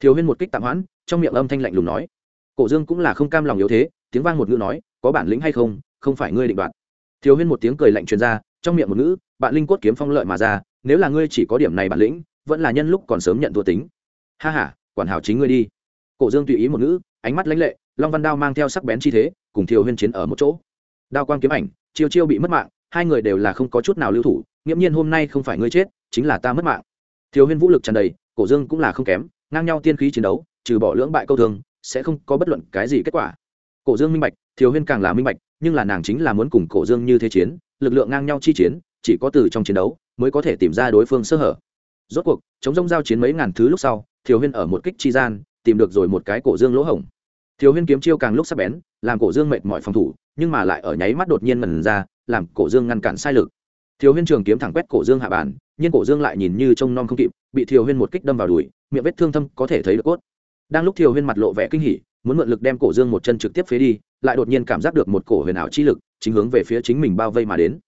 [SPEAKER 1] Thiều huyên một kích tạm hoãn, trong miệng âm thanh lạnh lùng nói. Cổ dương cũng là không cam lòng yếu thế, tiếng vang một ngữ nói, có bản lĩnh hay không không phải ngươi định đoạt. Thiếu huyên một tiếng cười lạnh truyền ra trong miệng một ngữ bạn linh cốt kiếm phong lợi mà ra nếu là ngươi chỉ có điểm này bản lĩnh vẫn là nhân lúc còn sớm nhận thua tính. Ha ha quản hảo chính ngươi đi. Cổ dương tùy ý một ngữ ánh mắt lãnh lệ long văn đao mang theo sắc bén chi thế cùng thiều huyên chiến ở một chỗ. Đao quang kiếm ảnh chiêu chiêu bị mất mạng hai người đều là không có chút nào lưu thủ nghiễm nhiên hôm nay không phải ngươi chết chính là ta mất mạng. Thiều huyên vũ lực tràn đầy cổ dương cũng là không kém ngang nhau tiên khí chiến đấu trừ bỏ lưỡng bại câu thường, sẽ không có bất luận cái gì kết quả. Cổ dương minh bạch Thiếu huyên càng là minh bạch, nhưng là nàng chính là muốn cùng cổ dương như thế chiến, lực lượng ngang nhau chi chiến, chỉ có từ trong chiến đấu mới có thể tìm ra đối phương sơ hở. Rốt cuộc, chống rông giao chiến mấy ngàn thứ lúc sau Thiếu huyên ở một kích chi gian, tìm được rồi một cái cổ dương lỗ hổng. Thiếu huyên kiếm chiêu càng lúc sắc bén, làm cổ dương mệt mỏi phòng thủ, nhưng mà lại ở nháy mắt đột nhiên mần ra, làm cổ dương ngăn cản sai lực. Thiếu huyên trường kiếm thẳng quét cổ dương hạ bàn, nhưng cổ dương lại nhìn như trông non không kịp, bị Thiếu huyên một kích đâm vào đùi, miệng vết thương thâm có thể thấy được cốt. Đang lúc Thiếu huyên mặt lộ vẻ kinh hỉ muốn mượn lực đem cổ dương một chân trực tiếp phế đi, lại đột nhiên cảm giác được một cổ huyền ảo chi lực, chính hướng về phía chính mình bao vây mà đến.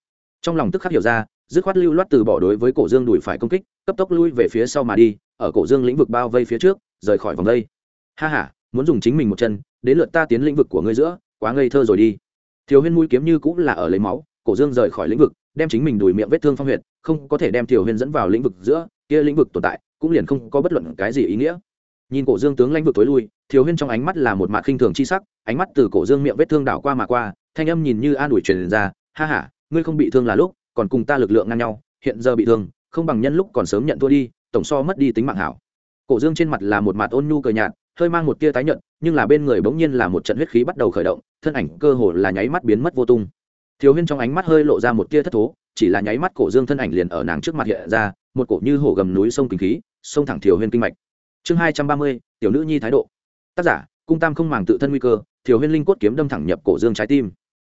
[SPEAKER 1] Trong lòng tức khắc hiểu ra, dứt khoát lưu loát từ bỏ đối với cổ dương đuổi phải công kích, cấp tốc lui về phía sau mà đi, ở cổ dương lĩnh vực bao vây phía trước, rời khỏi vòng vây ha ha, muốn dùng chính mình một chân, đến lượt ta tiến lĩnh vực của ngươi giữa, quá ngây thơ rồi đi. Thiếu huyên mũi kiếm như cũng là ở lấy máu, cổ dương rời khỏi lĩnh vực, đem chính mình đùi miệng vết thương phong huyệt, không có thể đem thiều huyên dẫn vào lĩnh vực giữa, kia lĩnh vực tồn tại, cũng liền không có bất luận cái gì ý nghĩa nhìn cổ dương tướng lãnh vực tối lui Thiếu huyên trong ánh mắt là một mặt khinh thường chi sắc, ánh mắt từ cổ dương miệng vết thương đảo qua mà qua, thanh âm nhìn như an ủi truyền ra, ha ha, ngươi không bị thương là lúc, còn cùng ta lực lượng ngang nhau, hiện giờ bị thương, không bằng nhân lúc còn sớm nhận thua đi, tổng so mất đi tính mạng hảo. Cổ dương trên mặt là một mặt ôn nhu cờ nhạt, hơi mang một tia tái nhợt, nhưng là bên người bỗng nhiên là một trận huyết khí bắt đầu khởi động, thân ảnh cơ hồ là nháy mắt biến mất vô tung. Thiếu huyên trong ánh mắt hơi lộ ra một tia thất thố, chỉ là nháy mắt cổ dương thân ảnh liền ở nàng trước mặt hiện ra, một cổ như hổ gầm núi sông kinh khí sông thẳng thiều huyên kinh mạch chương hai trăm ba mươi, tiểu nữ nhi thái độ. Tác giả, cung tam không màng tự thân nguy cơ thiều huyên linh cốt kiếm đâm thẳng nhập cổ dương trái tim.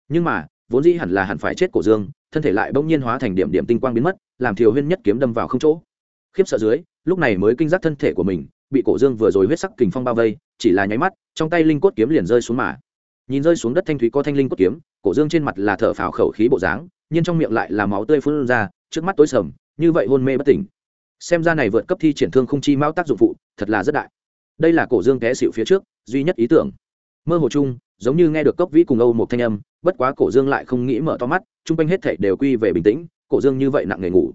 [SPEAKER 1] Nhưng mà, vốn dĩ hẳn là hẳn phải chết cổ dương, thân thể lại bỗng nhiên hóa thành điểm điểm tinh quang biến mất, làm thiều huyên nhất kiếm đâm vào không chỗ. Khiếp sợ dưới, lúc này mới kinh giác thân thể của mình bị cổ dương vừa rồi huyết sắc kình phong bao vây, chỉ là nháy mắt, trong tay linh cốt kiếm liền rơi xuống mà. Nhìn rơi xuống đất thanh thúy có thanh linh cốt kiếm, cổ dương trên mặt là thở phào khẩu khí bộ dáng, nhưng trong miệng lại là máu tươi phun ra, trước mắt tối sầm, như vậy hôn mê bất tỉnh xem ra này vượt cấp thi triển thương không chi mão tác dụng phụ thật là rất đại. Đây là cổ dương té xịu phía trước, duy nhất ý tưởng. Mơ hồ chung, giống như nghe được cốc vĩ cùng âu một thanh âm, bất quá cổ dương lại không nghĩ mở to mắt, chung quanh hết thảy đều quy về bình tĩnh, cổ dương như vậy nặng nghề ngủ.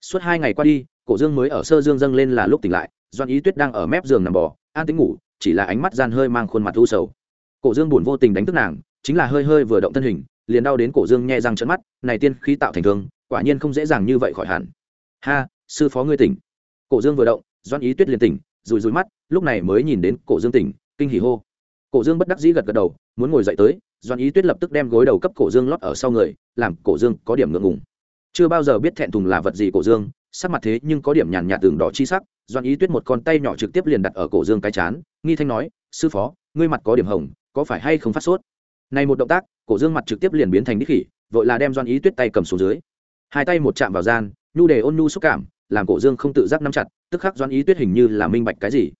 [SPEAKER 1] Suốt hai ngày qua đi, cổ dương mới ở sơ dương dâng lên là lúc tỉnh lại doan ý tuyết đang ở mép giường nằm bò, an tính ngủ, chỉ là ánh mắt gian hơi mang khuôn mặt u sầu. Cổ dương buồn vô tình đánh thức nàng, chính là hơi hơi vừa động thân hình, liền đau đến cổ dương nhẹ răng trợn mắt, này tiên khí tạo thành thương, quả nhiên không dễ dàng như vậy khỏi hẳn. Ha sư phó ngươi tỉnh. Cổ dương vừa động doan ý tuyết liền tỉnh rùi rùi mắt, lúc này mới nhìn đến cổ dương tỉnh, kinh hỉ hô. Cổ dương bất đắc dĩ gật gật đầu, muốn ngồi dậy tới doan ý tuyết lập tức đem gối đầu cấp cổ dương lót ở sau người, làm cổ dương có điểm ngượng ngùng. Chưa bao giờ biết thẹn thùng là vật gì cổ dương, sắc mặt thế nhưng có điểm nhàn nhạt tường đỏ chi sắc doan ý tuyết một con tay nhỏ trực tiếp liền đặt ở cổ dương cái chán, nghi thanh nói, sư phó, ngươi mặt có điểm hồng, có phải hay không phát sốt? Này một động tác, cổ dương mặt trực tiếp liền biến thành đích khỉ, vội là đem doan ý tuyết tay cầm xuống dưới. Hai tay một chạm vào gian, nhu đề ôn nhu xúc cảm làm cổ dương không tự giác nắm chặt, tức khắc doan ý tuyết hình như là minh bạch cái gì.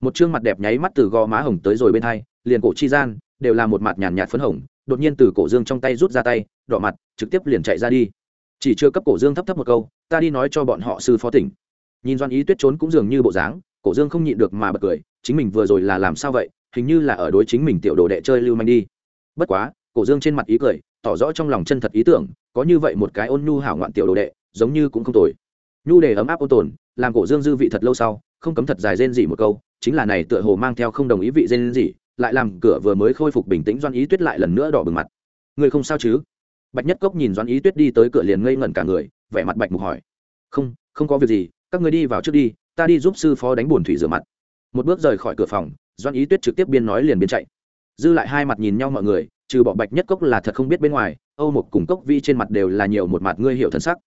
[SPEAKER 1] Một chương mặt đẹp nháy mắt từ gò má hồng tới rồi bên hai, liền cổ chi gian, đều là một mặt nhàn nhạt phấn hồng, đột nhiên từ cổ dương trong tay rút ra tay, đỏ mặt, trực tiếp liền chạy ra đi. Chỉ chưa cấp cổ dương thấp thấp một câu, ta đi nói cho bọn họ sư phó tỉnh. Nhìn doan ý tuyết trốn cũng dường như bộ dáng, cổ dương không nhịn được mà bật cười, chính mình vừa rồi là làm sao vậy, hình như là ở đối chính mình tiểu đồ đệ chơi lưu manh đi. Bất quá, cổ dương trên mặt ý cười, tỏ rõ trong lòng chân thật ý tưởng, có như vậy một cái ôn nhu hảo ngoạn tiểu đồ đệ, giống như cũng không tồi nhu đề ấm áp ôn tồn, làm cổ dương dư vị thật lâu sau, không cấm thật dài rên gì một câu, chính là này tựa hồ mang theo không đồng ý vị rên gì lại làm cửa vừa mới khôi phục bình tĩnh doan ý tuyết lại lần nữa đỏ bừng mặt. Người không sao chứ? Bạch nhất cốc nhìn doan ý tuyết đi tới cửa liền ngây ngẩn cả người, vẻ mặt bạch mục hỏi. Không không có việc gì, các người đi vào trước đi, ta đi giúp sư phó đánh bùn thủy rửa mặt. Một bước rời khỏi cửa phòng doan ý tuyết trực tiếp biên nói liền biên chạy. Dư lại hai mặt nhìn nhau mọi người, trừ bỏ bạch nhất cốc là thật không biết bên ngoài, âu một cùng cốc vi trên mặt đều là nhiều một mặt ngươi hiểu thân sắc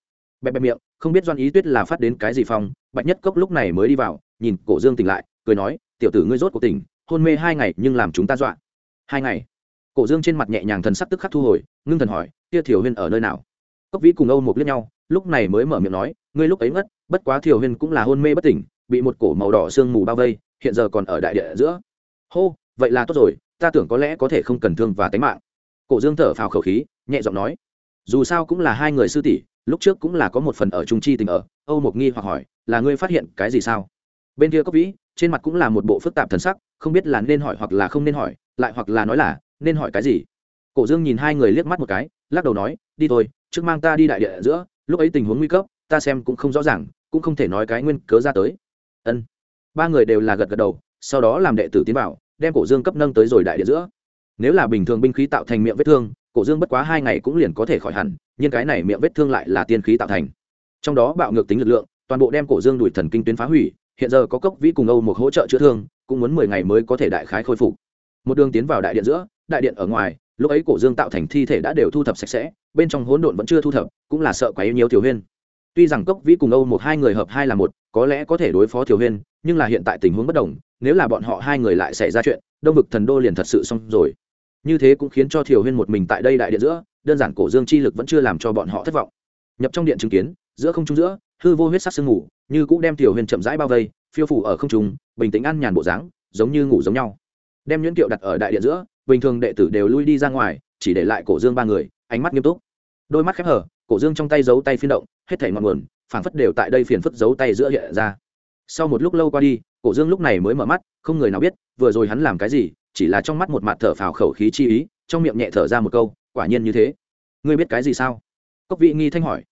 [SPEAKER 1] bẹp bẹp miệng, không biết doan ý tuyết là phát đến cái gì phong bạch nhất cốc lúc này mới đi vào, nhìn cổ dương tỉnh lại, cười nói, tiểu tử ngươi rốt cuộc tỉnh, hôn mê hai ngày nhưng làm chúng ta dọa. Hai ngày? Cổ dương trên mặt nhẹ nhàng thần sắc tức khắc thu hồi, ngưng thần hỏi kia thiểu huyên ở nơi nào? Cốc vĩ cùng âu một liếc nhau, lúc này mới mở miệng nói, ngươi lúc ấy ngất, bất quá thiểu huyên cũng là hôn mê bất tỉnh, bị một cổ màu đỏ sương mù bao vây, hiện giờ còn ở đại địa giữa. Hô, vậy là tốt rồi, ta tưởng có lẽ có thể không cần thương và tính mạng. Cổ dương thở phào khẩu khí, nhẹ giọng nói, dù sao cũng là hai người sư tỷ lúc trước cũng là có một phần ở trung chi tình ở, âu mộc nghi hoặc hỏi, là ngươi phát hiện cái gì sao? Bên kia cốc vĩ, trên mặt cũng là một bộ phức tạp thần sắc, không biết là nên hỏi hoặc là không nên hỏi, lại hoặc là nói là, nên hỏi cái gì? Cổ dương nhìn hai người liếc mắt một cái, lắc đầu nói, đi thôi, trước mang ta đi đại địa giữa, lúc ấy tình huống nguy cấp, ta xem cũng không rõ ràng, cũng không thể nói cái nguyên cớ ra tới. Ân. Ba người đều là gật gật đầu, sau đó làm đệ tử tiến vào, đem cổ dương cấp nâng tới rồi đại địa giữa. Nếu là bình thường binh khí tạo thành miệng vết thương cổ dương bất quá hai ngày cũng liền có thể khỏi hẳn, nhưng cái này miệng vết thương lại là tiên khí tạo thành. Trong đó bạo ngược tính lực lượng, toàn bộ đem cổ dương đuổi thần kinh tuyến phá hủy, hiện giờ có cốc vĩ cùng âu một hỗ trợ chữa thương, cũng muốn mười ngày mới có thể đại khái khôi phục. Một đường tiến vào đại điện giữa, đại điện ở ngoài, lúc ấy cổ dương tạo thành thi thể đã đều thu thập sạch sẽ, bên trong hỗn độn vẫn chưa thu thập, cũng là sợ quá yếu nhiều tiểu huyên. Tuy rằng cốc vĩ cùng âu một hai người hợp hai là một, có lẽ có thể đối phó tiểu huyên, nhưng là hiện tại tình huống bất đồng, nếu là bọn họ hai người lại xảy ra chuyện, đông vực thần đô liền thật sự xong rồi như thế cũng khiến cho thiều huyên một mình tại đây đại điện giữa, đơn giản cổ dương chi lực vẫn chưa làm cho bọn họ thất vọng. Nhập trong điện chứng kiến, giữa không trung giữa, hư vô huyết sắc sương ngủ như cũng đem tiểu huyền chậm rãi bao vây, phiêu phủ ở không trung, bình tĩnh ăn nhàn bộ dáng, giống như ngủ giống nhau. Đem nhuyễn kiệu đặt ở đại điện giữa, bình thường đệ tử đều lui đi ra ngoài, chỉ để lại cổ dương ba người, ánh mắt nghiêm túc. Đôi mắt khép hở, cổ dương trong tay giấu tay phiên động, hết thảy ngọn nguồn, phảng phất đều tại đây phiền phức giấu tay giữa hiện ra. Sau một lúc lâu qua đi, cổ dương lúc này mới mở mắt, không người nào biết, vừa rồi hắn làm cái gì chỉ là trong mắt một mặt thở phào khẩu khí chi ý, trong miệng nhẹ thở ra một câu, quả nhiên như thế. Ngươi biết cái gì sao? Cốc vị nghi thanh hỏi.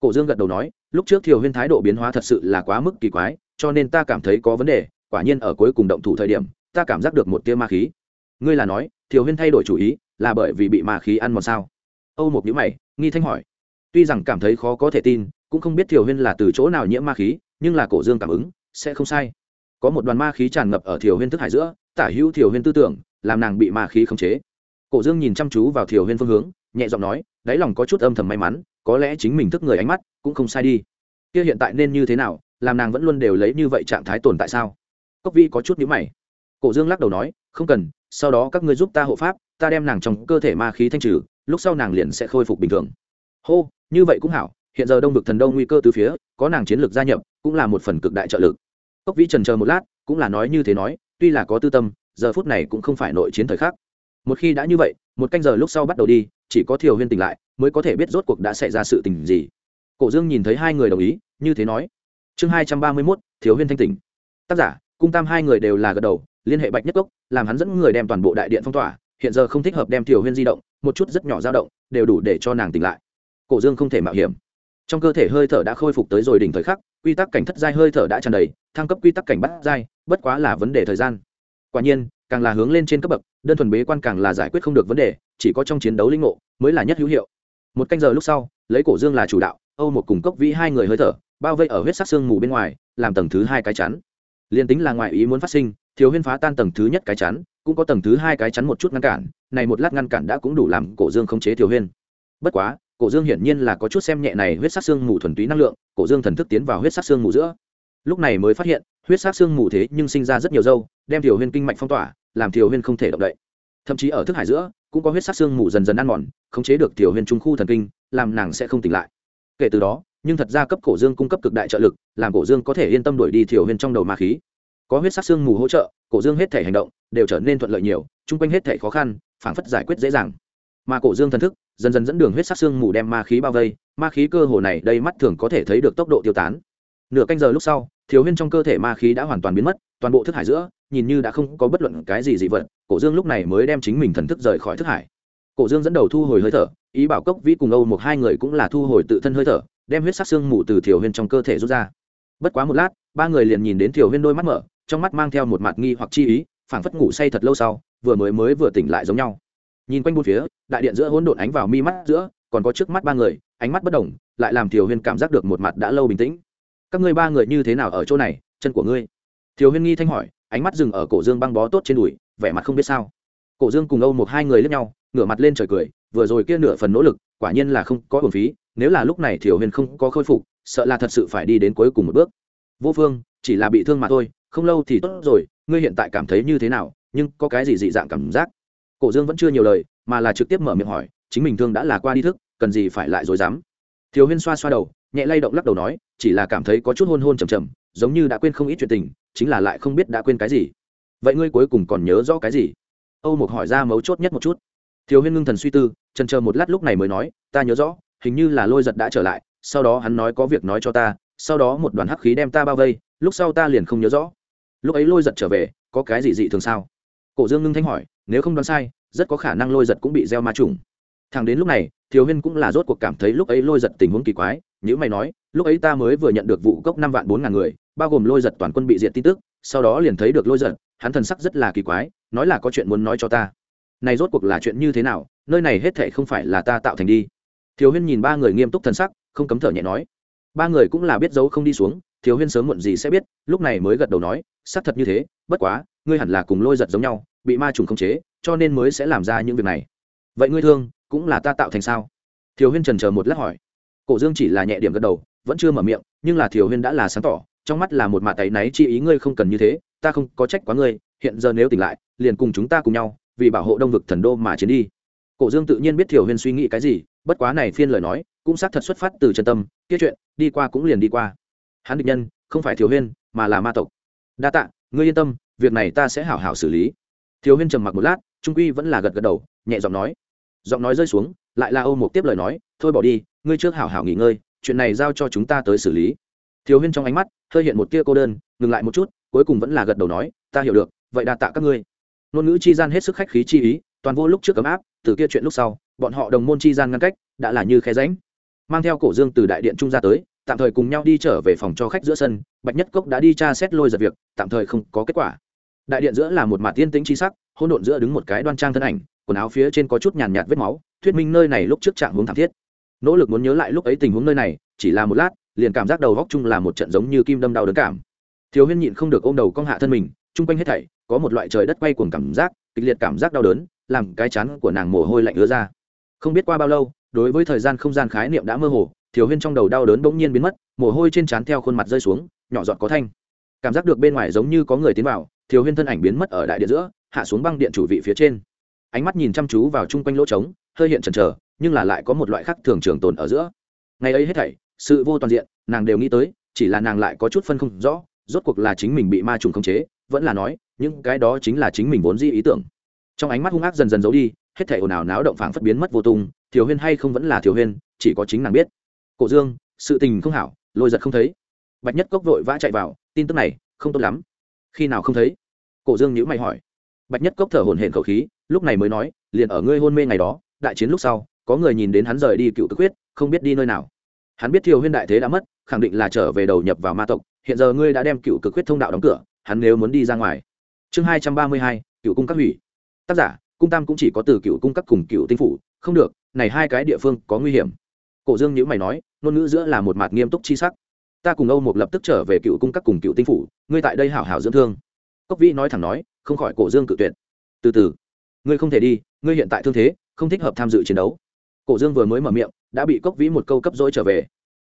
[SPEAKER 1] Cổ dương gật đầu nói, lúc trước thiều huyên thái độ biến hóa thật sự là quá mức kỳ quái, cho nên ta cảm thấy có vấn đề, quả nhiên ở cuối cùng động thủ thời điểm, ta cảm giác được một tia ma khí. Ngươi là nói, thiều huyên thay đổi chủ ý, là bởi vì bị ma khí ăn mòn sao? Âu một nhữ mày, nghi thanh hỏi. Tuy rằng cảm thấy khó có thể tin, cũng không biết thiều huyên là từ chỗ nào nhiễm ma khí, nhưng là cổ dương cảm ứng, sẽ không sai. Có một đoàn ma khí tràn ngập ở thiều huyên thức hải giữa tả hữu thiều huyên tư tưởng, làm nàng bị ma khí khống chế. Cổ dương nhìn chăm chú vào thiều huyên phương hướng, nhẹ giọng nói, đáy lòng có chút âm thầm may mắn, có lẽ chính mình thức người ánh mắt cũng không sai đi. Kia hiện tại nên như thế nào, làm nàng vẫn luôn đều lấy như vậy trạng thái tồn tại sao? Cốc vi có chút nhữ mày. Cổ dương lắc đầu nói, không cần, sau đó các ngươi giúp ta hộ pháp, ta đem nàng trong cơ thể ma khí thanh trừ, lúc sau nàng liền sẽ khôi phục bình thường. Hô, như vậy cũng hảo, hiện giờ đông vực thần đông nguy cơ từ phía, có nàng chiến lược gia nhập, cũng là một phần cực đại trợ lực. Cốc vĩ trần chờ một lát, cũng là nói như thế nói tuy là có tư tâm, giờ phút này cũng không phải nội chiến thời khắc. Một khi đã như vậy, một canh giờ lúc sau bắt đầu đi, chỉ có thiều huyên tỉnh lại, mới có thể biết rốt cuộc đã xảy ra sự tình gì. Cổ dương nhìn thấy hai người đồng ý, như thế nói. Chương hai trăm ba mươi mốt thiếu huyên thanh tỉnh. Tác giả, cung tam hai người đều là gật đầu, liên hệ bạch nhất cốc, làm hắn dẫn người đem toàn bộ đại điện phong tỏa, hiện giờ không thích hợp đem thiều huyên di động, một chút rất nhỏ dao động, đều đủ để cho nàng tỉnh lại. Cổ dương không thể mạo hiểm. Trong cơ thể hơi thở đã khôi phục tới rồi đỉnh thời khắc, quy tắc cảnh thất giai hơi thở đã tràn đầy thăng cấp quy tắc cảnh bắt giai, bất quá là vấn đề thời gian. Quả nhiên, càng là hướng lên trên cấp bậc, đơn thuần bế quan càng là giải quyết không được vấn đề, chỉ có trong chiến đấu linh ngộ mới là nhất hữu hiệu. Một canh giờ lúc sau, lấy cổ dương là chủ đạo, âu một cùng cốc vĩ hai người hơi thở, bao vây ở huyết sắc xương mù bên ngoài, làm tầng thứ hai cái chắn. Liền tính là ngoại ý muốn phát sinh, thiếu huyên phá tan tầng thứ nhất cái chắn, cũng có tầng thứ hai cái chắn một chút ngăn cản, này một lát ngăn cản đã cũng đủ làm cổ dương khống chế thiếu huyên. Bất quá, cổ dương hiển nhiên là có chút xem nhẹ này huyết sắc xương mù thuần túy năng lượng, cổ dương thần thức tiến vào huyết sắc xương mù giữa lúc này mới phát hiện, huyết sắc xương mù thế nhưng sinh ra rất nhiều dâu, đem tiểu huyên kinh mạch phong tỏa, làm tiểu huyên không thể động đậy. Thậm chí ở thức hải giữa, cũng có huyết sắc xương mù dần dần ăn mòn, khống chế được tiểu huyên trung khu thần kinh, làm nàng sẽ không tỉnh lại. Kể từ đó, nhưng thật ra cấp cổ dương cung cấp cực đại trợ lực, làm cổ dương có thể yên tâm đuổi đi tiểu huyên trong đầu ma khí. Có huyết sắc xương mù hỗ trợ, cổ dương hết thể hành động đều trở nên thuận lợi nhiều, chung quanh hết thể khó khăn, phảng phất giải quyết dễ dàng. Mà cổ dương thần thức, dần dần dẫn đường huyết sắc xương mù đem ma khí bao vây, ma khí cơ hồ này đây mắt thường có thể thấy được tốc độ tiêu tán nửa canh giờ lúc sau, thiếu huyên trong cơ thể ma khí đã hoàn toàn biến mất, toàn bộ thức hải giữa, nhìn như đã không có bất luận cái gì dị vật, cổ dương lúc này mới đem chính mình thần thức rời khỏi thức hải. Cổ dương dẫn đầu thu hồi hơi thở, ý bảo cốc vĩ cùng âu một hai người cũng là thu hồi tự thân hơi thở, đem huyết sắc xương mù từ thiểu huyên trong cơ thể rút ra. Bất quá một lát, ba người liền nhìn đến thiểu huyên đôi mắt mở, trong mắt mang theo một mặt nghi hoặc chi ý, phảng phất ngủ say thật lâu sau, vừa mới mới vừa tỉnh lại giống nhau. Nhìn quanh bốn phía, đại điện giữa hỗn độn ánh vào mi mắt giữa, còn có trước mắt ba người, ánh mắt bất đồng lại làm thiểu huyên cảm giác được một mặt đã lâu bình tĩnh các ngươi ba người như thế nào ở chỗ này, chân của ngươi? Thiếu huyên nghi thanh hỏi, ánh mắt dừng ở cổ dương băng bó tốt trên đùi, vẻ mặt không biết sao. Cổ dương cùng âu một hai người lướt nhau, ngửa mặt lên trời cười, vừa rồi kia nửa phần nỗ lực, quả nhiên là không có hồn phí, nếu là lúc này thiểu huyên không có khôi phục, sợ là thật sự phải đi đến cuối cùng một bước. Vô phương, chỉ là bị thương mà thôi, không lâu thì tốt rồi, ngươi hiện tại cảm thấy như thế nào, nhưng có cái gì dị dạng cảm giác? Cổ dương vẫn chưa nhiều lời, mà là trực tiếp mở miệng hỏi, chính mình thương đã là qua đi thức, cần gì phải lại dối dám? Thiếu huyên xoa xoa đầu nhẹ lay động lắc đầu nói, chỉ là cảm thấy có chút hôn hôn trầm trầm, giống như đã quên không ít chuyện tình, chính là lại không biết đã quên cái gì. Vậy ngươi cuối cùng còn nhớ rõ cái gì? Âu mục hỏi ra mấu chốt nhất một chút. Thiếu huyên ngưng thần suy tư, trần chờ một lát lúc này mới nói, ta nhớ rõ, hình như là lôi giật đã trở lại, sau đó hắn nói có việc nói cho ta, sau đó một đoàn hắc khí đem ta bao vây, lúc sau ta liền không nhớ rõ. Lúc ấy lôi giật trở về, có cái gì dị thường sao? Cổ dương ngưng thanh hỏi, nếu không đoán sai, rất có khả năng lôi giật cũng bị gieo ma trùng. Thằng đến lúc này, thiếu huyên cũng là rốt cuộc cảm thấy lúc ấy lôi giật tình huống kỳ quái nhữ mày nói, lúc ấy ta mới vừa nhận được vụ cốc năm vạn bốn ngàn người, bao gồm lôi giật toàn quân bị diệt tin tức, sau đó liền thấy được lôi giật, hắn thần sắc rất là kỳ quái, nói là có chuyện muốn nói cho ta. Này rốt cuộc là chuyện như thế nào, nơi này hết thệ không phải là ta tạo thành đi. Thiếu huyên nhìn ba người nghiêm túc thần sắc, không cấm thở nhẹ nói. Ba người cũng là biết dấu không đi xuống, thiếu huyên sớm muộn gì sẽ biết, lúc này mới gật đầu nói, xác thật như thế, bất quá, ngươi hẳn là cùng lôi giật giống nhau, bị ma trùng khống chế, cho nên mới sẽ làm ra những việc này. Vậy ngươi thương, cũng là ta tạo thành sao? Thiếu huyên trần chờ một lát hỏi cổ dương chỉ là nhẹ điểm gật đầu, vẫn chưa mở miệng, nhưng là thiếu huyên đã là sáng tỏ, trong mắt là một mạ tay náy chi ý ngươi không cần như thế, ta không có trách quá ngươi, hiện giờ nếu tỉnh lại, liền cùng chúng ta cùng nhau, vì bảo hộ đông vực thần đô mà chiến đi. Cổ dương tự nhiên biết thiều huyên suy nghĩ cái gì, bất quá này phiên lời nói, cũng xác thật xuất phát từ chân tâm, kia chuyện, đi qua cũng liền đi qua. Hắn địch nhân, không phải thiều huyên, mà là ma tộc. Đa tạ, ngươi yên tâm, việc này ta sẽ hảo hảo xử lý. Thiếu huyên trầm mặc một lát, trung quy vẫn là gật gật đầu, nhẹ giọng nói. Giọng nói rơi xuống, lại là âu một tiếp lời nói, thôi bỏ đi ngươi trước hảo hảo nghỉ ngơi, chuyện này giao cho chúng ta tới xử lý. Thiếu huyên trong ánh mắt, hơi hiện một tia cô đơn, ngừng lại một chút, cuối cùng vẫn là gật đầu nói, ta hiểu được, vậy đa tạ các ngươi. Ngôn ngữ chi gian hết sức khách khí chi ý, toàn vô lúc trước ấm áp, từ kia chuyện lúc sau, bọn họ đồng môn chi gian ngăn cách, đã là như khe ránh mang theo cổ dương từ đại điện trung ra tới, tạm thời cùng nhau đi trở về phòng cho khách giữa sân, bạch nhất cốc đã đi tra xét lôi giật việc, tạm thời không có kết quả. Đại điện giữa là một mặt tiên tĩnh chi sắc, hỗn độn giữa đứng một cái đoan trang thân ảnh, quần áo phía trên có chút nhàn nhạt vết máu, thuyết minh nơi này lúc trước trạng hướng thảm thiết nỗ lực muốn nhớ lại lúc ấy tình huống nơi này, chỉ là một lát, liền cảm giác đầu góc chung là một trận giống như kim đâm đau đớn cảm. Thiếu huyên nhịn không được ôm đầu cong hạ thân mình, chung quanh hết thảy, có một loại trời đất quay cuồng cảm giác, kịch liệt cảm giác đau đớn, làm cái chán của nàng mồ hôi lạnh ứa ra. Không biết qua bao lâu, đối với thời gian không gian khái niệm đã mơ hồ, thiếu huyên trong đầu đau đớn bỗng nhiên biến mất, mồ hôi trên trán theo khuôn mặt rơi xuống, nhỏ giọt có thanh. Cảm giác được bên ngoài giống như có người tiến vào, thiếu huyên thân ảnh biến mất ở đại điện giữa, hạ xuống băng điện chủ vị phía trên. Ánh mắt nhìn chăm chú vào chung quanh lỗ trống, hơi hiện chần chờ nhưng là lại có một loại khác thường trường tồn ở giữa. Ngày ấy hết thảy, sự vô toàn diện, nàng đều nghĩ tới, chỉ là nàng lại có chút phân không rõ, rốt cuộc là chính mình bị ma trùng khống chế, vẫn là nói, những cái đó chính là chính mình vốn di ý tưởng. Trong ánh mắt hung ác dần dần giấu đi, hết thảy ồn ào náo động phảng phất biến mất vô tung thiếu huyên hay không vẫn là thiếu huyên, chỉ có chính nàng biết. Cổ dương, sự tình không hảo, lôi giật không thấy. Bạch nhất cốc vội vã chạy vào, tin tức này, không tốt lắm. Khi nào không thấy? Cổ dương nhữ mày hỏi. Bạch nhất cốc thở hổn hển khẩu khí, lúc này mới nói, liền ở ngươi hôn mê ngày đó, đại chiến lúc sau có người nhìn đến hắn rời đi cựu tức huyết, không biết đi nơi nào. Hắn biết thiều huyên đại thế đã mất, khẳng định là trở về đầu nhập vào ma tộc, hiện giờ ngươi đã đem cựu cực huyết thông đạo đóng cửa, hắn nếu muốn đi ra ngoài. Chương hai trăm ba mươi hai, cựu cung các hủy. Tác giả, cung tam cũng chỉ có từ cựu cung các cùng cựu tinh phủ, không được, này hai cái địa phương có nguy hiểm. Cổ dương nhữ mày nói, ngôn ngữ giữa là một mặt nghiêm túc chi sắc. Ta cùng âu một lập tức trở về cựu cung các cùng cựu tinh phủ, ngươi tại đây hảo hảo dưỡng thương. Cốc vĩ nói thẳng nói, không khỏi cổ dương cự tuyệt. Từ từ, ngươi không thể đi, ngươi hiện tại thương thế, không thích hợp tham dự chiến đấu cổ dương vừa mới mở miệng, đã bị cốc vĩ một câu cấp dỗi trở về.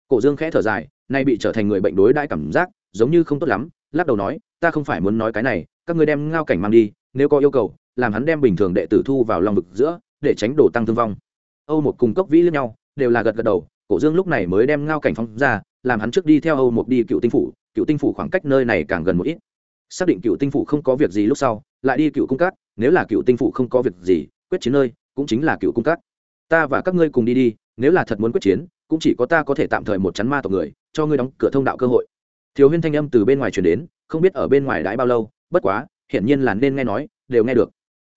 [SPEAKER 1] Cổ dương khẽ thở dài, nay bị trở thành người bệnh đối đãi cảm giác, giống như không tốt lắm, lắc đầu nói, ta không phải muốn nói cái này, các ngươi đem ngao cảnh mang đi, nếu có yêu cầu, làm hắn đem bình thường đệ tử thu vào lòng vực giữa, để tránh đổ tăng thương vong. Âu một cùng cốc vĩ lẫn nhau, đều là gật gật đầu, cổ dương lúc này mới đem ngao cảnh phong ra, làm hắn trước đi theo âu một đi cựu tinh phủ, cựu tinh phủ khoảng cách nơi này càng gần một ít. Xác định cựu tinh phủ không có việc gì lúc sau, lại đi cựu cung cát, nếu là cựu tinh phủ không có việc gì, quyết chiến nơi, cũng chính là cựu cung cát ta và các ngươi cùng đi đi, nếu là thật muốn quyết chiến, cũng chỉ có ta có thể tạm thời một chắn ma tộc người, cho ngươi đóng cửa thông đạo cơ hội. Thiếu huyên thanh âm từ bên ngoài chuyển đến, không biết ở bên ngoài đãi bao lâu, bất quá, hiển nhiên là nên nghe nói, đều nghe được.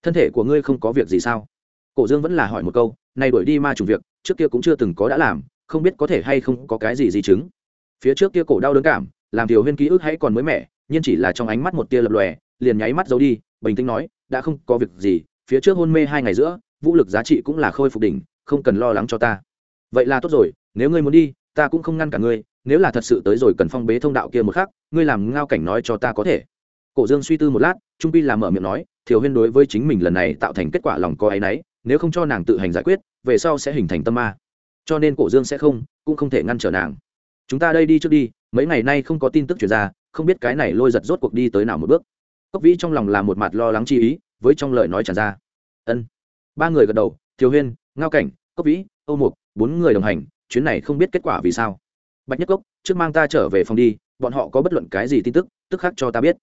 [SPEAKER 1] Thân thể của ngươi không có việc gì sao? Cổ dương vẫn là hỏi một câu, này đuổi đi ma trùng việc, trước kia cũng chưa từng có đã làm, không biết có thể hay không có cái gì di chứng? Phía trước kia cổ đau đớn cảm, làm thiếu huyên ký ức hãy còn mới mẻ, nhưng chỉ là trong ánh mắt một tia lập lòe, liền nháy mắt giấu đi, bình tĩnh nói, đã không có việc gì, phía trước hôn mê hai ngày giữa vũ lực giá trị cũng là khôi phục đỉnh, không cần lo lắng cho ta. Vậy là tốt rồi, nếu ngươi muốn đi, ta cũng không ngăn cả ngươi, nếu là thật sự tới rồi cần phong bế thông đạo kia một khắc, ngươi làm ngao cảnh nói cho ta có thể. Cổ dương suy tư một lát, trung pi làm mở miệng nói thiếu huyên đối với chính mình lần này tạo thành kết quả lòng có áy náy, nếu không cho nàng tự hành giải quyết, về sau sẽ hình thành tâm ma. Cho nên cổ dương sẽ không, cũng không thể ngăn trở nàng. Chúng ta đây đi trước đi, mấy ngày nay không có tin tức chuyển ra, không biết cái này lôi giật rốt cuộc đi tới nào một bước. Cốc vĩ trong lòng là một mặt lo lắng chi ý, với trong lời nói tràn ra. Ân ba người gật đầu thiếu huyên, ngao cảnh, cốc vĩ, âu mục, bốn người đồng hành, chuyến này không biết kết quả vì sao. Bạch nhất cốc, trước mang ta trở về phòng đi, bọn họ có bất luận cái gì tin tức tức khắc cho ta biết.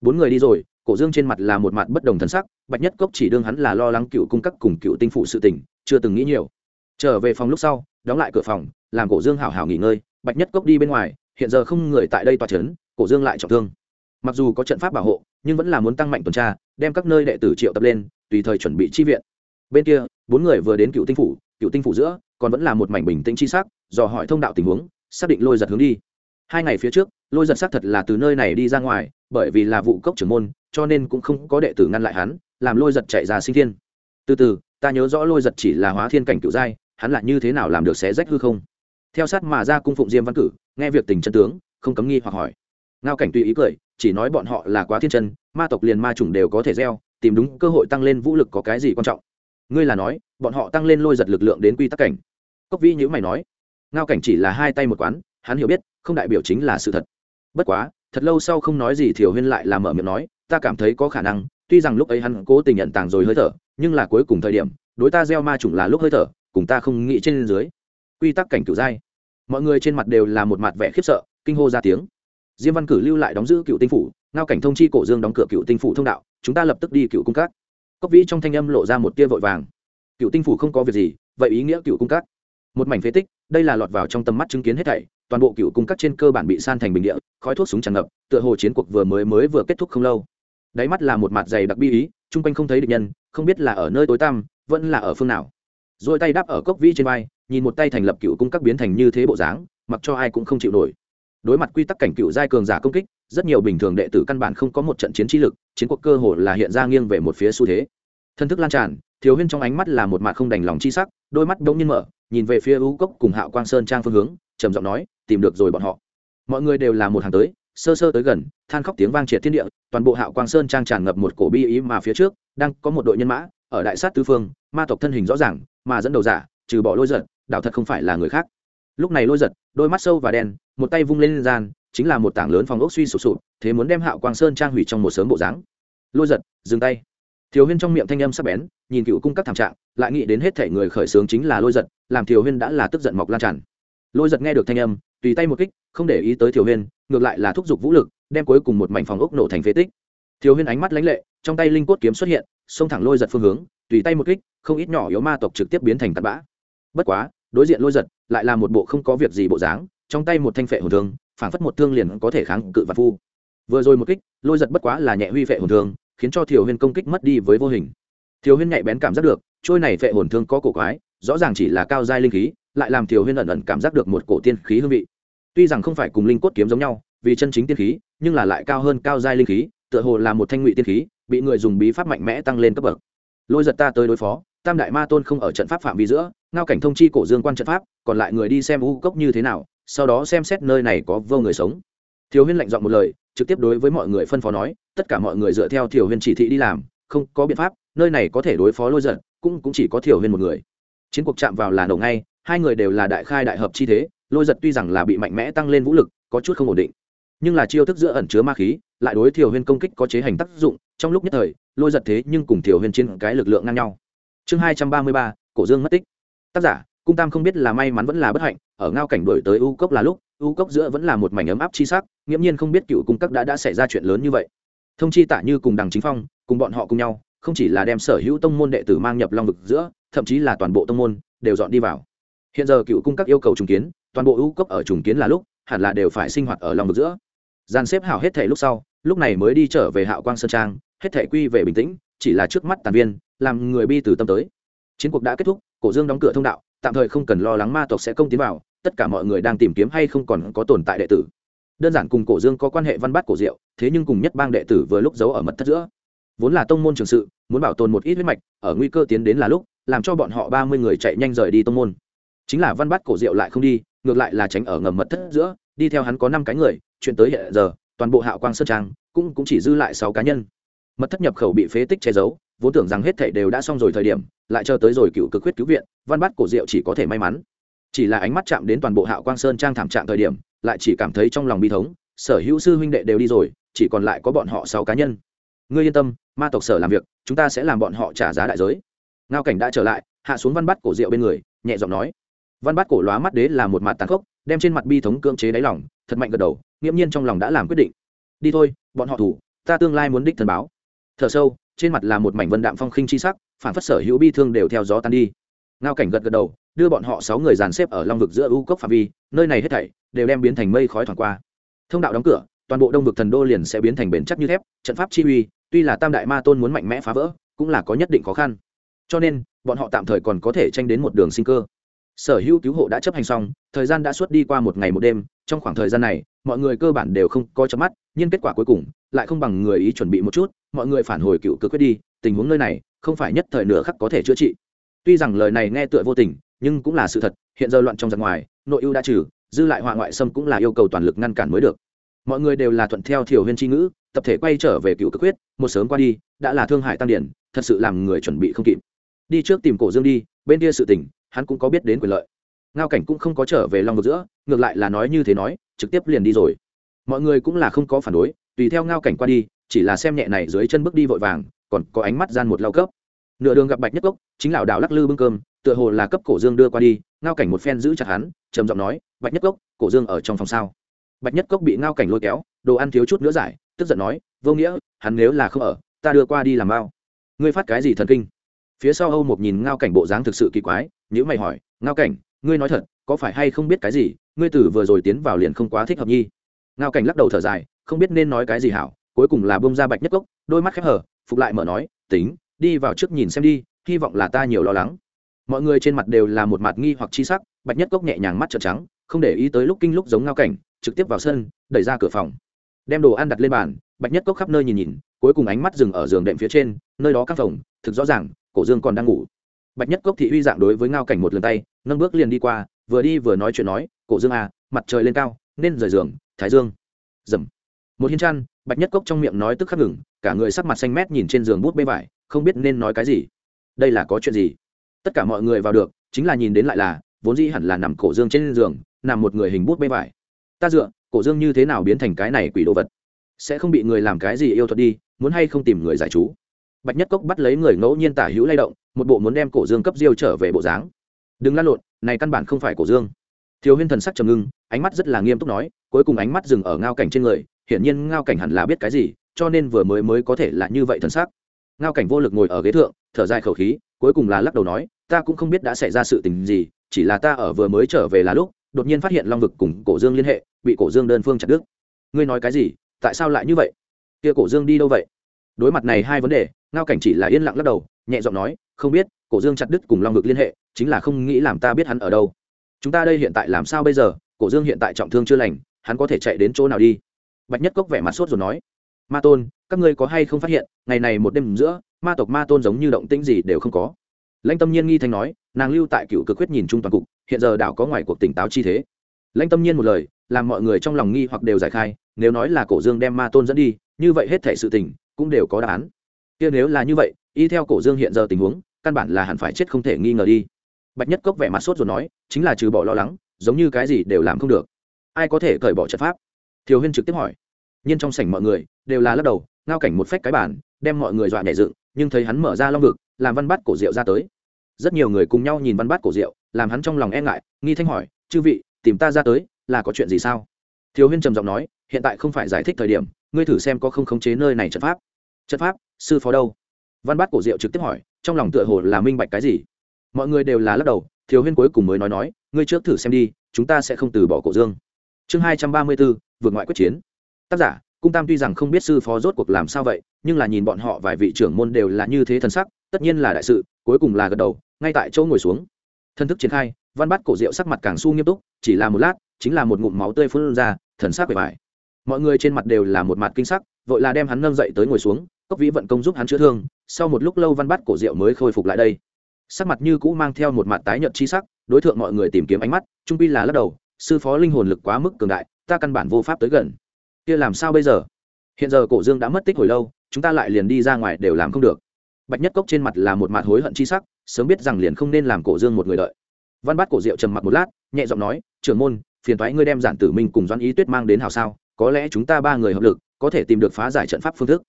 [SPEAKER 1] Bốn người đi rồi, cổ dương trên mặt là một mặt bất đồng thân sắc, bạch nhất cốc chỉ đương hắn là lo lắng cựu cung cấp cùng cựu tinh phụ sự tình, chưa từng nghĩ nhiều. Trở về phòng lúc sau, đóng lại cửa phòng, làm cổ dương hảo hảo nghỉ ngơi, bạch nhất cốc đi bên ngoài, hiện giờ không người tại đây tòa trấn cổ dương lại trọng thương. Mặc dù có trận pháp bảo hộ, nhưng vẫn là muốn tăng mạnh tuần tra, đem các nơi đệ tử triệu tập lên, tùy thời chuẩn bị chi viện bên kia, bốn người vừa đến cựu tinh phủ, cựu tinh phủ giữa, còn vẫn là một mảnh bình tĩnh chi sắc, dò hỏi thông đạo tình huống, xác định lôi giật hướng đi. Hai ngày phía trước, lôi giật xác thật là từ nơi này đi ra ngoài, bởi vì là vụ cốc trưởng môn, cho nên cũng không có đệ tử ngăn lại hắn, làm lôi giật chạy ra sinh thiên. Từ từ, ta nhớ rõ lôi giật chỉ là hóa thiên cảnh cựu giai, hắn là như thế nào làm được xé rách hư không? Theo sát mà ra cung phụng diêm văn cử, nghe việc tình chân tướng, không cấm nghi hoặc hỏi. Ngao cảnh tùy ý cười, chỉ nói bọn họ là quá thiên chân, ma tộc liền ma chủng đều có thể gieo, tìm đúng cơ hội tăng lên vũ lực có cái gì quan trọng? Ngươi là nói, bọn họ tăng lên lôi giật lực lượng đến quy tắc cảnh. Cốc vĩ nhữ mày nói, ngao cảnh chỉ là hai tay một quán, hắn hiểu biết, không đại biểu chính là sự thật. Bất quá, thật lâu sau không nói gì thiểu huyên lại làm mở miệng nói, ta cảm thấy có khả năng, tuy rằng lúc ấy hắn cố tình nhận tàng rồi hơi thở, nhưng là cuối cùng thời điểm, đối ta gieo ma chủng là lúc hơi thở, cùng ta không nghĩ trên dưới. Quy tắc cảnh cửu giai mọi người trên mặt đều là một mặt vẻ khiếp sợ, kinh hô ra tiếng. Diêm văn cử lưu lại đóng giữ cựu tinh phủ, ngao cảnh thông chi cổ dương đóng cửa cựu tinh phủ thông đạo, chúng ta lập tức đi cựu cung cát cốc vĩ trong thanh âm lộ ra một tia vội vàng. Cựu tinh phủ không có việc gì, vậy ý nghĩa cựu cung các. Một mảnh phế tích, đây là lọt vào trong tầm mắt chứng kiến hết thảy, toàn bộ cựu cung các trên cơ bản bị san thành bình địa, khói thuốc súng tràn ngập, tựa hồ chiến cuộc vừa mới mới vừa kết thúc không lâu. Đáy mắt là một mặt dày đặc bi ý, chung quanh không thấy địch nhân, không biết là ở nơi tối tăm, vẫn là ở phương nào. Rồi tay đáp ở cốc vĩ trên vai, nhìn một tay thành lập cựu cung các biến thành như thế bộ dáng, mặc cho ai cũng không chịu nổi. Đối mặt quy tắc cảnh cựu giai cường giả công kích rất nhiều bình thường đệ tử căn bản không có một trận chiến trí lực, chiến cuộc cơ hồ là hiện ra nghiêng về một phía xu thế. Thân thức lan tràn, thiếu huyên trong ánh mắt là một mặt không đành lòng chi sắc, đôi mắt bỗng nhiên mở, nhìn về phía ưu cốc cùng hạo quang sơn trang phương hướng, trầm giọng nói, tìm được rồi bọn họ. Mọi người đều là một hàng tới, sơ sơ tới gần, than khóc tiếng vang triệt thiên địa, toàn bộ hạo quang sơn trang tràn ngập một cổ bi ý mà phía trước, đang có một đội nhân mã, ở đại sát tứ phương, ma tộc thân hình rõ ràng, mà dẫn đầu giả, trừ bỏ lôi giật đạo thật không phải là người khác. Lúc này lôi giật, đôi mắt sâu và đen, một tay vung lên gian chính là một tảng lớn phòng ốc suy sụp sụp, thế muốn đem hạo quang sơn trang hủy trong một sớm bộ dáng. Lôi giật, dừng tay. Thiếu huyên trong miệng thanh âm sắc bén, nhìn cựu cung các thảm trạng, lại nghĩ đến hết thể người khởi xướng chính là lôi giật, làm thiếu huyên đã là tức giận mọc lan tràn. Lôi giật nghe được thanh âm, tùy tay một kích, không để ý tới thiếu huyên, ngược lại là thúc giục vũ lực, đem cuối cùng một mảnh phòng ốc nổ thành phế tích. Thiếu huyên ánh mắt lãnh lệ, trong tay linh cốt kiếm xuất hiện, xông thẳng lôi giật phương hướng, tùy tay một kích, không ít nhỏ yếu ma tộc trực tiếp biến thành tạt bã. Bất quá, đối diện lôi giật, lại là một bộ không có việc gì bộ dáng, trong tay một thanh phệ hồn thương phảng phất một thương liền có thể kháng cự và phu. Vừa rồi một kích, lôi giật bất quá là nhẹ huy vệ hồn thương, khiến cho thiều huyên công kích mất đi với vô hình. Thiều huyên nhạy bén cảm giác được, trôi này vệ hồn thương có cổ quái, rõ ràng chỉ là cao giai linh khí, lại làm thiều huyên ẩn ẩn cảm giác được một cổ tiên khí hương vị. Tuy rằng không phải cùng linh cốt kiếm giống nhau, vì chân chính tiên khí, nhưng là lại cao hơn cao giai linh khí, tựa hồ là một thanh ngụy tiên khí, bị người dùng bí pháp mạnh mẽ tăng lên cấp bậc. Lôi giật ta tới đối phó, tam đại ma tôn không ở trận pháp phạm vi giữa, ngao cảnh thông chi cổ dương quan trận pháp, còn lại người đi xem u cốc như thế nào sau đó xem xét nơi này có vô người sống. Thiếu huyên lạnh dọn một lời, trực tiếp đối với mọi người phân phó nói, tất cả mọi người dựa theo thiểu huyên chỉ thị đi làm, không có biện pháp, nơi này có thể đối phó lôi giận, cũng cũng chỉ có thiểu huyên một người. Chiến cuộc chạm vào là nổ ngay, hai người đều là đại khai đại hợp chi thế, lôi giật tuy rằng là bị mạnh mẽ tăng lên vũ lực, có chút không ổn định, nhưng là chiêu thức giữa ẩn chứa ma khí, lại đối thiểu huyên công kích có chế hành tác dụng, trong lúc nhất thời, lôi giật thế nhưng cùng thiểu huyên trên cái lực lượng ngang nhau. Chương hai trăm ba mươi ba, cổ dương mất tích. Tác giả cung tam không biết là may mắn vẫn là bất hạnh, ở ngao cảnh đổi tới u cốc là lúc, u cốc giữa vẫn là một mảnh ấm áp chi sắc, nghiễm nhiên không biết cựu cung các đã đã xảy ra chuyện lớn như vậy. Thông chi tạ như cùng đằng chính phong, cùng bọn họ cùng nhau, không chỉ là đem sở hữu tông môn đệ tử mang nhập long vực giữa, thậm chí là toàn bộ tông môn, đều dọn đi vào. Hiện giờ cựu cung các yêu cầu trùng kiến, toàn bộ u cốc ở trùng kiến là lúc, hẳn là đều phải sinh hoạt ở long vực giữa. Gian xếp hảo hết thể lúc sau, lúc này mới đi trở về hạo quang sơn trang, hết thể quy về bình tĩnh, chỉ là trước mắt tàn viên, làm người bi từ tâm tới. Chiến cuộc đã kết thúc, cổ dương đóng cửa thông đạo tạm thời không cần lo lắng ma tộc sẽ công tiến vào, tất cả mọi người đang tìm kiếm hay không còn có tồn tại đệ tử. Đơn giản cùng cổ dương có quan hệ văn bát cổ diệu, thế nhưng cùng nhất bang đệ tử vừa lúc giấu ở mật thất giữa. Vốn là tông môn trường sự, muốn bảo tồn một ít huyết mạch, ở nguy cơ tiến đến là lúc, làm cho bọn họ ba mươi người chạy nhanh rời đi tông môn. Chính là văn bát cổ diệu lại không đi, ngược lại là tránh ở ngầm mật thất giữa, đi theo hắn có năm cái người, chuyện tới hiện giờ, toàn bộ hạo quang sơn trang, cũng cũng chỉ dư lại sáu cá nhân. Mật thất nhập khẩu bị phế tích che giấu vốn tưởng rằng hết thảy đều đã xong rồi thời điểm, lại chờ tới rồi cựu cực huyết cứu viện, văn bát cổ diệu chỉ có thể may mắn. Chỉ là ánh mắt chạm đến toàn bộ hạo quang sơn trang thảm trạng thời điểm, lại chỉ cảm thấy trong lòng bi thống, sở hữu sư huynh đệ đều đi rồi, chỉ còn lại có bọn họ sáu cá nhân. Ngươi yên tâm, ma tộc sở làm việc, chúng ta sẽ làm bọn họ trả giá đại giới. Ngao cảnh đã trở lại, hạ xuống văn bát cổ diệu bên người, nhẹ giọng nói. Văn bát cổ lóa mắt đế là một mặt tàn khốc, đem trên mặt bi thống cưỡng chế đáy lòng, thật mạnh gật đầu nghiêm nhiên trong lòng đã làm quyết định. Đi thôi, bọn họ thủ, ta tương lai muốn đích thần báo. Thở sâu trên mặt là một mảnh vân đạm phong khinh chi sắc, phản phất sở hữu bi thương đều theo gió tan đi. Ngao cảnh gật gật đầu, đưa bọn họ sáu người dàn xếp ở long vực giữa u cốc phạm vi, nơi này hết thảy đều đem biến thành mây khói thoảng qua. Thông đạo đóng cửa, toàn bộ đông vực thần đô liền sẽ biến thành bền chắc như thép, trận pháp chi uy, tuy là tam đại ma tôn muốn mạnh mẽ phá vỡ, cũng là có nhất định khó khăn. Cho nên, bọn họ tạm thời còn có thể tranh đến một đường sinh cơ. Sở hữu cứu hộ đã chấp hành xong, thời gian đã suốt đi qua một ngày một đêm, trong khoảng thời gian này, mọi người cơ bản đều không coi chớp mắt, nhưng kết quả cuối cùng lại không bằng người ý chuẩn bị một chút mọi người phản hồi cựu cực quyết đi, tình huống nơi này, không phải nhất thời nửa khắc có thể chữa trị. Tuy rằng lời này nghe tựa vô tình, nhưng cũng là sự thật, hiện giờ loạn trong giặc ngoài, nội ưu đã trừ, dư lại họa ngoại xâm cũng là yêu cầu toàn lực ngăn cản mới được. Mọi người đều là thuận theo thiểu huyên tri ngữ, tập thể quay trở về cựu cực quyết, một sớm qua đi, đã là thương hại tăng điển, thật sự làm người chuẩn bị không kịp. Đi trước tìm cổ dương đi, bên kia sự tình, hắn cũng có biết đến quyền lợi. Ngao cảnh cũng không có trở về long vực giữa, ngược lại là nói như thế nói, trực tiếp liền đi rồi. Mọi người cũng là không có phản đối, tùy theo ngao cảnh qua đi chỉ là xem nhẹ này dưới chân bước đi vội vàng, còn có ánh mắt gian một lao cấp. Nửa đường gặp bạch nhất cốc, chính lão đảo lắc lư bưng cơm, tựa hồ là cấp cổ dương đưa qua đi, ngao cảnh một phen giữ chặt hắn, trầm giọng nói, bạch nhất cốc, cổ dương ở trong phòng sao? Bạch nhất cốc bị ngao cảnh lôi kéo, đồ ăn thiếu chút nữa giải, tức giận nói, vô nghĩa, hắn nếu là không ở, ta đưa qua đi làm bao. Ngươi phát cái gì thần kinh? Phía sau âu một nhìn ngao cảnh bộ dáng thực sự kỳ quái nhữ mày hỏi, ngao cảnh, ngươi nói thật, có phải hay không biết cái gì? Ngươi tử vừa rồi tiến vào liền không quá thích hợp nhi. Ngao cảnh lắc đầu thở dài, không biết nên nói cái gì hảo cuối cùng là bông ra bạch nhất cốc, đôi mắt khép hở phục lại mở nói, tính, đi vào trước nhìn xem đi, hy vọng là ta nhiều lo lắng. Mọi người trên mặt đều là một mặt nghi hoặc chi sắc, bạch nhất cốc nhẹ nhàng mắt trợn trắng, không để ý tới lúc kinh lúc giống ngao cảnh, trực tiếp vào sân, đẩy ra cửa phòng. Đem đồ ăn đặt lên bàn, bạch nhất cốc khắp nơi nhìn nhìn, cuối cùng ánh mắt dừng ở giường đệm phía trên, nơi đó các phòng, thực rõ ràng, cổ dương còn đang ngủ. Bạch nhất cốc thị uy dạng đối với ngao cảnh một lần tay, nâng bước liền đi qua, vừa đi vừa nói chuyện nói, cổ dương à mặt trời lên cao, nên rời giường, thái dương. Dầm. Một hiên trăn bạch nhất cốc trong miệng nói tức khắc ngừng, cả người sắc mặt xanh mét nhìn trên giường bút bê vải, không biết nên nói cái gì. Đây là có chuyện gì? Tất cả mọi người vào được, chính là nhìn đến lại là, vốn dĩ hẳn là nằm cổ dương trên giường, nằm một người hình bút bê vải. Ta dựa, cổ dương như thế nào biến thành cái này quỷ đồ vật? Sẽ không bị người làm cái gì yêu thuật đi, muốn hay không tìm người giải chú? Bạch nhất cốc bắt lấy người ngẫu nhiên tả hữu lay động, một bộ muốn đem cổ dương cấp diêu trở về bộ dáng. Đừng lăn lộn, này căn bản không phải cổ dương. Thiếu huyên thần sắc trầm ngưng, ánh mắt rất là nghiêm túc nói, cuối cùng ánh mắt dừng ở ngao cảnh trên người hiển nhiên ngao cảnh hẳn là biết cái gì, cho nên vừa mới mới có thể là như vậy thần sắc. Ngao cảnh vô lực ngồi ở ghế thượng, thở dài khẩu khí, cuối cùng là lắc đầu nói, ta cũng không biết đã xảy ra sự tình gì, chỉ là ta ở vừa mới trở về là lúc, đột nhiên phát hiện long vực cùng cổ dương liên hệ, bị cổ dương đơn phương chặt đứt. Ngươi nói cái gì? Tại sao lại như vậy? Kia cổ dương đi đâu vậy? Đối mặt này hai vấn đề, ngao cảnh chỉ là yên lặng lắc đầu, nhẹ giọng nói, không biết, cổ dương chặt đứt cùng long vực liên hệ, chính là không nghĩ làm ta biết hắn ở đâu. Chúng ta đây hiện tại làm sao bây giờ? Cổ dương hiện tại trọng thương chưa lành, hắn có thể chạy đến chỗ nào đi? Bạch nhất cốc vẻ mặt sốt rồi nói, ma tôn, các ngươi có hay không phát hiện, ngày này một đêm giữa, ma tộc ma tôn giống như động tĩnh gì đều không có. Lãnh tâm nhiên nghi thanh nói, nàng lưu tại cựu cực quyết nhìn chung toàn cục, hiện giờ đảo có ngoài cuộc tỉnh táo chi thế. Lãnh tâm nhiên một lời, làm mọi người trong lòng nghi hoặc đều giải khai, nếu nói là cổ dương đem ma tôn dẫn đi, như vậy hết thể sự tình cũng đều có đáp án. Kia nếu là như vậy, y theo cổ dương hiện giờ tình huống, căn bản là hẳn phải chết không thể nghi ngờ đi. Bạch nhất cốc vẻ mặt sốt rồi nói, chính là trừ bỏ lo lắng, giống như cái gì đều làm không được. Ai có thể cởi bỏ trận pháp? Tiểu huyên trực tiếp hỏi. Nhân trong sảnh mọi người đều là lắc đầu, ngao cảnh một phách cái bản đem mọi người dọa nhảy dựng, nhưng thấy hắn mở ra long vực, làm văn bát cổ rượu ra tới. Rất nhiều người cùng nhau nhìn văn bát cổ rượu làm hắn trong lòng e ngại, nghi thanh hỏi, chư vị, tìm ta ra tới là có chuyện gì sao? Thiếu huyên trầm giọng nói, hiện tại không phải giải thích thời điểm, ngươi thử xem có không khống chế nơi này trận pháp. Trận pháp? Sư phó đâu? Văn bát cổ diệu trực tiếp hỏi, trong lòng tựa hồ là minh bạch cái gì. Mọi người đều là lắc đầu, thiếu huyên cuối cùng mới nói nói, ngươi trước thử xem đi, chúng ta sẽ không từ bỏ cổ dương chương hai trăm ba mươi bốn vượt ngoại quyết chiến. Tác giả, cung tam tuy rằng không biết sư phó rốt cuộc làm sao vậy, nhưng là nhìn bọn họ vài vị trưởng môn đều là như thế thần sắc, tất nhiên là đại sự, cuối cùng là gật đầu, ngay tại chỗ ngồi xuống. Thân thức triển khai, văn bắt cổ rượu sắc mặt càng su nghiêm túc, chỉ là một lát, chính là một ngụm máu tươi phun ra, thần sắc bề bài mọi người trên mặt đều là một mặt kinh sắc, vội là đem hắn nâng dậy tới ngồi xuống, cốc vĩ vận công giúp hắn chữa thương, sau một lúc lâu văn bắt cổ rượu mới khôi phục lại đây. Sắc mặt như cũ mang theo một mặt tái nhợt chi sắc, đối tượng mọi người tìm kiếm ánh mắt, trung pi là lắc đầu sư phó linh hồn lực quá mức cường đại, ta căn bản vô pháp tới gần. Kia làm sao bây giờ? Hiện giờ cổ dương đã mất tích hồi lâu, chúng ta lại liền đi ra ngoài đều làm không được. Bạch nhất cốc trên mặt là một mặt hối hận chi sắc, sớm biết rằng liền không nên làm cổ dương một người đợi. Văn bát cổ diệu trầm mặc một lát, nhẹ giọng nói, trưởng môn, phiền thoái ngươi đem giản tử minh cùng doan ý tuyết mang đến hào sao, có lẽ chúng ta ba người hợp lực, có thể tìm được phá giải trận pháp phương thức.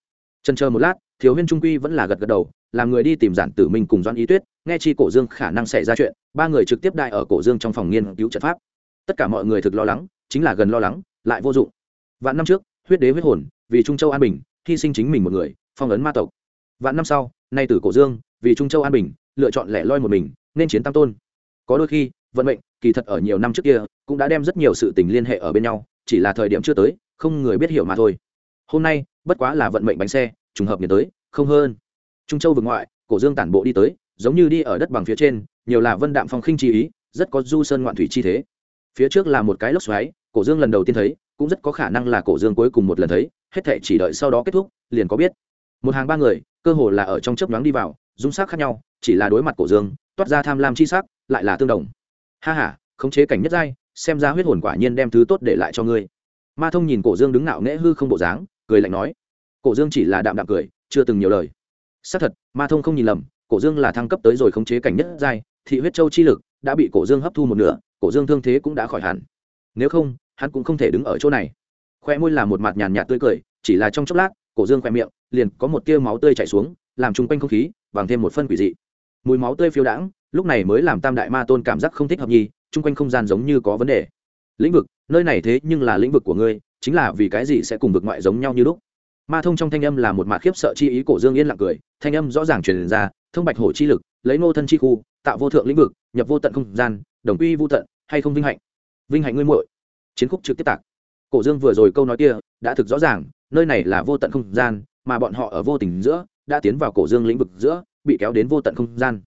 [SPEAKER 1] Trần chờ một lát, thiếu huyên trung quy vẫn là gật gật đầu, làm người đi tìm giản tử minh cùng doan ý tuyết, nghe chi cổ dương khả năng xảy ra chuyện, ba người trực tiếp đại ở cổ dương trong phòng nghiên cứu trận pháp tất cả mọi người thực lo lắng, chính là gần lo lắng, lại vô dụng. Vạn năm trước, huyết đế huyết hồn, vì trung châu an bình, hy sinh chính mình một người, phong ấn ma tộc. Vạn năm sau, nay tử cổ dương, vì trung châu an bình, lựa chọn lẻ loi một mình, nên chiến tam tôn. Có đôi khi, vận mệnh, kỳ thật ở nhiều năm trước kia, cũng đã đem rất nhiều sự tình liên hệ ở bên nhau, chỉ là thời điểm chưa tới, không người biết hiểu mà thôi. Hôm nay, bất quá là vận mệnh bánh xe, trùng hợp nhiệt tới, không hơn. Trung châu vực ngoại, cổ dương tản bộ đi tới, giống như đi ở đất bằng phía trên, nhiều là vân đạm phong khinh chi ý, rất có du sơn ngoạn thủy chi thế phía trước là một cái lốc xoáy, cổ dương lần đầu tiên thấy, cũng rất có khả năng là cổ dương cuối cùng một lần thấy, hết thể chỉ đợi sau đó kết thúc, liền có biết. Một hàng ba người, cơ hồ là ở trong chớp nhoáng đi vào, dung sắc khác nhau, chỉ là đối mặt cổ dương, toát ra tham lam chi sắc, lại là tương đồng. Ha ha, khống chế cảnh nhất giai, xem ra huyết hồn quả nhiên đem thứ tốt để lại cho ngươi. Ma thông nhìn cổ dương đứng ngạo nghễ hư không bộ dáng, cười lạnh nói, cổ dương chỉ là đạm đạm cười, chưa từng nhiều lời. Xác thật, ma thông không nhìn lầm, cổ dương là thăng cấp tới rồi khống chế cảnh nhất giai, thị huyết châu chi lực đã bị cổ dương hấp thu một nửa cổ dương thương thế cũng đã khỏi hẳn. Nếu không, hắn cũng không thể đứng ở chỗ này. Khoe môi là một mặt nhàn nhạt tươi cười, chỉ là trong chốc lát, cổ dương khoe miệng liền có một tia máu tươi chảy xuống, làm chung quanh không khí bằng thêm một phân quỷ dị. Mùi máu tươi phiêu đãng, lúc này mới làm tam đại ma tôn cảm giác không thích hợp nhi chung quanh không gian giống như có vấn đề. Lĩnh vực, nơi này thế nhưng là lĩnh vực của ngươi, chính là vì cái gì sẽ cùng vực ngoại giống nhau như lúc? Ma thông trong thanh âm là một mạt khiếp sợ chi ý, cổ dương yên lặng cười, thanh âm rõ ràng truyền ra, thông bạch hổ chi lực, lấy nô thân chi khu, tạo vô thượng lĩnh vực, nhập vô tận không gian, đồng quy vô tận hay không vinh hạnh? Vinh hạnh ngươi muội. Chiến khúc trực tiếp tạc. Cổ dương vừa rồi câu nói kia, đã thực rõ ràng, nơi này là vô tận không gian, mà bọn họ ở vô tình giữa, đã tiến vào cổ dương lĩnh vực giữa, bị kéo đến vô tận không gian.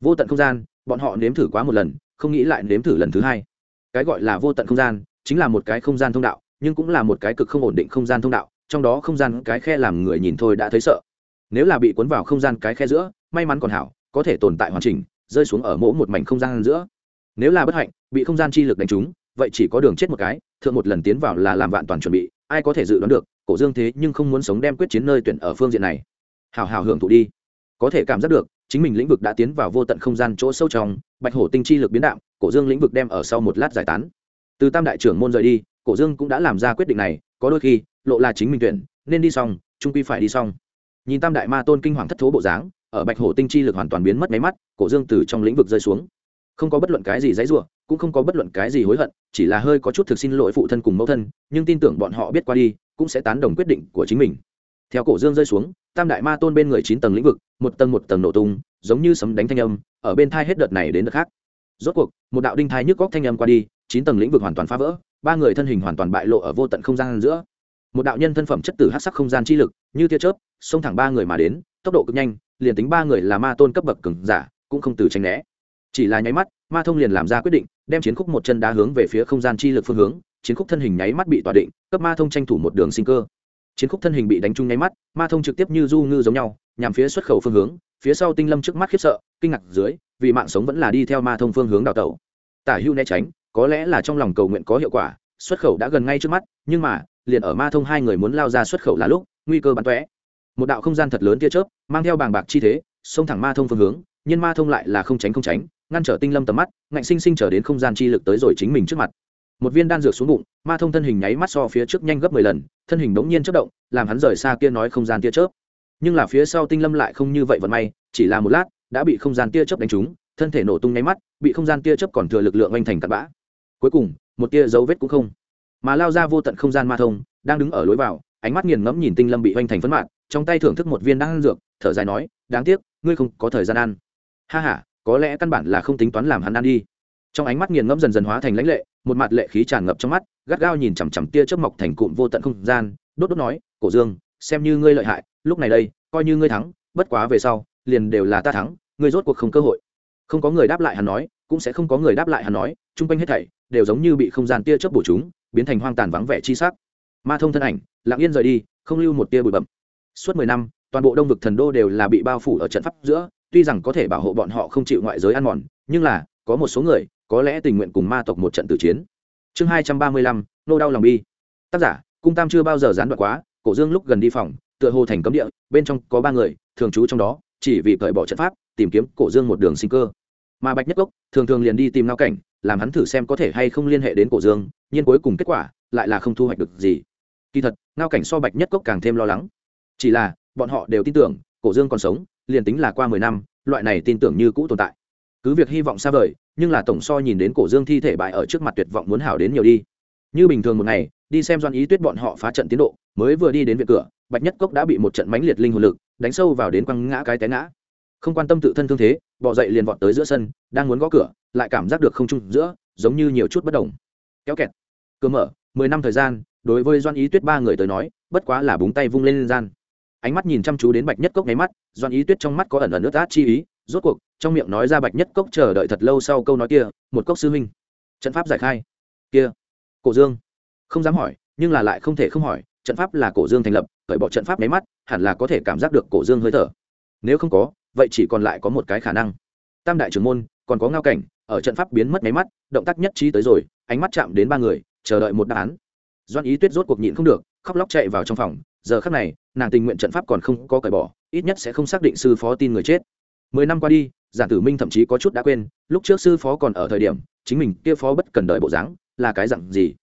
[SPEAKER 1] Vô tận không gian, bọn họ nếm thử quá một lần, không nghĩ lại nếm thử lần thứ hai. Cái gọi là vô tận không gian, chính là một cái không gian thông đạo, nhưng cũng là một cái cực không ổn định không gian thông đạo, trong đó không gian cái khe làm người nhìn thôi đã thấy sợ. Nếu là bị cuốn vào không gian cái khe giữa, may mắn còn hảo, có thể tồn tại hoàn chỉnh, rơi xuống ở mỗi một mảnh không gian giữa nếu là bất hạnh bị không gian chi lực đánh trúng vậy chỉ có đường chết một cái thượng một lần tiến vào là làm vạn toàn chuẩn bị ai có thể dự đoán được cổ dương thế nhưng không muốn sống đem quyết chiến nơi tuyển ở phương diện này. Hào hào hưởng thụ đi. Có thể cảm giác được chính mình lĩnh vực đã tiến vào vô tận không gian chỗ sâu trong bạch hổ tinh chi lực biến đạo, cổ dương lĩnh vực đem ở sau một lát giải tán. Từ tam đại trưởng môn rời đi cổ dương cũng đã làm ra quyết định này có đôi khi lộ là chính mình tuyển nên đi xong trung quy phải đi xong. Nhìn tam đại ma tôn kinh hoàng thất thố bộ dáng ở bạch hổ tinh chi lực hoàn toàn biến mất máy mắt cổ dương từ trong lĩnh vực rơi xuống không có bất luận cái gì dãy rủa, cũng không có bất luận cái gì hối hận chỉ là hơi có chút thực xin lỗi phụ thân cùng mẫu thân nhưng tin tưởng bọn họ biết qua đi cũng sẽ tán đồng quyết định của chính mình. Theo cổ dương rơi xuống tam đại ma tôn bên người chín tầng lĩnh vực một tầng một tầng nổ tung giống như sấm đánh thanh âm ở bên thai hết đợt này đến đợt khác. Rốt cuộc một đạo đinh thai nhức góc thanh âm qua đi chín tầng lĩnh vực hoàn toàn phá vỡ ba người thân hình hoàn toàn bại lộ ở vô tận không gian giữa. Một đạo nhân thân phẩm chất tử hắc sắc không gian chi lực như tia chớp xông thẳng ba người mà đến tốc độ cực nhanh liền tính ba người là ma tôn cấp bậc cường giả cũng không từ tranh né chỉ là nháy mắt, ma thông liền làm ra quyết định, đem chiến khúc một chân đá hướng về phía không gian chi lực phương hướng, chiến khúc thân hình nháy mắt bị tỏa định, cấp ma thông tranh thủ một đường sinh cơ. Chiến khúc thân hình bị đánh trúng nháy mắt, ma thông trực tiếp như du ngư giống nhau, nhằm phía xuất khẩu phương hướng, phía sau tinh lâm trước mắt khiếp sợ, kinh ngạc dưới, vì mạng sống vẫn là đi theo ma thông phương hướng đào tẩu. Tả hưu né tránh, có lẽ là trong lòng cầu nguyện có hiệu quả, xuất khẩu đã gần ngay trước mắt, nhưng mà, liền ở ma thông hai người muốn lao ra xuất khẩu là lúc, nguy cơ bắn tóe. Một đạo không gian thật lớn tia chớp, mang theo bàng bạc chi thế, xông thẳng ma thông phương hướng, nhưng ma thông lại là không tránh không tránh ngăn trở tinh lâm tầm mắt, ngạnh sinh sinh trở đến không gian chi lực tới rồi chính mình trước mặt. Một viên đan dược xuống bụng, ma thông thân hình nháy mắt so phía trước nhanh gấp mười lần, thân hình đống nhiên chất động, làm hắn rời xa kia nói không gian tia chớp. Nhưng là phía sau tinh lâm lại không như vậy vận may, chỉ là một lát, đã bị không gian tia chớp đánh trúng, thân thể nổ tung nháy mắt, bị không gian tia chớp còn thừa lực lượng oanh thành tạt bã. Cuối cùng, một tia dấu vết cũng không. Mà lao ra vô tận không gian ma thông, đang đứng ở lối vào, ánh mắt nghiền ngẫm nhìn tinh lâm bị oanh thành phấn mạn, trong tay thưởng thức một viên đan dược, thở dài nói, đáng tiếc, ngươi không có thời gian ăn. Ha ha có lẽ căn bản là không tính toán làm hắn ăn đi. Trong ánh mắt nghiền ngẫm dần dần hóa thành lãnh lệ, một mặt lệ khí tràn ngập trong mắt, gắt gao nhìn chằm chằm tia chớp mọc thành cụm vô tận không gian, đốt đốt nói, cổ dương, xem như ngươi lợi hại, lúc này đây, coi như ngươi thắng, bất quá về sau, liền đều là ta thắng, ngươi rốt cuộc không cơ hội. Không có người đáp lại hắn nói, cũng sẽ không có người đáp lại hắn nói, chung quanh hết thảy đều giống như bị không gian tia chớp bổ chúng, biến thành hoang tàn vắng vẻ chi sắc. Ma thông thân ảnh, lặng yên rời đi, không lưu một tia bụi bậm suốt mười năm, toàn bộ đông vực thần đô đều là bị bao phủ ở trận pháp giữa tuy rằng có thể bảo hộ bọn họ không chịu ngoại giới ăn mòn, nhưng là, có một số người, có lẽ tình nguyện cùng ma tộc một trận tử chiến. Chương hai trăm ba mươi lăm, nô đau lòng bi. Tác giả, cung tam chưa bao giờ gián đoạn quá, cổ dương lúc gần đi phòng, tựa hồ thành cấm địa, bên trong có ba người, thường trú trong đó, chỉ vì cởi bỏ trận pháp, tìm kiếm cổ dương một đường sinh cơ. Mà bạch nhất cốc, thường thường liền đi tìm ngao cảnh, làm hắn thử xem có thể hay không liên hệ đến cổ dương, nhưng cuối cùng kết quả, lại là không thu hoạch được gì. Kỳ thật, ngao cảnh so bạch nhất cốc càng thêm lo lắng. Chỉ là, bọn họ đều tin tưởng, cổ dương còn sống liền tính là qua mười năm, loại này tin tưởng như cũ tồn tại. Cứ việc hy vọng xa vời, nhưng là tổng so nhìn đến cổ dương thi thể bại ở trước mặt tuyệt vọng muốn hảo đến nhiều đi. Như bình thường một ngày, đi xem doan ý tuyết bọn họ phá trận tiến độ, mới vừa đi đến viện cửa, bạch nhất cốc đã bị một trận mãnh liệt linh hồn lực đánh sâu vào đến quăng ngã cái té ngã. Không quan tâm tự thân thương thế, bỏ dậy liền vọt tới giữa sân, đang muốn gõ cửa, lại cảm giác được không chung giữa, giống như nhiều chút bất đồng. Kéo kẹt. Cửa mở, mười năm thời gian, đối với doan ý tuyết ba người tới nói, bất quá là búng tay vung lên lên gian ánh mắt nhìn chăm chú đến bạch nhất cốc nháy mắt doan ý tuyết trong mắt có ẩn ẩn nước át chi ý, rốt cuộc, trong miệng nói ra bạch nhất cốc chờ đợi thật lâu sau câu nói kia, một cốc sư huynh. Trận pháp giải khai. Kia, cổ dương. Không dám hỏi, nhưng là lại không thể không hỏi, trận pháp là cổ dương thành lập, cởi bỏ trận pháp nháy mắt, hẳn là có thể cảm giác được cổ dương hơi thở. Nếu không có, vậy chỉ còn lại có một cái khả năng. Tam đại trưởng môn, còn có ngao cảnh, ở trận pháp biến mất nháy mắt, động tác nhất trí tới rồi, ánh mắt chạm đến ba người, chờ đợi một đáp án. Doan ý tuyết rốt cuộc nhịn không được, khóc lóc chạy vào trong phòng, giờ khắc này nàng tình nguyện trận pháp còn không có cởi bỏ, ít nhất sẽ không xác định sư phó tin người chết. Mười năm qua đi giản tử minh thậm chí có chút đã quên, lúc trước sư phó còn ở thời điểm, chính mình kia phó bất cần đợi bộ dáng, là cái dặn gì?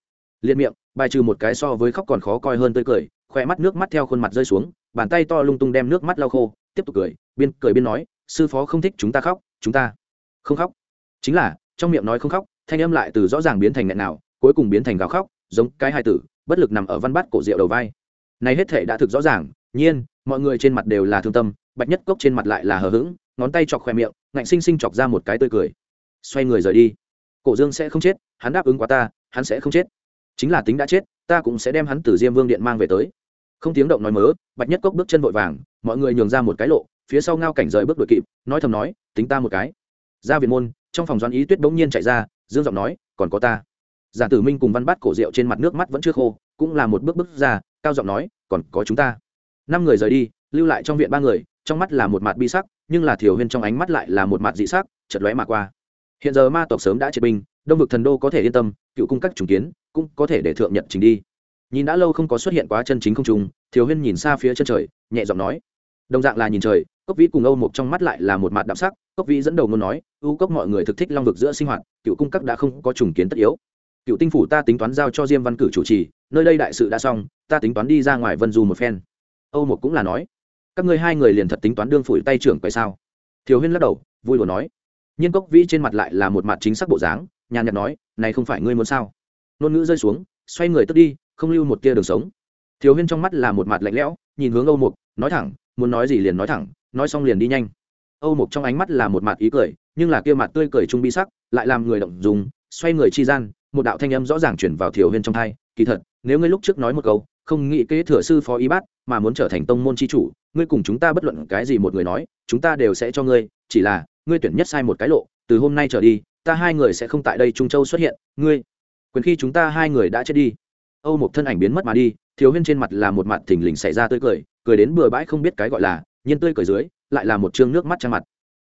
[SPEAKER 1] Liên miệng, bài trừ một cái so với khóc còn khó coi hơn tươi cười khoe mắt nước mắt theo khuôn mặt rơi xuống, bàn tay to lung tung đem nước mắt lau khô, tiếp tục cười, biên cười biên nói, sư phó không thích chúng ta khóc, chúng ta không khóc. Chính là, trong miệng nói không khóc, thanh âm lại từ rõ ràng biến thành nghẹn nào, cuối cùng biến thành gào khóc, giống cái hai tử, bất lực nằm ở văn bát cổ rượu đầu vai này hết thể đã thực rõ ràng, nhiên, mọi người trên mặt đều là thương tâm, bạch nhất cốc trên mặt lại là hờ hững, ngón tay chọc khoe miệng, ngạnh sinh sinh chọc ra một cái tươi cười. Xoay người rời đi. Cổ dương sẽ không chết, hắn đáp ứng quá ta, hắn sẽ không chết. Chính là tính đã chết, ta cũng sẽ đem hắn từ diêm vương điện mang về tới. Không tiếng động nói mớ, bạch nhất cốc bước chân vội vàng, mọi người nhường ra một cái lộ, phía sau ngao cảnh rời bước đội kịp, nói thầm nói, tính ta một cái. Ra viện môn, trong phòng doan ý tuyết bỗng nhiên chạy ra, dương giọng nói, còn có ta. Giả tử minh cùng văn bát cổ rượu trên mặt nước mắt vẫn chưa khô, cũng là một bước bước ra cao giọng nói, còn có chúng ta. Năm người rời đi, lưu lại trong viện ba người, trong mắt là một mặt bi sắc, nhưng là thiểu huyên trong ánh mắt lại là một mặt dị sắc chật lóe mà qua. Hiện giờ ma tộc sớm đã triệt binh, đông vực thần đô có thể yên tâm, cựu cung các trùng kiến cũng có thể để thượng nhận trình đi. Nhìn đã lâu không có xuất hiện quá chân chính không trùng thiếu huyên nhìn xa phía chân trời, nhẹ giọng nói. Đồng dạng là nhìn trời, cốc vĩ cùng âu một trong mắt lại là một mặt đạm sắc, cốc vĩ dẫn đầu ngôn nói ưu cốc mọi người thực thích long vực giữa sinh hoạt, cựu cung các đã không có trùng kiến tất yếu. Cựu tinh phủ ta tính toán giao cho diêm văn cử chủ trì, nơi đây đại sự đã xong ta tính toán đi ra ngoài vân du một phen. Âu một cũng là nói. Các ngươi hai người liền thật tính toán đương phủi tay trưởng tại sao? Thiếu huyên lắc đầu, vui đùa nói. Nhiên cốc vĩ trên mặt lại là một mặt chính xác bộ dáng, nhàn nhạt nói, này không phải ngươi muốn sao? Ngôn ngữ rơi xuống, xoay người tức đi, không lưu một tia đường sống. Thiếu huyên trong mắt là một mặt lạnh lẽo, nhìn hướng âu mục, nói thẳng, muốn nói gì liền nói thẳng, nói xong liền đi nhanh. Âu mục trong ánh mắt là một mặt ý cười, nhưng là kia mặt tươi cười trung bi sắc, lại làm người động dùng xoay người chi gian, một đạo thanh âm rõ ràng chuyển vào Thiếu huyên trong thai kỳ thật, nếu ngươi lúc trước nói một câu không nghĩ kế thừa sư phó y bát, mà muốn trở thành tông môn chi chủ, ngươi cùng chúng ta bất luận cái gì một người nói, chúng ta đều sẽ cho ngươi, chỉ là, ngươi tuyển nhất sai một cái lộ, từ hôm nay trở đi, ta hai người sẽ không tại đây trung châu xuất hiện, ngươi, quyền khi chúng ta hai người đã chết đi. Âu một thân ảnh biến mất mà đi, thiếu huyên trên mặt là một mặt thình lình xảy ra tươi cười cười đến bừa bãi không biết cái gọi là, nhiên tươi cười dưới, lại là một chương nước mắt trang mặt.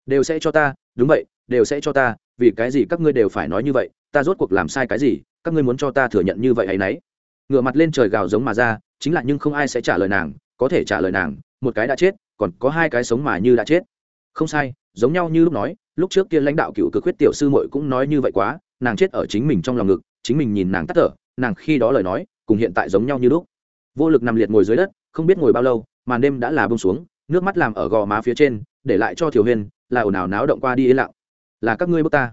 [SPEAKER 1] Đều sẽ cho ta, đúng vậy, đều sẽ cho ta, vì cái gì các ngươi đều phải nói như vậy, ta rốt cuộc làm sai cái gì, các ngươi muốn cho ta thừa nhận như vậy hay nấy ngửa mặt lên trời gào giống mà ra, chính là nhưng không ai sẽ trả lời nàng, có thể trả lời nàng, một cái đã chết, còn có hai cái sống mà như đã chết. Không sai, giống nhau như lúc nói, lúc trước kia lãnh đạo cựu cực huyết tiểu sư muội cũng nói như vậy quá, nàng chết ở chính mình trong lòng ngực, chính mình nhìn nàng tắt thở, nàng khi đó lời nói, cùng hiện tại giống nhau như lúc. Vô lực nằm liệt ngồi dưới đất, không biết ngồi bao lâu, màn đêm đã là bông xuống, nước mắt làm ở gò má phía trên, để lại cho thiểu huyên là ồn ào náo động qua đi yên lặng. Là các ngươi bước ta.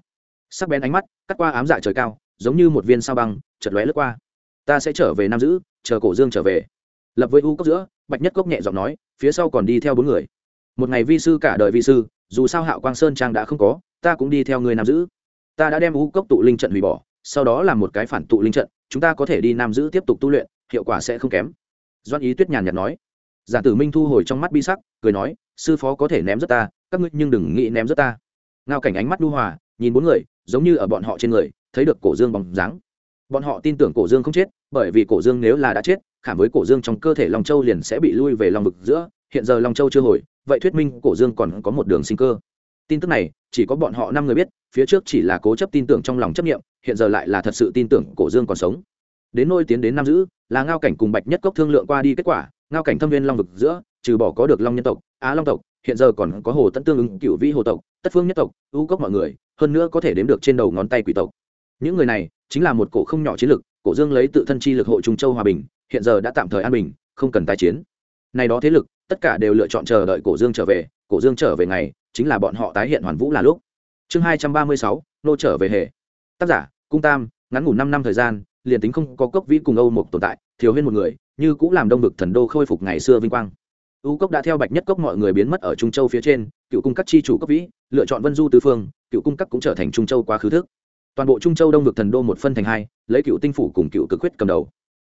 [SPEAKER 1] Sắc bén ánh mắt, cắt qua ám dạ trời cao, giống như một viên sao băng chật lóe lướt qua ta sẽ trở về nam giữ, chờ cổ dương trở về. Lập với u cốc giữa, bạch nhất cốc nhẹ giọng nói, phía sau còn đi theo bốn người. Một ngày vi sư cả đời vi sư, dù sao hạo quang sơn trang đã không có, ta cũng đi theo người nam giữ. Ta đã đem u cốc tụ linh trận hủy bỏ, sau đó làm một cái phản tụ linh trận, chúng ta có thể đi nam giữ tiếp tục tu luyện, hiệu quả sẽ không kém. Doan ý tuyết nhàn nhạt nói. Giả tử minh thu hồi trong mắt bi sắc, cười nói, sư phó có thể ném rất ta, các ngươi nhưng đừng nghĩ ném rất ta. Ngao cảnh ánh mắt đu hòa, nhìn bốn người, giống như ở bọn họ trên người, thấy được cổ dương bóng dáng bọn họ tin tưởng cổ dương không chết, bởi vì cổ dương nếu là đã chết, khảm với cổ dương trong cơ thể long châu liền sẽ bị lui về lòng vực giữa. Hiện giờ long châu chưa hồi, vậy thuyết minh cổ dương còn có một đường sinh cơ. Tin tức này, chỉ có bọn họ năm người biết, phía trước chỉ là cố chấp tin tưởng trong lòng chấp nghiệm hiện giờ lại là thật sự tin tưởng cổ dương còn sống. Đến nôi tiến đến nam giữ, là ngao cảnh cùng bạch nhất cốc thương lượng qua đi kết quả, ngao cảnh thâm viên long vực giữa, trừ bỏ có được long nhân tộc, á long tộc, hiện giờ còn có hồ tận tương ứng cựu vĩ hồ tộc, tất phương nhất tộc, ưu cốc mọi người, hơn nữa có thể đếm được trên đầu ngón tay quỷ tộc. Những người này chính là một cổ không nhỏ chiến lực, cổ dương lấy tự thân chi lực hộ trung châu hòa bình, hiện giờ đã tạm thời an bình, không cần tái chiến. Này đó thế lực, tất cả đều lựa chọn chờ đợi cổ dương trở về, cổ dương trở về ngày, chính là bọn họ tái hiện hoàn vũ là lúc. Chương hai trăm ba mươi sáu, nô trở về hệ tác giả, cung tam, ngắn ngủ năm năm thời gian, liền tính không có cốc vĩ cùng âu mục tồn tại thiếu hơn một người, như cũng làm đông vực thần đô khôi phục ngày xưa vinh quang. U cốc đã theo bạch nhất cốc mọi người biến mất ở trung châu phía trên, cựu cung các chi chủ cốc vĩ, lựa chọn vân du tứ phương, cựu cung các cũng trở thành trung châu quá khứ thức toàn bộ trung châu đông vực thần đô một phân thành hai, lấy cựu tinh phủ cùng cựu cực huyết cầm đầu.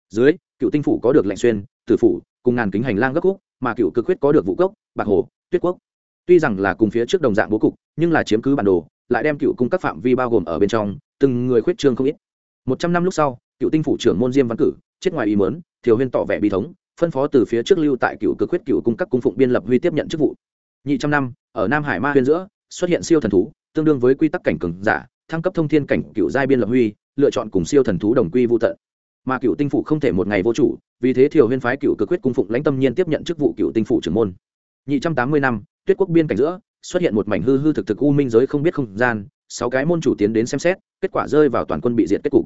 [SPEAKER 1] Dưới, cựu tinh phủ có được lệnh xuyên, tử phủ, cùng ngàn kính hành lang gấp khúc, mà cựu cực huyết có được vũ cốc, bạc hồ, tuyết quốc. Tuy rằng là cùng phía trước đồng dạng bố cục, nhưng là chiếm cứ bản đồ, lại đem cựu cung các phạm vi bao gồm ở bên trong, từng người khuyết trương không ít. Một trăm năm lúc sau, cựu tinh phủ trưởng môn diêm văn cử, chết ngoài ý mớn thiều huyên tỏ vẻ bi thống, phân phó từ phía trước lưu tại cựu cực huyết cựu cung các cung phụng biên lập huy tiếp nhận chức vụ. Nhị trăm năm, ở nam hải ma huyên giữa, xuất hiện siêu thần thú, tương đương với quy tắc cảnh cường giả thăng cấp thông thiên cảnh cựu giai biên lập huy, lựa chọn cùng siêu thần thú đồng quy vô tận. Mà cựu tinh phủ không thể một ngày vô chủ, vì thế thiều huyên phái cựu cực quyết cung phụng lãnh tâm nhiên tiếp nhận chức vụ cựu tinh phủ trưởng môn. Nhị trăm tám mươi năm, tuyết quốc biên cảnh giữa, xuất hiện một mảnh hư hư thực thực u minh giới không biết không gian, sáu cái môn chủ tiến đến xem xét, kết quả rơi vào toàn quân bị diệt kết cục.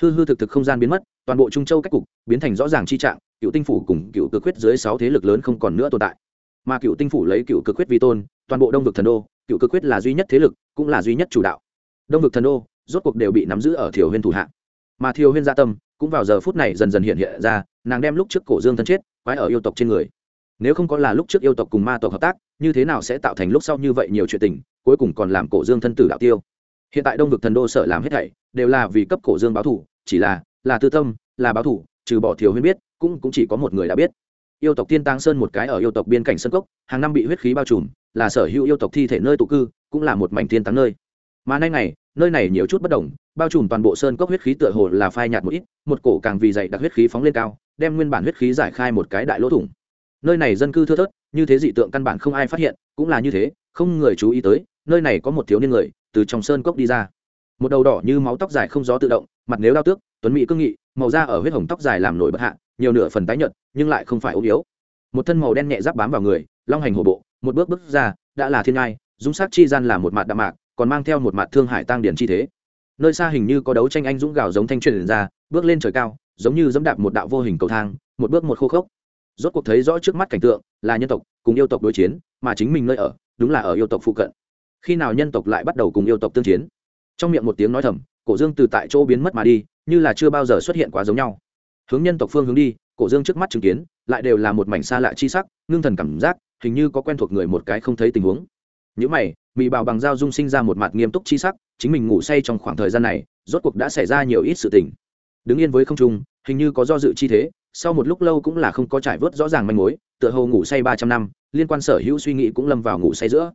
[SPEAKER 1] Hư hư thực thực không gian biến mất, toàn bộ trung châu cách cục biến thành rõ ràng chi trạng, cựu tinh phủ cùng cựu cực quyết dưới sáu thế lực lớn không còn nữa tồn tại. Mà cựu tinh phủ lấy cựu cực quyết vi tôn, toàn bộ đông vực thần đô, cựu cực quyết là duy nhất thế lực, cũng là duy nhất chủ đạo đông vực thần đô, rốt cuộc đều bị nắm giữ ở thiều huyên thủ hạ. Mà thiều huyên gia tâm cũng vào giờ phút này dần dần hiện hiện ra, nàng đem lúc trước cổ dương thân chết quái ở yêu tộc trên người. Nếu không có là lúc trước yêu tộc cùng ma tộc hợp tác, như thế nào sẽ tạo thành lúc sau như vậy nhiều chuyện tình, cuối cùng còn làm cổ dương thân tử đạo tiêu? Hiện tại đông vực thần đô sở làm hết thảy đều là vì cấp cổ dương báo thủ, chỉ là là tư tâm, là báo thủ, trừ bỏ thiều huyên biết, cũng cũng chỉ có một người đã biết. Yêu tộc tiên tăng sơn một cái ở yêu tộc biên cảnh sân cốc, hàng năm bị huyết khí bao trùm, là sở hữu yêu tộc thi thể nơi tụ cư, cũng là một mảnh tiên tăng nơi mà nay này nơi này nhiều chút bất đồng, bao trùm toàn bộ sơn cốc huyết khí tựa hồ là phai nhạt một ít, một cổ càng vì dày đặc huyết khí phóng lên cao, đem nguyên bản huyết khí giải khai một cái đại lỗ thủng. Nơi này dân cư thưa thớt, như thế dị tượng căn bản không ai phát hiện, cũng là như thế, không người chú ý tới, nơi này có một thiếu niên người, từ trong sơn cốc đi ra. Một đầu đỏ như máu tóc dài không gió tự động, mặt nếu đau tước, tuấn mỹ cương nghị, màu da ở huyết hồng tóc dài làm nổi bất hạ, nhiều nửa phần tái nhợt, nhưng lại không phải ốm yếu. Một thân màu đen nhẹ giáp bám vào người, long hành hổ bộ, một bước bước ra, đã là thiên ngai dũng sắc chi gian là một mặt đạm mạc còn mang theo một mặt thương hải tăng điển chi thế. Nơi xa hình như có đấu tranh anh dũng gào giống thanh truyền ra, bước lên trời cao, giống như dẫm đạp một đạo vô hình cầu thang, một bước một khô khốc. Rốt cuộc thấy rõ trước mắt cảnh tượng, là nhân tộc cùng yêu tộc đối chiến, mà chính mình nơi ở, đúng là ở yêu tộc phụ cận. Khi nào nhân tộc lại bắt đầu cùng yêu tộc tương chiến? Trong miệng một tiếng nói thầm, cổ dương từ tại chỗ biến mất mà đi, như là chưa bao giờ xuất hiện quá giống nhau. Hướng nhân tộc phương hướng đi, cổ dương trước mắt chứng kiến, lại đều là một mảnh xa lạ chi sắc, ngưng thần cảm giác, hình như có quen thuộc người một cái không thấy tình huống. Những mày mị bào bằng dao dung sinh ra một mặt nghiêm túc chi sắc, chính mình ngủ say trong khoảng thời gian này, rốt cuộc đã xảy ra nhiều ít sự tình. Đứng yên với không trung, hình như có do dự chi thế, sau một lúc lâu cũng là không có trải vớt rõ ràng manh mối, tựa hồ ngủ say ba trăm năm, liên quan sở hữu suy nghĩ cũng lâm vào ngủ say giữa.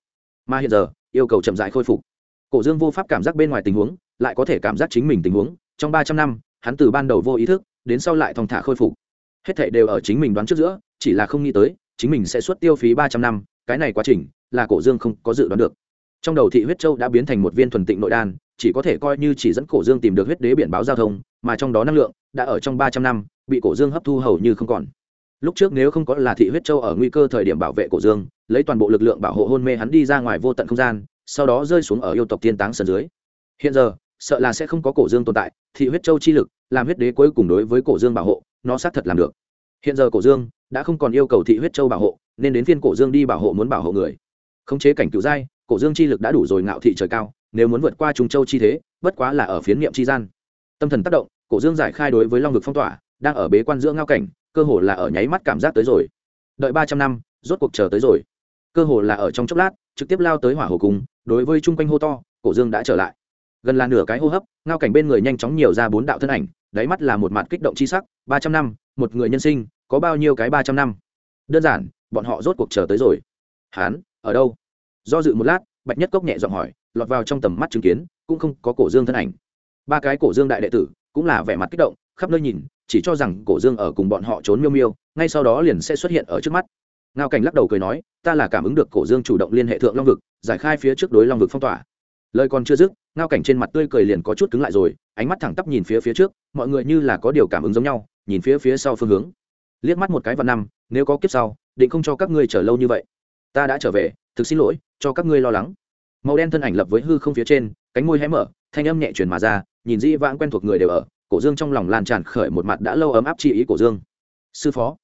[SPEAKER 1] Mà hiện giờ, yêu cầu chậm dại khôi phục. Cổ dương vô pháp cảm giác bên ngoài tình huống, lại có thể cảm giác chính mình tình huống. Trong ba trăm năm, hắn từ ban đầu vô ý thức, đến sau lại thong thả khôi phục. Hết thệ đều ở chính mình đoán trước giữa, chỉ là không nghĩ tới, chính mình sẽ xuất tiêu phí ba trăm năm, cái này quá trình, là cổ dương không có dự đoán được trong đầu thị huyết châu đã biến thành một viên thuần tịnh nội đan, chỉ có thể coi như chỉ dẫn cổ dương tìm được huyết đế biển báo giao thông, mà trong đó năng lượng đã ở trong ba trăm năm, bị cổ dương hấp thu hầu như không còn. Lúc trước nếu không có là thị huyết châu ở nguy cơ thời điểm bảo vệ cổ dương, lấy toàn bộ lực lượng bảo hộ hôn mê hắn đi ra ngoài vô tận không gian, sau đó rơi xuống ở yêu tộc tiên táng sân dưới. Hiện giờ, sợ là sẽ không có cổ dương tồn tại, thị huyết châu chi lực, làm huyết đế cuối cùng đối với cổ dương bảo hộ, nó xác thật làm được. Hiện giờ cổ dương đã không còn yêu cầu thị huyết châu bảo hộ, nên đến phiên cổ dương đi bảo hộ muốn bảo hộ người. Khống chế cảnh cựu giai cổ dương chi lực đã đủ rồi ngạo thị trời cao, nếu muốn vượt qua trung châu chi thế, bất quá là ở phiến niệm chi gian. Tâm thần tác động, cổ dương giải khai đối với long vực phong tỏa, đang ở bế quan giữa ngao cảnh, cơ hồ là ở nháy mắt cảm giác tới rồi. Đợi ba trăm năm, rốt cuộc chờ tới rồi. Cơ hồ là ở trong chốc lát, trực tiếp lao tới hỏa hồ cung, đối với chung quanh hô to, cổ dương đã trở lại. Gần là nửa cái hô hấp, ngao cảnh bên người nhanh chóng nhiều ra bốn đạo thân ảnh, đáy mắt là một mặt kích động chi sắc, ba trăm năm, một người nhân sinh, có bao nhiêu cái ba trăm năm? Đơn giản, bọn họ rốt cuộc chờ tới rồi. Hán, ở đâu? Do dự một lát, bạch nhất cốc nhẹ giọng hỏi, lọt vào trong tầm mắt chứng kiến, cũng không có cổ dương thân ảnh. Ba cái cổ dương đại đệ tử, cũng là vẻ mặt kích động, khắp nơi nhìn, chỉ cho rằng cổ dương ở cùng bọn họ trốn miêu miêu, ngay sau đó liền sẽ xuất hiện ở trước mắt. Ngao cảnh lắc đầu cười nói, ta là cảm ứng được cổ dương chủ động liên hệ thượng long vực, giải khai phía trước đối long vực phong tỏa. Lời còn chưa dứt, ngao cảnh trên mặt tươi cười liền có chút cứng lại rồi, ánh mắt thẳng tắp nhìn phía phía trước, mọi người như là có điều cảm ứng giống nhau, nhìn phía phía sau phương hướng. Liếc mắt một cái và năm, nếu có kiếp sau, định không cho các ngươi chờ lâu như vậy ta đã trở về, thực xin lỗi, cho các ngươi lo lắng. Màu đen thân ảnh lập với hư không phía trên, cánh môi hé mở, thanh âm nhẹ truyền mà ra, nhìn dĩ vãng quen thuộc người đều ở, cổ dương trong lòng lan tràn khởi một mặt đã lâu ấm áp chi ý cổ dương. Sư phó,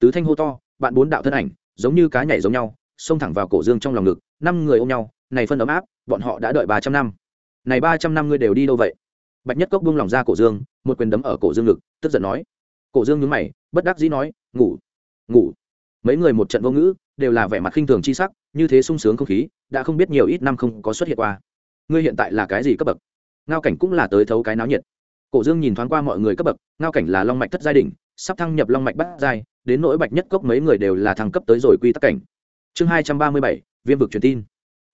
[SPEAKER 1] tứ thanh hô to, bạn bốn đạo thân ảnh, giống như cá nhảy giống nhau, xông thẳng vào cổ dương trong lòng ngực, năm người ôm nhau, này phân ấm áp, bọn họ đã đợi ba trăm năm. Này ba trăm năm ngươi đều đi đâu vậy? Bạch nhất cốc buông lòng ra cổ dương, một quyền đấm ở cổ dương ngực, tức giận nói. Cổ dương nhúng mày, bất đắc dĩ nói, ngủ ngủ. Mấy người một trận vô ngữ đều là vẻ mặt khinh thường chi sắc, như thế sung sướng không khí, đã không biết nhiều ít năm không có xuất hiện qua. Ngươi hiện tại là cái gì cấp bậc? Ngao cảnh cũng là tới thấu cái náo nhiệt. Cổ dương nhìn thoáng qua mọi người cấp bậc, ngao cảnh là long mạch thất giai đình sắp thăng nhập long mạch bát giai, đến nỗi bạch nhất cốc mấy người đều là thăng cấp tới rồi quy tắc cảnh. Chương hai trăm ba mươi bảy, viêm vực truyền tin.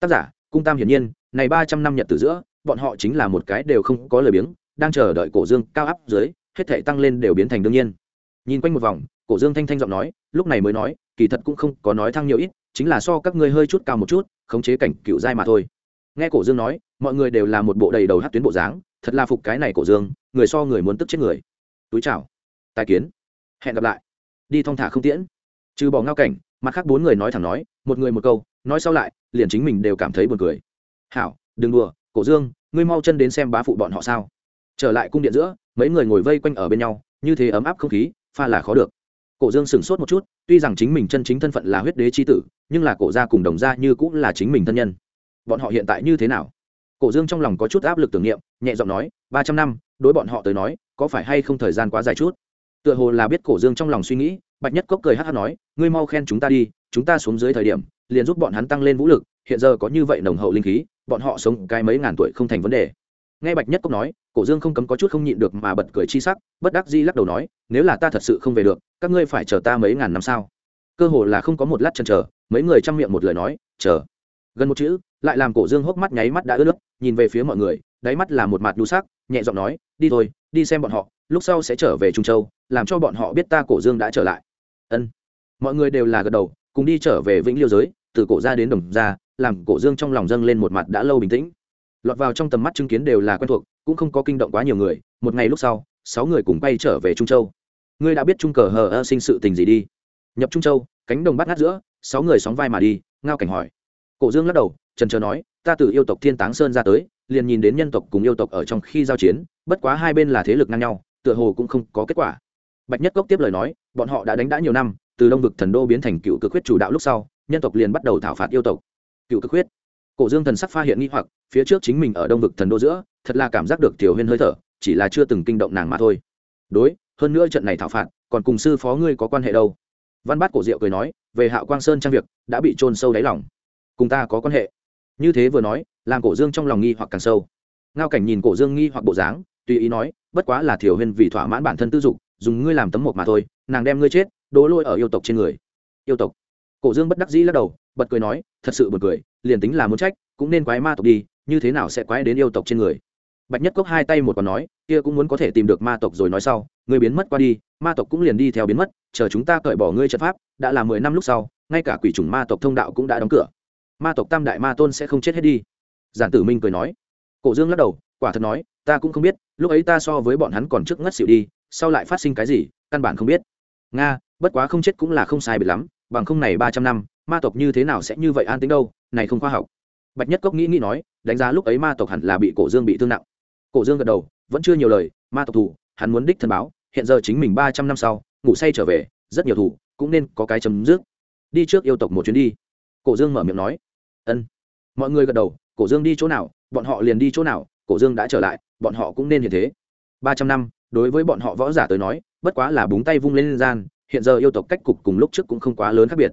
[SPEAKER 1] Tác giả, cung tam hiển nhiên, này ba trăm năm nhật từ giữa, bọn họ chính là một cái đều không có lời biếng, đang chờ đợi cổ dương cao áp dưới, hết thể tăng lên đều biến thành đương nhiên. Nhìn quanh một vòng, cổ dương thanh thanh giọng nói lúc này mới nói, kỳ thật cũng không có nói thăng nhiều ít, chính là so các ngươi hơi chút cao một chút, khống chế cảnh cựu giai mà thôi. Nghe cổ dương nói, mọi người đều là một bộ đầy đầu hát tuyến bộ dáng, thật là phục cái này cổ dương, người so người muốn tức chết người. Túi chào. Tài kiến. Hẹn gặp lại. Đi thong thả không tiễn. Trừ bỏ ngao cảnh, mặt khác bốn người nói thẳng nói, một người một câu, nói sau lại, liền chính mình đều cảm thấy buồn cười. Hảo, đừng đùa, cổ dương, ngươi mau chân đến xem bá phụ bọn họ sao. Trở lại cung điện giữa, mấy người ngồi vây quanh ở bên nhau, như thế ấm áp không khí, pha là khó được cổ dương sửng sốt một chút, tuy rằng chính mình chân chính thân phận là huyết đế c h i tử, nhưng là cổ gia cùng đồng gia như cũng là chính mình thân nhân. Bọn họ hiện tại như thế nào? Cổ dương trong lòng có chút áp lực tưởng niệm, nhẹ giọng nói, ba trăm năm, đối bọn họ tới nói, có phải hay không thời gian quá dài chút? Tựa hồ là biết cổ dương trong lòng suy nghĩ, bạch nhất cốc cười hát hát nói, ngươi mau khen chúng ta đi, chúng ta xuống dưới thời điểm, liền giúp bọn hắn tăng lên vũ lực, hiện giờ có như vậy nồng hậu linh khí, bọn họ sống cái mấy ngàn tuổi không thành vấn đề nghe bạch nhất cốc nói, cổ dương không cấm có chút không nhịn được mà bật cười chi sắc, bất đắc di lắc đầu nói, nếu là ta thật sự không về được, các ngươi phải chờ ta mấy ngàn năm sao? Cơ hồ là không có một lát chần chờ, mấy người chăm miệng một lời nói, chờ. Gần một chữ, lại làm cổ dương hốc mắt nháy mắt đã ướt nước, nhìn về phía mọi người, đáy mắt là một mặt đu sắc, nhẹ giọng nói, đi thôi, đi xem bọn họ, lúc sau sẽ trở về trung châu, làm cho bọn họ biết ta cổ dương đã trở lại. Ân. Mọi người đều là gật đầu, cùng đi trở về vĩnh liêu giới, từ cổ ra đến đồng ra làm cổ dương trong lòng dâng lên một mặt đã lâu bình tĩnh lọt vào trong tầm mắt chứng kiến đều là quen thuộc, cũng không có kinh động quá nhiều người, một ngày lúc sau, sáu người cùng bay trở về trung châu. Ngươi đã biết trung cờ hờ ơ sinh sự tình gì đi. Nhập trung châu, cánh đồng bắt ngát giữa, sáu người sóng vai mà đi, ngao cảnh hỏi. Cổ dương lắc đầu, trần trờ nói, ta từ yêu tộc thiên táng sơn ra tới, liền nhìn đến nhân tộc cùng yêu tộc ở trong khi giao chiến, bất quá hai bên là thế lực ngang nhau, tựa hồ cũng không có kết quả. Bạch nhất cốc tiếp lời nói, bọn họ đã đánh đã nhiều năm, từ đông vực thần đô biến thành cựu cực huyết chủ đạo lúc sau, nhân tộc liền bắt đầu thảo phạt yêu tộc. Cựu cực huyết cổ dương thần sắc pha hiện nghi hoặc, phía trước chính mình ở đông vực thần đô giữa, thật là cảm giác được tiểu huyên hơi thở, chỉ là chưa từng kinh động nàng mà thôi. Đối, hơn nữa trận này thảo phạt, còn cùng sư phó ngươi có quan hệ đâu? Văn bát cổ diệu cười nói, về hạo quang sơn trang việc, đã bị trôn sâu đáy lòng. Cùng ta có quan hệ. Như thế vừa nói, làm cổ dương trong lòng nghi hoặc càng sâu. Ngao cảnh nhìn cổ dương nghi hoặc bộ dáng, tùy ý nói, bất quá là thiểu huyên vì thỏa mãn bản thân tư dục, dùng ngươi làm tấm mộc mà thôi, nàng đem ngươi chết, đố lôi ở yêu tộc trên người. Yêu tộc. Cổ dương bất đắc dĩ lắc đầu, bật cười nói, thật sự bật cười liền tính là muốn trách, cũng nên quái ma tộc đi, như thế nào sẽ quái đến yêu tộc trên người? Bạch nhất cốc hai tay một còn nói, kia cũng muốn có thể tìm được ma tộc rồi nói sau, người biến mất qua đi, ma tộc cũng liền đi theo biến mất, chờ chúng ta cởi bỏ ngươi trận pháp, đã là mười năm lúc sau, ngay cả quỷ chủng ma tộc thông đạo cũng đã đóng cửa. Ma tộc tam đại ma tôn sẽ không chết hết đi. Giản tử minh cười nói. Cổ dương lắc đầu, quả thật nói, ta cũng không biết, lúc ấy ta so với bọn hắn còn trước ngất xỉu đi, sau lại phát sinh cái gì, căn bản không biết. Nga, bất quá không chết cũng là không sai biệt lắm, bằng không này ba trăm năm ma tộc như thế nào sẽ như vậy an tính đâu, này không khoa học. Bạch nhất cốc nghĩ nghĩ nói, đánh giá lúc ấy ma tộc hẳn là bị cổ dương bị thương nặng. Cổ dương gật đầu, vẫn chưa nhiều lời, ma tộc thủ, hắn muốn đích thân báo, hiện giờ chính mình ba trăm năm sau, ngủ say trở về, rất nhiều thủ, cũng nên có cái chấm dứt. Đi trước yêu tộc một chuyến đi. Cổ dương mở miệng nói. Ân. Mọi người gật đầu, cổ dương đi chỗ nào, bọn họ liền đi chỗ nào, cổ dương đã trở lại, bọn họ cũng nên như thế. Ba trăm năm, đối với bọn họ võ giả tới nói, bất quá là búng tay vung lên gian, hiện giờ yêu tộc cách cục cùng lúc trước cũng không quá lớn khác biệt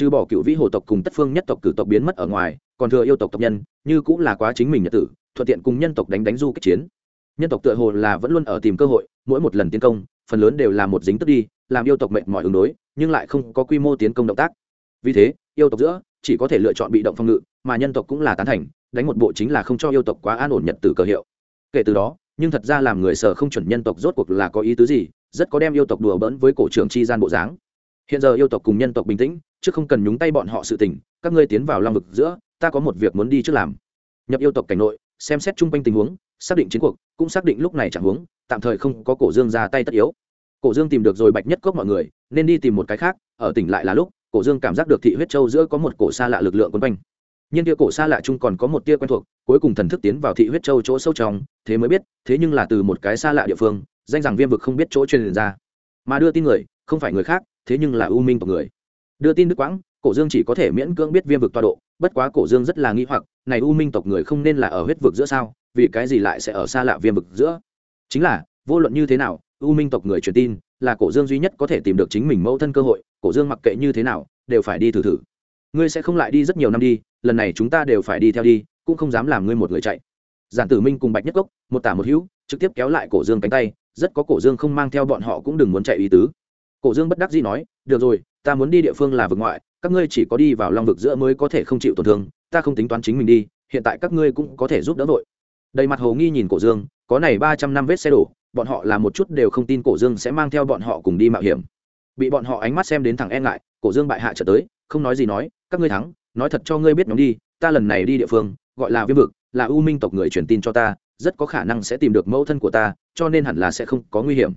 [SPEAKER 1] trừ bỏ cựu vĩ hồ tộc cùng tất phương nhất tộc cử tộc biến mất ở ngoài, còn thừa yêu tộc tộc nhân, như cũng là quá chính mình nhật tử, thuận tiện cùng nhân tộc đánh đánh du kích chiến. Nhân tộc tựa hồ là vẫn luôn ở tìm cơ hội, mỗi một lần tiến công, phần lớn đều là một dính tức đi, làm yêu tộc mệnh mọi ứng đối, nhưng lại không có quy mô tiến công động tác. Vì thế, yêu tộc giữa chỉ có thể lựa chọn bị động phòng ngự, mà nhân tộc cũng là tán thành, đánh một bộ chính là không cho yêu tộc quá an ổn nhật tử cơ hiệu. Kể từ đó, nhưng thật ra làm người sở không chuẩn nhân tộc rốt cuộc là có ý tứ gì, rất có đem yêu tộc đùa bỡn với cổ trưởng chi gian bộ dáng. Hiện giờ yêu tộc cùng nhân tộc bình tĩnh chứ không cần nhúng tay bọn họ sự tình, các ngươi tiến vào long vực giữa, ta có một việc muốn đi trước làm. Nhập yêu tộc cảnh nội, xem xét chung quanh tình huống, xác định chiến cuộc, cũng xác định lúc này chẳng huống, tạm thời không có cổ dương ra tay tất yếu. Cổ dương tìm được rồi bạch nhất cốc mọi người, nên đi tìm một cái khác, ở tỉnh lại là lúc, cổ dương cảm giác được thị huyết châu giữa có một cổ xa lạ lực lượng quấn quanh. Nhưng tia cổ xa lạ chung còn có một tia quen thuộc, cuối cùng thần thức tiến vào thị huyết châu chỗ sâu trong, thế mới biết, thế nhưng là từ một cái xa lạ địa phương, danh rằng viêm vực không biết chỗ truyền ra. Mà đưa tin người, không phải người khác, thế nhưng là u minh tộc người đưa tin đức quãng, cổ dương chỉ có thể miễn cưỡng biết viêm vực toa độ, bất quá cổ dương rất là nghi hoặc, này u minh tộc người không nên là ở huyết vực giữa sao, vì cái gì lại sẽ ở xa lạ viêm vực giữa? Chính là, vô luận như thế nào, u minh tộc người truyền tin, là cổ dương duy nhất có thể tìm được chính mình mẫu thân cơ hội, cổ dương mặc kệ như thế nào, đều phải đi thử thử. Ngươi sẽ không lại đi rất nhiều năm đi, lần này chúng ta đều phải đi theo đi, cũng không dám làm ngươi một người chạy. Giản tử minh cùng bạch nhất cốc, một tả một hữu, trực tiếp kéo lại cổ dương cánh tay, rất có cổ dương không mang theo bọn họ cũng đừng muốn chạy ý tứ. Cổ dương bất đắc dĩ nói, được rồi ta muốn đi địa phương là vực ngoại, các ngươi chỉ có đi vào long vực giữa mới có thể không chịu tổn thương, ta không tính toán chính mình đi, hiện tại các ngươi cũng có thể giúp đỡ vội. Đầy mặt hồ nghi nhìn cổ dương, có này ba trăm năm vết xe đổ, bọn họ là một chút đều không tin cổ dương sẽ mang theo bọn họ cùng đi mạo hiểm. Bị bọn họ ánh mắt xem đến thằng e ngại, cổ dương bại hạ trở tới, không nói gì nói, các ngươi thắng, nói thật cho ngươi biết nhóm đi, ta lần này đi địa phương, gọi là viêm vực, là u minh tộc người truyền tin cho ta, rất có khả năng sẽ tìm được mẫu thân của ta, cho nên hẳn là sẽ không có nguy hiểm.